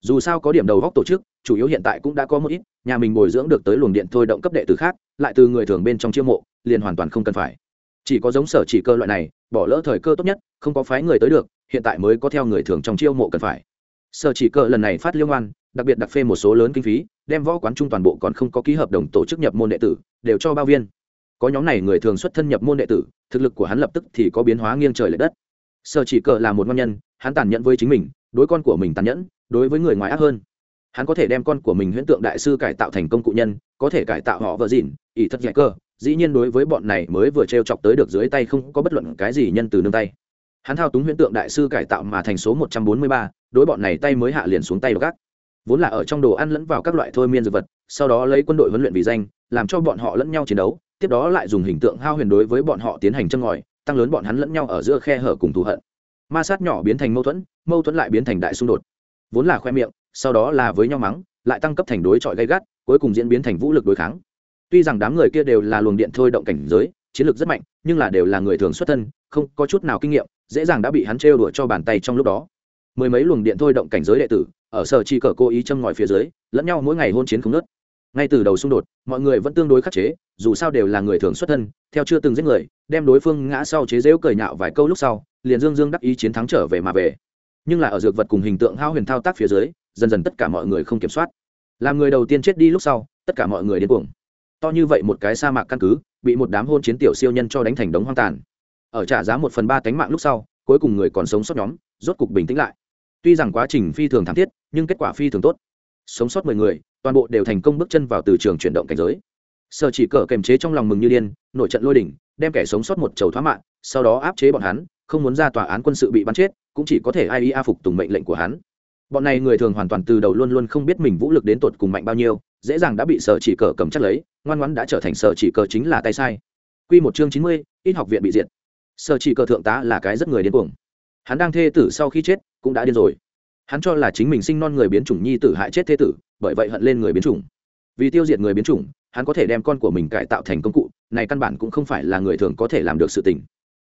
Dù sao có điểm đầu góc tổ chức, chủ yếu hiện tại cũng đã có một ít, nhà mình bồi dưỡng được tới luồng điện thôi động cấp đệ tử khác, lại từ người thường bên trong chiêu mộ, liền hoàn toàn không cần phải. Chỉ có giống sở chỉ cơ loại này, bỏ lỡ thời cơ tốt nhất, không có phái người tới được, hiện tại mới có theo người thường trong chiêu mộ cần phải. Sở chỉ cơ lần này phát liên quan đặc biệt đặc phê một số lớn kinh phí, đem võ quán trung toàn bộ còn không có ký hợp đồng tổ chức nhập môn đệ tử, đều cho bao viên có nhóm này người thường xuất thân nhập môn đệ tử, thực lực của hắn lập tức thì có biến hóa nghiêng trời l ệ đất. Sở chỉ cờ là một ngon nhân, hắn tàn nhẫn với chính mình, đối con của mình tàn nhẫn, đối với người ngoài ác hơn. Hắn có thể đem con của mình huyễn tượng đại sư cải tạo thành công cụ nhân, có thể cải tạo họ vợ dịn, ỷ thật dạy cơ, dĩ nhiên đối với bọn này mới vừa t r e o chọc tới được dưới tay không có bất luận cái gì nhân từ nương tay. Hắn thao túng huyễn tượng đại sư cải tạo mà thành số một trăm bốn mươi ba, đối bọn này tay mới hạ liền xuống tay gác. Vốn là ở trong đồ ăn lẫn vào các loại thôi miên dược vật, sau đó lấy quân đội huấn luyện vì danh, làm cho bọn họ lẫn nhau chiến đấu tiếp đó lại dùng hình tượng hao huyền đối với bọn họ tiến hành châm ngòi, tăng lớn bọn hắn lẫn nhau ở giữa khe hở cùng thù hận. Ma sát nhỏ biến thành mâu thuẫn mâu thuẫn lại biến thành đại xung đột. Vốn là khoe miệng, sau đó là với nhau mắng, lại tăng cấp thành đối chọi gây gắt, cuối cùng diễn biến thành vũ lực đối kháng. Tuy rằng đám người kia đều là luồng điện thôi động cảnh giới, chiến lược rất mạnh, nhưng là đều là người thường xuất thân, không có chút nào kinh nghiệm, dễ dàng đã bị hắn trêu đuổi cho bàn tay trong lúc đó. Mười mấy luồng điện thôi động cảnh giới đệ tử, ở sở chi cờ cố ý châm ngòi phía dưới, lẫn nhau mỗi ngày hôn chiến không nớt ngay từ đầu xung đột, mọi người vẫn tương đối khắc chế, dù sao đều là người thường xuất thân, theo chưa từng giết người, đem đối phương ngã sau chế dễu cười nhạo vài câu lúc sau, liền dương dương đắc ý chiến thắng trở về mà về. Nhưng là ở dược vật cùng hình tượng hao huyền thao tác phía dưới, dần dần tất cả mọi người không kiểm soát. Làm người đầu tiên chết đi lúc sau, tất cả mọi người đến cuồng. To như vậy một cái sa mạc căn cứ, bị một đám hôn chiến tiểu siêu nhân cho đánh thành đống hoang tàn. Ở trả giá một phần ba tánh mạng lúc sau, cuối cùng người còn sống sót nhóm, rốt cục bình tĩnh lại. Tuy rằng quá trình phi thường thảm thiết, nhưng kết quả phi thường tốt. Sống sót mười người toàn bộ đều thành công bước chân vào từ trường chuyển động cảnh giới sở chỉ cờ kềm chế trong lòng mừng như điên nội trận lôi đỉnh đem kẻ sống sót một chầu thoá mạng sau đó áp chế bọn hắn không muốn ra tòa án quân sự bị bắn chết cũng chỉ có thể ai ia phục tùng mệnh lệnh của hắn bọn này người thường hoàn toàn từ đầu luôn luôn không biết mình vũ lực đến tột cùng mạnh bao nhiêu dễ dàng đã bị sở chỉ cờ cầm chắc lấy ngoan ngoãn đã trở thành sở chỉ cờ chính là tay sai Quy một chương chín mươi, ít học viện bị diệt. Sở chỉ cờ thượng tá là cái rất người điên cuồng. Hắn đang thê tử sau khi chết, cũng đã điên rồi. Hắn cho là chính mình sinh non người biến chủng nhi tử hại chết thê tử, bởi vậy hận lên người biến chủng. Vì tiêu diệt người biến chủng, hắn có thể đem con của mình cải tạo thành công cụ, này căn bản cũng không phải là người thường có thể làm được sự tình.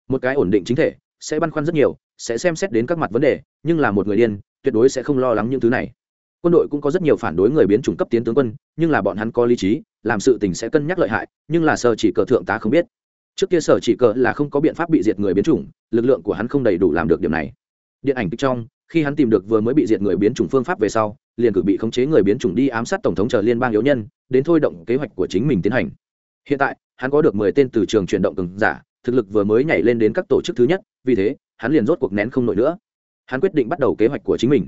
Một cái ổn định chính thể, sẽ băn khoăn rất nhiều, sẽ xem xét đến các mặt vấn đề, nhưng là một người điên, tuyệt đối sẽ không lo lắng những thứ này quân đội cũng có rất nhiều phản đối người biến chủng cấp tiến tướng quân nhưng là bọn hắn có lý trí làm sự tình sẽ cân nhắc lợi hại nhưng là sở chỉ cờ thượng tá không biết trước kia sở chỉ cờ là không có biện pháp bị diệt người biến chủng lực lượng của hắn không đầy đủ làm được điểm này điện ảnh kịch trong khi hắn tìm được vừa mới bị diệt người biến chủng phương pháp về sau, liền cử bị khống chế người biến chủng đi ám sát tổng thống chờ liên bang yếu nhân, đến thôi động kế hoạch của chính mình tiến hành. Hiện tại, hắn có được mười tên từ trường chuyển động cường giả, thực lực vừa mới nhảy lên đến các tổ chức thứ nhất, vì thế, hắn liền rốt cuộc nén không nổi nữa. Hắn quyết định bắt đầu kế hoạch của chính mình.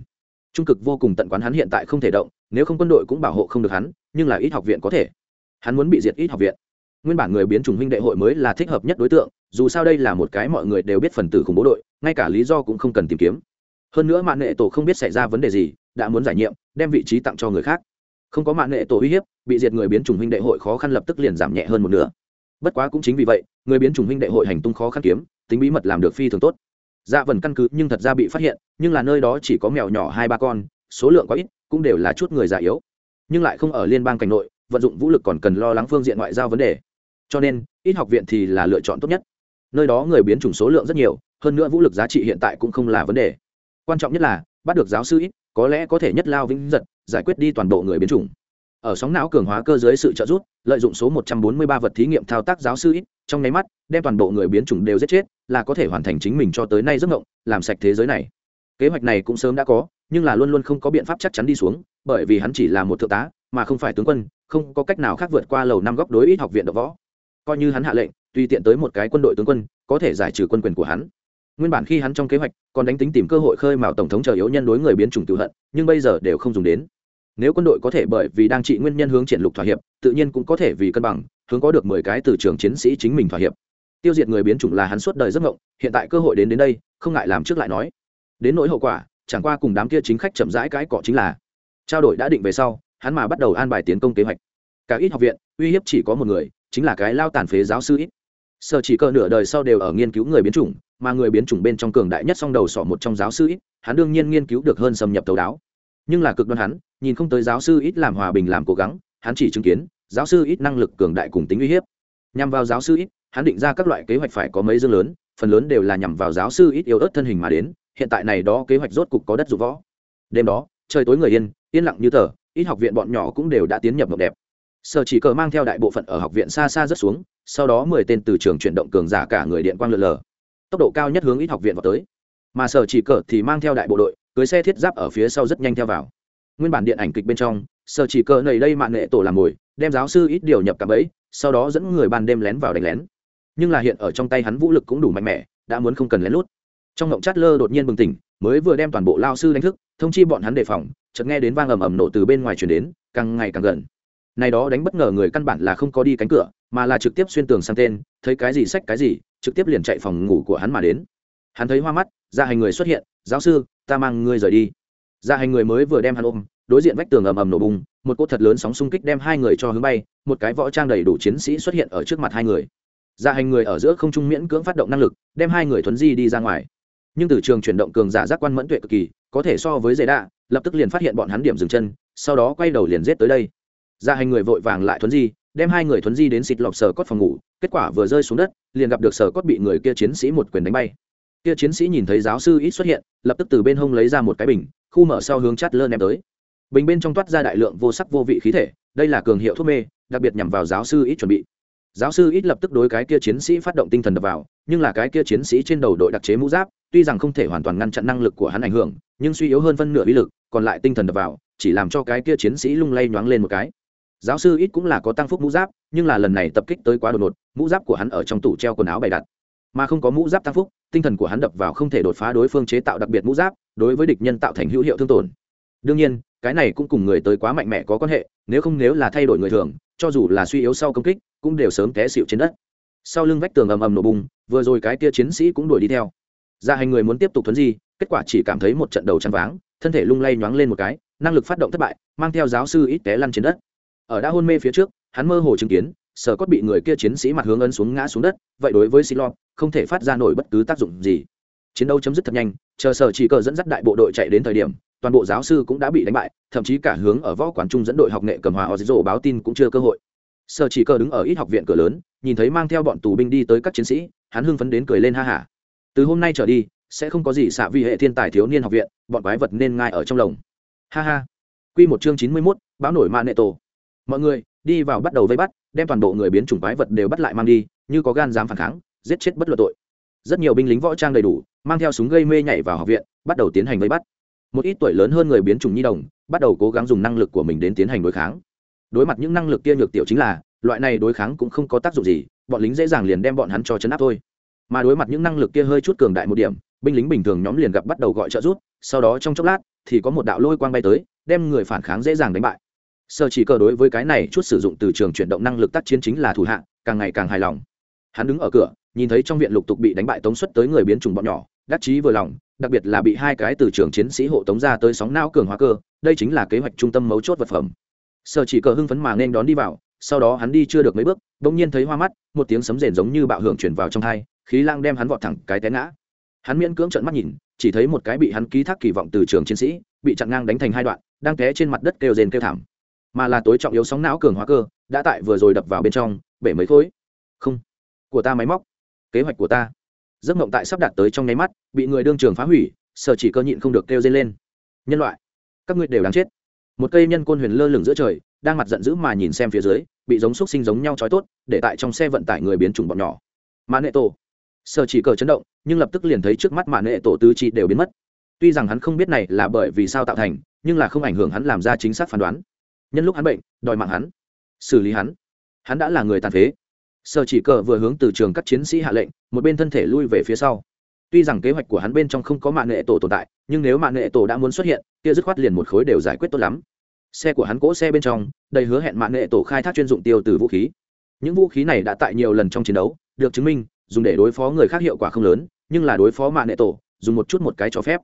Trung cực vô cùng tận quán hắn hiện tại không thể động, nếu không quân đội cũng bảo hộ không được hắn, nhưng là ít học viện có thể. Hắn muốn bị diệt ít học viện. Nguyên bản người biến chủng huynh đệ hội mới là thích hợp nhất đối tượng, dù sao đây là một cái mọi người đều biết phần tử khủng bố đội, ngay cả lý do cũng không cần tìm kiếm hơn nữa mạng nghệ tổ không biết xảy ra vấn đề gì, đã muốn giải nhiệm, đem vị trí tặng cho người khác. Không có mạng nghệ tổ uy hiếp, bị diệt người biến chủng huynh đệ hội khó khăn lập tức liền giảm nhẹ hơn một nửa. Bất quá cũng chính vì vậy, người biến chủng huynh đệ hội hành tung khó khăn kiếm, tính bí mật làm được phi thường tốt. Dạ vần căn cứ nhưng thật ra bị phát hiện, nhưng là nơi đó chỉ có mèo nhỏ hai ba con, số lượng quá ít, cũng đều là chút người già yếu. Nhưng lại không ở liên bang cảnh nội, vận dụng vũ lực còn cần lo lắng phương diện ngoại giao vấn đề. Cho nên, ít học viện thì là lựa chọn tốt nhất. Nơi đó người biến chủng số lượng rất nhiều, hơn nữa vũ lực giá trị hiện tại cũng không là vấn đề quan trọng nhất là bắt được giáo sư ít, có lẽ có thể nhất lao vĩnh giật, giải quyết đi toàn bộ người biến chủng. Ở sóng não cường hóa cơ dưới sự trợ giúp, lợi dụng số 143 vật thí nghiệm thao tác giáo sư ít, trong nháy mắt, đem toàn bộ người biến chủng đều giết chết, là có thể hoàn thành chính mình cho tới nay giấc ngộng làm sạch thế giới này. Kế hoạch này cũng sớm đã có, nhưng là luôn luôn không có biện pháp chắc chắn đi xuống, bởi vì hắn chỉ là một thượng tá, mà không phải tướng quân, không có cách nào khác vượt qua lầu năm góc đối ít học viện đ võ. Coi như hắn hạ lệnh, tùy tiện tới một cái quân đội tướng quân, có thể giải trừ quân quyền của hắn nguyên bản khi hắn trong kế hoạch, còn đánh tính tìm cơ hội khơi mào tổng thống chờ yếu nhân đối người biến chủng tự hận, nhưng bây giờ đều không dùng đến. Nếu quân đội có thể bởi vì đang trị nguyên nhân hướng triển lục thỏa hiệp, tự nhiên cũng có thể vì cân bằng, hướng có được mười cái từ trường chiến sĩ chính mình thỏa hiệp. Tiêu diệt người biến chủng là hắn suốt đời giấc ngộng hiện tại cơ hội đến đến đây, không ngại làm trước lại nói. Đến nỗi hậu quả, chẳng qua cùng đám kia chính khách chậm rãi cái cọ chính là, trao đổi đã định về sau, hắn mà bắt đầu an bài tiến công kế hoạch. Cả ít học viện, uy hiếp chỉ có một người, chính là cái lao tàn phế giáo sư ít sở chỉ cờ nửa đời sau đều ở nghiên cứu người biến chủng, mà người biến chủng bên trong cường đại nhất song đầu sọ một trong giáo sư ít, hắn đương nhiên nghiên cứu được hơn xâm nhập thấu đáo. Nhưng là cực đoan hắn, nhìn không tới giáo sư ít làm hòa bình làm cố gắng, hắn chỉ chứng kiến, giáo sư ít năng lực cường đại cùng tính uy hiếp. Nhằm vào giáo sư ít, hắn định ra các loại kế hoạch phải có mấy dương lớn, phần lớn đều là nhằm vào giáo sư ít yếu ớt thân hình mà đến, hiện tại này đó kế hoạch rốt cục có đất rụ võ. Đêm đó, trời tối người yên yên lặng như tờ, ít học viện bọn nhỏ cũng đều đã tiến nhập mộng đẹp. Sở chỉ cờ mang theo đại bộ phận ở học viện xa xa rất xuống sau đó mười tên từ trường chuyển động cường giả cả người điện quang lượn lờ. Tốc độ cao nhất hướng ít học viện vào tới. Mà sở chỉ cờ thì mang theo đại bộ đội, cưới xe thiết giáp ở phía sau rất nhanh theo vào. Nguyên bản điện ảnh kịch bên trong, sở chỉ cờ nầy đây mạng nghệ tổ làm mồi, đem giáo sư ít điều nhập cả bẫy, sau đó dẫn người ban đêm lén vào đánh lén. Nhưng là hiện ở trong tay hắn vũ lực cũng đủ mạnh mẽ, đã muốn không cần lén lút. Trong ngộng chát lơ đột nhiên bừng tỉnh, mới vừa đem toàn bộ lao sư đánh thức, thông chi bọn hắn đề phòng, chợt nghe đến vang ầm ầm nổ từ bên ngoài chuyển đến, càng ngày càng gần này đó đánh bất ngờ người căn bản là không có đi cánh cửa, mà là trực tiếp xuyên tường sang tên, thấy cái gì sách cái gì, trực tiếp liền chạy phòng ngủ của hắn mà đến. Hắn thấy hoa mắt, ra hành người xuất hiện, giáo sư, ta mang ngươi rời đi. Ra hành người mới vừa đem hắn ôm, đối diện vách tường ầm ầm nổ bùng, một cỗ thật lớn sóng xung kích đem hai người cho hướng bay, một cái võ trang đầy đủ chiến sĩ xuất hiện ở trước mặt hai người. Ra hành người ở giữa không trung miễn cưỡng phát động năng lực, đem hai người thuấn di đi ra ngoài. Nhưng từ trường chuyển động cường giả giác quan mẫn tuệ cực kỳ, có thể so với dây đạ, lập tức liền phát hiện bọn hắn điểm dừng chân, sau đó quay đầu liền giết tới đây ra hành người vội vàng lại thuấn di, đem hai người thuấn di đến xịt lọc sờ cốt phòng ngủ, kết quả vừa rơi xuống đất, liền gặp được sờ cốt bị người kia chiến sĩ một quyền đánh bay. Kia chiến sĩ nhìn thấy giáo sư ít xuất hiện, lập tức từ bên hông lấy ra một cái bình, khu mở sau hướng chát lơ ném tới. Bình bên trong toát ra đại lượng vô sắc vô vị khí thể, đây là cường hiệu thuốc mê, đặc biệt nhằm vào giáo sư ít chuẩn bị. Giáo sư ít lập tức đối cái kia chiến sĩ phát động tinh thần đập vào, nhưng là cái kia chiến sĩ trên đầu đội đặc chế mũ giáp, tuy rằng không thể hoàn toàn ngăn chặn năng lực của hắn ảnh hưởng, nhưng suy yếu hơn phân nửa uy lực, còn lại tinh thần đập vào, chỉ làm cho cái kia chiến sĩ lung lay nhoáng lên một cái giáo sư ít cũng là có tăng phúc mũ giáp, nhưng là lần này tập kích tới quá đột ngột, mũ giáp của hắn ở trong tủ treo quần áo bày đặt. Mà không có mũ giáp tăng phúc, tinh thần của hắn đập vào không thể đột phá đối phương chế tạo đặc biệt mũ giáp, đối với địch nhân tạo thành hữu hiệu thương tổn. Đương nhiên, cái này cũng cùng người tới quá mạnh mẽ có quan hệ, nếu không nếu là thay đổi người thường, cho dù là suy yếu sau công kích, cũng đều sớm té xịu trên đất. Sau lưng vách tường ầm ầm nổ bùng, vừa rồi cái kia chiến sĩ cũng đuổi đi theo. Ra hành người muốn tiếp tục thuấn di, kết quả chỉ cảm thấy một trận đầu chăn váng, thân thể lung lay nhoáng lên một cái, năng lực phát động thất bại, mang theo giáo sư ít té lăn trên đất ở đã hôn mê phía trước, hắn mơ hồ chứng kiến, sở cốt bị người kia chiến sĩ mặt hướng ấn xuống ngã xuống đất, vậy đối với xin lo không thể phát ra nổi bất cứ tác dụng gì. Chiến đấu chấm dứt thật nhanh, chờ sở chỉ cờ dẫn dắt đại bộ đội chạy đến thời điểm, toàn bộ giáo sư cũng đã bị đánh bại, thậm chí cả hướng ở võ quán trung dẫn đội học nghệ cầm hòa ở rộ báo tin cũng chưa cơ hội. Sở chỉ cờ đứng ở ít học viện cửa lớn, nhìn thấy mang theo bọn tù binh đi tới các chiến sĩ, hắn hưng phấn đến cười lên ha hả. Từ hôm nay trở đi, sẽ không có gì xạ vi hệ thiên tài thiếu niên học viện, bọn quái vật nên ngai ở trong lồng. Ha ha. Q một chương chín mươi mốt, báo nổi ma nệ tổ mọi người, đi vào bắt đầu vây bắt, đem toàn bộ người biến chủng quái vật đều bắt lại mang đi, như có gan dám phản kháng, giết chết bất luận tội. Rất nhiều binh lính võ trang đầy đủ, mang theo súng gây mê nhảy vào học viện, bắt đầu tiến hành vây bắt. Một ít tuổi lớn hơn người biến chủng nhi đồng, bắt đầu cố gắng dùng năng lực của mình đến tiến hành đối kháng. Đối mặt những năng lực kia nhược tiểu chính là, loại này đối kháng cũng không có tác dụng gì, bọn lính dễ dàng liền đem bọn hắn cho chấn áp thôi. Mà đối mặt những năng lực kia hơi chút cường đại một điểm, binh lính bình thường nhóm liền gặp bắt đầu gọi trợ rút sau đó trong chốc lát thì có một đạo lôi quang bay tới, đem người phản kháng dễ dàng đánh bại sơ chỉ cờ đối với cái này chút sử dụng từ trường chuyển động năng lực tác chiến chính là thủ hạ, càng ngày càng hài lòng. Hắn đứng ở cửa, nhìn thấy trong viện lục tục bị đánh bại tống xuất tới người biến chủng bọn nhỏ, đắc chí vừa lòng, đặc biệt là bị hai cái từ trường chiến sĩ hộ tống ra tới sóng não cường hóa cơ, đây chính là kế hoạch trung tâm mấu chốt vật phẩm. Sở chỉ cờ hưng phấn mà nên đón đi vào, sau đó hắn đi chưa được mấy bước, bỗng nhiên thấy hoa mắt, một tiếng sấm rền giống như bạo hưởng chuyển vào trong thai khí lang đem hắn vọt thẳng cái té ngã. Hắn miễn cưỡng trợn mắt nhìn, chỉ thấy một cái bị hắn ký thác kỳ vọng từ trường chiến sĩ, bị chặn ngang đánh thành hai đoạn, đang té trên mặt đất kêu rền kêu thảm mà là tối trọng yếu sóng não cường hóa cơ, đã tại vừa rồi đập vào bên trong, bể mấy khối. Không, của ta máy móc. Kế hoạch của ta. Giấc mộng tại sắp đạt tới trong nháy mắt, bị người đương trường phá hủy, sở chỉ cơ nhịn không được kêu dây lên. Nhân loại, các ngươi đều đáng chết. Một cây nhân côn huyền lơ lửng giữa trời, đang mặt giận dữ mà nhìn xem phía dưới, bị giống xúc sinh giống nhau trói tốt, để tại trong xe vận tải người biến chủng bọn nhỏ. Mã nệ tổ. Sở chỉ cờ chấn động, nhưng lập tức liền thấy trước mắt mã nệ tổ tứ chi đều biến mất. Tuy rằng hắn không biết này là bởi vì sao tạo thành, nhưng là không ảnh hưởng hắn làm ra chính xác phán đoán nhân lúc hắn bệnh, đòi mạng hắn. Xử lý hắn. Hắn đã là người tàn phế. Sở chỉ cờ vừa hướng từ trường các chiến sĩ hạ lệnh, một bên thân thể lui về phía sau. Tuy rằng kế hoạch của hắn bên trong không có mạng nghệ tổ tồn tại, nhưng nếu mạng nghệ tổ đã muốn xuất hiện, kia dứt khoát liền một khối đều giải quyết tốt lắm. Xe của hắn cỗ xe bên trong, đầy hứa hẹn mạng nghệ tổ khai thác chuyên dụng tiêu từ vũ khí. Những vũ khí này đã tại nhiều lần trong chiến đấu, được chứng minh, dùng để đối phó người khác hiệu quả không lớn, nhưng là đối phó mạng nghệ tổ, dùng một chút một cái cho phép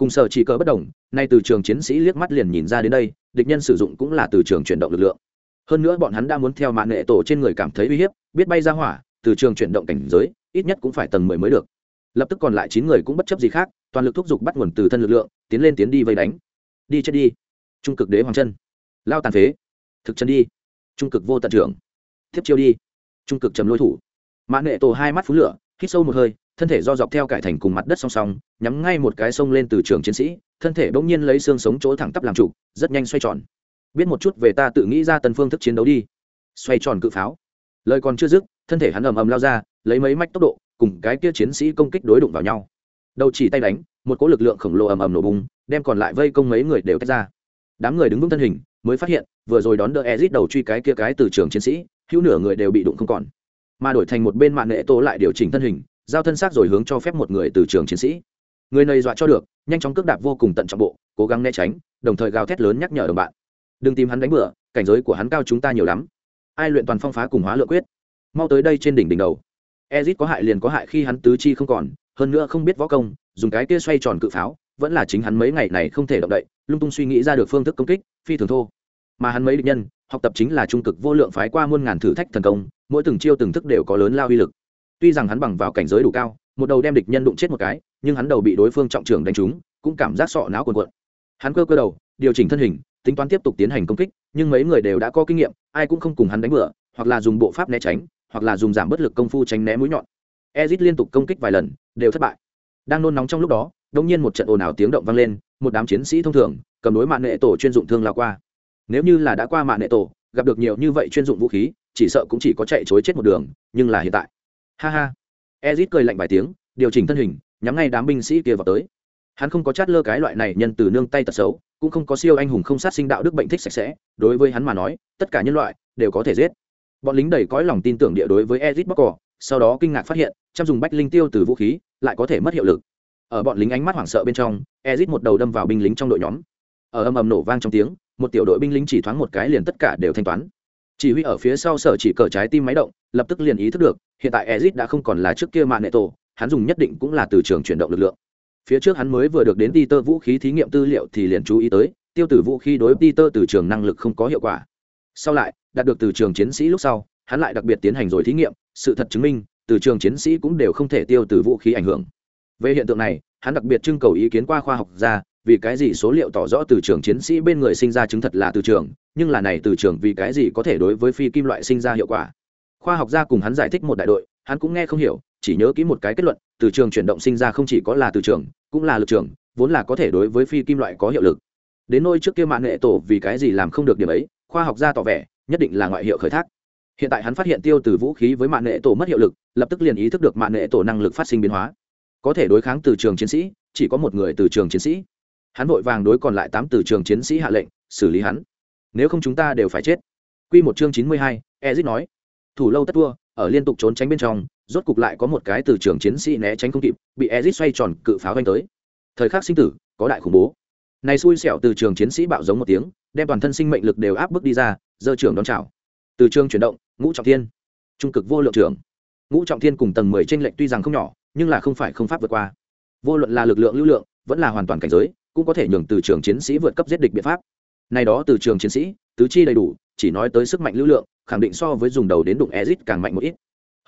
cùng sở chỉ cờ bất đồng, nay từ trường chiến sĩ liếc mắt liền nhìn ra đến đây, địch nhân sử dụng cũng là từ trường chuyển động lực lượng. Hơn nữa bọn hắn đã muốn theo mạng nghệ tổ trên người cảm thấy uy hiếp, biết bay ra hỏa, từ trường chuyển động cảnh giới, ít nhất cũng phải tầng mười mới được. Lập tức còn lại chín người cũng bất chấp gì khác, toàn lực thúc giục bắt nguồn từ thân lực lượng, tiến lên tiến đi vây đánh. Đi chết đi. Trung cực đế hoàng chân. Lao tàn phế. Thực chân đi. Trung cực vô tận trưởng. Tiếp chiêu đi. Trung cực trầm lôi thủ. Mạng nghệ tổ hai mắt phú lửa, hít sâu một hơi thân thể do dọc theo cải thành cùng mặt đất song song, nhắm ngay một cái sông lên từ trường chiến sĩ, thân thể bỗng nhiên lấy xương sống chỗ thẳng tắp làm trụ rất nhanh xoay tròn. Biết một chút về ta tự nghĩ ra tần phương thức chiến đấu đi. Xoay tròn cự pháo. Lời còn chưa dứt, thân thể hắn ầm ầm lao ra, lấy mấy mách tốc độ, cùng cái kia chiến sĩ công kích đối đụng vào nhau. Đầu chỉ tay đánh, một cỗ lực lượng khổng lồ ầm ầm nổ bùng, đem còn lại vây công mấy người đều tách ra. Đám người đứng vững thân hình, mới phát hiện, vừa rồi đón đỡ ezit đầu truy cái kia cái từ trường chiến sĩ, hữu nửa người đều bị đụng không còn. Mà đổi thành một bên mạng nệ tô lại điều chỉnh thân hình giao thân xác rồi hướng cho phép một người từ trường chiến sĩ. Người này dọa cho được, nhanh chóng cước đạp vô cùng tận trọng bộ, cố gắng né tránh, đồng thời gào thét lớn nhắc nhở đồng bạn. Đừng tìm hắn đánh bựa cảnh giới của hắn cao chúng ta nhiều lắm. Ai luyện toàn phong phá cùng hóa lựa quyết? Mau tới đây trên đỉnh đỉnh đầu. Ezit có hại liền có hại khi hắn tứ chi không còn, hơn nữa không biết võ công, dùng cái kia xoay tròn cự pháo, vẫn là chính hắn mấy ngày này không thể động đậy, lung tung suy nghĩ ra được phương thức công kích, phi thường thô. Mà hắn mấy địch nhân, học tập chính là trung cực vô lượng phái qua muôn ngàn thử thách thần công, mỗi từng chiêu từng thức đều có lớn lao uy lực tuy rằng hắn bằng vào cảnh giới đủ cao, một đầu đem địch nhân đụng chết một cái, nhưng hắn đầu bị đối phương trọng trường đánh trúng, cũng cảm giác sọ não cuồn cuộn. Hắn cơ cơ đầu, điều chỉnh thân hình, tính toán tiếp tục tiến hành công kích, nhưng mấy người đều đã có kinh nghiệm, ai cũng không cùng hắn đánh bừa, hoặc là dùng bộ pháp né tránh, hoặc là dùng giảm bất lực công phu tránh né mũi nhọn. Ezit liên tục công kích vài lần, đều thất bại. Đang nôn nóng trong lúc đó đông nhiên một trận ồn ào tiếng động vang lên, một đám chiến sĩ thông thường, cầm đối mạng nệ tổ chuyên dụng thương lao qua. Nếu như là đã qua mạng nệ tổ, gặp được nhiều như vậy chuyên dụng vũ khí, chỉ sợ cũng chỉ có chạy chối chết một đường, nhưng là hiện tại ha ha. Ezit cười lạnh vài tiếng, điều chỉnh thân hình, nhắm ngay đám binh sĩ kia vào tới. Hắn không có chát lơ cái loại này nhân từ nương tay tật xấu, cũng không có siêu anh hùng không sát sinh đạo đức bệnh thích sạch sẽ, đối với hắn mà nói, tất cả nhân loại đều có thể giết. Bọn lính đầy cõi lòng tin tưởng địa đối với ezit bóc cỏ, sau đó kinh ngạc phát hiện, chăm dùng bách linh tiêu từ vũ khí lại có thể mất hiệu lực. Ở bọn lính ánh mắt hoảng sợ bên trong, ezit một đầu đâm vào binh lính trong đội nhóm. Ở âm ầm nổ vang trong tiếng, một tiểu đội binh lính chỉ thoáng một cái liền tất cả đều thanh toán chỉ huy ở phía sau sở chỉ cờ trái tim máy động, lập tức liền ý thức được, hiện tại ezit đã không còn là trước kia mạng nệ tổ, hắn dùng nhất định cũng là từ trường chuyển động lực lượng. Phía trước hắn mới vừa được đến Peter vũ khí thí nghiệm tư liệu thì liền chú ý tới, tiêu tử vũ khí đối Peter từ trường năng lực không có hiệu quả. Sau lại, đạt được từ trường chiến sĩ lúc sau, hắn lại đặc biệt tiến hành rồi thí nghiệm, sự thật chứng minh, từ trường chiến sĩ cũng đều không thể tiêu từ vũ khí ảnh hưởng. Về hiện tượng này, hắn đặc biệt trưng cầu ý kiến qua khoa học gia vì cái gì số liệu tỏ rõ từ trường chiến sĩ bên người sinh ra chứng thật là từ trường, nhưng là này từ trường vì cái gì có thể đối với phi kim loại sinh ra hiệu quả? Khoa học gia cùng hắn giải thích một đại đội, hắn cũng nghe không hiểu, chỉ nhớ kỹ một cái kết luận, từ trường chuyển động sinh ra không chỉ có là từ trường, cũng là lực trường, vốn là có thể đối với phi kim loại có hiệu lực. Đến nôi trước kia mạng nghệ tổ vì cái gì làm không được điểm ấy, khoa học gia tỏ vẻ, nhất định là ngoại hiệu khởi thác. Hiện tại hắn phát hiện tiêu từ vũ khí với mạng nghệ tổ mất hiệu lực, lập tức liền ý thức được mạng nghệ tổ năng lực phát sinh biến hóa. Có thể đối kháng từ trường chiến sĩ, chỉ có một người từ trường chiến sĩ hắn vội vàng đối còn lại tám từ trường chiến sĩ hạ lệnh, xử lý hắn. Nếu không chúng ta đều phải chết. Q một chương chín mươi hai ezit nói. Thủ lâu tất tua ở liên tục trốn tránh bên trong, rốt cục lại có một cái từ trường chiến sĩ né tránh không kịp, bị ezit xoay tròn cự pháo vanh tới. Thời khắc sinh tử, có đại khủng bố. Này xui xẻo từ trường chiến sĩ bạo giống một tiếng, đem toàn thân sinh mệnh lực đều áp bức đi ra, giơ trưởng đón chào. Từ trường chuyển động, ngũ trọng thiên. Trung cực vô lượng trưởng. Ngũ trọng thiên cùng tầng mười tranh lệch tuy rằng không nhỏ, nhưng là không phải không pháp vượt qua. Vô luận là lực lượng, lưu lượng, vẫn là hoàn toàn cảnh giới cũng có thể nhường từ trường chiến sĩ vượt cấp giết địch biện pháp. Này đó từ trường chiến sĩ, tứ chi đầy đủ, chỉ nói tới sức mạnh lưu lượng, khẳng định so với dùng đầu đến đụng ezit càng mạnh một ít.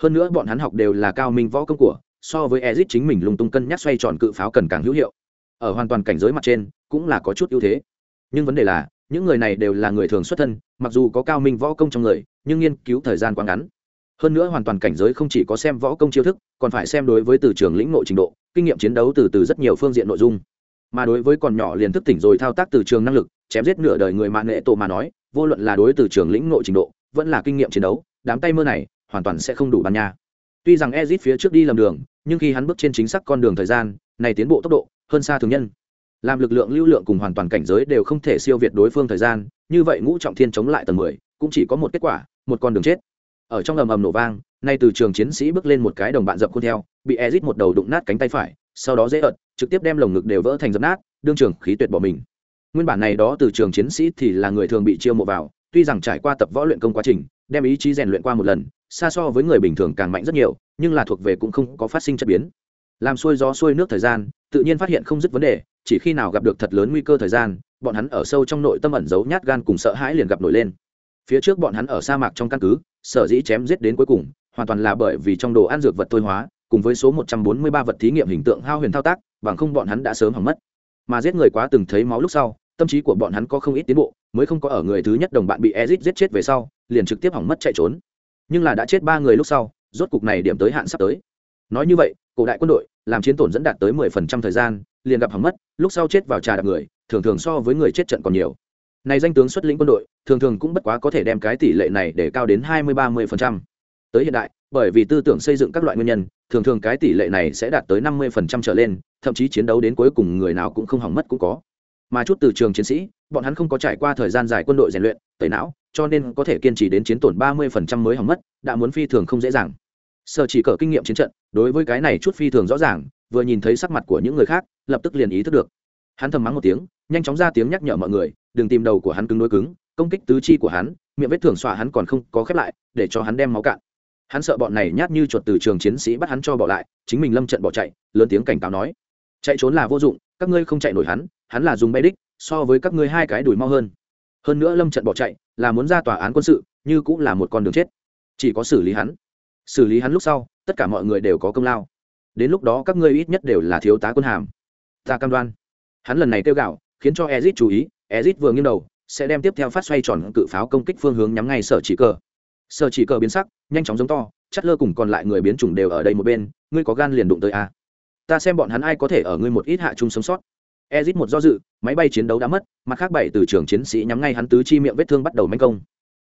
Hơn nữa bọn hắn học đều là cao minh võ công của, so với ezit chính mình lung tung cân nhắc xoay tròn cự pháo cần càng hữu hiệu. Ở hoàn toàn cảnh giới mặt trên, cũng là có chút ưu thế. Nhưng vấn đề là, những người này đều là người thường xuất thân, mặc dù có cao minh võ công trong người, nhưng nghiên cứu thời gian quá ngắn. Hơn nữa hoàn toàn cảnh giới không chỉ có xem võ công chiêu thức, còn phải xem đối với từ trường lĩnh nội trình độ, kinh nghiệm chiến đấu từ từ rất nhiều phương diện nội dung mà đối với còn nhỏ liền thức tỉnh rồi thao tác từ trường năng lực, chém giết nửa đời người mạng nghệ tổ mà nói, vô luận là đối từ trường lĩnh nội trình độ, vẫn là kinh nghiệm chiến đấu, đám tay mơ này hoàn toàn sẽ không đủ bàn nha. Tuy rằng ezit phía trước đi lầm đường, nhưng khi hắn bước trên chính xác con đường thời gian, này tiến bộ tốc độ, hơn xa thường nhân. Làm lực lượng lưu lượng cùng hoàn toàn cảnh giới đều không thể siêu việt đối phương thời gian, như vậy ngũ trọng thiên chống lại tầng mười, cũng chỉ có một kết quả, một con đường chết. Ở trong ầm ầm nổ vang, nay từ trường chiến sĩ bước lên một cái đồng bạn dập khuôn theo, bị ezit một đầu đụng nát cánh tay phải sau đó dễ ợt, trực tiếp đem lồng ngực đều vỡ thành dập nát, đương trường khí tuyệt bỏ mình. Nguyên bản này đó từ trường chiến sĩ thì là người thường bị chiêu mộ vào, tuy rằng trải qua tập võ luyện công quá trình, đem ý chí rèn luyện qua một lần, xa so với người bình thường càng mạnh rất nhiều, nhưng là thuộc về cũng không có phát sinh chất biến. Làm xuôi gió xuôi nước thời gian, tự nhiên phát hiện không dứt vấn đề, chỉ khi nào gặp được thật lớn nguy cơ thời gian, bọn hắn ở sâu trong nội tâm ẩn giấu nhát gan cùng sợ hãi liền gặp nổi lên. Phía trước bọn hắn ở sa mạc trong căn cứ, sở dĩ chém giết đến cuối cùng, hoàn toàn là bởi vì trong đồ ăn dược vật thôi hóa cùng với số 143 vật thí nghiệm hình tượng hao huyền thao tác, bằng không bọn hắn đã sớm hỏng mất. Mà giết người quá từng thấy máu lúc sau, tâm trí của bọn hắn có không ít tiến bộ, mới không có ở người thứ nhất đồng bạn bị Ezic giết chết về sau, liền trực tiếp hỏng mất chạy trốn. Nhưng là đã chết ba người lúc sau, rốt cục này điểm tới hạn sắp tới. Nói như vậy, cổ đại quân đội, làm chiến tổn dẫn đạt tới mười phần trăm thời gian, liền gặp hỏng mất, lúc sau chết vào trà đạp người, thường thường so với người chết trận còn nhiều. Này danh tướng xuất lĩnh quân đội, thường thường cũng bất quá có thể đem cái tỷ lệ này để cao đến hai mươi ba mươi phần trăm. Tới hiện đại bởi vì tư tưởng xây dựng các loại nguyên nhân, thường thường cái tỷ lệ này sẽ đạt tới năm mươi phần trăm trở lên, thậm chí chiến đấu đến cuối cùng người nào cũng không hỏng mất cũng có. Mà chút từ trường chiến sĩ, bọn hắn không có trải qua thời gian dài quân đội rèn luyện, tẩy não, cho nên có thể kiên trì đến chiến tổn ba mươi phần trăm mới hỏng mất, đã muốn phi thường không dễ dàng. Sở chỉ cờ kinh nghiệm chiến trận, đối với cái này chút phi thường rõ ràng, vừa nhìn thấy sắc mặt của những người khác, lập tức liền ý thức được. Hắn thầm mắng một tiếng, nhanh chóng ra tiếng nhắc nhở mọi người, đừng tìm đầu của hắn cứng đối cứng, công kích tứ chi của hắn, miệng vết thường xòa hắn còn không có khép lại, để cho hắn đem máu cạn hắn sợ bọn này nhát như chuột từ trường chiến sĩ bắt hắn cho bỏ lại, chính mình lâm trận bỏ chạy, lớn tiếng cảnh cáo nói, chạy trốn là vô dụng, các ngươi không chạy nổi hắn hắn là dùng bay đích, so với các ngươi hai cái đuổi mau hơn. Hơn nữa lâm trận bỏ chạy, là muốn ra tòa án quân sự, như cũng là một con đường chết. Chỉ có xử lý hắn. Xử lý hắn lúc sau, tất cả mọi người đều có công lao. Đến lúc đó các ngươi ít nhất đều là thiếu tá quân hàm. Ta cam đoan. Hắn lần này kêu gạo khiến cho ezit chú ý ezit vừa nghiêng đầu, sẽ đem tiếp theo phát xoay tròn cự pháo công kích phương hướng nhắm ngay sở chỉ cờ sở chỉ cờ biến sắc, nhanh chóng giống to chắt lơ cùng còn lại người biến chủng đều ở đây một bên, ngươi có gan liền đụng tới a. Ta xem bọn hắn ai có thể ở ngươi một ít hạ chung sống sót. Ezit một do dự, máy bay chiến đấu đã mất, mặt khác bảy từ trường chiến sĩ nhắm ngay hắn tứ chi miệng vết thương bắt đầu manh công.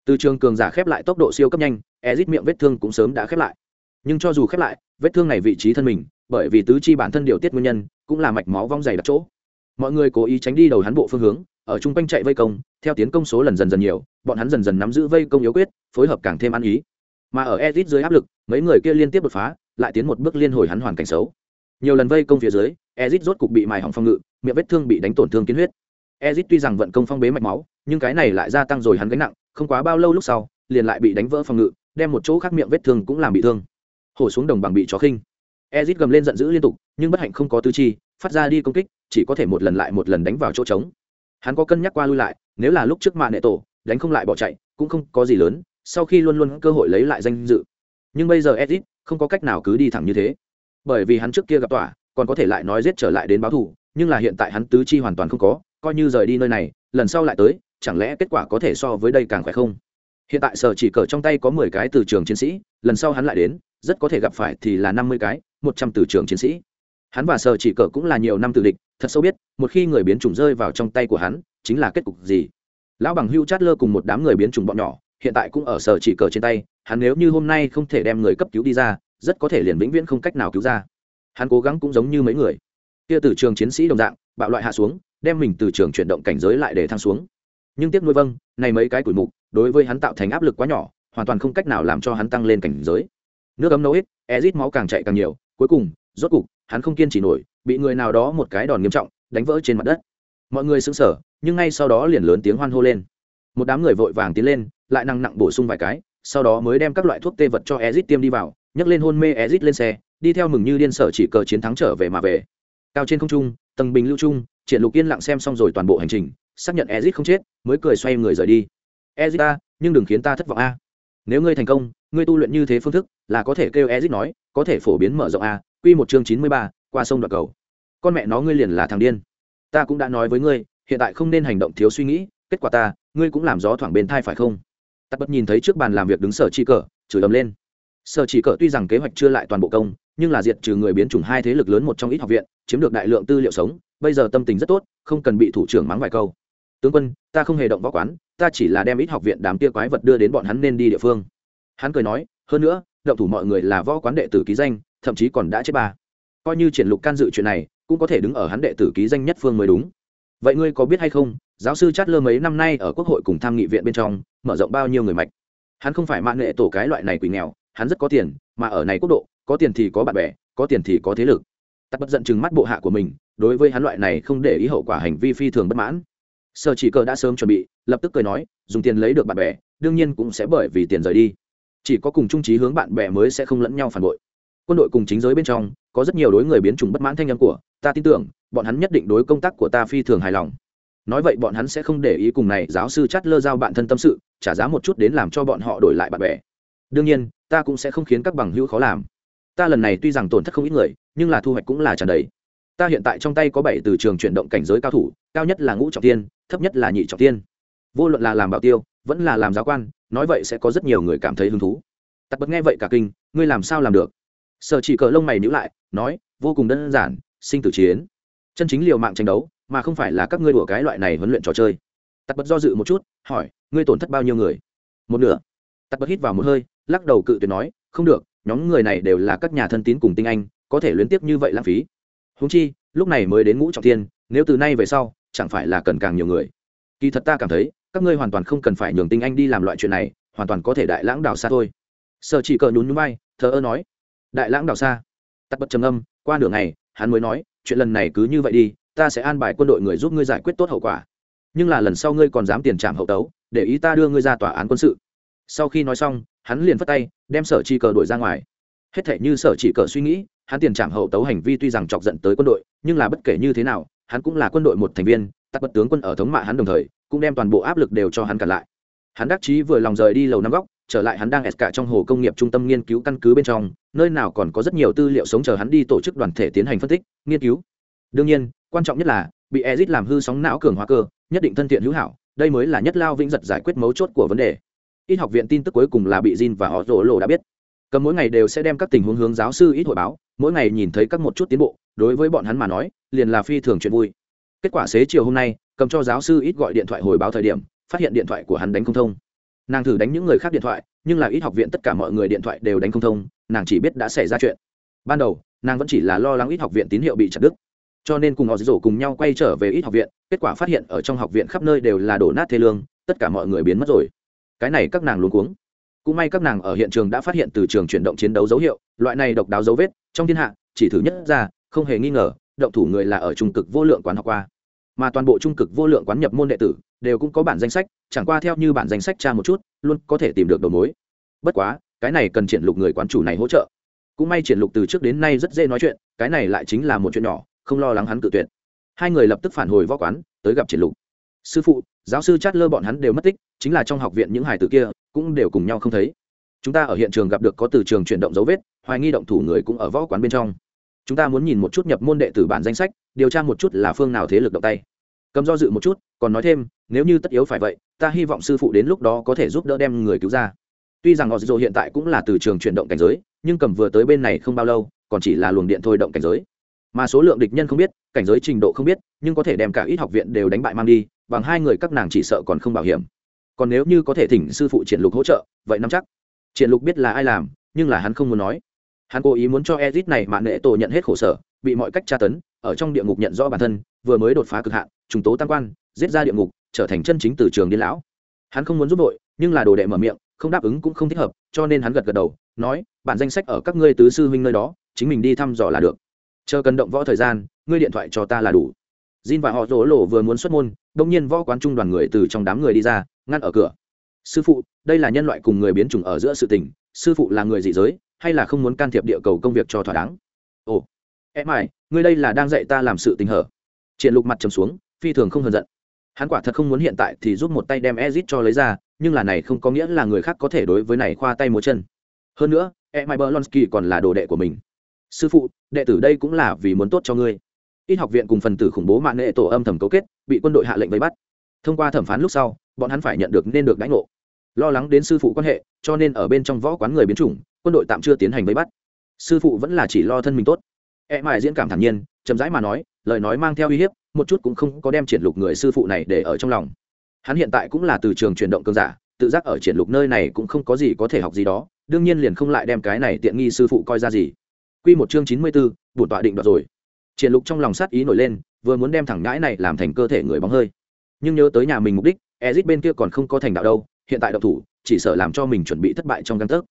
Từ trường cường giả khép lại tốc độ siêu cấp nhanh, ezit miệng vết thương cũng sớm đã khép lại. Nhưng cho dù khép lại, vết thương này vị trí thân mình, bởi vì tứ chi bản thân điều tiết nguyên nhân, cũng là mạch máu vong dày đặc chỗ. Mọi người cố ý tránh đi đầu hắn bộ phương hướng ở chung quanh chạy vây công, theo tiến công số lần dần dần nhiều, bọn hắn dần dần nắm giữ vây công yếu quyết, phối hợp càng thêm ăn ý. Mà ở ezit dưới áp lực, mấy người kia liên tiếp đột phá, lại tiến một bước liên hồi hắn hoàn cảnh xấu. Nhiều lần vây công phía dưới, ezit rốt cục bị mài hỏng phong ngự, miệng vết thương bị đánh tổn thương kiến huyết. Ezit tuy rằng vận công phong bế mạch máu, nhưng cái này lại gia tăng rồi hắn gánh nặng, không quá bao lâu lúc sau, liền lại bị đánh vỡ phòng ngự, đem một chỗ khác miệng vết thương cũng làm bị thương. Hổ xuống đồng bằng bị chó khinh. Ezit gầm lên giận dữ liên tục, nhưng bất hạnh không có tư chi, phát ra đi công kích, chỉ có thể một lần lại một lần đánh vào chỗ trống hắn có cân nhắc qua lui lại, nếu là lúc trước mạ nệ tổ đánh không lại bỏ chạy, cũng không có gì lớn, sau khi luôn luôn cơ hội lấy lại danh dự. Nhưng bây giờ edit không có cách nào cứ đi thẳng như thế. Bởi vì hắn trước kia gặp tỏa còn có thể lại nói giết trở lại đến báo thù, nhưng là hiện tại hắn tứ chi hoàn toàn không có, coi như rời đi nơi này, lần sau lại tới, chẳng lẽ kết quả có thể so với đây càng khỏe không? Hiện tại sở chỉ cờ trong tay có mười cái từ trường chiến sĩ, lần sau hắn lại đến, rất có thể gặp phải thì là năm mươi cái, một trăm từ trường chiến sĩ. Hắn và sở chỉ cờ cũng là nhiều năm từ địch thật sâu biết, một khi người biến chủng rơi vào trong tay của hắn, chính là kết cục gì? Lão bằng hưu chát lơ cùng một đám người biến chủng bọn nhỏ, hiện tại cũng ở sở chỉ cờ trên tay, hắn nếu như hôm nay không thể đem người cấp cứu đi ra, rất có thể liền vĩnh viễn không cách nào cứu ra. Hắn cố gắng cũng giống như mấy người. Kia từ trường chiến sĩ đồng dạng, bạo loại hạ xuống, đem mình từ trường chuyển động cảnh giới lại để thăng xuống. Nhưng tiếc nuôi vâng này mấy cái củi mục, đối với hắn tạo thành áp lực quá nhỏ, hoàn toàn không cách nào làm cho hắn tăng lên cảnh giới. Nước ấm nấu ít, ezit máu càng chạy càng nhiều cuối cùng, rốt cục, hắn không kiên trì nổi, bị người nào đó một cái đòn nghiêm trọng, đánh vỡ trên mặt đất. Mọi người sững sờ, nhưng ngay sau đó liền lớn tiếng hoan hô lên. Một đám người vội vàng tiến lên, lại năng nặng bổ sung vài cái, sau đó mới đem các loại thuốc tê vật cho ezit tiêm đi vào, nhấc lên hôn mê ezit lên xe, đi theo mừng như điên sở chỉ cờ chiến thắng trở về mà về. Cao trên không trung, tầng bình lưu trung, triển lục yên lặng xem xong rồi toàn bộ hành trình, xác nhận ezit không chết, mới cười xoay người rời đi. Ezit ta, nhưng đừng khiến ta thất vọng a. Nếu ngươi thành công ngươi tu luyện như thế phương thức, là có thể kêu ezit nói, có thể phổ biến mở rộng a, quy một chương chín mươi ba, qua sông đoạt cầu. Con mẹ nó ngươi liền là thằng điên. Ta cũng đã nói với ngươi, hiện tại không nên hành động thiếu suy nghĩ, kết quả ta, ngươi cũng làm gió thoảng bên thai phải không? Tắt bất nhìn thấy trước bàn làm việc đứng sở chỉ cờ, chửi ầm lên. Sở chỉ cờ tuy rằng kế hoạch chưa lại toàn bộ công, nhưng là diệt trừ người biến chủng hai thế lực lớn một trong ít học viện, chiếm được đại lượng tư liệu sống, bây giờ tâm tình rất tốt, không cần bị thủ trưởng mắng vài câu. Tướng quân, ta không hề động võ quán, ta chỉ là đem ít học viện đám tia quái vật đưa đến bọn hắn nên đi địa phương hắn cười nói, hơn nữa, động thủ mọi người là võ quán đệ tử ký danh, thậm chí còn đã chết ba. Coi như triển lục can dự chuyện này, cũng có thể đứng ở hắn đệ tử ký danh nhất phương mới đúng. Vậy ngươi có biết hay không, giáo sư chát lơ mấy năm nay ở quốc hội cùng tham nghị viện bên trong, mở rộng bao nhiêu người mạch? Hắn không phải mạng nghệ tổ cái loại này quỷ nghèo, hắn rất có tiền, mà ở này quốc độ, có tiền thì có bạn bè, có tiền thì có thế lực. Tắt bất giận chừng mắt bộ hạ của mình, đối với hắn loại này không để ý hậu quả hành vi phi thường bất mãn. Sở chỉ cờ đã sớm chuẩn bị, lập tức cười nói, dùng tiền lấy được bạn bè, đương nhiên cũng sẽ bởi vì tiền rời đi chỉ có cùng trung trí hướng bạn bè mới sẽ không lẫn nhau phản bội. Quân đội cùng chính giới bên trong, có rất nhiều đối người biến chủng bất mãn thanh âm của, ta tin tưởng, bọn hắn nhất định đối công tác của ta phi thường hài lòng. Nói vậy bọn hắn sẽ không để ý cùng này giáo sư chát lơ giao bạn thân tâm sự, trả giá một chút đến làm cho bọn họ đổi lại bạn bè. Đương nhiên, ta cũng sẽ không khiến các bằng hữu khó làm. Ta lần này tuy rằng tổn thất không ít người, nhưng là thu hoạch cũng là tràn đầy. Ta hiện tại trong tay có bảy từ trường chuyển động cảnh giới cao thủ, cao nhất là ngũ trọng tiên, thấp nhất là nhị trọng tiên vô luận là làm bảo tiêu, vẫn là làm giáo quan, nói vậy sẽ có rất nhiều người cảm thấy hứng thú. Tặc bật nghe vậy cả kinh, ngươi làm sao làm được? Sở chỉ cờ lông mày nhữ lại, nói, vô cùng đơn giản, sinh tử chiến. Chân chính liều mạng tranh đấu, mà không phải là các ngươi đùa cái loại này huấn luyện trò chơi. Tặc bật do dự một chút, hỏi, ngươi tổn thất bao nhiêu người? Một nửa. Tặc bật hít vào một hơi, lắc đầu cự tuyệt nói, không được, nhóm người này đều là các nhà thân tín cùng tinh anh, có thể luyến tiếp như vậy lãng phí. Húng chi, lúc này mới đến ngũ trọng tiên nếu từ nay về sau, chẳng phải là cần càng nhiều người. Kỳ thật ta cảm thấy các ngươi hoàn toàn không cần phải nhường tinh anh đi làm loại chuyện này, hoàn toàn có thể đại lãng đào xa thôi. Sợ chỉ cờ nhún nhún bay thờ ơ nói, đại lãng đào xa? Tắt bật trầm âm qua nửa ngày, hắn mới nói, chuyện lần này cứ như vậy đi, ta sẽ an bài quân đội người giúp ngươi giải quyết tốt hậu quả. Nhưng là lần sau ngươi còn dám tiền trảm hậu tấu, để ý ta đưa ngươi ra tòa án quân sự. Sau khi nói xong, hắn liền phất tay, đem sở chỉ cờ đuổi ra ngoài. Hết thể như sở chỉ cờ suy nghĩ, hắn tiền trảm hậu tấu hành vi tuy rằng chọc giận tới quân đội, nhưng là bất kể như thế nào, hắn cũng là quân đội một thành viên tắt bật tướng quân ở thống mạ hắn đồng thời cũng đem toàn bộ áp lực đều cho hắn cản lại. Hắn đắc chí vừa lòng rời đi lầu năm góc, trở lại hắn đang ẹt cả trong hồ công nghiệp trung tâm nghiên cứu căn cứ bên trong, nơi nào còn có rất nhiều tư liệu sống chờ hắn đi tổ chức đoàn thể tiến hành phân tích, nghiên cứu. Đương nhiên, quan trọng nhất là, bị ezit làm hư sóng não cường hóa cơ, nhất định thân thiện hữu hảo, đây mới là nhất lao vĩnh giật giải quyết mấu chốt của vấn đề. Ít học viện tin tức cuối cùng là bị Jin và họ rổ lộ đã biết. Cầm mỗi ngày đều sẽ đem các tình huống hướng giáo sư ít hội báo, mỗi ngày nhìn thấy các một chút tiến bộ, đối với bọn hắn mà nói, liền là phi thường chuyện vui. Kết quả xế chiều hôm nay cầm cho giáo sư ít gọi điện thoại hồi báo thời điểm, phát hiện điện thoại của hắn đánh không thông. Nàng thử đánh những người khác điện thoại, nhưng là ít học viện tất cả mọi người điện thoại đều đánh không thông, nàng chỉ biết đã xảy ra chuyện. Ban đầu, nàng vẫn chỉ là lo lắng ít học viện tín hiệu bị chặt đứt. Cho nên cùng họ dỗ cùng nhau quay trở về ít học viện, kết quả phát hiện ở trong học viện khắp nơi đều là đổ nát thê lương, tất cả mọi người biến mất rồi. Cái này các nàng luôn cuống. Cũng may các nàng ở hiện trường đã phát hiện từ trường chuyển động chiến đấu dấu hiệu, loại này độc đáo dấu vết, trong thiên hạ, chỉ thử nhất ra, không hề nghi ngờ, động thủ người là ở trung cực vô lượng quán học qua mà toàn bộ trung cực vô lượng quán nhập môn đệ tử đều cũng có bản danh sách, chẳng qua theo như bản danh sách tra một chút, luôn có thể tìm được đầu mối. Bất quá, cái này cần triển lục người quán chủ này hỗ trợ. Cũng may triển lục từ trước đến nay rất dễ nói chuyện, cái này lại chính là một chuyện nhỏ, không lo lắng hắn tự tuyệt. Hai người lập tức phản hồi võ quán, tới gặp triển lục. Sư phụ, giáo sư chát lơ bọn hắn đều mất tích, chính là trong học viện những hải tử kia, cũng đều cùng nhau không thấy. Chúng ta ở hiện trường gặp được có từ trường chuyển động dấu vết, hoài nghi động thủ người cũng ở võ quán bên trong. Chúng ta muốn nhìn một chút nhập môn đệ tử bản danh sách điều tra một chút là phương nào thế lực động tay. Cầm do dự một chút, còn nói thêm, nếu như tất yếu phải vậy, ta hy vọng sư phụ đến lúc đó có thể giúp đỡ đem người cứu ra. Tuy rằng họ dồ hiện tại cũng là từ trường chuyển động cảnh giới, nhưng cầm vừa tới bên này không bao lâu, còn chỉ là luồng điện thôi động cảnh giới. Mà số lượng địch nhân không biết, cảnh giới trình độ không biết, nhưng có thể đem cả ít học viện đều đánh bại mang đi, bằng hai người các nàng chỉ sợ còn không bảo hiểm. Còn nếu như có thể thỉnh sư phụ triển lục hỗ trợ, vậy nắm chắc. Triển lục biết là ai làm, nhưng là hắn không muốn nói. Hắn cố ý muốn cho ezit này mạng nệ tổ nhận hết khổ sở, bị mọi cách tra tấn ở trong địa ngục nhận rõ bản thân, vừa mới đột phá cực hạn, trùng tố tam quan, giết ra địa ngục, trở thành chân chính từ trường điên lão. Hắn không muốn giúp đội nhưng là đồ đệ mở miệng, không đáp ứng cũng không thích hợp, cho nên hắn gật gật đầu, nói, bản danh sách ở các ngươi tứ sư huynh nơi đó, chính mình đi thăm dò là được. Chờ cần động võ thời gian, ngươi điện thoại cho ta là đủ. Jin và họ rỗ lộ vừa muốn xuất môn đông nhiên võ quán trung đoàn người từ trong đám người đi ra, ngăn ở cửa. Sư phụ, đây là nhân loại cùng người biến chủng ở giữa sự tình, sư phụ là người dị giới, hay là không muốn can thiệp địa cầu công việc cho thỏa đáng? Ồ, em ai ngươi đây là đang dạy ta làm sự tình hở? Triển lục mặt trầm xuống, phi thường không hờn giận. Hắn quả thật không muốn hiện tại thì giúp một tay đem ezit cho lấy ra, nhưng là này không có nghĩa là người khác có thể đối với này khoa tay múa chân. Hơn nữa e mai berlonsky còn là đồ đệ của mình. Sư phụ, đệ tử đây cũng là vì muốn tốt cho ngươi. Ít học viện cùng phần tử khủng bố mạng nghệ tổ âm thầm cấu kết, bị quân đội hạ lệnh vây bắt. Thông qua thẩm phán lúc sau, bọn hắn phải nhận được nên được đánh ngộ. Lo lắng đến sư phụ quan hệ, cho nên ở bên trong võ quán người biến chủng, quân đội tạm chưa tiến hành vây bắt. Sư phụ vẫn là chỉ lo thân mình tốt e mãi diễn cảm thản nhiên chậm rãi mà nói lời nói mang theo uy hiếp một chút cũng không có đem triển lục người sư phụ này để ở trong lòng. Hắn hiện tại cũng là từ trường chuyển động cơn giả tự giác ở triển lục nơi này cũng không có gì có thể học gì đó đương nhiên liền không lại đem cái này tiện nghi sư phụ coi ra gì. Quy một chương chín mươi 94, bổn tọa định đoạt rồi. Triển lục trong lòng sát ý nổi lên vừa muốn đem thẳng ngãi này làm thành cơ thể người bóng hơi. Nhưng nhớ tới nhà mình mục đích ezit bên kia còn không có thành đạo đâu hiện tại độc thủ chỉ sợ làm cho mình chuẩn bị thất bại trong căn tấc.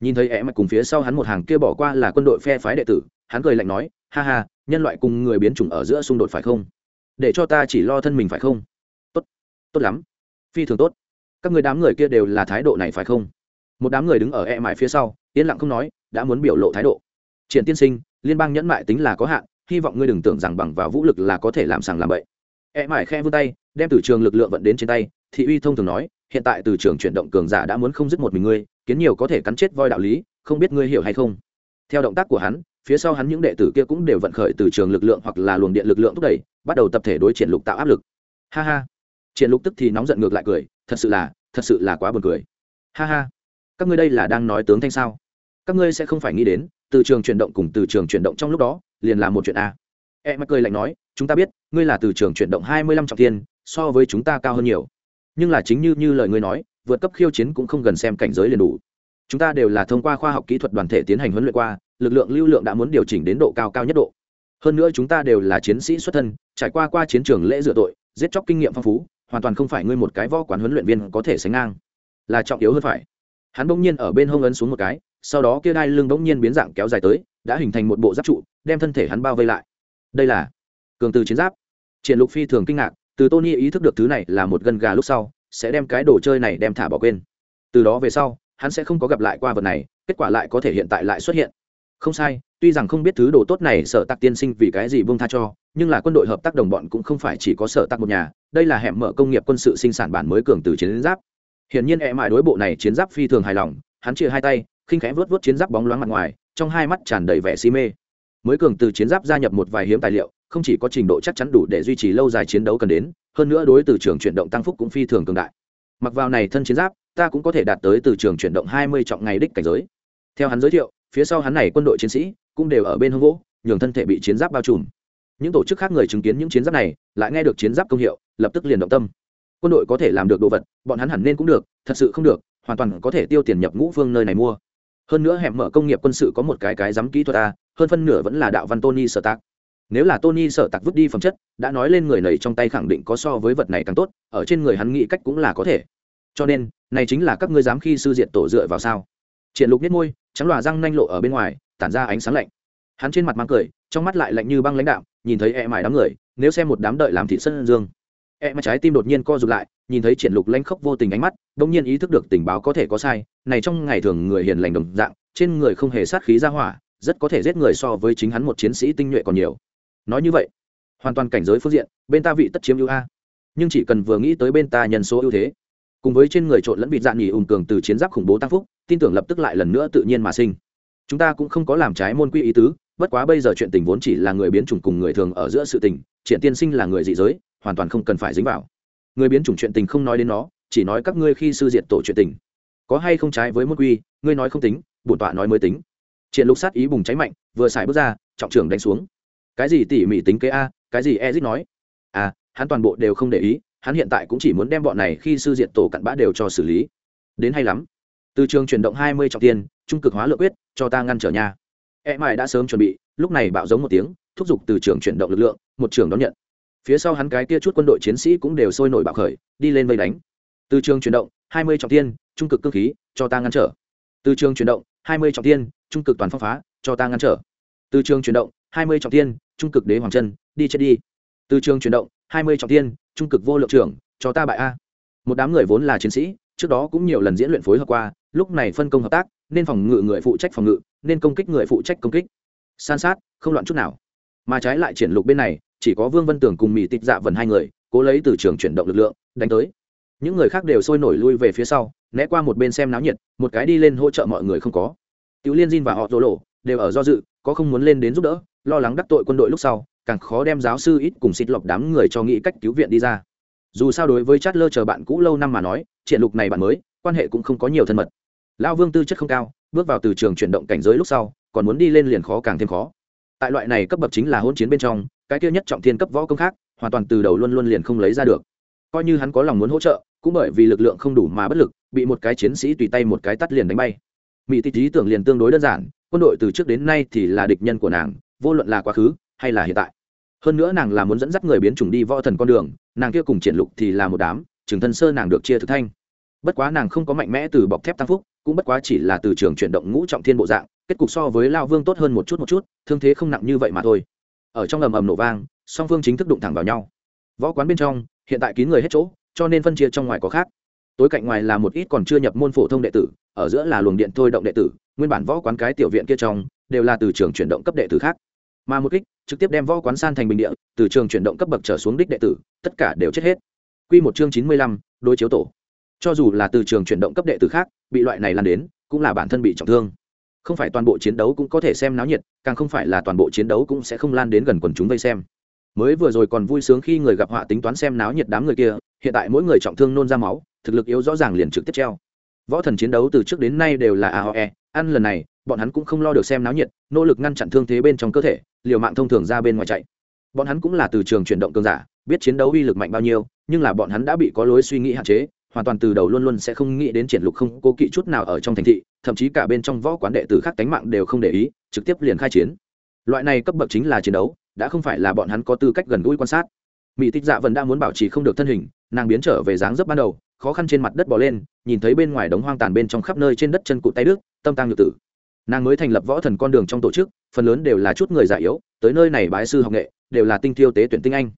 Nhìn thấy em cùng phía sau hắn một hàng kia bỏ qua là quân đội phe phái đệ tử hắn cười lạnh nói, ha ha, nhân loại cùng người biến chủng ở giữa xung đột phải không? Để cho ta chỉ lo thân mình phải không? Tốt tốt lắm, phi thường tốt. Các người đám người kia đều là thái độ này phải không? Một đám người đứng ở e mại phía sau, yên lặng không nói, đã muốn biểu lộ thái độ. Triển tiên sinh, liên bang nhẫn mại tính là có hạn, hy vọng ngươi đừng tưởng rằng bằng vào vũ lực là có thể làm sàng làm bậy. E mại khe vươn tay, đem từ trường lực lượng vận đến trên tay, thị uy thông thường nói, hiện tại từ trường chuyển động cường giả đã muốn không dứt một mình ngươi, kiến nhiều có thể cắn chết voi đạo lý, không biết ngươi hiểu hay không? Theo động tác của hắn phía sau hắn những đệ tử kia cũng đều vận khởi từ trường lực lượng hoặc là luồng điện lực lượng thúc đẩy, bắt đầu tập thể đối triển lục tạo áp lực. Ha ha. Triển lục tức thì nóng giận ngược lại cười, thật sự là, thật sự là quá buồn cười. Ha ha. Các ngươi đây là đang nói tướng thanh sao? Các ngươi sẽ không phải nghĩ đến, từ trường chuyển động cùng từ trường chuyển động trong lúc đó, liền là một chuyện a. E mắc cười lạnh nói, chúng ta biết, ngươi là từ trường chuyển động hai mươi lăm trọng thiên, so với chúng ta cao hơn nhiều. Nhưng là chính như như lời ngươi nói, vượt cấp khiêu chiến cũng không gần xem cảnh giới liền đủ. Chúng ta đều là thông qua khoa học kỹ thuật đoàn thể tiến hành huấn luyện qua lực lượng lưu lượng đã muốn điều chỉnh đến độ cao cao nhất độ. Hơn nữa chúng ta đều là chiến sĩ xuất thân, trải qua qua chiến trường lễ dựa tội, giết chóc kinh nghiệm phong phú, hoàn toàn không phải ngươi một cái võ quán huấn luyện viên có thể sánh ngang. Là trọng yếu hơn phải. Hắn bỗng nhiên ở bên hông ấn xuống một cái, sau đó kia đai lưng bỗng nhiên biến dạng kéo dài tới, đã hình thành một bộ giáp trụ, đem thân thể hắn bao vây lại. Đây là cường từ chiến giáp. Triển lục phi thường kinh ngạc, từ tony ý thức được thứ này là một gân gà lúc sau, sẽ đem cái đồ chơi này đem thả bỏ quên. Từ đó về sau, hắn sẽ không có gặp lại qua vật này, kết quả lại có thể hiện tại lại xuất hiện không sai, tuy rằng không biết thứ đồ tốt này sở tạc tiên sinh vì cái gì buông tha cho, nhưng là quân đội hợp tác đồng bọn cũng không phải chỉ có sở tạc một nhà, đây là hẻm mở công nghiệp quân sự sinh sản bản mới cường từ chiến giáp. Hiển nhiên e mại đối bộ này chiến giáp phi thường hài lòng, hắn chia hai tay, khinh khẽ vớt vớt chiến giáp bóng loáng mặt ngoài, trong hai mắt tràn đầy vẻ si mê. Mới cường từ chiến giáp gia nhập một vài hiếm tài liệu, không chỉ có trình độ chắc chắn đủ để duy trì lâu dài chiến đấu cần đến, hơn nữa đối từ trường chuyển động tăng phúc cũng phi thường cường đại. Mặc vào này thân chiến giáp, ta cũng có thể đạt tới từ trường chuyển động hai mươi trọng ngày đích cảnh giới. Theo hắn giới thiệu phía sau hắn này quân đội chiến sĩ cũng đều ở bên hông gỗ, nhường thân thể bị chiến giáp bao trùm. Những tổ chức khác người chứng kiến những chiến giáp này, lại nghe được chiến giáp công hiệu, lập tức liền động tâm. Quân đội có thể làm được đồ vật, bọn hắn hẳn nên cũng được, thật sự không được, hoàn toàn có thể tiêu tiền nhập ngũ phương nơi này mua. Hơn nữa hẻm mở công nghiệp quân sự có một cái cái dám kỹ thuật a, hơn phân nửa vẫn là đạo văn tony sở tạc. Nếu là tony sở tạc vứt đi phẩm chất, đã nói lên người này trong tay khẳng định có so với vật này càng tốt, ở trên người hắn nghĩ cách cũng là có thể. Cho nên, này chính là các ngươi dám khi sư diện tổ dựa vào sao? Triển lục nhất môi trắng lòa răng nanh lộ ở bên ngoài, tản ra ánh sáng lạnh. Hắn trên mặt mang cười, trong mắt lại lạnh như băng lãnh đạm, nhìn thấy e mải đám người, nếu xem một đám đợi làm thị sân dương. E mà trái tim đột nhiên co rụt lại, nhìn thấy triển lục lanh khốc vô tình ánh mắt đông nhiên ý thức được tình báo có thể có sai, này trong ngày thường người hiền lành đồng dạng, trên người không hề sát khí ra hỏa, rất có thể giết người so với chính hắn một chiến sĩ tinh nhuệ còn nhiều. Nói như vậy, hoàn toàn cảnh giới phương diện, bên ta vị tất chiếm ưu a. Nhưng chỉ cần vừa nghĩ tới bên ta nhân số ưu thế cùng với trên người trộn lẫn vịt dạn nhì ùn cường từ chiến giáp khủng bố tăng phúc, tin tưởng lập tức lại lần nữa tự nhiên mà sinh. Chúng ta cũng không có làm trái môn quy ý tứ, bất quá bây giờ chuyện tình vốn chỉ là người biến chủng cùng người thường ở giữa sự tình, triển tiên sinh là người dị giới, hoàn toàn không cần phải dính vào. Người biến chủng chuyện tình không nói đến nó, chỉ nói các ngươi khi sư diện tổ chuyện tình. Có hay không trái với môn quy, ngươi nói không tính, bổn tọa nói mới tính. Triển lục sát ý bùng cháy mạnh, vừa xài bước ra, trọng trưởng đánh xuống. Cái gì tỉ mỉ tính kế a, cái gì ezit nói? À hắn toàn bộ đều không để ý hắn hiện tại cũng chỉ muốn đem bọn này khi sư diện tổ cặn bã đều cho xử lý. Đến hay lắm. Từ trường chuyển động hai mươi trọng tiền trung cực hóa lượng quyết, cho ta ngăn trở nhà e mãi đã sớm chuẩn bị, lúc này bạo giống một tiếng, thúc giục từ trường chuyển động lực lượng, một trường đón nhận. Phía sau hắn cái tia chút quân đội chiến sĩ cũng đều sôi nổi bạo khởi, đi lên vây đánh. Từ trường chuyển động, hai mươi trọng tiên, trung cực cơ khí, cho ta ngăn trở. Từ trường chuyển động, hai mươi trọng tiên, trung cực toàn phong phá, cho ta ngăn trở. Từ trường chuyển động, hai mươi trọng tiên, trung cực đế hoàng chân, đi chết đi. Từ trường chuyển động, hai mươi trọng tiên trung cực vô lượng trưởng, cho ta bại a. Một đám người vốn là chiến sĩ, trước đó cũng nhiều lần diễn luyện phối hợp qua, lúc này phân công hợp tác, nên phòng ngự người phụ trách phòng ngự, nên công kích người phụ trách công kích. San sát, không loạn chút nào. Mà trái lại triển lục bên này, chỉ có vương vân tường cùng mỹ tịch dạ vần hai người, cố lấy từ trường chuyển động lực lượng, đánh tới. Những người khác đều sôi nổi lui về phía sau, né qua một bên xem náo nhiệt, một cái đi lên hỗ trợ mọi người không có. Tiểu liên diên và họ rỗ lộ đều ở do dự, có không muốn lên đến giúp đỡ, lo lắng đắc tội quân đội lúc sau càng khó đem giáo sư ít cùng xịt lọc đám người cho nghĩ cách cứu viện đi ra. Dù sao đối với chát lơ chờ bạn cũ lâu năm mà nói triển lục này bạn mới, quan hệ cũng không có nhiều thân mật. Lão vương tư chất không cao, bước vào từ trường chuyển động cảnh giới lúc sau, còn muốn đi lên liền khó càng thêm khó. Tại loại này cấp bậc chính là hôn chiến bên trong, cái kia nhất trọng thiên cấp võ công khác, hoàn toàn từ đầu luôn luôn liền không lấy ra được. Coi như hắn có lòng muốn hỗ trợ, cũng bởi vì lực lượng không đủ mà bất lực, bị một cái chiến sĩ tùy tay một cái tắt liền đánh bay. Mỹ tịch lý tưởng liền tương đối đơn giản, quân đội từ trước đến nay thì là địch nhân của nàng, vô luận là quá khứ hay là hiện tại? Hơn nữa nàng là muốn dẫn dắt người biến chủng đi võ thần con đường, nàng kia cùng triển lục thì là một đám, trường thân sơ nàng được chia thực thanh. Bất quá nàng không có mạnh mẽ từ bọc thép tăng phúc, cũng bất quá chỉ là từ trường chuyển động ngũ trọng thiên bộ dạng, kết cục so với lao vương tốt hơn một chút một chút, thương thế không nặng như vậy mà thôi. Ở trong ầm ầm nổ vang, song phương chính thức đụng thẳng vào nhau. Võ quán bên trong, hiện tại kín người hết chỗ, cho nên phân chia trong ngoài có khác. Tối cạnh ngoài là một ít còn chưa nhập môn phổ thông đệ tử, ở giữa là luồng điện thôi động đệ tử, nguyên bản võ quán cái tiểu viện kia trong, đều là từ trường chuyển động cấp đệ tử khác mà một kích trực tiếp đem võ quán san thành bình địa, từ trường chuyển động cấp bậc trở xuống đích đệ tử, tất cả đều chết hết. Quy một chương chín mươi lăm, đối chiếu tổ. Cho dù là từ trường chuyển động cấp đệ tử khác, bị loại này lan đến, cũng là bản thân bị trọng thương. Không phải toàn bộ chiến đấu cũng có thể xem náo nhiệt, càng không phải là toàn bộ chiến đấu cũng sẽ không lan đến gần quần chúng vây xem. Mới vừa rồi còn vui sướng khi người gặp họa tính toán xem náo nhiệt đám người kia, hiện tại mỗi người trọng thương nôn ra máu, thực lực yếu rõ ràng liền trực tiếp treo. Võ thần chiến đấu từ trước đến nay đều là aoe ăn lần này, bọn hắn cũng không lo được xem náo nhiệt, nỗ lực ngăn chặn thương thế bên trong cơ thể liều mạng thông thường ra bên ngoài chạy. Bọn hắn cũng là từ trường chuyển động cường giả, biết chiến đấu uy lực mạnh bao nhiêu, nhưng là bọn hắn đã bị có lối suy nghĩ hạn chế, hoàn toàn từ đầu luôn luôn sẽ không nghĩ đến triển lục không cố kỵ chút nào ở trong thành thị, thậm chí cả bên trong võ quán đệ tử khác tánh mạng đều không để ý, trực tiếp liền khai chiến. Loại này cấp bậc chính là chiến đấu, đã không phải là bọn hắn có tư cách gần gũi quan sát. Mỹ tích dạ vẫn đã muốn bảo trì không được thân hình, nàng biến trở về dáng dấp ban đầu, khó khăn trên mặt đất bò lên, nhìn thấy bên ngoài đống hoang tàn bên trong khắp nơi trên đất chân cụ tay đức, tâm tăng nhược tử nàng mới thành lập võ thần con đường trong tổ chức, phần lớn đều là chút người già yếu, tới nơi này bái sư học nghệ, đều là tinh thiêu tế tuyển tinh anh.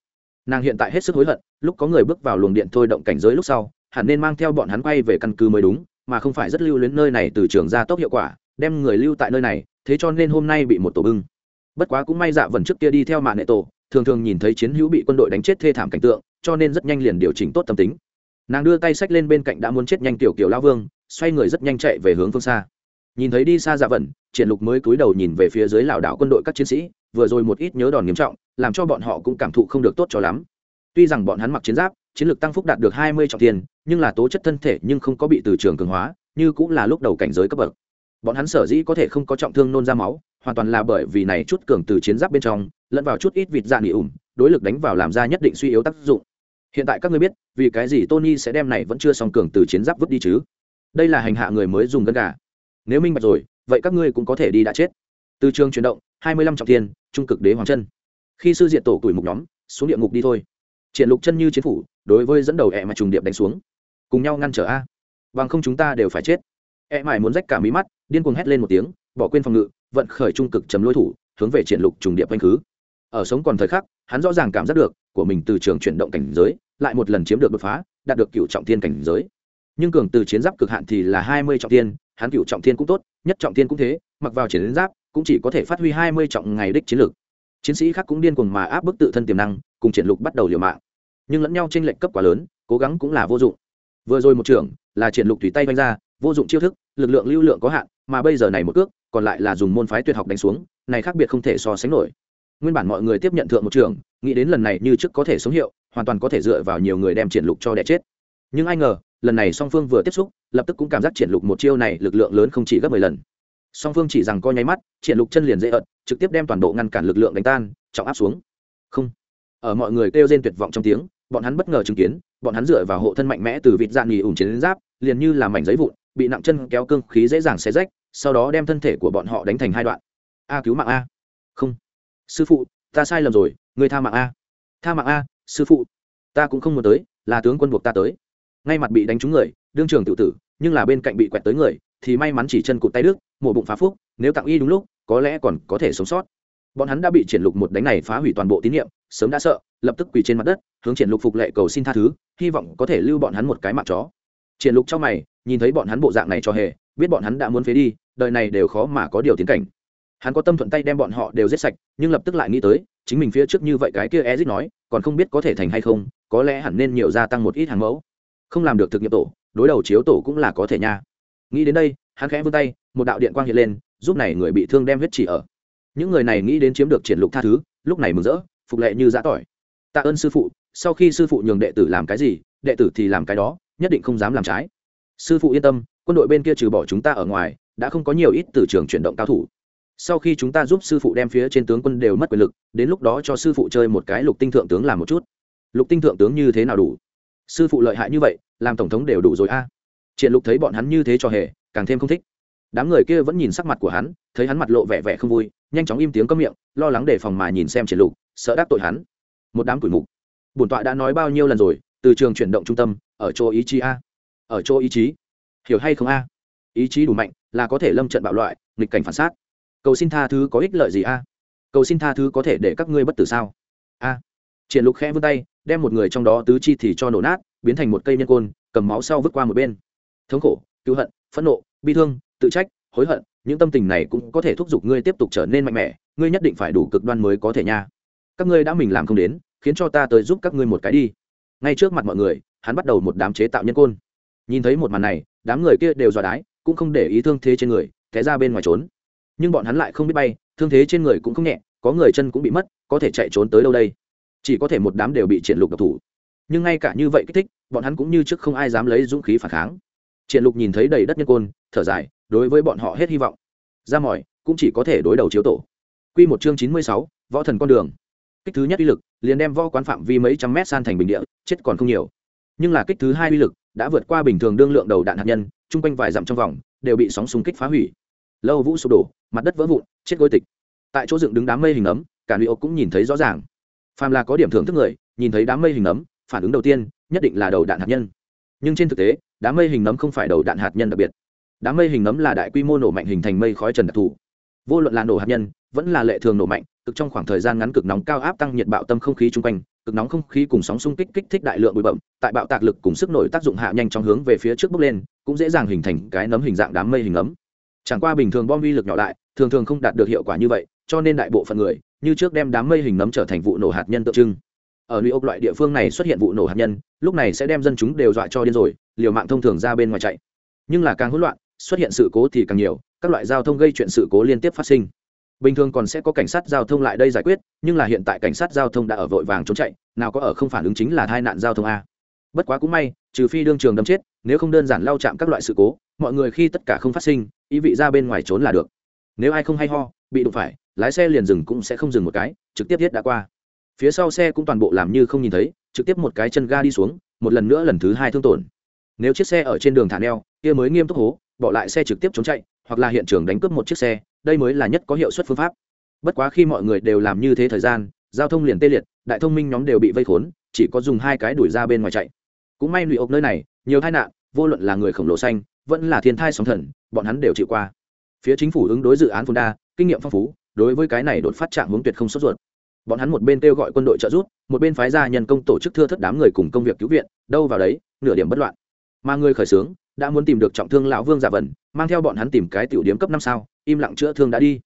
Nàng hiện tại hết sức hối hận, lúc có người bước vào luồng điện thôi động cảnh giới lúc sau, hẳn nên mang theo bọn hắn quay về căn cứ mới đúng, mà không phải rất lưu luyến nơi này từ trường ra tốc hiệu quả, đem người lưu tại nơi này, thế cho nên hôm nay bị một tổ bưng. Bất quá cũng may dạ vần trước kia đi theo mạng nệ tổ, thường thường nhìn thấy chiến hữu bị quân đội đánh chết thê thảm cảnh tượng, cho nên rất nhanh liền điều chỉnh tốt tâm tính. Nàng đưa tay sách lên bên cạnh đã muốn chết nhanh tiểu kiểu lao vương, xoay người rất nhanh chạy về hướng phương xa nhìn thấy đi xa dạ vẩn, triển lục mới cúi đầu nhìn về phía dưới lảo đảo quân đội các chiến sĩ vừa rồi một ít nhớ đòn nghiêm trọng làm cho bọn họ cũng cảm thụ không được tốt cho lắm. Tuy rằng bọn hắn mặc chiến giáp chiến lược tăng phúc đạt được hai mươi trọng tiền nhưng là tố chất thân thể nhưng không có bị từ trường cường hóa như cũng là lúc đầu cảnh giới cấp bậc. Bọn hắn sở dĩ có thể không có trọng thương nôn ra máu hoàn toàn là bởi vì này chút cường từ chiến giáp bên trong lẫn vào chút ít vịt dạ nghỉ ủng đối lực đánh vào làm ra nhất định suy yếu tác dụng. Hiện tại các ngươi biết vì cái gì tony sẽ đem này vẫn chưa xong cường từ chiến giáp vứt đi chứ? Đây là hành hạ người mới dùng gân gà nếu minh bạch rồi vậy các ngươi cũng có thể đi đã chết. Từ trường chuyển động hai mươi lăm trọng thiên, trung cực đế hoàng chân. Khi sư diện tổ tuổi mục nhóm xuống địa ngục đi thôi. Triển lục chân như chiến phủ đối với dẫn đầu ẹ mà trùng điệp đánh xuống. Cùng nhau ngăn trở a. Bằng không chúng ta đều phải chết. Ẹ mải muốn rách cả mí mắt điên cuồng hét lên một tiếng bỏ quên phòng ngự vận khởi trung cực chấm lôi thủ hướng về triển lục trùng điệp quanh khứ. Ở sống còn thời khắc hắn rõ ràng cảm giác được của mình từ trường chuyển động cảnh giới lại một lần chiếm được đột phá đạt được cựu trọng thiên cảnh giới. Nhưng cường từ chiến giáp cực hạn thì là hai mươi trọng thiên hắn cựu trọng thiên cũng tốt nhất trọng thiên cũng thế mặc vào chiến giáp cũng chỉ có thể phát huy hai mươi trọng ngày đích chiến lược. Chiến sĩ khác cũng điên cuồng mà áp bức tự thân tiềm năng cùng triển lục bắt đầu liều mạng. Nhưng lẫn nhau tranh lệch cấp quá lớn cố gắng cũng là vô dụng. Vừa rồi một trưởng là triển lục tùy tay vanh ra vô dụng chiêu thức lực lượng lưu lượng có hạn mà bây giờ này một cước còn lại là dùng môn phái tuyệt học đánh xuống này khác biệt không thể so sánh nổi. Nguyên bản mọi người tiếp nhận thượng một trưởng, nghĩ đến lần này như trước có thể sống hiệu hoàn toàn có thể dựa vào nhiều người đem triển lục cho đẻ chết. Nhưng ai ngờ lần này song phương vừa tiếp xúc, lập tức cũng cảm giác triển lục một chiêu này lực lượng lớn không chỉ gấp mười lần. Song phương chỉ rằng coi nháy mắt, triển lục chân liền dễ ợt, trực tiếp đem toàn bộ ngăn cản lực lượng đánh tan, trọng áp xuống. Không. Ở mọi người kêu rên tuyệt vọng trong tiếng, bọn hắn bất ngờ chứng kiến, bọn hắn dựa vào hộ thân mạnh mẽ từ vịt dạng nghỉ ủng chiến giáp, liền như là mảnh giấy vụn, bị nặng chân kéo cương khí dễ dàng xé rách, sau đó đem thân thể của bọn họ đánh thành hai đoạn. A, cứu mạng a. Không. Sư phụ, ta sai lầm rồi, người tha mạng a. Tha mạng a, sư phụ. Ta cũng không muốn tới, là tướng quân buộc ta tới ngay mặt bị đánh trúng người, đương trường tự tử, nhưng là bên cạnh bị quẹt tới người, thì may mắn chỉ chân cụt tay đức mổ bụng phá phúc, nếu tặng y đúng lúc, có lẽ còn có thể sống sót. Bọn hắn đã bị triển lục một đánh này phá hủy toàn bộ tín nhiệm, sớm đã sợ, lập tức quỳ trên mặt đất, hướng triển lục phục lệ cầu xin tha thứ, hy vọng có thể lưu bọn hắn một cái mạng chó. Triển lục trong mày, nhìn thấy bọn hắn bộ dạng này cho hề, biết bọn hắn đã muốn phế đi, đời này đều khó mà có điều tiến cảnh. Hắn có tâm thuận tay đem bọn họ đều giết sạch, nhưng lập tức lại nghĩ tới, chính mình phía trước như vậy cái kia ezit nói, còn không biết có thể thành hay không, có lẽ hẳn nên nhiều gia tăng một ít hàng mẫu không làm được thực nghiệm tổ, đối đầu chiếu tổ cũng là có thể nha. Nghĩ đến đây, hắn khẽ vươn tay, một đạo điện quang hiện lên, giúp này người bị thương đem huyết chỉ ở. Những người này nghĩ đến chiếm được triển lục tha thứ, lúc này mừng rỡ, phục lệ như giã tỏi. Tạ ơn sư phụ, sau khi sư phụ nhường đệ tử làm cái gì, đệ tử thì làm cái đó, nhất định không dám làm trái. Sư phụ yên tâm, quân đội bên kia trừ bỏ chúng ta ở ngoài, đã không có nhiều ít từ trường chuyển động cao thủ. Sau khi chúng ta giúp sư phụ đem phía trên tướng quân đều mất quyền lực, đến lúc đó cho sư phụ chơi một cái lục tinh thượng tướng làm một chút. Lục tinh thượng tướng như thế nào đủ? Sư phụ lợi hại như vậy, làm tổng thống đều đủ rồi a. À. triển lục thấy bọn hắn như thế cho hề, càng thêm không thích. Đám người kia vẫn nhìn sắc mặt của hắn, thấy hắn mặt lộ vẻ vẻ không vui, nhanh chóng im tiếng câm miệng, lo lắng để phòng mà nhìn xem triển lục, sợ đắc tội hắn. Một đám tuổi mục. Bổn tọa đã nói bao nhiêu lần rồi, từ trường chuyển động trung tâm, ở chỗ ý chí a? Ở chỗ ý chí. Hiểu hay không a? Ý chí đủ mạnh, là có thể lâm trận bạo loại, nghịch cảnh phản sát. Cầu xin tha thứ có ích lợi gì a? Cầu xin tha thứ có thể để các ngươi bất tử sao? A. Triển lục khẽ vươn tay đem một người trong đó tứ chi thì cho nổ nát, biến thành một cây nhân côn, cầm máu sau vứt qua một bên. Thống khổ, cứu hận, phẫn nộ, bi thương, tự trách, hối hận, những tâm tình này cũng có thể thúc giục ngươi tiếp tục trở nên mạnh mẽ, ngươi nhất định phải đủ cực đoan mới có thể nha. Các ngươi đã mình làm không đến, khiến cho ta tới giúp các ngươi một cái đi. Ngay trước mặt mọi người, hắn bắt đầu một đám chế tạo nhân côn. Nhìn thấy một màn này, đám người kia đều dọa đái, cũng không để ý thương thế trên người, té ra bên ngoài trốn. Nhưng bọn hắn lại không biết bay, thương thế trên người cũng không nhẹ, có người chân cũng bị mất, có thể chạy trốn tới đâu đây? Chỉ có thể một đám đều bị triển lục độc thủ. Nhưng ngay cả như vậy kích thích bọn hắn cũng như trước không ai dám lấy dũng khí phản kháng. Triển lục nhìn thấy đầy đất nhân côn thở dài đối với bọn họ hết hy vọng. Ra mỏi cũng chỉ có thể đối đầu chiếu tổ. Quy một chương chín mươi sáu, võ thần con đường. Kích thứ nhất uy lực liền đem võ quán phạm vi mấy trăm mét san thành bình địa chết còn không nhiều. Nhưng là kích thứ hai uy lực đã vượt qua bình thường đương lượng đầu đạn hạt nhân chung quanh vài dặm trong vòng đều bị sóng xung kích phá hủy. Lâu vũ sụp đổ mặt đất vỡ vụn chết gối tịch. Tại chỗ dựng đứng đám mây hình ấm cả nữ ốc cũng nhìn thấy rõ ràng phàm là có điểm thưởng thức người nhìn thấy đám mây hình nấm, phản ứng đầu tiên nhất định là đầu đạn hạt nhân. Nhưng trên thực tế đám mây hình nấm không phải đầu đạn hạt nhân đặc biệt. Đám mây hình nấm là đại quy mô nổ mạnh hình thành mây khói trần đặc thù. Vô luận là nổ hạt nhân vẫn là lệ thường nổ mạnh cực trong khoảng thời gian ngắn cực nóng cao áp tăng nhiệt bạo tâm không khí chung quanh cực nóng không khí cùng sóng xung kích kích thích đại lượng bụi bậm tại bạo tạc lực cùng sức nổi tác dụng hạ nhanh trong hướng về phía trước bốc lên cũng dễ dàng hình thành cái nấm hình dạng đám mây hình nấm. Chẳng qua bình thường bom uy lực nhỏ lại, thường thường không đạt được hiệu quả như vậy cho nên đại bộ phận người như trước đem đám mây hình nấm trở thành vụ nổ hạt nhân tượng trưng ở New York loại địa phương này xuất hiện vụ nổ hạt nhân, lúc này sẽ đem dân chúng đều dọa cho điên rồi, liều mạng thông thường ra bên ngoài chạy. Nhưng là càng hỗn loạn, xuất hiện sự cố thì càng nhiều, các loại giao thông gây chuyện sự cố liên tiếp phát sinh. Bình thường còn sẽ có cảnh sát giao thông lại đây giải quyết, nhưng là hiện tại cảnh sát giao thông đã ở vội vàng trốn chạy, nào có ở không phản ứng chính là tai nạn giao thông a. Bất quá cũng may, trừ phi đương trường đâm chết, nếu không đơn giản lao chạm các loại sự cố, mọi người khi tất cả không phát sinh, ý vị ra bên ngoài trốn là được. Nếu ai không hay ho, bị đụng phải, lái xe liền dừng cũng sẽ không dừng một cái, trực tiếp giết đã qua. Phía sau xe cũng toàn bộ làm như không nhìn thấy trực tiếp một cái chân ga đi xuống một lần nữa lần thứ hai thương tổn. Nếu chiếc xe ở trên đường thả neo kia mới nghiêm túc hố bỏ lại xe trực tiếp trốn chạy hoặc là hiện trường đánh cướp một chiếc xe đây mới là nhất có hiệu suất phương pháp. Bất quá khi mọi người đều làm như thế thời gian giao thông liền tê liệt đại thông minh nhóm đều bị vây khốn chỉ có dùng hai cái đuổi ra bên ngoài chạy. Cũng may lụy ốc nơi này nhiều tai nạn vô luận là người khổng lồ xanh vẫn là thiên thai sóng thần bọn hắn đều chịu qua. Phía chính phủ ứng đối dự án phun đa, kinh nghiệm phong phú đối với cái này đột phát trạng hướng tuyệt không sốt ruột. Bọn hắn một bên kêu gọi quân đội trợ giúp, một bên phái ra nhân công tổ chức thưa thất đám người cùng công việc cứu viện, đâu vào đấy, nửa điểm bất loạn. Mà người khởi xướng, đã muốn tìm được trọng thương lão vương giả vần, mang theo bọn hắn tìm cái tiểu điếm cấp năm sao, im lặng chữa thương đã đi.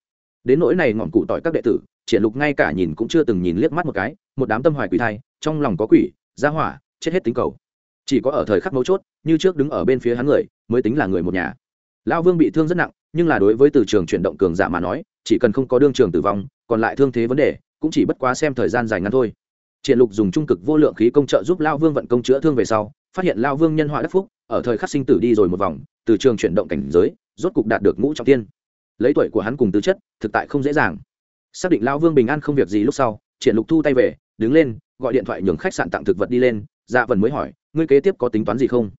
Đến nỗi này ngọn cụ tỏi các đệ tử, triển lục ngay cả nhìn cũng chưa từng nhìn liếc mắt một cái, một đám tâm hoài quỷ thai, trong lòng có quỷ, ra hỏa, chết hết tính cầu. Chỉ có ở thời khắc mấu chốt, như trước đứng ở bên phía hắn người, mới tính là người một nhà. Lão vương bị thương rất nặng, nhưng là đối với từ trường chuyển động cường giả mà nói chỉ cần không có đương trường tử vong, còn lại thương thế vấn đề, cũng chỉ bất quá xem thời gian dài ngắn thôi. Triển lục dùng trung cực vô lượng khí công trợ giúp lao vương vận công chữa thương về sau, phát hiện lao vương nhân họa đắc phúc, ở thời khắc sinh tử đi rồi một vòng, từ trường chuyển động cảnh giới, rốt cục đạt được ngũ trọng tiên lấy tuổi của hắn cùng tư chất, thực tại không dễ dàng. Xác định lao vương bình an không việc gì lúc sau, triển lục thu tay về, đứng lên, gọi điện thoại nhường khách sạn tặng thực vật đi lên dạ vần mới hỏi, ngươi kế tiếp có tính toán gì không?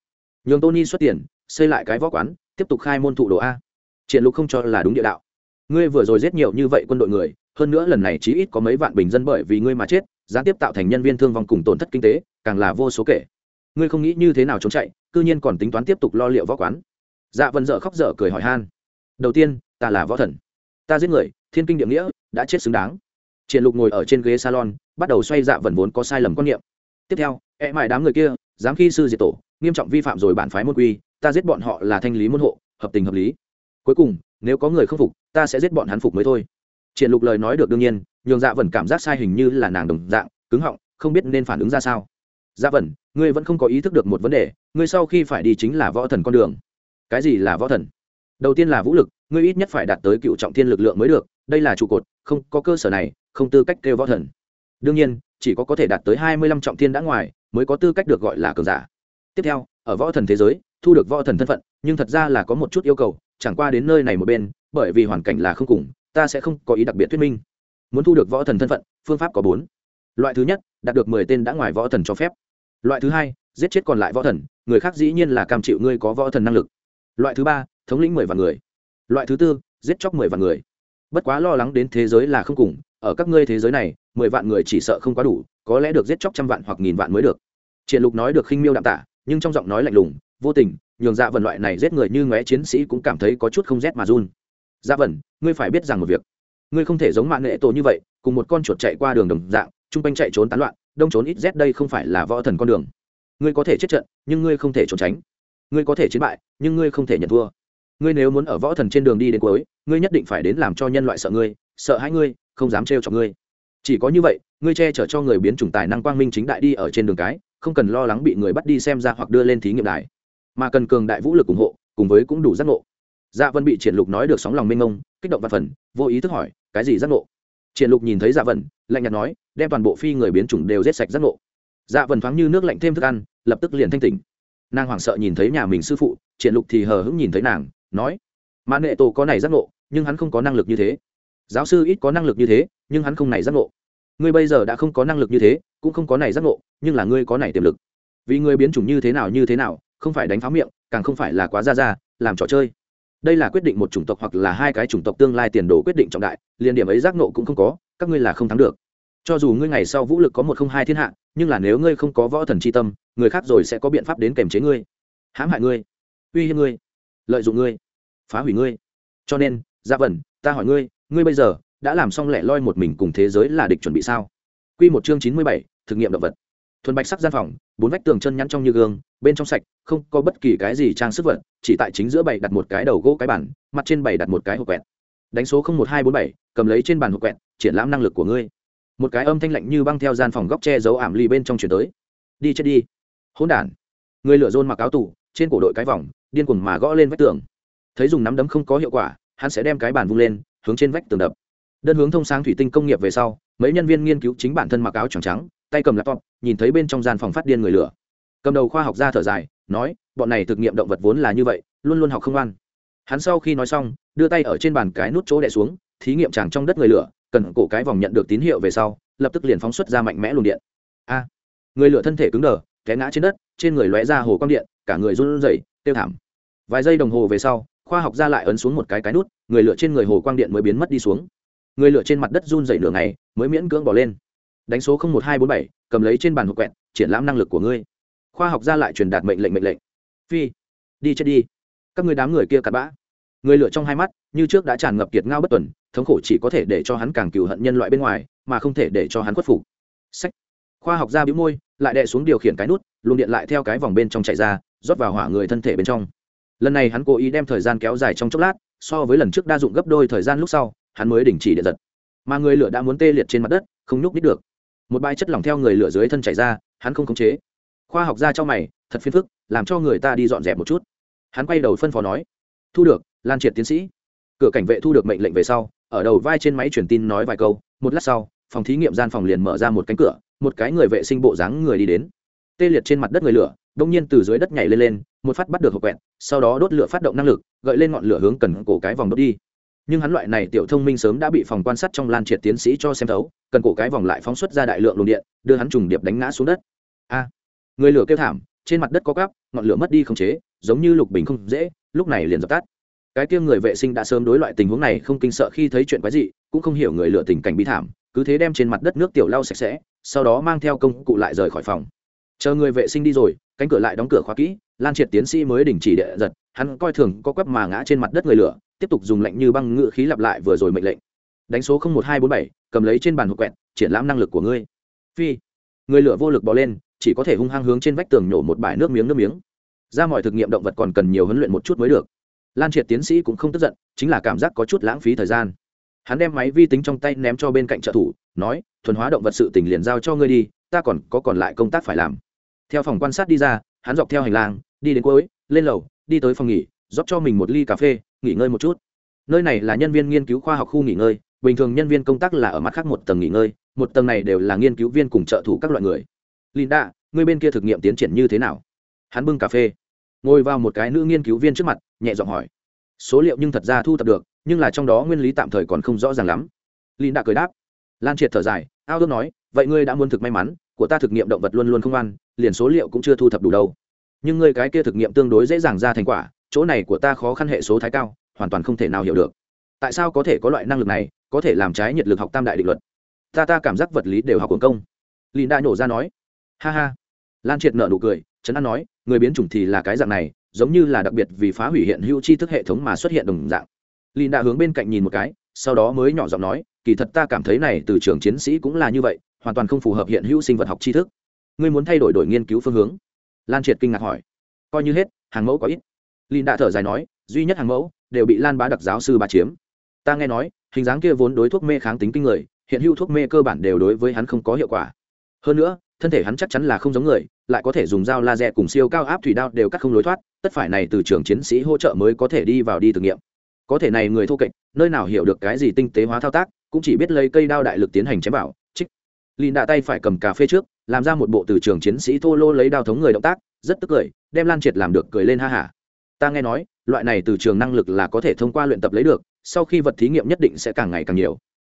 Nhường tony xuất tiền, xây lại cái võ quán, tiếp tục khai môn thụ đồ a. Triển lục không cho là đúng địa đạo ngươi vừa rồi giết nhiều như vậy quân đội người, hơn nữa lần này chí ít có mấy vạn bình dân bởi vì ngươi mà chết, gián tiếp tạo thành nhân viên thương vong cùng tổn thất kinh tế, càng là vô số kể. Ngươi không nghĩ như thế nào trốn chạy, cư nhiên còn tính toán tiếp tục lo liệu võ quán. Dạ vân dở khóc dở cười hỏi han. Đầu tiên, ta là võ thần. Ta giết người, thiên kinh địa nghĩa, đã chết xứng đáng. Triển lục ngồi ở trên ghế salon, bắt đầu xoay dạ vần vốn có sai lầm quan niệm. Tiếp theo e mãi đám người kia, dám khi sư diệt tổ, nghiêm trọng vi phạm rồi bản phái môn quy, ta giết bọn họ là thanh lý môn hộ, hợp tình hợp lý cuối cùng, nếu có người không phục, ta sẽ giết bọn hắn phục mới thôi. Triển lục lời nói được đương nhiên, nhường dạ vần cảm giác sai hình như là nàng đồng dạng, cứng họng, không biết nên phản ứng ra sao. Dạ vần ngươi vẫn không có ý thức được một vấn đề, ngươi sau khi phải đi chính là võ thần con đường. Cái gì là võ thần? Đầu tiên là vũ lực, ngươi ít nhất phải đạt tới cựu trọng thiên lực lượng mới được, đây là trụ cột, không có cơ sở này, không tư cách kêu võ thần. Đương nhiên, chỉ có có thể đạt tới hai mươi lăm trọng thiên đã ngoài, mới có tư cách được gọi là cường giả. Tiếp theo, ở võ thần thế giới, thu được võ thần thân phận, nhưng thật ra là có một chút yêu cầu chẳng qua đến nơi này một bên, bởi vì hoàn cảnh là không cùng, ta sẽ không có ý đặc biệt thuyết minh. Muốn thu được võ thần thân phận, phương pháp có bốn. Loại thứ nhất, đạt được mười tên đã ngoài võ thần cho phép. Loại thứ hai, giết chết còn lại võ thần, người khác dĩ nhiên là cam chịu ngươi có võ thần năng lực. Loại thứ ba, thống lĩnh mười vạn người. Loại thứ tư, giết chóc mười vạn người. Bất quá lo lắng đến thế giới là không cùng, ở các ngươi thế giới này, mười vạn người chỉ sợ không quá đủ, có lẽ được giết chóc trăm vạn hoặc nghìn vạn mới được. Triển lục nói được khinh miêu đạm tả nhưng trong giọng nói lạnh lùng vô tình, nhường dạ vần loại này giết người như ngóe chiến sĩ cũng cảm thấy có chút không rét mà run. Dạ vần, ngươi phải biết rằng một việc. Ngươi không thể giống mạng nghệ tổ như vậy, cùng một con chuột chạy qua đường đồng dạng, chung quanh chạy trốn tán loạn, đông trốn ít rét đây không phải là võ thần con đường. Ngươi có thể chết trận, nhưng ngươi không thể trốn tránh. Ngươi có thể chiến bại, nhưng ngươi không thể nhận thua. Ngươi nếu muốn ở võ thần trên đường đi đến cuối, ngươi nhất định phải đến làm cho nhân loại sợ ngươi, sợ hãi ngươi, không dám trêu cho ngươi. Chỉ có như vậy, ngươi che chở cho người biến chủng tài năng quang minh chính đại đi ở trên đường cái, không cần lo lắng bị người bắt đi xem ra hoặc đưa lên thí nghiệm đài mà cần cường đại vũ lực ủng hộ, cùng với cũng đủ giác ngộ. Dạ vân bị triển lục nói được sóng lòng mênh mông, kích động văn phần, vô ý thức hỏi, cái gì giác ngộ? Triển lục nhìn thấy dạ vân, lạnh nhạt nói, đem toàn bộ phi người biến chủng đều giết sạch giác ngộ. Dạ vân thoáng như nước lạnh thêm thức ăn, lập tức liền thanh tỉnh. Nàng hoảng sợ nhìn thấy nhà mình sư phụ, triển lục thì hờ hững nhìn thấy nàng, nói mà nệ tổ có này giác ngộ, nhưng hắn không có năng lực như thế. Giáo sư ít có năng lực như thế, nhưng hắn không này giác ngộ. Ngươi bây giờ đã không có năng lực như thế, cũng không có này giác ngộ, nhưng là ngươi có này tiềm lực. Vì ngươi biến chủng như thế nào như thế nào không phải đánh pháo miệng, càng không phải là quá ra ra, làm trò chơi. Đây là quyết định một chủng tộc hoặc là hai cái chủng tộc tương lai tiền đồ quyết định trọng đại, liền điểm ấy giác nộ cũng không có, các ngươi là không thắng được. Cho dù ngươi ngày sau vũ lực có một không hai thiên hạ, nhưng là nếu ngươi không có võ thần c h i tâm, người khác rồi sẽ có biện pháp đến kềm chế ngươi, hãm hại ngươi, uy hiếp ngươi, lợi dụng ngươi, phá hủy ngươi. Cho nên dạ gia vẩn ta hỏi ngươi ngươi bây giờ đã làm xong lẻ loi một mình cùng thế giới là địch chuẩn bị sao? Q một chương chín mươi bảy, thực nghiệm động vật thuần bạch sắc gian phòng, bốn vách tường chân nhắn trong như gương, bên trong sạch, không có bất kỳ cái gì trang sức vật, chỉ tại chính giữa bày đặt một cái đầu gỗ cái bản mặt trên bày đặt một cái hộp quẹt. Đánh số một hai bốn bảy, cầm lấy trên bàn hộp quẹt, triển lãm năng lực của ngươi. Một cái âm thanh lạnh như băng theo gian phòng góc che giấu ảm ly bên trong chuyển tới. Đi chết đi. Hỗn đản. Người lửa rôn mặc áo tủ trên cổ đội cái vòng, điên cuồng mà gõ lên vách tường. Thấy dùng nắm đấm không có hiệu quả, hắn sẽ đem cái bàn vung lên, hướng trên vách tường đập. Đơn hướng thông sáng thủy tinh công nghiệp về sau, mấy nhân viên nghiên cứu chính bản thân mặc áo trắng trắng tay cầm laptop, nhìn thấy bên trong gian phòng phát điên người lửa. Cầm đầu khoa học gia thở dài, nói, bọn này thực nghiệm động vật vốn là như vậy, luôn luôn học không ăn hắn sau khi nói xong, đưa tay ở trên bàn cái nút chỗ đè xuống, thí nghiệm chàng trong đất người lửa, cần cổ cái vòng nhận được tín hiệu về sau, lập tức liền phóng xuất ra mạnh mẽ luồng điện. A! Người lửa thân thể cứng đờ, té ngã trên đất, trên người lóe ra hồ quang điện, cả người run rẩy, tiêu thảm. Vài giây đồng hồ về sau, khoa học gia lại ấn xuống một cái cái nút, người lửa trên người hồ quang điện mới biến mất đi xuống. Người lửa trên mặt đất run rẩy nửa ngày, mới miễn cưỡng bỏ lên đánh số một hai bốn bảy, cầm lấy trên bàn hộp quẹt, triển lãm năng lực của ngươi. Khoa học gia lại truyền đạt mệnh lệnh mệnh lệnh. Phi, đi chết đi. Các người đám người kia cặn bã. Người lửa trong hai mắt, như trước đã tràn ngập kiệt ngao bất tuần, thống khổ chỉ có thể để cho hắn càng cừu hận nhân loại bên ngoài, mà không thể để cho hắn khuất phục. Sách. Khoa học gia bĩu môi, lại đè xuống điều khiển cái nút, luồng điện lại theo cái vòng bên trong chạy ra, rót vào hỏa người thân thể bên trong. Lần này hắn cố ý đem thời gian kéo dài trong chốc lát, so với lần trước đa dụng gấp đôi thời gian lúc sau, hắn mới đình chỉ điện giật. Mà người lửa đã muốn tê liệt trên mặt đất, không nhúc nít được một bãi chất lỏng theo người lửa dưới thân chảy ra, hắn không khống chế. Khoa học gia cho mày, thật phiền phức, làm cho người ta đi dọn dẹp một chút. Hắn quay đầu phân phó nói, thu được, lan triệt tiến sĩ. Cửa cảnh vệ thu được mệnh lệnh về sau, ở đầu vai trên máy truyền tin nói vài câu, một lát sau, phòng thí nghiệm gian phòng liền mở ra một cánh cửa, một cái người vệ sinh bộ dáng người đi đến. Tê liệt trên mặt đất người lửa, đông nhiên từ dưới đất nhảy lên lên, một phát bắt được hộp quẹt, sau đó đốt lửa phát động năng lực, gợi lên ngọn lửa hướng cần cổ cái vòng đốt đi nhưng hắn loại này tiểu thông minh sớm đã bị phòng quan sát trong lan triệt tiến sĩ cho xem thấu, cần cổ cái vòng lại phóng xuất ra đại lượng luồng điện, đưa hắn trùng điệp đánh ngã xuống đất. A, người lửa kêu thảm, trên mặt đất có cắp ngọn lửa mất đi không chế, giống như lục bình không dễ, lúc này liền dập tắt. Cái kia người vệ sinh đã sớm đối loại tình huống này không kinh sợ khi thấy chuyện quái dị, cũng không hiểu người lửa tình cảnh bi thảm, cứ thế đem trên mặt đất nước tiểu lau sạch sẽ, sau đó mang theo công cụ lại rời khỏi phòng. Chờ người vệ sinh đi rồi, cánh cửa lại đóng cửa khóa kỹ lan triệt tiến sĩ mới đình chỉ đệ giật, hắn coi thường có quắp mà ngã trên mặt đất người lửa, tiếp tục dùng lạnh như băng ngự khí lặp lại vừa rồi mệnh lệnh. Đánh số một hai bốn bảy, cầm lấy trên bàn hộp quẹt, triển lãm năng lực của ngươi. Phi, người lửa vô lực bỏ lên, chỉ có thể hung hăng hướng trên vách tường nhổ một bãi nước miếng nước miếng. Ra mọi thực nghiệm động vật còn cần nhiều huấn luyện một chút mới được. Lan triệt tiến sĩ cũng không tức giận, chính là cảm giác có chút lãng phí thời gian. Hắn đem máy vi tính trong tay ném cho bên cạnh trợ thủ, nói, thuần hóa động vật sự tỉnh liền giao cho ngươi đi, ta còn có còn lại công tác phải làm. Theo phòng quan sát đi ra, hắn dọc theo hành lang đi đến cuối, lên lầu, đi tới phòng nghỉ, rót cho mình một ly cà phê, nghỉ ngơi một chút. Nơi này là nhân viên nghiên cứu khoa học khu nghỉ ngơi, bình thường nhân viên công tác là ở mặt khác một tầng nghỉ ngơi, một tầng này đều là nghiên cứu viên cùng trợ thủ các loại người. Linda, người bên kia thực nghiệm tiến triển như thế nào? Hắn bưng cà phê. Ngồi vào một cái nữ nghiên cứu viên trước mặt, nhẹ giọng hỏi. Số liệu nhưng thật ra thu thập được, nhưng là trong đó nguyên lý tạm thời còn không rõ ràng lắm. Linda cười đáp. Lan triệt thở dài, ao ước nói, vậy ngươi đã muốn thực may mắn, của ta thực nghiệm động vật luôn luôn không ăn, liền số liệu cũng chưa thu thập đủ đâu nhưng ngươi cái kia thực nghiệm tương đối dễ dàng ra thành quả, chỗ này của ta khó khăn hệ số thái cao, hoàn toàn không thể nào hiểu được. Tại sao có thể có loại năng lực này, có thể làm trái nhiệt lực học tam đại định luật? Ta ta cảm giác vật lý đều học quần công. Lìn đã nhổ ra nói. Ha ha. Lan triệt nợ nụ cười, trấn an nói, người biến chủng thì là cái dạng này, giống như là đặc biệt vì phá hủy hiện hữu tri thức hệ thống mà xuất hiện đồng dạng. Lìn đã hướng bên cạnh nhìn một cái, sau đó mới nhỏ giọng nói, kỳ thật ta cảm thấy này từ trường chiến sĩ cũng là như vậy, hoàn toàn không phù hợp hiện hữu sinh vật học tri thức. Ngươi muốn thay đổi đổi nghiên cứu phương hướng lan triệt kinh ngạc hỏi. Coi như hết, hàng mẫu có ít. Lin đã thở dài nói, duy nhất hàng mẫu đều bị lan bá đặc giáo sư bà chiếm. Ta nghe nói, hình dáng kia vốn đối thuốc mê kháng tính kinh người, hiện hữu thuốc mê cơ bản đều đối với hắn không có hiệu quả. Hơn nữa, thân thể hắn chắc chắn là không giống người, lại có thể dùng dao laser cùng siêu cao áp thủy đao đều cắt không lối thoát, tất phải này từ trường chiến sĩ hỗ trợ mới có thể đi vào đi thử nghiệm. Có thể này người thô kệch, nơi nào hiểu được cái gì tinh tế hóa thao tác, cũng chỉ biết lấy cây đao đại lực tiến hành chém bảo trích lìn đạ tay phải cầm cà phê trước làm ra một bộ từ trường chiến sĩ thô lô lấy đao thống người động tác, rất tức cười, đem lan triệt làm được cười lên ha hả ta nghe nói, loại này từ trường năng lực là có thể thông qua luyện tập lấy được, sau khi vật thí nghiệm nhất định sẽ càng ngày càng nhiều.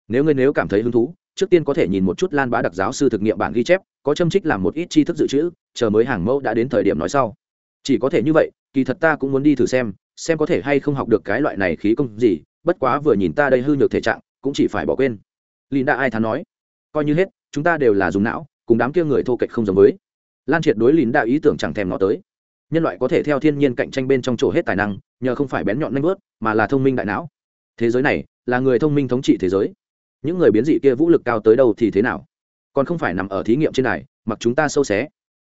Nếu ngươi nếu cảm thấy hứng thú, trước tiên có thể nhìn một chút lan bá đặc giáo sư thực nghiệm bản ghi chép, có châm trích làm một ít tri thức dự trữ, chờ mới hàng mẫu đã đến thời điểm nói sau. Chỉ có thể như vậy, kỳ thật ta cũng muốn đi thử xem xem có thể hay không học được cái loại này khí công gì, bất quá vừa nhìn ta đây hư nhược thể trạng, cũng chỉ phải bỏ quên. Lìn đã ai thắn nói, coi như hết, chúng ta đều là dùng não cùng đám kia người thô kệch không giống với. Lan triệt đối lín đạo ý tưởng chẳng thèm nó tới. Nhân loại có thể theo thiên nhiên cạnh tranh bên trong chỗ hết tài năng, nhờ không phải bén nhọn nanh vớt, mà là thông minh đại não. Thế giới này là người thông minh thống trị thế giới. Những người biến dị kia vũ lực cao tới đâu thì thế nào? Còn không phải nằm ở thí nghiệm trên này mặc chúng ta sâu xé.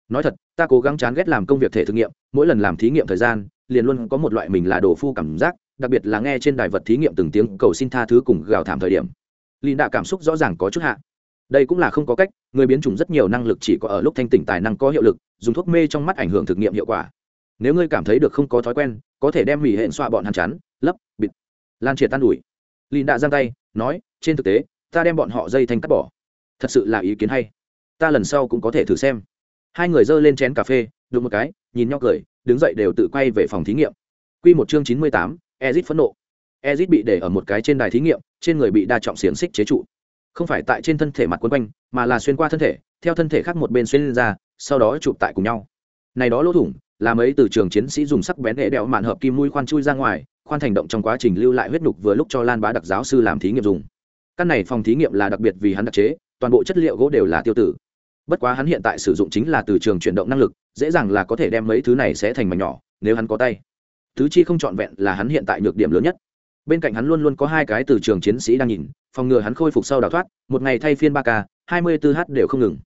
Nói thật, ta cố gắng chán ghét làm công việc thể thử nghiệm, mỗi lần làm thí nghiệm thời gian, liền luôn có một loại mình là đồ phu cảm giác, đặc biệt là nghe trên đài vật thí nghiệm từng tiếng cầu xin tha thứ cùng gào thảm thời điểm. Lìn đạ cảm xúc rõ ràng có chút hạ đây cũng là không có cách, người biến chủng rất nhiều năng lực chỉ có ở lúc thanh tỉnh tài năng có hiệu lực, dùng thuốc mê trong mắt ảnh hưởng thực nghiệm hiệu quả. Nếu ngươi cảm thấy được không có thói quen, có thể đem hủy hẹn xoa bọn hắn chắn lấp, bịt. Lan triệt tan ủi. Lìn đạ giang tay, nói, trên thực tế, ta đem bọn họ dây thanh cắt bỏ. Thật sự là ý kiến hay. Ta lần sau cũng có thể thử xem. Hai người giơ lên chén cà phê, đụng một cái, nhìn nhau cười, đứng dậy đều tự quay về phòng thí nghiệm. Q một chương chín mươi tám, ezit phẫn nộ. Ezit bị để ở một cái trên đài thí nghiệm, trên người bị đa trọng xiềng xích chế trụ không phải tại trên thân thể mặt quấn quanh, mà là xuyên qua thân thể, theo thân thể khác một bên xuyên lên ra, sau đó chụp tại cùng nhau. Này đó lỗ thủng, là mấy từ trường chiến sĩ dùng sắc bén để đẽo mạn hợp kim mũi khoan chui ra ngoài, khoan thành động trong quá trình lưu lại huyết nhục vừa lúc cho lan bá đặc giáo sư làm thí nghiệm dùng. Căn này phòng thí nghiệm là đặc biệt vì hắn đặc chế, toàn bộ chất liệu gỗ đều là tiêu tử. Bất quá hắn hiện tại sử dụng chính là từ trường chuyển động năng lực, dễ dàng là có thể đem mấy thứ này sẽ thành mảnh nhỏ, nếu hắn có tay. Thứ chi không trọn vẹn là hắn hiện tại nhược điểm lớn nhất. Bên cạnh hắn luôn luôn có hai cái từ trường chiến sĩ đang nhìn phòng ngừa hắn khôi phục sau đào thoát, một ngày thay phiên ba k, hai mươi bốn h đều không ngừng.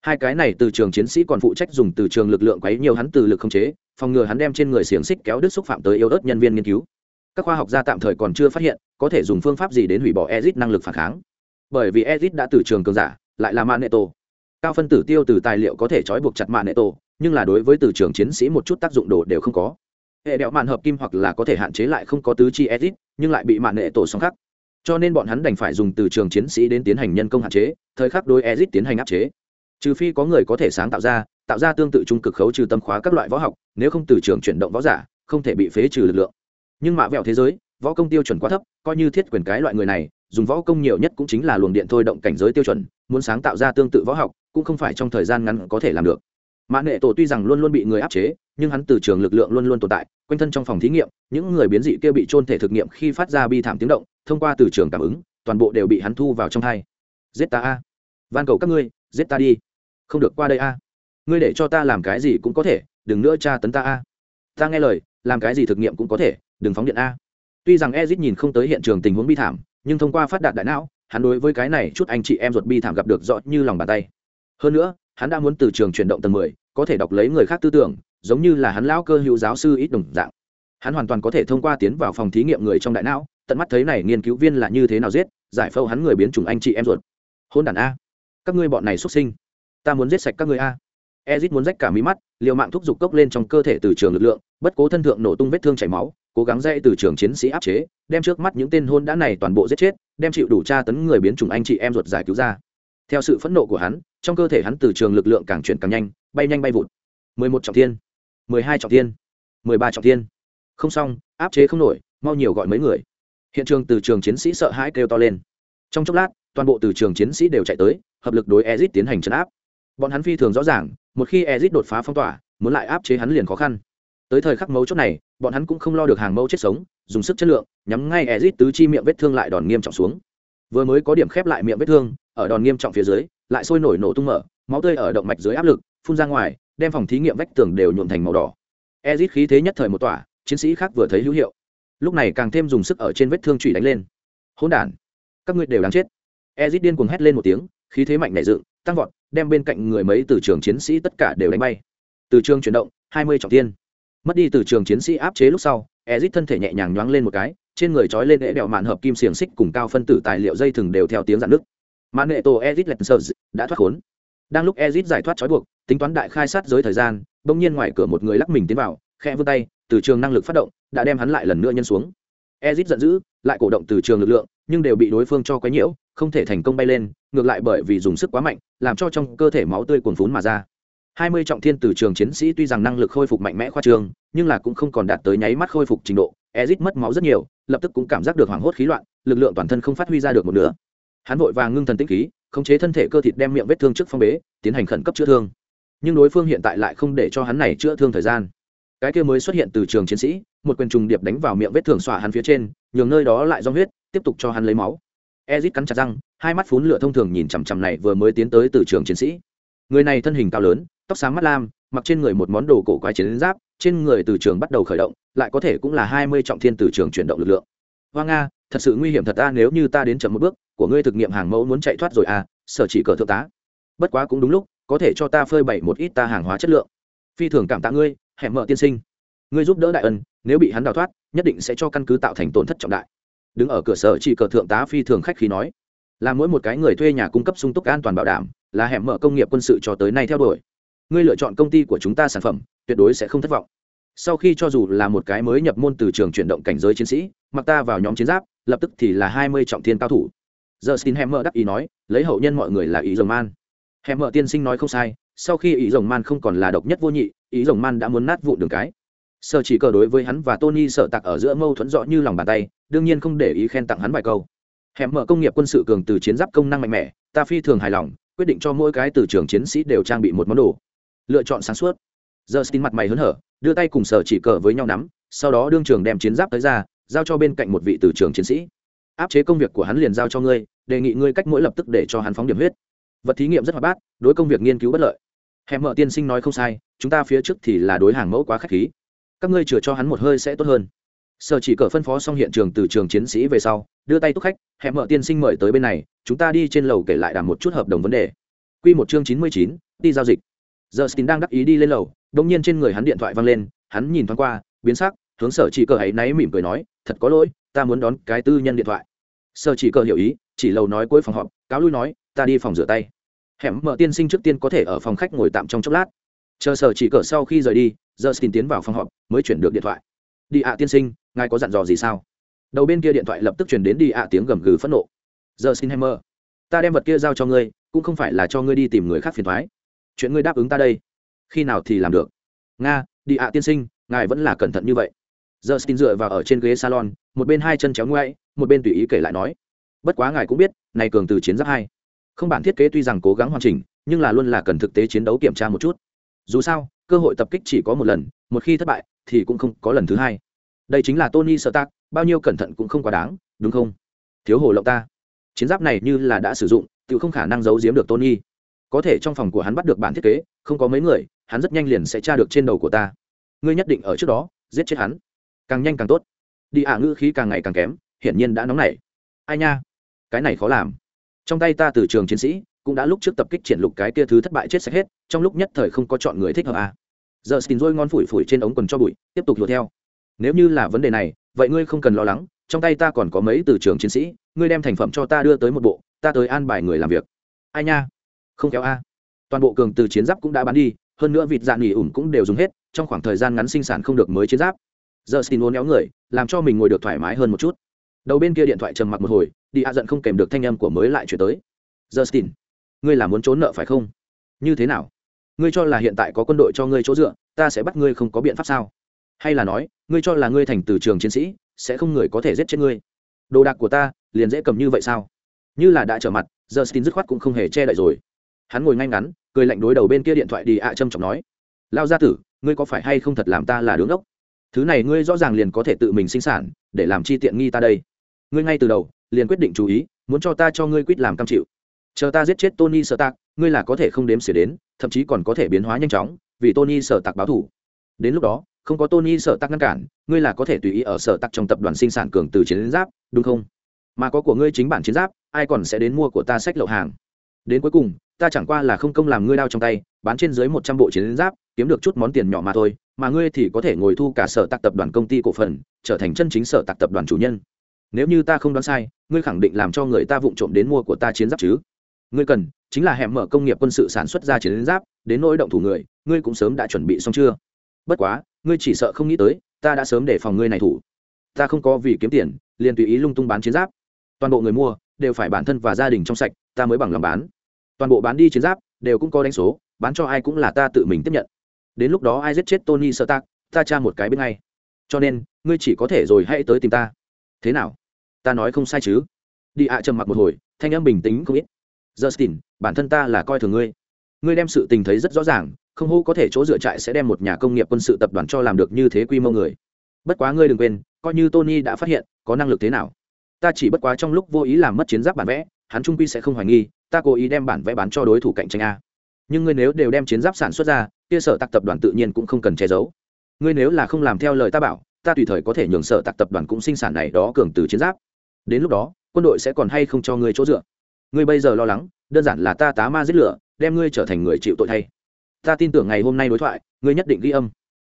Hai cái này từ trường chiến sĩ còn phụ trách dùng từ trường lực lượng quấy nhiều hắn từ lực không chế, phòng ngừa hắn đem trên người xiềng xích kéo đứt xúc phạm tới yếu ớt nhân viên nghiên cứu. Các khoa học gia tạm thời còn chưa phát hiện, có thể dùng phương pháp gì đến hủy bỏ ezit năng lực phản kháng. Bởi vì ezit đã từ trường cường giả, lại là mạng nệ tổ cao phân tử tiêu từ tài liệu có thể trói buộc chặt mạng nệ tổ nhưng là đối với từ trường chiến sĩ một chút tác dụng đồ đều không có. Hệ đẹo mạn hợp kim hoặc là có thể hạn chế lại không có tứ chi ezit, nhưng lại bị mạng nệ tổ song khắc cho nên bọn hắn đành phải dùng từ trường chiến sĩ đến tiến hành nhân công hạn chế, thời khắc đối ezit tiến hành áp chế. Trừ phi có người có thể sáng tạo ra tạo ra tương tự trung cực khấu trừ tâm khóa các loại võ học, nếu không từ trường chuyển động võ giả, không thể bị phế trừ lực lượng. Nhưng mạ vẹo thế giới, võ công tiêu chuẩn quá thấp, coi như thiết quyền cái loại người này, dùng võ công nhiều nhất cũng chính là luồng điện thôi động cảnh giới tiêu chuẩn, muốn sáng tạo ra tương tự võ học, cũng không phải trong thời gian ngắn có thể làm được. Mã nghệ tổ tuy rằng luôn luôn bị người áp chế, nhưng hắn từ trường lực lượng luôn luôn tồn tại, quanh thân trong phòng thí nghiệm, những người biến dị kia bị trôn thể thực nghiệm khi phát ra bi thảm tiếng động thông qua từ trường cảm ứng, toàn bộ đều bị hắn thu vào trong thai giết ta a. Van cầu các ngươi, giết ta đi. Không được qua đây a. Ngươi để cho ta làm cái gì cũng có thể, đừng nữa tra tấn ta a. Ta nghe lời, làm cái gì thực nghiệm cũng có thể, đừng phóng điện a. Tuy rằng ezit nhìn không tới hiện trường tình huống bi thảm, nhưng thông qua phát đạt đại não, hắn đối với cái này chút anh chị em ruột bi thảm gặp được rõ như lòng bàn tay. Hơn nữa, hắn đã muốn từ trường chuyển động tầng mười, có thể đọc lấy người khác tư tưởng, giống như là hắn lão cơ hữu giáo sư ít đồng dạng. Hắn hoàn toàn có thể thông qua tiến vào phòng thí nghiệm người trong đại não tận mắt thấy này nghiên cứu viên là như thế nào giết, giải phẫu hắn người biến chủng anh chị em ruột. Hôn đàn a. Các ngươi bọn này xuất sinh. Ta muốn giết sạch các ngươi a. Ezit muốn rách cả mí mắt, liều mạng thúc giục cốc lên trong cơ thể từ trường lực lượng, bất cố thân thượng nổ tung vết thương chảy máu, cố gắng dây từ trường chiến sĩ áp chế, đem trước mắt những tên hôn đã này toàn bộ giết chết, đem chịu đủ tra tấn người biến chủng anh chị em ruột giải cứu ra. Theo sự phẫn nộ của hắn, trong cơ thể hắn từ trường lực lượng càng chuyển càng nhanh, bay nhanh bay vụt. Mười một trọng thiên. Mười hai trọng thiên. Mười ba trọng thiên. Không xong, áp chế không nổi, mau nhiều gọi mấy người hiện trường từ trường chiến sĩ sợ hãi kêu to lên. Trong chốc lát, toàn bộ từ trường chiến sĩ đều chạy tới, hợp lực đối ezit tiến hành chấn áp. Bọn hắn phi thường rõ ràng, một khi ezit đột phá phong tỏa, muốn lại áp chế hắn liền khó khăn. Tới thời khắc mấu chốt này, bọn hắn cũng không lo được hàng mẫu chết sống, dùng sức chất lượng, nhắm ngay ezit tứ chi miệng vết thương lại đòn nghiêm trọng xuống. Vừa mới có điểm khép lại miệng vết thương, ở đòn nghiêm trọng phía dưới, lại sôi nổi nổ tung mở, máu tươi ở động mạch dưới áp lực, phun ra ngoài, đem phòng thí nghiệm vách tường đều nhuộm thành màu đỏ. Ezit khí thế nhất thời một tỏa, chiến sĩ khác vừa thấy hữu hiệu lúc này càng thêm dùng sức ở trên vết thương trụy đánh lên. Hỗn đản, các ngươi đều đáng chết. Ezit điên cuồng hét lên một tiếng, khí thế mạnh nảy dựng, tăng vọt, đem bên cạnh người mấy từ trường chiến sĩ tất cả đều đánh bay. Từ trường chuyển động, hai mươi trọng tiên mất đi từ trường chiến sĩ áp chế lúc sau, ezit thân thể nhẹ nhàng nhoáng lên một cái, trên người trói lên lễ đèo màn hợp kim xiềng xích cùng cao phân tử tài liệu dây thừng đều theo tiếng dạn nước màn nghệ tổ ezit letsers đã thoát khốn. Đang lúc ezit giải thoát trói buộc, tính toán đại khai sát giới thời gian, bỗng nhiên ngoài cửa một người lắc mình tiến vào, khẽ vươn tay, từ trường năng lực phát động đã đem hắn lại lần nữa nhân xuống. Ezit giận dữ, lại cổ động từ trường lực lượng, nhưng đều bị đối phương cho quấy nhiễu, không thể thành công bay lên, ngược lại bởi vì dùng sức quá mạnh, làm cho trong cơ thể máu tươi cuồn phún mà ra. Hai mươi trọng thiên từ trường chiến sĩ tuy rằng năng lực khôi phục mạnh mẽ khoa trường, nhưng là cũng không còn đạt tới nháy mắt khôi phục trình độ, ezit mất máu rất nhiều, lập tức cũng cảm giác được hoảng hốt khí loạn, lực lượng toàn thân không phát huy ra được một nửa. Hắn vội vàng ngưng thần tĩnh khí, khống chế thân thể cơ thịt đem miệng vết thương trước phong bế, tiến hành khẩn cấp chữa thương. Nhưng đối phương hiện tại lại không để cho hắn này chữa thương thời gian. Cái kia mới xuất hiện từ trường chiến sĩ một quyền trùng điệp đánh vào miệng vết thương xỏa hắn phía trên, nhường nơi đó lại do huyết, tiếp tục cho hắn lấy máu. Ezit cắn chặt răng, hai mắt phún lửa thông thường nhìn chằm chằm này vừa mới tiến tới từ trường chiến sĩ. Người này thân hình cao lớn, tóc sáng mắt lam, mặc trên người một món đồ cổ quái chiến giáp, trên người từ trường bắt đầu khởi động, lại có thể cũng là hai mươi trọng thiên từ trường chuyển động lực lượng. Hoa nga, thật sự nguy hiểm thật ta, nếu như ta đến chậm một bước, của ngươi thực nghiệm hàng mẫu muốn chạy thoát rồi à sở chỉ cờ thượng tá. Bất quá cũng đúng lúc, có thể cho ta phơi bày một ít ta hàng hóa chất lượng. Phi thường cảm tạ ngươi, hẹn mở tiên sinh ngươi giúp đỡ đại ân, nếu bị hắn đào thoát, nhất định sẽ cho căn cứ tạo thành tổn thất trọng đại. Đứng ở cửa sở chỉ cờ thượng tá phi thường khách khi nói, là mỗi một cái người thuê nhà cung cấp sung túc an toàn bảo đảm, là hẻm mở công nghiệp quân sự cho tới nay theo đuổi. Ngươi lựa chọn công ty của chúng ta sản phẩm, tuyệt đối sẽ không thất vọng. Sau khi cho dù là một cái mới nhập môn từ trường chuyển động cảnh giới chiến sĩ, mặc ta vào nhóm chiến giáp, lập tức thì là hai mươi trọng thiên cao thủ. Giờ xin hẻm mở đắc ý nói, lấy hậu nhân mọi người là ý rồng man. Hẻm mở tiên sinh nói không sai, sau khi ý rồng man không còn là độc nhất vô nhị, ý rồng man đã muốn nát vụ đường cái sợ chỉ cờ đối với hắn và tony sợ tặc ở giữa mâu thuẫn rõ như lòng bàn tay, đương nhiên không để ý khen tặng hắn vài câu. Hẻm mở công nghiệp quân sự cường từ chiến giáp công năng mạnh mẽ, ta phi thường hài lòng, quyết định cho mỗi cái từ trường chiến sĩ đều trang bị một món đồ. Lựa chọn sáng suốt. Giờ xin mặt mày hớn hở, đưa tay cùng sở chỉ cờ với nhau nắm, sau đó đương trường đem chiến giáp tới ra, giao cho bên cạnh một vị từ trường chiến sĩ. Áp chế công việc của hắn liền giao cho ngươi, đề nghị ngươi cách mỗi lập tức để cho hắn phóng điểm huyết. Vật thí nghiệm rất hoạt bát, đối công việc nghiên cứu bất lợi. Hẻm mở tiên sinh nói không sai, chúng ta phía trước thì là đối hàng mẫu quá k h á c h khí các ngươi chừa cho hắn một hơi sẽ tốt hơn. Sở chỉ cờ phân phó xong hiện trường từ trường chiến sĩ về sau, đưa tay túc khách hẹn mở tiên sinh mời tới bên này, chúng ta đi trên lầu kể lại đàm một chút hợp đồng vấn đề. Q một chương chín mươi chín, đi giao dịch. Giờ stin đang đắc ý đi lên lầu đông nhiên trên người hắn điện thoại văng lên, hắn nhìn thoáng qua, biến sắc, hướng sở chỉ cờ ấy náy mỉm cười nói, thật có lỗi, ta muốn đón cái tư nhân điện thoại. Sở chỉ cờ hiểu ý, chỉ lầu nói cuối phòng họp, cáo lui nói, ta đi phòng rửa tay. Hẻm mở tiên sinh trước tiên có thể ở phòng khách ngồi tạm trong chốc lát chờ sở chỉ cờ sau khi rời đi giờ xin tiến vào phòng họp, mới chuyển được điện thoại. Đi ạ, tiên sinh, ngài có dặn dò gì sao? Đầu bên kia điện thoại lập tức chuyển đến đi ạ tiếng gầm gừ phẫn nộ. Giờ xin hammer, ta đem vật kia giao cho ngươi, cũng không phải là cho ngươi đi tìm người khác phiền thoái chuyện ngươi đáp ứng ta đây, khi nào thì làm được? Nga, đi ạ, tiên sinh, ngài vẫn là cẩn thận như vậy. Giờ xin dựa vào ở trên ghế salon, một bên hai chân chéo ngoại một bên tùy ý kể lại nói, bất quá ngài cũng biết, này cường từ chiến giáp hai. Không bản thiết kế tuy rằng cố gắng hoàn chỉnh, nhưng là luôn là cần thực tế chiến đấu kiểm tra một chút dù sao, cơ hội tập kích chỉ có một lần, một khi thất bại thì cũng không có lần thứ hai. Đây chính là tony sợ tác bao nhiêu cẩn thận cũng không quá đáng, đúng không? Thiếu hồ lộng ta. Chiến giáp này như là đã sử dụng, tự không khả năng giấu giếm được tony. Có thể trong phòng của hắn bắt được bản thiết kế, không có mấy người, hắn rất nhanh liền sẽ tra được trên đầu của ta. Ngươi nhất định ở trước đó, giết chết hắn. Càng nhanh càng tốt. Đi ả ngữ khí càng ngày càng kém, hiển nhiên đã nóng nảy. Ai nha? Cái này khó làm. Trong tay ta từ trường chiến sĩ cũng đã lúc trước tập kích triển lục cái kia thứ thất bại chết sạch hết, trong lúc nhất thời không có chọn người thích hợp à. giờ stin rôi ngon phủi phủi trên ống quần cho bụi, tiếp tục lùa theo. Nếu như là vấn đề này, vậy ngươi không cần lo lắng, trong tay ta còn có mấy từ trường chiến sĩ, ngươi đem thành phẩm cho ta đưa tới một bộ, ta tới an bài người làm việc. Ai nha? Không kéo a. Toàn bộ cường từ chiến giáp cũng đã bán đi, hơn nữa vịt dạn nghỉ ủn cũng đều dùng hết, trong khoảng thời gian ngắn sinh sản không được mới chiến giáp. Giờ xin uốn éo người, làm cho mình ngồi được thoải mái hơn một chút. Đầu bên kia điện thoại trầm mặc một hồi, đi a giận không kèm được thanh âm của mới lại chuyển tới. Justin ngươi là muốn trốn nợ phải không? Như thế nào? Ngươi cho là hiện tại có quân đội cho ngươi chỗ dựa, ta sẽ bắt ngươi không có biện pháp sao? Hay là nói, ngươi cho là ngươi thành từ trường chiến sĩ, sẽ không người có thể giết chết ngươi? Đồ đạc của ta, liền dễ cầm như vậy sao? Như là đã trở mặt giờ xin dứt khoát cũng không hề che đậy rồi. Hắn ngồi ngay ngắn, cười lạnh đối đầu bên kia điện thoại đi ạ trâm trọng nói. Lao gia tử, ngươi có phải hay không thật làm ta là đứng ốc thứ này ngươi rõ ràng liền có thể tự mình sinh sản, để làm chi tiện nghi ta đây. Ngươi ngay từ đầu, liền quyết định chú ý, muốn cho ta cho ngươi quyết làm cam chịu chờ ta giết chết tony sợ tạc ngươi là có thể không đếm xỉa đến, thậm chí còn có thể biến hóa nhanh chóng, vì tony sợ tạc báo thủ đến lúc đó, không có tony sợ tạc ngăn cản, ngươi là có thể tùy ý ở sợ tạc trong tập đoàn sinh sản cường từ chiến giáp, đúng không? Mà có của ngươi chính bản chiến giáp, ai còn sẽ đến mua của ta sách lậu hàng? Đến cuối cùng, ta chẳng qua là không công làm ngươi đao trong tay, bán trên dưới một trăm bộ chiến giáp, kiếm được chút món tiền nhỏ mà thôi, mà ngươi thì có thể ngồi thu cả sở tạc tập đoàn công ty cổ phần, trở thành chân chính sở tạc tập đoàn chủ nhân. Nếu như ta không đoán sai, ngươi khẳng định làm cho người ta vụng trộm đến mua của ta chiến giáp chứ? Ngươi cần chính là hẻm mở công nghiệp quân sự sản xuất ra chiến giáp đến nỗi động thủ người ngươi cũng sớm đã chuẩn bị xong chưa? Bất quá ngươi chỉ sợ không nghĩ tới ta đã sớm để phòng ngươi này thủ. Ta không có vì kiếm tiền liền tùy ý lung tung bán chiến giáp. Toàn bộ người mua đều phải bản thân và gia đình trong sạch ta mới bằng lòng bán. Toàn bộ bán đi chiến giáp đều cũng có đánh số bán cho ai cũng là ta tự mình tiếp nhận. Đến lúc đó ai giết chết tony sợ ta, ta tra một cái bên ngay. Cho nên ngươi chỉ có thể rồi hãy tới tìm ta. Thế nào? Ta nói không sai chứ? Đi ạ trầm mặc một hồi thanh em bình tĩnh không ít justin, bản thân ta là coi thường ngươi. Ngươi đem sự tình thấy rất rõ ràng, không hô có thể chỗ dựa trại sẽ đem một nhà công nghiệp quân sự tập đoàn cho làm được như thế quy mô người. Bất quá ngươi đừng quên, coi như tony đã phát hiện, có năng lực thế nào. Ta chỉ bất quá trong lúc vô ý làm mất chiến giáp bản vẽ, hắn trung quy sẽ không hoài nghi, ta cố ý đem bản vẽ bán cho đối thủ cạnh tranh a. Nhưng ngươi nếu đều đem chiến giáp sản xuất ra, kia sở tạc tập đoàn tự nhiên cũng không cần che giấu. Ngươi nếu là không làm theo lời ta bảo, ta tùy thời có thể nhường sở tạc tập đoàn cũng sinh sản này đó cường từ chiến giáp. Đến lúc đó, quân đội sẽ còn hay không cho ngươi chỗ dựa? Ngươi bây giờ lo lắng, đơn giản là ta tá ma giết lửa, đem ngươi trở thành người chịu tội thay. Ta tin tưởng ngày hôm nay đối thoại, ngươi nhất định ghi âm.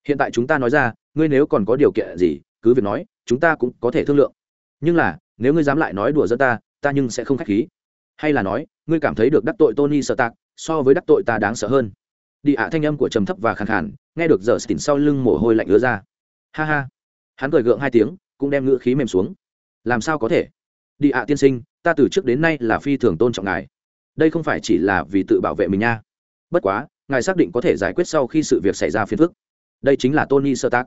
Hiện tại chúng ta nói ra, ngươi nếu còn có điều kiện gì, cứ việc nói, chúng ta cũng có thể thương lượng. Nhưng là, nếu ngươi dám lại nói đùa dẫn ta ta nhưng sẽ không k h á c h khí. Hay là nói, ngươi cảm thấy được đắc tội tony sợ tạc so với đắc tội ta đáng sợ hơn. Đi ạ, thanh âm của trầm thấp và khàn khàn, nghe được giờ xỉn sau lưng mồ hôi lạnh ứa ra. Ha ha. Hắn cười gượng hai tiếng, cũng đem ngữ khí mềm xuống. Làm sao có thể? Đi ạ, tiên sinh ta từ trước đến nay là phi thường tôn trọng ngài. Đây không phải chỉ là vì tự bảo vệ mình nha. Bất quá, ngài xác định có thể giải quyết sau khi sự việc xảy ra phiền phức. Đây chính là tony sơ tác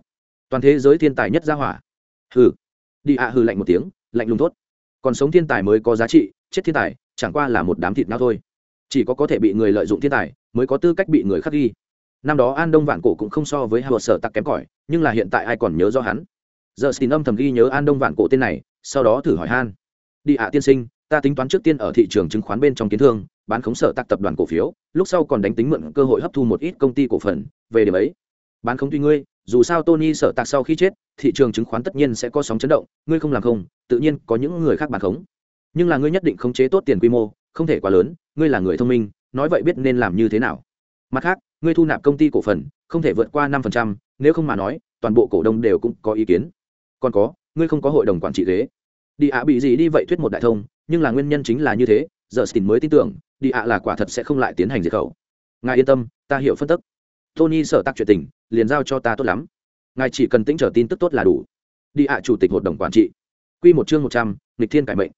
toàn thế giới thiên tài nhất gia hỏa. Hừ. Đi ạ, hừ lạnh một tiếng, lạnh lùng tốt còn sống thiên tài mới có giá trị, chết thiên tài, chẳng qua là một đám thịt nao thôi. Chỉ có có thể bị người lợi dụng thiên tài, mới có tư cách bị người khắc ghi. Năm đó an đông vạn cổ cũng không so với hào sở tặc kém cỏi, nhưng là hiện tại ai còn nhớ do hắn? Giờ xin âm thầm ghi nhớ an đông vạn cổ tên này, sau đó thử hỏi han đi ạ, tiên sinh, ta tính toán trước tiên ở thị trường chứng khoán bên trong kiến thương, bán khống sở tặc tập đoàn cổ phiếu, lúc sau còn đánh tính mượn cơ hội hấp thu một ít công ty cổ phần, về điểm ấy. Bán khống tuy ngươi, dù sao tony sở tặc sau khi chết, thị trường chứng khoán tất nhiên sẽ có sóng chấn động, ngươi không làm không, tự nhiên có những người khác bán khống. Nhưng là ngươi nhất định khống chế tốt tiền quy mô, không thể quá lớn, ngươi là người thông minh, nói vậy biết nên làm như thế nào. Mặt khác, ngươi thu nạp công ty cổ phần, không thể vượt qua năm phần trăm, nếu không mà nói, toàn bộ cổ đông đều cũng có ý kiến. Còn có, ngươi không có hội đồng quản trị ghế đi ạ bị gì đi vậy thuyết một đại thông nhưng là nguyên nhân chính là như thế giờ stin mới tin tưởng đi ạ là quả thật sẽ không lại tiến hành diệt khẩu. Ngài yên tâm ta hiểu phân tức. Tony sở tắc chuyện tình liền giao cho ta tốt lắm. Ngài chỉ cần tính trở tin tức tốt là đủ. Đi ạ chủ tịch hội đồng quản trị. Quy một chương một trăm lịch thiên cải mệnh.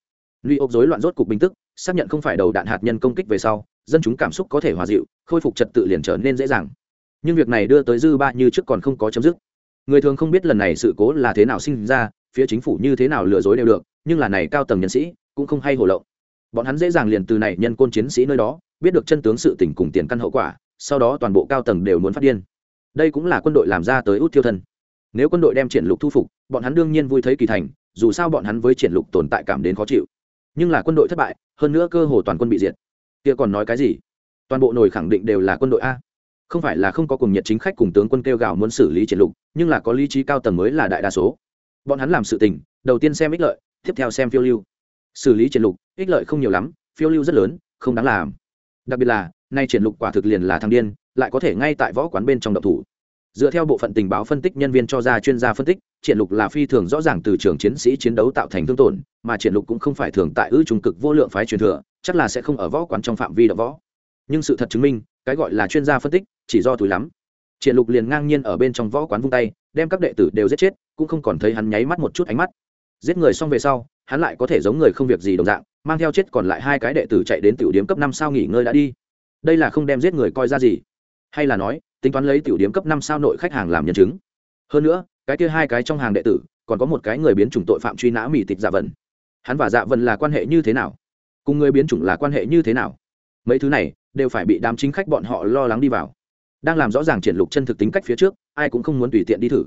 Luy ốc rối loạn rốt cục bình tức, xác nhận không phải đầu đạn hạt nhân công kích về sau, dân chúng cảm xúc có thể hòa dịu, khôi phục trật tự liền trở nên dễ dàng. Nhưng việc này đưa tới dư ba như trước còn không có chấm dứt. Người thường không biết lần này sự cố là thế nào sinh ra, phía chính phủ như thế nào lừa dối đều được, nhưng là này cao tầng nhân sĩ cũng không hay hồ lộng. Bọn hắn dễ dàng liền từ này nhân côn chiến sĩ nơi đó, biết được chân tướng sự tình cùng tiền căn hậu quả, sau đó toàn bộ cao tầng đều muốn phát điên. Đây cũng là quân đội làm ra tới út tiêu thân. Nếu quân đội đem triển lục thu phục, bọn hắn đương nhiên vui thấy kỳ thành, dù sao bọn hắn với triển lục tồn tại cảm đến khó chịu nhưng là quân đội thất bại hơn nữa cơ hồ toàn quân bị diệt kia còn nói cái gì toàn bộ nổi khẳng định đều là quân đội a không phải là không có cùng nhiệt chính khách cùng tướng quân kêu gào muốn xử lý triển lục nhưng là có lý trí cao tầng mới là đại đa số bọn hắn làm sự tình, đầu tiên xem ích lợi, tiếp theo xem phiêu lưu. Xử lý triển lục, ích lợi không nhiều lắm, phiêu lưu rất lớn, không đáng làm. Đặc biệt là, nay triển lục quả thực liền là thằng điên, lại có thể ngay tại võ quán bên trong động thủ. Dựa theo bộ phận tình báo phân tích nhân viên cho ra chuyên gia phân tích, triển lục là phi thường rõ ràng từ trường chiến sĩ chiến đấu tạo thành thương tổn, mà triển lục cũng không phải thường tại ư trung cực vô lượng phái truyền thừa, chắc là sẽ không ở võ quán trong phạm vi động võ. Nhưng sự thật chứng minh, cái gọi là chuyên gia phân tích, chỉ do túi lắm. Triển lục liền ngang nhiên ở bên trong võ quán vung tay, đem các đệ tử đều giết chết cũng không còn thấy hắn nháy mắt một chút ánh mắt. Giết người xong về sau, hắn lại có thể giống người không việc gì đồng dạng, mang theo chết còn lại hai cái đệ tử chạy đến tiểu điếm cấp năm sao nghỉ ngơi đã đi. Đây là không đem giết người coi ra gì. Hay là nói, tính toán lấy tiểu điếm cấp năm sao nội khách hàng làm nhân chứng. Hơn nữa, cái kia hai cái trong hàng đệ tử, còn có một cái người biến chủng tội phạm truy nã mỹ tịch dạ vần hắn và dạ vần là quan hệ như thế nào? Cùng người biến chủng là quan hệ như thế nào? Mấy thứ này, đều phải bị đám chính khách bọn họ lo lắng đi vào. Đang làm rõ ràng triển lục chân thực tính cách phía trước, ai cũng không muốn tùy tiện đi thử.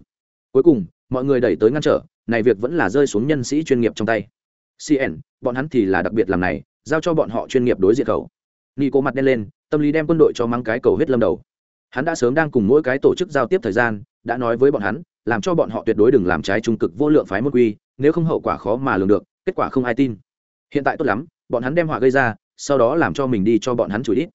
Cuối cùng mọi người đẩy tới ngăn trở, này việc vẫn là rơi xuống nhân sĩ chuyên nghiệp trong tay. Cn bọn hắn thì là đặc biệt làm này, giao cho bọn họ chuyên nghiệp đối diện cầu. ni cố mặt đen lên, tâm lý đem quân đội cho mang cái cầu hết lâm đầu. Hắn đã sớm đang cùng mỗi cái tổ chức giao tiếp thời gian, đã nói với bọn hắn, làm cho bọn họ tuyệt đối đừng làm trái trung cực vô lượng phái môn quy, nếu không hậu quả khó mà lường được, kết quả không ai tin. Hiện tại tốt lắm, bọn hắn đem họa gây ra, sau đó làm cho mình đi cho bọn hắn chủ ít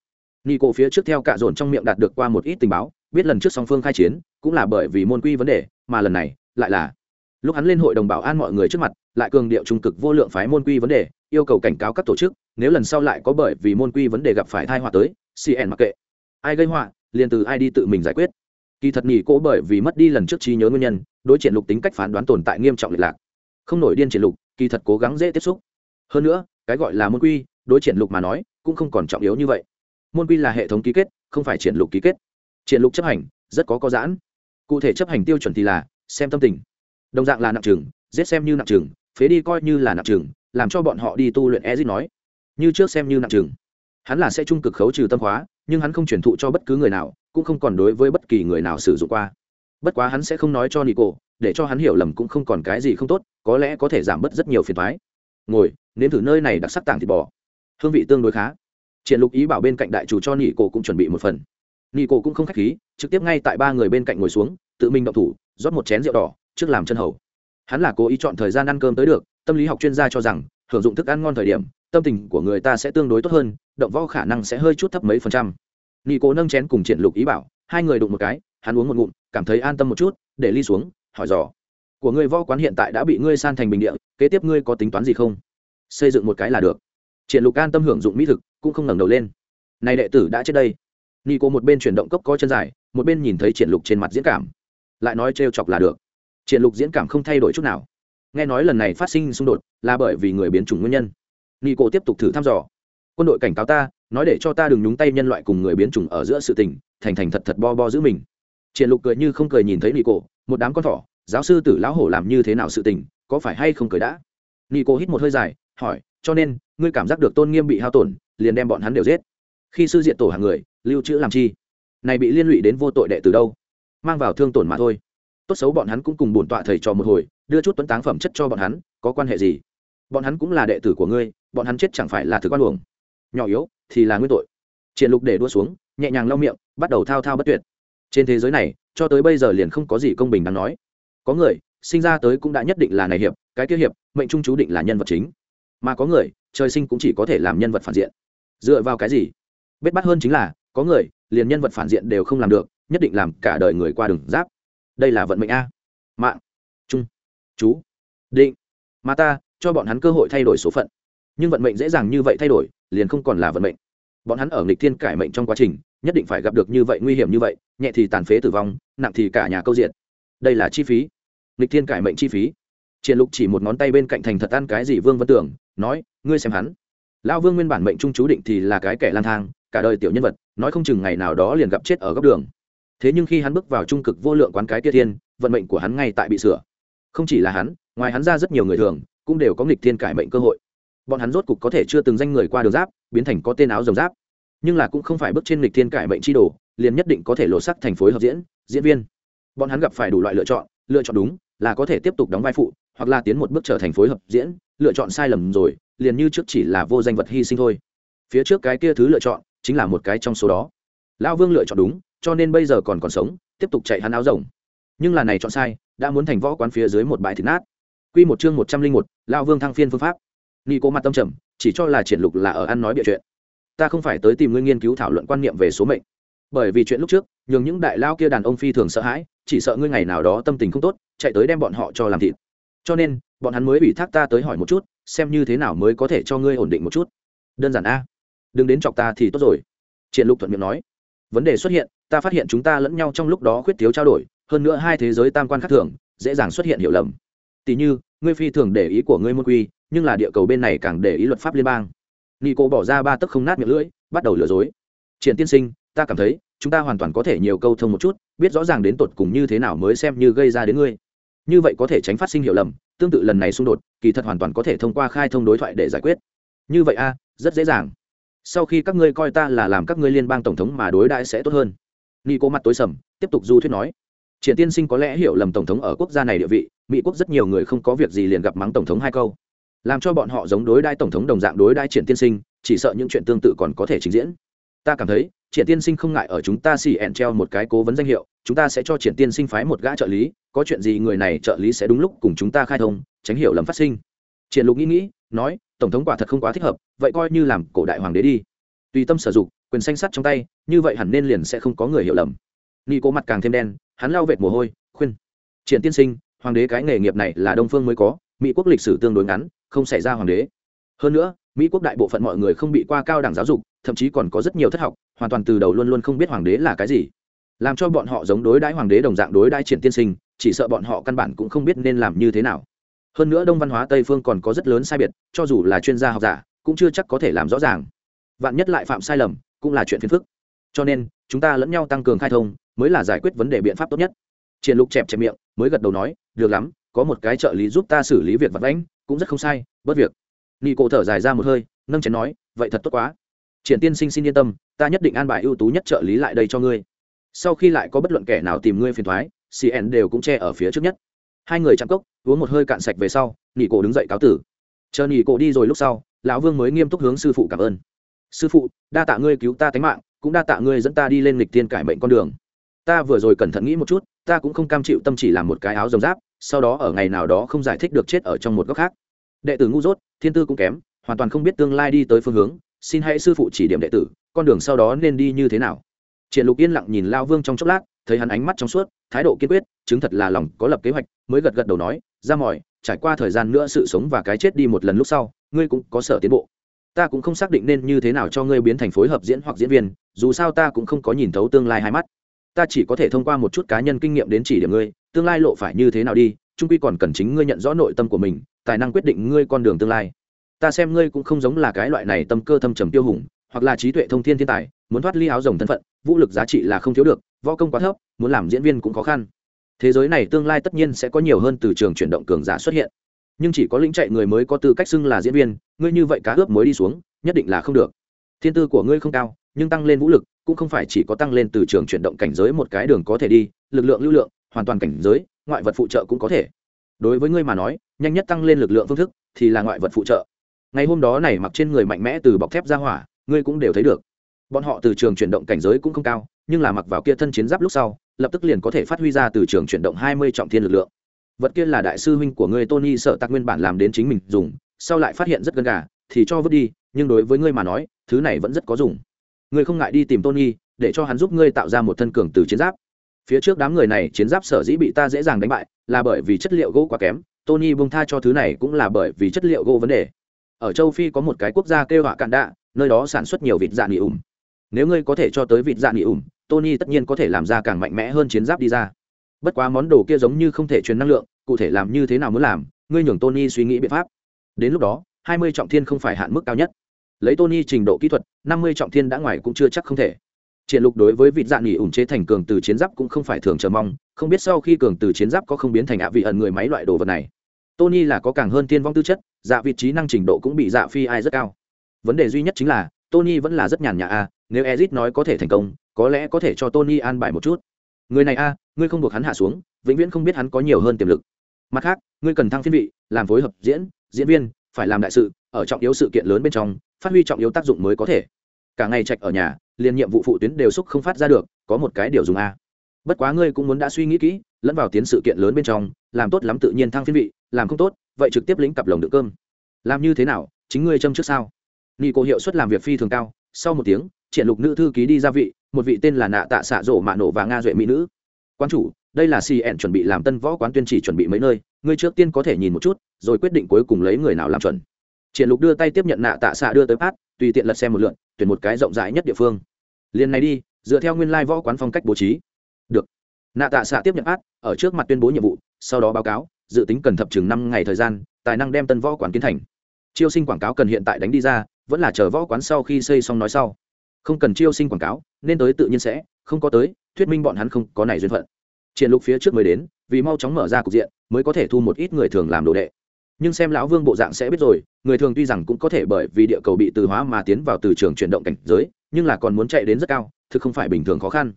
nghi cổ phía trước theo cạ dồn trong miệng đạt được qua một ít tình báo, biết lần trước song phương khai chiến, cũng là bởi vì môn quy vấn đề, mà lần này lại là lúc hắn lên hội đồng bảo an mọi người trước mặt, lại cường điệu trung cực vô lượng phái môn quy vấn đề, yêu cầu cảnh cáo các tổ chức, nếu lần sau lại có bởi vì môn quy vấn đề gặp phải thai họa tới cn mặc kệ. Ai gây họa, liền từ ai đi tự mình giải quyết. Kỳ thật nghỉ cỗ bởi vì mất đi lần trước trí nhớ nguyên nhân, đối triển lục tính cách phán đoán tồn tại nghiêm trọng lệch lạc. Không nổi điên triển lục, kỳ thật cố gắng dễ tiếp xúc. Hơn nữa, cái gọi là môn quy, đối triển lục mà nói, cũng không còn trọng yếu như vậy. Môn quy là hệ thống ký kết, không phải triển lục ký kết. Triển lục chấp hành, rất có có giãn. Cụ thể chấp hành tiêu chuẩn thì là xem tâm tình. Đồng dạng là nặng trừng giết xem như nặng trừng phế đi coi như là nặng trừng làm cho bọn họ đi tu luyện ezit nói. Như trước xem như nặng trừng hắn là sẽ trung cực khấu trừ tâm hóa, nhưng hắn không truyền thụ cho bất cứ người nào, cũng không còn đối với bất kỳ người nào sử dụng qua. Bất quá hắn sẽ không nói cho nico, để cho hắn hiểu lầm cũng không còn cái gì không tốt, có lẽ có thể giảm bớt rất nhiều phiền thoái ngồi, nếm thử nơi này đặc sắc tảng thịt bò. Hương vị tương đối khá. Triển lục ý bảo bên cạnh đại chủ cho nị cổ cũng chuẩn bị một phần. Nị cổ cũng không khách khí, trực tiếp ngay tại ba người bên cạnh ngồi xuống, tự mình động thủ rót một chén rượu đỏ, trước làm chân hầu. Hắn là cố ý chọn thời gian ăn cơm tới được, tâm lý học chuyên gia cho rằng, hưởng dụng thức ăn ngon thời điểm, tâm tình của người ta sẽ tương đối tốt hơn, động võ khả năng sẽ hơi chút thấp mấy phần trăm. Nị cố nâng chén cùng triển lục ý bảo, hai người đụng một cái, hắn uống một ngụm, cảm thấy an tâm một chút, để ly xuống, hỏi dò. Của ngươi võ quán hiện tại đã bị ngươi san thành bình địa, kế tiếp ngươi có tính toán gì không? Xây dựng một cái là được. Triển lục an tâm hưởng dụng mỹ thực, cũng không ngẩng đầu lên. Này đệ tử đã chết đây. Nghi cô một bên chuyển động cốc có chân dài, một bên nhìn thấy triển lục trên mặt diễn cảm lại nói trêu chọc là được. Triển lục diễn cảm không thay đổi chút nào. Nghe nói lần này phát sinh xung đột là bởi vì người biến chủng nguyên nhân. Ni Cổ tiếp tục thử thăm dò. Quân đội cảnh cáo ta, nói để cho ta đừng nhúng tay nhân loại cùng người biến chủng ở giữa sự tình, thành thành thật thật bo bo giữ mình. Triển lục cười như không cười nhìn thấy ni Cổ. một đám con thỏ, giáo sư tử lão hổ làm như thế nào sự tình, có phải hay không cười đã? Ni Cổ hít một hơi dài, hỏi, cho nên, ngươi cảm giác được tôn nghiêm bị hao tổn, liền đem bọn hắn đều giết. Khi sư diện tổ hàng người, lưu trữ làm chi? Này bị liên lụy đến vô tội đệ từ đâu? Mang vào thương tổn mà thôi. Tốt xấu bọn hắn cũng cùng bổn tọa thầy trò một hồi, đưa chút tuấn táng phẩm chất cho bọn hắn, có quan hệ gì? Bọn hắn cũng là đệ tử của ngươi, bọn hắn chết chẳng phải là thực quan luồng nhỏ yếu, thì là nguyên tội. Triển lục để đua xuống, nhẹ nhàng lau miệng, bắt đầu thao thao bất tuyệt. Trên thế giới này, cho tới bây giờ liền không có gì công bình đáng nói. Có người, sinh ra tới cũng đã nhất định là này hiệp, cái kia hiệp, mệnh trung chú định là nhân vật chính. Mà có người, trời sinh cũng chỉ có thể làm nhân vật phản diện. Dựa vào cái gì? Bết bắt hơn chính là, có người, liền nhân vật phản diện đều không làm được nhất định làm cả đời người qua đường giáp. Đây là vận mệnh a. Mạng. Trung. Chú. Định. Mà ta, cho bọn hắn cơ hội thay đổi số phận. Nhưng vận mệnh dễ dàng như vậy thay đổi, liền không còn là vận mệnh. Bọn hắn ở nghịch thiên cải mệnh trong quá trình, nhất định phải gặp được như vậy nguy hiểm như vậy, nhẹ thì tàn phế tử vong, nặng thì cả nhà câu diện. Đây là chi phí. Nghịch thiên cải mệnh chi phí. Triển lục chỉ một ngón tay bên cạnh thành thật ăn cái gì vương vân tưởng, nói, ngươi xem hắn. Lão vương nguyên bản mệnh trung chú định thì là cái kẻ lang thang, cả đời tiểu nhân vật, nói không chừng ngày nào đó liền gặp chết ở góc đường thế nhưng khi hắn bước vào trung cực vô lượng quán cái kia thiên, vận mệnh của hắn ngay tại bị sửa. Không chỉ là hắn, ngoài hắn ra rất nhiều người thường, cũng đều có nghịch thiên cải mệnh cơ hội. Bọn hắn rốt cục có thể chưa từng danh người qua đường giáp, biến thành có tên áo rồng giáp. Nhưng là cũng không phải bước trên nghịch thiên cải mệnh chi đồ, liền nhất định có thể lộ sắc thành phối hợp diễn diễn viên. Bọn hắn gặp phải đủ loại lựa chọn lựa chọn đúng, là có thể tiếp tục đóng vai phụ, hoặc là tiến một bước trở thành phối hợp diễn, lựa chọn sai lầm rồi, liền như trước chỉ là vô danh vật hy sinh thôi. Phía trước cái kia thứ lựa chọn, chính là một cái trong số đó. Lão vương lựa chọn đúng cho nên bây giờ còn còn sống tiếp tục chạy hắn áo rồng. Nhưng là này chọn sai đã muốn thành võ quán phía dưới một bãi thịt nát. Quy một chương một trăm linh một, lão vương thăng phiên phương pháp. Nghị cố mặt tâm trầm, chỉ cho là triển lục là ở ăn nói bịa chuyện. Ta không phải tới tìm ngươi nghiên cứu thảo luận quan niệm về số mệnh. bởi vì chuyện lúc trước nhường những đại lao kia đàn ông phi thường sợ hãi chỉ sợ ngươi ngày nào đó tâm tình không tốt chạy tới đem bọn họ cho làm thịt. Cho nên bọn hắn mới ủy thác ta tới hỏi một chút xem như thế nào mới có thể cho ngươi ổn định một chút. Đơn giản a. Đừng đến chọc ta thì tốt rồi. Triển lục thuận miệng nói. Vấn đề xuất hiện ta phát hiện chúng ta lẫn nhau trong lúc đó khuyết thiếu trao đổi, hơn nữa hai thế giới tam quan khác thường, dễ dàng xuất hiện hiểu lầm. Tỷ như, ngươi phi thường để ý của ngươi môn quy, nhưng là địa cầu bên này càng để ý luật pháp liên bang. Nghi cô bỏ ra ba tấc không nát miệng lưỡi, bắt đầu lừa dối. Triển tiên sinh, ta cảm thấy, chúng ta hoàn toàn có thể nhiều câu thông một chút, biết rõ ràng đến tột cùng như thế nào mới xem như gây ra đến ngươi. Như vậy có thể tránh phát sinh hiểu lầm, tương tự lần này xung đột, kỳ thật hoàn toàn có thể thông qua khai thông đối thoại để giải quyết. Như vậy a, rất dễ dàng. Sau khi các ngươi coi ta là làm các ngươi liên bang tổng thống mà đối đãi sẽ tốt hơn ni cô mặt tối sầm, tiếp tục du thuyết nói. Triển tiên sinh có lẽ hiểu lầm tổng thống ở quốc gia này địa vị, mỹ quốc rất nhiều người không có việc gì liền gặp mắng tổng thống hai câu. Làm cho bọn họ giống đối đai tổng thống đồng dạng đối đai triển tiên sinh, chỉ sợ những chuyện tương tự còn có thể trình diễn. Ta cảm thấy, triển tiên sinh không ngại ở chúng ta xì ẹn treo một cái cố vấn danh hiệu, chúng ta sẽ cho triển tiên sinh phái một gã trợ lý, có chuyện gì người này trợ lý sẽ đúng lúc cùng chúng ta khai thông, tránh hiểu lầm phát sinh. Triển lục nghĩ nghĩ, nói, tổng thống quả thật không quá thích hợp, vậy coi như làm cổ đại hoàng đế đi. Tùy tâm sử dụng quyền xanh sắt trong tay, như vậy hẳn nên liền sẽ không có người hiểu lầm. Ni cố mặt càng thêm đen, hắn lao vệt mồ hôi, khuyên. Triển tiên sinh, hoàng đế cái nghề nghiệp này là đông phương mới có, mỹ quốc lịch sử tương đối ngắn, không xảy ra hoàng đế. Hơn nữa, mỹ quốc đại bộ phận mọi người không bị qua cao đẳng giáo dục, thậm chí còn có rất nhiều thất học, hoàn toàn từ đầu luôn luôn không biết hoàng đế là cái gì. Làm cho bọn họ giống đối đãi hoàng đế đồng dạng đối đãi triển tiên sinh, chỉ sợ bọn họ căn bản cũng không biết nên làm như thế nào. Hơn nữa đông văn hóa tây phương còn có rất lớn sai biệt, cho dù là chuyên gia học giả, cũng chưa chắc có thể làm rõ ràng. Vạn nhất lại phạm sai lầm cũng là chuyện phiền phức. Cho nên, chúng ta lẫn nhau tăng cường khai thông, mới là giải quyết vấn đề biện pháp tốt nhất. Triển lục chẹp chẹp miệng, mới gật đầu nói, được lắm, có một cái trợ lý giúp ta xử lý việc vặt vãnh, cũng rất không sai Bất việc. Nghi cổ thở dài ra một hơi, nâng chén nói, vậy thật tốt quá. Triển tiên sinh xin yên tâm, ta nhất định an bài ưu tú nhất trợ lý lại đây cho ngươi. Sau khi lại có bất luận kẻ nào tìm ngươi phiền thoái cn đều cũng che ở phía trước nhất. Hai người chạm cốc, uống một hơi cạn sạch về sau nghỉ cổ đứng dậy cáo tử. Chờ nghỉ cổ đi rồi lúc sau, lão vương mới nghiêm túc hướng sư phụ cảm ơn sư phụ, đa tạ ngươi cứu ta tính mạng, cũng đa tạ ngươi dẫn ta đi lên lịch tiên cải mệnh con đường. Ta vừa rồi cẩn thận nghĩ một chút, ta cũng không cam chịu tâm chỉ làm một cái áo rồng giáp, sau đó ở ngày nào đó không giải thích được chết ở trong một góc khác. Đệ tử ngu dốt, thiên tư cũng kém, hoàn toàn không biết tương lai đi tới phương hướng, xin hãy sư phụ chỉ điểm đệ tử, con đường sau đó nên đi như thế nào. Triển lục yên lặng nhìn lao vương trong chốc lát, thấy hắn ánh mắt trong suốt, thái độ kiên quyết, chứng thật là lòng có lập kế hoạch, mới gật gật đầu nói, ra mỏi, trải qua thời gian nữa sự sống và cái chết đi một lần lúc sau, ngươi cũng có sở tiến bộ ta cũng không xác định nên như thế nào cho ngươi biến thành phối hợp diễn hoặc diễn viên, dù sao ta cũng không có nhìn thấu tương lai hai mắt. Ta chỉ có thể thông qua một chút cá nhân kinh nghiệm đến chỉ điểm ngươi, tương lai lộ phải như thế nào đi trung quy còn cần chính ngươi nhận rõ nội tâm của mình, tài năng quyết định ngươi con đường tương lai. Ta xem ngươi cũng không giống là cái loại này tâm cơ thâm trầm tiêu hùng, hoặc là trí tuệ thông thiên thiên tài, muốn thoát ly áo rồng thân phận, vũ lực giá trị là không thiếu được, võ công quá thấp, muốn làm diễn viên cũng khó khăn. Thế giới này tương lai tất nhiên sẽ có nhiều hơn từ trường chuyển động cường giả xuất hiện nhưng chỉ có lĩnh chạy người mới có tư cách xưng là diễn viên, ngươi như vậy cá ướp mới đi xuống, nhất định là không được. Thiên tư của ngươi không cao, nhưng tăng lên vũ lực, cũng không phải chỉ có tăng lên từ trường chuyển động cảnh giới một cái đường có thể đi, lực lượng, lưu lượng, hoàn toàn cảnh giới, ngoại vật phụ trợ cũng có thể. Đối với ngươi mà nói, nhanh nhất tăng lên lực lượng phương thức thì là ngoại vật phụ trợ. Ngày hôm đó này mặc trên người mạnh mẽ từ bọc thép ra hỏa, ngươi cũng đều thấy được. Bọn họ từ trường chuyển động cảnh giới cũng không cao, nhưng là mặc vào kia thân chiến giáp lúc sau, lập tức liền có thể phát huy ra từ trường chuyển động hai mươi trọng thiên lực lượng vật kia là đại sư huynh của ngươi tony sợ tạc nguyên bản làm đến chính mình dùng, sau lại phát hiện rất gần gà, thì cho vứt đi, nhưng đối với ngươi mà nói, thứ này vẫn rất có dùng. Ngươi không ngại đi tìm tony, để cho hắn giúp ngươi tạo ra một thân cường từ chiến giáp. Phía trước đám người này chiến giáp sở dĩ bị ta dễ dàng đánh bại, là bởi vì chất liệu gỗ quá kém, tony bông tha cho thứ này cũng là bởi vì chất liệu gỗ vấn đề. Ở châu phi có một cái quốc gia kêu họa cạn đạ, nơi đó sản xuất nhiều vịt dạ nghỉ ủng nếu ngươi có thể cho tới vịt dạ nghỉ ủng tony tất nhiên có thể làm ra càng mạnh mẽ hơn chiến giáp đi ra bất quá món đồ kia giống như không thể truyền năng lượng, cụ thể làm như thế nào muốn làm, ngươi nhường tony suy nghĩ biện pháp. Đến lúc đó, hai mươi trọng thiên không phải hạn mức cao nhất. Lấy tony trình độ kỹ thuật, năm mươi trọng thiên đã ngoài cũng chưa chắc không thể. Triển lục đối với vịt dạ nghỉ ủng chế thành cường từ chiến giáp cũng không phải thường chờ mong, không biết sau khi cường từ chiến giáp có không biến thành ạ vị ẩn người máy loại đồ vật này. Tony là có càng hơn tiên vong tư chất dạ vị trí năng trình độ cũng bị dạ phi ai rất cao. Vấn đề duy nhất chính là, tony vẫn là rất nhàn nhã a nếu ezit nói có thể thành công, có lẽ có thể cho tony an bài một chút người này a, ngươi không buộc hắn hạ xuống, vĩnh viễn không biết hắn có nhiều hơn tiềm lực. Mặt khác, ngươi cần thăng phiên vị, làm phối hợp diễn diễn viên, phải làm đại sự, ở trọng yếu sự kiện lớn bên trong, phát huy trọng yếu tác dụng mới có thể. Cả ngày trạch ở nhà, liền nhiệm vụ phụ tuyến đều xúc không phát ra được, có một cái điều dùng a. Bất quá ngươi cũng muốn đã suy nghĩ kỹ, lẫn vào tiến sự kiện lớn bên trong, làm tốt lắm tự nhiên thăng phiên vị, làm không tốt, vậy trực tiếp lĩnh cặp lồng đựng cơm. Làm như thế nào, chính ngươi châm trước sao? Nghi cô hiệu suất làm việc phi thường cao, sau một tiếng, triển lục nữ thư ký đi ra vị một vị tên là nạ tạ xạ rổ mạ nổ và nga duệ mỹ nữ. Quan chủ, đây là cn chuẩn bị làm tân võ quán tuyên chỉ chuẩn bị mấy nơi, ngươi trước tiên có thể nhìn một chút, rồi quyết định cuối cùng lấy người nào làm chuẩn. Triển lục đưa tay tiếp nhận nạ tạ xạ đưa tới phát, tùy tiện lật xem một lượn tuyển một cái rộng rãi nhất địa phương. Liền này đi, dựa theo nguyên lai võ quán phong cách bố trí. Được. Nạ tạ xạ tiếp nhận át ở trước mặt tuyên bố nhiệm vụ, sau đó báo cáo, dự tính cần thập chừng năm ngày thời gian, tài năng đem tân võ quán kiến thành. Chiêu sinh quảng cáo cần hiện tại đánh đi ra, vẫn là chờ võ quán sau khi xây xong nói sau. Không cần chiêu sinh quảng cáo nên tới tự nhiên sẽ, không có tới, thuyết minh bọn hắn không có này duyên phận. Triển lục phía trước mới đến, vì mau chóng mở ra cục diện, mới có thể thu một ít người thường làm đồ đệ. Nhưng xem lão vương bộ dạng sẽ biết rồi, người thường tuy rằng cũng có thể bởi vì địa cầu bị từ hóa mà tiến vào từ trường chuyển động cảnh giới, nhưng là còn muốn chạy đến rất cao, thực không phải bình thường khó khăn.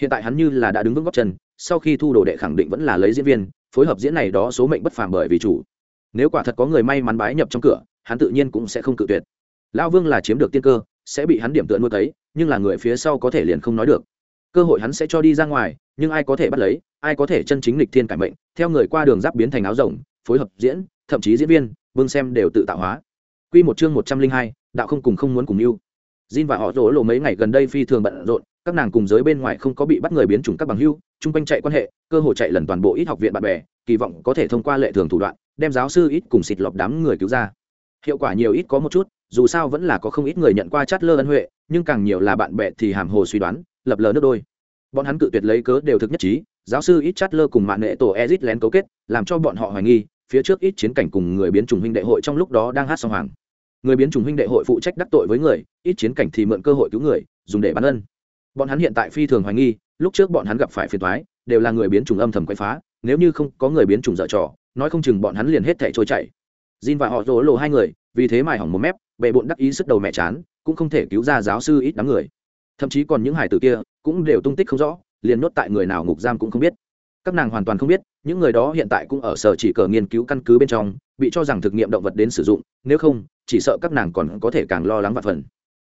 Hiện tại hắn như là đã đứng vững góc chân, sau khi thu đồ đệ khẳng định vẫn là lấy diễn viên, phối hợp diễn này đó số mệnh bất phàm bởi vì chủ. Nếu quả thật có người may mắn bái nhập trong cửa, hắn tự nhiên cũng sẽ không cự tuyệt. Lão vương là chiếm được tiên cơ sẽ bị hắn điểm tựa nuôi thấy nhưng là người phía sau có thể liền không nói được cơ hội hắn sẽ cho đi ra ngoài nhưng ai có thể bắt lấy ai có thể chân chính lịch thiên cải mệnh theo người qua đường giáp biến thành áo rồng phối hợp diễn thậm chí diễn viên vương xem đều tự tạo hóa Quy một chương một trăm linh hai, đạo không cùng không muốn cùng yêu. Jin và họ rỗ lộ mấy ngày gần đây phi thường bận rộn, các nàng cùng giới bên ngoài không có bị bắt người biến chủng các bằng hưu, chung quanh chạy quan hệ, cơ hội chạy lần toàn bộ ít học viện bạn bè, kỳ vọng có thể thông qua lệ thường thủ đoạn, đem giáo sư ít cùng xịt lọc đám người cứu ra. Hiệu quả nhiều ít có một chút, dù sao vẫn là có không ít người nhận qua chát lơ ân huệ, nhưng càng nhiều là bạn bè thì hàm hồ suy đoán, lập lờ nước đôi. Bọn hắn cự tuyệt lấy cớ đều thực nhất trí, giáo sư ít chát lơ cùng mạng nghệ tổ Ezit lén cấu kết, làm cho bọn họ hoài nghi, phía trước ít chiến cảnh cùng người biến chủng huynh đệ hội trong lúc đó đang hát song hoàng. Người biến chủng huynh đệ hội phụ trách đắc tội với người ít chiến cảnh thì mượn cơ hội cứu người dùng để bán ân. Bọn hắn hiện tại phi thường hoài nghi lúc trước bọn hắn gặp phải phiền thoái đều là người biến chủng âm thầm quay phá nếu như không có người biến chủng dở trò nói không chừng bọn hắn liền hết thẻ trôi chảy. Jin và họ rỗ lộ hai người vì thế mài hỏng một mép bệ bộn đắc ý sức đầu mẹ chán, cũng không thể cứu ra giáo sư ít đám người. Thậm chí còn những hải tử kia cũng đều tung tích không rõ, liền nhốt tại người nào ngục giam cũng không biết. Các nàng hoàn toàn không biết, những người đó hiện tại cũng ở sở chỉ cờ nghiên cứu căn cứ bên trong, bị cho rằng thực nghiệm động vật đến sử dụng, nếu không, chỉ sợ các nàng còn có thể càng lo lắng và phần.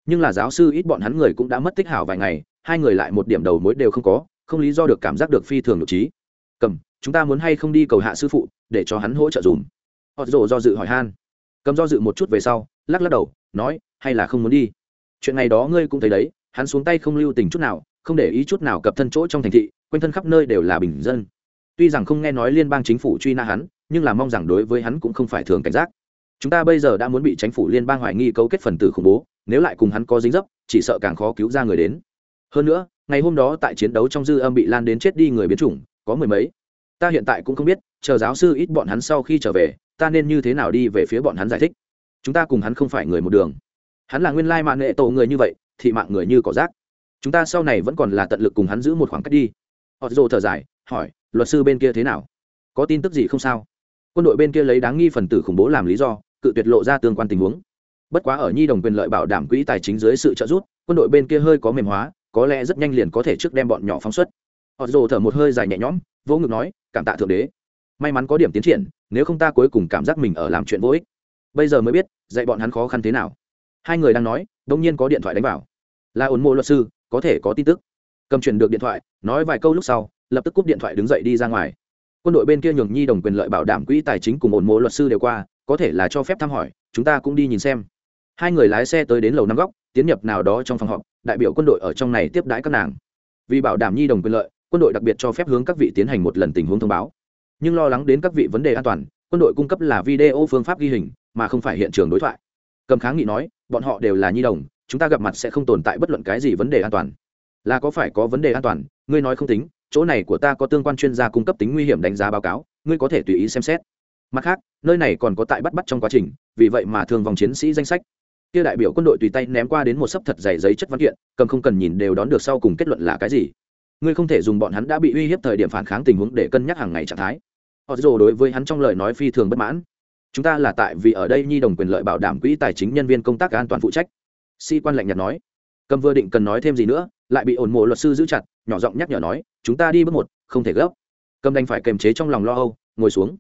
Nhưng là giáo sư ít bọn hắn người cũng đã mất tích hảo vài ngày, hai người lại một điểm đầu mối đều không có, không lý do được cảm giác được phi thường nội trí. Cầm, chúng ta muốn hay không đi cầu hạ sư phụ, để cho hắn hỗ trợ dùm. Họ rồ do dự hỏi han cầm do dự một chút về sau, lắc lắc đầu, nói, hay là không muốn đi. Chuyện này đó ngươi cũng thấy đấy, hắn xuống tay không lưu tình chút nào, không để ý chút nào cập thân chỗ trong thành thị, quanh thân khắp nơi đều là bình dân. Tuy rằng không nghe nói liên bang chính phủ truy nã hắn, nhưng là mong rằng đối với hắn cũng không phải thường cảnh giác. Chúng ta bây giờ đã muốn bị chính phủ liên bang hoài nghi cấu kết phần tử khủng bố, nếu lại cùng hắn có dính dấp, chỉ sợ càng khó cứu ra người đến. Hơn nữa, ngày hôm đó tại chiến đấu trong dư âm bị lan đến chết đi người biến chủng, có mười mấy. Ta hiện tại cũng không biết, chờ giáo sư ít bọn hắn sau khi trở về ta nên như thế nào đi về phía bọn hắn giải thích? Chúng ta cùng hắn không phải người một đường. Hắn là nguyên lai mạng nghệ tổ người như vậy thì mạng người như cỏ rác. Chúng ta sau này vẫn còn là tận lực cùng hắn giữ một khoảng cách đi. Họ dồ thở dài, hỏi, luật sư bên kia thế nào? Có tin tức gì không sao? Quân đội bên kia lấy đáng nghi phần tử khủng bố làm lý do, cự tuyệt lộ ra tương quan tình huống. Bất quá ở nhi đồng quyền lợi bảo đảm quỹ tài chính dưới sự trợ giúp, quân đội bên kia hơi có mềm hóa, có lẽ rất nhanh liền có thể trước đem bọn nhỏ phóng xuất. Họ dồ thở một hơi dài nhẹ nhõm, vỗ ngực nói, cảm tạ thượng đế. May mắn có điểm tiến triển nếu không ta cuối cùng cảm giác mình ở làm chuyện vô ích. Bây giờ mới biết, dạy bọn hắn khó khăn thế nào. Hai người đang nói đông nhiên có điện thoại đánh vào. Là ổn mộ luật sư, có thể có tin tức. Cầm truyền được điện thoại, nói vài câu lúc sau, lập tức cúp điện thoại đứng dậy đi ra ngoài. Quân đội bên kia nhường nhi đồng quyền lợi bảo đảm quỹ tài chính cùng ổn mộ luật sư đều qua, có thể là cho phép thăm hỏi, chúng ta cũng đi nhìn xem. Hai người lái xe tới đến lầu năm góc, tiến nhập nào đó trong phòng họp, đại biểu quân đội ở trong này tiếp đãi các nàng. Vì bảo đảm nhi đồng quyền lợi, quân đội đặc biệt cho phép hướng các vị tiến hành một lần tình huống thông báo nhưng lo lắng đến các vị vấn đề an toàn, quân đội cung cấp là video phương pháp ghi hình, mà không phải hiện trường đối thoại. Cầm kháng nghị nói, bọn họ đều là nhi đồng, chúng ta gặp mặt sẽ không tồn tại bất luận cái gì vấn đề an toàn. Là có phải có vấn đề an toàn, ngươi nói không tính, chỗ này của ta có tương quan chuyên gia cung cấp tính nguy hiểm đánh giá báo cáo, ngươi có thể tùy ý xem xét. Mặt khác, nơi này còn có tại bắt bắt trong quá trình, vì vậy mà thường vòng chiến sĩ danh sách. Kia đại biểu quân đội tùy tay ném qua đến một sấp thật dày giấy chất văn kiện, cầm không cần nhìn đều đón được sau cùng kết luận là cái gì ngươi không thể dùng bọn hắn đã bị uy hiếp thời điểm phản kháng tình huống để cân nhắc hàng ngày trạng thái. Họ dồ đối với hắn trong lời nói phi thường bất mãn. Chúng ta là tại vì ở đây nhi đồng quyền lợi bảo đảm quỹ tài chính nhân viên công tác an toàn phụ trách. Sĩ quan lạnh nhạt nói. Cầm vừa định cần nói thêm gì nữa, lại bị ổn mộ luật sư giữ chặt, nhỏ giọng nhắc nhở nói, chúng ta đi bước một, không thể gấp. Cầm đành phải kềm chế trong lòng lo âu, ngồi xuống.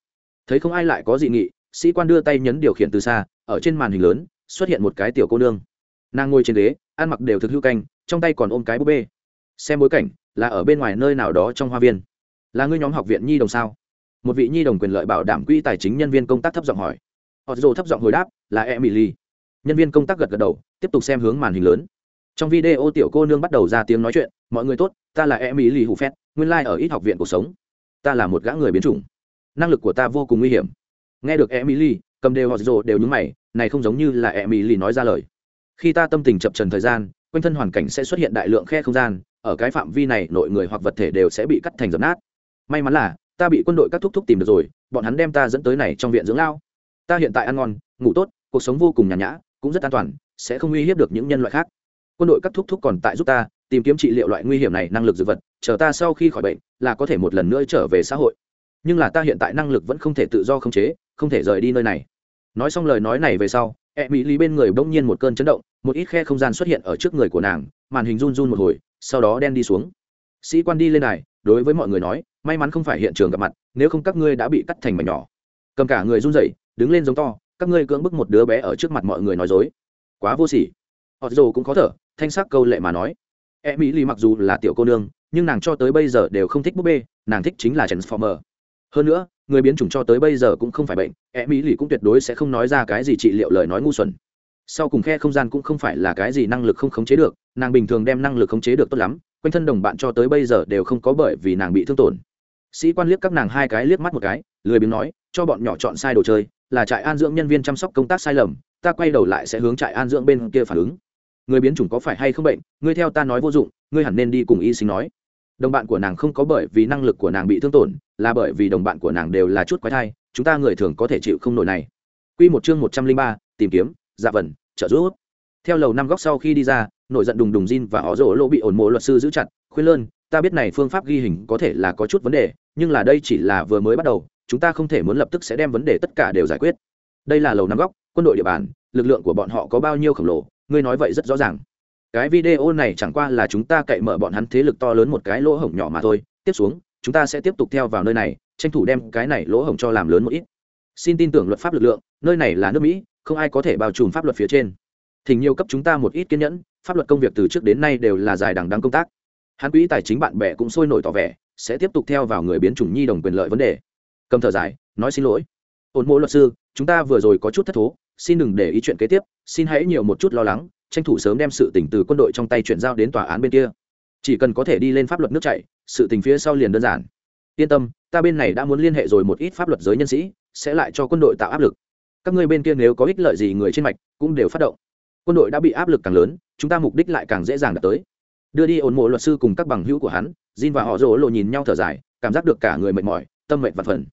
Thấy không ai lại có dị nghị, sĩ quan đưa tay nhấn điều khiển từ xa, ở trên màn hình lớn, xuất hiện một cái tiểu cô nương. Nàng ngồi trên ghế, ăn mặc đều thực hữu canh, trong tay còn ôm cái búp bê xem bối cảnh, là ở bên ngoài nơi nào đó trong hoa viên. Là ngươi nhóm học viện nhi đồng sao? Một vị nhi đồng quyền lợi bảo đảm quỹ tài chính nhân viên công tác thấp giọng hỏi. Họ dồ thấp giọng hồi đáp, là emily. Nhân viên công tác gật gật đầu, tiếp tục xem hướng màn hình lớn. Trong video tiểu cô nương bắt đầu ra tiếng nói chuyện, mọi người tốt, ta là emily ý hủ phét, nguyên lai、like、ở ít học viện cuộc sống. Ta là một gã người biến chủng. Năng lực của ta vô cùng nguy hiểm. Nghe được emily, cầm đều họ dồ đều nhúng mày, này không giống như là emily nói ra lời. Khi ta tâm tình chập trần thời gian, quanh thân hoàn cảnh sẽ xuất hiện đại lượng khe không gian ở cái phạm vi này nội người hoặc vật thể đều sẽ bị cắt thành dập nát. May mắn là, ta bị quân đội các thúc thúc tìm được rồi, bọn hắn đem ta dẫn tới này trong viện dưỡng lao. Ta hiện tại ăn ngon, ngủ tốt, cuộc sống vô cùng nhàn nhã, cũng rất an toàn, sẽ không uy hiếp được những nhân loại khác. Quân đội các thúc thúc còn tại giúp ta, tìm kiếm trị liệu loại nguy hiểm này, năng lực dược vật, chờ ta sau khi khỏi bệnh, là có thể một lần nữa trở về xã hội. Nhưng là ta hiện tại năng lực vẫn không thể tự do khống chế, không thể rời đi nơi này. Nói xong lời nói này về sau e mỹ lý bên người bỗng nhiên một cơn chấn động, một ít khe không gian xuất hiện ở trước người của nàng, màn hình run run một hồi sau đó đen đi xuống. Sĩ quan đi lên này đối với mọi người nói, may mắn không phải hiện trường gặp mặt, nếu không các ngươi đã bị cắt thành mảnh nhỏ. Cầm cả người run rẩy, đứng lên giống to, các ngươi cưỡng bức một đứa bé ở trước mặt mọi người nói dối. Quá vô sỉ. Họ dồ cũng khó thở, thanh sắc câu lệ mà nói. E mỹ lì mặc dù là tiểu cô nương, nhưng nàng cho tới bây giờ đều không thích búp bê, nàng thích chính là transformer. Hơn nữa, người biến chủng cho tới bây giờ cũng không phải bệnh e mỹ lì cũng tuyệt đối sẽ không nói ra cái gì trị liệu lời nói ngu xuẩn sau cùng khe không gian cũng không phải là cái gì năng lực không khống chế được nàng bình thường đem năng lực khống chế được tốt lắm quanh thân đồng bạn cho tới bây giờ đều không có bởi vì nàng bị thương tổn. Sĩ quan liếc các nàng hai cái liếc mắt một cái lười biếng nói cho bọn nhỏ chọn sai đồ chơi là trại an dưỡng nhân viên chăm sóc công tác sai lầm ta quay đầu lại sẽ hướng trại an dưỡng bên kia phản ứng. Người biến chủng có phải hay không bệnh? Ngươi theo ta nói vô dụng ngươi hẳn nên đi cùng y sinh nói. Đồng bạn của nàng không có bởi vì năng lực của nàng bị thương tổn là bởi vì đồng bạn của nàng đều là chút quái thai chúng ta người thường có thể chịu không nổi này. Quy một chương một trăm linh ba, tìm kiếm, dạ vần, trợ giúp. Theo lầu năm góc sau khi đi ra, nổi giận đùng đùng Jin và họ rỗ lỗ bị ổn mộ luật sư giữ chặt, khuyên lơn, ta biết này phương pháp ghi hình có thể là có chút vấn đề, nhưng là đây chỉ là vừa mới bắt đầu, chúng ta không thể muốn lập tức sẽ đem vấn đề tất cả đều giải quyết. Đây là lầu năm góc, quân đội địa bàn, lực lượng của bọn họ có bao nhiêu khổng lồ, ngươi nói vậy rất rõ ràng cái video này chẳng qua là chúng ta cậy mở bọn hắn thế lực to lớn một cái lỗ hổng nhỏ mà thôi tiếp xuống chúng ta sẽ tiếp tục theo vào nơi này tranh thủ đem cái này lỗ hổng cho làm lớn một ít xin tin tưởng luật pháp lực lượng nơi này là nước mỹ không ai có thể bao trùm pháp luật phía trên. Thỉnh nhiều cấp chúng ta một ít kiên nhẫn, pháp luật công việc từ trước đến nay đều là dài đằng đăng công tác. Hắn quỹ tài chính bạn bè cũng sôi nổi tỏ vẻ, sẽ tiếp tục theo vào người biến chủng nhi đồng quyền lợi vấn đề. Cầm thở dài, nói xin lỗi. Ổn mộ luật sư, chúng ta vừa rồi có chút thất thố, xin đừng để ý chuyện kế tiếp, xin hãy nhiều một chút lo lắng, tranh thủ sớm đem sự tình từ quân đội trong tay chuyển giao đến tòa án bên kia. Chỉ cần có thể đi lên pháp luật nước chạy sự tình phía sau liền đơn giản. Yên tâm, ta bên này đã muốn liên hệ rồi một ít pháp luật giới nhân sĩ, sẽ lại cho quân đội tạo áp lực các ngươi bên kia nếu có ích lợi gì người trên mạch, cũng đều phát động. Quân đội đã bị áp lực càng lớn, chúng ta mục đích lại càng dễ dàng đạt tới. Đưa đi ổn mộ luật sư cùng các bằng hữu của hắn, Jin và họ rỗ lộ nhìn nhau thở dài, cảm giác được cả người mệt mỏi, tâm mệt và phần.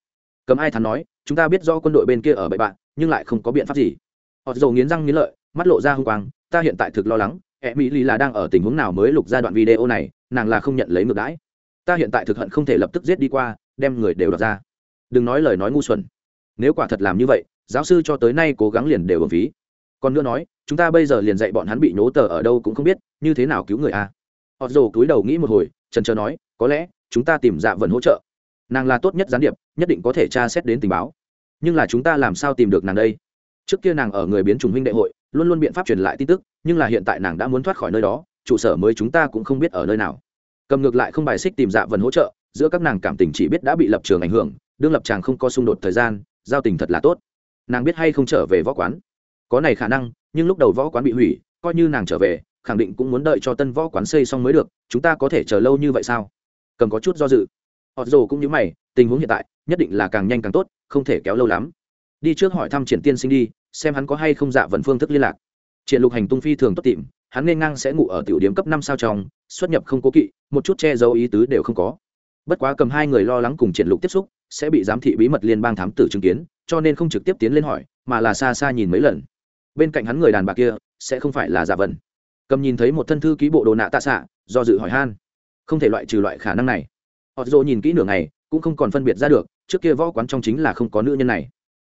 Cấm ai thắn nói, chúng ta biết do quân đội bên kia ở bậy bạn, nhưng lại không có biện pháp gì. Họ dầu nghiến răng nghiến lợi, mắt lộ ra hung quang, ta hiện tại thực lo lắng e mỹ lì là đang ở tình huống nào mới lục ra đoạn video này, nàng là không nhận lấy ngược đãi. Ta hiện tại thực hận không thể lập tức giết đi qua, đem người đều đọc ra. Đừng nói lời nói ngu xuẩn nếu quả thật làm như vậy, giáo sư cho tới nay cố gắng liền đều ở phí. Còn nữa nói, chúng ta bây giờ liền dạy bọn hắn bị nhố tờ ở đâu cũng không biết, như thế nào cứu người a? Họ rồ cúi đầu nghĩ một hồi, trần trờ nói, có lẽ, chúng ta tìm dạ vần hỗ trợ. Nàng là tốt nhất gián điệp, nhất định có thể tra xét đến tình báo. Nhưng là chúng ta làm sao tìm được nàng đây? Trước kia nàng ở người biến chủng huynh đại hội, luôn luôn biện pháp truyền lại tin tức, nhưng là hiện tại nàng đã muốn thoát khỏi nơi đó, trụ sở mới chúng ta cũng không biết ở nơi nào. Cầm ngược lại không bài xích tìm dạ vần hỗ trợ, giữa các nàng cảm tình chỉ biết đã bị lập trường ảnh hưởng, đương lập chàng không có xung đột thời gian giao tình thật là tốt. Nàng biết hay không trở về võ quán. Có này khả năng, nhưng lúc đầu võ quán bị hủy, coi như nàng trở về, khẳng định cũng muốn đợi cho tân võ quán xây xong mới được, chúng ta có thể chờ lâu như vậy sao? Cầm có chút do dự. Họ dồ cũng như mày, tình huống hiện tại, nhất định là càng nhanh càng tốt, không thể kéo lâu lắm. Đi trước hỏi thăm triển tiên sinh đi, xem hắn có hay không dạ vần phương thức liên lạc. Triển lục hành tung phi thường tốt tìm, hắn nên ngang sẽ ngủ ở tiểu điểm cấp năm sao trong, xuất nhập không cố kỵ, một chút che giấu ý tứ đều không có bất quá cầm hai người lo lắng cùng triển lục tiếp xúc, sẽ bị giám thị bí mật liên bang thám tử chứng kiến, cho nên không trực tiếp tiến lên hỏi, mà là xa xa nhìn mấy lần. Bên cạnh hắn người đàn bà kia, sẽ không phải là giả vần. Cầm nhìn thấy một thân thư ký bộ đồ nạ tạ xạ, do dự hỏi han. Không thể loại trừ loại khả năng này. Họ dỗ nhìn kỹ nửa ngày, cũng không còn phân biệt ra được, trước kia võ quán trong chính là không có nữ nhân này.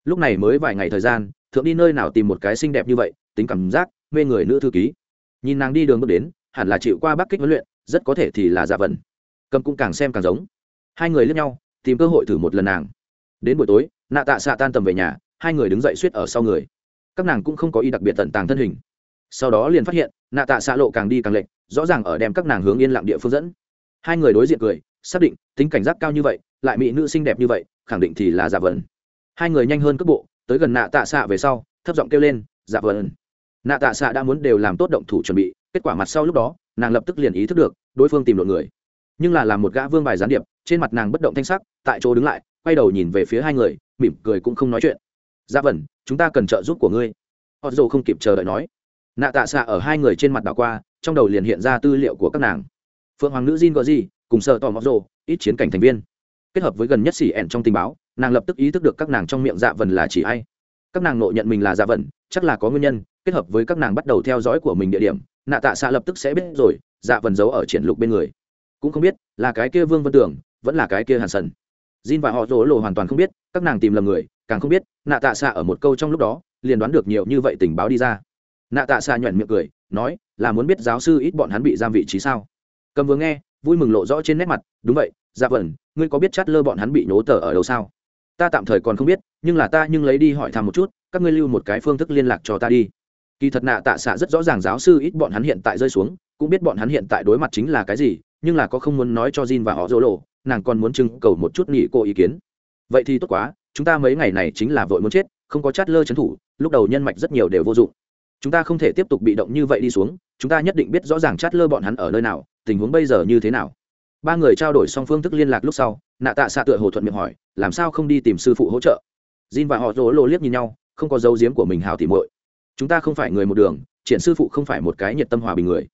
Lúc này mới vài ngày thời gian, thượng đi nơi nào tìm một cái xinh đẹp như vậy, tính cảm giác, mê người nữ thư ký. Nhìn nàng đi đường bước đến, hẳn là chịu qua bắc kích huấn luyện, rất có thể thì là giả vần cầm cũng càng xem càng giống. Hai người lướt nhau, tìm cơ hội thử một lần nàng. Đến buổi tối, nạ tạ xạ tan tầm về nhà, hai người đứng dậy suýt ở sau người. Các nàng cũng không có ý đặc biệt tận tàng thân hình. Sau đó liền phát hiện, nạ tạ xạ lộ càng đi càng lệch, rõ ràng ở đem các nàng hướng yên lặng địa phương dẫn. Hai người đối diện cười, xác định, tính cảnh giác cao như vậy, lại mỹ nữ xinh đẹp như vậy, khẳng định thì là giả vần hai người nhanh hơn cước bộ, tới gần nạ tạ xạ về sau, thấp giọng kêu lên, giả vần nạ tạ xạ đã muốn đều làm tốt động thủ chuẩn bị, kết quả mặt sau lúc đó, nàng lập tức liền ý thức được, đối phương tìm lộn người nhưng là làm một gã vương bài gián điệp, trên mặt nàng bất động thanh sắc, tại chỗ đứng lại, quay đầu nhìn về phía hai người, mỉm cười cũng không nói chuyện. Dạ vần chúng ta cần trợ giúp của ngươi. Họ dồ không kịp chờ đợi nói. Nạ tạ xạ ở hai người trên mặt đảo qua, trong đầu liền hiện ra tư liệu của các nàng. Phượng hoàng nữ jin gọi gì cùng sợ tò mò rồ ít chiến cảnh thành viên. Kết hợp với gần nhất xỉ ẻn trong tình báo, nàng lập tức ý thức được các nàng trong miệng dạ vần là chỉ ai. Các nàng nội nhận mình là dạ vần chắc là có nguyên nhân, kết hợp với các nàng bắt đầu theo dõi của mình địa điểm, nạ tạ xạ lập tức sẽ biết rồi dạ vần giấu ở triển lục bên người cũng không biết là cái kia vương vân tưởng vẫn là cái kia hàn sần. Jin và họ rỗ lộ hoàn toàn không biết, các nàng tìm lầm người, càng không biết, nạ tạ xạ ở một câu trong lúc đó, liền đoán được nhiều như vậy tình báo đi ra. Nạ tạ xạ nhuận miệng cười, nói, là muốn biết giáo sư ít bọn hắn bị giam vị trí sao? Cầm vừa nghe, vui mừng lộ rõ trên nét mặt, đúng vậy dạ vần ngươi có biết chát lơ bọn hắn bị nhố tờ ở đâu sao? Ta tạm thời còn không biết, nhưng là ta nhưng lấy đi hỏi thăm một chút, các ngươi lưu một cái phương thức liên lạc cho ta đi. Kỳ thật nạ tạ xạ rất rõ ràng giáo sư ít bọn hắn hiện tại rơi xuống, cũng biết bọn hắn hiện tại đối mặt chính là cái gì nhưng là có không muốn nói cho Jin và họ dỗ lộ nàng còn muốn trưng cầu một chút nghị cô ý kiến. Vậy thì tốt quá, chúng ta mấy ngày này chính là vội muốn chết, không có chát lơ trấn thủ, lúc đầu nhân mạch rất nhiều đều vô dụng. Chúng ta không thể tiếp tục bị động như vậy đi xuống, chúng ta nhất định biết rõ ràng chát lơ bọn hắn ở nơi nào, tình huống bây giờ như thế nào. Ba người trao đổi xong phương thức liên lạc lúc sau, nạ tạ xạ tựa hồ thuận miệng hỏi, làm sao không đi tìm sư phụ hỗ trợ? Jin và họ rỗ lộ liếc nhìn nhau, không có dấu diếm của mình hào tỉ muội. Chúng ta không phải người một đường, triển sư phụ không phải một cái nhiệt tâm hòa bình người.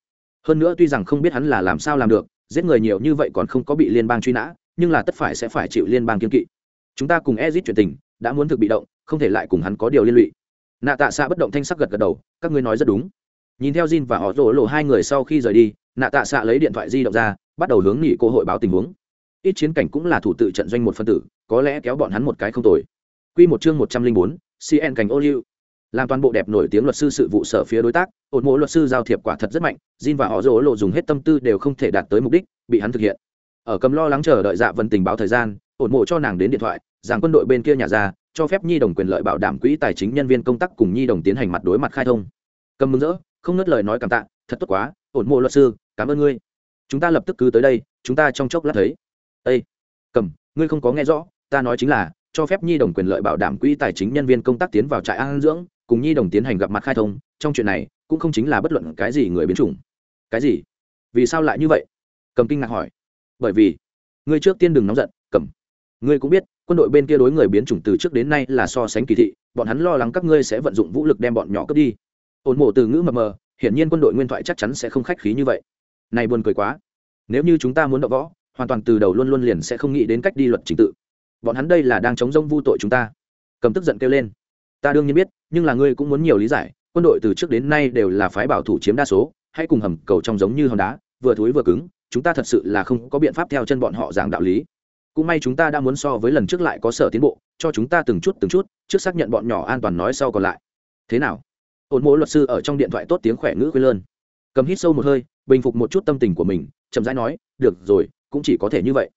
Hơn nữa tuy rằng không biết hắn là làm sao làm được giết người nhiều như vậy còn không có bị liên bang truy nã, nhưng là tất phải sẽ phải chịu liên bang kiên kỵ. Chúng ta cùng ezit chuyện tình, đã muốn thực bị động, không thể lại cùng hắn có điều liên lụy. Nạ tạ xạ bất động thanh sắc gật gật đầu, các ngươi nói rất đúng. Nhìn theo Jin và họ rỗ lộ hai người sau khi rời đi, nạ tạ xạ lấy điện thoại di động ra, bắt đầu hướng nghỉ cô hội báo tình huống. Ít chiến cảnh cũng là thủ tự trận doanh một phân tử, có lẽ kéo bọn hắn một cái không tồi. Q một chương một trăm linh bốn cn cảnh ô liu làm toàn bộ đẹp nổi tiếng luật sư sự vụ sở phía đối tác, ổn mộ luật sư giao thiệp quả thật rất mạnh, Jin và họ rỗ lộ dùng hết tâm tư đều không thể đạt tới mục đích, bị hắn thực hiện. Ở cầm lo lắng chờ đợi dạ vân tình báo thời gian, ổn mộ cho nàng đến điện thoại rằng quân đội bên kia nhà ra, cho phép nhi đồng quyền lợi bảo đảm quỹ tài chính nhân viên công tác cùng nhi đồng tiến hành mặt đối mặt khai thông. Cầm mừng rỡ, không ngớt lời nói cảm tạ, thật tốt quá, ổn mộ luật sư, cảm ơn ngươi. Chúng ta lập tức cứ tới đây, chúng ta trong chốc lát thấy. Ây cầm, ngươi không có nghe rõ, ta nói chính là, cho phép nhi đồng quyền lợi bảo đảm quỹ tài chính nhân viên công tác tiến vào trại an dưỡng cùng nhi đồng tiến hành gặp mặt khai thông, trong chuyện này, cũng không chính là bất luận cái gì người biến chủng. Cái gì? Vì sao lại như vậy? Cầm kinh ngạc hỏi. Bởi vì, ngươi trước tiên đừng nóng giận, cầm. Ngươi cũng biết, quân đội bên kia đối người biến chủng từ trước đến nay là so sánh kỳ thị, bọn hắn lo lắng các ngươi sẽ vận dụng vũ lực đem bọn nhỏ cướp đi. Ổn mộ từ ngữ mờ mờ, hiển nhiên quân đội nguyên thoại chắc chắn sẽ không khách khí như vậy. Này buồn cười quá. Nếu như chúng ta muốn đọ võ, hoàn toàn từ đầu luôn luôn liền sẽ không nghĩ đến cách đi luật trình tự. Bọn hắn đây là đang chống rông vu tội chúng ta. Cầm tức giận kêu lên. Ta đương nhiên biết nhưng là ngươi cũng muốn nhiều lý giải, quân đội từ trước đến nay đều là phái bảo thủ chiếm đa số hãy cùng hầm cầu trong giống như hòn đá, vừa thối vừa cứng, chúng ta thật sự là không có biện pháp theo chân bọn họ giảng đạo lý. Cũng may chúng ta đã muốn so với lần trước lại có sở tiến bộ, cho chúng ta từng chút từng chút, trước xác nhận bọn nhỏ an toàn nói sau còn lại. Thế nào? Ổn mỗ luật sư ở trong điện thoại tốt tiếng khỏe ngữ quê lơn. Cầm hít sâu một hơi, bình phục một chút tâm tình của mình, chậm rãi nói, được rồi, cũng chỉ có thể như vậy.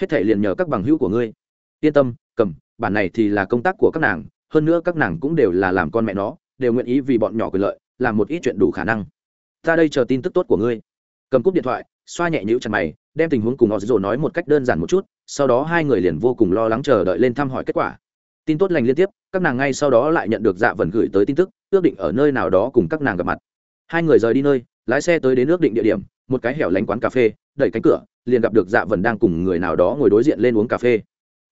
Hết thể liền nhờ các bằng hữu của ngươi. Yên tâm, cầm, bản này thì là công tác của các nàng hơn nữa các nàng cũng đều là làm con mẹ nó, đều nguyện ý vì bọn nhỏ quyền lợi, làm một ít chuyện đủ khả năng. Ta đây chờ tin tức tốt của ngươi. Cầm cúp điện thoại, xoa nhẹ nhữ chặt mày, đem tình huống cùng họ dồ nói một cách đơn giản một chút, sau đó hai người liền vô cùng lo lắng chờ đợi lên thăm hỏi kết quả. Tin tốt lành liên tiếp, các nàng ngay sau đó lại nhận được dạ vần gửi tới tin tức, ước định ở nơi nào đó cùng các nàng gặp mặt. Hai người rời đi nơi, lái xe tới đến ước định địa điểm, một cái hẻo lánh quán cà phê, đẩy cánh cửa, liền gặp được dạ vần đang cùng người nào đó ngồi đối diện lên uống cà phê.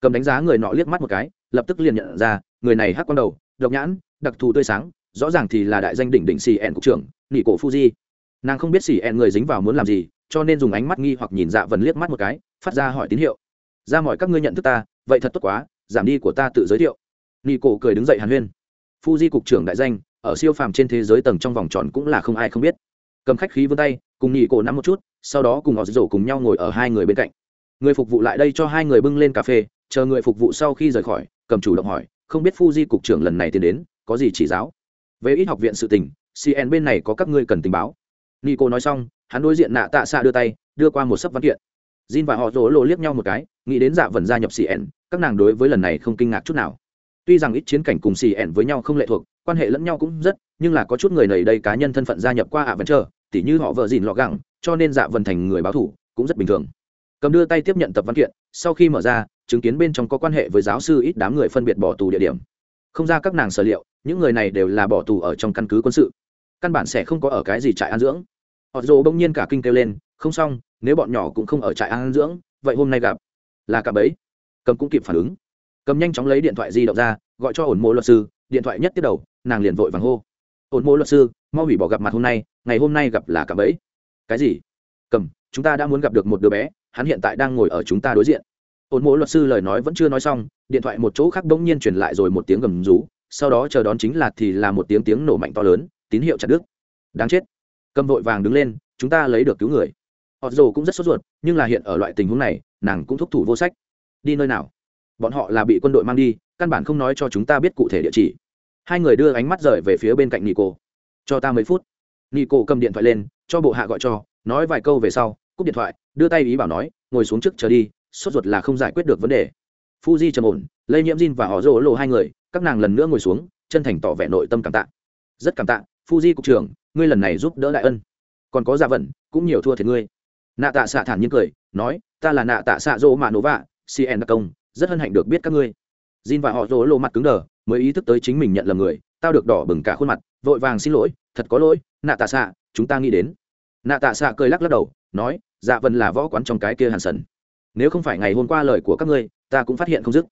Cầm đánh giá người nọ liếc mắt một cái lập tức liền nhận ra, người này hắc quang đầu, độc nhãn, đặc thù tươi sáng, rõ ràng thì là đại danh đỉnh đỉnh xì ẹn cục trưởng nị cổ fuji. Nàng không biết xì ẹn người dính vào muốn làm gì, cho nên dùng ánh mắt nghi hoặc nhìn dạ vần liếc mắt một cái, phát ra hỏi tín hiệu. Ra mọi các ngươi nhận thức ta, vậy thật tốt quá, giảm đi của ta tự giới thiệu. Nị cổ cười đứng dậy hàn huyên. Fuji cục trưởng đại danh, ở siêu phàm trên thế giới tầng trong vòng tròn cũng là không ai không biết. Cầm khách khí vươn tay, cùng nghỉ cổ nắm một chút, sau đó cùng họ rổ cùng nhau ngồi ở hai người bên cạnh. Người phục vụ lại đây cho hai người bưng lên cà phê chờ người phục vụ sau khi rời khỏi, cầm chủ động hỏi, không biết Fuji cục trưởng lần này tiến đến, có gì chỉ giáo? Về ít học viện sự tình cn bên này có các ngươi cần tình báo. Nico nói xong, hắn đối diện nạ tạ xạ đưa tay, đưa qua một sấp văn kiện. Jin và họ rỗ lộ liếc nhau một cái, nghĩ đến dạ vần gia nhập cn các nàng đối với lần này không kinh ngạc chút nào. Tuy rằng ít chiến cảnh cùng cn với nhau không lệ thuộc, quan hệ lẫn nhau cũng rất, nhưng là có chút người nầy đây cá nhân thân phận gia nhập qua ạ vẫn chờ tỉ như họ vợ dìn lọ gẳng, cho nên dạ vần thành người báo thủ, cũng rất bình thường cầm đưa tay tiếp nhận tập văn kiện, sau khi mở ra, chứng kiến bên trong có quan hệ với giáo sư ít đám người phân biệt bỏ tù địa điểm. Không ra các nàng sở liệu, những người này đều là bỏ tù ở trong căn cứ quân sự. Căn bản sẽ không có ở cái gì trại an dưỡng. Họ dồ bỗng nhiên cả kinh kêu lên, không xong, nếu bọn nhỏ cũng không ở trại an dưỡng, vậy hôm nay gặp. Là cả bấy cầm cũng kịp phản ứng. Cầm nhanh chóng lấy điện thoại di động ra, gọi cho ổn mộ luật sư, điện thoại nhất tiếp đầu, nàng liền vội vàng hô. Ổn mộ luật sư, mau hủy bỏ gặp mặt hôm nay, ngày hôm nay gặp là cả bấy cái gì? Cầm, chúng ta đã muốn gặp được một đứa bé hắn hiện tại đang ngồi ở chúng ta đối diện. Ôn mỗ luật sư lời nói vẫn chưa nói xong, điện thoại một chỗ khác bỗng nhiên truyền lại rồi một tiếng gầm rú, sau đó chờ đón chính là thì là một tiếng tiếng nổ mạnh to lớn, tín hiệu chặt đứt. Đáng chết. Cầm vội vàng đứng lên, chúng ta lấy được cứu người. Họ dồ cũng rất sốt ruột, nhưng là hiện ở loại tình huống này, nàng cũng thúc thủ vô sách. Đi nơi nào? Bọn họ là bị quân đội mang đi, căn bản không nói cho chúng ta biết cụ thể địa chỉ. Hai người đưa ánh mắt rời về phía bên cạnh nico cho ta mấy phút. Nico cầm điện thoại lên, cho bộ hạ gọi cho, nói vài câu về sau cúp điện thoại, đưa tay ý bảo nói, ngồi xuống trước chờ đi, sốt ruột là không giải quyết được vấn đề. Fuji trầm ổn, lây nhiễm Jin và họ rỗ lộ hai người, các nàng lần nữa ngồi xuống, chân thành tỏ vẻ nội tâm cảm tạ. Rất cảm tạ, fuji cục trưởng, ngươi lần này giúp đỡ đại ân. Còn có dạ gia vẩn cũng nhiều thua thiệt ngươi. Nạ tạ xạ thản nhiên cười, nói, ta là nạ tạ xạ dỗ mạ nổ vạ cn đặc công, rất hân hạnh được biết các ngươi. Jin và họ rỗ lộ mặt cứng đờ, mới ý thức tới chính mình nhận là người, tao được đỏ bừng cả khuôn mặt, vội vàng xin lỗi, thật có lỗi, nạ tạ xạ chúng ta nghĩ đến. Nạ tạ xạ cười lắc lắc đầu, nói dạ vân là võ quán trong cái kia hàn sần. Nếu không phải ngày hôm qua lời của các ngươi, ta cũng phát hiện không dứt.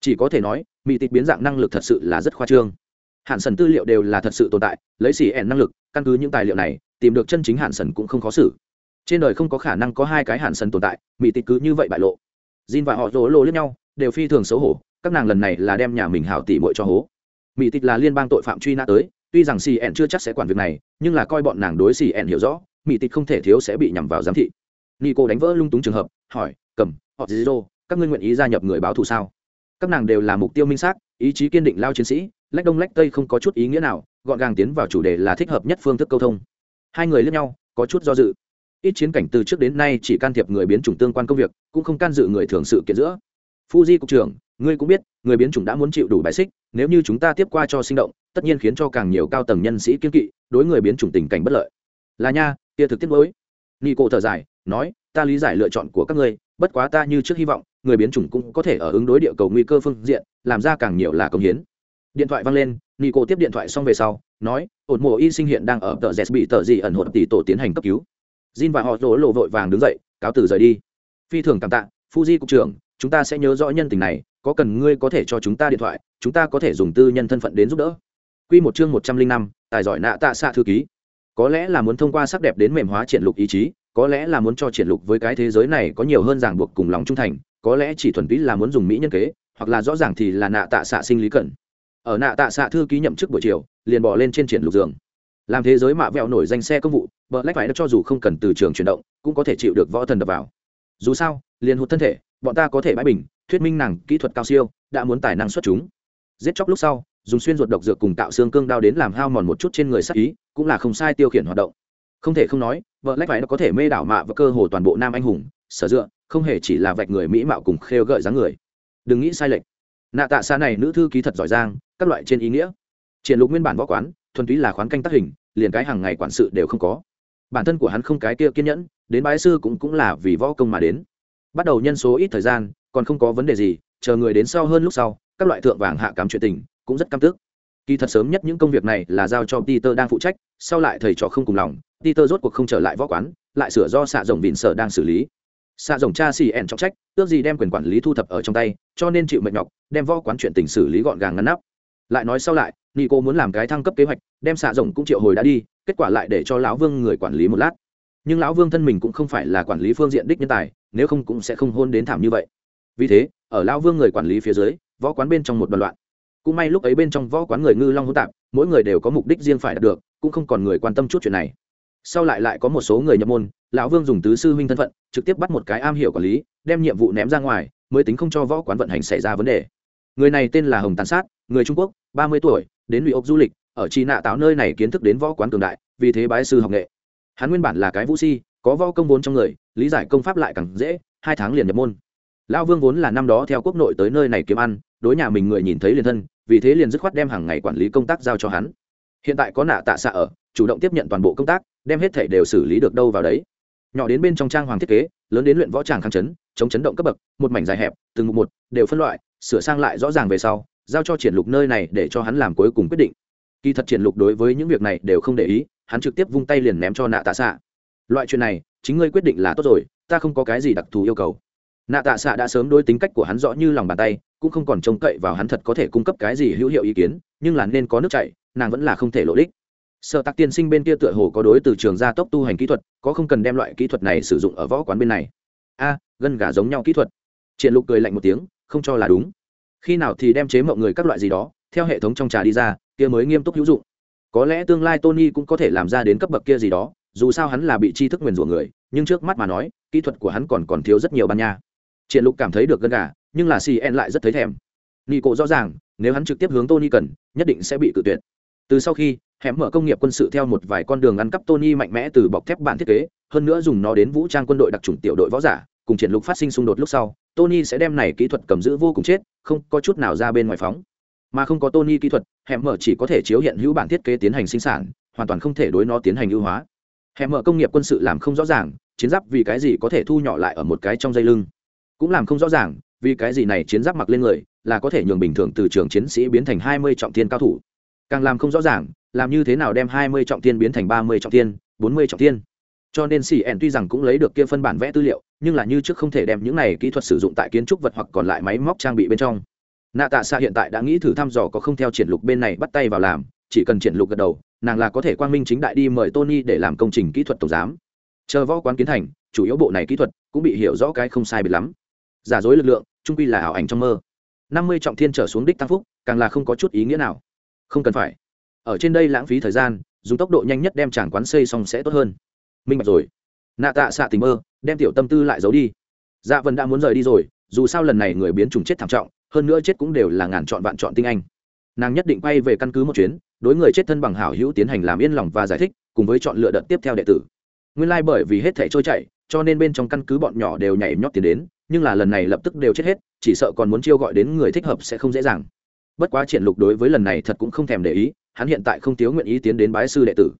Chỉ có thể nói, mỹ tịch biến dạng năng lực thật sự là rất khoa trương. Hạn sần tư liệu đều là thật sự tồn tại, lấy xỉ ẻn năng lực, căn cứ những tài liệu này, tìm được chân chính hạn sần cũng không khó xử. Trên đời không có khả năng có hai cái hạn sần tồn tại, mỹ tịch cứ như vậy bại lộ. Jin và họ rỗ lộ lẫn nhau, đều phi thường xấu hổ, các nàng lần này là đem nhà mình hảo tỉ mội cho hố. Mỹ tịch là liên bang tội phạm truy nã tới, tuy rằng xỉ ẻn chưa chắc sẽ quản việc này, nhưng là coi bọn nàng đối xỉ ẻn hiểu rõ, mỹ tịch không thể thiếu sẽ bị nhằm vào giám thị nico đánh vỡ lung túng trường hợp, hỏi, cầm, họ zero các ngươi nguyện ý gia nhập người báo thù sao? Các nàng đều là mục tiêu minh xác, ý chí kiên định lao chiến sĩ, lách đông lách tây không có chút ý nghĩa nào, gọn gàng tiến vào chủ đề là thích hợp nhất phương thức câu thông. Hai người lướt nhau, có chút do dự. Ít chiến cảnh từ trước đến nay chỉ can thiệp người biến chủng tương quan công việc, cũng không can dự người thường sự kiện giữa. Fuji cục trưởng, ngươi cũng biết, người biến chủng đã muốn chịu đủ bài xích, nếu như chúng ta tiếp qua cho sinh động, tất nhiên khiến cho càng nhiều cao tầng nhân sĩ kiên kỵ, đối người biến chủng tình cảnh bất lợi. Là nha, kia thực tiết mới. Nico thở dài nói, ta lý giải lựa chọn của các ngươi, bất quá ta như trước hy vọng, người biến chủng cũng có thể ở ứng đối địa cầu nguy cơ phương diện, làm ra càng nhiều là công hiến. Điện thoại vang lên, nico tiếp điện thoại xong về sau, nói, ổn mộ y sinh hiện đang ở tờ z bị tờ gì ẩn hộp tỷ tổ tiến hành cấp cứu. Jin và họ rỗ lộ vội vàng đứng dậy, cáo từ rời đi. Phi thường cảm tạ, fuji cục trưởng, chúng ta sẽ nhớ rõ nhân tình này, có cần ngươi có thể cho chúng ta điện thoại, chúng ta có thể dùng tư nhân thân phận đến giúp đỡ. Quy một chương một trăm linh năm, tài giỏi nạ tạ xạ thư ký. Có lẽ là muốn thông qua sắc đẹp đến mềm hóa triển lục ý chí có lẽ là muốn cho triển lục với cái thế giới này có nhiều hơn ràng buộc cùng lòng trung thành, có lẽ chỉ thuần túy là muốn dùng mỹ nhân kế, hoặc là rõ ràng thì là nạ tạ xạ sinh lý cẩn. Ở nạ tạ xạ thư ký nhậm chức buổi chiều, liền bỏ lên trên triển lục giường. Làm thế giới mạ vẹo nổi danh xe công vụ, bờ lách phải cho dù không cần từ trường chuyển động, cũng có thể chịu được võ thần đập vào. Dù sao, liền hụt thân thể, bọn ta có thể bãi bình, thuyết minh nàng kỹ thuật cao siêu, đã muốn tài năng xuất chúng. Giết chóc lúc sau, dùng xuyên ruột độc dược cùng tạo xương cương đao đến làm hao mòn một chút trên người sắc ý, cũng là không sai tiêu khiển hoạt động. Không thể không nói vợ lách váy nó có thể mê đảo mạ và cơ hồ toàn bộ nam anh hùng, sở dựa, không hề chỉ là vạch người mỹ mạo cùng khêu gợi dáng người. Đừng nghĩ sai lệch. Nạ tạ xa này nữ thư ký thật giỏi giang, các loại trên ý nghĩa. Triển lục nguyên bản võ quán, thuần túy là khoán canh tác hình, liền cái hàng ngày quản sự đều không có. Bản thân của hắn không cái kia kiên nhẫn, đến bái sư cũng cũng là vì võ công mà đến. Bắt đầu nhân số ít thời gian, còn không có vấn đề gì, chờ người đến sau hơn lúc sau, các loại thượng vàng hạ cám chuyện tình, cũng rất cam tức. Kỳ thật sớm nhất những công việc này là giao cho peter đang phụ trách, sau lại thầy trò không cùng lòng peter rốt cuộc không trở lại võ quán, lại sửa do xạ rồng vịn sở đang xử lý. Xạ rồng cha xì ẻn trọng trách tước gì đem quyền quản lý thu thập ở trong tay, cho nên chịu mệt nhọc, đem võ quán chuyện tình xử lý gọn gàng ngăn nắp. Lại nói sau lại, nico muốn làm cái thăng cấp kế hoạch, đem xạ rồng cũng triệu hồi đã đi, kết quả lại để cho lão vương người quản lý một lát. Nhưng lão vương thân mình cũng không phải là quản lý phương diện đích nhân tài, nếu không cũng sẽ không hôn đến thảm như vậy. Vì thế, ở lão vương người quản lý phía dưới, võ quán bên trong một đoàn loạn. Cũng may lúc ấy bên trong võ quán người ngư long hỗn tạp, mỗi người đều có mục đích riêng phải đạt được, cũng không còn người quan tâm chút chuyện này sau lại lại có một số người nhập môn, lão vương dùng tứ sư huynh thân phận, trực tiếp bắt một cái am hiểu quản lý, đem nhiệm vụ ném ra ngoài, mới tính không cho võ quán vận hành xảy ra vấn đề. Người này tên là hồng tàn sát, người trung quốc, ba mươi tuổi, đến lụy ốc du lịch, ở chi nạ tạo nơi này kiến thức đến võ quán cường đại, vì thế bái sư học nghệ. Hắn nguyên bản là cái vũ si, có võ công vốn trong người, lý giải công pháp lại càng dễ, hai tháng liền nhập môn. Lão vương vốn là năm đó theo quốc nội tới nơi này kiếm ăn, đối nhà mình người nhìn thấy liền thân, vì thế liền dứt khoát đem hàng ngày quản lý công tác giao cho hắn. Hiện tại có nạ tạ xạ ở chủ động tiếp nhận toàn bộ công tác, đem hết thể đều xử lý được đâu vào đấy. Nhỏ đến bên trong trang hoàng thiết kế, lớn đến luyện võ tràng kháng chấn, chống chấn động cấp bậc, một mảnh dài hẹp, từng mục một đều phân loại, sửa sang lại rõ ràng về sau, giao cho triển lục nơi này để cho hắn làm cuối cùng quyết định. Kỳ thật triển lục đối với những việc này đều không để ý, hắn trực tiếp vung tay liền ném cho nạ tạ xạ. Loại chuyện này, chính ngươi quyết định là tốt rồi, ta không có cái gì đặc thù yêu cầu. Nạ tạ xạ đã sớm đối tính cách của hắn rõ như lòng bàn tay, cũng không còn trông cậy vào hắn thật có thể cung cấp cái gì hữu hiệu ý kiến, nhưng là nên có nước chảy, nàng vẫn là không thể lộ đích sợ tạc tiên sinh bên kia tựa hồ có đối từ trường gia tốc tu hành kỹ thuật, có không cần đem loại kỹ thuật này sử dụng ở võ quán bên này. A, gân gà giống nhau kỹ thuật. Triển lục cười lạnh một tiếng, không cho là đúng. Khi nào thì đem chế mộng người các loại gì đó, theo hệ thống trong trà đi ra, kia mới nghiêm túc hữu dụng. Có lẽ tương lai tony cũng có thể làm ra đến cấp bậc kia gì đó, dù sao hắn là bị tri thức nguyền rủa người, nhưng trước mắt mà nói, kỹ thuật của hắn còn còn thiếu rất nhiều ban nha. Triển lục cảm thấy được gân gà, nhưng là cn lại rất thấy thèm. Nico rõ ràng, nếu hắn trực tiếp hướng tony cần, nhất định sẽ bị cự tuyệt. Từ sau khi hẻm mở công nghiệp quân sự theo một vài con đường ăn cắp tony mạnh mẽ từ bọc thép bản thiết kế, hơn nữa dùng nó đến vũ trang quân đội đặc trùng tiểu đội võ giả, cùng triển lục phát sinh xung đột lúc sau, tony sẽ đem này kỹ thuật cầm giữ vô cùng chết, không có chút nào ra bên ngoài phóng. Mà không có tony kỹ thuật, hẻm mở chỉ có thể chiếu hiện hữu bản thiết kế tiến hành sinh sản, hoàn toàn không thể đối nó tiến hành ưu hóa. Hẻm mở công nghiệp quân sự làm không rõ ràng, chiến giáp vì cái gì có thể thu nhỏ lại ở một cái trong dây lưng? Cũng làm không rõ ràng, vì cái gì này chiến giáp mặc lên người, là có thể nhường bình thường từ trường chiến sĩ biến thành hai mươi trọng thiên cao thủ. Càng làm không rõ ràng làm như thế nào đem hai mươi trọng thiên biến thành ba mươi trọng thiên, bốn mươi trọng thiên? Cho nên cn tuy rằng cũng lấy được kia phân bản vẽ tư liệu, nhưng là như trước không thể đem những này kỹ thuật sử dụng tại kiến trúc vật hoặc còn lại máy móc trang bị bên trong. Nạ tạ xạ hiện tại đã nghĩ thử thăm dò có không theo triển lục bên này bắt tay vào làm, chỉ cần triển lục gật đầu, nàng là có thể quang minh chính đại đi mời tony để làm công trình kỹ thuật tổng giám. Chờ võ quán kiến thành, chủ yếu bộ này kỹ thuật cũng bị hiểu rõ cái không sai biệt lắm. Giả dối lực lượng, trung quy là ảo ảnh trong mơ. Năm mươi trọng thiên trở xuống đích tăng phúc, càng là không có chút ý nghĩa nào. Không cần phải ở trên đây lãng phí thời gian, dùng tốc độ nhanh nhất đem tràng quán xây xong sẽ tốt hơn. Minh bạch rồi. Nạ tạ xạ tình mơ, đem tiểu tâm tư lại giấu đi. Dạ vân đã muốn rời đi rồi, dù sao lần này người biến chủng chết thảm trọng, hơn nữa chết cũng đều là ngàn chọn vạn chọn tinh anh. Nàng nhất định quay về căn cứ một chuyến, đối người chết thân bằng hảo hữu tiến hành làm yên lòng và giải thích, cùng với chọn lựa đợt tiếp theo đệ tử. Nguyên lai、like、bởi vì hết thể trôi chảy, cho nên bên trong căn cứ bọn nhỏ đều nhảy nhót tiến đến, nhưng là lần này lập tức đều chết hết, chỉ sợ còn muốn chiêu gọi đến người thích hợp sẽ không dễ dàng. Bất quá triển lục đối với lần này thật cũng không thèm để ý hắn hiện tại không thiếu nguyện ý tiến đến bái sư đệ tử.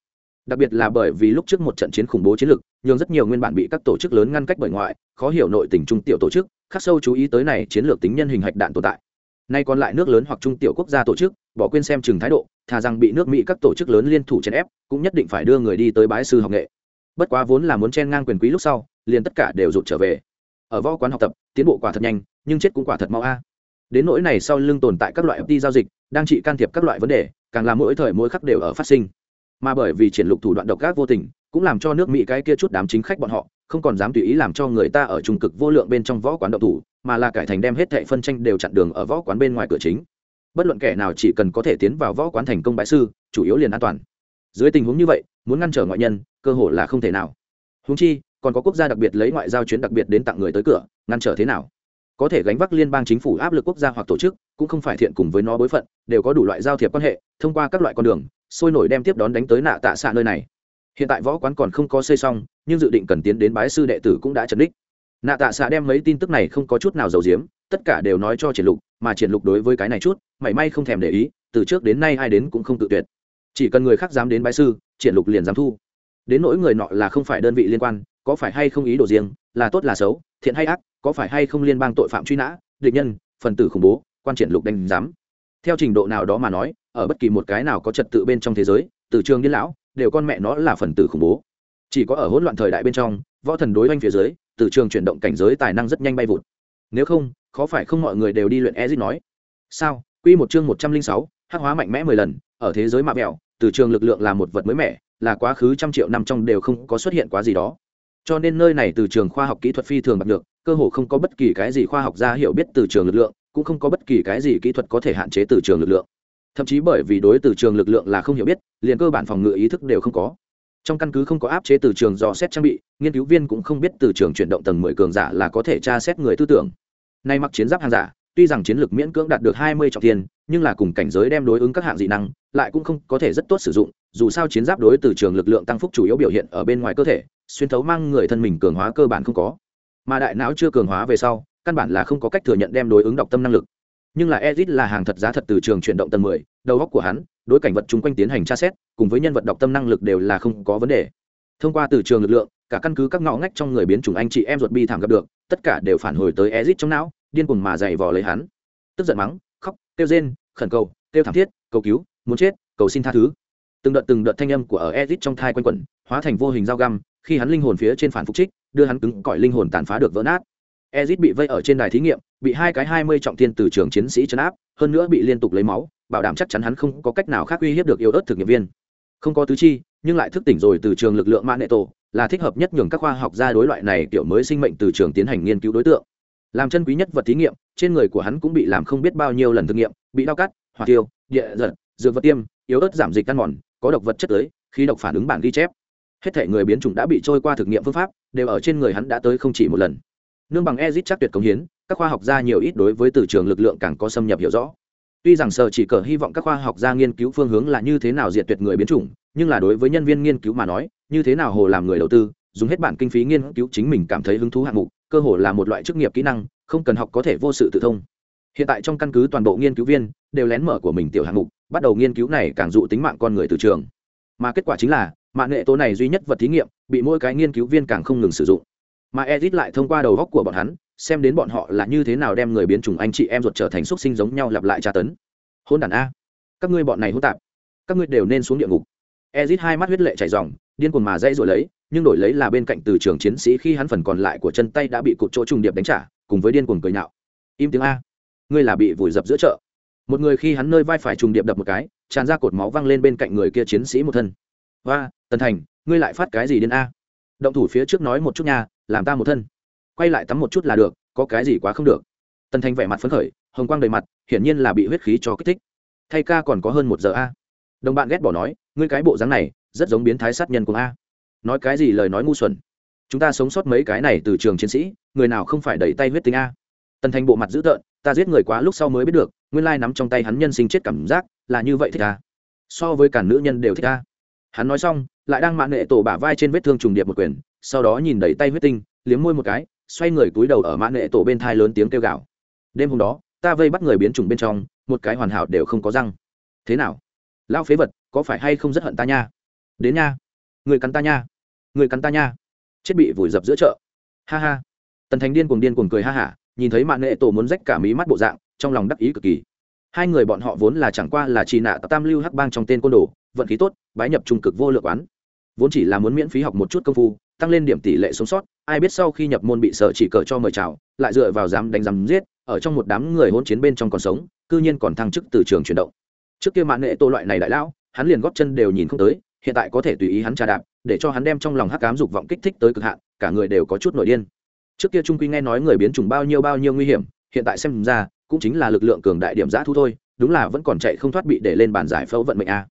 Đặc biệt là bởi vì lúc trước một trận chiến khủng bố chiến lược, nhường rất nhiều nguyên bản bị các tổ chức lớn ngăn cách bởi ngoại, khó hiểu nội tình trung tiểu tổ chức, khắc sâu chú ý tới này chiến lược tính nhân hình hạch đạn tồn tại. Nay còn lại nước lớn hoặc trung tiểu quốc gia tổ chức, bỏ quên xem chừng thái độ, thà rằng bị nước mỹ các tổ chức lớn liên thủ chèn ép, cũng nhất định phải đưa người đi tới bái sư học nghệ. Bất quá vốn là muốn chen ngang quyền quý lúc sau, liền tất cả đều rụt trở về. Ở võ quán học tập, tiến bộ quả thật nhanh, nhưng chết cũng quả thật mau a. Đến nỗi này sau lưng tồn tại các loại FT giao dịch, đang trị can thiệp các loại vấn đề càng làm mỗi thời mỗi khắc đều ở phát sinh. Mà bởi vì triển lục thủ đoạn độc ác vô tình, cũng làm cho nước mỹ cái kia chút đám chính khách bọn họ, không còn dám tùy ý làm cho người ta ở trung cực vô lượng bên trong võ quán động thủ, mà là cải thành đem hết thệ phân tranh đều chặn đường ở võ quán bên ngoài cửa chính. Bất luận kẻ nào chỉ cần có thể tiến vào võ quán thành công bại sư, chủ yếu liền an toàn. Dưới tình huống như vậy, muốn ngăn trở ngoại nhân, cơ hội là không thể nào. Huống chi, còn có quốc gia đặc biệt lấy ngoại giao chuyến đặc biệt đến tặng người tới cửa, ngăn trở thế nào? Có thể gánh vác liên bang chính phủ áp lực quốc gia hoặc tổ chức, cũng không phải thiện cùng với nó bối phận, đều có đủ loại giao thiệp quan hệ, thông qua các loại con đường, sôi nổi đem tiếp đón đánh tới nạ tạ xạ nơi này. Hiện tại võ quán còn không có xây xong, nhưng dự định cần tiến đến bái sư đệ tử cũng đã trần đích nạ tạ xạ đem mấy tin tức này không có chút nào giàu diếm tất cả đều nói cho triển lục, mà triển lục đối với cái này chút, mảy may không thèm để ý, từ trước đến nay ai đến cũng không tự tuyệt. Chỉ cần người khác dám đến bái sư, triển lục liền dám thu. Đến nỗi người nọ là không phải đơn vị liên quan, có phải hay không ý đồ riêng, là tốt là xấu, thiện hay ác có phải hay không liên bang tội phạm truy nã, địch nhân, phần tử khủng bố, quan triển lục đánh giám. Theo trình độ nào đó mà nói, ở bất kỳ một cái nào có trật tự bên trong thế giới, từ trường điên lão, đều con mẹ nó là phần tử khủng bố. Chỉ có ở hỗn loạn thời đại bên trong, võ thần đối oanh phía dưới, từ trường chuyển động cảnh giới tài năng rất nhanh bay vụt. Nếu không khó phải không mọi người đều đi luyện ezit nói? Sao? Quy một chương một trăm linh sáu, hắc hóa mạnh mẽ mười lần, ở thế giới mạ mẹo, từ trường lực lượng là một vật mới mẻ, là quá khứ trăm triệu năm trong đều không có xuất hiện quá gì đó cho nên nơi này từ trường khoa học kỹ thuật phi thường bạc được cơ hồ không có bất kỳ cái gì khoa học gia hiểu biết từ trường lực lượng, cũng không có bất kỳ cái gì kỹ thuật có thể hạn chế từ trường lực lượng. Thậm chí bởi vì đối từ trường lực lượng là không hiểu biết, liền cơ bản phòng ngự ý thức đều không có. Trong căn cứ không có áp chế từ trường dò xét trang bị, nghiên cứu viên cũng không biết từ trường chuyển động tầng mười cường giả là có thể tra xét người tư tưởng. Nay mặc chiến giáp hàng giả tuy rằng chiến lược miễn cưỡng đạt được hai mươi trọng thiên, nhưng là cùng cảnh giới đem đối ứng các hạng dị năng lại cũng không có thể rất tốt sử dụng dù sao chiến giáp đối từ trường lực lượng tăng phúc chủ yếu biểu hiện ở bên ngoài cơ thể xuyên thấu mang người thân mình cường hóa cơ bản không có. Mà đại não chưa cường hóa về sau căn bản là không có cách thừa nhận đem đối ứng đọc tâm năng lực. Nhưng là Ezit là hàng thật giá thật từ trường chuyển động tầng 10, đầu óc của hắn, đối cảnh vật chung quanh tiến hành tra xét, cùng với nhân vật đọc tâm năng lực đều là không có vấn đề. Thông qua từ trường lực lượng, cả căn cứ các ngõ ngách trong người biến chủng anh chị em ruột bi thảm gặp được, tất cả đều phản hồi tới Ezit trong não, điên cuồng mà dày vò lấy hắn. Tức giận mắng, khóc, kêu rên, khẩn cầu, kêu thảm thiết, cầu cứu, muốn chết, cầu xin tha thứ. Từng đợt từng đợt thanh âm của ở Ezit trong thai quanh quẩn, hóa thành vô hình dao găm, khi hắn linh hồn phía trên phản phục trích đưa hắn cứng cỏi linh hồn tàn phá được vỡ nát ezit bị vây ở trên đài thí nghiệm bị hai cái hai mươi trọng thiên từ trường chiến sĩ chấn áp hơn nữa bị liên tục lấy máu bảo đảm chắc chắn hắn không có cách nào khác uy hiếp được yếu ớt thực nghiệm viên không có tứ chi nhưng lại thức tỉnh rồi từ trường lực lượng mã nệ tổ là thích hợp nhất nhường các khoa học gia đối loại này kiểu mới sinh mệnh từ trường tiến hành nghiên cứu đối tượng làm chân quý nhất vật thí nghiệm, trên người của hắn cũng bị làm không biết bao nhiêu lần thực nghiệm, bị đau cắt, hỏa tiêu địa giật, dược vật tiêm, yếu ớt giảm dịch căn mòn, có độc vật chất tới khi độc phản ứng bản ghi chép. Hết thể người biến chủng đã bị trôi qua thực nghiệm phương pháp, đều ở trên người hắn đã tới không chỉ một lần. Nương bằng ezit chắc tuyệt công hiến, các khoa học gia nhiều ít đối với từ trường lực lượng càng có xâm nhập hiểu rõ. Tuy rằng sở chỉ cờ hy vọng các khoa học gia nghiên cứu phương hướng là như thế nào diệt tuyệt người biến chủng, nhưng là đối với nhân viên nghiên cứu mà nói, như thế nào hồ làm người đầu tư, dùng hết bản kinh phí nghiên cứu chính mình cảm thấy hứng thú hạng mục cơ hồ là một loại chức nghiệp kỹ năng, không cần học có thể vô sự tự thông. Hiện tại trong căn cứ toàn bộ nghiên cứu viên đều lén mở của mình tiểu hạng mục, bắt đầu nghiên cứu này càng dụ tính mạng con người từ trường. Mà kết quả chính là, mạng nghệ tố này duy nhất vật thí nghiệm bị mỗi cái nghiên cứu viên càng không ngừng sử dụng. Mà edit lại thông qua đầu góc của bọn hắn, xem đến bọn họ là như thế nào đem người biến chủng anh chị em ruột trở thành xúc sinh giống nhau lặp lại tra tấn. Hôn đàn a. Các ngươi bọn này hỗn tạp. Các ngươi đều nên xuống địa ngục. Ezit hai mắt huyết lệ chảy dòng điên cuồng mà dãy rồi lấy, nhưng đổi lấy là bên cạnh từ trường chiến sĩ khi hắn phần còn lại của chân tay đã bị cụt chỗ trùng điệp đánh trả, cùng với điên cuồng cười nhạo. Im tiếng a. Ngươi là bị vùi dập giữa chợ. Một người khi hắn nơi vai phải trùng điệp đập một cái, tràn ra cột máu văng lên bên cạnh người kia chiến sĩ một thân. Và tần thành, ngươi lại phát cái gì đến a? Động thủ phía trước nói một chút nha, làm ta một thân. Quay lại tắm một chút là được, có cái gì quá không được. Tần thành vẻ mặt phấn khởi, hồng quang đầy mặt, hiển nhiên là bị huyết khí cho kích thích. Thay ca còn có hơn một giờ a. Đồng bạn ghét bỏ nói, ngươi cái bộ dáng này rất giống biến thái sát nhân của a. Nói cái gì lời nói ngu xuẩn. Chúng ta sống sót mấy cái này từ trường chiến sĩ, người nào không phải đẩy tay huyết tính a. Tần thành bộ mặt dữ tợn, ta giết người quá lúc sau mới biết được, nguyên lai nắm trong tay hắn nhân sinh chết cảm giác, là như vậy thích a. So với cả nữ nhân đều thích a. Hắn nói xong, lại đang mạng nghệ tổ bả vai trên vết thương trùng điệp một quyền, sau đó nhìn đẩy tay huyết tinh, liếm môi một cái, xoay người cúi đầu ở mạng nghệ tổ bên thai lớn tiếng kêu gào. Đêm hôm đó, ta vây bắt người biến chủng bên trong, một cái hoàn hảo đều không có răng. Thế nào? Lao phế vật, có phải hay không rất hận ta nha? Đến nha. Người cắn ta nha. Người cắn ta nha. Chết bị vùi dập giữa chợ. Ha ha. Tần thành điên cuồng điên cuồng cười ha hả, nhìn thấy mạng nghệ tổ muốn rách cả mí mắt bộ dạng, trong lòng đắc ý cực kỳ. Hai người bọn họ vốn là chẳng qua là trì nạ tam lưu hắc bang trong tên côn đồ, vận khí tốt, bái nhập trung cực vô lượng oán vốn chỉ là muốn miễn phí học một chút công phu, tăng lên điểm tỷ lệ sống sót, ai biết sau khi nhập môn bị sợ chỉ cờ cho mời chào, lại dựa vào dám đánh dám giết, ở trong một đám người hôn chiến bên trong còn sống, cư nhiên còn thăng chức từ trường chuyển động. Trước kia mạng nghệ tổ loại này đại lão, hắn liền góp chân đều nhìn không tới hiện tại có thể tùy ý hắn trà đạp, để cho hắn đem trong lòng hắc cám dục vọng kích thích tới cực hạn, cả người đều có chút nổi điên. Trước kia trung quy nghe nói người biến chủng bao nhiêu bao nhiêu nguy hiểm, hiện tại xem ra, cũng chính là lực lượng cường đại điểm giã thu thôi, đúng là vẫn còn chạy không thoát bị để lên bàn giải phẫu vận mệnh a.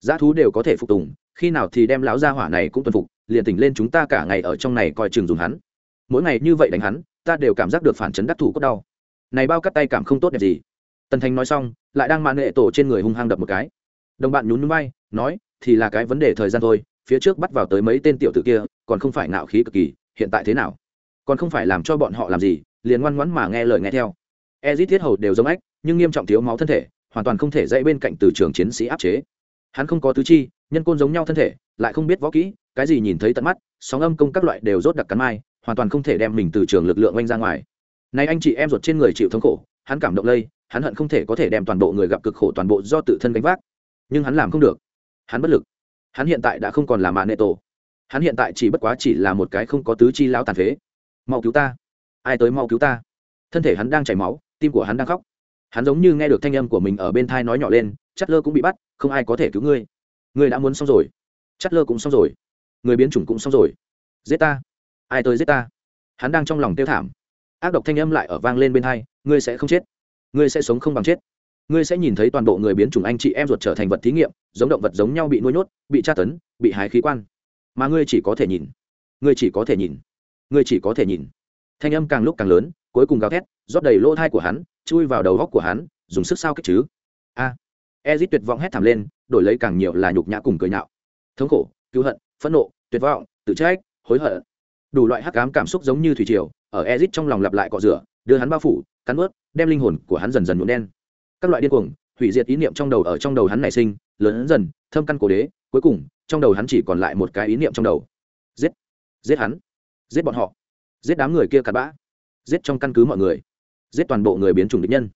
Giã thú đều có thể phục tùng, khi nào thì đem lão gia hỏa này cũng tuân phục, liền tỉnh lên chúng ta cả ngày ở trong này coi chừng dùng hắn. Mỗi ngày như vậy đánh hắn, ta đều cảm giác được phản chấn đắc thủ cốt đau. Này bao cắt tay cảm không tốt đẹp gì. Tần thành nói xong, lại đang mạn nghệ tổ trên người hung hăng đập một cái. Đồng bạn nhún nhún bay nói thì là cái vấn đề thời gian thôi, phía trước bắt vào tới mấy tên tiểu tử kia, còn không phải ngạo khí cực kỳ, hiện tại thế nào? Còn không phải làm cho bọn họ làm gì, liền ngoan ngoãn mà nghe lời nghe theo. Ezit thiết hầu đều giống ách nhưng nghiêm trọng thiếu máu thân thể, hoàn toàn không thể dãy bên cạnh từ trường chiến sĩ áp chế. Hắn không có tứ chi, nhân côn giống nhau thân thể, lại không biết võ kỹ, cái gì nhìn thấy tận mắt, sóng âm công các loại đều rốt đặc cắn mai, hoàn toàn không thể đem mình từ trường lực lượng oanh ra ngoài. Nay anh chị em ruột trên người chịu thống khổ, hắn cảm động lây, hắn hận không thể có thể đem toàn bộ người gặp cực khổ toàn bộ do tự thân gánh vác, nhưng hắn làm không được hắn bất lực. Hắn hiện tại đã không còn là mạ nệ tổ. Hắn hiện tại chỉ bất quá chỉ là một cái không có tứ chi lão tàn phế. Mau cứu ta. Ai tới mau cứu ta? Thân thể hắn đang chảy máu, tim của hắn đang khóc. Hắn giống như nghe được thanh âm của mình ở bên thai nói nhỏ lên, chất lơ cũng bị bắt, không ai có thể cứu ngươi. Ngươi đã muốn xong rồi. Chất lơ cũng xong rồi. Người biến chủng cũng xong rồi. Giết ta. Ai tới giết ta? Hắn đang trong lòng tiêu thảm. Ác độc thanh âm lại ở vang lên bên thai, ngươi sẽ không chết. Ngươi sẽ sống không bằng chết ngươi sẽ nhìn thấy toàn bộ người biến chủng anh chị em ruột trở thành vật thí nghiệm, giống động vật giống nhau bị nuôi nhốt, bị tra tấn, bị hái khí quan. Mà ngươi chỉ có thể nhìn. Ngươi chỉ có thể nhìn. Ngươi chỉ có thể nhìn. Thanh âm càng lúc càng lớn, cuối cùng gào thét, rót đầy lỗ thai của hắn, chui vào đầu góc của hắn, dùng sức sao kích chứ. A. À. ezit tuyệt vọng hét thảm lên, đổi lấy càng nhiều là nhục nhã cùng cười nhạo. Thống khổ, cứu hận, phẫn nộ, tuyệt vọng, tự trách, hối hận. Đủ loại hắc ám cảm xúc giống như thủy triều, ở ezit trong lòng lặp lại cọ rửa, đưa hắn bao phủ, cắn ướt đem linh hồn của hắn dần dần nhuộm đen các loại điên cuồng, hủy diệt ý niệm trong đầu ở trong đầu hắn nảy sinh, lớn dần, thâm căn cổ đế, cuối cùng, trong đầu hắn chỉ còn lại một cái ý niệm trong đầu. Giết. Giết hắn. Giết bọn họ. Giết đám người kia cặn bã. Giết trong căn cứ mọi người. Giết toàn bộ người biến chủng địch nhân.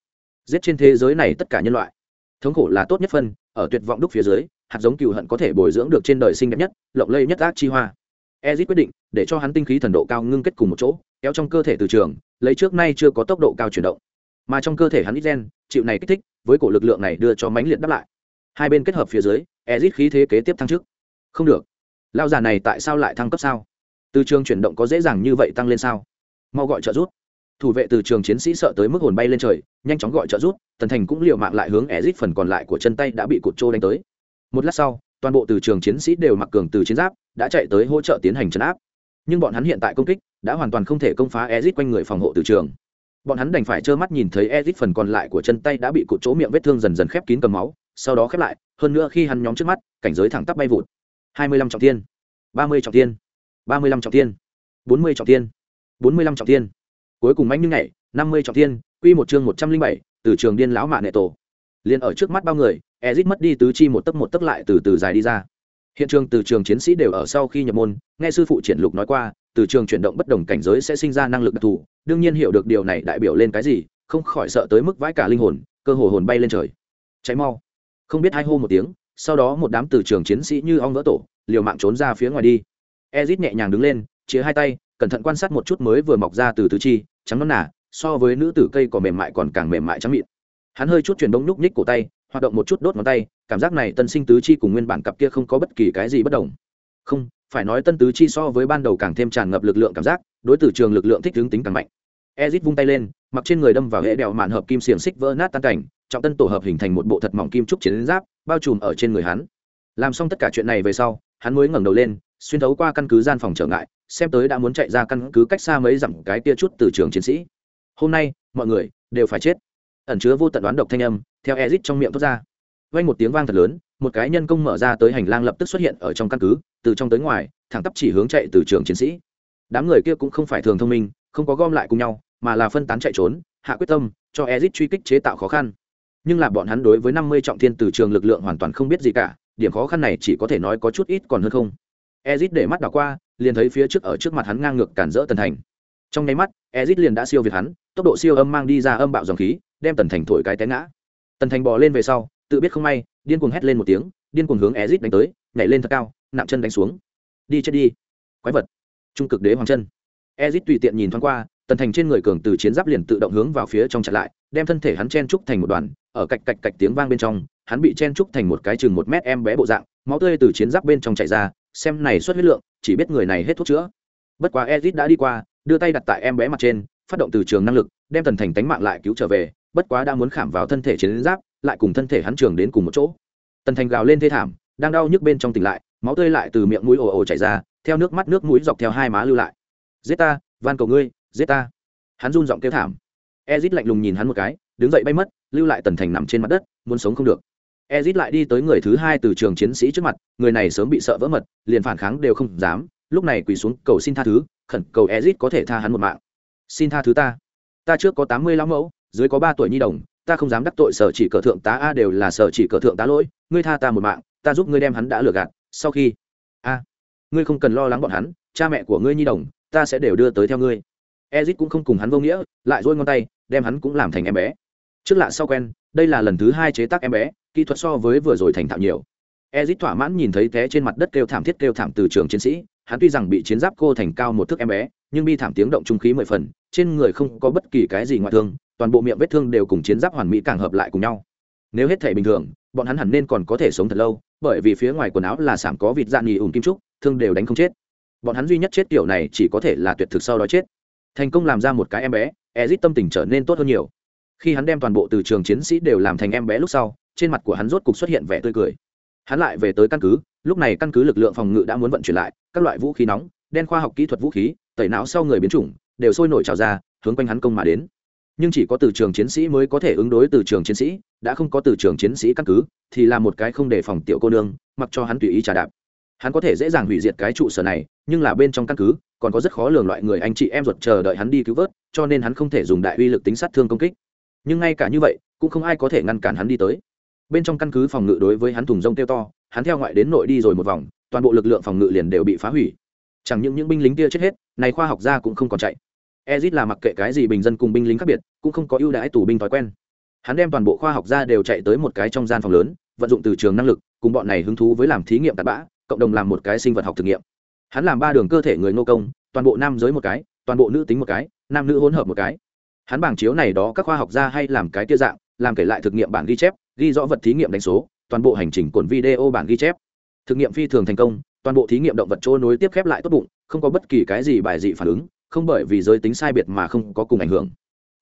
Giết trên thế giới này tất cả nhân loại. Thống khổ là tốt nhất phân, ở tuyệt vọng đúc phía dưới, hạt giống cừu hận có thể bồi dưỡng được trên đời sinh đẹp nhất, lộng lây nhất ác chi hoa. Ezit quyết định, để cho hắn tinh khí thần độ cao ngưng kết cùng một chỗ, kéo trong cơ thể từ trường, lấy trước nay chưa có tốc độ cao chuyển động. Mà trong cơ thể hắn ít gen chịu này kích thích, với cổ lực lượng này đưa cho mãnh liệt đáp lại. Hai bên kết hợp phía dưới ezit khí thế kế tiếp thăng trước không được. Lao già này tại sao lại thăng cấp sao? Từ trường chuyển động có dễ dàng như vậy tăng lên sao? Mau gọi trợ rút thủ vệ từ trường chiến sĩ sợ tới mức hồn bay lên trời, nhanh chóng gọi trợ rút tần thành cũng liều mạng lại hướng ezit phần còn lại của chân tay đã bị cụt trô đánh tới. Một lát sau, toàn bộ từ trường chiến sĩ đều mặc cường từ chiến giáp, đã chạy tới hỗ trợ tiến hành chấn áp. Nhưng bọn hắn hiện tại công kích, đã hoàn toàn không thể công phá ezit quanh người phòng hộ từ trường bọn hắn đành phải trơ mắt nhìn thấy ezit phần còn lại của chân tay đã bị cụt chỗ miệng vết thương dần dần khép kín cầm máu, sau đó khép lại, hơn nữa khi hắn nhóm trước mắt, cảnh giới thẳng tắp bay vụt. Hai mươi lăm trọng tiên ba mươi trọng tiên ba mươi lăm trọng tiên bốn mươi trọng tiên bốn mươi lăm trọng tiên cuối cùng manh như ngày, năm mươi trọng tiên quy một chương một trăm linh bảy, từ trường điên lão mạ nệ tổ. Liền ở trước mắt bao người ezit mất đi tứ chi một tấc một tấc lại từ từ dài đi ra hiện trường từ trường chiến sĩ đều ở sau khi nhập môn, nghe sư phụ triển lục nói qua, từ trường chuyển động bất đồng cảnh giới sẽ sinh ra năng lực đặc thù, đương nhiên hiểu được điều này đại biểu lên cái gì, không khỏi sợ tới mức vãi cả linh hồn, cơ hồ hồn bay lên trời. Cháy mau. Không biết hai hô một tiếng, sau đó một đám từ trường chiến sĩ như ong vỡ tổ, liều mạng trốn ra phía ngoài đi. Ezit nhẹ nhàng đứng lên chia hai tay, cẩn thận quan sát một chút mới vừa mọc ra từ tứ chi, trắng non nả so với nữ tử cây còn mềm mại còn càng mềm mại trắng mịn. Hắn hơi chút chuyển đông nhúc nhích cổ tay hoạt động một chút đốt ngón tay, cảm giác này tân sinh tứ chi cùng nguyên bản cặp kia không có bất kỳ cái gì bất đồng. Không, phải nói tân tứ chi so với ban đầu càng thêm tràn ngập lực lượng cảm giác, đối tử trường lực lượng thích hướng tính càng mạnh. Ezit vung tay lên, mặc trên người đâm vào hệ đèo màn hợp kim xiềng xích vỡ nát tan cảnh, trọng tân tổ hợp hình thành một bộ thật mỏng kim trúc chiến giáp, bao trùm ở trên người hắn. Làm xong tất cả chuyện này về sau, hắn mới ngẩng đầu lên, xuyên thấu qua căn cứ gian phòng trở ngại, xem tới đã muốn chạy ra căn cứ cách xa mấy dặm cái tia chút từ trường chiến sĩ. Hôm nay, mọi người đều phải chết. Ẩn chứa vô tận đoán độc thanh âm theo ezit trong miệng thoát ra. Vang một tiếng vang thật lớn, một cái nhân công mở ra tới hành lang lập tức xuất hiện ở trong căn cứ, từ trong tới ngoài, thẳng tắp chỉ hướng chạy từ trường chiến sĩ. Đám người kia cũng không phải thường thông minh, không có gom lại cùng nhau, mà là phân tán chạy trốn, hạ quyết tâm, cho ezit truy kích chế tạo khó khăn. Nhưng là bọn hắn đối với năm mươi trọng thiên từ trường lực lượng hoàn toàn không biết gì cả, điểm khó khăn này chỉ có thể nói có chút ít còn hơn không. Ezit để mắt đảo qua, liền thấy phía trước ở trước mặt hắn ngang ngược cản rỡ tần thành. Trong nháy mắt ezit liền đã siêu việt hắn, tốc độ siêu âm mang đi ra âm bạo dòng khí, đem tần thành thổi cái té ngã tần thành bò lên về sau, tự biết không may, điên cuồng hét lên một tiếng, điên cuồng hướng ezit đánh tới, nhảy lên thật cao, nặng chân đánh xuống. Đi chết đi. Quái vật. Trung cực đế hoàng chân. Ezit tùy tiện nhìn thoáng qua, tần thành trên người cường từ chiến giáp liền tự động hướng vào phía trong chặn lại, đem thân thể hắn chen trúc thành một đoàn, ở cạch cạch cạch tiếng vang bên trong, hắn bị chen trúc thành một cái chừng một mét em bé bộ dạng, máu tươi từ chiến giáp bên trong chạy ra, xem này xuất huyết lượng, chỉ biết người này hết thuốc chữa. Bất quá ezit đã đi qua, đưa tay đặt tại em bé mặt trên, phát động từ trường năng lực, đem tần thành tánh mạng lại cứu trở về bất quá đã muốn khảm vào thân thể chiến giáp, lại cùng thân thể hắn trường đến cùng một chỗ. Tần thành gào lên thê thảm, đang đau nhức bên trong tỉnh lại, máu tươi lại từ miệng mũi ồ ồ chảy ra, theo nước mắt nước mũi dọc theo hai má lưu lại. Giết ta, van cầu ngươi, giết ta. Hắn run giọng kêu thảm. Ezit lạnh lùng nhìn hắn một cái, đứng dậy bay mất, lưu lại tần thành nằm trên mặt đất, muốn sống không được. Ezit lại đi tới người thứ hai từ trường chiến sĩ trước mặt, người này sớm bị sợ vỡ mật, liền phản kháng đều không dám, lúc này quỳ xuống cầu xin tha thứ, khẩn cầu ezit có thể tha hắn một mạng. Xin tha thứ ta ta trước có tám mươi lão mẫu dưới có ba tuổi nhi đồng, ta không dám đắc tội sở chỉ cờ thượng tá a đều là sở chỉ cờ thượng tá lỗi, ngươi tha ta một mạng, ta giúp ngươi đem hắn đã lừa gạt, sau khi, a, ngươi không cần lo lắng bọn hắn, cha mẹ của ngươi nhi đồng, ta sẽ đều đưa tới theo ngươi. Ezit cũng không cùng hắn vô nghĩa, lại dôi ngón tay, đem hắn cũng làm thành em bé. Trước lạ sau quen, đây là lần thứ hai chế tác em bé, kỹ thuật so với vừa rồi thành thạo nhiều. Ezit thỏa mãn nhìn thấy té trên mặt đất kêu thảm thiết kêu thảm từ trường chiến sĩ, hắn tuy rằng bị chiến giáp cô thành cao một thước em bé, nhưng bi thảm tiếng động trung khí mười phần, trên người không có bất kỳ cái gì ngoại thương toàn bộ miệng vết thương đều cùng chiến giáp hoàn mỹ càng hợp lại cùng nhau. Nếu hết thể bình thường, bọn hắn hẳn nên còn có thể sống thật lâu, bởi vì phía ngoài quần áo là sảm có vịt dạn nghỉ ùn kim trúc, thương đều đánh không chết. Bọn hắn duy nhất chết kiểu này chỉ có thể là tuyệt thực sau đó chết. Thành công làm ra một cái em bé, ezit tâm tình trở nên tốt hơn nhiều. Khi hắn đem toàn bộ từ trường chiến sĩ đều làm thành em bé lúc sau, trên mặt của hắn rốt cục xuất hiện vẻ tươi cười. Hắn lại về tới căn cứ, lúc này căn cứ lực lượng phòng ngự đã muốn vận chuyển lại, các loại vũ khí nóng, đen khoa học kỹ thuật vũ khí, tẩy não sau người biến chủng, đều sôi nổi trào ra, hướng quanh hắn công mà đến nhưng chỉ có từ trường chiến sĩ mới có thể ứng đối từ trường chiến sĩ, đã không có từ trường chiến sĩ căn cứ, thì là một cái không đề phòng tiểu cô nương, mặc cho hắn tùy ý trả đạp. Hắn có thể dễ dàng hủy diệt cái trụ sở này, nhưng là bên trong căn cứ, còn có rất khó lường loại người anh chị em ruột chờ đợi hắn đi cứu vớt, cho nên hắn không thể dùng đại uy lực tính sát thương công kích. Nhưng ngay cả như vậy, cũng không ai có thể ngăn cản hắn đi tới. Bên trong căn cứ phòng ngự đối với hắn thùng rông kêu to, hắn theo ngoại đến nội đi rồi một vòng, toàn bộ lực lượng phòng ngự liền đều bị phá hủy. Chẳng những những binh lính kia chết hết, này khoa học gia cũng không còn chạy ezit là mặc kệ cái gì bình dân cùng binh lính khác biệt, cũng không có ưu đãi tù binh thói quen. Hắn đem toàn bộ khoa học gia đều chạy tới một cái trong gian phòng lớn, vận dụng từ trường năng lực, cùng bọn này hứng thú với làm thí nghiệm tạt bã, cộng đồng làm một cái sinh vật học thực nghiệm. Hắn làm ba đường cơ thể người nô công, toàn bộ nam giới một cái, toàn bộ nữ tính một cái, nam nữ hỗn hợp một cái. Hắn bảng chiếu này đó các khoa học gia hay làm cái tia dạng, làm kể lại thực nghiệm bản ghi chép, ghi rõ vật thí nghiệm đánh số, toàn bộ hành trình cuộn video bản ghi chép. Thực nghiệm phi thường thành công, toàn bộ thí nghiệm động vật trôi nối tiếp khép lại tốt bụng, không có bất kỳ cái gì bài dị phản ứng không bởi vì giới tính sai biệt mà không có cùng ảnh hưởng.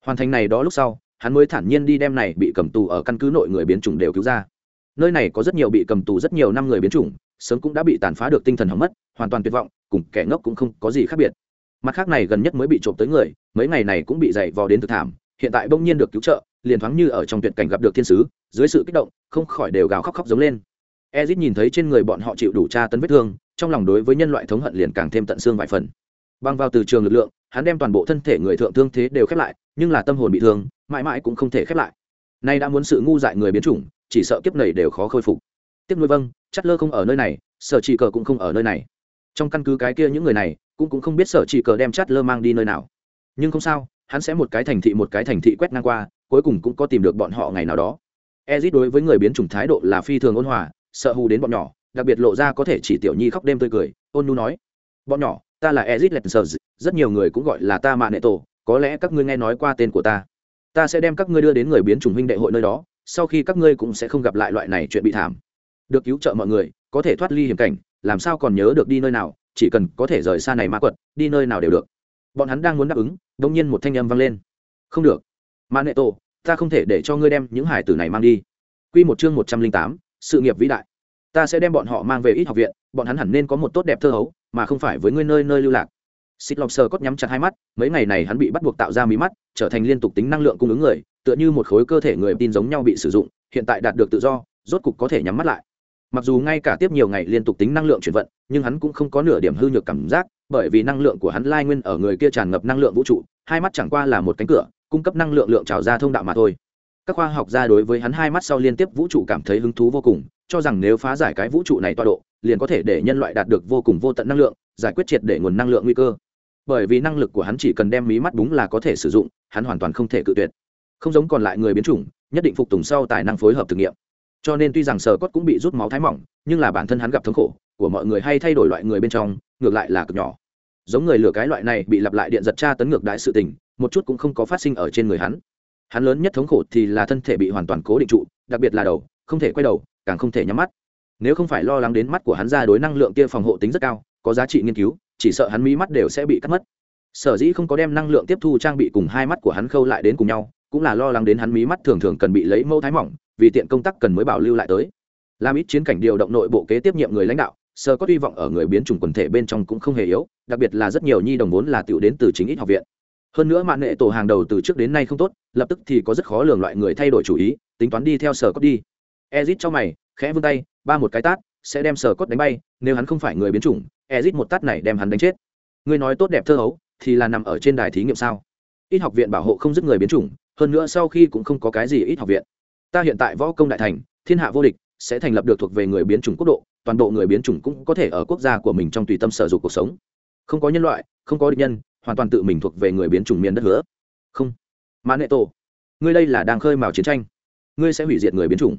Hoàn thành này đó lúc sau, hắn mới thản nhiên đi đem này bị cầm tù ở căn cứ nội người biến chủng đều cứu ra. Nơi này có rất nhiều bị cầm tù rất nhiều năm người biến chủng, sớm cũng đã bị tàn phá được tinh thần hỏng mất, hoàn toàn tuyệt vọng, cùng kẻ ngốc cũng không có gì khác biệt. Mặt khác này gần nhất mới bị trộm tới người, mấy ngày này cũng bị dày vò đến thực thảm, hiện tại bỗng nhiên được cứu trợ, liền thoáng như ở trong tuyệt cảnh gặp được thiên sứ, dưới sự kích động, không khỏi đều gào khóc khóc giống lên. Ezit nhìn thấy trên người bọn họ chịu đủ tra tấn vết thương, trong lòng đối với nhân loại thống hận liền càng thêm tận xương vài phần băng vào từ trường lực lượng, hắn đem toàn bộ thân thể người thượng thương thế đều khép lại, nhưng là tâm hồn bị thương, mãi mãi cũng không thể khép lại. Nay đã muốn sự ngu dại người biến chủng, chỉ sợ kiếp này đều khó khôi phục. Tiếp nuôi vâng chất lơ không ở nơi này, sở chỉ cờ cũng không ở nơi này. Trong căn cứ cái kia những người này, cũng cũng không biết sở chỉ cờ đem chất lơ mang đi nơi nào. Nhưng không sao, hắn sẽ một cái thành thị một cái thành thị quét ngang qua, cuối cùng cũng có tìm được bọn họ ngày nào đó. Ezit đối với người biến chủng thái độ là phi thường ôn hòa, sợ hù đến bọn nhỏ, đặc biệt lộ ra có thể chỉ tiểu nhi khóc đêm tươi cười, ôn nu nói, bọn nhỏ ta là ezit letsers rất nhiều người cũng gọi là ta mạ nệ tổ, có lẽ các ngươi nghe nói qua tên của ta. Ta sẽ đem các ngươi đưa đến người biến chủng huynh đệ hội nơi đó, sau khi các ngươi cũng sẽ không gặp lại loại này chuyện bị thảm. Được cứu trợ mọi người, có thể thoát ly hiểm cảnh, làm sao còn nhớ được đi nơi nào, chỉ cần có thể rời xa này ma quật, đi nơi nào đều được. Bọn hắn đang muốn đáp ứng đông nhiên một thanh âm vang lên. Không được. Mã nệ tổ, ta không thể để cho ngươi đem những hải tử này mang đi. Q một chương một trăm linh tám, sự nghiệp vĩ đại. Ta sẽ đem bọn họ mang về ít học viện, bọn hắn hẳn nên có một tốt đẹp thơ hấu mà không phải với ngươi nơi nơi lưu lạc. Xịt lọc sờ cốt nhắm chặt hai mắt, mấy ngày này hắn bị bắt buộc tạo ra mí mắt, trở thành liên tục tính năng lượng cung ứng người, tựa như một khối cơ thể người tin giống nhau bị sử dụng, hiện tại đạt được tự do, rốt cục có thể nhắm mắt lại. Mặc dù ngay cả tiếp nhiều ngày liên tục tính năng lượng chuyển vận, nhưng hắn cũng không có nửa điểm hư nhược cảm giác, bởi vì năng lượng của hắn lai nguyên ở người kia tràn ngập năng lượng vũ trụ, hai mắt chẳng qua là một cánh cửa, cung cấp năng lượng lượng trào ra thông đạo mà thôi. Các khoa học gia đối với hắn hai mắt sau liên tiếp vũ trụ cảm thấy hứng thú vô cùng cho rằng nếu phá giải cái vũ trụ này tọa độ, liền có thể để nhân loại đạt được vô cùng vô tận năng lượng, giải quyết triệt để nguồn năng lượng nguy cơ. Bởi vì năng lực của hắn chỉ cần đem mí mắt đúng là có thể sử dụng, hắn hoàn toàn không thể cự tuyệt. Không giống còn lại người biến chủng, nhất định phục tùng sau tài năng phối hợp thực nghiệm. Cho nên tuy rằng sờ cốt cũng bị rút máu thái mỏng, nhưng là bản thân hắn gặp thống khổ, của mọi người hay thay đổi loại người bên trong, ngược lại là cực nhỏ. Giống người lửa cái loại này bị lặp lại điện giật tra tấn ngược đại sự tình, một chút cũng không có phát sinh ở trên người hắn. Hắn lớn nhất thống khổ thì là thân thể bị hoàn toàn cố định trụ, đặc biệt là đầu, không thể quay đầu càng không thể nhắm mắt. Nếu không phải lo lắng đến mắt của hắn ra đối năng lượng kia phòng hộ tính rất cao, có giá trị nghiên cứu, chỉ sợ hắn mí mắt đều sẽ bị cắt mất. Sở dĩ không có đem năng lượng tiếp thu trang bị cùng hai mắt của hắn khâu lại đến cùng nhau, cũng là lo lắng đến hắn mí mắt thường thường cần bị lấy mâu thái mỏng, vì tiện công tác cần mới bảo lưu lại tới. Làm ít chiến cảnh điều động nội bộ kế tiếp nhiệm người lãnh đạo sơ có hy vọng ở người biến chủng quần thể bên trong cũng không hề yếu, đặc biệt là rất nhiều nhi đồng vốn là tiểu đến từ chính ít học viện. Hơn nữa mạng nghệ tổ hàng đầu từ trước đến nay không tốt, lập tức thì có rất khó lường loại người thay đổi chủ ý, tính toán đi theo sở có đi ezit cho mày, khẽ vươn tay, ba một cái tát, sẽ đem sở cốt đánh bay, nếu hắn không phải người biến chủng, ezit một tát này đem hắn đánh chết. Ngươi nói tốt đẹp thơ hấu, thì là nằm ở trên đài thí nghiệm sao? Ít học viện bảo hộ không giúp người biến chủng, hơn nữa sau khi cũng không có cái gì ít học viện. Ta hiện tại võ công đại thành, thiên hạ vô địch, sẽ thành lập được thuộc về người biến chủng quốc độ, toàn bộ người biến chủng cũng có thể ở quốc gia của mình trong tùy tâm sở dục cuộc sống. Không có nhân loại, không có địch nhân, hoàn toàn tự mình thuộc về người biến chủng miền đất hứa. Không. Mã nệ tổ, ngươi đây là đang khơi mào chiến tranh. Ngươi sẽ hủy diệt người biến chủng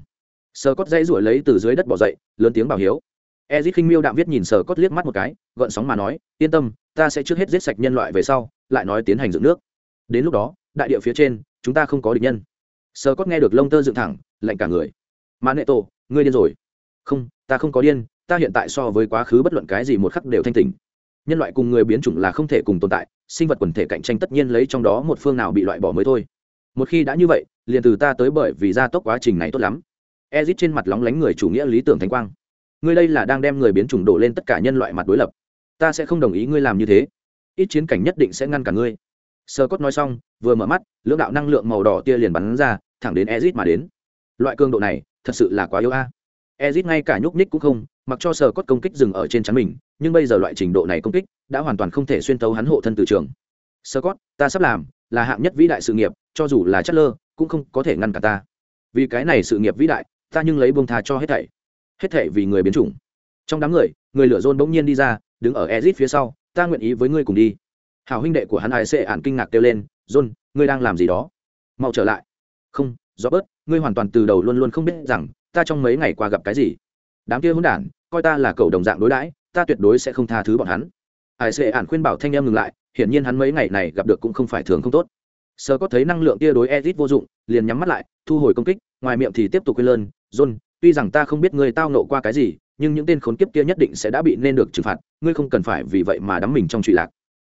sờ cốt dây ruổi lấy từ dưới đất bỏ dậy, lớn tiếng bảo hiếu. Ezit khinh miêu đạm viết nhìn sờ cốt liếc mắt một cái, gợn sóng mà nói, yên tâm, ta sẽ trước hết giết sạch nhân loại về sau, lại nói tiến hành dựng nước. Đến lúc đó, đại địa phía trên, chúng ta không có địch nhân. Sờ cốt nghe được lông tơ dựng thẳng, lạnh cả người. Mà nệ tổ, ngươi điên rồi. Không, ta không có điên, ta hiện tại so với quá khứ bất luận cái gì một khắc đều thanh tỉnh. Nhân loại cùng người biến chủng là không thể cùng tồn tại, sinh vật quần thể cạnh tranh tất nhiên lấy trong đó một phương nào bị loại bỏ mới thôi. Một khi đã như vậy, liền từ ta tới bởi vì gia tốc quá trình này tốt lắm ezit trên mặt lóng lánh người chủ nghĩa lý tưởng thánh quang. Ngươi đây là đang đem người biến chủng đổ lên tất cả nhân loại mặt đối lập. Ta sẽ không đồng ý ngươi làm như thế. Ít chiến cảnh nhất định sẽ ngăn cả ngươi. Sơ cốt nói xong, vừa mở mắt, lưỡng đạo năng lượng màu đỏ tia liền bắn ra, thẳng đến ezit mà đến. Loại cường độ này, thật sự là quá yếu a. Ezit ngay cả nhúc nhích cũng không, mặc cho sờ cốt công kích dừng ở trên chắn mình, nhưng bây giờ loại trình độ này công kích, đã hoàn toàn không thể xuyên tấu hắn hộ thân từ trường. Sơ cốt ta sắp làm, là hạng nhất vĩ đại sự nghiệp, cho dù là chất lơ cũng không có thể ngăn cả ta. Vì cái này sự nghiệp vĩ đại ta nhưng lấy buông tha cho hết thảy. Hết thảy vì người biến chủng. Trong đám người người lửa rôn bỗng nhiên đi ra, đứng ở ezit phía sau, ta nguyện ý với ngươi cùng đi. Hảo huynh đệ của hắn ai sẽ ạn kinh ngạc kêu lên, john, ngươi đang làm gì đó? Mau trở lại. Không do bớt ngươi hoàn toàn từ đầu luôn luôn không biết rằng, ta trong mấy ngày qua gặp cái gì. Đám kia hỗn đản, coi ta là cầu đồng dạng đối đãi, ta tuyệt đối sẽ không tha thứ bọn hắn. Ai sẽ ản khuyên bảo thanh em ngừng lại, hiển nhiên hắn mấy ngày này gặp được cũng không phải thường không tốt. Sơ có thấy năng lượng tia đối ezit vô dụng, liền nhắm mắt lại, thu hồi công kích, ngoài miệng thì tiếp tục quên lơn john, tuy rằng ta không biết ngươi tao nộ qua cái gì, nhưng những tên khốn kiếp kia nhất định sẽ đã bị nên được trừng phạt, ngươi không cần phải vì vậy mà đắm mình trong trụy lạc.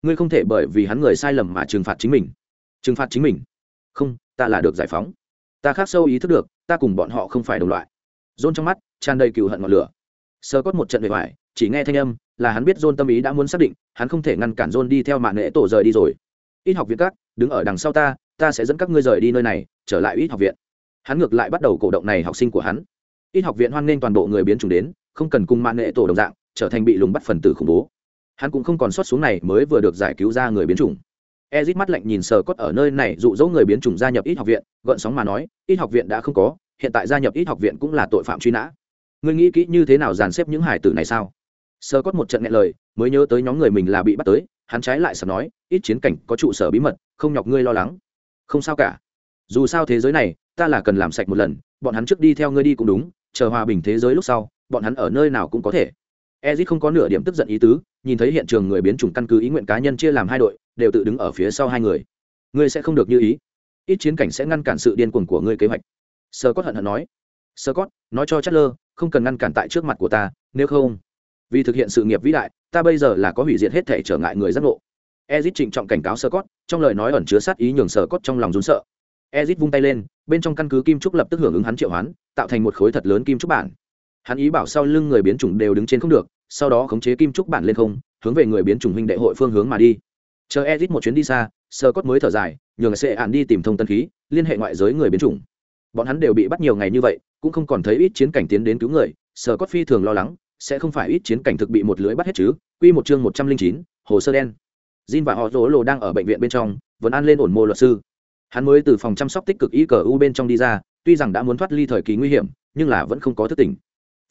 Ngươi không thể bởi vì hắn người sai lầm mà trừng phạt chính mình. Trừng phạt chính mình? Không, ta là được giải phóng. Ta khác sâu ý thức được, ta cùng bọn họ không phải đồng loại. John trong mắt tràn đầy cừu hận ngọn lửa. Sơ cốt một trận bề ngoài chỉ nghe thanh âm là hắn biết John tâm ý đã muốn xác định, hắn không thể ngăn cản John đi theo mạng nệ tổ rời đi rồi. Ít học viện các, đứng ở đằng sau ta ta sẽ dẫn các ngươi rời đi nơi này, trở lại ít học viện hắn ngược lại bắt đầu cổ động này học sinh của hắn. Ít học viện hoan nghênh toàn bộ người biến chủng đến, không cần cùng mạng nghệ tổ đồng dạng, trở thành bị lùng bắt phần tử khủng bố. Hắn cũng không còn xuất xuống này mới vừa được giải cứu ra người biến chủng. Ezit mắt lạnh nhìn sờ cốt ở nơi này, dụ dỗ người biến chủng gia nhập ít học viện, gợn sóng mà nói, ít học viện đã không có, hiện tại gia nhập ít học viện cũng là tội phạm truy nã. Ngươi nghĩ kỹ như thế nào dàn xếp những hải tử này sao? Sờ cốt một trận nghe lời, mới nhớ tới nhóm người mình là bị bắt tới, hắn trái lại sờ nói, ít chiến cảnh có trụ sở bí mật, không nhọc ngươi lo lắng. Không sao cả. Dù sao thế giới này ta là cần làm sạch một lần, bọn hắn trước đi theo ngươi đi cũng đúng, chờ hòa bình thế giới lúc sau, bọn hắn ở nơi nào cũng có thể. Ezit không có nửa điểm tức giận ý tứ, nhìn thấy hiện trường người biến chủng căn cứ ý nguyện cá nhân chia làm hai đội, đều tự đứng ở phía sau hai người. Ngươi sẽ không được như ý. Ít chiến cảnh sẽ ngăn cản sự điên cuồng của ngươi kế hoạch. Sơ cót hận hận nói. Sơ cót nói cho chất lơ không cần ngăn cản tại trước mặt của ta, nếu không, vì thực hiện sự nghiệp vĩ đại, ta bây giờ là có hủy diệt hết thể trở ngại người giác ngộ. Ezit trịnh trọng cảnh cáo sơ cót trong lời nói ẩn chứa sát ý nhường sơ cót trong lòng rún sợ ezit vung tay lên, bên trong căn cứ kim trúc lập tức hưởng ứng hắn triệu hoán, tạo thành một khối thật lớn kim trúc bản. Hắn ý bảo sau lưng người biến chủng đều đứng trên không được, sau đó khống chế kim trúc bản lên không, hướng về người biến chủng huynh đệ hội phương hướng mà đi. Chờ ezit một chuyến đi xa sơ cốt mới thở dài, nhường xe ạn đi tìm thông tân khí, liên hệ ngoại giới người biến chủng. Bọn hắn đều bị bắt nhiều ngày như vậy, cũng không còn thấy ít chiến cảnh tiến đến cứu người sơ cốt phi thường lo lắng, sẽ không phải ít chiến cảnh thực bị một lưới bắt hết chứ? Quy một chương một trăm linh chín, hồ sơ đen. Jin và họ rỗ lộ đang ở bệnh viện bên trong, vẫn an lên ổn mô luật sư hắn mới từ phòng chăm sóc tích cực y cờ u bên trong đi ra, tuy rằng đã muốn thoát ly thời kỳ nguy hiểm, nhưng là vẫn không có thức tỉnh.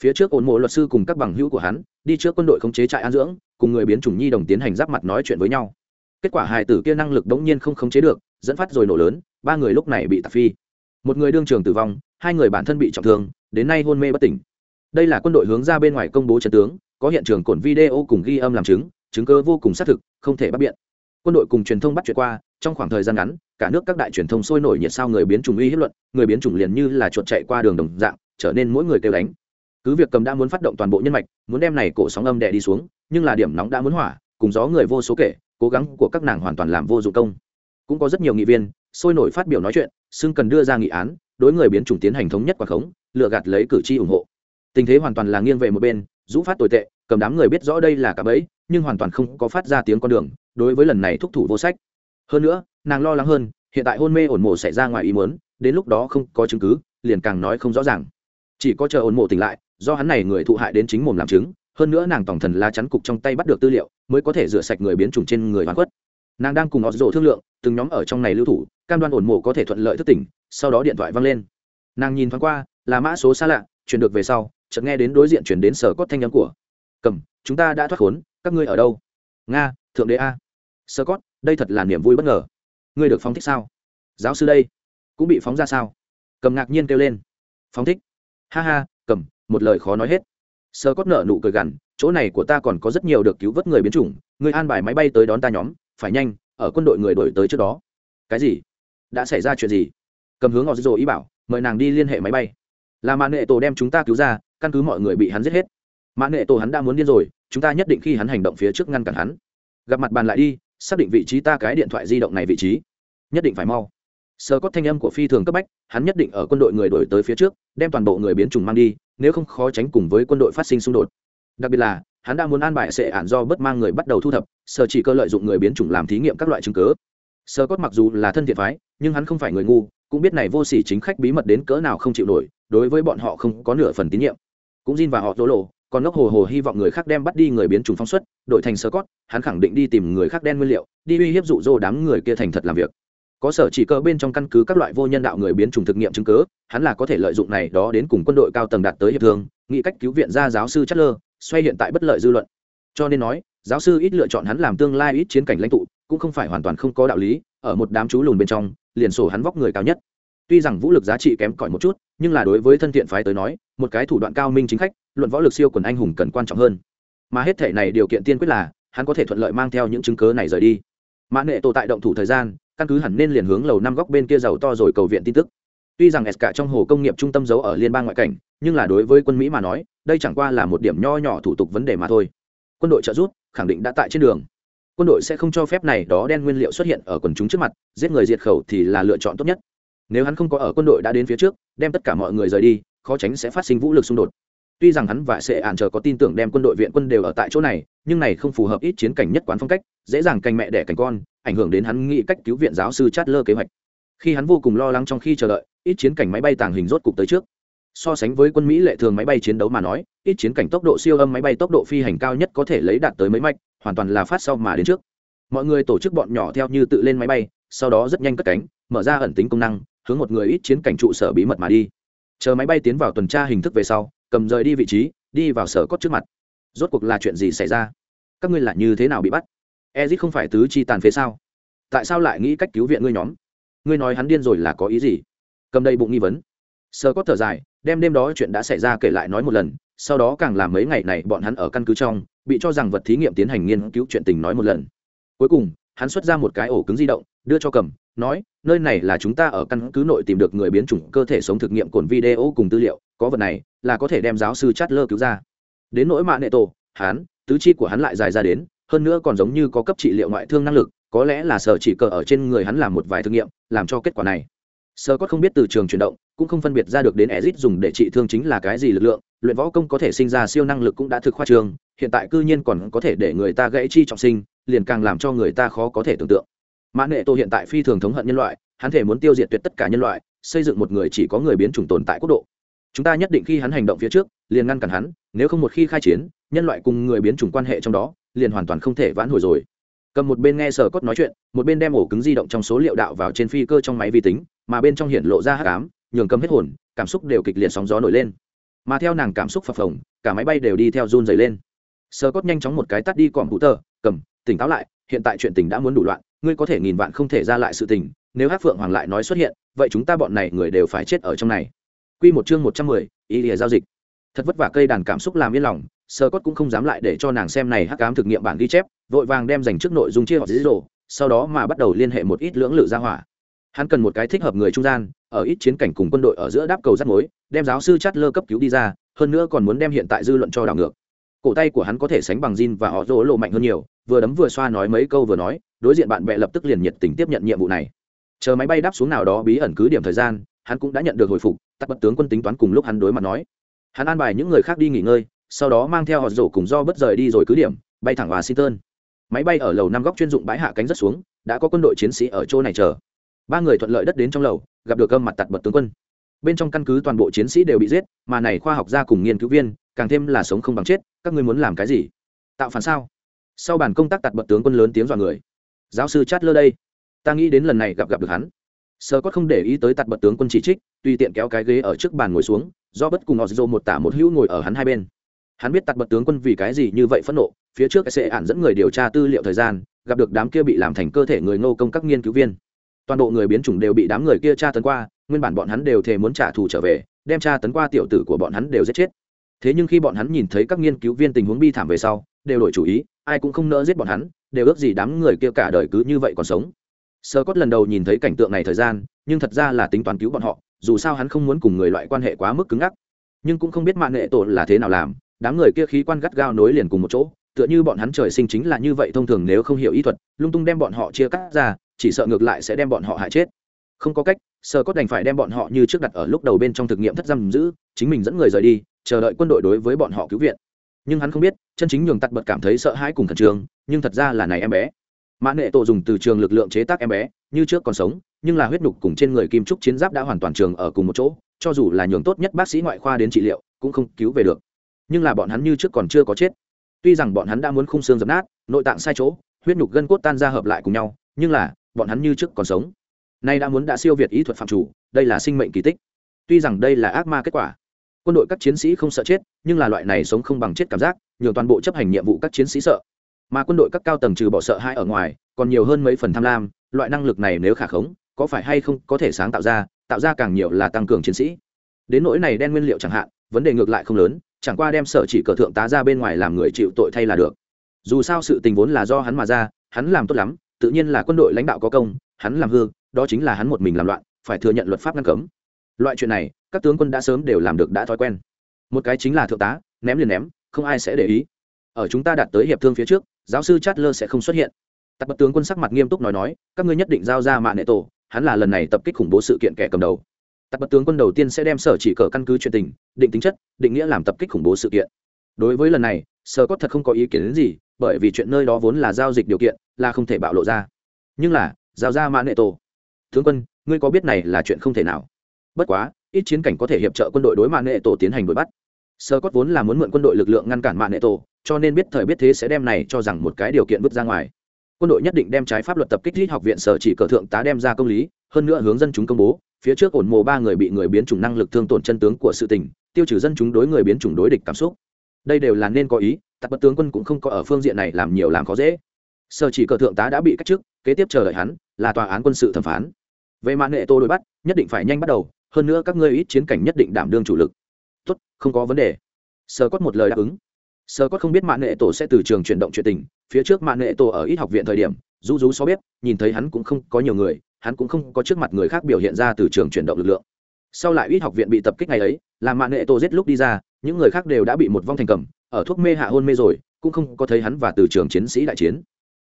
Phía trước ổn mộ luật sư cùng các bằng hữu của hắn, đi trước quân đội khống chế trại an dưỡng, cùng người biến chủng nhi đồng tiến hành giáp mặt nói chuyện với nhau. Kết quả hài tử kia năng lực đống nhiên không khống chế được, dẫn phát rồi nổ lớn, ba người lúc này bị tạp phi. Một người đương trường tử vong, hai người bản thân bị trọng thương, đến nay hôn mê bất tỉnh. Đây là quân đội hướng ra bên ngoài công bố trận tướng, có hiện trường cổn video cùng ghi âm làm chứng chứng cơ vô cùng xác thực, không thể bắt biện. Quân đội cùng truyền thông bắt chuyện qua trong khoảng thời gian ngắn, cả nước các đại truyền thông sôi nổi nhiệt sao người biến chủng uy hiếp luận, người biến chủng liền như là chuột chạy qua đường đồng dạng, trở nên mỗi người kêu đánh. Cứ việc cầm đã muốn phát động toàn bộ nhân mạch, muốn đem này cổ sóng âm đè đi xuống, nhưng là điểm nóng đã muốn hỏa, cùng gió người vô số kể, cố gắng của các nàng hoàn toàn làm vô dụng công. Cũng có rất nhiều nghị viên, sôi nổi phát biểu nói chuyện, xưng cần đưa ra nghị án, đối người biến chủng tiến hành thống nhất quả khống lựa gạt lấy cử tri ủng hộ. Tình thế hoàn toàn là nghiêng về một bên, rũ phát tồi tệ, cầm đám người biết rõ đây là cả bẫy, nhưng hoàn toàn không có phát ra tiếng con đường, đối với lần này thúc thủ vô sách hơn nữa, nàng lo lắng hơn, hiện tại hôn mê ổn mổ xảy ra ngoài ý muốn, đến lúc đó không có chứng cứ, liền càng nói không rõ ràng. Chỉ có chờ ổn mổ tỉnh lại, do hắn này người thụ hại đến chính mồm làm chứng, hơn nữa nàng tổng thần la chắn cục trong tay bắt được tư liệu, mới có thể rửa sạch người biến chủng trên người hoàn quất nàng đang cùng họ rộ thương lượng, từng nhóm ở trong này lưu thủ, cam đoan ổn mổ có thể thuận lợi thức tỉnh, sau đó điện thoại văng lên. Nàng nhìn thoáng qua, là mã số xa lạ, chuyển được về sau, chợt nghe đến đối diện chuyển đến sở cốt thanh nhắm của. Cầm, chúng ta đã thoát khốn, các ngươi ở đâu? Nga, thượng đế a. Sơ cốt đây thật là niềm vui bất ngờ. Ngươi được phóng thích sao? Giáo sư đây, cũng bị phóng ra sao? Cầm ngạc nhiên kêu lên. Phóng thích. Ha ha, cầm, một lời khó nói hết. Sơ cốt nợ nụ cười gằn, chỗ này của ta còn có rất nhiều được cứu vớt người biến chủng, người an bài máy bay tới đón ta nhóm, phải nhanh, ở quân đội người đổi tới trước đó. Cái gì? Đã xảy ra chuyện gì? Cầm hướng họ rồi ý bảo, mời nàng đi liên hệ máy bay. Là mạng nghệ tổ đem chúng ta cứu ra, căn cứ mọi người bị hắn giết hết. Mạng nghệ tổ hắn đã muốn điên rồi, chúng ta nhất định khi hắn hành động phía trước ngăn cản hắn. Gặp mặt bàn lại đi xác định vị trí ta cái điện thoại di động này vị trí. Nhất định phải mau. Sơ có thanh âm của phi thường cấp bách, hắn nhất định ở quân đội người đổi tới phía trước, đem toàn bộ người biến chủng mang đi, nếu không khó tránh cùng với quân đội phát sinh xung đột. Đặc biệt là, hắn đã muốn an bài sệ ản do bất mang người bắt đầu thu thập sở chỉ cơ lợi dụng người biến chủng làm thí nghiệm các loại chứng cớ sơ cốt mặc dù là thân thiện phái, nhưng hắn không phải người ngu, cũng biết này vô sỉ chính khách bí mật đến cỡ nào không chịu nổi, đối với bọn họ không có nửa phần tín nhiệm. Cũng Jin và họ rỗ lộ còn ngốc hồ hồ hy vọng người khác đem bắt đi người biến chủng phóng xuất, đổi thành sơ cốt hắn khẳng định đi tìm người khác đen nguyên liệu, đi uy hiếp dụ dỗ đám người kia thành thật làm việc. Có sở chỉ cơ bên trong căn cứ các loại vô nhân đạo người biến chủng thực nghiệm chứng cứ, hắn là có thể lợi dụng này đó đến cùng quân đội cao tầng đạt tới hiệp thương, nghĩ cách cứu viện ra giáo sư chất lơ, xoay hiện tại bất lợi dư luận. Cho nên nói, giáo sư ít lựa chọn hắn làm tương lai ít chiến cảnh lãnh tụ, cũng không phải hoàn toàn không có đạo lý, ở một đám chú lùn bên trong, liền sổ hắn vóc người cao nhất tuy rằng vũ lực giá trị kém cỏi một chút, nhưng là đối với thân thiện phái tới nói, một cái thủ đoạn cao minh chính khách, luận võ lực siêu quần anh hùng cần quan trọng hơn. Mà hết thể này điều kiện tiên quyết là, hắn có thể thuận lợi mang theo những chứng cớ này rời đi. Mã nệ tổ tại động thủ thời gian, căn cứ hẳn nên liền hướng lầu năm góc bên kia giàu to rồi cầu viện tin tức. Tuy rằng s cả trong hồ công nghiệp trung tâm giấu ở liên bang ngoại cảnh, nhưng là đối với quân mỹ mà nói, đây chẳng qua là một điểm nho nhỏ thủ tục vấn đề mà thôi. Quân đội trợ giúp, khẳng định đã tại trên đường. Quân đội sẽ không cho phép này đó đen nguyên liệu xuất hiện ở quần chúng trước mặt, giết người diệt khẩu thì là lựa chọn tốt nhất nếu hắn không có ở quân đội đã đến phía trước, đem tất cả mọi người rời đi, khó tránh sẽ phát sinh vũ lực xung đột. Tuy rằng hắn và sẽ ản chờ có tin tưởng đem quân đội viện quân đều ở tại chỗ này, nhưng này không phù hợp ít chiến cảnh nhất quán phong cách, dễ dàng canh mẹ đẻ cảnh con, ảnh hưởng đến hắn nghĩ cách cứu viện giáo sư chát lơ kế hoạch. Khi hắn vô cùng lo lắng trong khi chờ đợi, ít chiến cảnh máy bay tàng hình rốt cục tới trước. So sánh với quân mỹ lệ thường máy bay chiến đấu mà nói, ít chiến cảnh tốc độ siêu âm máy bay tốc độ phi hành cao nhất có thể lấy đạt tới mấy mạch, hoàn toàn là phát sau mà đến trước. Mọi người tổ chức bọn nhỏ theo như tự lên máy bay, sau đó rất nhanh cất cánh, mở ra ẩn tính công năng hướng một người ít chiến cảnh trụ sở bí mật mà đi. Chờ máy bay tiến vào tuần tra hình thức về sau, cầm rời đi vị trí, đi vào sở cốt trước mặt. Rốt cuộc là chuyện gì xảy ra? Các ngươi là như thế nào bị bắt? Ezit không phải tứ chi tàn phế sao? Tại sao lại nghĩ cách cứu viện ngươi nhóm? Ngươi nói hắn điên rồi là có ý gì? Cầm đây bụng nghi vấn. Sơ có thở dài đem đêm đó chuyện đã xảy ra kể lại nói một lần, sau đó càng làm mấy ngày này bọn hắn ở căn cứ trong, bị cho rằng vật thí nghiệm tiến hành nghiên cứu chuyện tình nói một lần. Cuối cùng hắn xuất ra một cái ổ cứng di động, đưa cho cầm, nói, nơi này là chúng ta ở căn cứ nội tìm được người biến chủng cơ thể sống thực nghiệm cồn video cùng tư liệu, có vật này là có thể đem giáo sư chát lơ cứu ra. Đến nỗi mạ nệ tổ, hắn, tứ chi của hắn lại dài ra đến, hơn nữa còn giống như có cấp trị liệu ngoại thương năng lực, có lẽ là sở chỉ cờ ở trên người hắn làm một vài thử nghiệm, làm cho kết quả này sơ có không biết từ trường chuyển động, cũng không phân biệt ra được đến ezit dùng để trị thương chính là cái gì lực lượng, luyện võ công có thể sinh ra siêu năng lực cũng đã thực khoa trường, hiện tại cư nhiên còn có thể để người ta gãy chi trọng sinh, liền càng làm cho người ta khó có thể tưởng tượng. Mã nệ tô hiện tại phi thường thống hận nhân loại, hắn thể muốn tiêu diệt tuyệt tất cả nhân loại, xây dựng một người chỉ có người biến chủng tồn tại quốc độ. Chúng ta nhất định khi hắn hành động phía trước, liền ngăn cản hắn, nếu không một khi khai chiến, nhân loại cùng người biến chủng quan hệ trong đó, liền hoàn toàn không thể vãn hồi rồi cầm một bên nghe sở cốt nói chuyện một bên đem ổ cứng di động trong số liệu đạo vào trên phi cơ trong máy vi tính mà bên trong hiện lộ ra hắc ám nhường cầm hết hồn cảm xúc đều kịch liệt sóng gió nổi lên. Mà theo nàng cảm xúc phập phồng cả máy bay đều đi theo run dày lên. Sở cốt nhanh chóng một cái tắt đi còm hụ tờ cầm tỉnh táo lại hiện tại chuyện tình đã muốn đủ loạn ngươi có thể nghìn vạn không thể ra lại sự tình nếu hát phượng hoàng lại nói xuất hiện vậy chúng ta bọn này người đều phải chết ở trong này. Quy một chương một trăm mười, ý lìa giao dịch. Thật vất vả cây đàn cảm xúc làm yên lòng, Sơ Cốt cũng không dám lại để cho nàng xem này hắc ám thực nghiệm bản ghi chép, vội vàng đem dành trước nội dung chia họ dữ dỗ, sau đó mà bắt đầu liên hệ một ít lưỡng lự ra hỏa. Hắn cần một cái thích hợp người trung gian, ở ít chiến cảnh cùng quân đội ở giữa đáp cầu rắt mối, đem giáo sư chát lơ cấp cứu đi ra, hơn nữa còn muốn đem hiện tại dư luận cho đảo ngược. Cổ tay của hắn có thể sánh bằng Jin và họ rỗ lộ mạnh hơn nhiều, vừa đấm vừa xoa nói mấy câu vừa nói, đối diện bạn bè lập tức liền nhiệt tình tiếp nhận nhiệm vụ này. Chờ máy bay đáp xuống nào đó bí ẩn cứ điểm thời gian, hắn cũng đã nhận được hồi phục, tắt bật tướng quân tính toán cùng lúc hắn đối mặt nói hắn an bài những người khác đi nghỉ ngơi sau đó mang theo họ rổ cùng do bất rời đi rồi cứ điểm, bay thẳng washington. Máy bay ở lầu năm góc chuyên dụng bãi hạ cánh rất xuống, đã có quân đội chiến sĩ ở chỗ này chờ. Ba người thuận lợi đất đến trong lầu, gặp được âm mặt tặt bật tướng quân. Bên trong căn cứ toàn bộ chiến sĩ đều bị giết, mà này khoa học gia cùng nghiên cứu viên, càng thêm là sống không bằng chết, các ngươi muốn làm cái gì? Tạo phản sao? Sau bản công tác tặt bật tướng quân lớn tiếng dọa người. Giáo sư chát lơ đây. Ta nghĩ đến lần này gặp gặp được hắn. Sơ cốt không để ý tới tặt bật tướng quân chỉ trích, tùy tiện kéo cái ghế ở trước bàn ngồi xuống, do bất cùng họ dô một tả một hữu ngồi ở hắn hai bên hắn biết tặc bật tướng quân vì cái gì như vậy phẫn nộ, phía trước sẽ ản dẫn người điều tra tư liệu thời gian, gặp được đám kia bị làm thành cơ thể người ngô công các nghiên cứu viên. Toàn bộ người biến chủng đều bị đám người kia tra tấn qua, nguyên bản bọn hắn đều thề muốn trả thù trở về, đem tra tấn qua tiểu tử của bọn hắn đều giết chết. Thế nhưng khi bọn hắn nhìn thấy các nghiên cứu viên tình huống bi thảm về sau, đều đổi chủ ý, ai cũng không nỡ giết bọn hắn, đều ước gì đám người kia cả đời cứ như vậy còn sống. Sơ cốt lần đầu nhìn thấy cảnh tượng này thời gian, nhưng thật ra là tính toán cứu bọn họ, dù sao hắn không muốn cùng người loại quan hệ quá mức cứng ngắc. Nhưng cũng không biết mạng nghệ tổ là thế nào làm đám người kia khí quan gắt gao nối liền cùng một chỗ, tựa như bọn hắn trời sinh chính là như vậy thông thường nếu không hiểu y thuật, lung tung đem bọn họ chia cắt ra, chỉ sợ ngược lại sẽ đem bọn họ hại chết. Không có cách sơ cốt đành phải đem bọn họ như trước đặt ở lúc đầu bên trong thực nghiệm thất giam giữ, chính mình dẫn người rời đi, chờ đợi quân đội đối với bọn họ cứu viện. Nhưng hắn không biết, chân chính nhường tặc bật cảm thấy sợ hãi cùng khẩn trương, nhưng thật ra là này em bé. Mã nệ tổ dùng từ trường lực lượng chế tác em bé, như trước còn sống, nhưng là huyết nhục cùng trên người kim trúc chiến giáp đã hoàn toàn trường ở cùng một chỗ, cho dù là nhường tốt nhất bác sĩ ngoại khoa đến trị liệu, cũng không cứu về được nhưng là bọn hắn như trước còn chưa có chết. Tuy rằng bọn hắn đã muốn khung xương dập nát, nội tạng sai chỗ, huyết nhục gân cốt tan ra hợp lại cùng nhau, nhưng là, bọn hắn như trước còn sống. Nay đã muốn đã siêu việt ý thuật phạm chủ, đây là sinh mệnh kỳ tích. Tuy rằng đây là ác ma kết quả, quân đội các chiến sĩ không sợ chết, nhưng là loại này sống không bằng chết cảm giác nhường toàn bộ chấp hành nhiệm vụ các chiến sĩ sợ. Mà quân đội các cao tầng trừ bỏ sợ hai ở ngoài, còn nhiều hơn mấy phần tham lam, loại năng lực này nếu khả khống, có phải hay không có thể sáng tạo ra tạo ra càng nhiều là tăng cường chiến sĩ. Đến nỗi này đen nguyên liệu chẳng hạn, vấn đề ngược lại không lớn chẳng qua đem sở chỉ cờ thượng tá ra bên ngoài làm người chịu tội thay là được. Dù sao sự tình vốn là do hắn mà ra, hắn làm tốt lắm, tự nhiên là quân đội lãnh đạo có công, hắn làm hư, đó chính là hắn một mình làm loạn, phải thừa nhận luật pháp ngăn cấm. Loại chuyện này, các tướng quân đã sớm đều làm được đã thói quen. Một cái chính là thượng tá, ném liền ném, không ai sẽ để ý. Ở chúng ta đạt tới hiệp thương phía trước, giáo sư Chatler sẽ không xuất hiện. Tặc bật tướng quân sắc mặt nghiêm túc nói nói, các ngươi nhất định giao ra mạng nệ tổ, hắn là lần này tập kích khủng bố sự kiện kẻ cầm đầu tặc bật tướng quân đầu tiên sẽ đem sở chỉ cờ căn cứ chuyện tình, định tính chất, định nghĩa làm tập kích khủng bố sự kiện. Đối với lần này, sở có thật không có ý kiến đến gì, bởi vì chuyện nơi đó vốn là giao dịch điều kiện, là không thể bạo lộ ra. Nhưng là, giao ra mã nệ tổ. Tướng quân, ngươi có biết này là chuyện không thể nào? Bất quá, ít chiến cảnh có thể hiệp trợ quân đội đối mã nệ tổ tiến hành đuổi bắt. Sở cốt vốn là muốn mượn quân đội lực lượng ngăn cản mã nệ tổ, cho nên biết thời biết thế sẽ đem này cho rằng một cái điều kiện vứt ra ngoài. Quân đội nhất định đem trái pháp luật tập kích thích học viện sở chỉ cờ thượng tá đem ra công lý, hơn nữa hướng dân chúng công bố phía trước ổn mồ ba người bị người biến chủng năng lực thương tổn chân tướng của sự tình, tiêu trừ dân chúng đối người biến chủng đối địch cảm xúc. Đây đều là nên có ý tặc bất tướng quân cũng không có ở phương diện này làm nhiều làm khó dễ. Sở chỉ cờ thượng tá đã bị cách chức, kế tiếp chờ đợi hắn, là tòa án quân sự thẩm phán. Về mạng nghệ tô đối bắt, nhất định phải nhanh bắt đầu, hơn nữa các ngươi ít chiến cảnh nhất định đảm đương chủ lực. Tốt, không có vấn đề. Sơ cốt một lời đáp ứng. Sơ cốt không biết mạng nghệ tổ sẽ từ trường chuyển động chuyện tình, phía trước mạng nghệ tổ ở ít học viện thời điểm du rú so biết nhìn thấy hắn cũng không có nhiều người hắn cũng không có trước mặt người khác biểu hiện ra từ trường chuyển động lực lượng. Sau lại ít học viện bị tập kích ngày ấy làm mạng nghệ tổ giết lúc đi ra, những người khác đều đã bị một vong thành cầm, ở thuốc mê hạ hôn mê rồi, cũng không có thấy hắn và từ trường chiến sĩ đại chiến.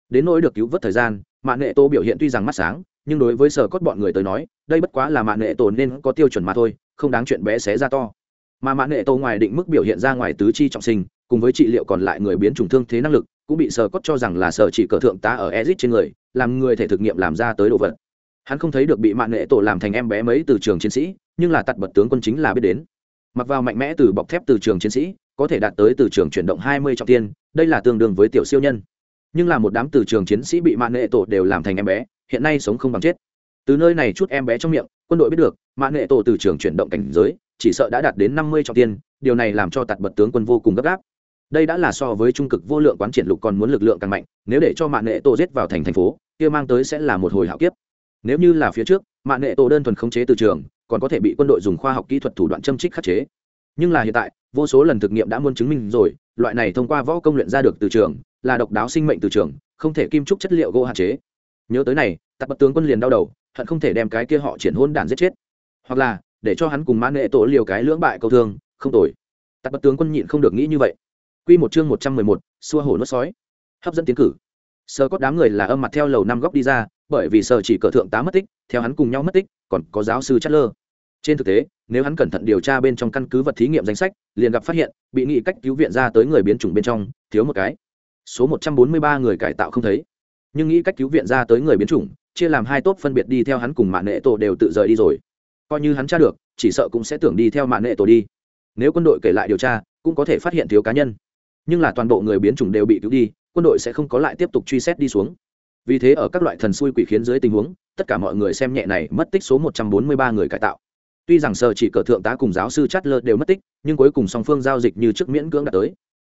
Đến nỗi được cứu vớt thời gian mạng nghệ tổ biểu hiện tuy rằng mắt sáng, nhưng đối với sở cốt bọn người tới nói, đây bất quá là mạng nghệ tổ nên có tiêu chuẩn mà thôi, không đáng chuyện bé xé ra to. Mà mạng nghệ tổ ngoài định mức biểu hiện ra ngoài tứ chi trọng sinh, cùng với trị liệu còn lại người biến chủng thương thế năng lực, cũng bị sở cốt cho rằng là sở chỉ cờ thượng tá ở ezit trên người, làm người thể thực nghiệm làm ra tới đồ vật hắn không thấy được bị mạng nghệ tổ làm thành em bé mấy từ trường chiến sĩ, nhưng là tặt bật tướng quân chính là biết đến. Mặc vào mạnh mẽ từ bọc thép từ trường chiến sĩ, có thể đạt tới từ trường chuyển động hai mươi trọng tiên, đây là tương đương với tiểu siêu nhân. Nhưng là một đám từ trường chiến sĩ bị mạng nghệ tổ đều làm thành em bé, hiện nay sống không bằng chết. Từ nơi này chút em bé trong miệng, quân đội biết được mạng nghệ tổ từ trường chuyển động cảnh giới, chỉ sợ đã đạt đến năm mươi trọng tiên, điều này làm cho tạt bật tướng quân vô cùng gấp gáp. Đây đã là so với trung cực vô lượng quán triển lục còn muốn lực lượng càng mạnh, nếu để cho mạng nghệ tổ giết vào thành thành phố, kia mang tới sẽ là một hồi hạo kiếp nếu như là phía trước mạng nghệ tổ đơn thuần khống chế từ trường, còn có thể bị quân đội dùng khoa học kỹ thuật thủ đoạn châm trích khắc chế. Nhưng là hiện tại, vô số lần thực nghiệm đã muốn chứng minh rồi, loại này thông qua võ công luyện ra được từ trường, là độc đáo sinh mệnh từ trường, không thể kim trúc chất liệu gỗ hạn chế. Nhớ tới này tặc bật tướng quân liền đau đầu, hận không thể đem cái kia họ triển hôn đản giết chết. Hoặc là, để cho hắn cùng mãn nghệ tổ liều cái lưỡng bại câu thương, không tồi. Tặc bật tướng quân nhịn không được nghĩ như vậy. Quy một chương một trăm mười một, xua hổ nuốt sói. Hấp dẫn tiến cử sơ có đám người là âm mặt theo lầu năm góc đi ra, bởi vì sơ chỉ cờ thượng tá mất tích, theo hắn cùng nhau mất tích, còn có giáo sư chất lơ trên thực tế, nếu hắn cẩn thận điều tra bên trong căn cứ vật thí nghiệm danh sách, liền gặp phát hiện, bị nghị cách cứu viện ra tới người biến chủng bên trong, thiếu một cái. Số một trăm bốn mươi ba người cải tạo không thấy. Nhưng nghĩ cách cứu viện ra tới người biến chủng, chia làm hai tốt phân biệt đi theo hắn cùng mạng nệ tổ đều tự rời đi rồi. Coi như hắn tra được, chỉ sợ cũng sẽ tưởng đi theo mạng nệ tổ đi. Nếu quân đội kể lại điều tra, cũng có thể phát hiện thiếu cá nhân. Nhưng là toàn bộ người biến chủng đều bị cứu đi quân đội sẽ không có lại tiếp tục truy xét đi xuống. Vì thế ở các loại thần xui quỷ khiến dưới tình huống, tất cả mọi người xem nhẹ này mất tích số một trăm bốn mươi ba người cải tạo. Tuy rằng sở chỉ cờ thượng tá cùng giáo sư chát lơ đều mất tích, nhưng cuối cùng song phương giao dịch như trước miễn cưỡng đã tới.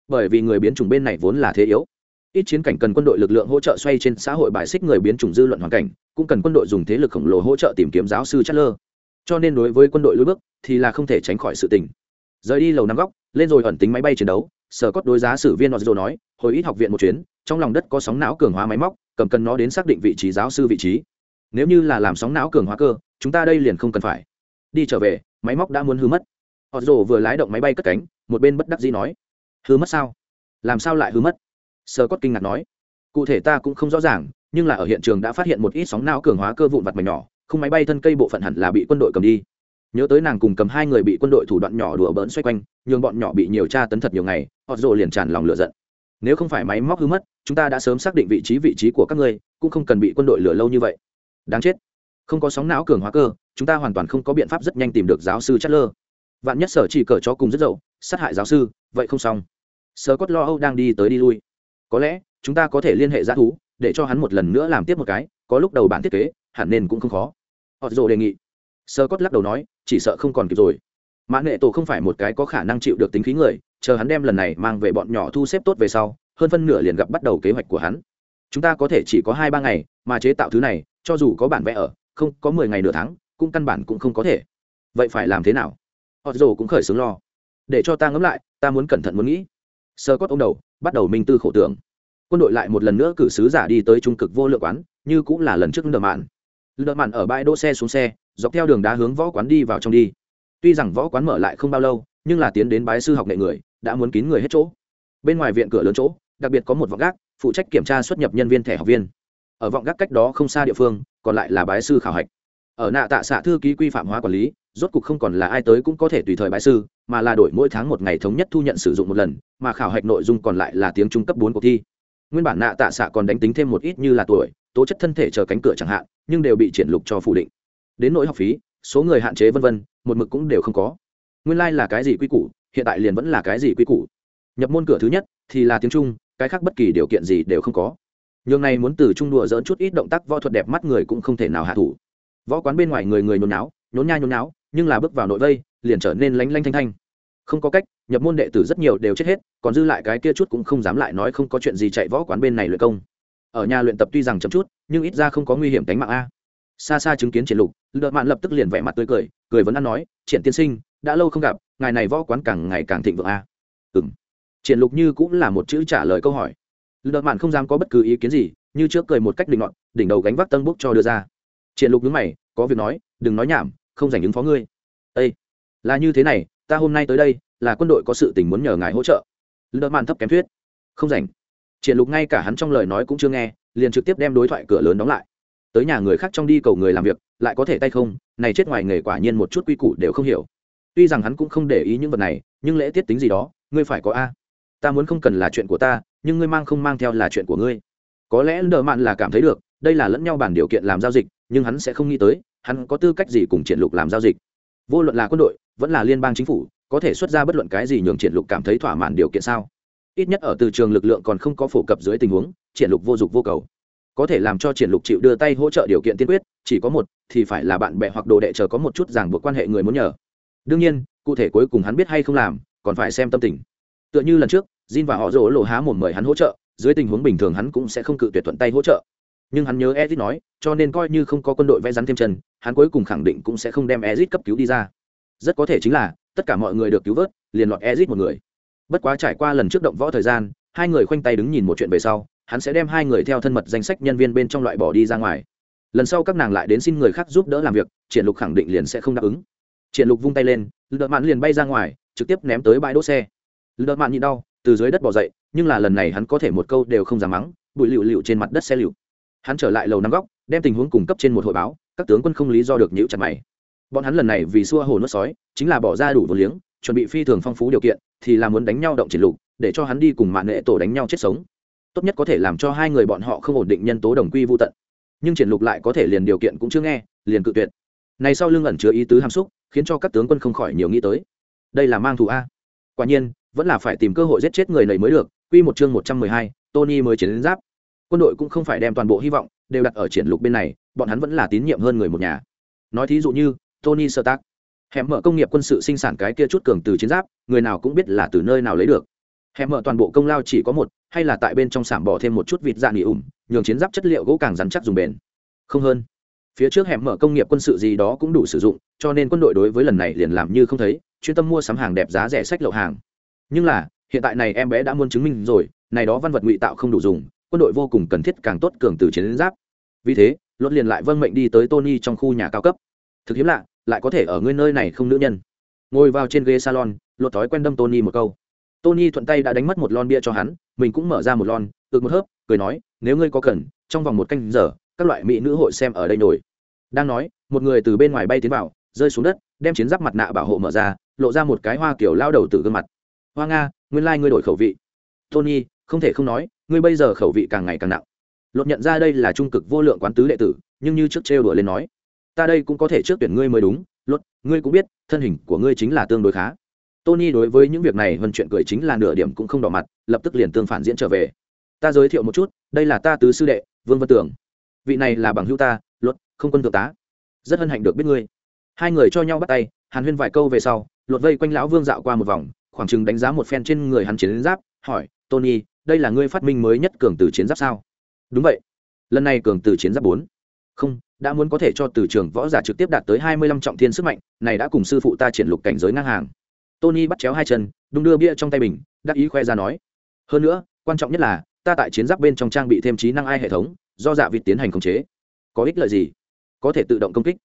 Bởi vì người biến chủng bên này vốn là thế yếu. Ít chiến cảnh cần quân đội lực lượng hỗ trợ xoay trên xã hội bài xích người biến chủng dư luận hoàn cảnh, cũng cần quân đội dùng thế lực khổng lồ hỗ trợ tìm kiếm giáo sư chát lơ cho nên đối với quân đội lối bước thì là không thể tránh khỏi sự tình. Rời đi lầu năm góc, lên rồi ẩn tính máy bay chiến đấu sở cốt đối giá sử viên họ nói, hồi ít học viện một chuyến, trong lòng đất có sóng não cường hóa máy móc cầm cần nó đến xác định vị trí giáo sư vị trí. Nếu như là làm sóng não cường hóa cơ, chúng ta đây liền không cần phải. Đi trở về, máy móc đã muốn hư mất. Họ vừa lái động máy bay cất cánh, một bên bất đắc dĩ nói, hư mất sao? Làm sao lại hư mất? Sơ cốt kinh ngạc nói, cụ thể ta cũng không rõ ràng, nhưng là ở hiện trường đã phát hiện một ít sóng não cường hóa cơ vụn vặt mảnh nhỏ, không máy bay thân cây bộ phận hẳn là bị quân đội cầm đi nhớ tới nàng cùng cầm hai người bị quân đội thủ đoạn nhỏ đùa bỡn xoay quanh, nhường bọn nhỏ bị nhiều tra tấn thật nhiều ngày, họ rồ liền tràn lòng lửa giận. Nếu không phải máy móc hư mất, chúng ta đã sớm xác định vị trí vị trí của các ngươi, cũng không cần bị quân đội lừa lâu như vậy. Đáng chết. Không có sóng não cường hóa cơ, chúng ta hoàn toàn không có biện pháp rất nhanh tìm được giáo sư chất lơ vạn nhất sở chỉ cờ cho cùng rất dậu, sát hại giáo sư, vậy không xong. Sở cốt lo âu đang đi tới đi lui. Có lẽ, chúng ta có thể liên hệ g thú, để cho hắn một lần nữa làm tiếp một cái, có lúc đầu bản thiết kế, hẳn nên cũng không khó. Họ rồ đề nghị. Sở cốt lắc đầu nói chỉ sợ không còn kịp rồi. Mã nghệ tổ không phải một cái có khả năng chịu được tính khí người, chờ hắn đem lần này mang về bọn nhỏ thu xếp tốt về sau, hơn phân nửa liền gặp bắt đầu kế hoạch của hắn. Chúng ta có thể chỉ có hai ba ngày mà chế tạo thứ này, cho dù có bản vẽ ở, không có mười ngày nửa tháng, cũng căn bản cũng không có thể. Vậy phải làm thế nào? Họ rồ cũng khởi xướng lo. Để cho ta ngẫm lại, ta muốn cẩn thận muốn nghĩ. Sơ cót ông đầu, bắt đầu minh tư khổ tưởng. Quân đội lại một lần nữa cử sứ giả đi tới trung cực vô lượng quán, như cũng là lần trước đợt mạn đợt mạn ở bãi đỗ xe xuống xe dọc theo đường đá hướng võ quán đi vào trong đi. Tuy rằng võ quán mở lại không bao lâu, nhưng là tiến đến bái sư học nghệ người, đã muốn kín người hết chỗ. Bên ngoài viện cửa lớn chỗ, đặc biệt có một vọng gác, phụ trách kiểm tra xuất nhập nhân viên thẻ học viên. Ở vọng gác cách đó không xa địa phương, còn lại là bái sư khảo hạch. Ở nạ tạ xạ thư ký quy phạm hóa quản lý, rốt cục không còn là ai tới cũng có thể tùy thời bái sư, mà là đổi mỗi tháng một ngày thống nhất thu nhận sử dụng một lần, mà khảo hạch nội dung còn lại là tiếng trung cấp bốn cuộc thi. Nguyên bản nạ tạ xạ còn đánh tính thêm một ít như là tuổi, tố chất thân thể chờ cánh cửa chẳng hạn, nhưng đều bị triển lục cho phủ định đến nỗi học phí, số người hạn chế vân vân, một mực cũng đều không có. Nguyên lai là cái gì quy củ, hiện tại liền vẫn là cái gì quy củ. Nhập môn cửa thứ nhất thì là tiếng trung, cái khác bất kỳ điều kiện gì đều không có. Nhường này muốn từ trung đùa dỡn chút ít động tác võ thuật đẹp mắt người cũng không thể nào hạ thủ. Võ quán bên ngoài người người nhốn náo nhốn nha nhốn náo nhưng là bước vào nội vây, liền trở nên lánh lanh thanh thanh. Không có cách, nhập môn đệ tử rất nhiều đều chết hết, còn dư lại cái kia chút cũng không dám lại nói không có chuyện gì chạy võ quán bên này luyện công. Ở nhà luyện tập tuy rằng chậm chút, nhưng ít ra không có nguy hiểm đánh mạng a. Xa xa chứng kiến triển lục lợn mạn lập tức liền vẻ mặt tươi cười cười vẫn ăn nói, triển tiên sinh, đã lâu không gặp, ngài này võ quán càng ngày càng thịnh vượng a. Ừm. Triển lục như cũng là một chữ trả lời câu hỏi. Lợn mạn không dám có bất cứ ý kiến gì, như trước cười một cách định ngọn, đỉnh đầu gánh vác tân bốc cho đưa ra. Triển lục nhướng mày, có việc nói, đừng nói nhảm, không dành ứng phó ngươi. Ê! là như thế này, ta hôm nay tới đây, là quân đội có sự tình muốn nhờ ngài hỗ trợ. Lợn mạn thấp kém thuyết. Không dành. Triển lục ngay cả hắn trong lời nói cũng chưa nghe, liền trực tiếp đem đối thoại cửa lớn đóng lại tới nhà người khác trong đi cầu người làm việc, lại có thể tay không, này chết ngoài nghề quả nhiên một chút quy củ đều không hiểu. Tuy rằng hắn cũng không để ý những vật này, nhưng lễ tiết tính gì đó, ngươi phải có a. Ta muốn không cần là chuyện của ta, nhưng ngươi mang không mang theo là chuyện của ngươi. Có lẽ đờ mạn là cảm thấy được, đây là lẫn nhau bản điều kiện làm giao dịch, nhưng hắn sẽ không nghĩ tới, hắn có tư cách gì cùng triển lục làm giao dịch. Vô luận là quân đội, vẫn là liên bang chính phủ, có thể xuất ra bất luận cái gì nhường triển lục cảm thấy thỏa mãn điều kiện sao? Ít nhất ở từ trường lực lượng còn không có phổ cập dưới tình huống triển lục vô dụng vô cầu có thể làm cho triển lục chịu đưa tay hỗ trợ điều kiện tiên quyết, chỉ có một, thì phải là bạn bè hoặc đồ đệ chờ có một chút ràng buộc quan hệ người muốn nhờ. Đương nhiên, cụ thể cuối cùng hắn biết hay không làm, còn phải xem tâm tình. Tựa như lần trước, Jin và họ rỗ lộ há mồm mời hắn hỗ trợ, dưới tình huống bình thường hắn cũng sẽ không cự tuyệt thuận tay hỗ trợ. Nhưng hắn nhớ Ezit nói, cho nên coi như không có quân đội vẽ rắn thêm chân, hắn cuối cùng khẳng định cũng sẽ không đem Ezit cấp cứu đi ra. Rất có thể chính là, tất cả mọi người được cứu vớt, liền lọt Ezit một người. Bất quá trải qua lần trước động võ thời gian, hai người khoanh tay đứng nhìn một chuyện về sau hắn sẽ đem hai người theo thân mật danh sách nhân viên bên trong loại bỏ đi ra ngoài. Lần sau các nàng lại đến xin người khác giúp đỡ làm việc, triển lục khẳng định liền sẽ không đáp ứng. Triển lục vung tay lên lợn mạn liền bay ra ngoài, trực tiếp ném tới bãi đỗ xe. Lợn mạn nhịn đau, từ dưới đất bò dậy, nhưng là lần này hắn có thể một câu đều không dám mắng, bụi lựu lựu trên mặt đất xe lựu. Hắn trở lại lầu năm góc, đem tình huống cung cấp trên một hội báo, các tướng quân không lý do được nhiễu chặt mày. Bọn hắn lần này vì xua hồ nuốt sói, chính là bỏ ra đủ vô liếng, chuẩn bị phi thường phong phú điều kiện, thì là muốn đánh nhau động triển lục, để cho hắn đi cùng mạng nghệ tổ đánh nhau chết sống tốt nhất có thể làm cho hai người bọn họ không ổn định nhân tố đồng quy vô tận. Nhưng triển lục lại có thể liền điều kiện cũng chưa nghe liền cự tuyệt. Này sau lưng ẩn chứa ý tứ hàm xúc khiến cho các tướng quân không khỏi nhiều nghĩ tới. Đây là mang thù a. Quả nhiên vẫn là phải tìm cơ hội giết chết người này mới được quy một chương một trăm mười hai, Tony mới chiến đến giáp. Quân đội cũng không phải đem toàn bộ hy vọng đều đặt ở triển lục bên này bọn hắn vẫn là tín nhiệm hơn người một nhà. Nói thí dụ như tony sơ tác hẻm mở công nghiệp quân sự sinh sản cái kia chút cường từ chiến giáp người nào cũng biết là từ nơi nào lấy được hẻm mở toàn bộ công lao chỉ có một, hay là tại bên trong sảm bỏ thêm một chút vịt dạ nghỉ ủng nhường chiến giáp chất liệu gỗ càng rắn chắc dùng bền. Không hơn. Phía trước hẻm mở công nghiệp quân sự gì đó cũng đủ sử dụng, cho nên quân đội đối với lần này liền làm như không thấy, chuyên tâm mua sắm hàng đẹp giá rẻ sách lậu hàng. Nhưng là, hiện tại này em bé đã muốn chứng minh rồi, này đó văn vật ngụy tạo không đủ dùng, quân đội vô cùng cần thiết càng tốt cường từ chiến giáp. Vì thế, luật liền lại vâng mệnh đi tới tony trong khu nhà cao cấp. Thực hiếm lạ, lại có thể ở ngươi nơi này không nữ nhân. Ngồi vào trên ghế salon lột thói quen đâm tony một câu tony thuận tay đã đánh mất một lon bia cho hắn, mình cũng mở ra một lon, ực một hớp, cười nói, nếu ngươi có cần, trong vòng một canh giờ, các loại mỹ nữ hội xem ở đây nổi. Đang nói, một người từ bên ngoài bay tiến vào, rơi xuống đất, đem chiến giáp mặt nạ bảo hộ mở ra, lộ ra một cái hoa kiểu lao đầu từ gương mặt. Hoa nga, nguyên lai、like、ngươi đổi khẩu vị. Tony, không thể không nói, ngươi bây giờ khẩu vị càng ngày càng nặng. Lột nhận ra đây là trung cực vô lượng quán tứ đệ tử, nhưng như trước trêu đuổi lên nói, ta đây cũng có thể trước tuyển ngươi mới đúng, lột, ngươi cũng biết, thân hình của ngươi chính là tương đối khá tony đối với những việc này hơn chuyện cười chính là nửa điểm cũng không đỏ mặt, lập tức liền tương phản diễn trở về. Ta giới thiệu một chút, đây là ta tứ sư đệ, vương văn tưởng vị này là bằng hữu ta, luật, không quân thượng tá. Rất hân hạnh được biết ngươi. Hai người cho nhau bắt tay, hàn huyên vài câu về sau, luật vây quanh lão vương dạo qua một vòng, khoảng chừng đánh giá một phen trên người hắn chiến giáp, hỏi, tony, đây là ngươi phát minh mới nhất cường từ chiến giáp sao? Đúng vậy. Lần này cường từ chiến giáp bốn. Không, đã muốn có thể cho từ trường võ giả trực tiếp đạt tới hai mươi lăm trọng thiên sức mạnh, này đã cùng sư phụ ta triển lục cảnh giới ngang hàng tony bắt chéo hai chân, đung đưa bia trong tay mình, đắc ý khoe ra nói. Hơn nữa, quan trọng nhất là, ta tại chiến giáp bên trong trang bị thêm trí năng ai hệ thống, do dạ vịt tiến hành khống chế. Có ích lợi gì? Có thể tự động công kích.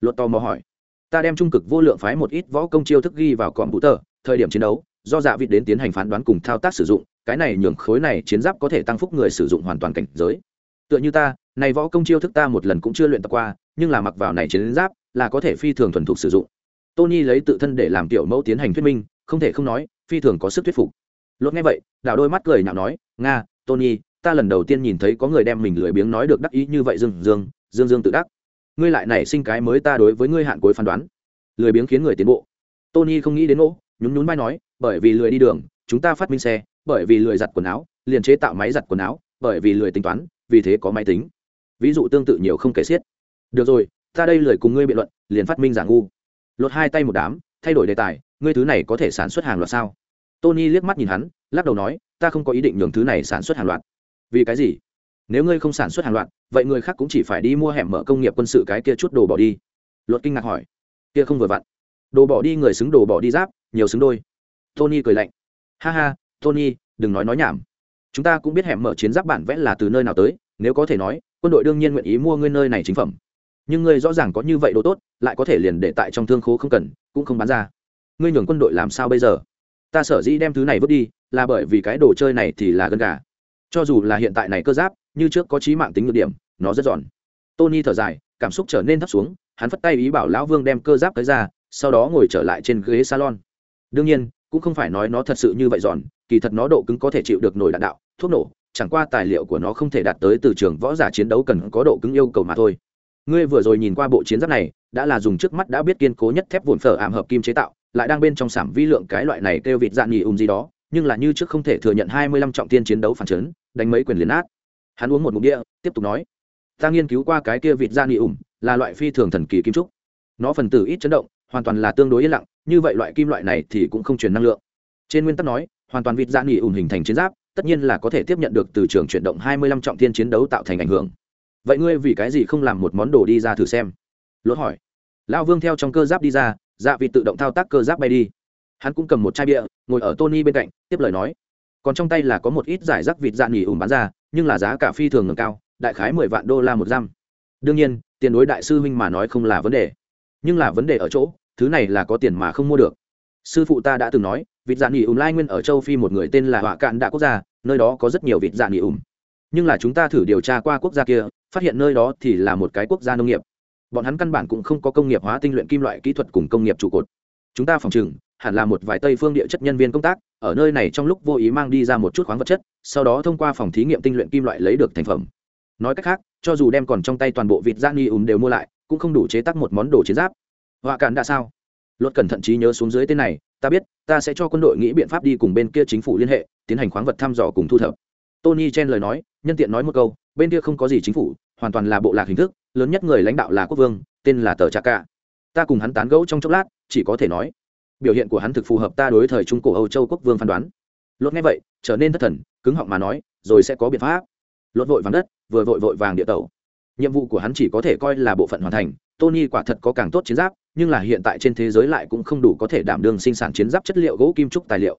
Luật tò mò hỏi. Ta đem trung cực vô lượng phái một ít võ công chiêu thức ghi vào cọm vũ tờ thời điểm chiến đấu, do dạ vịt đến tiến hành phán đoán cùng thao tác sử dụng, cái này nhường khối này chiến giáp có thể tăng phúc người sử dụng hoàn toàn cảnh giới. Tựa như ta, này võ công chiêu thức ta một lần cũng chưa luyện tập qua, nhưng là mặc vào này chiến giáp là có thể phi thường thuần thục sử dụng tony lấy tự thân để làm tiểu mẫu tiến hành thuyết minh, không thể không nói, phi thường có sức thuyết phục. Lốt nghe vậy, đảo đôi mắt cười nhạo nói, nga, tony, ta lần đầu tiên nhìn thấy có người đem mình lười biếng nói được đắc ý như vậy dương dương dương dương tự đắc. Ngươi lại nảy sinh cái mới ta đối với ngươi hạn cuối phán đoán. Lười biếng khiến người tiến bộ. Tony không nghĩ đến nỗ nhún nhún vai nói, bởi vì lười đi đường, chúng ta phát minh xe, bởi vì lười giặt quần áo, liền chế tạo máy giặt quần áo, bởi vì lười tính toán, vì thế có máy tính. Ví dụ tương tự nhiều không kể xiết. Được rồi, ta đây lười cùng ngươi biện luận, liền phát minh giả ngu lột hai tay một đám, thay đổi đề tài, ngươi thứ này có thể sản xuất hàng loạt sao? Tony liếc mắt nhìn hắn, lắc đầu nói, ta không có ý định nhường thứ này sản xuất hàng loạt. Vì cái gì? Nếu ngươi không sản xuất hàng loạt, vậy người khác cũng chỉ phải đi mua hẻm mở công nghiệp quân sự cái kia chút đồ bỏ đi. Luật kinh ngạc hỏi. Kia không vừa vặn. Đồ bỏ đi người xứng đồ bỏ đi giáp, nhiều xứng đôi. Tony cười lạnh. Ha ha, tony, đừng nói nói nhảm. Chúng ta cũng biết hẻm mở chiến giáp bản vẽ là từ nơi nào tới, nếu có thể nói, quân đội đương nhiên nguyện ý mua ngươi nơi này chính phẩm nhưng ngươi rõ ràng có như vậy đồ tốt, lại có thể liền để tại trong thương khố không cần, cũng không bán ra. Ngươi nhường quân đội làm sao bây giờ? Ta sở dĩ đem thứ này vứt đi, là bởi vì cái đồ chơi này thì là gân gà. Cho dù là hiện tại này cơ giáp, như trước có trí mạng tính ngược điểm, nó rất giòn. Tony thở dài, cảm xúc trở nên thấp xuống, hắn phất tay ý bảo lão vương đem cơ giáp tới ra, sau đó ngồi trở lại trên ghế salon. Đương nhiên, cũng không phải nói nó thật sự như vậy giòn, kỳ thật nó độ cứng có thể chịu được nổi đạn đạo, thuốc nổ, chẳng qua tài liệu của nó không thể đạt tới từ trường võ giả chiến đấu cần có độ cứng yêu cầu mà thôi ngươi vừa rồi nhìn qua bộ chiến giáp này, đã là dùng trước mắt đã biết kiên cố nhất thép vụn phở ảm hợp kim chế tạo, lại đang bên trong sảm vi lượng cái loại này kêu vịt dạn nhì ùm gì đó, nhưng là như trước không thể thừa nhận hai mươi lăm trọng tiên chiến đấu phản chấn, đánh mấy quyền liền át hắn uống một mục địa tiếp tục nói, ta nghiên cứu qua cái kia vịt da nhì ùm, là loại phi thường thần kỳ kim trúc. Nó phần tử ít chấn động, hoàn toàn là tương đối yên lặng, như vậy loại kim loại này thì cũng không truyền năng lượng. Trên nguyên tắc nói, hoàn toàn vịt da nhì ùm hình thành chiến giáp, tất nhiên là có thể tiếp nhận được từ trường chuyển động hai mươi lăm trọng tiên chiến đấu tạo thành ảnh hưởng vậy ngươi vì cái gì không làm một món đồ đi ra thử xem? Lốt hỏi. Lão vương theo trong cơ giáp đi ra dạ vị tự động thao tác cơ giáp bay đi. Hắn cũng cầm một chai bia, ngồi ở tony bên cạnh, tiếp lời nói. Còn trong tay là có một ít giải rác vịt dạ nghỉ ủng bán ra, nhưng là giá cả phi thường ngừng cao, đại khái mười vạn đô la một giam. Đương nhiên, tiền đối đại sư huynh mà nói không là vấn đề. Nhưng là vấn đề ở chỗ, thứ này là có tiền mà không mua được. Sư phụ ta đã từng nói, vịt dạ nghỉ ủng lai nguyên ở châu phi một người tên là họa cạn đã quốc gia, nơi đó có rất nhiều vịt dạ nghỉ ủng nhưng là chúng ta thử điều tra qua quốc gia kia, phát hiện nơi đó thì là một cái quốc gia nông nghiệp. Bọn hắn căn bản cũng không có công nghiệp hóa tinh luyện kim loại kỹ thuật cùng công nghiệp trụ cột. Chúng ta phòng chừng hẳn là một vài tây phương địa chất nhân viên công tác, ở nơi này trong lúc vô ý mang đi ra một chút khoáng vật chất, sau đó thông qua phòng thí nghiệm tinh luyện kim loại lấy được thành phẩm. Nói cách khác, cho dù đem còn trong tay toàn bộ vịt da ni ùm đều mua lại, cũng không đủ chế tác một món đồ chiến giáp. Họa cản đã sao? Luật cẩn thận trí nhớ xuống dưới tên này, ta biết, ta sẽ cho quân đội nghĩ biện pháp đi cùng bên kia chính phủ liên hệ, tiến hành khoáng vật thăm dò cùng thu thập tony chen lời nói, nhân tiện nói một câu, bên kia không có gì chính phủ, hoàn toàn là bộ lạc hình thức, lớn nhất người lãnh đạo là quốc vương, tên là tờ trà cả. ta cùng hắn tán gẫu trong chốc lát, chỉ có thể nói, biểu hiện của hắn thực phù hợp ta đối thời trung cổ âu châu quốc vương phán đoán. Lốt nghe vậy, trở nên thất thần, cứng họng mà nói, rồi sẽ có biện pháp. Lốt vội vàng đất, vừa vội vội vàng địa tẩu. Nhiệm vụ của hắn chỉ có thể coi là bộ phận hoàn thành, tony quả thật có càng tốt chiến giáp, nhưng là hiện tại trên thế giới lại cũng không đủ có thể đảm đương sinh sản chiến giáp chất liệu gỗ kim trúc tài liệu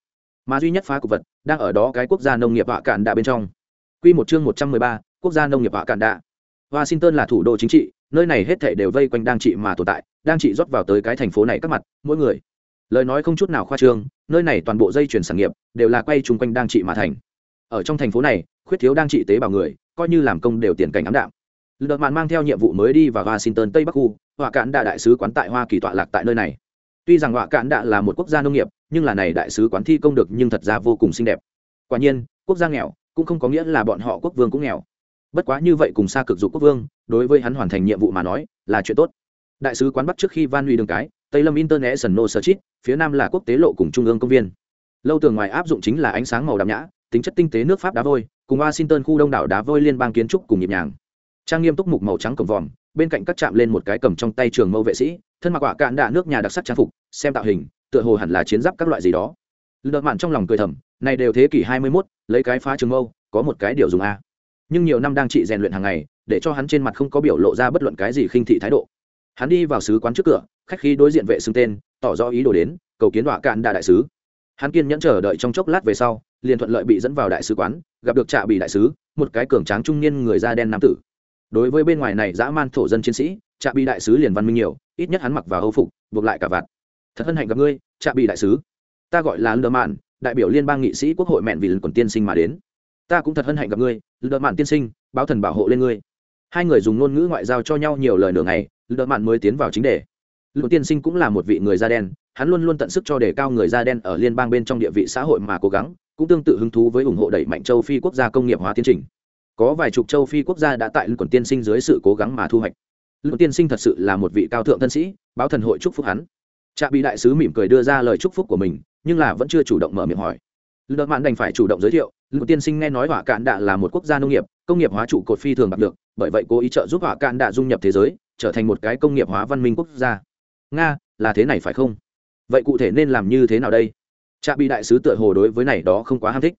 mà duy nhất phá cục vật đang ở đó cái quốc gia nông nghiệp họa cạn đạ bên trong. Quy một chương một trăm mười ba, quốc gia nông nghiệp họa cạn đạ. Washington là thủ đô chính trị nơi này hết thảy đều vây quanh đang trị mà tồn tại đang trị rót vào tới cái thành phố này các mặt mỗi người. Lời nói không chút nào khoa trương nơi này toàn bộ dây chuyển sản nghiệp đều là quay chung quanh đang trị mà thành. Ở trong thành phố này khuyết thiếu đang trị tế bào người coi như làm công đều tiền cảnh ám đạm. Lượt mạn mang theo nhiệm vụ mới đi vào washington tây bắc khu họa cạn đạ đại sứ quán tại hoa kỳ tọa lạc tại nơi này tuy rằng họa cạn đạ là một quốc gia nông nghiệp, nhưng là này đại sứ quán thi công được nhưng thật ra vô cùng xinh đẹp. Quả nhiên, quốc gia nghèo cũng không có nghĩa là bọn họ quốc vương cũng nghèo. Bất quá như vậy cùng xa cực dục quốc vương, đối với hắn hoàn thành nhiệm vụ mà nói, là chuyện tốt. Đại sứ quán bắt trước khi van huy đường cái, tây lâm international chít phía nam là quốc tế lộ cùng trung ương công viên. Lâu tường ngoài áp dụng chính là ánh sáng màu đậm nhã, tính chất tinh tế nước pháp đá vôi, cùng washington khu đông đảo đá vôi liên bang kiến trúc cùng nhịp nhàng. Trang nghiêm túc mục màu trắng cổng vòm, bên cạnh các chạm lên một cái cầm trong tay trường mâu vệ sĩ thân mặc quả cạn đạ nước nhà đặc sắc trang phục xem tạo hình tựa hồ hẳn là chiến giáp các loại gì đó. Lợn mạn trong lòng cười thầm này đều thế kỷ hai mươi 21, lấy cái phá trường mâu có một cái điều dùng a. Nhưng nhiều năm đang trị rèn luyện hàng ngày để cho hắn trên mặt không có biểu lộ ra bất luận cái gì khinh thị thái độ. Hắn đi vào sứ quán trước cửa khách khi đối diện vệ xưng tên tỏ rõ ý đồ đến cầu kiến đọa cạn đạ đại sứ. Hắn kiên nhẫn chờ đợi trong chốc lát về sau liền thuận lợi bị dẫn vào đại sứ quán gặp được trạ bị đại sứ một cái cường tráng trung niên người da đen nam tử. Đối với bên ngoài này dã man thổ dân chiến sĩ trạ bị đại sứ liền văn minh nhiều ít nhất hắn mặc vào âu phục, buộc lại cả vạt. Thật hân hạnh gặp ngươi, trạ bị đại sứ. Ta gọi là lơ mạn đại biểu liên bang nghị sĩ quốc hội mẹn vì lần còn tiên sinh mà đến. Ta cũng thật hân hạnh gặp ngươi lơ mạn tiên sinh, báo thần bảo hộ lên ngươi. Hai người dùng ngôn ngữ ngoại giao cho nhau nhiều lời nửa ngày lơ mạn mới tiến vào chính đề. Lơ tiên sinh cũng là một vị người da đen, hắn luôn luôn tận sức cho đề cao người da đen ở liên bang bên trong địa vị xã hội mà cố gắng, cũng tương tự hứng thú với ủng hộ đẩy mạnh châu phi quốc gia công nghiệp hóa tiến trình. Có vài chục châu phi quốc gia đã tại lưng quần tiên sinh dưới sự cố gắng mà thu hoạch lưu tiên sinh thật sự là một vị cao thượng thân sĩ, báo thần hội chúc phúc hắn. Trạ bị đại sứ mỉm cười đưa ra lời chúc phúc của mình, nhưng là vẫn chưa chủ động mở miệng hỏi. Lợn mạn đành phải chủ động giới thiệu, lưu tiên sinh nghe nói hỏa cạn đạ là một quốc gia nông nghiệp, công nghiệp hóa trụ cột phi thường bạc được bởi vậy cố ý trợ giúp hỏa cạn đạ dung nhập thế giới, trở thành một cái công nghiệp hóa văn minh quốc gia. Nga, là thế này phải không? Vậy cụ thể nên làm như thế nào đây? Trạ bị đại sứ tựa hồ đối với này đó không quá ham thích.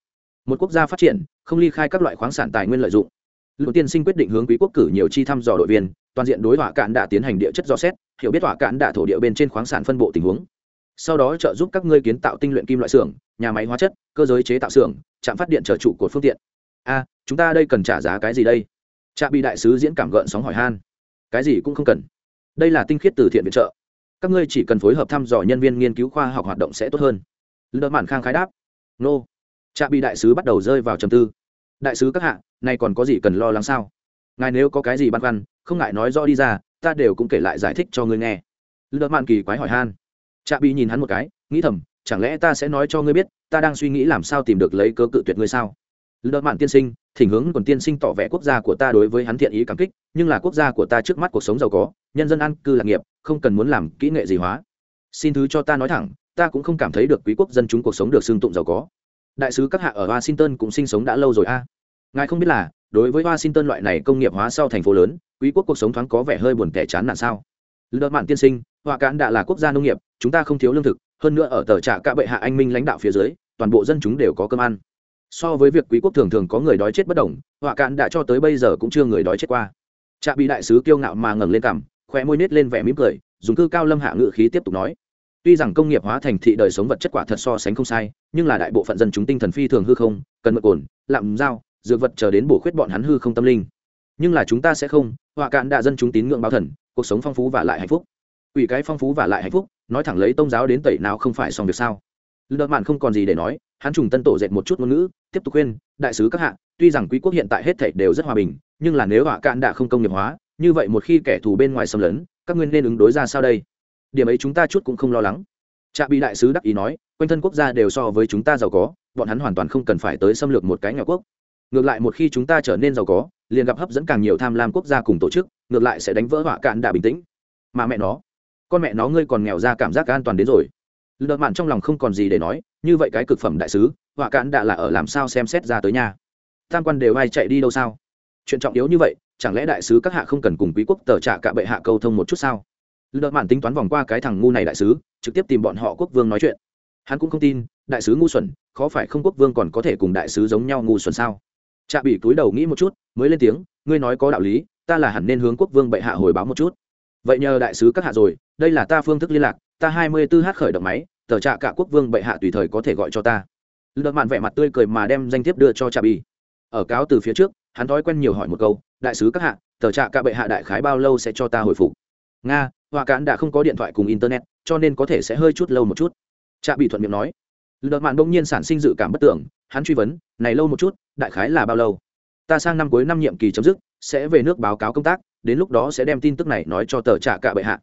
Một quốc gia phát triển, không ly khai các loại khoáng sản tài nguyên lợi dụng. Lưu tiên sinh quyết định hướng quý quốc cử nhiều chi thăm dò đội viên toàn diện đối hỏa cạn đã tiến hành địa chất do xét, hiểu biết hỏa cạn đã thổ địa bên trên khoáng sản phân bộ tình huống. Sau đó trợ giúp các ngươi kiến tạo tinh luyện kim loại xưởng, nhà máy hóa chất, cơ giới chế tạo xưởng, trạm phát điện trở trụ của phương tiện. A, chúng ta đây cần trả giá cái gì đây? Trạ bị đại sứ diễn cảm gợn sóng hỏi han. Cái gì cũng không cần. Đây là tinh khiết từ thiện viện trợ. Các ngươi chỉ cần phối hợp thăm dò nhân viên nghiên cứu khoa học hoạt động sẽ tốt hơn. Lỡ mạn khang khái đáp. Nô. Trạ bị đại sứ bắt đầu rơi vào trầm tư. Đại sứ các hạ này còn có gì cần lo lắng sao? Ngài nếu có cái gì băn khoăn, không ngại nói rõ đi ra, ta đều cũng kể lại giải thích cho ngươi nghe. Lỡ mạn kỳ quái hỏi han. Chạ bị nhìn hắn một cái, nghĩ thầm, chẳng lẽ ta sẽ nói cho ngươi biết, ta đang suy nghĩ làm sao tìm được lấy cớ cự tuyệt ngươi sao? Lỡ mạn tiên sinh, thỉnh hướng còn tiên sinh tỏ vẻ quốc gia của ta đối với hắn thiện ý cảm kích, nhưng là quốc gia của ta trước mắt cuộc sống giàu có, nhân dân an cư lạc nghiệp, không cần muốn làm kỹ nghệ gì hóa. Xin thứ cho ta nói thẳng, ta cũng không cảm thấy được quý quốc dân chúng cuộc sống được xương tụng giàu có. Đại sứ các hạ ở washington cũng sinh sống đã lâu rồi a. Ngài không biết là đối với washington loại này công nghiệp hóa sau thành phố lớn, quý quốc cuộc sống thoáng có vẻ hơi buồn tẻ chán nản sao? Lỡ mạn tiên sinh, họa cán đã là quốc gia nông nghiệp, chúng ta không thiếu lương thực, hơn nữa ở tờ trạ cả bệ hạ anh minh lãnh đạo phía dưới, toàn bộ dân chúng đều có cơm ăn. So với việc quý quốc thường thường có người đói chết bất đồng, họa cạn đã cho tới bây giờ cũng chưa người đói chết qua. Trạ bị đại sứ kiêu ngạo mà ngẩng lên cằm khoe môi nết lên vẻ mỉm cười, dùng cư cao lâm hạ ngự khí tiếp tục nói. Tuy rằng công nghiệp hóa thành thị đời sống vật chất quả thật so sánh không sai, nhưng là đại bộ phận dân chúng tinh thần phi thường hư không, cần mật cồn, lạm dao dược vật chờ đến bổ khuyết bọn hắn hư không tâm linh. Nhưng là chúng ta sẽ không, họa cạn đã dân chúng tín ngưỡng báo thần, cuộc sống phong phú và lại hạnh phúc. Ủy cái phong phú và lại hạnh phúc, nói thẳng lấy tôn giáo đến tẩy nào không phải xong việc sao? Lợn mạn không còn gì để nói, hắn trùng tân tổ dệt một chút ngôn ngữ, tiếp tục khuyên, đại sứ các hạ, tuy rằng quý quốc hiện tại hết thảy đều rất hòa bình, nhưng là nếu họa cạn đã không công nghiệp hóa, như vậy một khi kẻ thù bên ngoài xâm lấn, các nguyên nên ứng đối ra sao đây? Điểm ấy chúng ta chút cũng không lo lắng. Trạ bị đại sứ đắc ý nói, quanh thân quốc gia đều so với chúng ta giàu có, bọn hắn hoàn toàn không cần phải tới xâm lược một cái nhỏ quốc ngược lại một khi chúng ta trở nên giàu có, liền gặp hấp dẫn càng nhiều tham lam quốc gia cùng tổ chức, ngược lại sẽ đánh vỡ họa cạn đã bình tĩnh. Mà mẹ nó, con mẹ nó ngươi còn nghèo ra cảm giác an toàn đến rồi. Lợn mạn trong lòng không còn gì để nói, như vậy cái cực phẩm đại sứ, họa cạn đã là ở làm sao xem xét ra tới nhà tam quan đều ai chạy đi đâu sao? Chuyện trọng yếu như vậy, chẳng lẽ đại sứ các hạ không cần cùng quý quốc tờ trả cả bệ hạ câu thông một chút sao? Lợn mạn tính toán vòng qua cái thằng ngu này đại sứ, trực tiếp tìm bọn họ quốc vương nói chuyện. Hắn cũng không tin, đại sứ ngu xuẩn, khó phải không quốc vương còn có thể cùng đại sứ giống nhau ngu xuẩn sao? Trạ bị túi đầu nghĩ một chút, mới lên tiếng, ngươi nói có đạo lý, ta là hẳn nên hướng quốc vương bệ hạ hồi báo một chút. Vậy nhờ đại sứ các hạ rồi, đây là ta phương thức liên lạc, ta hai mươi tư h khởi động máy, tờ trạ cả quốc vương bệ hạ tùy thời có thể gọi cho ta. Lợn mạn vẻ mặt tươi cười mà đem danh thiếp đưa cho trà Bỉ. ở cáo từ phía trước, hắn thói quen nhiều hỏi một câu, đại sứ các hạ, tờ trạ cả bệ hạ đại khái bao lâu sẽ cho ta hồi phục? Nga, hoa cán đã không có điện thoại cùng internet, cho nên có thể sẽ hơi chút lâu một chút. Trạ bị thuận miệng nói lợn mạn bỗng nhiên sản sinh dự cảm bất tưởng, hắn truy vấn, này lâu một chút, đại khái là bao lâu? Ta sang năm cuối năm nhiệm kỳ chấm dứt, sẽ về nước báo cáo công tác, đến lúc đó sẽ đem tin tức này nói cho tờ trả cả bệ hạ.